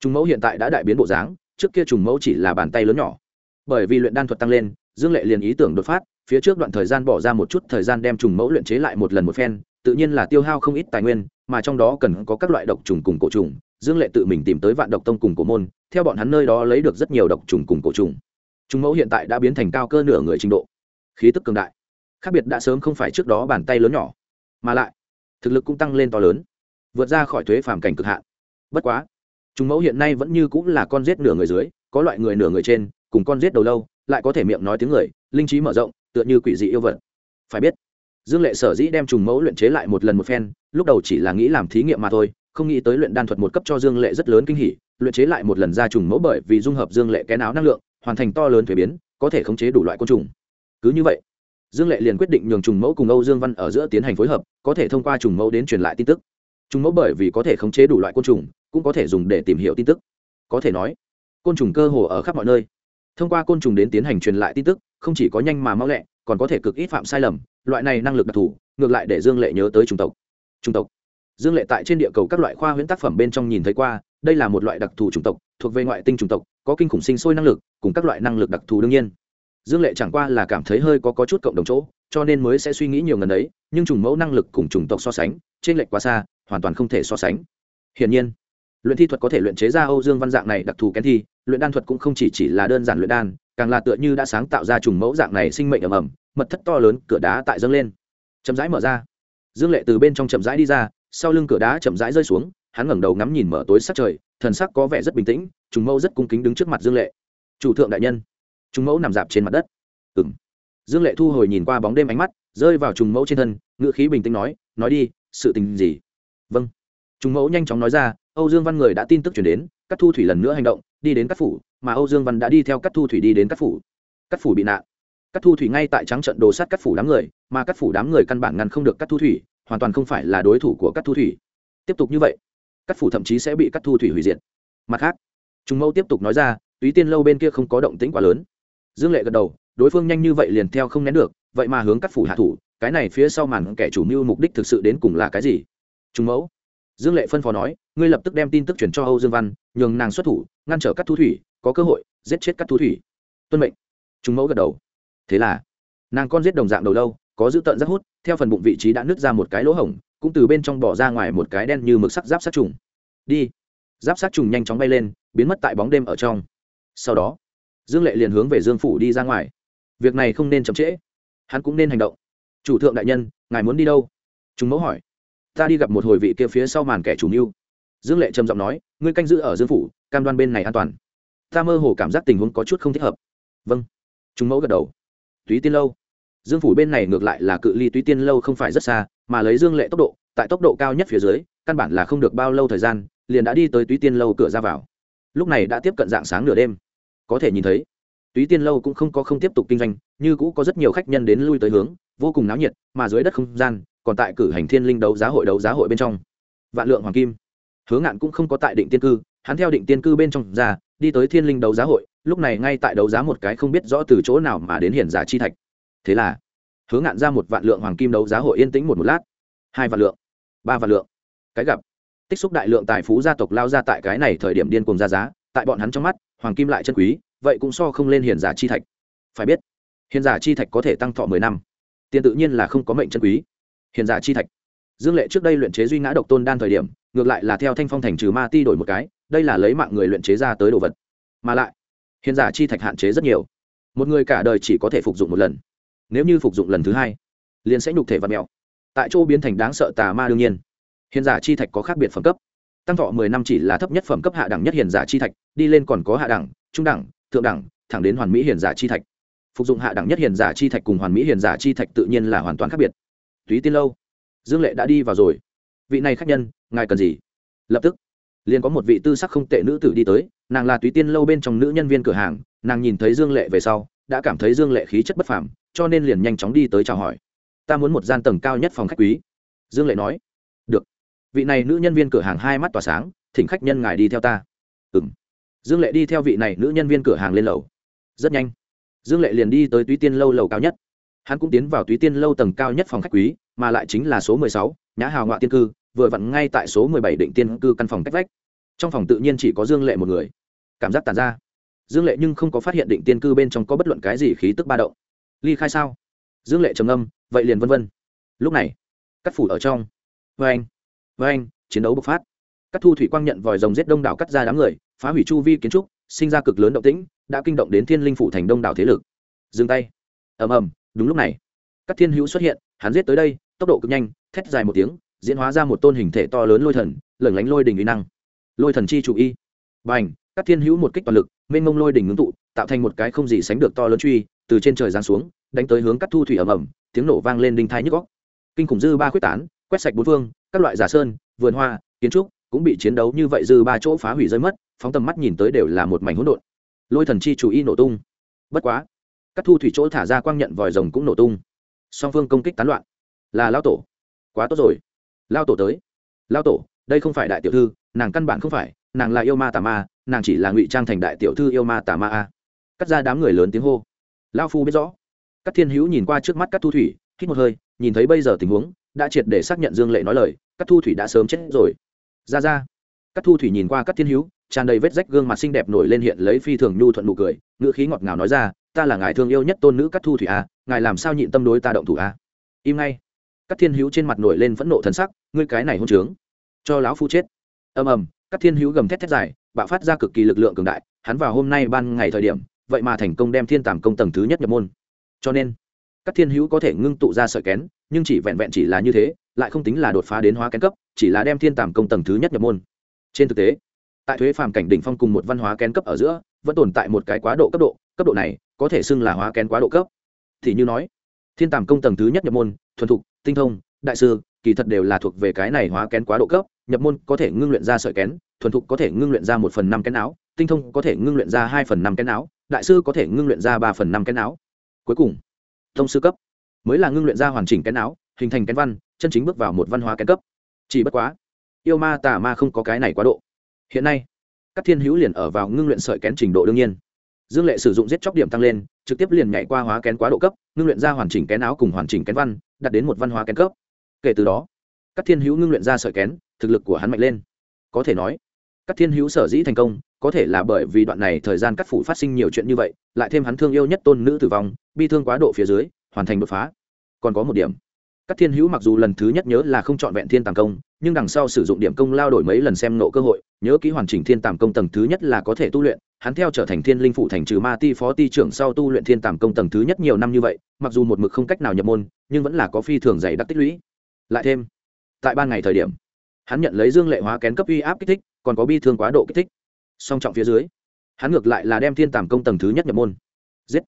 trùng mẫu hiện tại đã đại biến bộ dáng, trước kia trùng mẫu chỉ là bàn tay lớn nhỏ. Bởi vì luyện đan thuật tăng lên, dương lệ liền ý tưởng đột phát, phía trước đoạn thời gian bỏ ra một chút thời gian đem trùng mẫu luyện chế lại một lần một phen, tự nhiên là tiêu hao không ít tài nguyên, mà trong đó cần có các loại độc trùng cùng cổ trùng dương lệ tự mình tìm tới vạn độc tông cùng cổ môn, theo bọn hắn nơi đó lấy được rất nhiều độc trùng cùng cổ trùng. Trùng mẫu hiện tại đã biến thành cao cơ nửa người trình độ. Khí tức cường đại. Khác biệt đã sớm không phải trước đó bàn tay lớn nhỏ, mà lại, thực lực cũng tăng lên to lớn, vượt ra khỏi thuế phàm cảnh cực hạn. Bất quá, trùng mẫu hiện nay vẫn như cũng là con rết nửa người dưới, có loại người nửa người trên, cùng con rết đầu lâu, lại có thể miệng nói tiếng người, linh trí mở rộng, tựa như quỷ dị yêu vật. Phải biết, dương lệ sở dĩ đem trùng mẫu luyện chế lại một lần một phen, lúc đầu chỉ là nghĩ làm thí nghiệm mà thôi không nghĩ tới luyện đan thuật một cấp cho dương lệ rất lớn kinh hỉ, luyện chế lại một lần ra trùng mẫu bởi vì dung hợp dương lệ kén áo năng lượng, hoàn thành to lớn thuế biến, có thể khống chế đủ loại côn trùng. Cứ như vậy, dương lệ liền quyết định nhường trùng mẫu cùng âu dương văn ở giữa tiến hành phối hợp, có thể thông qua trùng mẫu đến truyền lại tin tức. Trùng mẫu bởi vì có thể khống chế đủ loại côn trùng, cũng có thể dùng để tìm hiểu tin tức. Có thể nói, côn trùng cơ hồ ở khắp mọi nơi. Thông qua côn trùng đến tiến hành truyền lại tin tức, không chỉ có nhanh mà mau lẹ, còn có thể cực ít phạm sai lầm, loại này năng lực đặc thù, ngược lại để dương lệ nhớ tới chủng tộc. Chủng tộc dương lệ tại trên địa cầu các loại khoa huyễn tác phẩm bên trong nhìn thấy qua đây là một loại đặc thù chủng tộc thuộc về ngoại tinh chủng tộc có kinh khủng sinh sôi năng lực cùng các loại năng lực đặc thù đương nhiên. Dương lệ chẳng qua là cảm thấy hơi có, có chút cộng đồng chỗ cho nên mới sẽ suy nghĩ nhiều ngần ấy nhưng chủng mẫu năng lực cùng chủng tộc so sánh trên lệch quá xa hoàn toàn không thể so sánh. Hiển nhiên luyện thi thuật có thể luyện chế ra âu dương văn dạng này đặc thù kén thi luyện đan thuật cũng không chỉ chỉ là đơn giản luyện đan càng là tựa như đã sáng tạo ra chủng mẫu dạng này sinh mệnh ầm ầm mật thất to lớn cửa đá tại dâng lên. Chậm rãi mở ra. Dương lệ từ bên trong chậm rãi đi ra sau lưng cửa đá chậm rãi rơi xuống, hắn ngẩng đầu ngắm nhìn mở tối sắc trời, thần sắc có vẻ rất bình tĩnh, trùng mẫu rất cung kính đứng trước mặt dương lệ. Chủ thượng đại nhân. Trùng mẫu nằm dạp trên mặt đất. Ừng dương lệ thu hồi nhìn qua bóng đêm ánh mắt, rơi vào trùng mẫu trên thân ngựa khí bình tĩnh nói nói đi, sự tình gì? Vâng. Trùng mẫu nhanh chóng nói ra, âu dương văn người đã tin tức chuyển đến các thu thủy lần nữa hành động, đi đến các phủ, mà âu dương văn đã đi theo các thu thủy đi đến các phủ. Các phủ bị nạn. Các thu thủy ngay tại trắng trận đồ sát các phủ đám người, mà các phủ đám người căn bản ngăn không được các thu thủy hoàn toàn không phải là đối thủ của các thu thủy. Tiếp tục như vậy các phủ thậm chí sẽ bị các thu thủy hủy diệt. Mặt khác chúng mẫu tiếp tục nói ra, túy tiên lâu bên kia không có động tĩnh quá lớn. Dương lệ gật đầu, đối phương nhanh như vậy liền theo không nén được, vậy mà hướng các phủ hạ thủ, cái này phía sau màn kẻ chủ mưu mục đích thực sự đến cùng là cái gì? Chúng mẫu, dương lệ phân phó nói, ngươi lập tức đem tin tức chuyển cho âu dương văn, nhường nàng xuất thủ, ngăn trở các thu thủy, có cơ hội, giết chết các thu thủy. Tuân mệnh. Chúng mẫu gật đầu. Thế là, nàng con giết đồng dạng đầu lâu có giữ tận rất hút, theo phần bụng vị trí đã nứt ra một cái lỗ hổng, cũng từ bên trong bỏ ra ngoài một cái đen như mực sắc giáp sát trùng. Đi. Giáp sát trùng nhanh chóng bay lên, biến mất tại bóng đêm ở trong. Sau đó, dương lệ liền hướng về dương phủ đi ra ngoài. Việc này không nên chậm trễ. Hắn cũng nên hành động. Chủ thượng đại nhân, ngài muốn đi đâu? Chúng mẫu hỏi. Ta đi gặp một hồi vị kia phía sau màn kẻ chủ mưu. Dương lệ trầm giọng nói, ngươi canh giữ ở dương phủ, cam đoan bên này an toàn. Ta mơ hồ cảm giác tình huống có chút không thích hợp. Vâng. Chúng mẫu gật đầu. Túy tiên lâu dương phủ bên này ngược lại là cự ly túy tiên lâu không phải rất xa, mà lấy dương lệ tốc độ, tại tốc độ cao nhất phía dưới, căn bản là không được bao lâu thời gian, liền đã đi tới túy tiên lâu cửa ra vào. Lúc này đã tiếp cận dạng sáng nửa đêm. Có thể nhìn thấy túy tiên lâu cũng không có không tiếp tục kinh doanh, như cũ có rất nhiều khách nhân đến lui tới hướng, vô cùng náo nhiệt, mà dưới đất không gian, còn tại cử hành thiên linh đấu giá hội đấu giá hội bên trong. Vạn lượng hoàng kim hướng ngạn cũng không có tại định tiên cư, hắn theo định tiên cư bên trong ra, đi tới thiên linh đấu giá hội, lúc này ngay tại đấu giá một cái không biết rõ từ chỗ nào mà đến hiển giả chi thạch thế là hướng ngạn ra một vạn lượng hoàng kim đấu giá hội yên tĩnh một một lát. Hai vạn lượng, ba vạn lượng. Cái gặp, tích xúc đại lượng tài phú gia tộc lao ra tại cái này thời điểm điên cùng ra giá, tại bọn hắn trong mắt, hoàng kim lại chân quý, vậy cũng so không lên hiền giả chi thạch. Phải biết, hiền giả chi thạch có thể tăng thọ mười năm. Tiền tự nhiên là không có mệnh chân quý. Hiền giả chi thạch. Dương lệ trước đây luyện chế duy ngã độc tôn đan thời điểm, ngược lại là theo thanh phong thành trừ ma ti đổi một cái, đây là lấy mạng người luyện chế ra tới đồ vật. Mà lại, hiền giả chi thạch hạn chế rất nhiều. Một người cả đời chỉ có thể phục dụng một lần nếu như phục dụng lần thứ hai, liền sẽ nhục thể và mèo. Tại chỗ biến thành đáng sợ tà ma đương nhiên. Hiền giả chi thạch có khác biệt phẩm cấp. Tăng thọ mười năm chỉ là thấp nhất phẩm cấp hạ đẳng nhất hiền giả chi thạch, đi lên còn có hạ đẳng, trung đẳng, thượng đẳng, thẳng đến hoàn mỹ hiền giả chi thạch. Phục dụng hạ đẳng nhất hiền giả chi thạch cùng hoàn mỹ hiền giả chi thạch tự nhiên là hoàn toàn khác biệt. Túy tiên lâu, dương lệ đã đi vào rồi. Vị này khách nhân, ngài cần gì? Lập tức, liền có một vị tư sắc không tệ nữ tử đi tới, nàng là túy tiên lâu bên trong nữ nhân viên cửa hàng, nàng nhìn thấy dương lệ về sau, đã cảm thấy dương lệ khí chất bất phàm cho nên liền nhanh chóng đi tới chào hỏi. Ta muốn một gian tầng cao nhất phòng khách quý. Dương lệ nói. Được. Vị này nữ nhân viên cửa hàng hai mắt tỏa sáng, thỉnh khách nhân ngài đi theo ta. Ừ m dương lệ đi theo vị này nữ nhân viên cửa hàng lên lầu. Rất nhanh. Dương lệ liền đi tới túy tiên lâu lầu cao nhất. Hắn cũng tiến vào túy tiên lâu tầng cao nhất phòng khách quý, mà lại chính là số mười sáu, nhã hào ngoại tiên cư, vừa vặn ngay tại số mười bảy định tiên cư căn phòng cách vách. Trong phòng tự nhiên chỉ có dương lệ một người. Cảm giác tàn ra. Dương lệ nhưng không có phát hiện định tiên cư bên trong có bất luận cái gì khí tức ba động ly khai sao? Dương lệ trầm âm vậy liền vân vân. Lúc này, cắt phủ ở trong. Vê anh vê anh, chiến đấu bộc phát. Cắt thu thủy quang nhận vòi rồng giết đông đảo cắt ra đám người, phá hủy chu vi kiến trúc, sinh ra cực lớn động tĩnh, đã kinh động đến thiên linh phủ thành đông đảo thế lực. Dừng tay. Ầm ầm, đúng lúc này các thiên hữu xuất hiện, hắn giết tới đây, tốc độ cực nhanh, thét dài một tiếng, diễn hóa ra một tôn hình thể to lớn lôi thần lẩn lánh lôi đình uy năng. Lôi thần chi chủ y. B à n h các thiên hữu một kích toàn lực, mênh mông lôi đình ngưng tụ, tạo thành một cái không gì sánh được to lớn truy từ trên trời giáng xuống, đánh tới hướng cắt thu thủy ầm ầm, tiếng nổ vang lên đinh thai nhức góc kinh khủng dư ba quyết tán, quét sạch bốn phương, các loại giả sơn, vườn hoa, kiến trúc cũng bị chiến đấu như vậy dư ba chỗ phá hủy rơi mất, phóng tầm mắt nhìn tới đều là một mảnh hỗn độn. Lôi thần chi chủ y nổ tung. Bất quá các thu thủy chỗ thả ra quang nhận vòi rồng cũng nổ tung. Song phương công kích tán loạn. Là lao tổ. Quá tốt rồi. Lao tổ tới. Lao tổ, đây không phải đại tiểu thư, nàng căn bản không phải, nàng là yêu ma tà ma, nàng chỉ là ngụy trang thành đại tiểu thư yêu ma tà ma a. Cắt ra đám người lớn tiếng hô lao phu biết rõ. Các thiên hữu nhìn qua trước mắt các thu thủy, hít một hơi, nhìn thấy bây giờ tình huống, đã triệt để xác nhận dương lệ nói lời các thu thủy đã sớm chết rồi. Ra ra. Các thu thủy nhìn qua các thiên hữu, tràn đầy vết rách gương mặt xinh đẹp nổi lên hiện lấy phi thường nhu thuận nụ cười, ngữ khí ngọt ngào nói ra, ta là ngài thương yêu nhất tôn nữ các thu thủy a ngài làm sao nhịn tâm đối ta động thủ a im ngay. Các thiên hữu trên mặt nổi lên phẫn nộ thần sắc, ngươi cái này hôn trướng, cho lão phu chết. Ầm ầm các thiên hữu gầm thét thét dài, bạo phát ra cực kỳ lực lượng cường đại, hắn vào hôm nay ban ngày thời điểm vậy mà thành công đem thiên tàm công tầng thứ nhất nhập môn. Cho nên, các thiên hữu có thể ngưng tụ ra sợi kén, nhưng chỉ vẹn vẹn chỉ là như thế, lại không tính là đột phá đến hóa kén cấp, chỉ là đem thiên tàm công tầng thứ nhất nhập môn. Trên thực tế, tại thuế phàm cảnh đỉnh phong cùng một văn hóa kén cấp ở giữa, vẫn tồn tại một cái quá độ cấp độ cấp độ này có thể xưng là hóa kén quá độ cấp. Thì như nói, thiên tàm công tầng thứ nhất nhập môn, thuần thục, tinh thông, đại sư, kỳ thật đều là thuộc về cái này hóa kén quá độ cấp, nhập môn có thể ngưng luyện ra sợi kén, thuần thục có thể ngưng luyện ra một phần năm kén áo tinh thông có thể ngưng luyện ra hai phần năm kén áo đại sư có thể ngưng luyện ra ba phần năm kén áo cuối cùng, thông sư cấp, mới là ngưng luyện ra hoàn chỉnh kén áo hình thành kén văn, chân chính bước vào một văn hóa kén cấp. Chỉ bất quá, yêu ma tà ma không có cái này quá độ. Hiện nay, các thiên hữu liền ở vào ngưng luyện sợi kén trình độ đương nhiên. Dương lệ sử dụng giết chóc điểm tăng lên, trực tiếp liền nhảy qua hóa kén quá độ cấp, ngưng luyện ra hoàn chỉnh kén áo cùng hoàn chỉnh kén văn, đạt đến một văn hóa kén cấp. Kể từ đó, các thiên hữu ngưng luyện ra sợi kén, thực lực của hắn mạnh lên. Có thể nói, các thiên hữu sở dĩ thành công có thể là bởi vì đoạn này thời gian cắt phủ phát sinh nhiều chuyện như vậy, lại thêm hắn thương yêu nhất tôn nữ tử vong, bi thương quá độ phía dưới, hoàn thành đột phá. Còn có một điểm các thiên hữu mặc dù lần thứ nhất nhớ là không chọn vẹn thiên tàng công, nhưng đằng sau sử dụng điểm công lao đổi mấy lần xem nộ cơ hội, nhớ kỹ hoàn chỉnh thiên tàng công tầng thứ nhất là có thể tu luyện, hắn theo trở thành thiên linh phụ thành trừ ma ti phó ti trưởng sau tu luyện thiên tàng công tầng thứ nhất nhiều năm như vậy, mặc dù một mực không cách nào nhập môn, nhưng vẫn là có phi thường dày đặc tích lũy. Lại thêm, tại ban ngày thời điểm, hắn nhận lấy dương lệ hóa kén cấp uy áp kích thích, còn có bi thương quá độ kích thích song trọng phía dưới, hắn ngược lại là đem thiên tàm công tầng thứ nhất nhập môn. Giết!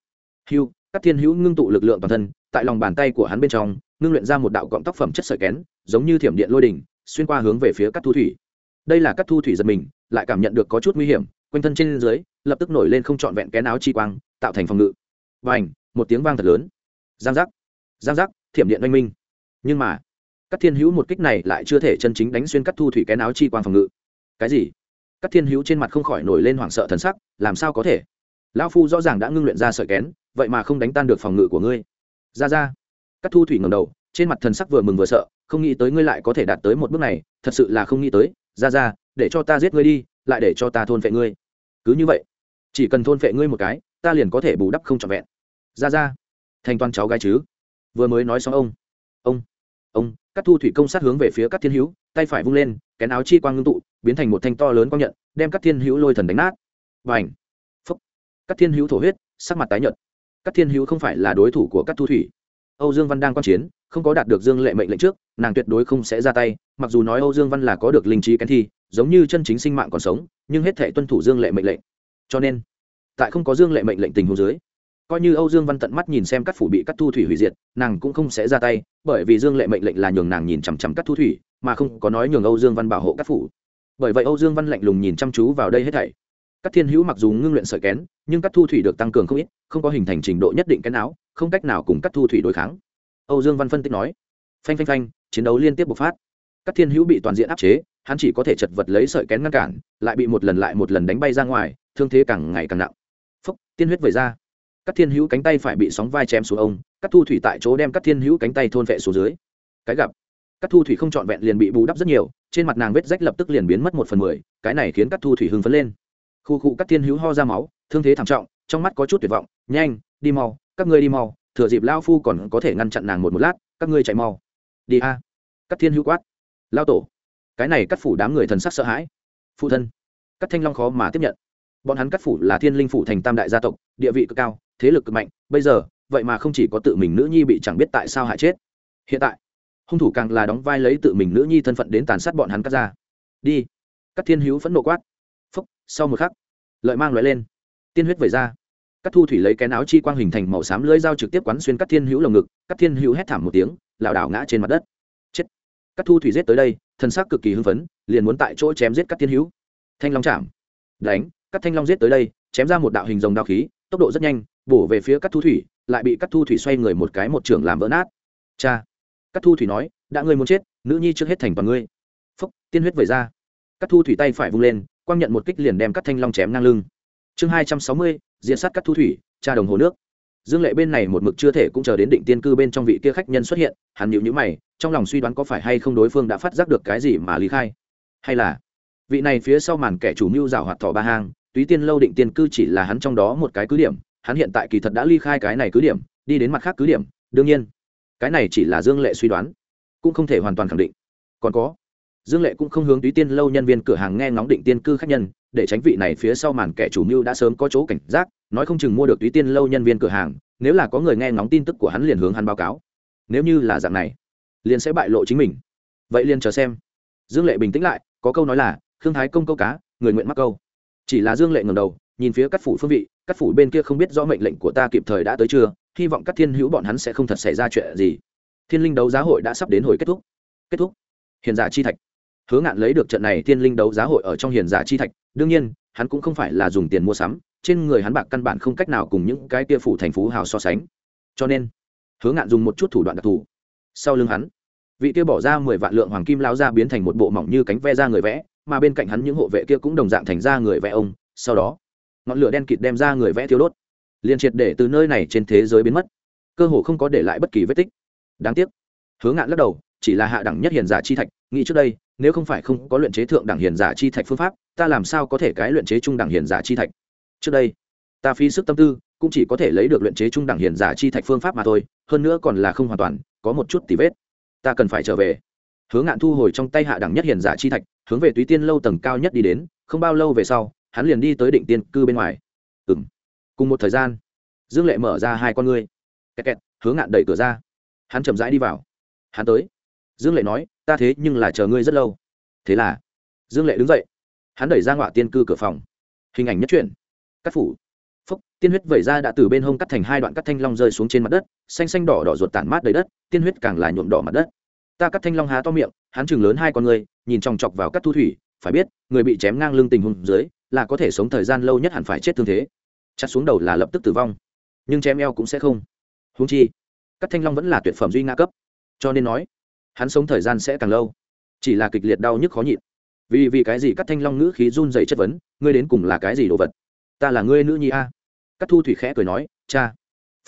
Hưu, các thiên hữu ngưng tụ lực lượng toàn thân, tại lòng bàn tay của hắn bên trong, ngưng luyện ra một đạo cọng tác phẩm chất sợi kén, giống như thiểm điện lôi đỉnh, xuyên qua hướng về phía các thu thủy. Đây là các thu thủy giật mình, lại cảm nhận được có chút nguy hiểm, quanh thân trên dưới, lập tức nổi lên không trọn vẹn kén áo chi quang, tạo thành phòng ngự. Và ảnh một tiếng vang thật lớn. Giang giác! Giang giác! Thiểm điện oanh minh. Nhưng mà, các thiên hữu một kích này lại chưa thể chân chính đánh xuyên các thu thủy kén áo chi quang phòng ngự. Cái gì? Các thiên hữu trên mặt không khỏi nổi lên hoảng sợ thần sắc, làm sao có thể? Lão phu rõ ràng đã ngưng luyện ra sợi kén, vậy mà không đánh tan được phòng ngự của ngươi. Ra ra. Các thu thủy ngầm đầu, trên mặt thần sắc vừa mừng vừa sợ, không nghĩ tới ngươi lại có thể đạt tới một bước này, thật sự là không nghĩ tới. Ra ra, để cho ta giết ngươi đi, lại để cho ta thôn phệ ngươi. Cứ như vậy, chỉ cần thôn phệ ngươi một cái, ta liền có thể bù đắp không trọn vẹn. Ra ra. Thành toàn cháu gái chứ? Vừa mới nói xong ông. Ông ông, các thu thủy công sát hướng về phía các thiên hữu, tay phải vung lên, kén áo chi quang ngưng tụ biến thành một thanh to lớn quang nhận, đem các thiên hữu lôi thần đánh nát. Và ảnh phúc! Các thiên hữu thổ huyết, sắc mặt tái nhợt. Các thiên hữu không phải là đối thủ của các thu thủy. Âu dương văn đang quan chiến, không có đạt được dương lệ mệnh lệnh trước, nàng tuyệt đối không sẽ ra tay, mặc dù nói âu dương văn là có được linh trí kén thi, giống như chân chính sinh mạng còn sống, nhưng hết thể tuân thủ dương lệ mệnh lệnh. Cho nên, tại không có dương lệ mệnh lệnh tình huống dưới, coi như âu dương văn tận mắt nhìn xem các phủ bị cắt thu thủy hủy diệt, nàng cũng không sẽ ra tay, bởi vì dương lệ mệnh lệnh là nhường nàng nhìn chằm chằm cắt thu thủy, mà không có nói nhường âu dương văn bảo hộ các phủ bởi vậy âu dương văn lạnh lùng nhìn chăm chú vào đây hết thảy. Các thiên hữu mặc dù ngưng luyện sợi kén, nhưng các thu thủy được tăng cường không ít, không có hình thành trình độ nhất định kén áo, không cách nào cùng các thu thủy đối kháng. Âu dương văn phân tích nói, phanh phanh phanh, chiến đấu liên tiếp bộc phát. Các thiên hữu bị toàn diện áp chế, hắn chỉ có thể chật vật lấy sợi kén ngăn cản, lại bị một lần lại một lần đánh bay ra ngoài, thương thế càng ngày càng nặng. Phúc, tiên huyết vẩy ra. Các thiên hữu cánh tay phải bị sóng vai chém xuống ông, các thu thủy tại chỗ đem các thiên hữu cánh tay thôn vệ xuống dưới. Cái gặp, các thu thủy không trọn vẹn liền bị bù đắp rất nhiều trên mặt nàng vết rách lập tức liền biến mất một phần mười, cái này khiến các thu thủy hưng phấn lên. Khu khu các thiên hữu ho ra máu, thương thế thảm trọng, trong mắt có chút tuyệt vọng, nhanh, đi mau, các ngươi đi mau, thừa dịp lao phu còn có thể ngăn chặn nàng một một lát, các ngươi chạy mau. Đi a. Các thiên hữu quát. Lao tổ. Cái này cắt phủ đám người thần sắc sợ hãi. Phụ thân. Các thanh long khó mà tiếp nhận. Bọn hắn cắt phủ là thiên linh phủ thành tam đại gia tộc, địa vị cực cao, thế lực cực mạnh, bây giờ, vậy mà không chỉ có tự mình nữ nhi bị chẳng biết tại sao hại chết. Hiện tại hung thủ càng là đóng vai lấy tự mình nữ nhi thân phận đến tàn sát bọn hắn cắt ra. Đi. Các thiên hữu phẫn nộ quát. Phúc, sau một khắc, lợi mang loại lên. Tiên huyết vẩy ra. Các thu thủy lấy cái áo chi quang hình thành màu xám lưỡi dao trực tiếp quán xuyên các thiên hữu lồng ngực. Các thiên hữu hét thảm một tiếng, lảo đảo ngã trên mặt đất. Chết. Các thu thủy giết tới đây thân xác cực kỳ hưng phấn, liền muốn tại chỗ chém giết các thiên hữu. Thanh long chạm. Đánh các thanh long giết tới đây, chém ra một đạo hình rồng đao khí, tốc độ rất nhanh, bổ về phía các thu thủy, lại bị các thu thủy xoay người một cái một trường làm vỡ nát. Cha các thu thủy nói, đã ngươi muốn chết, nữ nhi trước hết thành toàn ngươi. Phúc, tiên huyết vẩy ra. Các thu thủy tay phải vung lên, quang nhận một kích liền đem các thanh long chém ngang lưng. Chương hai trăm sáu mươi, diễn sát các thu thủy, cha đồng hồ nước. Dương lệ bên này một mực chưa thể cũng chờ đến định tiên cư bên trong vị kia khách nhân xuất hiện, hắn nhịu nhữ mày, trong lòng suy đoán có phải hay không đối phương đã phát giác được cái gì mà lý khai. Hay là, vị này phía sau màn kẻ chủ mưu rào hoạt thỏ ba hang, túy tiên lâu định tiên cư chỉ là hắn trong đó một cái cứ điểm, hắn hiện tại kỳ thật đã ly khai cái này cứ điểm, đi đến mặt khác cứ điểm, đương nhiên cái này chỉ là dương lệ suy đoán, cũng không thể hoàn toàn khẳng định. Còn có, dương lệ cũng không hướng túy tiên lâu nhân viên cửa hàng nghe ngóng định tiên cư khách nhân, để tránh vị này phía sau màn kẻ chủ mưu đã sớm có chỗ cảnh giác, nói không chừng mua được túy tiên lâu nhân viên cửa hàng, nếu là có người nghe ngóng tin tức của hắn liền hướng hắn báo cáo. Nếu như là dạng này, liền sẽ bại lộ chính mình. Vậy liền chờ xem. Dương lệ bình tĩnh lại, có câu nói là, khương thái công câu cá, người nguyện mắc câu. Chỉ là dương lệ ngầm đầu, nhìn phía các phủ phương vị, các phủ bên kia không biết rõ mệnh lệnh của ta kịp thời đã tới chưa hy vọng các thiên hữu bọn hắn sẽ không thật xảy ra chuyện gì. Thiên linh đấu giá hội đã sắp đến hồi kết thúc. Kết thúc. Hiền giả chi thạch. Hứa ngạn lấy được trận này thiên linh đấu giá hội ở trong hiền giả chi thạch. Đương nhiên, hắn cũng không phải là dùng tiền mua sắm. Trên người hắn bạc căn bản không cách nào cùng những cái tia phủ thành phú hào so sánh. Cho nên, hứa ngạn dùng một chút thủ đoạn đặc thù. Sau lưng hắn, vị kia bỏ ra mười vạn lượng hoàng kim lao ra biến thành một bộ mỏng như cánh ve ra người vẽ, mà bên cạnh hắn những hộ vệ kia cũng đồng dạng thành ra người vẽ ông. Sau đó, ngọn lửa đen kịt đem ra người vẽ thiếu đốt liền triệt để từ nơi này trên thế giới biến mất. Cơ hồ không có để lại bất kỳ vết tích. Đáng tiếc. Hứa ngạn lắc đầu, chỉ là hạ đẳng nhất hiền giả chi thạch, nghĩ trước đây, nếu không phải không có luyện chế thượng đẳng hiền giả chi thạch phương pháp, ta làm sao có thể cái luyện chế trung đẳng hiền giả chi thạch? Trước đây, ta phí sức tâm tư, cũng chỉ có thể lấy được luyện chế trung đẳng hiền giả chi thạch phương pháp mà thôi, hơn nữa còn là không hoàn toàn, có một chút tì vết. Ta cần phải trở về. Hứa ngạn thu hồi trong tay hạ đẳng nhất hiền giả chi thạch, hướng về túy tiên lâu tầng cao nhất đi đến, không bao lâu về sau, hắn liền đi tới định tiên cư bên ngoài. Ừ m cùng một thời gian, dương lệ mở ra hai con ngươi. Kẹt kẹt hướng ngạn đẩy cửa ra. Hắn chậm rãi đi vào. Hắn tới. Dương lệ nói, ta thế nhưng là chờ ngươi rất lâu. Thế là, dương lệ đứng dậy. Hắn đẩy ra ngọa tiên cư cửa phòng. Hình ảnh nhất truyện cắt phủ. Phúc, tiên huyết vẩy ra đã từ bên hông cắt thành hai đoạn cắt thanh long rơi xuống trên mặt đất, xanh xanh đỏ đỏ ruột tản mát đầy đất, tiên huyết càng là nhuộm đỏ mặt đất. Ta cắt thanh long há to miệng, hắn chừng lớn hai con người nhìn chòng chọc vào cắt thu thủy, phải biết, người bị chém ngang lưng tình huống dưới, là có thể sống thời gian lâu nhất hẳn phải chết thương thế chặt xuống đầu là lập tức tử vong, nhưng chém eo cũng sẽ không. Húng chi cắt thanh long vẫn là tuyệt phẩm duy nga cấp, cho nên nói, hắn sống thời gian sẽ càng lâu. Chỉ là kịch liệt đau nhức khó nhịn. Vì vì cái gì cắt thanh long ngữ khí run dày chất vấn, ngươi đến cùng là cái gì đồ vật? Ta là ngươi nữ nhi a? Cắt thu thủy khẽ cười nói, cha.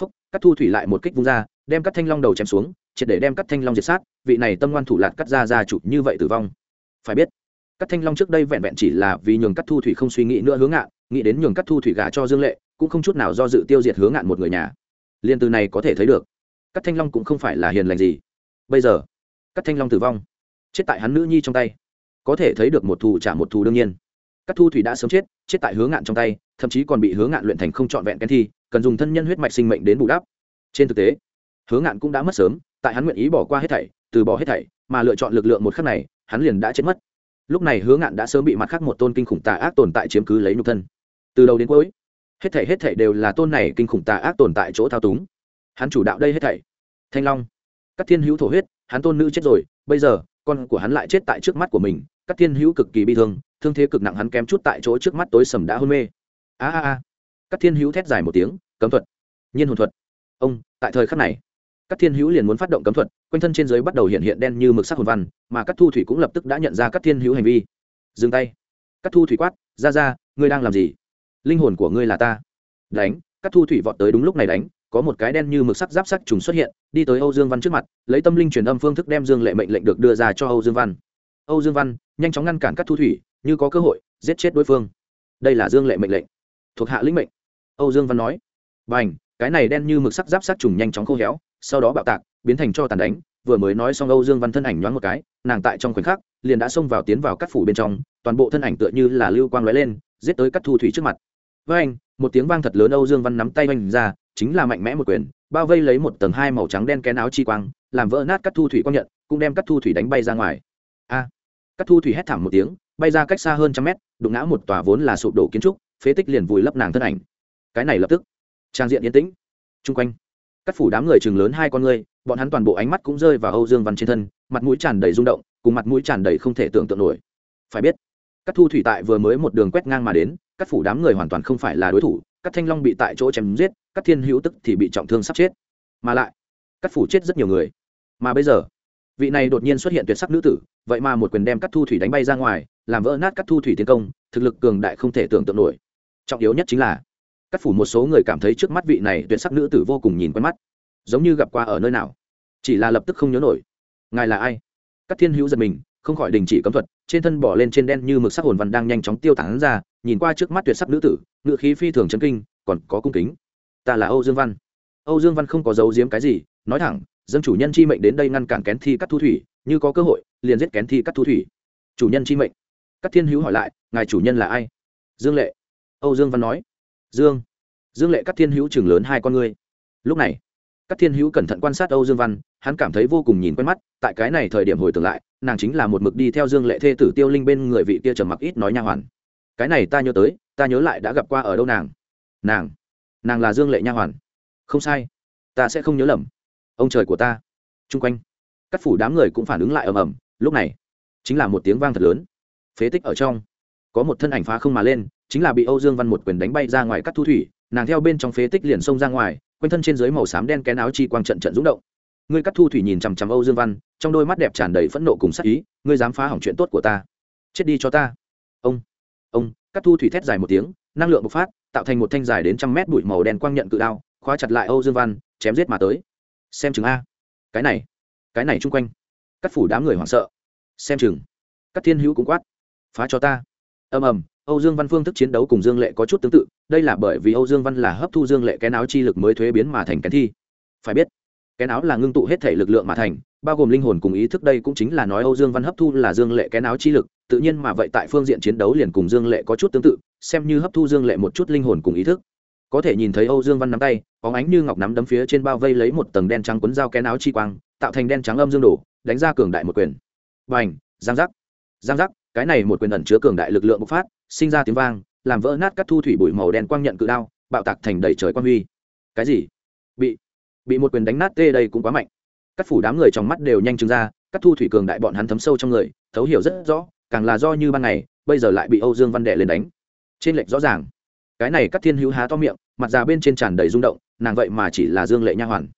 Phúc cắt thu thủy lại một kích vung ra, đem cắt thanh long đầu chém xuống, triệt để đem cắt thanh long diệt sát, vị này tâm ngoan thủ lạt cắt ra ra chụp như vậy tử vong. Phải biết cắt thanh long trước đây vẹn vẹn chỉ là vì nhường cắt thu thủy không suy nghĩ nữa hướng ngạn nghĩ đến nhường cắt thu thủy gả cho dương lệ, cũng không chút nào do dự tiêu diệt hướng ngạn một người nhà. Liên từ này có thể thấy được cắt thanh long cũng không phải là hiền lành gì. Bây giờ cắt thanh long tử vong, chết tại hắn nữ nhi trong tay, có thể thấy được một thù trả một thù đương nhiên. Cắt thu thủy đã sớm chết chết tại hướng ngạn trong tay, thậm chí còn bị hướng ngạn luyện thành không trọn vẹn kén thi, cần dùng thân nhân huyết mạch sinh mệnh đến bù đắp. Trên thực tế hướng ngạn cũng đã mất sớm, tại hắn nguyện ý bỏ qua hết thảy, từ bỏ hết thảy, mà lựa chọn lực lượng một khắc này, hắn liền đã chết mất. Lúc này hướng ngạn đã sớm bị mặt khác một tôn kinh khủng tà ác tồn tại chiếm cứ lấy nhục thân từ đầu đến cuối, hết thảy hết thảy đều là tôn này kinh khủng tà ác tồn tại chỗ thao túng. Hắn chủ đạo đây hết thảy. Thanh long các thiên hữu thổ huyết, hắn tôn nữ chết rồi, bây giờ, con của hắn lại chết tại trước mắt của mình. Các thiên hữu cực kỳ bi thương thương thế cực nặng hắn kém chút tại chỗ trước mắt tối sầm đã hôn mê. A a a. Các thiên hữu thét dài một tiếng, cấm thuật. Nhiên hồn thuật. Ông, tại thời khắc này các thiên hữu liền muốn phát động cấm thuật, quanh thân trên dưới bắt đầu hiện hiện đen như mực sắc hồn văn, mà các thu thủy cũng lập tức đã nhận ra các thiên hữu hành vi. Dừng tay. Các thu thủy quát, ra ra, ngươi đang làm gì? Linh hồn của ngươi là ta. Đánh, các thu thủy vọt tới đúng lúc này đánh, có một cái đen như mực sắc giáp sắc trùng xuất hiện, đi tới âu dương văn trước mặt, lấy tâm linh truyền âm phương thức đem dương lệ mệnh lệnh được đưa ra cho âu dương văn. Âu dương văn, nhanh chóng ngăn cản các thu thủy, như có cơ hội, giết chết đối phương. Đây là dương lệ mệnh lệnh, thuộc hạ lĩnh mệnh. Âu dương văn nói. B à n h cái này đen như mực sắc giáp sắc trùng nhanh chóng khô héo, sau đó bạo tạc, biến thành cho tàn đánh, vừa mới nói xong âu dương văn thân ảnh nhoáng một cái, nàng tại trong khoảnh khắc, liền đã xông vào tiến vào cắt phủ bên trong, toàn bộ thân ảnh tựa như là lưu quang lóe lên, giết tới cắt thu thủy trước mặt với anh một tiếng vang thật lớn âu dương văn nắm tay oanh ra chính là mạnh mẽ một quyền bao vây lấy một tầng hai màu trắng đen kén áo chi quang làm vỡ nát các thu thủy quang nhận cũng đem các thu thủy đánh bay ra ngoài. A! À, thu thủy hét thảm một tiếng bay ra cách xa hơn trăm mét đụng ngã một tòa vốn là sụp đổ kiến trúc phế tích liền vùi lấp nàng thân ảnh. Cái này lập tức trang diện yên tĩnh. Chung quanh cắt phủ đám người chừng lớn hai con ngươi bọn hắn toàn bộ ánh mắt cũng rơi vào âu dương văn trên thân mặt mũi tràn đầy rung động cùng mặt mũi tràn đầy không thể tưởng tượng nổi. Phải biết các thu thủy tại vừa mới một đường quét ngang mà đến các phủ đám người hoàn toàn không phải là đối thủ các thanh long bị tại chỗ chém giết các thiên hữu tức thì bị trọng thương sắp chết. Mà lại các phủ chết rất nhiều người. Mà bây giờ, vị này đột nhiên xuất hiện tuyệt sắc nữ tử, vậy mà một quyền đem các thu thủy đánh bay ra ngoài, làm vỡ nát các thu thủy tiến công, thực lực cường đại không thể tưởng tượng nổi. Trọng yếu nhất chính là các phủ một số người cảm thấy trước mắt vị này tuyệt sắc nữ tử vô cùng nhìn quen mắt. Giống như gặp qua ở nơi nào. Chỉ là lập tức không nhớ nổi. Ngài là ai? Các thiên hữu giật mình, không khỏi đình chỉ cấm thuật trên thân bỏ lên trên đen như mực sắc hồn văn đang nhanh chóng tiêu tán ra, nhìn qua trước mắt tuyệt sắc nữ tử, ngự khí phi thường chấn kinh, còn có cung kính. Ta là âu dương văn. Âu dương văn không có giấu giếm cái gì, nói thẳng, dân chủ nhân chi mệnh đến đây ngăn cản kén thi cắt thu thủy, như có cơ hội, liền giết kén thi cắt thu thủy. Chủ nhân chi mệnh? Các thiên hữu hỏi lại, ngài chủ nhân là ai? Dương lệ. Âu dương văn nói. Dương. Dương lệ các thiên hữu chừng lớn hai con ngươi. Lúc này các thiên hữu cẩn thận quan sát âu dương văn, hắn cảm thấy vô cùng nhìn quen mắt, tại cái này thời điểm hồi tưởng lại, nàng chính là một mực đi theo dương lệ thê tử tiêu linh bên người vị kia trầm mặc ít nói nha hoàn. Cái này ta nhớ tới, ta nhớ lại đã gặp qua ở đâu nàng? Nàng nàng là dương lệ nha hoàn. Không sai, ta sẽ không nhớ lầm. Ông trời của ta. Trung quanh các phủ đám người cũng phản ứng lại ầm ầm, lúc này, chính là một tiếng vang thật lớn. Phế tích ở trong, có một thân ảnh phá không mà lên, chính là bị âu dương văn một quyền đánh bay ra ngoài cắt thu thủy, nàng theo bên trong phế tích liền xông ra ngoài quanh thân trên dưới màu xám đen kén áo chi quang trận trận rung động. Ngươi cắt thu thủy nhìn chằm chằm âu dương văn, trong đôi mắt đẹp tràn đầy phẫn nộ cùng sắc ý, ngươi dám phá hỏng chuyện tốt của ta. Chết đi cho ta. Ông ông, cắt thu thủy thét dài một tiếng, năng lượng bộc phát, tạo thành một thanh dài đến trăm mét bụi màu đen quang nhận cự đao, khóa chặt lại âu dương văn, chém giết mà tới. Xem chừng a. Cái này cái này chung quanh. Cắt phủ đám người hoảng sợ. Xem chừng. Cắt thiên hữu cũng quát. Phá cho ta. Ầm ầm âu dương văn phương thức chiến đấu cùng dương lệ có chút tương tự đây là bởi vì âu dương văn là hấp thu dương lệ cái áo chi lực mới thuế biến mà thành cái thi. Phải biết cái áo là ngưng tụ hết thể lực lượng mà thành bao gồm linh hồn cùng ý thức đây cũng chính là nói âu dương văn hấp thu là dương lệ cái áo chi lực tự nhiên mà vậy tại phương diện chiến đấu liền cùng dương lệ có chút tương tự xem như hấp thu dương lệ một chút linh hồn cùng ý thức. Có thể nhìn thấy âu dương văn nắm tay bóng ánh như ngọc nắm đấm phía trên bao vây lấy một tầng đen trắng cuốn dao cái áo chi quang tạo thành đen trắng âm dương đổ đánh ra cường đại một quyền. Bành, giang giác giang giác cái này một quyền ẩn chứa cường đại lực lượng bộc phát, sinh ra tiếng vang, làm vỡ nát các thu thủy bụi màu đen quang nhận cự đao, bạo tạc thành đầy trời quang huy. Cái gì? Bị bị một quyền đánh nát tê đây cũng quá mạnh. Các phủ đám người trong mắt đều nhanh chừng ra, các thu thủy cường đại bọn hắn thấm sâu trong người, thấu hiểu rất rõ, càng là do như ban ngày, bây giờ lại bị âu dương văn đệ lên đánh. Trên lệch rõ ràng. Cái này các thiên hữu há to miệng, mặt già bên trên tràn đầy rung động, nàng vậy mà chỉ là dương lệ nha hoàn.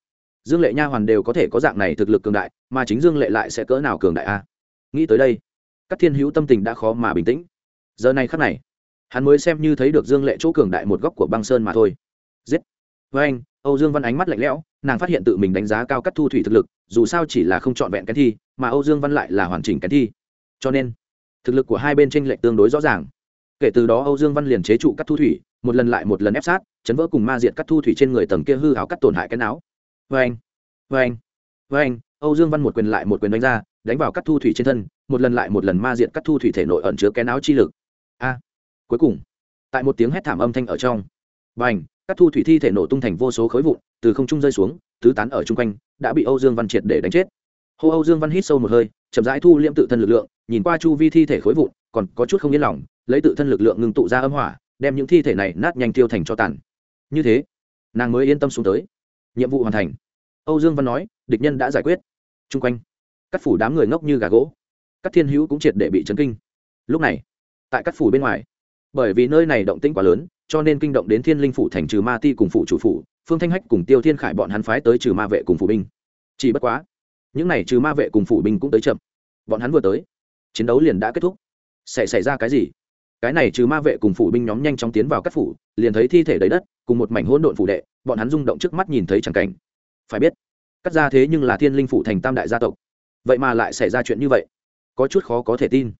Dương lệ nha hoàn đều có thể có dạng này thực lực cường đại, mà chính dương lệ lại sẽ cỡ nào cường đại a? Nghĩ tới đây các thiên hữu tâm tình đã khó mà bình tĩnh. Giờ này khắc này, hắn mới xem như thấy được dương lệ chỗ cường đại một góc của băng sơn mà thôi. Giết! Với anh, âu dương văn ánh mắt lạnh lẽo, nàng phát hiện tự mình đánh giá cao cắt thu thủy thực lực, dù sao chỉ là không trọn vẹn cái thi, mà âu dương văn lại là hoàn chỉnh cái thi. Cho nên, thực lực của hai bên tranh lệch tương đối rõ ràng. Kể từ đó âu dương văn liền chế trụ cắt thu thủy, một lần lại một lần ép sát, chấn vỡ cùng ma diệt cắt thu thủy trên người tầng kia hư hào cắt tổn hại cái não. Vê anh vê anh vê anh, âu dương văn một quyền lại một quyền đánh ra đánh vào cắt thu thủy trên thân, một lần lại một lần ma diện cắt thu thủy thể nội ẩn chứa cái não chi lực. A, cuối cùng, tại một tiếng hét thảm âm thanh ở trong b à n h cắt thu thủy thi thể nổ tung thành vô số khối vụn, từ không trung rơi xuống, tứ tán ở chung quanh, đã bị âu dương văn triệt để đánh chết. Hô âu dương văn hít sâu một hơi, chậm rãi thu liễm tự thân lực lượng, nhìn qua chu vi thi thể khối vụn, còn có chút không yên lòng, lấy tự thân lực lượng ngưng tụ ra âm hỏa, đem những thi thể này nát nhanh tiêu thành cho tàn. Như thế, nàng mới yên tâm xuống tới. Nhiệm vụ hoàn thành. Âu dương văn nói, địch nhân đã giải quyết. Chung quanh các phủ đám người ngốc như gà gỗ. Các thiên hữu cũng triệt để bị chấn kinh. Lúc này, tại các phủ bên ngoài, bởi vì nơi này động tĩnh quá lớn, cho nên kinh động đến thiên linh phủ thành trừ ma ti cùng phủ chủ phủ, phương thanh hách cùng tiêu thiên khải bọn hắn phái tới trừ ma vệ cùng phủ binh. Chỉ bất quá, những n à y trừ ma vệ cùng phủ binh cũng tới chậm. Bọn hắn vừa tới, chiến đấu liền đã kết thúc. Sẽ xảy ra cái gì? Cái này trừ ma vệ cùng phủ binh nhóm nhanh chóng tiến vào các phủ, liền thấy thi thể đầy đất, cùng một mảnh hỗn độn phủ đệ, bọn hắn rung động trước mắt nhìn thấy chẳng cảnh. Phải biết, cắt ra thế nhưng là thiên linh phủ thành tam đại gia tộc vậy mà lại xảy ra chuyện như vậy. Có chút khó có thể tin.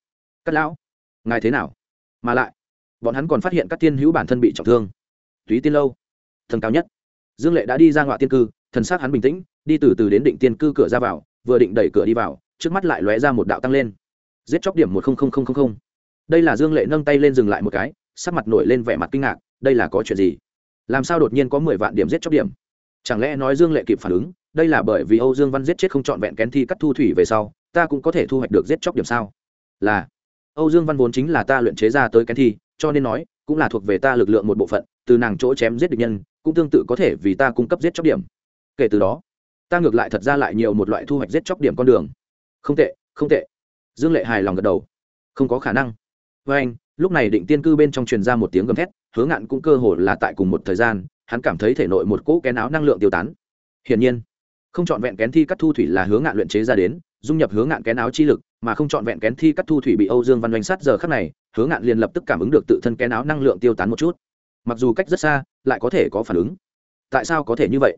Cắt lão, ngài thế nào? Mà lại, bọn hắn còn phát hiện các tiên hữu bản thân bị trọng thương. Túy tiên lâu, thần cao nhất. Dương lệ đã đi ra ngoại tiên cư, thần s á c hắn bình tĩnh, đi từ từ đến định tiên cư cửa ra vào, vừa định đẩy cửa đi vào, trước mắt lại lóe ra một đạo tăng lên. Giết chóc điểm một đây là dương lệ nâng tay lên dừng lại một cái, sắc mặt nổi lên vẻ mặt kinh ngạc, đây là có chuyện gì? Làm sao đột nhiên có mười vạn điểm giết chóc điểm? Chẳng lẽ nói dương lệ kịp phản ứng đây là bởi vì âu dương văn giết chết không trọn vẹn kén thi cắt thu thủy về sau, ta cũng có thể thu hoạch được giết chóc điểm sao? Là, âu dương văn vốn chính là ta luyện chế ra tới kén thi, cho nên nói, cũng là thuộc về ta lực lượng một bộ phận, từ nàng chỗ chém giết địch nhân, cũng tương tự có thể vì ta cung cấp giết chóc điểm. Kể từ đó, ta ngược lại thật ra lại nhiều một loại thu hoạch giết chóc điểm con đường. Không tệ không tệ. Dương lệ hài lòng gật đầu. Không có khả năng. Với anh, lúc này định tiên cư bên trong truyền ra một tiếng gầm thét hướng ngạn cũng cơ hồ là tại cùng một thời gian, hắn cảm thấy thể nội một cỗ kén áo năng lượng tiêu tán. Hiển nhiên không chọn vẹn kén thi cắt thu thủy là hướng ngạn luyện chế ra đến, dung nhập hướng ngạn kén áo chi lực, mà không chọn vẹn kén thi cắt thu thủy bị âu dương văn doanh sát giờ khắc này hướng ngạn liền lập tức cảm ứng được tự thân kén áo năng lượng tiêu tán một chút. Mặc dù cách rất xa, lại có thể có phản ứng. Tại sao có thể như vậy?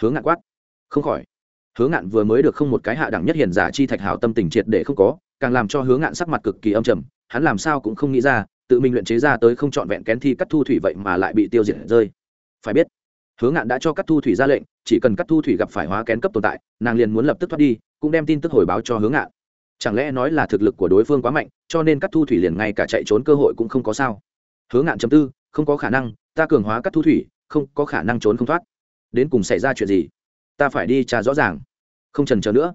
Hướng ngạn quát. Không khỏi. Hướng ngạn vừa mới được không một cái hạ đẳng nhất hiền giả chi thạch hảo tâm tình triệt để không có, càng làm cho hướng ngạn sắc mặt cực kỳ âm trầm, hắn làm sao cũng không nghĩ ra, tự mình luyện chế ra tới không trọn vẹn kén thi cắt thu thủy vậy mà lại bị tiêu diệt rơi. Phải biết hướng ngạn đã cho cắt thu thủy ra lệnh, chỉ cần cắt thu thủy gặp phải hóa kén cấp tồn tại, nàng liền muốn lập tức thoát đi, cũng đem tin tức hồi báo cho hướng ngạn. Chẳng lẽ nói là thực lực của đối phương quá mạnh, cho nên cắt thu thủy liền ngay cả chạy trốn cơ hội cũng không có sao? Hướng ngạn chấm tư, không có khả năng, ta cường hóa cắt thu thủy, không có khả năng trốn không thoát. Đến cùng xảy ra chuyện gì? Ta phải đi trả rõ ràng. Không trần chờ nữa.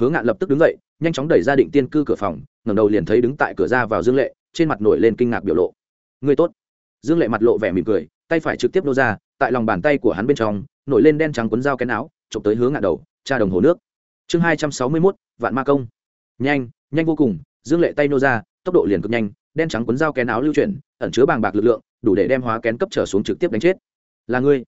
Hướng ngạn lập tức đứng dậy, nhanh chóng đẩy ra định tiên cư cửa phòng, ngẩng đầu liền thấy đứng tại cửa ra vào dương lệ, trên mặt nổi lên kinh ngạc biểu lộ. Người tốt. Dương lệ mặt lộ vẻ mỉm cười, tay phải trực tiếp nô ra tại lòng bàn tay của hắn bên trong, nổi lên đen trắng quấn dao cái áo, chụp tới hướng ngạn đầu, tra đồng hồ nước. Chương hai trăm sáu mươi mốt, vạn ma công. Nhanh nhanh vô cùng, dương lệ tay nô ra, tốc độ liền cực nhanh, đen trắng quấn dao kén áo lưu chuyển, ẩn chứa bàng bạc lực lượng, đủ để đem hóa kén cấp trở xuống trực tiếp đánh chết. Là ngươi?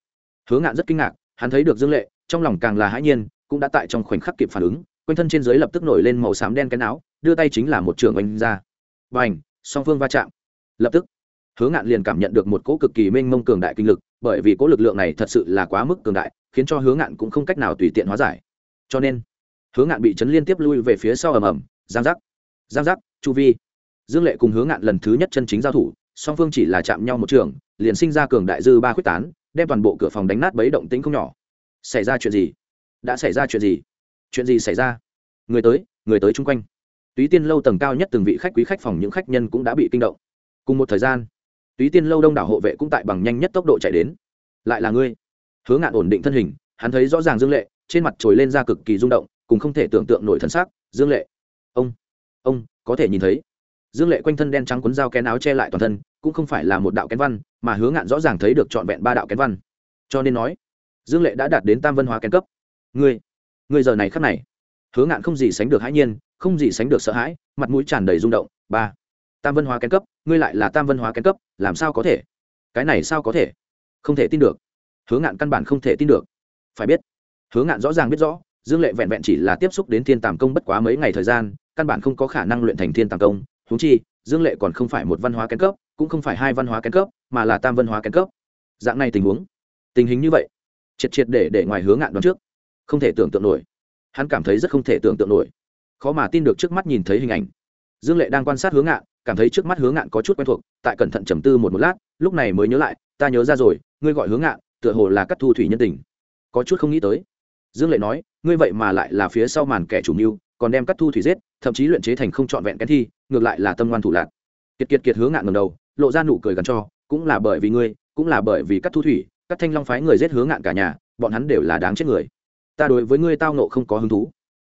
Hướng ngạn rất kinh ngạc, hắn thấy được dương lệ, trong lòng càng là hãi nhiên, cũng đã tại trong khoảnh khắc kịp phản ứng, quanh thân trên dưới lập tức nổi lên màu xám đen cái áo, đưa tay chính là một trường oanh ra. Và ảnh song phương va chạm. Lập tức, hướng ngạn liền cảm nhận được một cỗ cực kỳ mênh mông cường đại kinh lực bởi vì cỗ lực lượng này thật sự là quá mức cường đại, khiến cho hướng ngạn cũng không cách nào tùy tiện hóa giải. Cho nên hướng ngạn bị chấn liên tiếp lui về phía sau ầm ầm. Giang giác giang giác, chu vi. Dương lệ cùng hướng ngạn lần thứ nhất chân chính giao thủ, song phương chỉ là chạm nhau một trường, liền sinh ra cường đại dư ba khuyết tán, đem toàn bộ cửa phòng đánh nát bấy động tính không nhỏ. Xảy ra chuyện gì? Đã xảy ra chuyện gì? Chuyện gì xảy ra? Người tới người tới chung quanh. Túy tiên lâu tầng cao nhất từng vị khách quý khách phòng những khách nhân cũng đã bị kinh động. Cùng một thời gian túy tiên lâu đông đảo hộ vệ cũng tại bằng nhanh nhất tốc độ chạy đến. Lại là ngươi. Hứa ngạn ổn định thân hình, hắn thấy rõ ràng dương lệ, trên mặt trồi lên ra cực kỳ rung động, cùng không thể tưởng tượng nổi thân xác dương lệ. Ông ông, có thể nhìn thấy. Dương lệ quanh thân đen trắng cuốn dao kén áo che lại toàn thân, cũng không phải là một đạo kén văn, mà Hứa ngạn rõ ràng thấy được trọn vẹn ba đạo kén văn. Cho nên nói, dương lệ đã đạt đến tam văn hóa kén cấp. Ngươi ngươi giờ này khắc này, Hứa ngạn không gì sánh được hãi nhiên, không gì sánh được sợ hãi, mặt mũi tràn đầy rung động. Ba, tam văn hóa kén cấp ngươi lại là tam văn hóa kén cấp, làm sao có thể? Cái này sao có thể? Không thể tin được. Hướng ngạn căn bản không thể tin được. Phải biết hướng ngạn rõ ràng biết rõ, dương lệ vẹn vẹn chỉ là tiếp xúc đến thiên tàm công bất quá mấy ngày thời gian, căn bản không có khả năng luyện thành thiên tàm công. Húng chi, dương lệ còn không phải một văn hóa kén cấp, cũng không phải hai văn hóa kén cấp, mà là tam văn hóa kén cấp. Dạng này tình huống, tình hình như vậy, triệt triệt để để ngoài hướng ngạn đoán trước, không thể tưởng tượng nổi. Hắn cảm thấy rất không thể tưởng tượng nổi. Khó mà tin được trước mắt nhìn thấy hình ảnh. Dương lệ đang quan sát hướng ngạn cảm thấy trước mắt hướng ngạn có chút quen thuộc, tại cẩn thận trầm tư một một lát, lúc này mới nhớ lại, ta nhớ ra rồi, ngươi gọi hướng ngạn, tựa hồ là cắt thu thủy nhân tình. Có chút không nghĩ tới. Dương lệ nói, ngươi vậy mà lại là phía sau màn kẻ chủ mưu, còn đem cắt thu thủy giết, thậm chí luyện chế thành không trọn vẹn kén thi, ngược lại là tâm ngoan thủ lạc. Kiệt kiệt kiệt hướng ngạn ngầm đầu, lộ ra nụ cười gắn cho, cũng là bởi vì ngươi, cũng là bởi vì cắt thu thủy, các thanh long phái người giết hướng ngạn cả nhà, bọn hắn đều là đáng chết người. Ta đối với ngươi tao nộ không có hứng thú.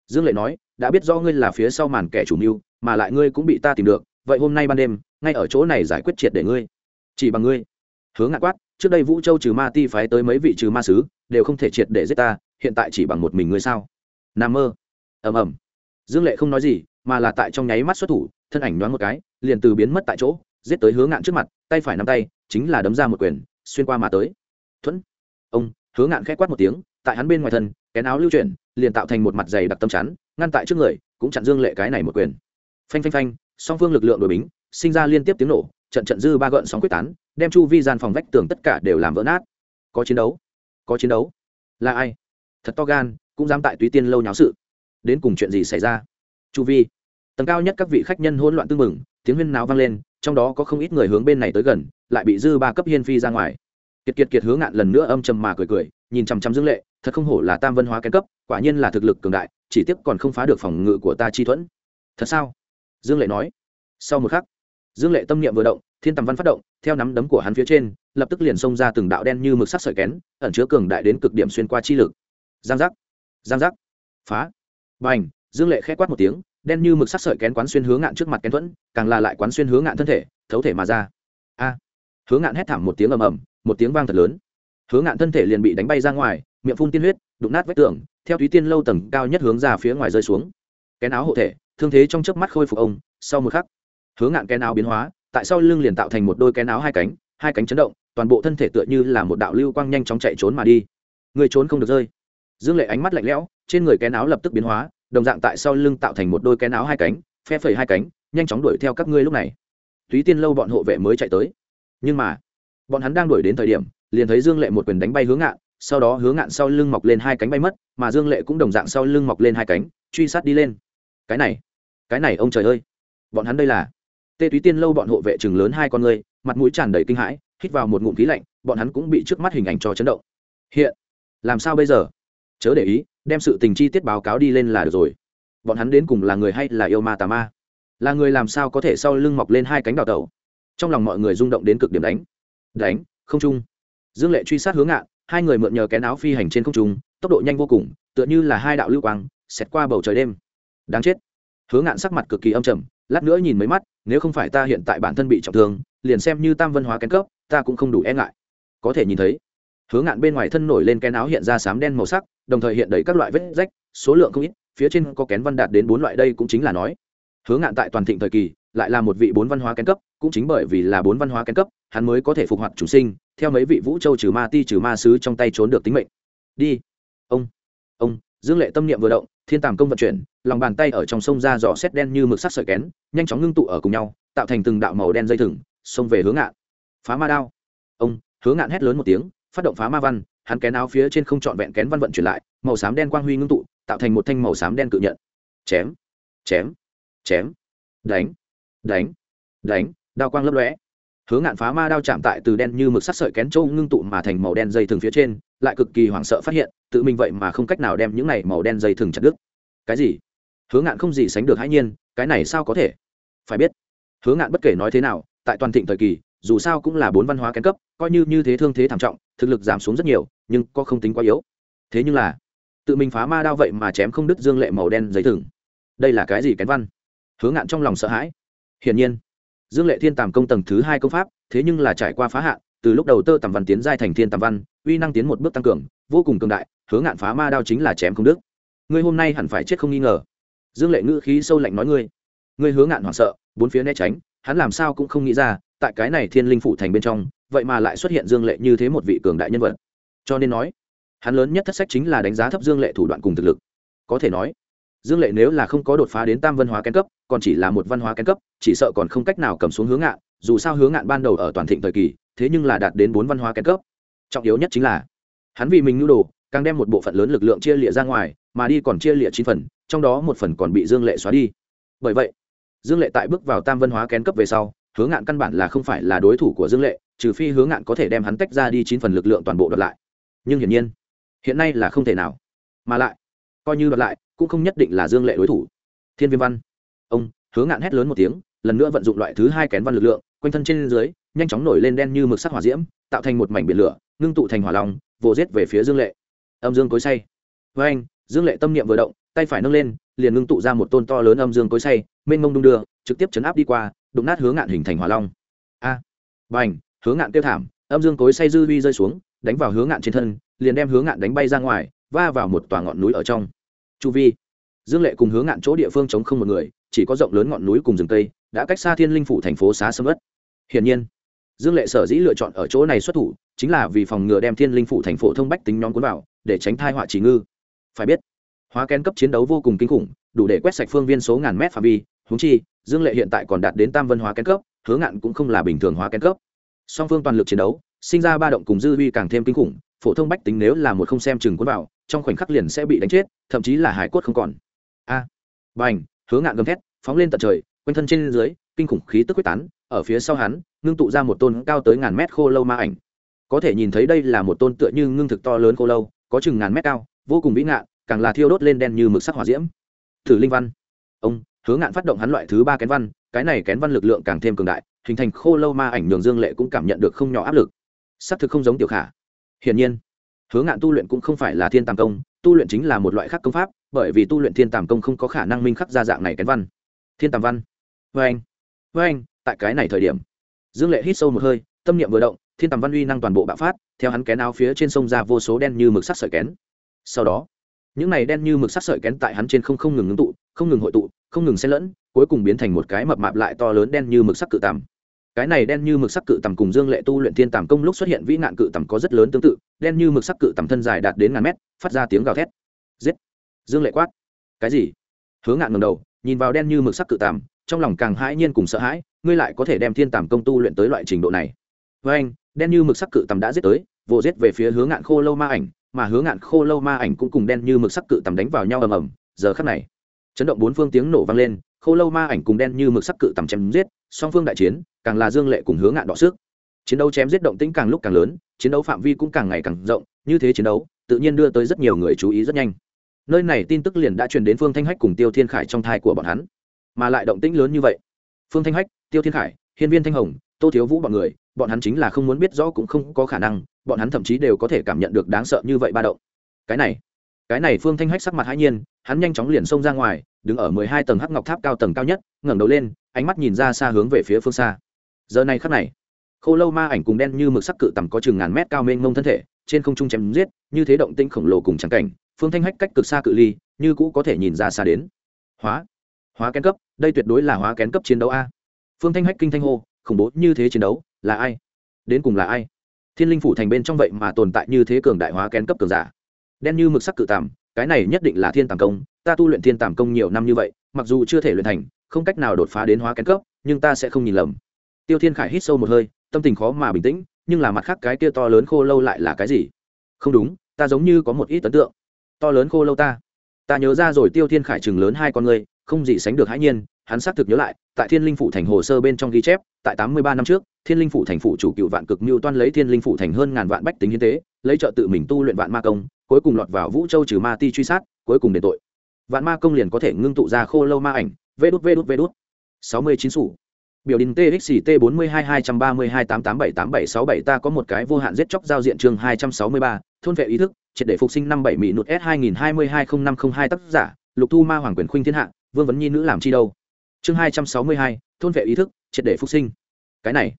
Dương lệ nói, đã biết do ngươi là phía sau màn kẻ chủ mưu, mà lại ngươi cũng bị ta tìm được vậy hôm nay ban đêm, ngay ở chỗ này giải quyết triệt để ngươi. Chỉ bằng ngươi. Hướng ngạn quát, trước đây vũ châu trừ ma ti phái tới mấy vị trừ ma sứ, đều không thể triệt để giết ta, hiện tại chỉ bằng một mình ngươi sao? N mơ. Ầm ầm. Dương lệ không nói gì, mà là tại trong nháy mắt xuất thủ, thân ảnh nhoáng một cái, liền từ biến mất tại chỗ, giết tới hướng ngạn trước mặt, tay phải nắm tay, chính là đấm ra một quyền, xuyên qua mà tới. Thuẫn. Ông hướng ngạn khẽ quát một tiếng, tại hắn bên ngoài thân, kén áo lưu chuyển, liền tạo thành một mặt dày đặc tâm chắn, ngăn tại trước người, cũng chặn dương lệ cái này một quyền. Phanh phanh phanh song phương lực lượng đối bính, sinh ra liên tiếp tiếng nổ, trận trận dư ba gợn sóng quyết tán, đem chu vi gian phòng vách tường tất cả đều làm vỡ nát. Có chiến đấu. Có chiến đấu. Là ai? Thật to gan, cũng dám tại túy tiên lâu nháo sự. Đến cùng chuyện gì xảy ra? Chu vi. Tầng cao nhất các vị khách nhân hỗn loạn tưng mừng tiếng huyên náo vang lên, trong đó có không ít người hướng bên này tới gần, lại bị dư ba cấp hiên phi ra ngoài. Kiệt kiệt kiệt hướng ngạn lần nữa âm trầm mà cười cười, nhìn chằm chằm dương lệ, thật không hổ là tam văn hóa kén cấp, quả nhiên là thực lực cường đại, chỉ tiếc còn không phá được phòng ngự của ta chi thuẫn. Thật sao? Dương lệ nói. Sau một khắc, dương lệ tâm niệm vừa động, thiên tầm văn phát động, theo nắm đấm của hắn phía trên, lập tức liền xông ra từng đạo đen như mực sắc sợi kén, ẩn chứa cường đại đến cực điểm xuyên qua chi lực. Giang giác giang giác. Phá. B à n h dương lệ k h ẽ quát một tiếng, đen như mực sắc sợi kén quán xuyên hướng ngạn trước mặt kén thuẫn, càng là lại quán xuyên hướng ngạn thân thể, thấu thể mà ra. A. Hướng ngạn hét thảm một tiếng ầm ầm, một tiếng vang thật lớn. Hướng ngạn thân thể liền bị đánh bay ra ngoài, miệng phun tiên huyết, đụng nát vách tường, theo thúy tiên lâu tầng cao nhất hướng ra phía ngoài rơi xuống kén áo hộ thể, thương thế trong chớp mắt khôi phục ông, sau một khắc hướng ngạn kén áo biến hóa, tại sau lưng liền tạo thành một đôi kén áo hai cánh hai cánh chấn động, toàn bộ thân thể tựa như là một đạo lưu quang nhanh chóng chạy trốn mà đi. Người trốn không được rơi. Dương lệ ánh mắt lạnh lẽo, trên người kén áo lập tức biến hóa, đồng dạng tại sau lưng tạo thành một đôi kén áo hai cánh, phe phẩy hai cánh, nhanh chóng đuổi theo các ngươi lúc này. Túy tiên lâu bọn hộ vệ mới chạy tới. Nhưng mà, bọn hắn đang đuổi đến thời điểm, liền thấy dương lệ một quyền đánh bay hướng ngạn, sau đó hướng ngạn sau lưng mọc lên hai cánh bay mất, mà dương lệ cũng đồng dạng sau lưng mọc lên hai cánh, truy sát đi lên cái này cái này ông trời ơi. Bọn hắn đây là tê túy tiên lâu bọn hộ vệ chừng lớn hai con người, mặt mũi tràn đầy kinh hãi, hít vào một ngụm khí lạnh, bọn hắn cũng bị trước mắt hình ảnh cho chấn động. Hiện, làm sao bây giờ? Chớ để ý, đem sự tình chi tiết báo cáo đi lên là được rồi. Bọn hắn đến cùng là người hay là yêu ma tà ma? Là người làm sao có thể sau lưng mọc lên hai cánh đào tẩu? Trong lòng mọi người rung động đến cực điểm đánh. Đánh, không trung. Dương lệ truy sát hướng ngạn, hai người mượn nhờ kén áo phi hành trên không trung, tốc độ nhanh vô cùng, tựa như là hai đạo lưu quang, xẹt qua bầu trời đêm đáng chết. Hướng ngạn sắc mặt cực kỳ âm trầm, lát nữa nhìn mấy mắt, nếu không phải ta hiện tại bản thân bị trọng thương, liền xem như tam văn hóa kén cấp, ta cũng không đủ e ngại. Có thể nhìn thấy hướng ngạn bên ngoài thân nổi lên kén áo hiện ra sám đen màu sắc, đồng thời hiện đầy các loại vết rách, số lượng không ít, phía trên có kén văn đạt đến bốn loại đây cũng chính là nói. Hướng ngạn tại toàn thịnh thời kỳ, lại là một vị bốn văn hóa kén cấp, cũng chính bởi vì là bốn văn hóa kén cấp, hắn mới có thể phục hoạt chủ sinh, theo mấy vị vũ châu trừ ma ti trừ ma sứ trong tay trốn được tính mệnh. Đi. Ông. Ông. Dương lệ tâm niệm vừa động thiên tàm công vận chuyển, lòng bàn tay ở trong sông ra dò xét đen như mực sắt sợi kén, nhanh chóng ngưng tụ ở cùng nhau, tạo thành từng đạo màu đen dây thừng, xông về hướng ngạn. Phá ma đao. Ông, hướng ngạn hét lớn một tiếng, phát động phá ma văn, hắn kén áo phía trên không trọn vẹn kén văn vận chuyển lại, màu xám đen quang huy ngưng tụ, tạo thành một thanh màu xám đen cự nhận. Chém chém chém. Đánh đánh đánh, đao quang lấp lóe. Hướng ngạn phá ma đao chạm tại từ đen như mực sắt sợi kén trâu ngưng tụ mà thành màu đen dây thừng phía trên lại cực kỳ hoảng sợ phát hiện, tự mình vậy mà không cách nào đem những này màu đen dây thừng chặt đứt. Cái gì? Hướng ngạn không gì sánh được hãi nhiên, cái này sao có thể? Phải biết hướng ngạn bất kể nói thế nào, tại toàn thịnh thời kỳ, dù sao cũng là bốn văn hóa kén cấp, coi như như thế thương thế thảm trọng, thực lực giảm xuống rất nhiều, nhưng có không tính quá yếu. Thế nhưng là, tự mình phá ma đao vậy mà chém không đứt dương lệ màu đen giấy thừng. Đây là cái gì kén văn? Hướng ngạn trong lòng sợ hãi. Hiển nhiên, dương lệ thiên tàm công tầng thứ hai công pháp, thế nhưng là trải qua phá hạn từ lúc đầu tơ tàm văn tiến giai thành thiên tàm văn, uy năng tiến một bước tăng cường, vô cùng cường đại hướng ngạn phá ma đao chính là chém không đức ngươi hôm nay hẳn phải chết không nghi ngờ. Dương lệ ngữ khí sâu lạnh nói ngươi. Ngươi hướng ngạn hoảng sợ, bốn phía né tránh, hắn làm sao cũng không nghĩ ra, tại cái này thiên linh phủ thành bên trong, vậy mà lại xuất hiện dương lệ như thế một vị cường đại nhân vật. Cho nên nói, hắn lớn nhất thất sách chính là đánh giá thấp dương lệ thủ đoạn cùng thực lực. Có thể nói, dương lệ nếu là không có đột phá đến tam văn hóa kén cấp, còn chỉ là một văn hóa kén cấp, chỉ sợ còn không cách nào cầm xuống hướng ngạn, dù sao hướng ngạn ban đầu ở toàn thịnh thời kỳ thế nhưng là đạt đến bốn văn hóa kén cấp. Trọng yếu nhất chính là, hắn vì mình nhu đồ, càng đem một bộ phận lớn lực lượng chia lịa ra ngoài, mà đi còn chia lịa chín phần, trong đó một phần còn bị dương lệ xóa đi. Bởi vậy, dương lệ tại bước vào tam văn hóa kén cấp về sau hướng ngạn căn bản là không phải là đối thủ của dương lệ, trừ phi hướng ngạn có thể đem hắn tách ra đi chín phần lực lượng toàn bộ đoạt lại. Nhưng hiển nhiên, hiện nay là không thể nào. Mà lại, coi như đoạt lại, cũng không nhất định là dương lệ đối thủ. Thiên viên văn, ông hướng ngạn hét lớn một tiếng, lần nữa vận dụng loại thứ hai kén văn lực lượng, quanh thân trên dưới nhanh chóng nổi lên đen như mực sắc hỏa diễm tạo thành một mảnh biển lửa ngưng tụ thành hỏa long vồ rết về phía dương lệ. Âm dương cối say. Với anh dương lệ tâm niệm vừa động tay phải nâng lên liền ngưng tụ ra một tôn to lớn âm dương cối say mênh mông đung đưa trực tiếp chấn áp đi qua đụng nát hướng ngạn hình thành hỏa long. A. À, bành hướng ngạn tiêu thảm âm dương cối say dư vi rơi xuống đánh vào hướng ngạn trên thân liền đem hướng ngạn đánh bay ra ngoài va vào một tòa ngọn núi ở trong. Chu vi. Dương lệ cùng hướng ngạn chỗ địa phương chống không một người chỉ có rộng lớn ngọn núi cùng rừng cây đã cách xa thiên linh phủ thành phố xá sâm ất hiển nhiên dương lệ sở dĩ lựa chọn ở chỗ này xuất thủ chính là vì phòng ngừa đem thiên linh phủ thành phố thông bách tính nhóm cuốn vào để tránh thai họa trí ngư. Phải biết hóa kén cấp chiến đấu vô cùng kinh khủng đủ để quét sạch phương viên số ngàn mét phạm vi húng chi dương lệ hiện tại còn đạt đến tam vân hóa kén cấp hướng ngạn cũng không là bình thường hóa kén cấp. Song phương toàn lực chiến đấu sinh ra ba động cùng dư vi càng thêm kinh khủng phổ thông bách tính nếu là một không xem chừng cuốn vào trong khoảnh khắc liền sẽ bị đánh chết thậm chí là hải cốt không còn. A à, bành hướng ngạn gầm thét phóng lên tận trời quanh thân trên dưới kinh khủng khí tức quyết tán ở phía sau hắn ngưng tụ ra một tôn cao tới ngàn mét khô lâu ma ảnh. Có thể nhìn thấy đây là một tôn tựa như ngưng thực to lớn khô lâu, có chừng ngàn mét cao, vô cùng vĩ ngạn, càng là thiêu đốt lên đen như mực sắc hỏa diễm. Thử linh văn. Ông hướng ngạn phát động hắn loại thứ ba kén văn, cái này kén văn lực lượng càng thêm cường đại, hình thành khô lâu ma ảnh nhường dương lệ cũng cảm nhận được không nhỏ áp lực. Xác thực không giống tiểu khả. Hiển nhiên hướng ngạn tu luyện cũng không phải là thiên tàm công, tu luyện chính là một loại khác công pháp, bởi vì tu luyện thiên tàm công không có khả năng minh khắc ra dạng này kén văn. Thiên tàm văn. Vê anh vê anh tại cái này thời điểm dương lệ hít sâu một hơi, tâm niệm vừa động, thiên Tầm văn uy năng toàn bộ bạo phát, theo hắn kén áo phía trên sông ra vô số đen như mực sắc sợi kén. Sau đó, những này đen như mực sắc sợi kén tại hắn trên không không ngừng ngưng tụ, không ngừng hội tụ, không ngừng xen lẫn, cuối cùng biến thành một cái mập mạp lại to lớn đen như mực sắc cự tằm cái này đen như mực sắc cự tằm cùng dương lệ tu luyện thiên tàm công lúc xuất hiện vĩ nạn cự tằm có rất lớn tương tự, đen như mực sắc cự tằm thân dài đạt đến ngàn mét, phát ra tiếng gào thét. Giết! Dương lệ quát. Cái gì? Hướng ngạn ngầm đầu, nhìn vào đen như mực sắc cự tằm trong lòng càng hãi nhiên cùng sợ hãi ngươi lại có thể đem thiên tàm công tu luyện tới loại trình độ này. Với anh, đen như mực sắc cự tầm đã giết tới, vồ giết về phía hướng ngạn khô lâu ma ảnh, mà hướng ngạn khô lâu ma ảnh cũng cùng đen như mực sắc cự tầm đánh vào nhau ầm ầm, giờ khắc này, chấn động bốn phương tiếng nổ vang lên, khô lâu ma ảnh cùng đen như mực sắc cự tầm chém giết, song phương đại chiến, càng là dương lệ cùng hướng ngạn đọ sức. Chiến đấu chém giết động tĩnh càng lúc càng lớn, chiến đấu phạm vi cũng càng ngày càng rộng, như thế chiến đấu, tự nhiên đưa tới rất nhiều người chú ý rất nhanh. Nơi này tin tức liền đã truyền đến phương thanh hách cùng tiêu thiên khải trong thai của bọn hắn, mà lại động tĩnh lớn như vậy. Phương thanh hách tiêu thiên khải, hiên viên thanh hồng, tô thiếu vũ bọn người, bọn hắn chính là không muốn biết rõ cũng không có khả năng, bọn hắn thậm chí đều có thể cảm nhận được đáng sợ như vậy ba động. Cái này cái này phương thanh hách sắc mặt hãi nhiên, hắn nhanh chóng liền xông ra ngoài, đứng ở mười hai tầng hắc ngọc tháp cao tầng cao nhất, ngẩng đầu lên, ánh mắt nhìn ra xa hướng về phía phương xa. Giờ này khắc này, khô lâu ma ảnh cùng đen như mực sắc cự tầm có chừng ngàn mét cao mênh mông thân thể, trên không trung chém giết, như thế động tinh khổng lồ cùng trắng cảnh, phương thanh hách cách cực xa cự ly, như cũ có thể nhìn ra xa đến. Hóa hóa kén cấp, đây tuyệt đối là hóa kén cấp chiến đấu a phương thanh hách kinh thanh hô, khủng bố như thế chiến đấu, là ai? Đến cùng là ai? Thiên linh phủ thành bên trong vậy mà tồn tại như thế cường đại hóa kén cấp cường giả. Đen như mực sắc cự tàm, cái này nhất định là thiên tàm công, ta tu luyện thiên tàm công nhiều năm như vậy, mặc dù chưa thể luyện thành, không cách nào đột phá đến hóa kén cấp, nhưng ta sẽ không nhìn lầm. Tiêu thiên khải hít sâu một hơi, tâm tình khó mà bình tĩnh, nhưng là mặt khác cái kia to lớn khô lâu lại là cái gì? Không đúng, ta giống như có một ít ấn tượng. To lớn khô lâu ta. Ta nhớ ra rồi tiêu thiên khải chừng lớn hai con người, không gì sánh được hãi nhiên hắn xác thực nhớ lại, tại thiên linh phủ thành hồ sơ bên trong ghi chép, tại tám mươi ba năm trước, thiên linh phủ thành phủ chủ cựu vạn cực mưu toan lấy thiên linh phủ thành hơn ngàn vạn bách tính hiến tế, lấy trợ tự mình tu luyện vạn ma công, cuối cùng lọt vào vũ châu trừ ma ti truy sát, cuối cùng đền tội. Vạn ma công liền có thể ngưng tụ ra khô lâu ma ảnh, vê đút vê đút vê đút. sáu mươi chín sủ. Biểu đình txt bốn mươi hai hai trăm ba mươi hai tám tám bảy tám bảy sáu bảy, ta có một cái vô hạn giết chóc giao diện chương hai trăm sáu mươi ba, thôn vệ ý thức, triệt để phục sinh năm bảy mỹ nụt s hai nghìn hai mươi hai không năm không hai tác giả, lục thu ma hoàng quyền khuynh thiên hạ, vương vấn nhi nữ làm chi đâu chương hai trăm sáu mươi hai, thôn vệ ý thức, triệt để phục sinh. Cái này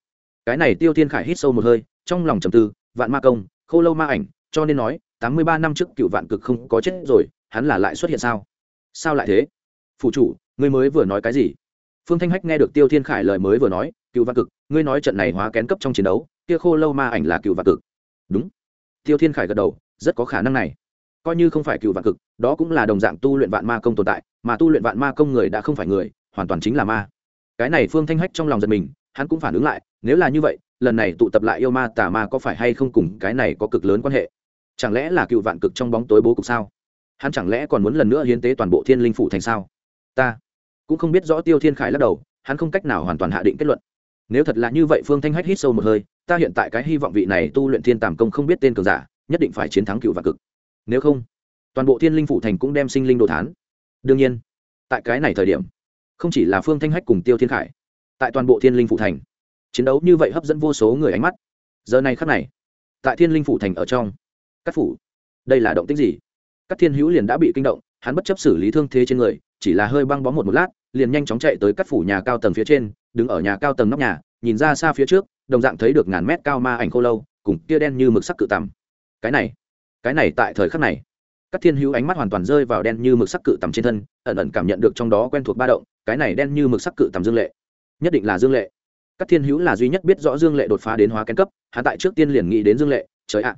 cái này tiêu thiên khải hít sâu một hơi, trong lòng trầm tư, vạn ma công, khô lâu ma ảnh, cho nên nói, tám mươi ba năm trước cựu vạn cực không có chết rồi, hắn là lại xuất hiện sao? Sao lại thế? Phụ chủ, ngươi mới vừa nói cái gì? Phương thanh hách nghe được tiêu thiên khải lời mới vừa nói, cựu vạn cực, ngươi nói trận này hóa kén cấp trong chiến đấu, kia khô lâu ma ảnh là cựu vạn cực. Đúng. Tiêu thiên khải gật đầu, rất có khả năng này. Coi như không phải cựu vạn cực, đó cũng là đồng dạng tu luyện vạn ma công tồn tại, mà tu luyện vạn ma công người đã không phải người hoàn toàn chính là ma. Cái này phương thanh hách trong lòng giật mình, hắn cũng phản ứng lại, nếu là như vậy, lần này tụ tập lại yêu ma tà ma có phải hay không cùng cái này có cực lớn quan hệ? Chẳng lẽ là cựu vạn cực trong bóng tối bố cục sao? Hắn chẳng lẽ còn muốn lần nữa hiến tế toàn bộ thiên linh phủ thành sao? Ta cũng không biết rõ tiêu thiên khải lắc đầu, hắn không cách nào hoàn toàn hạ định kết luận. Nếu thật là như vậy, phương thanh hách hít sâu một hơi, ta hiện tại cái hy vọng vị này tu luyện thiên tàm công không biết tên cường giả, nhất định phải chiến thắng cựu vạn cực. Nếu không, toàn bộ thiên linh phủ thành cũng đem sinh linh đồ thán. Đương nhiên, tại cái này thời điểm không chỉ là phương thanh hách cùng tiêu thiên khải, tại toàn bộ thiên linh phủ thành, chiến đấu như vậy hấp dẫn vô số người ánh mắt. Giờ này khắc này, tại thiên linh phủ thành ở trong các phủ, đây là động tích gì? Các thiên hữu liền đã bị kinh động, hắn bất chấp xử lý thương thế trên người, chỉ là hơi băng bó một một lát, liền nhanh chóng chạy tới các phủ nhà cao tầng phía trên, đứng ở nhà cao tầng nóc nhà, nhìn ra xa phía trước, đồng dạng thấy được ngàn mét cao ma ảnh khô lâu, cùng kia đen như mực sắc cự tằm. Cái này cái này tại thời khắc này các thiên hữu ánh mắt hoàn toàn rơi vào đen như mực sắc cự tằm trên thân, ẩn ẩn cảm nhận được trong đó quen thuộc ba động cái này đen như mực sắc cự tầm dương lệ. Nhất định là dương lệ. Các thiên hữu là duy nhất biết rõ dương lệ đột phá đến hóa kén cấp, hạ tại trước tiên liền nghĩ đến dương lệ, trời ạ.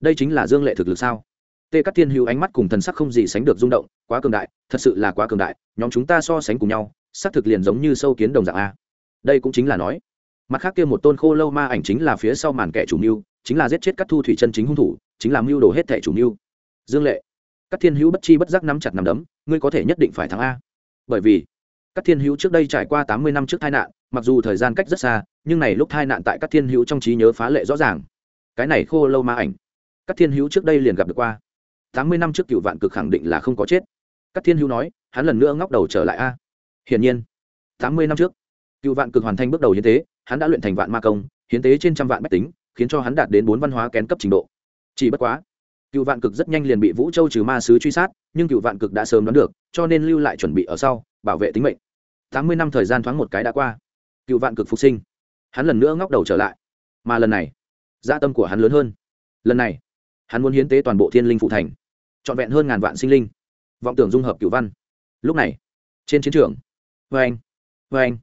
Đây chính là dương lệ thực lực sao? Tê các thiên hữu ánh mắt cùng thần sắc không gì sánh được rung động, quá cường đại, thật sự là quá cường đại, nhóm chúng ta so sánh cùng nhau, xác thực liền giống như sâu kiến đồng dạng a. Đây cũng chính là nói. Mặt khác kia một tôn khô lâu ma ảnh chính là phía sau màn kẻ chủ mưu, chính là giết chết các thu thủy chân chính hung thủ, chính là mưu đồ hết thẻ chủ mưu. Dương lệ. Các thiên hữu bất chi bất giác nắm chặt nằm đấm, ngươi có thể nhất định phải thắng a. Bởi vì các thiên hữu trước đây trải qua tám mươi năm trước tai nạn, mặc dù thời gian cách rất xa, nhưng này lúc tai nạn tại các thiên hữu trong trí nhớ phá lệ rõ ràng. Cái này khô lâu ma ảnh. Các thiên hữu trước đây liền gặp được qua. Tám mươi năm trước cựu vạn cực khẳng định là không có chết. Các thiên hữu nói, hắn lần nữa ngóc đầu trở lại a. Hiển nhiên, tám mươi năm trước, cựu vạn cực hoàn thành bước đầu hiến tế, hắn đã luyện thành vạn ma công, hiến tế trên trăm vạn bách tính, khiến cho hắn đạt đến bốn văn hóa kén cấp trình độ. Chỉ bất quá, cựu vạn cực rất nhanh liền bị vũ châu trừ ma sứ truy sát, nhưng cựu vạn cực đã sớm đoán được, cho nên lưu lại chuẩn bị ở sau, bảo vệ tính mệnh tám mươi năm thời gian thoáng một cái đã qua. Cựu vạn cực phục sinh. Hắn lần nữa ngóc đầu trở lại. Mà lần này gia dạ tâm của hắn lớn hơn. Lần này hắn muốn hiến tế toàn bộ thiên linh phụ thành trọn vẹn hơn ngàn vạn sinh linh. Vọng tưởng dung hợp cựu văn. Lúc này trên chiến trường vê anh vê anh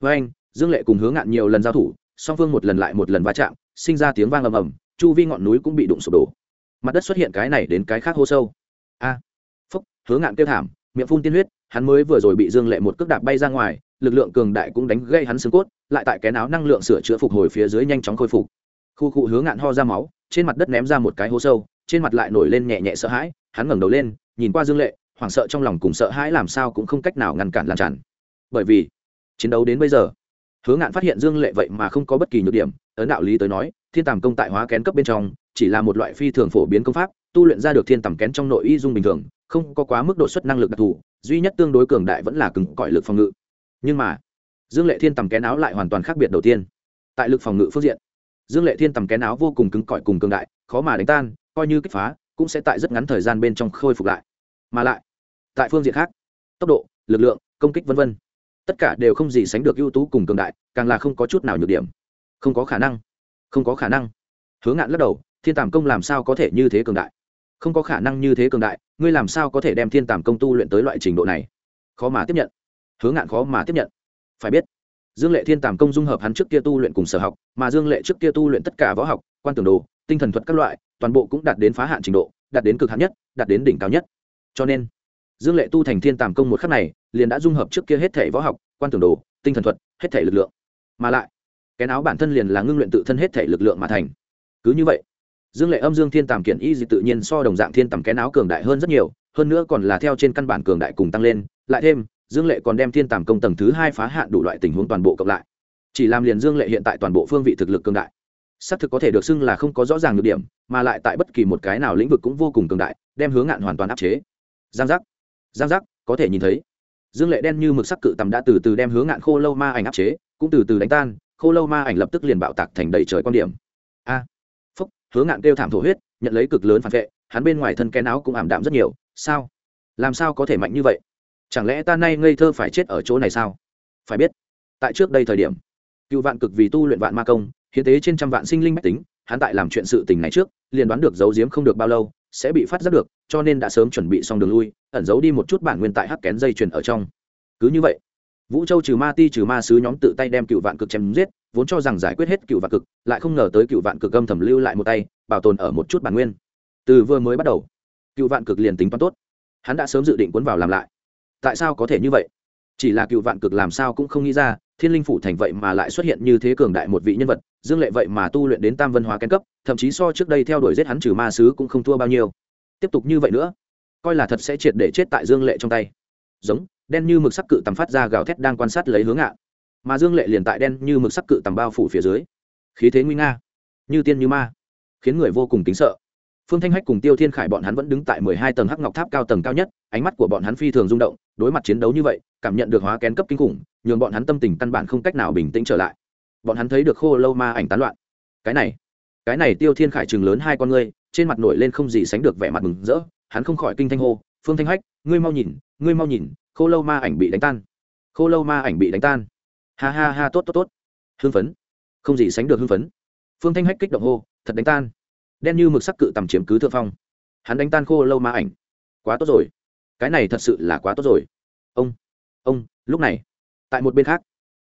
vê anh dương lệ cùng hướng ngạn nhiều lần giao thủ song phương một lần lại một lần va chạm sinh ra tiếng vang ầm ầm chu vi ngọn núi cũng bị đụng sụp đổ. Mặt đất xuất hiện cái này đến cái khác hô sâu. A à, phúc hướng ngạn kêu thảm miệng phun tiên huyết, hắn mới vừa rồi bị dương lệ một cước đạp bay ra ngoài, lực lượng cường đại cũng đánh gây hắn xương cốt, lại tại cái áo năng lượng sửa chữa phục hồi phía dưới nhanh chóng khôi phục. Khu cụ hướng ngạn ho ra máu, trên mặt đất ném ra một cái hố sâu, trên mặt lại nổi lên nhẹ nhẹ sợ hãi, hắn ngẩng đầu lên, nhìn qua dương lệ, hoảng sợ trong lòng cùng sợ hãi làm sao cũng không cách nào ngăn cản làm tràn. Bởi vì, chiến đấu đến bây giờ, Hứa ngạn phát hiện dương lệ vậy mà không có bất kỳ nhược điểm, ấn đạo lý tới nói, thiên tàm công tại hóa kén cấp bên trong, chỉ là một loại phi thường phổ biến công pháp, tu luyện ra được thiên Tầm kén trong nội y dung bình thường không có quá mức độ xuất năng lực đặc thù, duy nhất tương đối cường đại vẫn là cứng cỏi lực phòng ngự. Nhưng mà, dương lệ thiên tầm kén áo lại hoàn toàn khác biệt đầu tiên. Tại lực phòng ngự phương diện, dương lệ thiên tầm kén áo vô cùng cứng cỏi cùng cường đại, khó mà đánh tan, coi như kích phá, cũng sẽ tại rất ngắn thời gian bên trong khôi phục lại. Mà lại, tại phương diện khác, tốc độ, lực lượng, công kích v v tất cả đều không gì sánh được ưu tú cùng cường đại, càng là không có chút nào nhược điểm. Không có khả năng, không có khả năng. Hướng ngạn lắc đầu, thiên tàm công làm sao có thể như thế cường đại? Không có khả năng như thế cường đại, ngươi làm sao có thể đem thiên tàm công tu luyện tới loại trình độ này? Khó mà tiếp nhận. Hướng ngạn khó mà tiếp nhận. Phải biết, dương lệ thiên tàm công dung hợp hắn trước kia tu luyện cùng sở học, mà dương lệ trước kia tu luyện tất cả võ học, quan tưởng đồ, tinh thần thuật các loại, toàn bộ cũng đạt đến phá hạn trình độ, đạt đến cực hạn nhất, đạt đến đỉnh cao nhất. Cho nên, dương lệ tu thành thiên tàm công một khắc này, liền đã dung hợp trước kia hết thể võ học, quan tưởng đồ, tinh thần thuật, hết thể lực lượng. Mà lại cái áo bản thân liền là ngưng luyện tự thân hết thể lực lượng mà thành. Cứ như vậy dương lệ âm dương thiên tàm kiện y dị tự nhiên so đồng dạng thiên tầm cái áo cường đại hơn rất nhiều, hơn nữa còn là theo trên căn bản cường đại cùng tăng lên, lại thêm, dương lệ còn đem thiên tàm công tầng thứ hai phá hạn đủ loại tình huống toàn bộ cộng lại. Chỉ làm liền dương lệ hiện tại toàn bộ phương vị thực lực cường đại. Xác thực có thể được xưng là không có rõ ràng được điểm, mà lại tại bất kỳ một cái nào lĩnh vực cũng vô cùng cường đại, đem hướng ngạn hoàn toàn áp chế. Giang giác giang giác, có thể nhìn thấy. Dương lệ đen như mực sắc cự tầm đã từ từ đem hướng ngạn khô lâu ma ảnh áp chế, cũng từ từ đánh tan, khô lâu ma ảnh lập tức liền bạo tạc thành đầy trời quan điểm hứa hướng ngạn kêu thảm thổ huyết, nhận lấy cực lớn phản vệ, hắn bên ngoài thân kén áo cũng ảm đạm rất nhiều. Sao? Làm sao có thể mạnh như vậy? Chẳng lẽ ta nay ngây thơ phải chết ở chỗ này sao? Phải biết, tại trước đây thời điểm, cựu vạn cực vì tu luyện vạn ma công, hiến tế trên trăm vạn sinh linh mách tính, hắn tại làm chuyện sự tình này trước, liền đoán được giấu giếm không được bao lâu, sẽ bị phát giác được, cho nên đã sớm chuẩn bị xong đường lui, ẩn giấu đi một chút bản nguyên tại hắc kén dây chuyền ở trong. Cứ như vậy vũ châu trừ ma ti trừ ma sứ nhóm tự tay đem cựu vạn cực chém giết, vốn cho rằng giải quyết hết cựu vạn cực, lại không ngờ tới cựu vạn cực âm thầm lưu lại một tay, bảo tồn ở một chút bản nguyên. Từ vừa mới bắt đầu, cựu vạn cực liền tính toán tốt. Hắn đã sớm dự định cuốn vào làm lại. Tại sao có thể như vậy? Chỉ là cựu vạn cực làm sao cũng không nghĩ ra, thiên linh phủ thành vậy mà lại xuất hiện như thế cường đại một vị nhân vật, dương lệ vậy mà tu luyện đến tam văn hóa kén cấp, thậm chí so trước đây theo đuổi giết hắn trừ ma sứ cũng không thua bao nhiêu. Tiếp tục như vậy nữa, coi là thật sẽ triệt để chết tại dương lệ trong tay. Giống đen như mực sắc cự tầm phát ra gào thét đang quan sát lấy hướng ạ. Mà dương lệ liền tại đen như mực sắc cự tầm bao phủ phía dưới. Khí thế nguy nga, như tiên như ma, khiến người vô cùng kính sợ. Phương thanh hách cùng tiêu thiên khải bọn hắn vẫn đứng tại mười hai tầng hắc ngọc tháp cao tầng cao nhất, ánh mắt của bọn hắn phi thường rung động, đối mặt chiến đấu như vậy, cảm nhận được hóa kén cấp kinh khủng, nhường bọn hắn tâm tình căn bản không cách nào bình tĩnh trở lại. Bọn hắn thấy được khô lâu ma ảnh tán loạn. Cái này cái này tiêu thiên khải chừng lớn hai con ngươi, trên mặt nổi lên không gì sánh được vẻ mặt mừng rỡ, hắn không khỏi kinh thanh hô, phương thanh hách, ngươi mau nhìn, ngươi mau nhìn khô lâu ma ảnh bị đánh tan. Khô lâu ma ảnh bị đánh tan. Ha ha ha, tốt tốt tốt. Hưng phấn. Không gì sánh được hưng phấn. Phương thanh hách kích động hô, thật đánh tan. Đen như mực sắc cự tầm chiếm cứ thượng phong. Hắn đánh tan khô lâu ma ảnh. Quá tốt rồi. Cái này thật sự là quá tốt rồi. Ông ông, lúc này. Tại một bên khác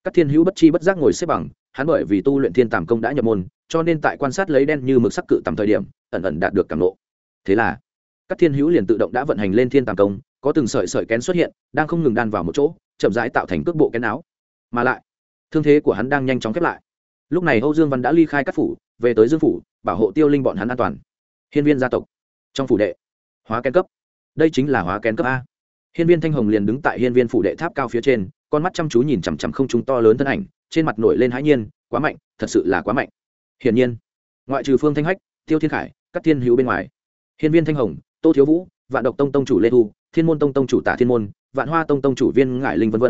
các thiên hữu bất chi bất giác ngồi xếp bằng, hắn bởi vì tu luyện thiên tàm công đã nhập môn, cho nên tại quan sát lấy đen như mực sắc cự tầm thời điểm, ẩn ẩn đạt được cảm lộ thế là các thiên hữu liền tự động đã vận hành lên thiên tàm công có từng sợi sợi kén xuất hiện, đang không ngừng đan vào một chỗ, chậm rãi tạo thành cước bộ kén áo. Mà lại, thương thế của hắn đang nhanh chóng khép lại. Lúc này âu dương văn đã ly khai các phủ, về tới dương phủ, bảo hộ tiêu linh bọn hắn an toàn. Hiên viên gia tộc, trong phủ đệ, hóa kén cấp. Đây chính là hóa kén cấp a. Hiên viên thanh hồng liền đứng tại hiên viên phủ đệ tháp cao phía trên, con mắt chăm chú nhìn chằm chằm không chúng to lớn thân ảnh, trên mặt nổi lên hãi nhiên, quá mạnh, thật sự là quá mạnh. Hiển nhiên, ngoại trừ phương thanh hách, tiêu thiên khải, các thiên hữu bên ngoài, hiên viên thanh hồng, tô thiếu vũ, vạn độc tông tông chủ lê thu thiên môn tông tông chủ tả thiên môn, vạn hoa tông tông chủ viên ngải linh v v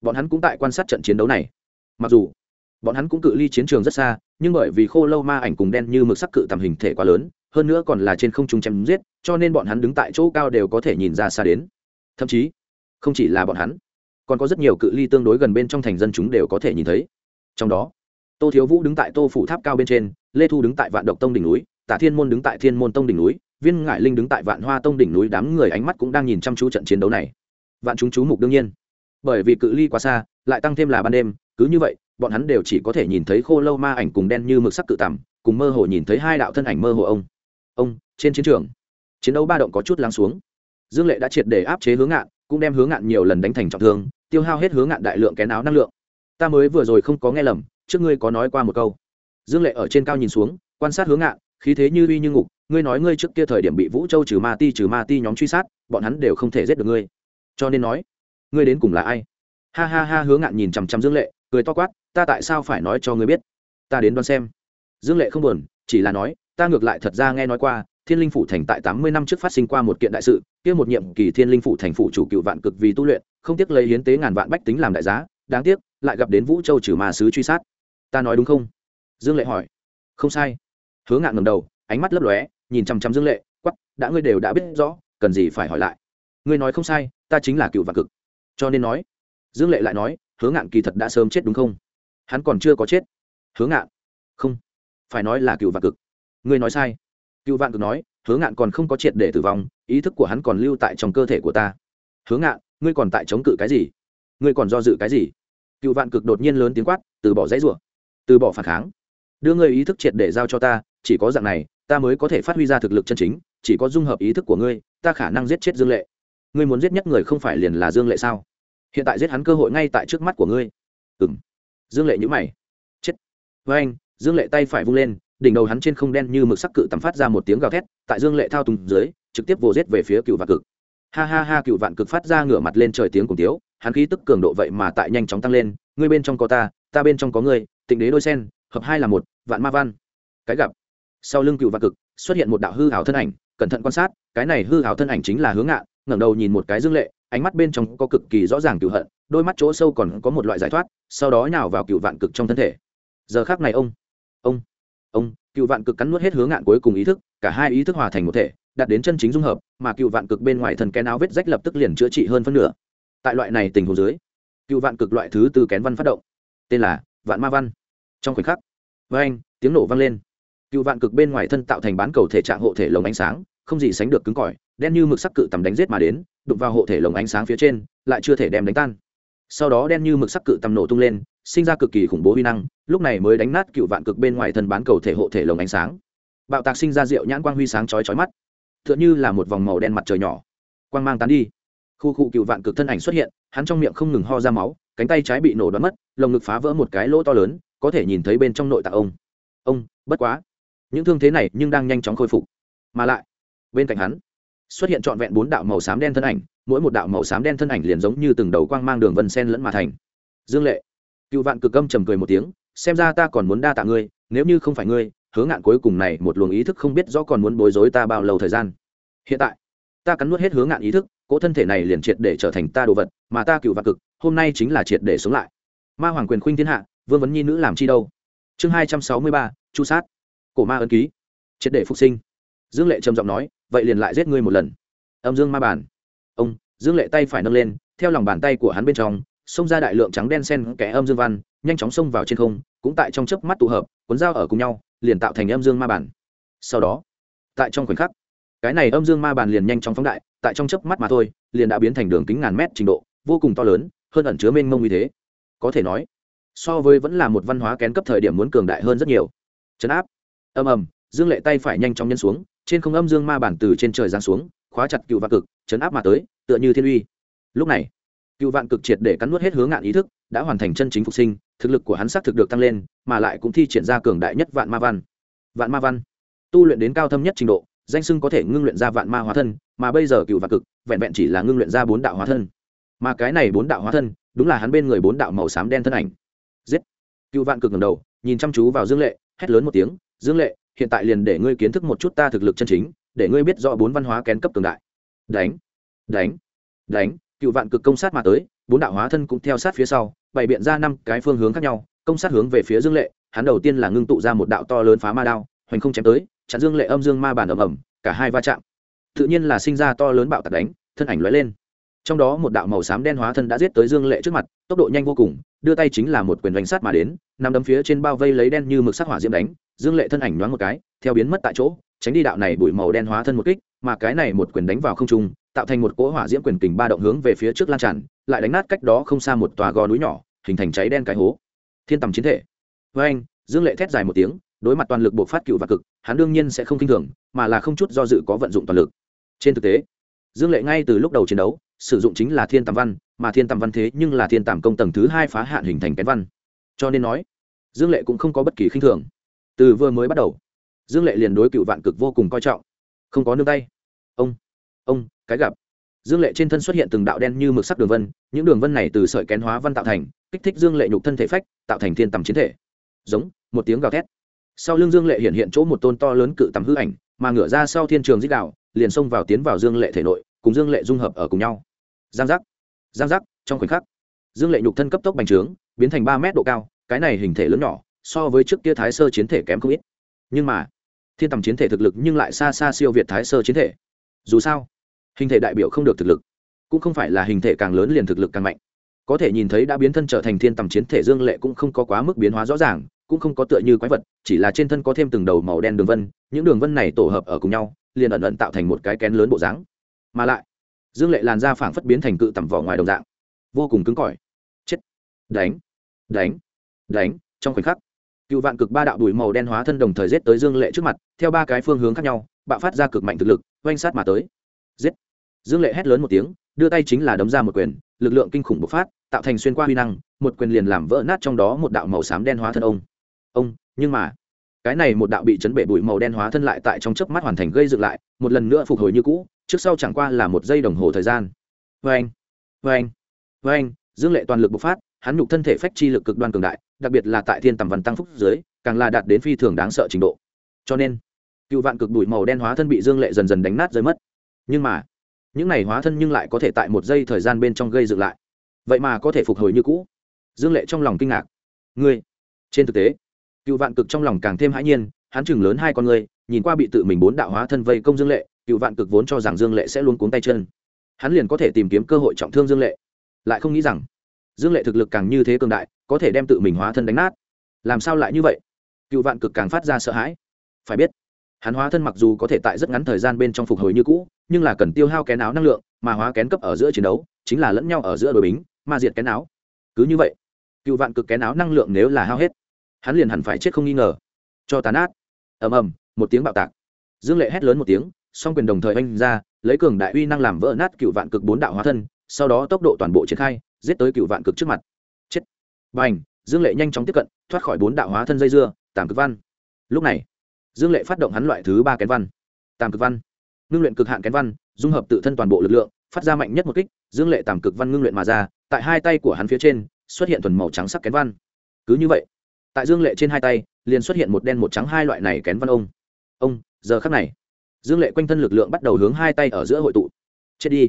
bọn hắn cũng tại quan sát trận chiến đấu này. Mặc dù, bọn hắn cũng cự ly chiến trường rất xa, nhưng bởi vì khô lâu ma ảnh cùng đen như mực sắc cự tầm hình thể quá lớn, hơn nữa còn là trên không trung chém giết, cho nên bọn hắn đứng tại chỗ cao đều có thể nhìn ra xa đến. Thậm chí, không chỉ là bọn hắn, còn có rất nhiều cự ly tương đối gần bên trong thành dân chúng đều có thể nhìn thấy. Trong đó, tô thiếu vũ đứng tại tô phủ tháp cao bên trên, lê thu đứng tại vạn độc tông đỉnh núi, tả thiên môn đứng tại thiên môn tông đỉnh núi viên ngại linh đứng tại vạn hoa tông đỉnh núi, đám người ánh mắt cũng đang nhìn chăm chú trận chiến đấu này. Vạn chúng chú mục đương nhiên. Bởi vì cự ly quá xa, lại tăng thêm là ban đêm, cứ như vậy, bọn hắn đều chỉ có thể nhìn thấy khô lâu ma ảnh cùng đen như mực sắc cự tằm, cùng mơ hồ nhìn thấy hai đạo thân ảnh mơ hồ ông. Ông, trên chiến trường, chiến đấu ba động có chút lắng xuống. Dương lệ đã triệt để áp chế hướng ngạn, cũng đem hướng ngạn nhiều lần đánh thành trọng thương, tiêu hao hết hướng ngạn đại lượng kén áo năng lượng. Ta mới vừa rồi không có nghe lầm, trước ngươi có nói qua một câu. Dương lệ ở trên cao nhìn xuống, quan sát hướng ngạn khí thế như uy như ngục, ngươi nói ngươi trước kia thời điểm bị vũ châu trừ ma ti trừ ma ti nhóm truy sát, bọn hắn đều không thể giết được ngươi. Cho nên nói, ngươi đến cùng là ai? Ha ha ha hướng ngạn nhìn chằm chằm dương lệ, cười to quát, ta tại sao phải nói cho ngươi biết? Ta đến đoán xem. Dương lệ không buồn, chỉ là nói, ta ngược lại thật ra nghe nói qua, thiên linh phủ thành tại tám mươi năm trước phát sinh qua một kiện đại sự, kia một nhiệm kỳ thiên linh phủ thành phủ chủ cựu vạn cực vì tu luyện, không tiếc lấy hiến tế ngàn vạn bách tính làm đại giá, đáng tiếc, lại gặp đến vũ châu trừ ma sứ truy sát. Ta nói đúng không? Dương lệ hỏi. Không sai. Hứa ngạn ngầm đầu, ánh mắt lấp lóe, nhìn chăm chăm dương lệ quắp đã ngươi đều đã biết rõ, cần gì phải hỏi lại. Ngươi nói không sai, ta chính là cựu vạn cực. Cho nên nói, dương lệ lại nói, Hứa ngạn kỳ thật đã sớm chết đúng không? Hắn còn chưa có chết. Hứa ngạn? Không, phải nói là cựu vạn cực. Ngươi nói sai. Cựu vạn cực nói, Hứa ngạn còn không có triệt để tử vong, ý thức của hắn còn lưu tại trong cơ thể của ta. Hứa ngạn, ngươi còn tại chống cự cái gì? Ngươi còn do dự cái gì? Cựu vạn cực đột nhiên lớn tiếng quát, từ bỏ dãy rủa, từ bỏ phản kháng. Đưa ngươi ý thức triệt để giao cho ta chỉ có dạng này, ta mới có thể phát huy ra thực lực chân chính, chỉ có dung hợp ý thức của ngươi, ta khả năng giết chết dương lệ. Ngươi muốn giết nhất người không phải liền là dương lệ sao? Hiện tại giết hắn cơ hội ngay tại trước mắt của ngươi. Ừ m dương lệ nhữ mày. Chết. Với anh, dương lệ tay phải vung lên, đỉnh đầu hắn trên không đen như mực sắc cự tắm phát ra một tiếng gào thét, tại dương lệ thao tùng dưới, trực tiếp vồ giết về phía cựu vạn cực. Ha ha ha, cựu vạn cực phát ra ngửa mặt lên trời tiếng cùng tiếu, hắn khí tức cường độ vậy mà tại nhanh chóng tăng lên, ngươi bên trong có ta ta bên trong có ngươi, tịnh đế đôi sen, hợp hai là một, vạn ma văn. Cái gặp sau lưng cựu vạn cực, xuất hiện một đạo hư hảo thân ảnh, cẩn thận quan sát, cái này hư hảo thân ảnh chính là hướng ngạn, ngẩng đầu nhìn một cái dương lệ, ánh mắt bên trong có cực kỳ rõ ràng cựu hận, đôi mắt chỗ sâu còn có một loại giải thoát, sau đó nhào vào cựu vạn cực trong thân thể. Giờ khác này ông ông ông, cựu vạn cực cắn nuốt hết hướng ngạn cuối cùng ý thức, cả hai ý thức hòa thành một thể, đạt đến chân chính dung hợp, mà cựu vạn cực bên ngoài thần kén áo vết rách lập tức liền chữa trị hơn phân nửa. Tại loại này tình huống dưới, cựu vạn cực loại thứ từ kén văn phát động, tên là vạn ma văn. Trong khoảnh khắc với anh tiếng nổ vang lên cựu vạn cực bên ngoài thân tạo thành bán cầu thể trạng hộ thể lồng ánh sáng, không gì sánh được cứng cỏi, đen như mực sắc cự tầm đánh giết mà đến, đụng vào hộ thể lồng ánh sáng phía trên, lại chưa thể đem đánh tan. Sau đó đen như mực sắc cự tầm nổ tung lên, sinh ra cực kỳ khủng bố huy năng, lúc này mới đánh nát cựu vạn cực bên ngoài thân bán cầu thể hộ thể lồng ánh sáng. Bạo tạc sinh ra rượu nhãn quang huy sáng chói chói mắt. T h ư ợ n h ư là một vòng màu đen mặt trời nhỏ. Quang mang tán đi. Khu cụ cựu vạn cực thân ảnh xuất hiện, hắn trong miệng không ngừng ho ra máu, cánh tay trái bị nổ đoán mất, lồng ngực phá vỡ một cái lỗ to lớn, có thể nhìn thấy bên trong nội tạng ông. Ông, bất quá những thương thế này nhưng đang nhanh chóng khôi phục. Mà lại, bên cạnh hắn, xuất hiện trọn vẹn bốn đạo màu xám đen thân ảnh, mỗi một đạo màu xám đen thân ảnh liền giống như từng đầu quang mang đường vân sen lẫn mà thành. Dương lệ, cựu vạn cực âm trầm cười một tiếng, xem ra ta còn muốn đa tạ ngươi, nếu như không phải ngươi, hứa ngạn cuối cùng này một luồng ý thức không biết rõ còn muốn bối rối ta bao lâu thời gian. Hiện tại, ta cắn nuốt hết hứa ngạn ý thức, cỗ thân thể này liền triệt để trở thành ta đồ vật, mà ta cựu vạn cực, hôm nay chính là triệt để sống lại. Ma hoàng quyền khuynh thiên hạ, vương vấn nhi nữ làm chi đâu? Chương hai trăm sáu mươi ba, chu sát cổ ma ấn ký. Triệt để phục sinh. Dương lệ trầm giọng nói, vậy liền lại giết ngươi một lần. Âm dương ma bản. Ông, dương lệ tay phải nâng lên, theo lòng bàn tay của hắn bên trong, xông ra đại lượng trắng đen sen kẽ âm dương văn, nhanh chóng xông vào trên không, cũng tại trong chớp mắt tụ hợp, cuốn dao ở cùng nhau, liền tạo thành âm dương ma bản. Sau đó, tại trong khoảnh khắc, cái này âm dương ma bản liền nhanh chóng phóng đại, tại trong chớp mắt mà thôi, liền đã biến thành đường kính ngàn mét trình độ, vô cùng to lớn, hơn ẩn chứa mênh mông như thế. Có thể nói, so với vẫn là một văn hóa kén cấp thời điểm muốn cường đại hơn rất nhiều. Chấn áp âm ầm, dương lệ tay phải nhanh chóng nhân xuống, trên không âm dương ma bản từ trên trời giáng xuống, khóa chặt cựu vạn cực, chấn áp mà tới, tựa như thiên uy. Lúc này, cựu vạn cực triệt để cắn nuốt hết hướng ngạn ý thức, đã hoàn thành chân chính phục sinh, thực lực của hắn xác thực được tăng lên, mà lại cũng thi triển ra cường đại nhất vạn ma văn. Vạn ma văn. Tu luyện đến cao thâm nhất trình độ, danh sưng có thể ngưng luyện ra vạn ma hóa thân, mà bây giờ cựu vạn cực, vẹn vẹn chỉ là ngưng luyện ra bốn đạo hóa thân. Mà cái này bốn đạo hóa thân, đúng là hắn bên người bốn đạo màu xám đen thân ảnh. Giết! Cựu vạn cực ngầm đầu, nhìn chăm chú vào dương lệ, hét lớn một tiếng dương lệ, hiện tại liền để ngươi kiến thức một chút ta thực lực chân chính, để ngươi biết rõ bốn văn hóa kén cấp cường đại. Đánh đánh đánh, cựu vạn cực công sát mà tới, bốn đạo hóa thân cũng theo sát phía sau, bày biện ra năm cái phương hướng khác nhau, công sát hướng về phía dương lệ, hắn đầu tiên là ngưng tụ ra một đạo to lớn phá ma đao, hoành không chém tới, chặn dương lệ âm dương ma bản ầm ầm, cả hai va chạm. Tự nhiên là sinh ra to lớn bạo tạc đánh, thân ảnh lóe lên trong đó một đạo màu xám đen hóa thân đã giết tới dương lệ trước mặt, tốc độ nhanh vô cùng, đưa tay chính là một quyền đánh sát mà đến nằm đấm phía trên bao vây lấy đen như mực sắc hỏa diễm đánh, dương lệ thân ảnh nhoáng một cái, theo biến mất tại chỗ, tránh đi đạo này bụi màu đen hóa thân một kích, mà cái này một quyền đánh vào không trung, tạo thành một cỗ hỏa diễm quyền kình ba động hướng về phía trước lan tràn, lại đánh nát cách đó không xa một tòa gò núi nhỏ, hình thành cháy đen cái hố. Thiên tầm chiến thể. Với anh, dương lệ thét dài một tiếng, đối mặt toàn lực buộc phát cựu và cực, hắn đương nhiên sẽ không kinh thường, mà là không chút do dự có vận dụng toàn lực. Trên thực tế, dương lệ ngay từ lúc đầu chiến đấu sử dụng chính là thiên tầm văn, mà thiên tầm văn thế nhưng là thiên tầm công tầng thứ hai phá hạn hình thành kén văn. Cho nên nói, dương lệ cũng không có bất kỳ khinh thường. Từ vừa mới bắt đầu, dương lệ liền đối cựu vạn cực vô cùng coi trọng. Không có nương tay. Ông ông, cái gặp. Dương lệ trên thân xuất hiện từng đạo đen như mực sắc đường vân, những đường vân này từ sợi kén hóa văn tạo thành, kích thích dương lệ nhục thân thể phách, tạo thành thiên tầm chiến thể. Giống, một tiếng gào thét. Sau lưng dương lệ hiện hiện chỗ một tôn to lớn cự tầm hư ảnh, mà ngửa ra sau thiên trường dích đạo, liền xông vào tiến vào dương lệ thể nội, cùng dương lệ dung hợp ở cùng nhau giang giác. Giang giác, trong khoảnh khắc, dương lệ nhục thân cấp tốc bành trướng, biến thành ba mét độ cao, cái này hình thể lớn nhỏ, so với trước kia thái sơ chiến thể kém không ít. Nhưng mà, thiên tầm chiến thể thực lực nhưng lại xa xa siêu việt thái sơ chiến thể. Dù sao, hình thể đại biểu không được thực lực, cũng không phải là hình thể càng lớn liền thực lực càng mạnh. Có thể nhìn thấy đã biến thân trở thành thiên tầm chiến thể dương lệ cũng không có quá mức biến hóa rõ ràng, cũng không có tựa như quái vật, chỉ là trên thân có thêm từng đầu màu đen đường vân, những đường vân này tổ hợp ở cùng nhau, liền ẩn ẩn tạo thành một cái kén lớn bộ dáng. Mà lại dương lệ làn da phảng phất biến thành cự tầm vỏ ngoài đồng dạng. Vô cùng cứng cỏi. Chết. Đánh. Đánh. Đánh. Trong khoảnh khắc, cựu vạn cực ba đạo đùi màu đen hóa thân đồng thời giết tới dương lệ trước mặt, theo ba cái phương hướng khác nhau, bạo phát ra cực mạnh thực lực, oanh sát mà tới. Giết. Dương lệ hét lớn một tiếng, đưa tay chính là đấm ra một quyền, lực lượng kinh khủng bộc phát, tạo thành xuyên qua huy năng, một quyền liền làm vỡ nát trong đó một đạo màu xám đen hóa thân ông. Ông, nhưng mà cái này một đạo bị chấn bể bụi màu đen hóa thân lại tại trong chớp mắt hoàn thành gây dựng lại, một lần nữa phục hồi như cũ, trước sau chẳng qua là một giây đồng hồ thời gian. Vê anh vê anh vê anh dương lệ toàn lực bộc phát, hắn nhục thân thể phách chi lực cực đoan cường đại, đặc biệt là tại thiên tầm văn tăng phúc dưới, càng là đạt đến phi thường đáng sợ trình độ. Cho nên, cựu vạn cực bụi màu đen hóa thân bị dương lệ dần dần đánh nát rơi mất. Nhưng mà, những này hóa thân nhưng lại có thể tại một giây thời gian bên trong gây dựng lại. Vậy mà có thể phục hồi như cũ. Dương lệ trong lòng kinh ngạc. Ngươi, trên thực tế cựu vạn cực trong lòng càng thêm hãi nhiên, hắn chừng lớn hai con ngươi nhìn qua bị tự mình bốn đạo hóa thân vây công dương lệ, cựu vạn cực vốn cho rằng dương lệ sẽ luôn cuống tay chân. Hắn liền có thể tìm kiếm cơ hội trọng thương dương lệ. Lại không nghĩ rằng, dương lệ thực lực càng như thế cường đại, có thể đem tự mình hóa thân đánh nát. Làm sao lại như vậy? Cựu vạn cực càng phát ra sợ hãi. Phải biết, hắn hóa thân mặc dù có thể tại rất ngắn thời gian bên trong phục hồi như cũ, nhưng là cần tiêu hao kén áo năng lượng, mà hóa kén cấp ở giữa chiến đấu, chính là lẫn nhau ở giữa đội bính mà diệt kén áo. Cứ như vậy, cựu vạn cực kén áo năng lượng nếu là hao hết hắn liền hẳn phải chết không nghi ngờ. Cho tàn át ầm ầm, một tiếng bạo tạc. Dương lệ hét lớn một tiếng, song quyền đồng thời oanh ra, lấy cường đại uy năng làm vỡ nát cựu vạn cực bốn đạo hóa thân, sau đó tốc độ toàn bộ triển khai, giết tới cựu vạn cực trước mặt. Chết. B à n h dương lệ nhanh chóng tiếp cận, thoát khỏi bốn đạo hóa thân dây dưa, tàm cực văn. Lúc này, dương lệ phát động hắn loại thứ ba kén văn. Tàm cực văn. Ngưng luyện cực hạn kén văn, dung hợp tự thân toàn bộ lực lượng, phát ra mạnh nhất một kích, dương lệ tàm cực văn ngưng luyện mà ra, tại hai tay của hắn phía trên, xuất hiện thuần màu trắng sắc kén văn. Cứ như vậy tại dương lệ trên hai tay, liền xuất hiện một đen một trắng hai loại này kén văn ông. Ông, giờ khắc này, dương lệ quanh thân lực lượng bắt đầu hướng hai tay ở giữa hội tụ. Chết đi.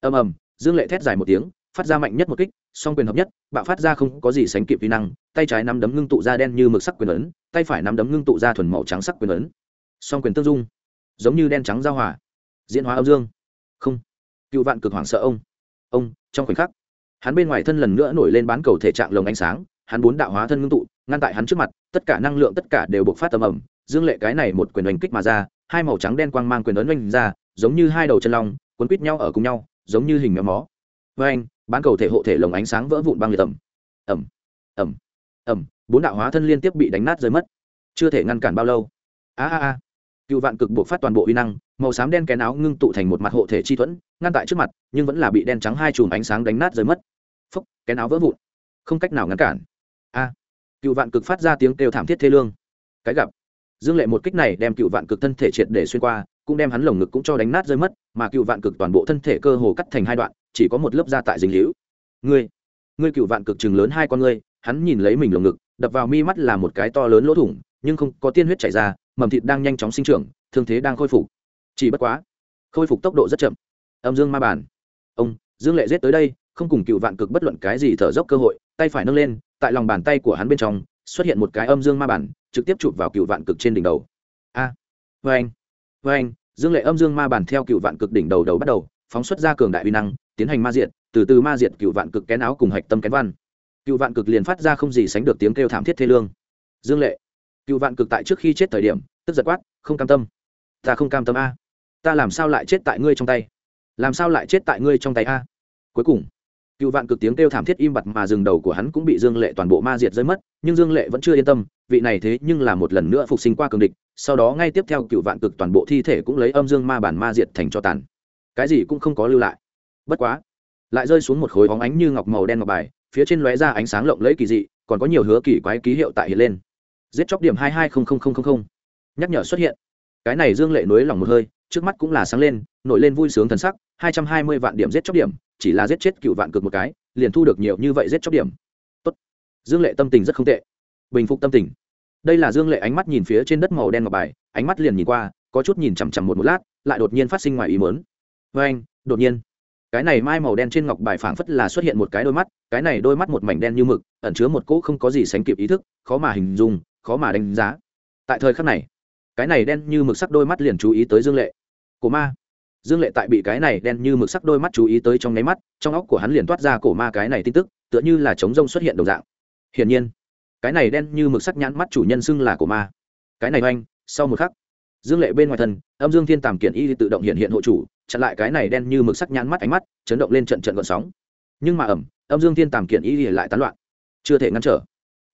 Ầm ầm, dương lệ thét dài một tiếng, phát ra mạnh nhất một kích, song quyền hợp nhất, bạo phát ra không có gì sánh kịp vi năng, tay trái nắm đấm ngưng tụ ra đen như mực sắc quyền ấn, tay phải nắm đấm ngưng tụ ra thuần màu trắng sắc quyền ấn. Song quyền tương dung, giống như đen trắng giao hòa, diễn hóa âm dương. Không, cựu vạn cực hoảng sợ ông. Ông, trong khoảnh khắc, hắn bên ngoài thân lần nữa nổi lên bán cầu thể trạng lồng ánh sáng, hắn bốn đạo hóa thân ngưng tụ ngăn tại hắn trước mặt, tất cả năng lượng tất cả đều bộc phát tầm ẩm dương lệ cái này một quyền đánh kích mà ra, hai màu trắng đen quang mang quyền ấn oanh ra, giống như hai đầu chân long, cuốn quít nhau ở cùng nhau, giống như hình méo mó. Với anh bán cầu thể hộ thể lồng ánh sáng vỡ vụn băng liệt ẩm ẩm ẩm ẩm bốn đạo hóa thân liên tiếp bị đánh nát rơi mất. Chưa thể ngăn cản bao lâu. A a a. Cựu vạn cực buộc phát toàn bộ uy năng, màu xám đen kén áo ngưng tụ thành một mặt hộ thể chi thuẫn, ngăn tại trước mặt, nhưng vẫn là bị đen trắng hai chùm ánh sáng đánh nát rơi mất. Phúc, kén áo vỡ vụn. Không cách nào ngăn cản cựu vạn cực phát ra tiếng kêu thảm thiết thê lương. Cái gặp, dương lệ một kích này đem cựu vạn cực thân thể triệt để xuyên qua, cũng đem hắn lồng ngực cũng cho đánh nát rơi mất, mà cựu vạn cực toàn bộ thân thể cơ hồ cắt thành hai đoạn, chỉ có một lớp da tại dinh hữu ngươi ngươi cựu vạn cực chừng lớn hai con ngươi, hắn nhìn lấy mình lồng ngực, đập vào mi mắt là một cái to lớn lỗ thủng, nhưng không có tiên huyết chảy ra, mầm thịt đang nhanh chóng sinh trưởng, thương thế đang khôi phục. Chỉ bất quá, khôi phục tốc độ rất chậm. Âm dương ma bản ông, dương lệ giết tới đây, không cùng cựu vạn cực bất luận cái gì thở dốc cơ hội, tay phải nâng lên tại lòng bàn tay của hắn bên trong xuất hiện một cái âm dương ma bản trực tiếp chụp vào cựu vạn cực trên đỉnh đầu. A! À, vê anh vê anh dương lệ âm dương ma bản theo cựu vạn cực đỉnh đầu đầu bắt đầu phóng xuất ra cường đại uy năng tiến hành ma diện từ từ ma diệt cựu vạn cực kén áo cùng hạch tâm kén văn. Cựu vạn cực liền phát ra không gì sánh được tiếng kêu thảm thiết thê lương. Dương lệ! Cựu vạn cực tại trước khi chết thời điểm tức giật quát không cam tâm. Ta không cam tâm a. Ta làm sao lại chết tại ngươi trong tay? Làm sao lại chết tại ngươi trong tay a? Cuối cùng cựu vạn cực tiếng kêu thảm thiết im bặt mà rừng đầu của hắn cũng bị dương lệ toàn bộ ma diệt rơi mất, nhưng dương lệ vẫn chưa yên tâm, vị này thế nhưng là một lần nữa phục sinh qua cường địch, sau đó ngay tiếp theo cựu vạn cực toàn bộ thi thể cũng lấy âm dương ma bản ma diệt thành cho tàn. Cái gì cũng không có lưu lại. Bất quá, lại rơi xuống một khối bóng ánh như ngọc màu đen ngọc bài, phía trên lóe ra ánh sáng lộng lẫy kỳ dị, còn có nhiều hứa kỳ quái ký hiệu tại hiện lên. Giết chóc điểm hai hai nhắc nhở xuất hiện. Cái này dương lệ nối lòng một hơi, trước mắt cũng là sáng lên, nổi lên vui sướng thần sắc, hai trăm hai mươi vạn điểm giết chóc điểm chỉ là giết chết cựu vạn cực một cái, liền thu được nhiều như vậy giết chóc điểm. Tốt. dương lệ tâm tình rất không tệ. Bình phục tâm tình. Đây là dương lệ ánh mắt nhìn phía trên đất màu đen ngọc bài, ánh mắt liền nhìn qua, có chút nhìn chằm chằm một một lát, lại đột nhiên phát sinh ngoài ý mớn vê anh, đột nhiên. Cái này mai màu đen trên ngọc bài phảng phất là xuất hiện một cái đôi mắt, cái này đôi mắt một mảnh đen như mực, ẩn chứa một cỗ không có gì sánh kịp ý thức, khó mà hình dung, khó mà đánh giá. Tại thời khắc này, cái này đen như mực sắc đôi mắt liền chú ý tới dương lệ. Cổ ma dương lệ tại bị cái này đen như mực sắc đôi mắt chú ý tới trong nháy mắt, trong óc của hắn liền toát ra cổ ma cái này tin tức, tựa như là trống rông xuất hiện đầu dạng. Hiển nhiên, cái này đen như mực sắc nhãn mắt chủ nhân xưng là cổ ma. Cái này oanh, sau một khắc, dương lệ bên ngoài thân, âm dương thiên tàm kiện y tự động hiện hiện hộ chủ, chặn lại cái này đen như mực sắc nhãn mắt ánh mắt, chấn động lên trận trận gợn sóng. Nhưng mà ẩm, âm dương thiên tàm kiện y lại tán loạn, chưa thể ngăn trở.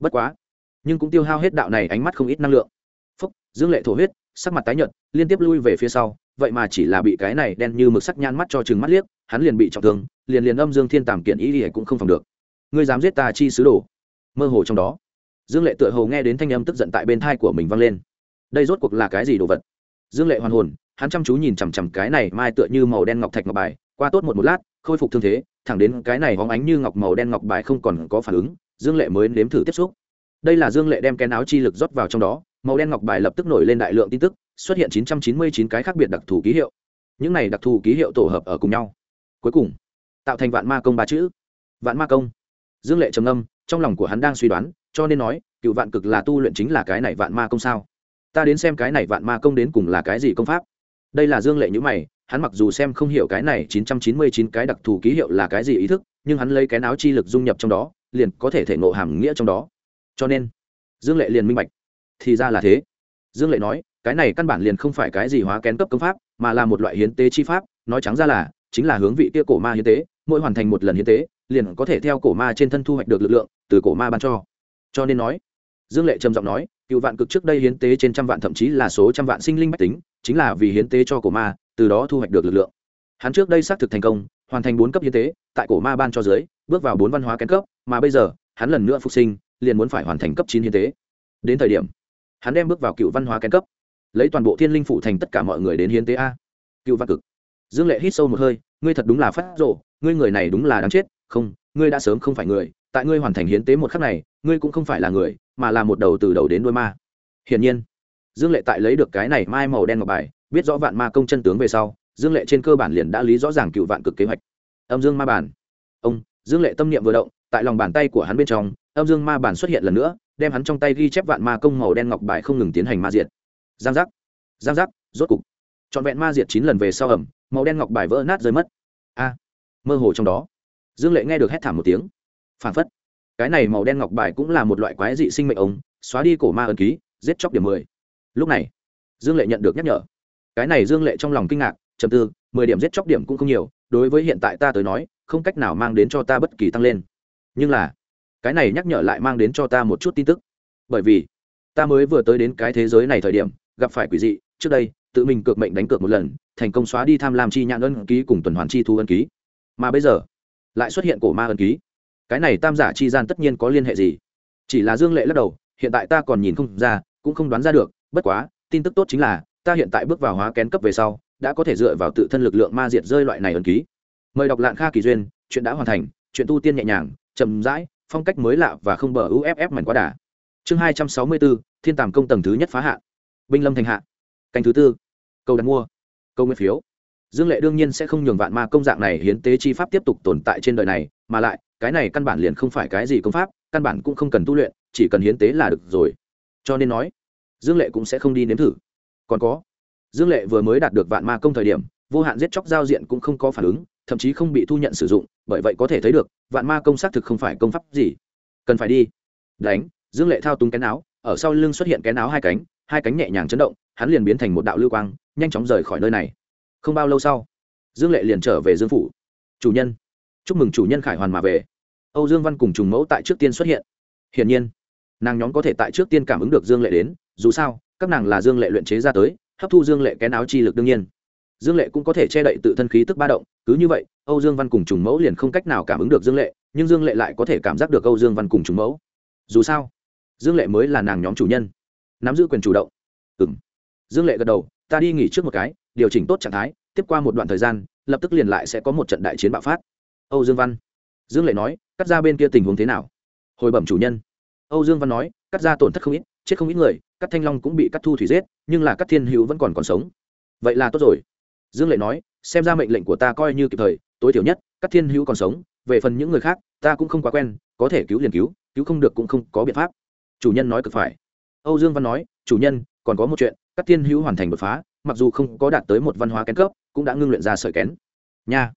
Bất quá, nhưng cũng tiêu hao hết đạo này ánh mắt không ít năng lượng. Phúc, dương lệ thổ huyết, sắc mặt tái nhợt, liên tiếp lui về phía sau vậy mà chỉ là bị cái này đen như mực sắc nhan mắt cho chừng mắt liếc, hắn liền bị trọng thương, liền liền âm dương thiên tàm kiện ý y cũng không phòng được. Ngươi dám giết ta chi sứ đồ? Mơ hồ trong đó, dương lệ tựa hồ nghe đến thanh âm tức giận tại bên thai của mình vang lên. Đây rốt cuộc là cái gì đồ vật? Dương lệ hoàn hồn, hắn chăm chú nhìn chằm chằm cái này mai tựa như màu đen ngọc thạch ngọc bài, qua tốt một một lát, khôi phục thương thế, thẳng đến cái này hóng ánh như ngọc màu đen ngọc bài không còn có phản ứng, dương lệ mới nếm thử tiếp xúc. Đây là dương lệ đem cái áo chi lực rót vào trong đó màu đen ngọc bài lập tức nổi lên đại lượng tin tức, xuất hiện 999 cái khác biệt đặc thù ký hiệu. Những này đặc thù ký hiệu tổ hợp ở cùng nhau. Cuối cùng, tạo thành vạn ma công ba chữ. Vạn ma công. Dương lệ trầm âm trong lòng của hắn đang suy đoán, cho nên nói, cựu vạn cực là tu luyện chính là cái này vạn ma công sao? Ta đến xem cái này vạn ma công đến cùng là cái gì công pháp? Đây là dương lệ nhữ mày, hắn mặc dù xem không hiểu cái này chín trăm chín mươi chín cái đặc thù ký hiệu là cái gì ý thức, nhưng hắn lấy cái áo chi lực dung nhập trong đó, liền có thể thể ngộ hàm nghĩa trong đó. Cho nên, dương lệ liền minh bạch thì ra là thế. Dương lệ nói, cái này căn bản liền không phải cái gì hóa kén cấp công pháp, mà là một loại hiến tế chi pháp, nói trắng ra là, chính là hướng vị kia cổ ma hiến tế, mỗi hoàn thành một lần hiến tế, liền có thể theo cổ ma trên thân thu hoạch được lực lượng, từ cổ ma ban cho. Cho nên nói, dương lệ trầm giọng nói, cựu vạn cực trước đây hiến tế trên trăm vạn thậm chí là số trăm vạn sinh linh bách tính, chính là vì hiến tế cho cổ ma, từ đó thu hoạch được lực lượng. Hắn trước đây xác thực thành công, hoàn thành bốn cấp hiến tế, tại cổ ma ban cho dưới, bước vào bốn văn hóa kén cấp, mà bây giờ, hắn lần nữa phục sinh, liền muốn phải hoàn thành cấp chín hiến tế. Đến thời điểm hắn đem bước vào cựu văn hóa kén cấp, lấy toàn bộ thiên linh phủ thành tất cả mọi người đến hiến tế a. Cựu văn cực. Dương lệ hít sâu một hơi, ngươi thật đúng là phát rộ ngươi người này đúng là đáng chết, không, ngươi đã sớm không phải người, tại ngươi hoàn thành hiến tế một khắc này, ngươi cũng không phải là người, mà là một đầu từ đầu đến đôi ma. Hiển nhiên, dương lệ tại lấy được cái này mai màu đen ngọc bài, biết rõ vạn ma công chân tướng về sau, dương lệ trên cơ bản liền đã lý rõ ràng cựu vạn cực kế hoạch. Âm dương ma bản. Ông, dương lệ tâm niệm vừa động, tại lòng bàn tay của hắn bên trong, âm dương ma bản xuất hiện lần nữa đem hắn trong tay ghi chép vạn ma công màu đen ngọc bài không ngừng tiến hành ma diệt. Giang giác giang giác, rốt cục. Trọn vẹn ma diệt chín lần về sau ẩm, màu đen ngọc bài vỡ nát rơi mất. A, mơ hồ trong đó. Dương lệ nghe được hét thảm một tiếng. Phản phất, cái này màu đen ngọc bài cũng là một loại quái dị sinh mệnh ống xóa đi cổ ma ẩn ký, giết chóc điểm mười. Lúc này, dương lệ nhận được nhắc nhở. Cái này dương lệ trong lòng kinh ngạc chầm tư, mười điểm giết chóc điểm cũng không nhiều, đối với hiện tại ta tới nói, không cách nào mang đến cho ta bất kỳ tăng lên. Nhưng là cái này nhắc nhở lại mang đến cho ta một chút tin tức. Bởi vì, ta mới vừa tới đến cái thế giới này thời điểm, gặp phải quỷ dị, trước đây, tự mình cược mệnh đánh cược một lần, thành công xóa đi tham lam chi nhãn ân ký cùng tuần hoàn chi thu ân ký. Mà bây giờ, lại xuất hiện cổ ma ân ký. Cái này tam giả chi gian tất nhiên có liên hệ gì? Chỉ là dương lệ lắc đầu, hiện tại ta còn nhìn không ra, cũng không đoán ra được, bất quá, tin tức tốt chính là, ta hiện tại bước vào hóa kén cấp về sau, đã có thể dựa vào tự thân lực lượng ma diệt rơi loại này ân ký. Mời đọc lạng kha kỳ duyên, chuyện đã hoàn thành, chuyện tu tiên nhẹ nhàng, chậm rãi phong cách mới lạ và không bờ uff mảnh quá đà. Chương hai trăm sáu mươi bốn thiên tàm công tầng thứ nhất phá hạ. Binh lâm thành hạ. Canh thứ tư. Câu đặt mua. Câu nguyên phiếu. Dương lệ đương nhiên sẽ không nhường vạn ma công dạng này hiến tế chi pháp tiếp tục tồn tại trên đời này, mà lại, cái này căn bản liền không phải cái gì công pháp, căn bản cũng không cần tu luyện, chỉ cần hiến tế là được rồi. Cho nên nói, dương lệ cũng sẽ không đi nếm thử. Còn có, dương lệ vừa mới đạt được vạn ma công thời điểm, vô hạn giết chóc giao diện cũng không có phản ứng thậm chí không bị thu nhận sử dụng, bởi vậy có thể thấy được, vạn ma công xác thực không phải công pháp gì. Cần phải đi. Đánh, dương lệ thao túng cái áo, ở sau lưng xuất hiện cái áo hai cánh hai cánh nhẹ nhàng chấn động, hắn liền biến thành một đạo lưu quang, nhanh chóng rời khỏi nơi này. Không bao lâu sau, dương lệ liền trở về dương phủ. Chủ nhân. Chúc mừng chủ nhân khải hoàn mà về. Âu dương văn cùng trùng mẫu tại trước tiên xuất hiện. Hiển nhiên, nàng nhóm có thể tại trước tiên cảm ứng được dương lệ đến, dù sao, các nàng là dương lệ luyện chế ra tới, hấp thu dương lệ kén áo chi lực đương nhiên. Dương lệ cũng có thể che đậy tự thân khí tức ba động cứ như vậy, âu dương văn cùng trùng mẫu liền không cách nào cảm ứng được dương lệ, nhưng dương lệ lại có thể cảm giác được âu dương văn cùng trùng mẫu. Dù sao, dương lệ mới là nàng nhóm chủ nhân. Nắm giữ quyền chủ động. Ừ m dương lệ gật đầu, ta đi nghỉ trước một cái, điều chỉnh tốt trạng thái, tiếp qua một đoạn thời gian, lập tức liền lại sẽ có một trận đại chiến bạo phát. Âu dương văn. Dương lệ nói, cắt ra bên kia tình huống thế nào? Hồi bẩm chủ nhân. Âu dương văn nói, cắt ra tổn thất không ít, chết không ít người, cắt thanh long cũng bị cắt thu thủy giết, nhưng là cắt thiên hữu vẫn còn còn sống. Vậy là tốt rồi. Dương lệ nói xem ra mệnh lệnh của ta coi như kịp thời, tối thiểu nhất, các thiên hữu còn sống, về phần những người khác, ta cũng không quá quen, có thể cứu liền cứu cứu không được cũng không có biện pháp. Chủ nhân nói cực phải. Âu dương văn nói, chủ nhân, còn có một chuyện, các thiên hữu hoàn thành đột phá, mặc dù không có đạt tới một văn hóa kén cấp, cũng đã ngưng luyện ra sợi kén. Nha.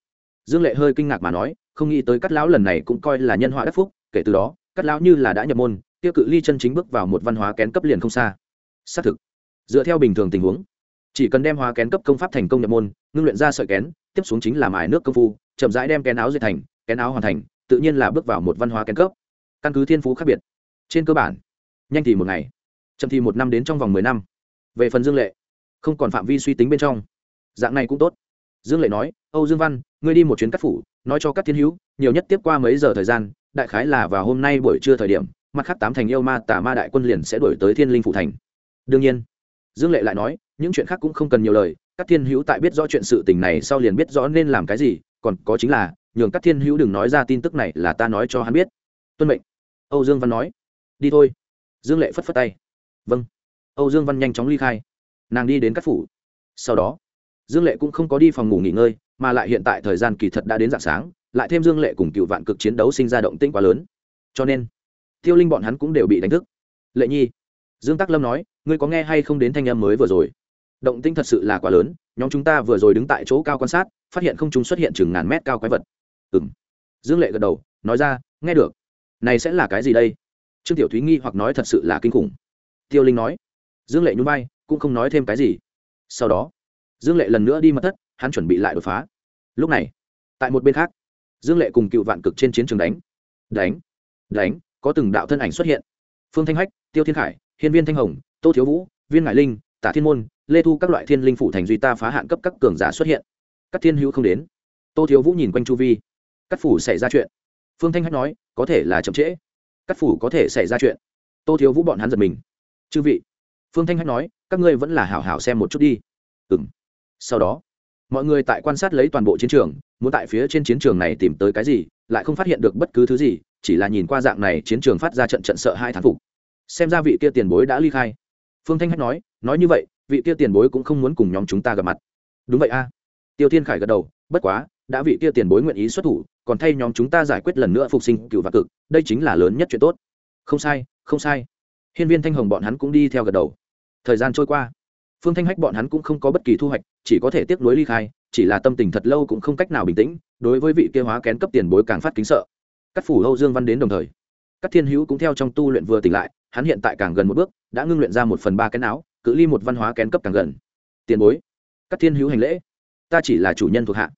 Dương lệ hơi kinh ngạc mà nói, không nghĩ tới các lão lần này cũng coi là nhân họa đắc phúc, kể từ đó, các lão như là đã nhập môn, tiêu cự ly chân chính bước vào một văn hóa kén cấp liền không xa. Xác thực, dựa theo bình thường tình huống, chỉ cần đem hóa kén cấp công pháp thành công nhập môn ngưng luyện ra sợi kén, tiếp xuống chính là mài nước công phu, chậm rãi đem kén áo dệt thành, kén áo hoàn thành, tự nhiên là bước vào một văn hóa kén cấp. Căn cứ thiên phú khác biệt. Trên cơ bản, nhanh thì một ngày, chậm thì một năm đến trong vòng mười năm. Về phần dương lệ, không còn phạm vi suy tính bên trong. Dạng này cũng tốt. Dương lệ nói, âu dương văn, ngươi đi một chuyến cắt phủ, nói cho các thiên hữu, nhiều nhất tiếp qua mấy giờ thời gian, đại khái là vào hôm nay buổi trưa thời điểm, mặt khác tám thành yêu ma tả ma đại quân liền sẽ đổi tới thiên linh phủ thành. Đương nhiên, dương lệ lại nói, những chuyện khác cũng không cần nhiều lời các thiên hữu tại biết rõ chuyện sự tình này sau liền biết rõ nên làm cái gì, còn có chính là, nhường các thiên hữu đừng nói ra tin tức này là ta nói cho hắn biết. Tuân mệnh. Âu dương văn nói. Đi thôi. Dương lệ phất phất tay. Vâng. Âu dương văn nhanh chóng ly khai. Nàng đi đến các phủ. Sau đó, dương lệ cũng không có đi phòng ngủ nghỉ ngơi, mà lại hiện tại thời gian kỳ thật đã đến dạng sáng, lại thêm dương lệ cùng cựu vạn cực chiến đấu sinh ra động tĩnh quá lớn. Cho nên, tiêu linh bọn hắn cũng đều bị đánh thức. Lệ nhi, dương tắc lâm nói, ngươi có nghe hay không đến thanh em mới vừa rồi? Động tĩnh thật sự là quá lớn, nhóm chúng ta vừa rồi đứng tại chỗ cao quan sát, phát hiện không chúng xuất hiện chừng ngàn mét cao quái vật. Ừ m dương lệ gật đầu, nói ra, nghe được. Này sẽ là cái gì đây? Trương tiểu thúy nghi hoặc nói thật sự là kinh khủng. Tiêu linh nói. Dương lệ nhún vai, cũng không nói thêm cái gì. Sau đó, dương lệ lần nữa đi mật thất, hắn chuẩn bị lại đột phá. Lúc này, tại một bên khác, dương lệ cùng cựu vạn cực trên chiến trường đánh. Đánh đánh, có từng đạo thân ảnh xuất hiện. Phương thanh hách, tiêu thiên khải, hiên viên thanh hồng, tô thiếu vũ, viên ngải linh tả thiên môn, lê thu các loại thiên linh phủ thành duy ta phá hạn cấp các cường giả xuất hiện. Các thiên hữu không đến. Tô thiếu vũ nhìn quanh chu vi. Các phủ xảy ra chuyện. Phương thanh hách nói, có thể là chậm trễ. Các phủ có thể xảy ra chuyện. Tô thiếu vũ bọn hắn giật mình. Chư vị, phương thanh hách nói, các ngươi vẫn là hảo hảo xem một chút đi. Ừ m sau đó, mọi người tại quan sát lấy toàn bộ chiến trường, muốn tại phía trên chiến trường này tìm tới cái gì, lại không phát hiện được bất cứ thứ gì, chỉ là nhìn qua dạng này chiến trường phát ra trận trận sợ hai thán phục. Xem ra vị kia tiền bối đã ly khai. Phương thanh hách nói nói như vậy, vị kia tiền bối cũng không muốn cùng nhóm chúng ta gặp mặt. Đúng vậy a. Tiêu thiên khải gật đầu, bất quá, đã vị kia tiền bối nguyện ý xuất thủ, còn thay nhóm chúng ta giải quyết lần nữa phục sinh cựu và cực, đây chính là lớn nhất chuyện tốt. Không sai không sai. Hiên viên thanh hồng bọn hắn cũng đi theo gật đầu. Thời gian trôi qua. Phương thanh hách bọn hắn cũng không có bất kỳ thu hoạch, chỉ có thể tiếp nối ly khai, chỉ là tâm tình thật lâu cũng không cách nào bình tĩnh, đối với vị kia hóa kén cấp tiền bối càng phát kính sợ. Các phủ âu dương văn đến đồng thời. Các thiên hữu cũng theo trong tu luyện vừa tỉnh lại, hắn hiện tại càng gần một bước, đã ngưng luyện ra một phần ba cái não cự ly một văn hóa kén cấp càng gần. Tiền bối, các thiên hữu hành lễ. Ta chỉ là chủ nhân thuộc hạ.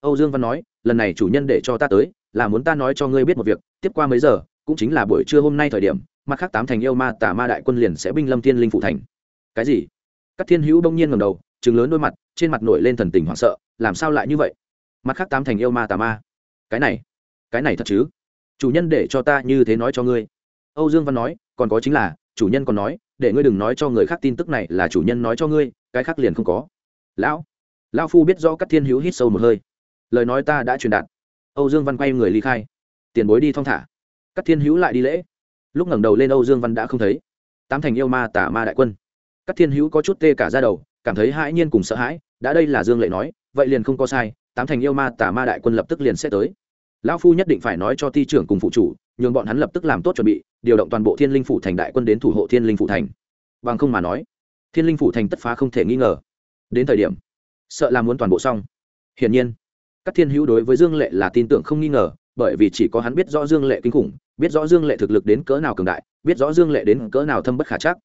Âu dương văn nói, lần này chủ nhân để cho ta tới, là muốn ta nói cho ngươi biết một việc, tiếp qua mấy giờ, cũng chính là buổi trưa hôm nay thời điểm, mặt khác tám thành yêu ma tả ma đại quân liền sẽ binh lâm thiên linh phụ thành. Cái gì? Các thiên hữu đông nhiên ngầm đầu chừng lớn đôi mặt, trên mặt nổi lên thần tình hoảng sợ, làm sao lại như vậy? Mặt khác tám thành yêu ma tà ma. Cái này cái này thật chứ? Chủ nhân để cho ta như thế nói cho ngươi. Âu dương văn nói, còn có chính là, chủ nhân còn nói để ngươi đừng nói cho người khác tin tức này là chủ nhân nói cho ngươi, cái khác liền không có. Lão lão phu biết rõ các thiên hữu hít sâu một hơi. Lời nói ta đã truyền đạt. Âu dương văn quay người ly khai. Tiền bối đi thong thả. Các thiên hữu lại đi lễ. Lúc ngẩng đầu lên âu dương văn đã không thấy. Tám thành yêu ma tả ma đại quân. Các thiên hữu có chút tê cả ra đầu, cảm thấy hãi nhiên cùng sợ hãi, đã đây là dương lệ nói, vậy liền không có sai, tám thành yêu ma tả ma đại quân lập tức liền sẽ tới lão phu nhất định phải nói cho ti trưởng cùng phụ chủ, nhường bọn hắn lập tức làm tốt chuẩn bị, điều động toàn bộ thiên linh phủ thành đại quân đến thủ hộ thiên linh phủ thành. Bằng không mà nói, thiên linh phủ thành tất phá không thể nghi ngờ. Đến thời điểm, sợ là muốn toàn bộ xong. Hiển nhiên, các thiên hữu đối với dương lệ là tin tưởng không nghi ngờ, bởi vì chỉ có hắn biết rõ dương lệ kinh khủng, biết rõ dương lệ thực lực đến cỡ nào cường đại, biết rõ dương lệ đến cỡ nào thâm bất khả chắc.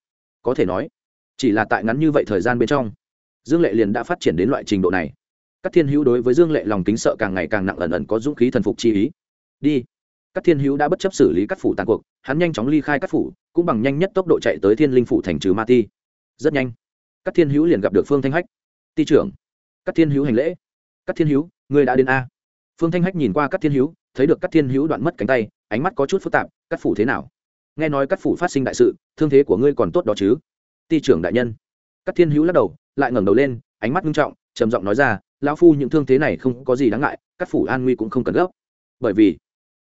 Có thể nói, chỉ là tại ngắn như vậy thời gian bên trong, dương lệ liền đã phát triển đến loại trình độ này các thiên hữu đối với dương lệ lòng kính sợ càng ngày càng nặng ẩn ẩn có dũng khí thần phục chi ý. Đi. Các thiên hữu đã bất chấp xử lý các phủ tàn cuộc, hắn nhanh chóng ly khai các phủ, cũng bằng nhanh nhất tốc độ chạy tới thiên linh phủ thành trừ ma ti. Rất nhanh các thiên hữu liền gặp được phương thanh hách. Ti trưởng các thiên hữu hành lễ. Các thiên hữu người đã đến a? Phương thanh hách nhìn qua các thiên hữu, thấy được các thiên hữu đoạn mất cánh tay, ánh mắt có chút phức tạp các phủ thế nào? Nghe nói các phủ phát sinh đại sự, thương thế của ngươi còn tốt đó chứ? Ti trưởng đại nhân. Các thiên hữu lắc đầu, lại ngẩng đầu lên, ánh mắt nghiêm trọng, trầm giọng nói ra lão phu những thương thế này không có gì đáng ngại, các phủ an nguy cũng không cần gấp. Bởi vì,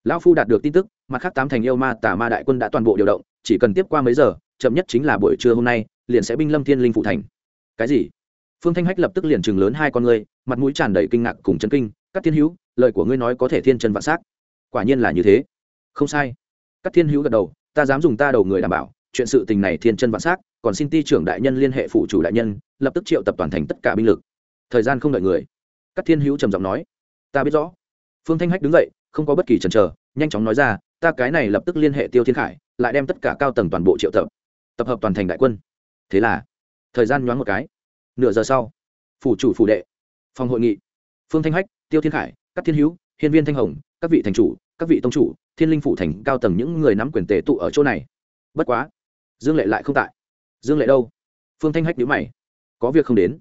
lão phu đạt được tin tức, mặt khác tám thành yêu ma, tà ma đại quân đã toàn bộ điều động, chỉ cần tiếp qua mấy giờ, chậm nhất chính là buổi trưa hôm nay, liền sẽ binh lâm thiên linh phụ thành. Cái gì? Phương thanh hách lập tức liền chừng lớn hai con ngươi, mặt mũi tràn đầy kinh ngạc cùng chân kinh các thiên hữu, lời của ngươi nói có thể thiên chân vạn s á c quả nhiên là như thế. Không sai. Các thiên hữu gật đầu, ta dám dùng ta đầu người đảm bảo, chuyện sự tình này thiên chân vạn s á c còn xin ti trưởng đại nhân liên hệ phụ chủ đại nhân, lập tức triệu tập toàn thành tất cả binh lực thời gian không đợi người. Các thiên hữu trầm giọng nói, ta biết rõ. Phương thanh hách đứng dậy, không có bất kỳ chần chờ, nhanh chóng nói ra, ta cái này lập tức liên hệ tiêu thiên khải, lại đem tất cả cao tầng toàn bộ triệu tập tập hợp toàn thành đại quân. Thế là, thời gian nhoáng một cái. Nửa giờ sau, phủ chủ phủ đệ, phòng hội nghị. Phương thanh hách, tiêu thiên khải các thiên hữu, hiên viên thanh hồng, các vị thành chủ, các vị tông chủ, thiên linh phủ thành cao tầng những người nắm quyền tề tụ ở chỗ này. Bất quá, dương lệ lại không tại. Dương lệ đâu? Phương thanh hách nhữ mày. Có việc không đến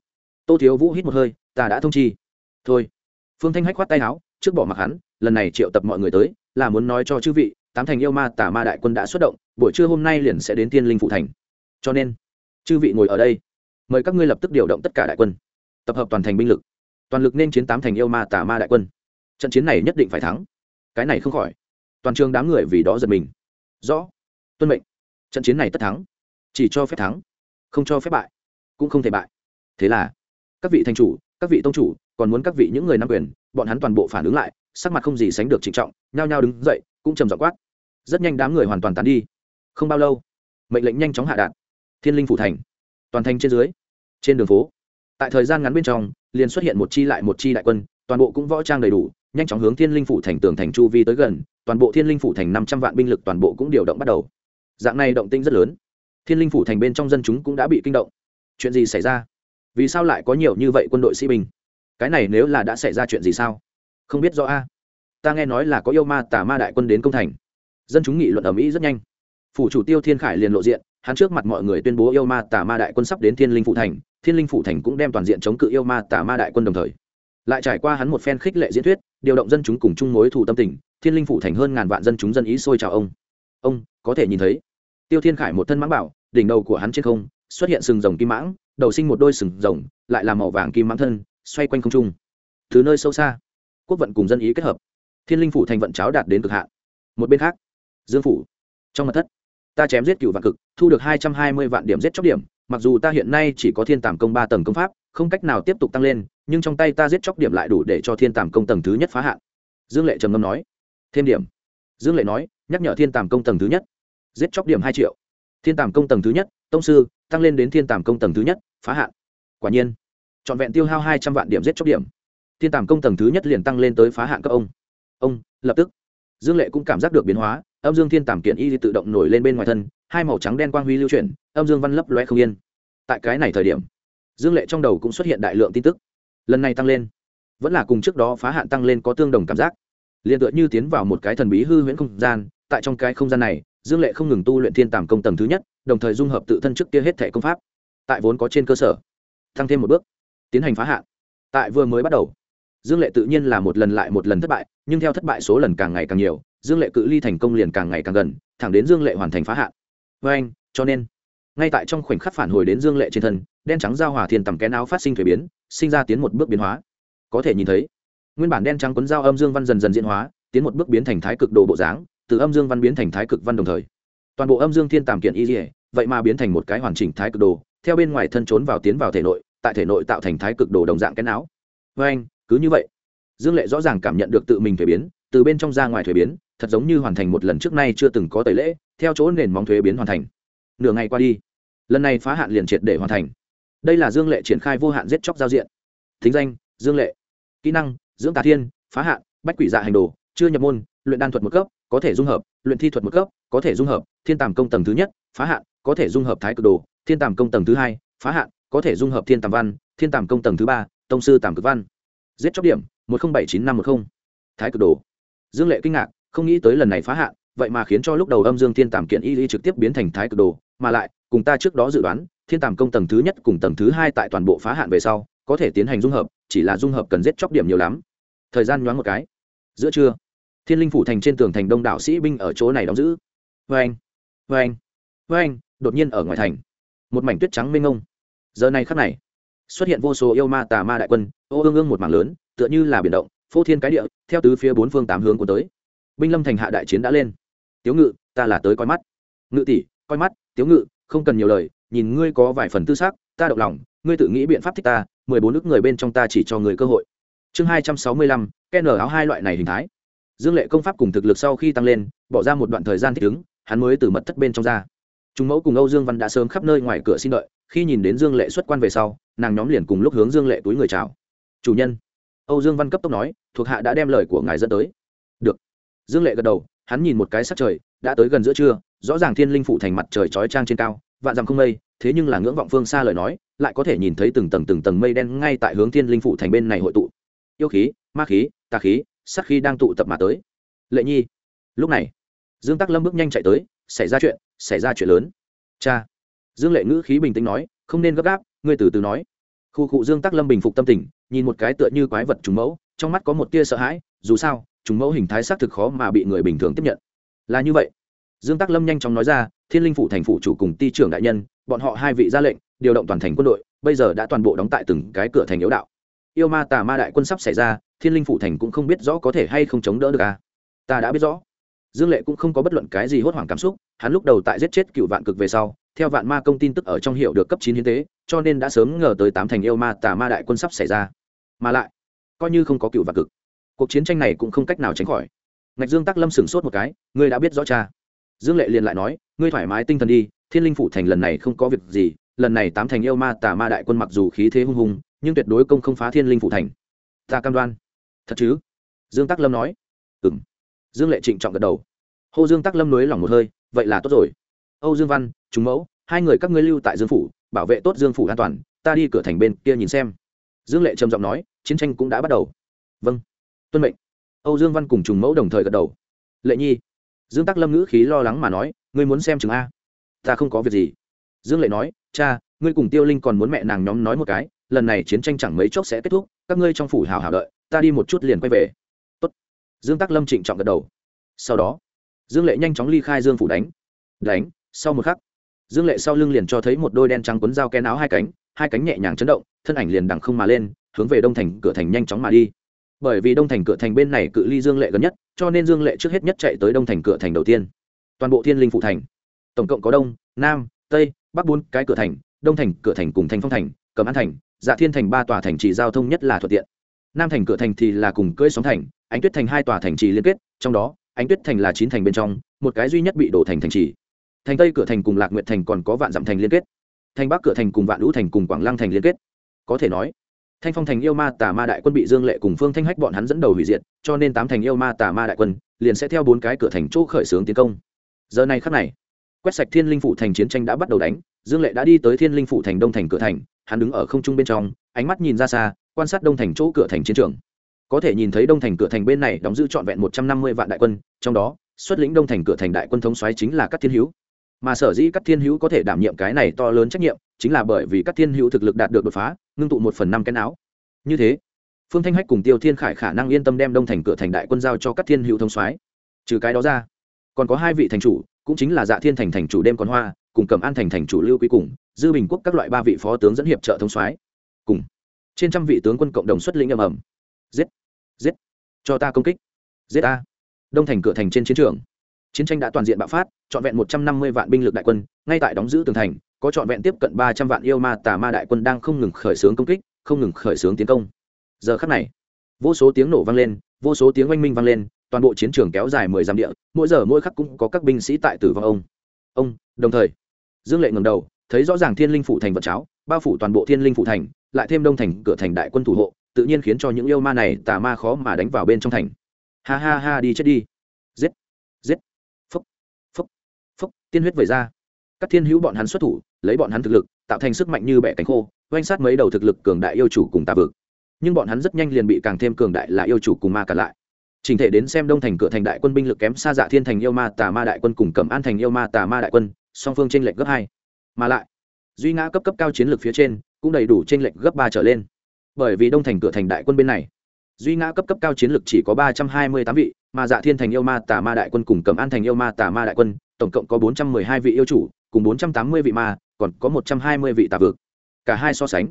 tô thiếu vũ hít một hơi, ta đã thông chi. Thôi. Phương thanh hách khoát tay áo, trước bỏ mặc hắn, lần này triệu tập mọi người tới, là muốn nói cho chư vị, tám thành yêu ma tả ma đại quân đã xuất động, buổi trưa hôm nay liền sẽ đến tiên linh phụ thành. Cho nên, chư vị ngồi ở đây, mời các ngươi lập tức điều động tất cả đại quân, tập hợp toàn thành binh lực. Toàn lực nên chiến tám thành yêu ma tả ma đại quân. Trận chiến này nhất định phải thắng. Cái này không khỏi, toàn trường đám người vì đó giật mình. Rõ, tuân mệnh. Trận chiến này tất thắng, chỉ cho phép thắng, không cho phép bại, cũng không thể bại. Thế là các vị thành chủ, các vị tông chủ, còn muốn các vị những người nắm quyền, bọn hắn toàn bộ phản ứng lại, sắc mặt không gì sánh được trịnh trọng, nhao nhao đứng dậy, cũng trầm giọng quát. Rất nhanh đám người hoàn toàn tán đi. Không bao lâu, mệnh lệnh nhanh chóng hạ đạn thiên linh phủ thành, toàn thành trên dưới, trên đường phố. Tại thời gian ngắn bên trong, liền xuất hiện một chi lại một chi đại quân, toàn bộ cũng võ trang đầy đủ, nhanh chóng hướng thiên linh phủ thành tường thành chu vi tới gần, toàn bộ thiên linh phủ thành năm trăm vạn binh lực toàn bộ cũng điều động bắt đầu. Dạng này động tinh rất lớn. Thiên linh phủ thành bên trong dân chúng cũng đã bị kinh động. Chuyện gì xảy ra? Vì sao lại có nhiều như vậy quân đội sĩ binh? Cái này nếu là đã xảy ra chuyện gì sao? Không biết rõ a. Ta nghe nói là có yêu ma tà ma đại quân đến công thành. Dân chúng nghị luận ở mỹ rất nhanh. Phủ chủ tiêu thiên khải liền lộ diện, hắn trước mặt mọi người tuyên bố yêu ma tà ma đại quân sắp đến thiên linh phụ thành, thiên linh phụ thành cũng đem toàn diện chống cự yêu ma tà ma đại quân đồng thời. Lại trải qua hắn một phen khích lệ diễn thuyết, điều động dân chúng cùng chung mối thủ tâm tình, thiên linh phụ thành hơn ngàn vạn dân chúng dân ý sôi chào ông. Ông, có thể nhìn thấy. Tiêu thiên khải một thân mãng bảo, đỉnh đầu của hắn trên không xuất hiện sừng rồng kim mãng, đầu sinh một đôi sừng rồng, lại là màu vàng kim mãng thân, xoay quanh không trung. Từ nơi sâu xa, quốc vận cùng dân ý kết hợp. Thiên linh phủ thành vận cháo đạt đến cực hạn. Một bên khác, dương phủ. Trong mặt thất, ta chém giết cựu vạn cực, thu được hai trăm hai mươi vạn điểm giết chóc điểm, mặc dù ta hiện nay chỉ có thiên tàm công ba tầng công pháp, không cách nào tiếp tục tăng lên, nhưng trong tay ta giết chóc điểm lại đủ để cho thiên tàm công tầng thứ nhất phá hạn. Dương lệ trầm ngâm nói. Thêm điểm. Dương lệ nói, nhắc nhở thiên tàm công tầng thứ nhất. Giết chóc điểm hai triệu. Thiên tàm công tầng thứ nhất, tông sư tăng lên đến thiên tàm công tầng thứ nhất, phá hạn. Quả nhiên, trọn vẹn tiêu hao hai trăm vạn điểm giết chóc điểm. Thiên tàm công tầng thứ nhất liền tăng lên tới phá hạn cấp ông. Ông, lập tức, dương lệ cũng cảm giác được biến hóa, âm dương thiên tàm kiện y tự động nổi lên bên ngoài thân, hai màu trắng đen quang huy lưu chuyển, âm dương văn lấp loe không yên. Tại cái này thời điểm, dương lệ trong đầu cũng xuất hiện đại lượng tin tức. Lần này tăng lên, vẫn là cùng trước đó phá hạn tăng lên có tương đồng cảm giác. Liền tựa như tiến vào một cái thần bí hư huyễn không gian, tại trong cái không gian này dương lệ không ngừng tu luyện thiên tàm công tầng thứ nhất, đồng thời dung hợp tự thân trước kia hết thẻ công pháp. Tại vốn có trên cơ sở tăng thêm một bước, tiến hành phá hạn. Tại vừa mới bắt đầu, dương lệ tự nhiên là một lần lại một lần thất bại, nhưng theo thất bại số lần càng ngày càng nhiều, dương lệ cự ly thành công liền càng ngày càng gần, thẳng đến dương lệ hoàn thành phá hạn. Vê anh, cho nên, ngay tại trong khoảnh khắc phản hồi đến dương lệ trên thân, đen trắng giao hòa thiên tầm kén áo phát sinh thuế biến, sinh ra tiến một bước biến hóa. Có thể nhìn thấy, nguyên bản đen trắng quấn dao âm dương văn dần dần diễn hóa, tiến một bước biến thành thái cực độ bộ dáng từ âm dương văn biến thành thái cực văn đồng thời. Toàn bộ âm dương thiên tàm kiện y dỉa vậy mà biến thành một cái hoàn chỉnh thái cực đồ, theo bên ngoài thân trốn vào tiến vào thể nội, tại thể nội tạo thành thái cực đồ đồng dạng cái não. Vê anh, cứ như vậy, dương lệ rõ ràng cảm nhận được tự mình thuế biến, từ bên trong ra ngoài thuế biến, thật giống như hoàn thành một lần trước nay chưa từng có tẩy lễ, theo chỗ nền móng thuế biến hoàn thành. Nửa ngày qua đi, lần này phá hạn liền triệt để hoàn thành. Đây là dương lệ triển khai vô hạn giết chóc giao diện. Thính danh, dương lệ. Kỹ năng, dưỡng tà thiên, phá hạn, bách quỷ dạ hành đồ, chưa nhập môn, luyện đan thuật một cấp có thể dung hợp, luyện thi thuật một cấp, có thể dung hợp, thiên tàm công tầng thứ nhất, phá hạn, có thể dung hợp thái cực đồ, thiên tàm công tầng thứ hai, phá hạn, có thể dung hợp thiên tàm văn, thiên tàm công tầng thứ ba, tông sư tàm cực văn. Giết chóc điểm, một nghìn bảy chín năm một mươi thái cực đồ. Dương lệ kinh ngạc, không nghĩ tới lần này phá hạn, vậy mà khiến cho lúc đầu âm dương thiên tàm kiện y y trực tiếp biến thành thái cực đồ, mà lại, cùng ta trước đó dự đoán, thiên tàm công tầng thứ nhất cùng tầng thứ hai tại toàn bộ phá hạn về sau, có thể tiến hành dung hợp, chỉ là dung hợp cần giết chóc điểm nhiều lắm. Thời gian nhoáng một cái. Giữa trưa thiên linh phủ thành trên tường thành đông đảo sĩ binh ở chỗ này đóng giữ. Vê anh vê anh vê anh đột nhiên ở ngoài thành, một mảnh tuyết trắng mênh ngông giờ này khắc này, xuất hiện vô số yêu ma tà ma đại quân, ô ương ương một mảng lớn, tựa như là biển động, phô thiên cái địa, theo tứ phía bốn phương tám hướng của tới. Binh lâm thành hạ đại chiến đã lên. Tiếu ngự, ta là tới coi mắt. Ngự tỷ, coi mắt, tiếu ngự, không cần nhiều lời, nhìn ngươi có vài phần tư xác ta động lòng, ngươi tự nghĩ biện pháp thích ta, mười bốn nước người bên trong ta chỉ cho người cơ hội. Chương hai trăm sáu mươi lăm ken áo hai loại này hình thái dương lệ công pháp cùng thực lực sau khi tăng lên bỏ ra một đoạn thời gian thích ứng hắn mới từ mật thất bên trong ra Trung mẫu cùng Âu Dương Văn đã sớm khắp nơi ngoài cửa xin đợi, khi nhìn đến Dương Lệ xuất quan về sau, nàng nhóm liền cùng lúc hướng Dương Lệ túi người chào. "Chủ nhân." Âu Dương Văn cấp tốc nói, thuộc hạ đã đem lời của ngài dẫn tới. "Được." Dương Lệ gật đầu, hắn nhìn một cái sắc trời, đã tới gần giữa trưa, rõ ràng thiên linh phụ thành mặt trời chói trang trên cao, vạn dặm không mây, thế nhưng là ngưỡng vọng phương xa lời nói, lại có thể nhìn thấy từng tầng từng tầng mây đen ngay tại hướng thiên linh phụ thành bên này hội tụ. Yêu khí, ma khí, tà khí, sắc khi đang tụ tập mà tới. Lệ Nhi. Lúc này, Dương Tắc Lâm bước nhanh chạy tới, xảy ra chuyện, xảy ra chuyện lớn cha dương lệ ngữ khí bình tĩnh nói không nên gấp gáp ngươi từ từ nói khu cụ dương tắc lâm bình phục tâm tình nhìn một cái tựa như quái vật trùng mẫu trong mắt có một tia sợ hãi dù sao trùng mẫu hình thái xác thực khó mà bị người bình thường tiếp nhận là như vậy dương tắc lâm nhanh chóng nói ra thiên linh phủ thành phủ chủ cùng ty trưởng đại nhân bọn họ hai vị ra lệnh điều động toàn thành quân đội bây giờ đã toàn bộ đóng tại từng cái cửa thành yếu đạo yêu ma tà ma đại quân sắp xảy ra thiên linh phủ thành cũng không biết rõ có thể hay không chống đỡ được à. Ta đã biết rõ. Dương lệ cũng không có bất luận cái gì hốt hoảng cảm xúc, hắn lúc đầu tại giết chết cựu vạn cực về sau, theo vạn ma công tin tức ở trong hiệu được cấp chín hiến tế, cho nên đã sớm ngờ tới tám thành yêu ma tà ma đại quân sắp xảy ra. Mà lại, coi như không có cựu vạn cực, cuộc chiến tranh này cũng không cách nào tránh khỏi. Ngạch dương tắc lâm sửng sốt một cái, ngươi đã biết rõ cha. Dương lệ liền lại nói, ngươi thoải mái tinh thần đi, thiên linh phủ thành lần này không có việc gì, lần này tám thành yêu ma tà ma đại quân mặc dù khí thế hung hùng, nhưng tuyệt đối công không phá thiên linh phủ thành. Ta cam đoan thật chứ? Dương tắc lâm nói. Ừ m dương lệ trịnh trọng gật đầu. Hô dương tắc lâm nới lỏng một hơi, vậy là tốt rồi. Âu dương văn chúng mẫu, hai người các ngươi lưu tại dương phủ, bảo vệ tốt dương phủ an toàn, ta đi cửa thành bên kia nhìn xem. Dương lệ trầm giọng nói, chiến tranh cũng đã bắt đầu. Vâng. Tuân mệnh. Âu dương văn cùng trùng mẫu đồng thời gật đầu. Lệ nhi. Dương tắc lâm ngữ khí lo lắng mà nói, ngươi muốn xem chừng a. Ta không có việc gì. Dương lệ nói, cha, ngươi cùng tiêu linh còn muốn mẹ nàng nhóm nói một cái, lần này chiến tranh chẳng mấy chốc sẽ kết thúc, các ngươi trong phủ hào hào đợi ta đi một chút liền quay về. Tốt. dương tắc lâm trịnh trọng gật đầu. Sau đó, dương lệ nhanh chóng ly khai dương phủ đánh. Đánh, sau một khắc, dương lệ sau lưng liền cho thấy một đôi đen trắng quấn dao ken áo hai cánh hai cánh nhẹ nhàng chấn động, thân ảnh liền đằng không mà lên, hướng về đông thành cửa thành nhanh chóng mà đi. Bởi vì đông thành cửa thành bên này cự ly dương lệ gần nhất, cho nên dương lệ trước hết nhất chạy tới đông thành cửa thành đầu tiên. Toàn bộ thiên linh phụ thành, tổng cộng có đông, nam, tây, bắc bốn cái cửa thành, đông thành cửa thành cùng thành phong thành cầm an thành dạ thiên thành ba tòa thành chỉ giao thông nhất là thuận tiện nam thành cửa thành thì là cùng cưỡi sóng thành, ánh tuyết thành hai tòa thành trì liên kết, trong đó, ánh tuyết thành là chín thành bên trong, một cái duy nhất bị đổ thành thành trì. Thành tây cửa thành cùng lạc Nguyệt thành còn có vạn dặm thành liên kết. Thành bắc cửa thành cùng vạn lũ thành cùng quảng lăng thành liên kết. Có thể nói, thanh phong thành yêu ma tà ma đại quân bị dương lệ cùng phương thanh hách bọn hắn dẫn đầu hủy diệt, cho nên tám thành yêu ma tà ma đại quân liền sẽ theo bốn cái cửa thành chỗ khởi xướng tiến công. Giờ này khắc này, quét sạch thiên linh phủ thành chiến tranh đã bắt đầu đánh, dương lệ đã đi tới thiên linh phủ thành đông thành cửa thành, hắn đứng ở không trung bên trong, ánh mắt nhìn ra xa quan sát đông thành chỗ cửa thành chiến trường. Có thể nhìn thấy đông thành cửa thành bên này đóng giữ trọn vẹn một trăm năm mươi vạn đại quân, trong đó, xuất lĩnh đông thành cửa thành đại quân thống xoáy chính là các thiên hữu. Mà sở dĩ các thiên hữu có thể đảm nhiệm cái này to lớn trách nhiệm, chính là bởi vì các thiên hữu thực lực đạt được đột phá, ngưng tụ một phần năm cái áo như thế, phương thanh hách cùng tiêu thiên khải khả năng yên tâm đem đông thành cửa thành đại quân giao cho các thiên hữu thông soái. Trừ cái đó ra, còn có hai vị thành chủ, cũng chính là dạ thiên thành thành chủ đêm còn hoa, cùng cầm an thành thành chủ lưu quý cùng, dư bình quốc các loại ba vị phó tướng dẫn hiệp trợ thông soái. Cùng trên trăm vị tướng quân cộng đồng xuất lĩnh ầm ầm. Giết giết. Cho ta công kích. Giết ta. Đông thành cửa thành trên chiến trường. Chiến tranh đã toàn diện bạo phát, trọn vẹn một trăm năm mươi vạn binh lực đại quân, ngay tại đóng giữ tường thành, có trọn vẹn tiếp cận ba trăm vạn yêu ma tà ma đại quân đang không ngừng khởi xướng công kích, không ngừng khởi xướng tiến công. Giờ khắc này, vô số tiếng nổ vang lên, vô số tiếng oanh minh vang lên, toàn bộ chiến trường kéo dài mười dặm địa, mỗi giờ mỗi khắc cũng có các binh sĩ tại tử vong ông. Ông, đồng thời, dương lệ ngầm đầu, thấy rõ ràng thiên linh phủ thành vật cháo, bao phủ toàn bộ thiên linh phủ thành lại thêm đông thành, cửa thành đại quân thủ hộ, tự nhiên khiến cho những yêu ma này tà ma khó mà đánh vào bên trong thành. Ha ha ha, đi chết đi. Giết giết. Phúc phúc phúc. Tiên huyết vẩy ra. Các thiên hữu bọn hắn xuất thủ, lấy bọn hắn thực lực, tạo thành sức mạnh như bẻ cánh khô, oanh sát mấy đầu thực lực cường đại yêu chủ cùng tà vực. Nhưng bọn hắn rất nhanh liền bị càng thêm cường đại là yêu chủ cùng ma cả lại. Trình thể đến xem đông thành, cửa thành đại quân binh lực kém xa dạ thiên thành yêu ma, tà ma đại quân cùng cẩm an thành yêu ma, tà ma đại quân, song phương tranh lệch gấp hai. Mà lại, duy ngã cấp cấp cao chiến lược phía trên cũng đầy đủ trên lệch gấp ba trở lên. Bởi vì đông thành cửa thành đại quân bên này, duy ngã cấp cấp cao chiến lược chỉ có ba trăm hai mươi tám vị, mà dạ thiên thành yêu ma, tà ma đại quân cùng cẩm an thành yêu ma, tà ma đại quân, tổng cộng có bốn trăm mười hai vị yêu chủ, cùng bốn trăm tám mươi vị ma, còn có một trăm hai mươi vị tà vực. Cả hai so sánh,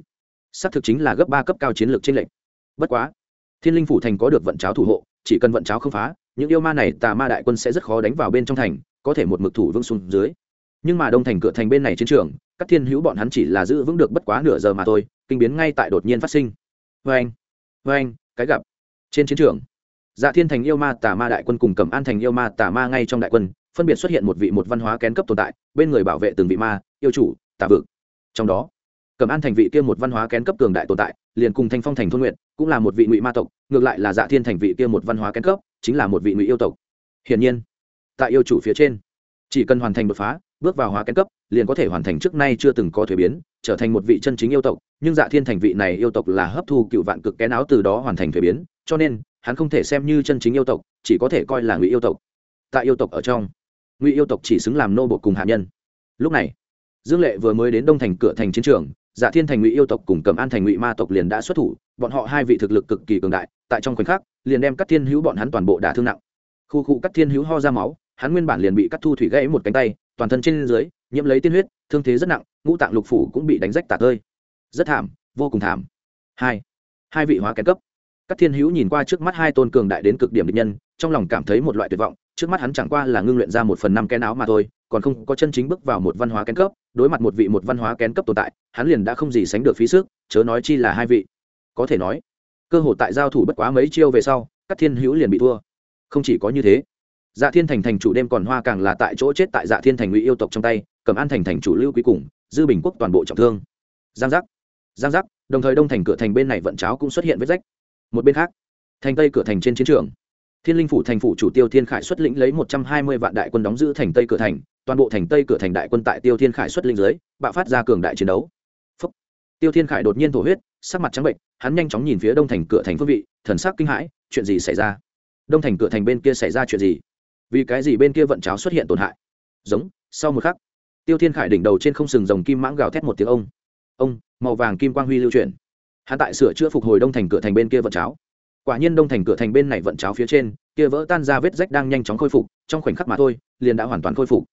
xác thực chính là gấp ba cấp cao chiến lược trên lệnh bất quá, thiên linh phủ thành có được vận cháo thủ hộ, chỉ cần vận cháo không phá, những yêu ma này tà ma đại quân sẽ rất khó đánh vào bên trong thành, có thể một mực thủ vững xuống dưới nhưng mà đông thành cửa thành bên này chiến trường, các thiên hữu bọn hắn chỉ là giữ vững được bất quá nửa giờ mà thôi, kinh biến ngay tại đột nhiên phát sinh. Vê anh vê anh, cái gặp. Trên chiến trường dạ thiên thành yêu ma tà ma đại quân cùng cầm an thành yêu ma tà ma ngay trong đại quân, phân biệt xuất hiện một vị một văn hóa kén cấp tồn tại, bên người bảo vệ từng vị ma, yêu chủ, tà vực. Trong đó cầm an thành vị kia một văn hóa kén cấp cường đại tồn tại, liền cùng thanh phong thành thôn nguyện cũng là một vị ngụy ma tộc, ngược lại là dạ thiên thành vị kia một văn hóa kén cấp, chính là một vị ngụy yêu tộc. Hiển nhiên, tại yêu chủ phía trên, chỉ cần hoàn thành đột phá bước vào hóa kén cấp, liền có thể hoàn thành trước nay chưa từng có thuế biến, trở thành một vị chân chính yêu tộc. Nhưng dạ thiên thành vị này yêu tộc là hấp thu cựu vạn cực kén áo từ đó hoàn thành thuế biến, cho nên, hắn không thể xem như chân chính yêu tộc, chỉ có thể coi là ngụy yêu tộc. Tại yêu tộc ở trong, ngụy yêu tộc chỉ xứng làm nô bột cùng hạ nhân. Lúc này, dương lệ vừa mới đến đông thành cửa thành chiến trường dạ thiên thành ngụy yêu tộc cùng cầm an thành ngụy ma tộc liền đã xuất thủ, bọn họ hai vị thực lực cực kỳ cường đại, tại trong khoảnh khắc, liền đem các thiên hữu bọn hắn toàn bộ đả thương nặng. Khu khu các thiên hữu ho ra máu, hắn nguyên bản liền bị cắt thu thủy gãy một cánh tay toàn thân trên dưới, nhiễm lấy tiên huyết, thương thế rất nặng, ngũ tạng lục phủ cũng bị đánh rách tả tơi. Rất thảm, vô cùng thảm. Hai hai vị hóa kén cấp. Các thiên hữu nhìn qua trước mắt hai tôn cường đại đến cực điểm địch nhân, trong lòng cảm thấy một loại tuyệt vọng, trước mắt hắn chẳng qua là ngưng luyện ra một phần năm kén áo mà thôi, còn không có chân chính bước vào một văn hóa kén cấp, đối mặt một vị một văn hóa kén cấp tồn tại, hắn liền đã không gì sánh được phí sức, chớ nói chi là hai vị. Có thể nói, cơ hội tại giao thủ bất quá mấy chiêu về sau các thiên hữu liền bị thua. Không chỉ có như thế dạ thiên thành thành chủ đêm còn hoa càng là tại chỗ chết tại dạ thiên thành ngụy yêu tộc trong tay, cầm an thành thành chủ lưu quý cùng, dư bình quốc toàn bộ trọng thương. Giang giác giang giác, đồng thời đông thành cửa thành bên này vận cháo cũng xuất hiện vết rách. Một bên khác, thành tây cửa thành trên chiến trường. Thiên linh phủ thành phủ chủ tiêu thiên khải xuất lĩnh lấy một trăm hai mươi vạn đại quân đóng giữ thành tây cửa thành, toàn bộ thành tây cửa thành đại quân tại tiêu thiên khải xuất lĩnh dưới, bạo phát ra cường đại chiến đấu. Phúc. tiêu thiên khải đột nhiên thổ huyết, sắc mặt trắng bệnh, hắn nhanh chóng nhìn phía đông thành cửa thành phương vị, thần sắc kinh hãi, chuyện gì xảy ra? Đông thành cửa thành bên kia xảy ra chuyện gì? Vì cái gì bên kia vận cháo xuất hiện tổn hại? Giống, sau một khắc, tiêu thiên khải đỉnh đầu trên không sừng rồng kim mãng gào thét một tiếng ông. Ông, màu vàng kim quang huy lưu chuyển. Hắn tại sửa chữa phục hồi đông thành cửa thành bên kia vận cháo. Quả nhiên đông thành cửa thành bên này vận cháo phía trên, kia vỡ tan ra vết rách đang nhanh chóng khôi phục, trong khoảnh khắc mà thôi, liền đã hoàn toàn khôi phục.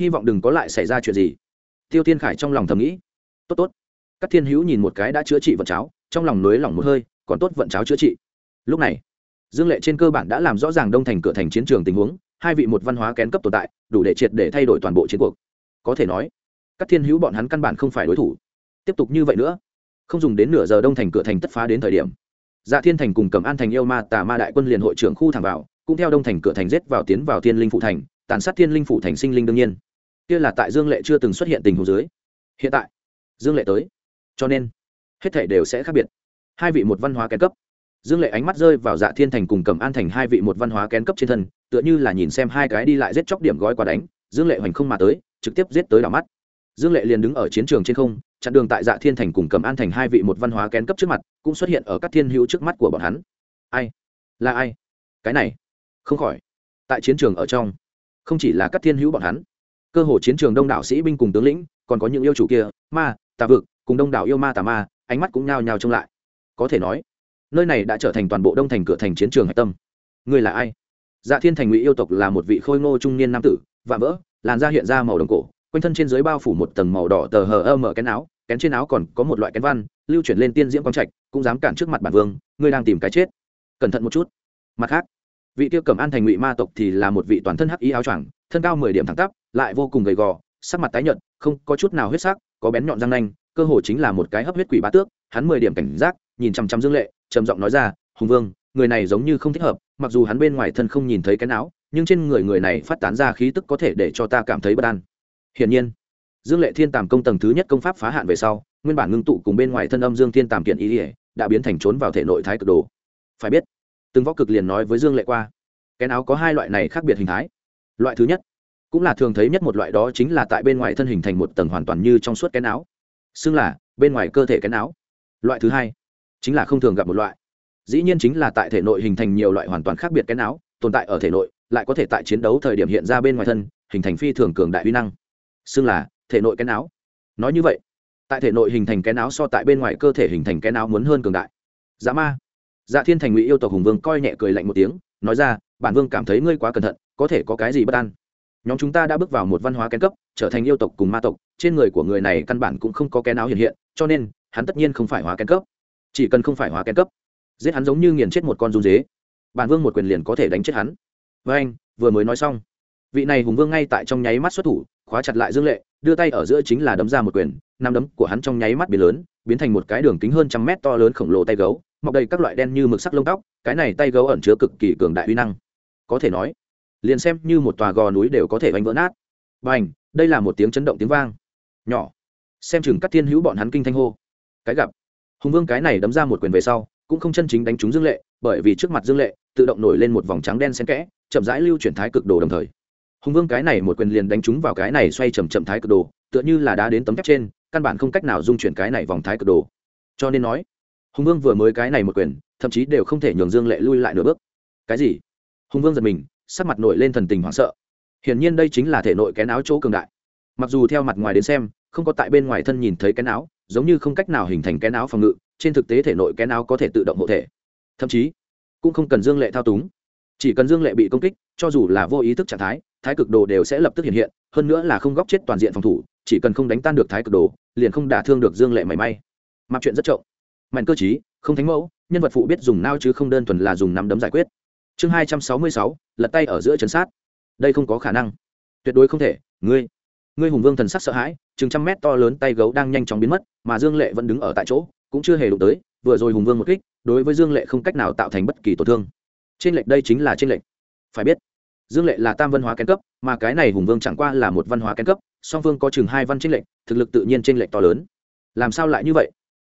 Hy vọng đừng có lại xảy ra chuyện gì. Tiêu thiên khải trong lòng thầm nghĩ. Tốt tốt. Các thiên hữu nhìn một cái đã chữa trị vận cháo, trong lòng nới lỏng một hơi, còn tốt vận cháo chữa trị. Lúc này, dương lệ trên cơ bản đã làm rõ ràng đông thành cửa thành chiến trường tình huống hai vị một văn hóa kén cấp tồn tại, đủ để triệt để thay đổi toàn bộ chiến cuộc. Có thể nói, các thiên hữu bọn hắn căn bản không phải đối thủ. Tiếp tục như vậy nữa, không dùng đến nửa giờ đông thành cửa thành tất phá đến thời điểm. Dạ thiên thành cùng cầm an thành yêu ma tà ma đại quân liền hội trưởng khu thẳng vào, cũng theo đông thành cửa thành giết vào tiến vào thiên linh phụ thành, tàn sát thiên linh phụ thành sinh linh đương nhiên. Kia là tại dương lệ chưa từng xuất hiện tình hồ dưới. Hiện tại, dương lệ tới. Cho nên, hết thể đều sẽ khác biệt. Hai vị một văn hóa kén cấp. Dương lệ ánh mắt rơi vào dạ thiên thành cùng cầm an thành hai vị một văn hóa kén cấp trên thân tựa như là nhìn xem hai cái đi lại giết chóc điểm gói qua đánh, dương lệ hoành không mà tới, trực tiếp giết tới đảo mắt. Dương lệ liền đứng ở chiến trường trên không, chặn đường tại dạ thiên thành cùng cầm an thành hai vị một văn hóa kén cấp trước mặt, cũng xuất hiện ở các thiên hữu trước mắt của bọn hắn. Ai? Là ai? Cái này? Không khỏi. Tại chiến trường ở trong, không chỉ là các thiên hữu bọn hắn, cơ hồ chiến trường đông đảo sĩ binh cùng tướng lĩnh, còn có những yêu chủ kia, ma, tà vực, cùng đông đảo yêu ma tà ma, ánh mắt cũng nhao nhao trông lại. Có thể nói, nơi này đã trở thành toàn bộ đông thành cửa thành chiến trường hạch tâm. Người là ai? Dạ thiên thành ngụy yêu tộc là một vị khôi ngô trung niên nam tử và vỡ, làn da hiện ra màu đồng cổ, quanh thân trên dưới bao phủ một tầng màu đỏ tờ hờ ơ mở kén áo, kén trên áo còn có một loại kén văn, lưu chuyển lên tiên diễm quang trạch, cũng dám cản trước mặt bản vương, ngươi đang tìm cái chết. Cẩn thận một chút. Mặt khác, vị tiêu cẩm an thành ngụy ma tộc thì là một vị toàn thân hắc y áo choàng, thân cao mười điểm thẳng tắp, lại vô cùng gầy gò, sắc mặt tái nhợt, không có chút nào huyết sắc, có bén nhọn răng nanh, cơ hồ chính là một cái hấp huyết quỷ bá tước, hắn mười điểm cảnh giác, nhìn chăm chăm dương lệ, trầm giọng nói ra, hùng vương người này giống như không thích hợp mặc dù hắn bên ngoài thân không nhìn thấy cái não, nhưng trên người người này phát tán ra khí tức có thể để cho ta cảm thấy bất an. Hiển nhiên dương lệ thiên tàm công tầng thứ nhất công pháp phá hạn về sau nguyên bản ngưng tụ cùng bên ngoài thân âm dương thiên tàm kiện ý ỉa đã biến thành trốn vào thể nội thái cực đồ. Phải biết từng võ cực liền nói với dương lệ qua cái áo có hai loại này khác biệt hình thái. Loại thứ nhất cũng là thường thấy nhất một loại đó chính là tại bên ngoài thân hình thành một tầng hoàn toàn như trong suốt cái áo xưng là bên ngoài cơ thể cái áo loại thứ hai chính là không thường gặp một loại dĩ nhiên chính là tại thể nội hình thành nhiều loại hoàn toàn khác biệt cái não, tồn tại ở thể nội, lại có thể tại chiến đấu thời điểm hiện ra bên ngoài thân, hình thành phi thường cường đại uy năng. Xưng là thể nội cái não. Nói như vậy, tại thể nội hình thành cái não so tại bên ngoài cơ thể hình thành cái não muốn hơn cường đại. Dạ ma. Dạ thiên thành ngụy yêu tộc hùng vương coi nhẹ cười lạnh một tiếng, nói ra, bản vương cảm thấy ngươi quá cẩn thận, có thể có cái gì bất an. Nhóm chúng ta đã bước vào một văn hóa kén cấp, trở thành yêu tộc cùng ma tộc, trên người của người này căn bản cũng không có kén áo hiện hiện, cho nên, hắn tất nhiên không phải hóa kén cấp. Chỉ cần không phải hóa kén cấp giết hắn giống như nghiền chết một con run dế. Bản vương một quyền liền có thể đánh chết hắn. Với anh, vừa mới nói xong, vị này hùng vương ngay tại trong nháy mắt xuất thủ, khóa chặt lại dương lệ, đưa tay ở giữa chính là đấm ra một quyền, năm đấm của hắn trong nháy mắt biến lớn, biến thành một cái đường kính hơn trăm mét to lớn khổng lồ tay gấu, mọc đầy các loại đen như mực sắc lông tóc, cái này tay gấu ẩn chứa cực kỳ cường đại uy năng. Có thể nói, liền xem như một tòa gò núi đều có thể vánh vỡ nát. B à n h đây là một tiếng chấn động tiếng vang. Nhỏ. Xem chừng các thiên hữu bọn hắn kinh thanh hô. Cái gặp, hùng vương cái này đấm ra một quyền về sau cũng không chân chính đánh trúng dương lệ, bởi vì trước mặt dương lệ, tự động nổi lên một vòng trắng đen xen kẽ, chậm rãi lưu chuyển thái cực đồ đồng thời. Hùng vương cái này một quyền liền đánh trúng vào cái này xoay chầm chậm thái cực đồ, tựa như là đá đến tấm thép trên, căn bản không cách nào dung chuyển cái này vòng thái cực đồ. Cho nên nói, hùng vương vừa mới cái này một quyền, thậm chí đều không thể nhường dương lệ lui lại nửa bước. Cái gì? Hùng vương giật mình, sắc mặt nổi lên thần tình hoảng sợ. Hiển nhiên đây chính là thể nội kén áo chỗ cường đại. Mặc dù theo mặt ngoài đến xem, không có tại bên ngoài thân nhìn thấy cái áo, giống như không cách nào hình thành cái áo phòng ngự trên thực tế thể nội kén áo có thể tự động hộ thể. Thậm chí, cũng không cần dương lệ thao túng. Chỉ cần dương lệ bị công kích, cho dù là vô ý thức trạng thái thái cực đồ đều sẽ lập tức hiện hiện, hơn nữa là không góc chết toàn diện phòng thủ, chỉ cần không đánh tan được thái cực đồ, liền không đả thương được dương lệ mảy may. Mặc chuyện rất trộm. Mạnh cơ chí không thánh mẫu, nhân vật phụ biết dùng nao chứ không đơn thuần là dùng nắm đấm giải quyết. Chương hai trăm sáu mươi sáu, lật tay ở giữa chấn sát. Đây không có khả năng. Tuyệt đối không thể, ngươi. Ngươi hùng vương thần sắc sợ hãi, chừng trăm mét to lớn tay gấu đang nhanh chóng biến mất, mà dương lệ vẫn đứng ở tại chỗ cũng chưa hề đụng tới, vừa rồi hùng vương một kích, đối với dương lệ không cách nào tạo thành bất kỳ tổn thương. Trên lệch đây chính là trên lệch. Phải biết, dương lệ là tam văn hóa kén cấp, mà cái này hùng vương chẳng qua là một văn hóa kén cấp, song phương có chừng hai văn trên lệch, thực lực tự nhiên trên lệch to lớn. Làm sao lại như vậy?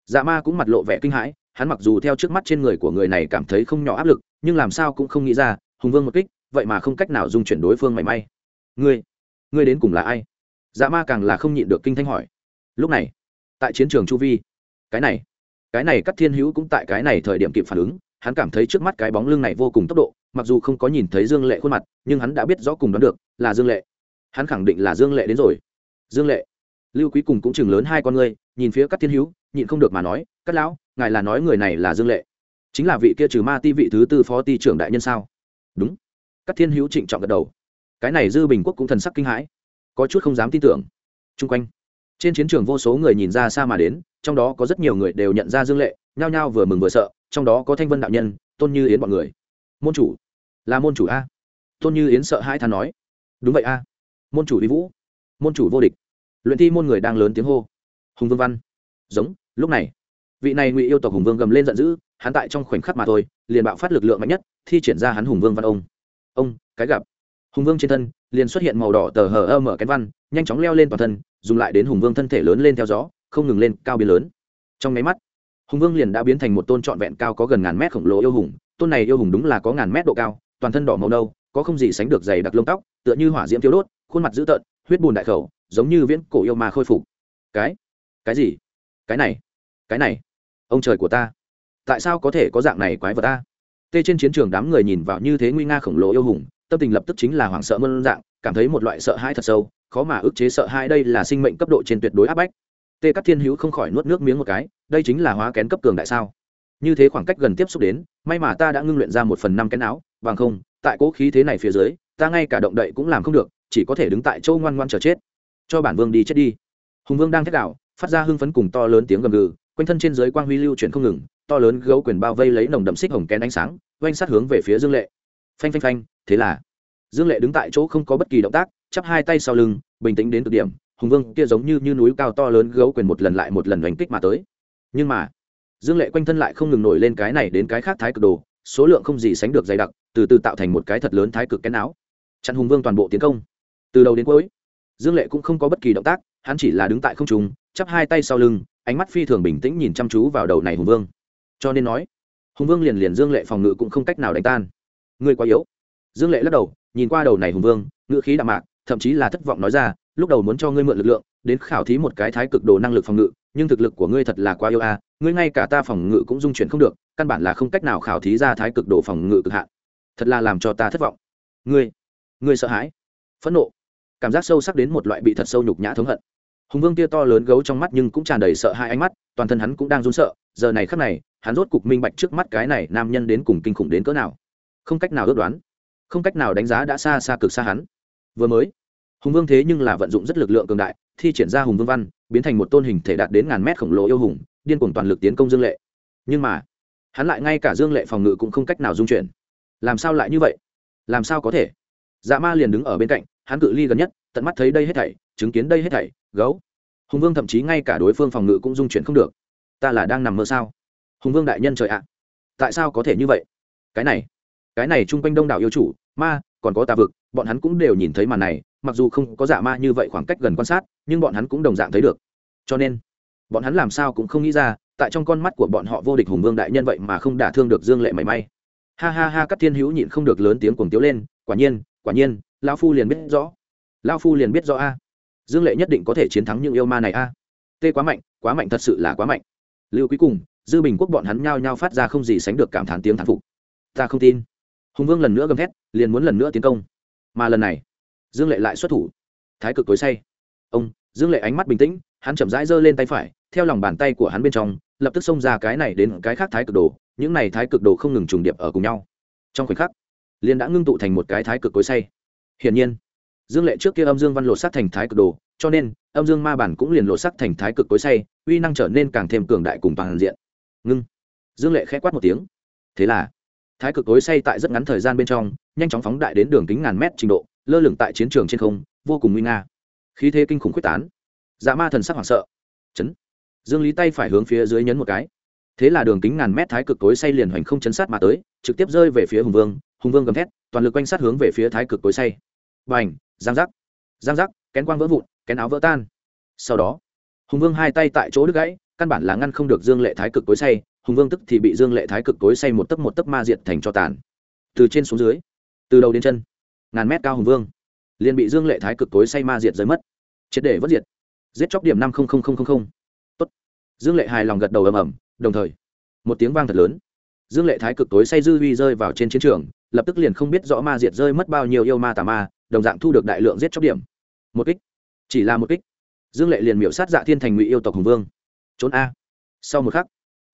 Dạ ma cũng mặt lộ vẻ kinh hãi, hắn mặc dù theo trước mắt trên người của người này cảm thấy không nhỏ áp lực, nhưng làm sao cũng không nghĩ ra, hùng vương một kích, vậy mà không cách nào dung chuyển đối phương mảy may. Ngươi ngươi đến cùng là ai? Dạ ma càng là không nhịn được kinh thanh hỏi. Lúc này, tại chiến trường chu vi cái này cái này các thiên hữu cũng tại cái này thời điểm kịp phản ứng, hắn cảm thấy trước mắt cái bóng lưng này vô cùng tốc độ, mặc dù không có nhìn thấy dương lệ khuôn mặt, nhưng hắn đã biết rõ cùng đoán được là dương lệ. Hắn khẳng định là dương lệ đến rồi. Dương lệ. Lưu quý cùng cũng chừng lớn hai con ngươi, nhìn phía các thiên hữu, nhịn không được mà nói các lão, ngài là nói người này là dương lệ. Chính là vị kia trừ ma ti vị thứ tư phó ti trưởng đại nhân sao? Đúng. Các thiên hữu trịnh trọng gật đầu. Cái này dư bình quốc cũng thần sắc kinh hãi. Có chút không dám tin tưởng. Chung quanh, trên chiến trường vô số người nhìn ra xa mà đến trong đó có rất nhiều người đều nhận ra dương lệ, nhao nhao vừa mừng vừa sợ, trong đó có thanh vân đạo nhân, tôn như yến b ọ n người. Môn chủ, là môn chủ a. Tôn như yến sợ hai than nói. Đúng vậy a. Môn chủ vi vũ, môn chủ vô địch. Luyện thi môn người đang lớn tiếng hô. Hùng vương văn. Giống, lúc này, vị này ngụy yêu tộc hùng vương gầm lên giận dữ, hắn tại trong khoảnh khắc mà thôi, liền bạo phát lực lượng mạnh nhất, thi triển ra hắn hùng vương văn ông. Ông, cái gặp. Hùng vương trên thân, liền xuất hiện màu đỏ tờ hờ ơ mở kén văn, nhanh chóng leo lên toàn thân, dùng lại đến hùng vương thân thể lớn lên theo gió không ngừng lên cao biến lớn. Trong máy mắt, hùng vương liền đã biến thành một tôn trọn vẹn cao có gần ngàn mét khổng lồ yêu hùng. Tôn này yêu hùng đúng là có ngàn mét độ cao, toàn thân đỏ màu nâu, có không gì sánh được dày đặc lông tóc, tựa như hỏa diễm thiếu đốt, khuôn mặt dữ tợn, huyết bùn đại khẩu, giống như viễn cổ yêu mà khôi phục. Cái? Cái gì? Cái này? Cái này? Ông trời của ta. Tại sao có thể có dạng này quái vật ta tê trên chiến trường đám người nhìn vào như thế nguy nga khổng lồ yêu hùng, tâm tình lập tức chính là hoảng sợ mơn dạng, cảm thấy một loại sợ hãi thật sâu, khó mà ức chế sợ hãi đây là sinh mệnh cấp độ trên tuyệt đối áp bách tê các thiên hữu không khỏi nuốt nước miếng một cái đây chính là hóa kén cấp cường đại sao? Như thế khoảng cách gần tiếp xúc đến may mà ta đã ngưng luyện ra một phần năm kén áo bằng không tại cố khí thế này phía dưới ta ngay cả động đậy cũng làm không được chỉ có thể đứng tại châu ngoan ngoan chờ chết. Cho bản vương đi chết đi. Hùng vương đang thét đảo, phát ra hưng phấn cùng to lớn tiếng gầm gừ quanh thân trên dưới quang huy lưu chuyển không ngừng to lớn gấu quyền bao vây lấy nồng đậm xích hồng kén ánh sáng oanh sát hướng về phía dương lệ. Phanh phanh phanh thế là dương lệ đứng tại chỗ không có bất kỳ động tác chắp hai tay sau lưng bình tĩnh đến cực điểm hùng vương kia giống như, như núi cao to lớn gấu quyền một lần lại một lần đánh kích mà tới. Nhưng mà dương lệ quanh thân lại không ngừng nổi lên cái này đến cái khác thái cực đồ số lượng không gì sánh được dày đặc từ từ tạo thành một cái thật lớn thái cực cái não, chặn hùng vương toàn bộ tiến công. Từ đầu đến cuối dương lệ cũng không có bất kỳ động tác hắn chỉ là đứng tại không trùng chắp hai tay sau lưng ánh mắt phi thường bình tĩnh nhìn chăm chú vào đầu này hùng vương. Cho nên nói hùng vương liền liền dương lệ phòng ngự cũng không cách nào đánh tan. Ngươi quá yếu. Dương lệ lắc đầu nhìn qua đầu này hùng vương ngự khí đạm mạc thậm chí là thất vọng nói ra lúc đầu muốn cho ngươi mượn lực lượng, đến khảo thí một cái thái cực đồ năng lực phòng ngự, nhưng thực lực của ngươi thật là quá yêu a à. ngươi ngay cả ta phòng ngự cũng dung chuyển không được, căn bản là không cách nào khảo thí ra thái cực đồ phòng ngự cực hạn. Thật là làm cho ta thất vọng. Ngươi ngươi sợ hãi, phẫn nộ, cảm giác sâu sắc đến một loại bị thật sâu nhục nhã thống hận. Hùng vương kia to lớn gấu trong mắt nhưng cũng tràn đầy sợ hai ánh mắt, toàn thân hắn cũng đang run sợ, giờ này khắc này, hắn rốt cục minh bạch trước mắt cái này nam nhân đến cùng kinh khủng đến cỡ nào. Không cách nào ước đoán, không cách nào đánh giá đã xa xa cực xa hắn. Vừa mới hùng vương thế nhưng là vận dụng rất lực lượng cường đại, thi triển ra hùng vương văn, biến thành một tôn hình thể đạt đến ngàn mét khổng lồ yêu hùng, điên cuồng toàn lực tiến công dương lệ. Nhưng mà, hắn lại ngay cả dương lệ phòng ngự cũng không cách nào dung chuyển. Làm sao lại như vậy? Làm sao có thể? Dạ ma liền đứng ở bên cạnh, hắn cự ly gần nhất, tận mắt thấy đây hết thảy, chứng kiến đây hết thảy, gấu. Hùng vương thậm chí ngay cả đối phương phòng ngự cũng dung chuyển không được. Ta là đang nằm mơ sao? Hùng vương đại nhân trời ạ. Tại sao có thể như vậy? Cái này cái này chung quanh đông đảo yêu chủ, ma, còn có tà vực, bọn hắn cũng đều nhìn thấy màn này mặc dù không có dạ ma như vậy khoảng cách gần quan sát, nhưng bọn hắn cũng đồng dạng thấy được. Cho nên, bọn hắn làm sao cũng không nghĩ ra, tại trong con mắt của bọn họ vô địch hùng vương đại nhân vậy mà không đả thương được dương lệ mảy may. Ha ha ha các thiên hữu nhịn không được lớn tiếng cuồng tiếu lên, quả nhiên quả nhiên lao phu liền biết rõ. Lao phu liền biết rõ a. Dương lệ nhất định có thể chiến thắng những yêu ma này a. Tê quá mạnh quá mạnh thật sự là quá mạnh. Lưu cuối cùng, dư bình quốc bọn hắn nhao nhao phát ra không gì sánh được cảm thán tiếng thán phục. Ta không tin. Hùng vương lần nữa gầm thét, liền muốn lần nữa tiến công. Mà lần này dương lệ lại xuất thủ. Thái cực tối say. Ông, dương lệ ánh mắt bình tĩnh, hắn chậm rãi giơ lên tay phải, theo lòng bàn tay của hắn bên trong, lập tức xông ra cái này đến cái khác thái cực đồ, những này thái cực đồ không ngừng trùng điệp ở cùng nhau. Trong khoảnh khắc, liền đã ngưng tụ thành một cái thái cực cối say. Hiển nhiên, dương lệ trước kia âm dương văn lột sắc thành thái cực đồ, cho nên, âm dương ma bản cũng liền lột sắc thành thái cực cối say, uy năng trở nên càng thêm cường đại cùng toàn diện. Ngưng. Dương lệ khẽ quát một tiếng. Thế là, thái cực cối say tại rất ngắn thời gian bên trong, nhanh chóng phóng đại đến đường kính ngàn mét trình độ lơ lửng tại chiến trường trên không, vô cùng nguy nga. Khí thế kinh khủng quyết tán. Dạ ma thần sắc hoảng sợ. Chấn. Dương lý tay phải hướng phía dưới nhấn một cái. Thế là đường kính ngàn mét thái cực cối say liền hoành không chấn sát mà tới, trực tiếp rơi về phía hùng vương hùng vương gầm thét, toàn lực quanh sát hướng về phía thái cực cối say. B à n h giang giác giang giác, kén quang vỡ vụn, kén áo vỡ tan. Sau đó, hùng vương hai tay tại chỗ đứt gãy, căn bản là ngăn không được dương lệ thái cực cối say, hùng vương tức thì bị dương lệ thái cực tối say một tấc một tấc ma diệt thành cho tàn. Từ trên xuống dưới, từ đầu đến chân ngàn mét cao hùng vương, liền bị dương lệ thái cực tối say ma diệt rơi mất. Triệt để vất diệt. Giết chóc điểm năm tốt. Dương lệ hài lòng gật đầu ầm ầm, đồng thời, một tiếng vang thật lớn. Dương lệ thái cực tối say dư vi rơi vào trên chiến trường, lập tức liền không biết rõ ma diệt rơi mất bao nhiêu yêu ma tà ma, đồng dạng thu được đại lượng giết chóc điểm. Một kích. Chỉ là một kích. Dương lệ liền miểu sát dạ thiên thành ngụy yêu tộc hùng vương. Trốn a. Sau một khắc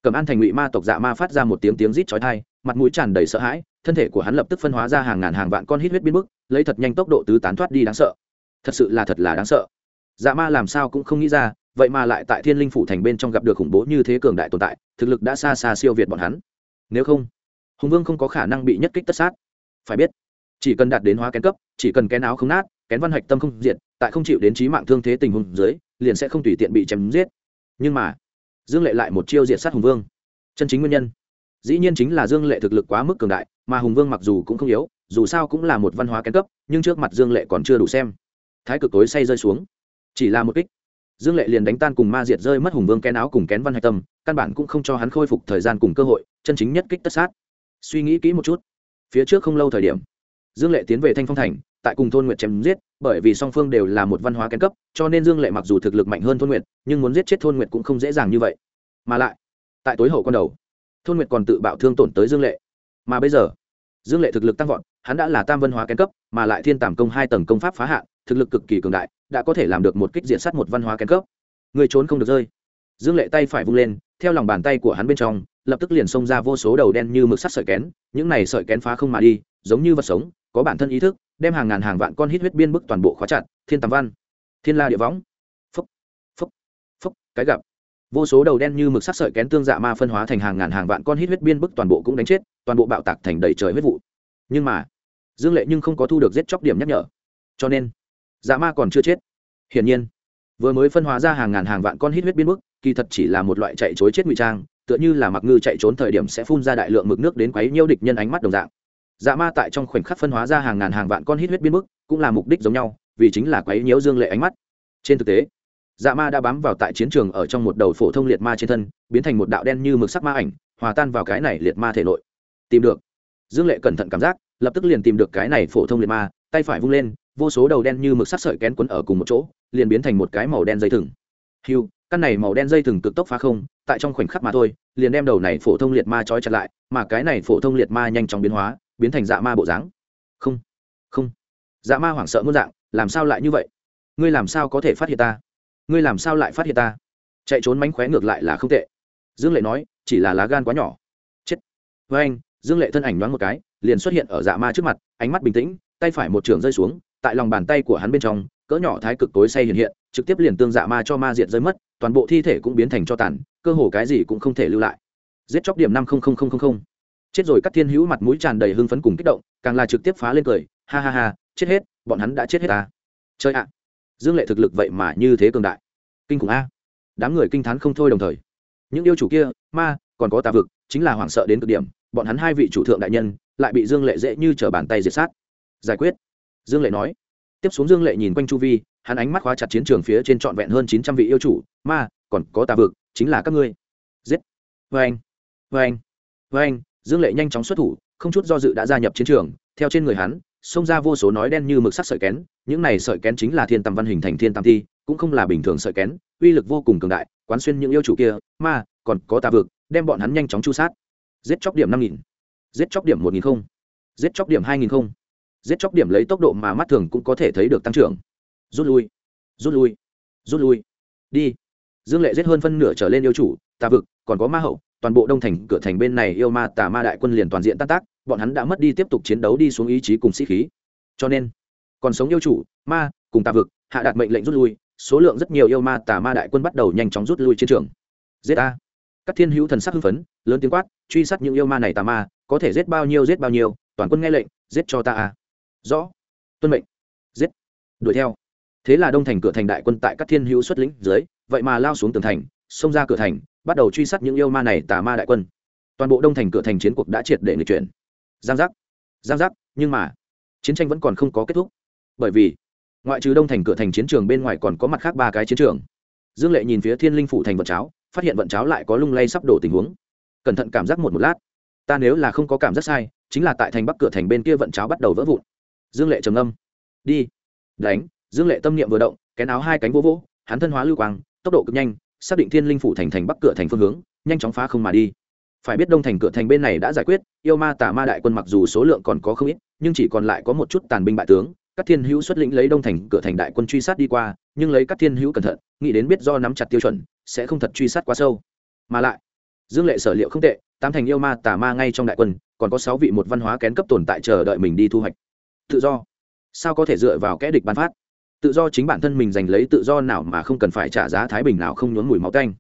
cầm an thành ngụy ma tộc dạ ma phát ra một tiếng tiếng rít chói thai mặt mũi tràn đầy sợ hãi, thân thể của hắn lập tức phân hóa ra hàng ngàn hàng vạn con hít huyết biến mức lấy thật nhanh tốc độ tứ tán thoát đi đáng sợ. Thật sự là thật là đáng sợ. Dạ ma làm sao cũng không nghĩ ra, vậy mà lại tại thiên linh phủ thành bên trong gặp được khủng bố như thế cường đại tồn tại, thực lực đã xa xa siêu việt bọn hắn. Nếu không, hùng vương không có khả năng bị nhất kích tất sát. Phải biết, chỉ cần đạt đến hóa kén cấp, chỉ cần kén áo không nát, kén văn hạch tâm không diệt, tại không chịu đến trí mạng thương thế tình huống dưới, liền sẽ không tùy tiện bị chém giết. Nhưng mà, dương lệ lại một chiêu diệt sát hùng vương. Chân chính nguyên nhân dĩ nhiên chính là dương lệ thực lực quá mức cường đại, mà hùng vương mặc dù cũng không yếu, dù sao cũng là một văn hóa kén cấp, nhưng trước mặt dương lệ còn chưa đủ xem. Thái cực tối say rơi xuống. Chỉ là một kích. Dương lệ liền đánh tan cùng ma diệt rơi mất hùng vương kén áo cùng kén văn hạch tâm, căn bản cũng không cho hắn khôi phục thời gian cùng cơ hội, chân chính nhất kích tất sát. Suy nghĩ kỹ một chút. Phía trước không lâu thời điểm, dương lệ tiến về thanh phong thành, tại cùng thôn nguyệt chém giết, bởi vì song phương đều là một văn hóa kén cấp, cho nên dương lệ mặc dù thực lực mạnh hơn thôn nguyệt, nhưng muốn giết chết thôn nguyệt cũng không dễ dàng như vậy. Mà lại, tại tối hậu con đầu thôn nguyệt còn tự bạo thương tổn tới dương lệ. Mà bây giờ, dương lệ thực lực tăng vọt, hắn đã là tam văn hóa kén cấp, mà lại thiên tàm công hai tầng công pháp phá hạn, thực lực cực kỳ cường đại, đã có thể làm được một kích diện sát một văn hóa kén cấp. Người trốn không được rơi. Dương lệ tay phải vung lên, theo lòng bàn tay của hắn bên trong, lập tức liền xông ra vô số đầu đen như mực sắt sợi kén, những này sợi kén phá không mà đi, giống như vật sống, có bản thân ý thức, đem hàng ngàn hàng vạn con hít huyết biên bức toàn bộ khóa chặt, thiên tàm văn. Thiên la địa võng. Phúc. Phúc. Phúc. Cái gặp vô số đầu đen như mực sắc sợi kén tương dạ ma phân hóa thành hàng ngàn hàng vạn con hít huyết biên bức toàn bộ cũng đánh chết, toàn bộ bạo tạc thành đầy trời huyết vụ. Nhưng mà, dương lệ nhưng không có thu được giết chóc điểm nhắc nhở. Cho nên dạ ma còn chưa chết. Hiển nhiên, vừa mới phân hóa ra hàng ngàn hàng vạn con hít huyết biên bức, kỳ thật chỉ là một loại chạy chối chết ngụy trang, tựa như là mặc ngư chạy trốn thời điểm sẽ phun ra đại lượng mực nước đến quấy nhiêu địch nhân ánh mắt đồng dạng. Dạ ma tại trong khoảnh khắc phân hóa ra hàng ngàn hàng vạn con hít huyết biên bức, cũng là mục đích giống nhau, vì chính là quấy nhiễu dương lệ ánh mắt. Trên thực tế dạ ma đã bám vào tại chiến trường ở trong một đầu phổ thông liệt ma trên thân, biến thành một đạo đen như mực sắc ma ảnh, hòa tan vào cái này liệt ma thể nội. Tìm được. Dương lệ cẩn thận cảm giác, lập tức liền tìm được cái này phổ thông liệt ma, tay phải vung lên, vô số đầu đen như mực sắc sợi kén quấn ở cùng một chỗ, liền biến thành một cái màu đen dây thừng. Hiu căn này màu đen dây thừng cực tốc phá không, tại trong khoảnh khắc mà thôi, liền đem đầu này phổ thông liệt ma trói chặt lại, mà cái này phổ thông liệt ma nhanh chóng biến hóa, biến thành dạ ma bộ dáng. Không không. Dạ ma hoảng sợ muốn dạng, làm sao lại như vậy? Ngươi làm sao có thể phát hiện ta? Ngươi làm sao lại phát hiện ta? Chạy trốn mánh khóe ngược lại là không tệ. Dương lệ nói, chỉ là lá gan quá nhỏ. Chết. Với anh, dương lệ thân ảnh đoán một cái, liền xuất hiện ở dạ ma trước mặt, ánh mắt bình tĩnh, tay phải một trường rơi xuống, tại lòng bàn tay của hắn bên trong, cỡ nhỏ thái cực tối say hiện hiện, trực tiếp liền tương dạ ma cho ma diệt rơi mất, toàn bộ thi thể cũng biến thành cho tàn, cơ hồ cái gì cũng không thể lưu lại. Giết chóc điểm năm chết rồi các thiên hữu mặt mũi tràn đầy hưng phấn cùng kích động, càng là trực tiếp phá lên cười, ha ha ha, chết hết, bọn hắn đã chết hết ta. Chơi ạ dương lệ thực lực vậy mà như thế cường đại. Kinh khủng a. Đám người kinh t h á n không thôi đồng thời. Những yêu chủ kia, ma, còn có tà vực, chính là hoảng sợ đến cực điểm. Bọn hắn hai vị chủ thượng đại nhân, lại bị dương lệ dễ như t r ở bàn tay diệt sát. Giải quyết. Dương lệ nói. Tiếp xuống dương lệ nhìn quanh chu vi, hắn ánh mắt khóa chặt chiến trường phía trên trọn vẹn hơn chín trăm vị yêu chủ, ma, còn có tà vực, chính là các ngươi. Giết. Vê anh vê anh vê anh dương lệ nhanh chóng xuất thủ, không chút do dự đã gia nhập chiến trường. Theo trên người hắn xông ra vô số nói đen như mực sắc sợi kén, những này sợi kén chính là thiên tầm văn hình thành thiên tam thi, cũng không là bình thường sợi kén, uy lực vô cùng cường đại, quán xuyên những yêu chủ kia, ma, còn có tà vực, đem bọn hắn nhanh chóng chu sát. Giết chóc điểm năm nghìn. Giết chóc điểm một nghìn không. Giết chóc điểm hai nghìn không. Giết chóc điểm lấy tốc độ mà mắt thường cũng có thể thấy được tăng trưởng. Rút lui. Rút lui. Rút lui. Đi. Dương lệ giết hơn phân nửa trở lên yêu chủ, tà vực, còn có ma hậu toàn bộ đông thành, cửa thành bên này yêu ma tà ma đại quân liền toàn diện tan tác, bọn hắn đã mất đi tiếp tục chiến đấu đi xuống ý chí cùng sĩ khí. Cho nên, còn sống yêu chủ, ma, cùng tà vực, hạ đạt mệnh lệnh rút lui, số lượng rất nhiều yêu ma tà ma đại quân bắt đầu nhanh chóng rút lui chiến trường. Giết a. Các thiên hữu thần sắc hưng phấn, lớn tiếng quát, truy sát những yêu ma này tà ma, có thể giết bao nhiêu giết bao nhiêu, toàn quân nghe lệnh, giết cho ta a. Rõ. Tuân mệnh. Giết đuổi theo. Thế là đông thành, cửa thành đại quân tại các thiên hữu xuất lĩnh dưới, vậy mà lao xuống tường thành, xông ra cửa thành bắt đầu truy sát những yêu ma này tà ma đại quân. Toàn bộ đông thành cửa thành chiến cuộc đã triệt để người chuyển. Giang giác giang giác, nhưng mà, chiến tranh vẫn còn không có kết thúc. Bởi vì, ngoại trừ đông thành cửa thành chiến trường bên ngoài còn có mặt khác ba cái chiến trường. Dương lệ nhìn phía thiên linh phủ thành vận cháo, phát hiện vận cháo lại có lung lay sắp đổ tình huống. Cẩn thận cảm giác một một lát. Ta nếu là không có cảm giác sai, chính là tại thành bắc cửa thành bên kia vận cháo bắt đầu vỡ vụn. Dương lệ trầm âm đi. Đánh. Dương lệ tâm niệm vừa động, kén áo hai cánh vô vỗ hắn thân hóa lưu quang, tốc độ cực nhanh xác định thiên linh phủ thành thành bắc cửa thành phương hướng, nhanh chóng phá không mà đi. Phải biết đông thành cửa thành bên này đã giải quyết, yêu ma tà ma đại quân mặc dù số lượng còn có không ít, nhưng chỉ còn lại có một chút tàn binh bại tướng. Các thiên hữu xuất lĩnh lấy đông thành cửa thành đại quân truy sát đi qua, nhưng lấy các thiên hữu cẩn thận, nghĩ đến biết do nắm chặt tiêu chuẩn, sẽ không thật truy sát quá sâu. Mà lại, dương lệ sở liệu không tệ, tám thành yêu ma tà ma ngay trong đại quân, còn có sáu vị một văn hóa kén cấp tồn tại chờ đợi mình đi thu hoạch. Tự do. Sao có thể dựa vào kẽ địch ban phát? Tự do chính bản thân mình giành lấy tự do nào mà không cần phải trả giá thái bình nào không nhốn mùi máu tanh.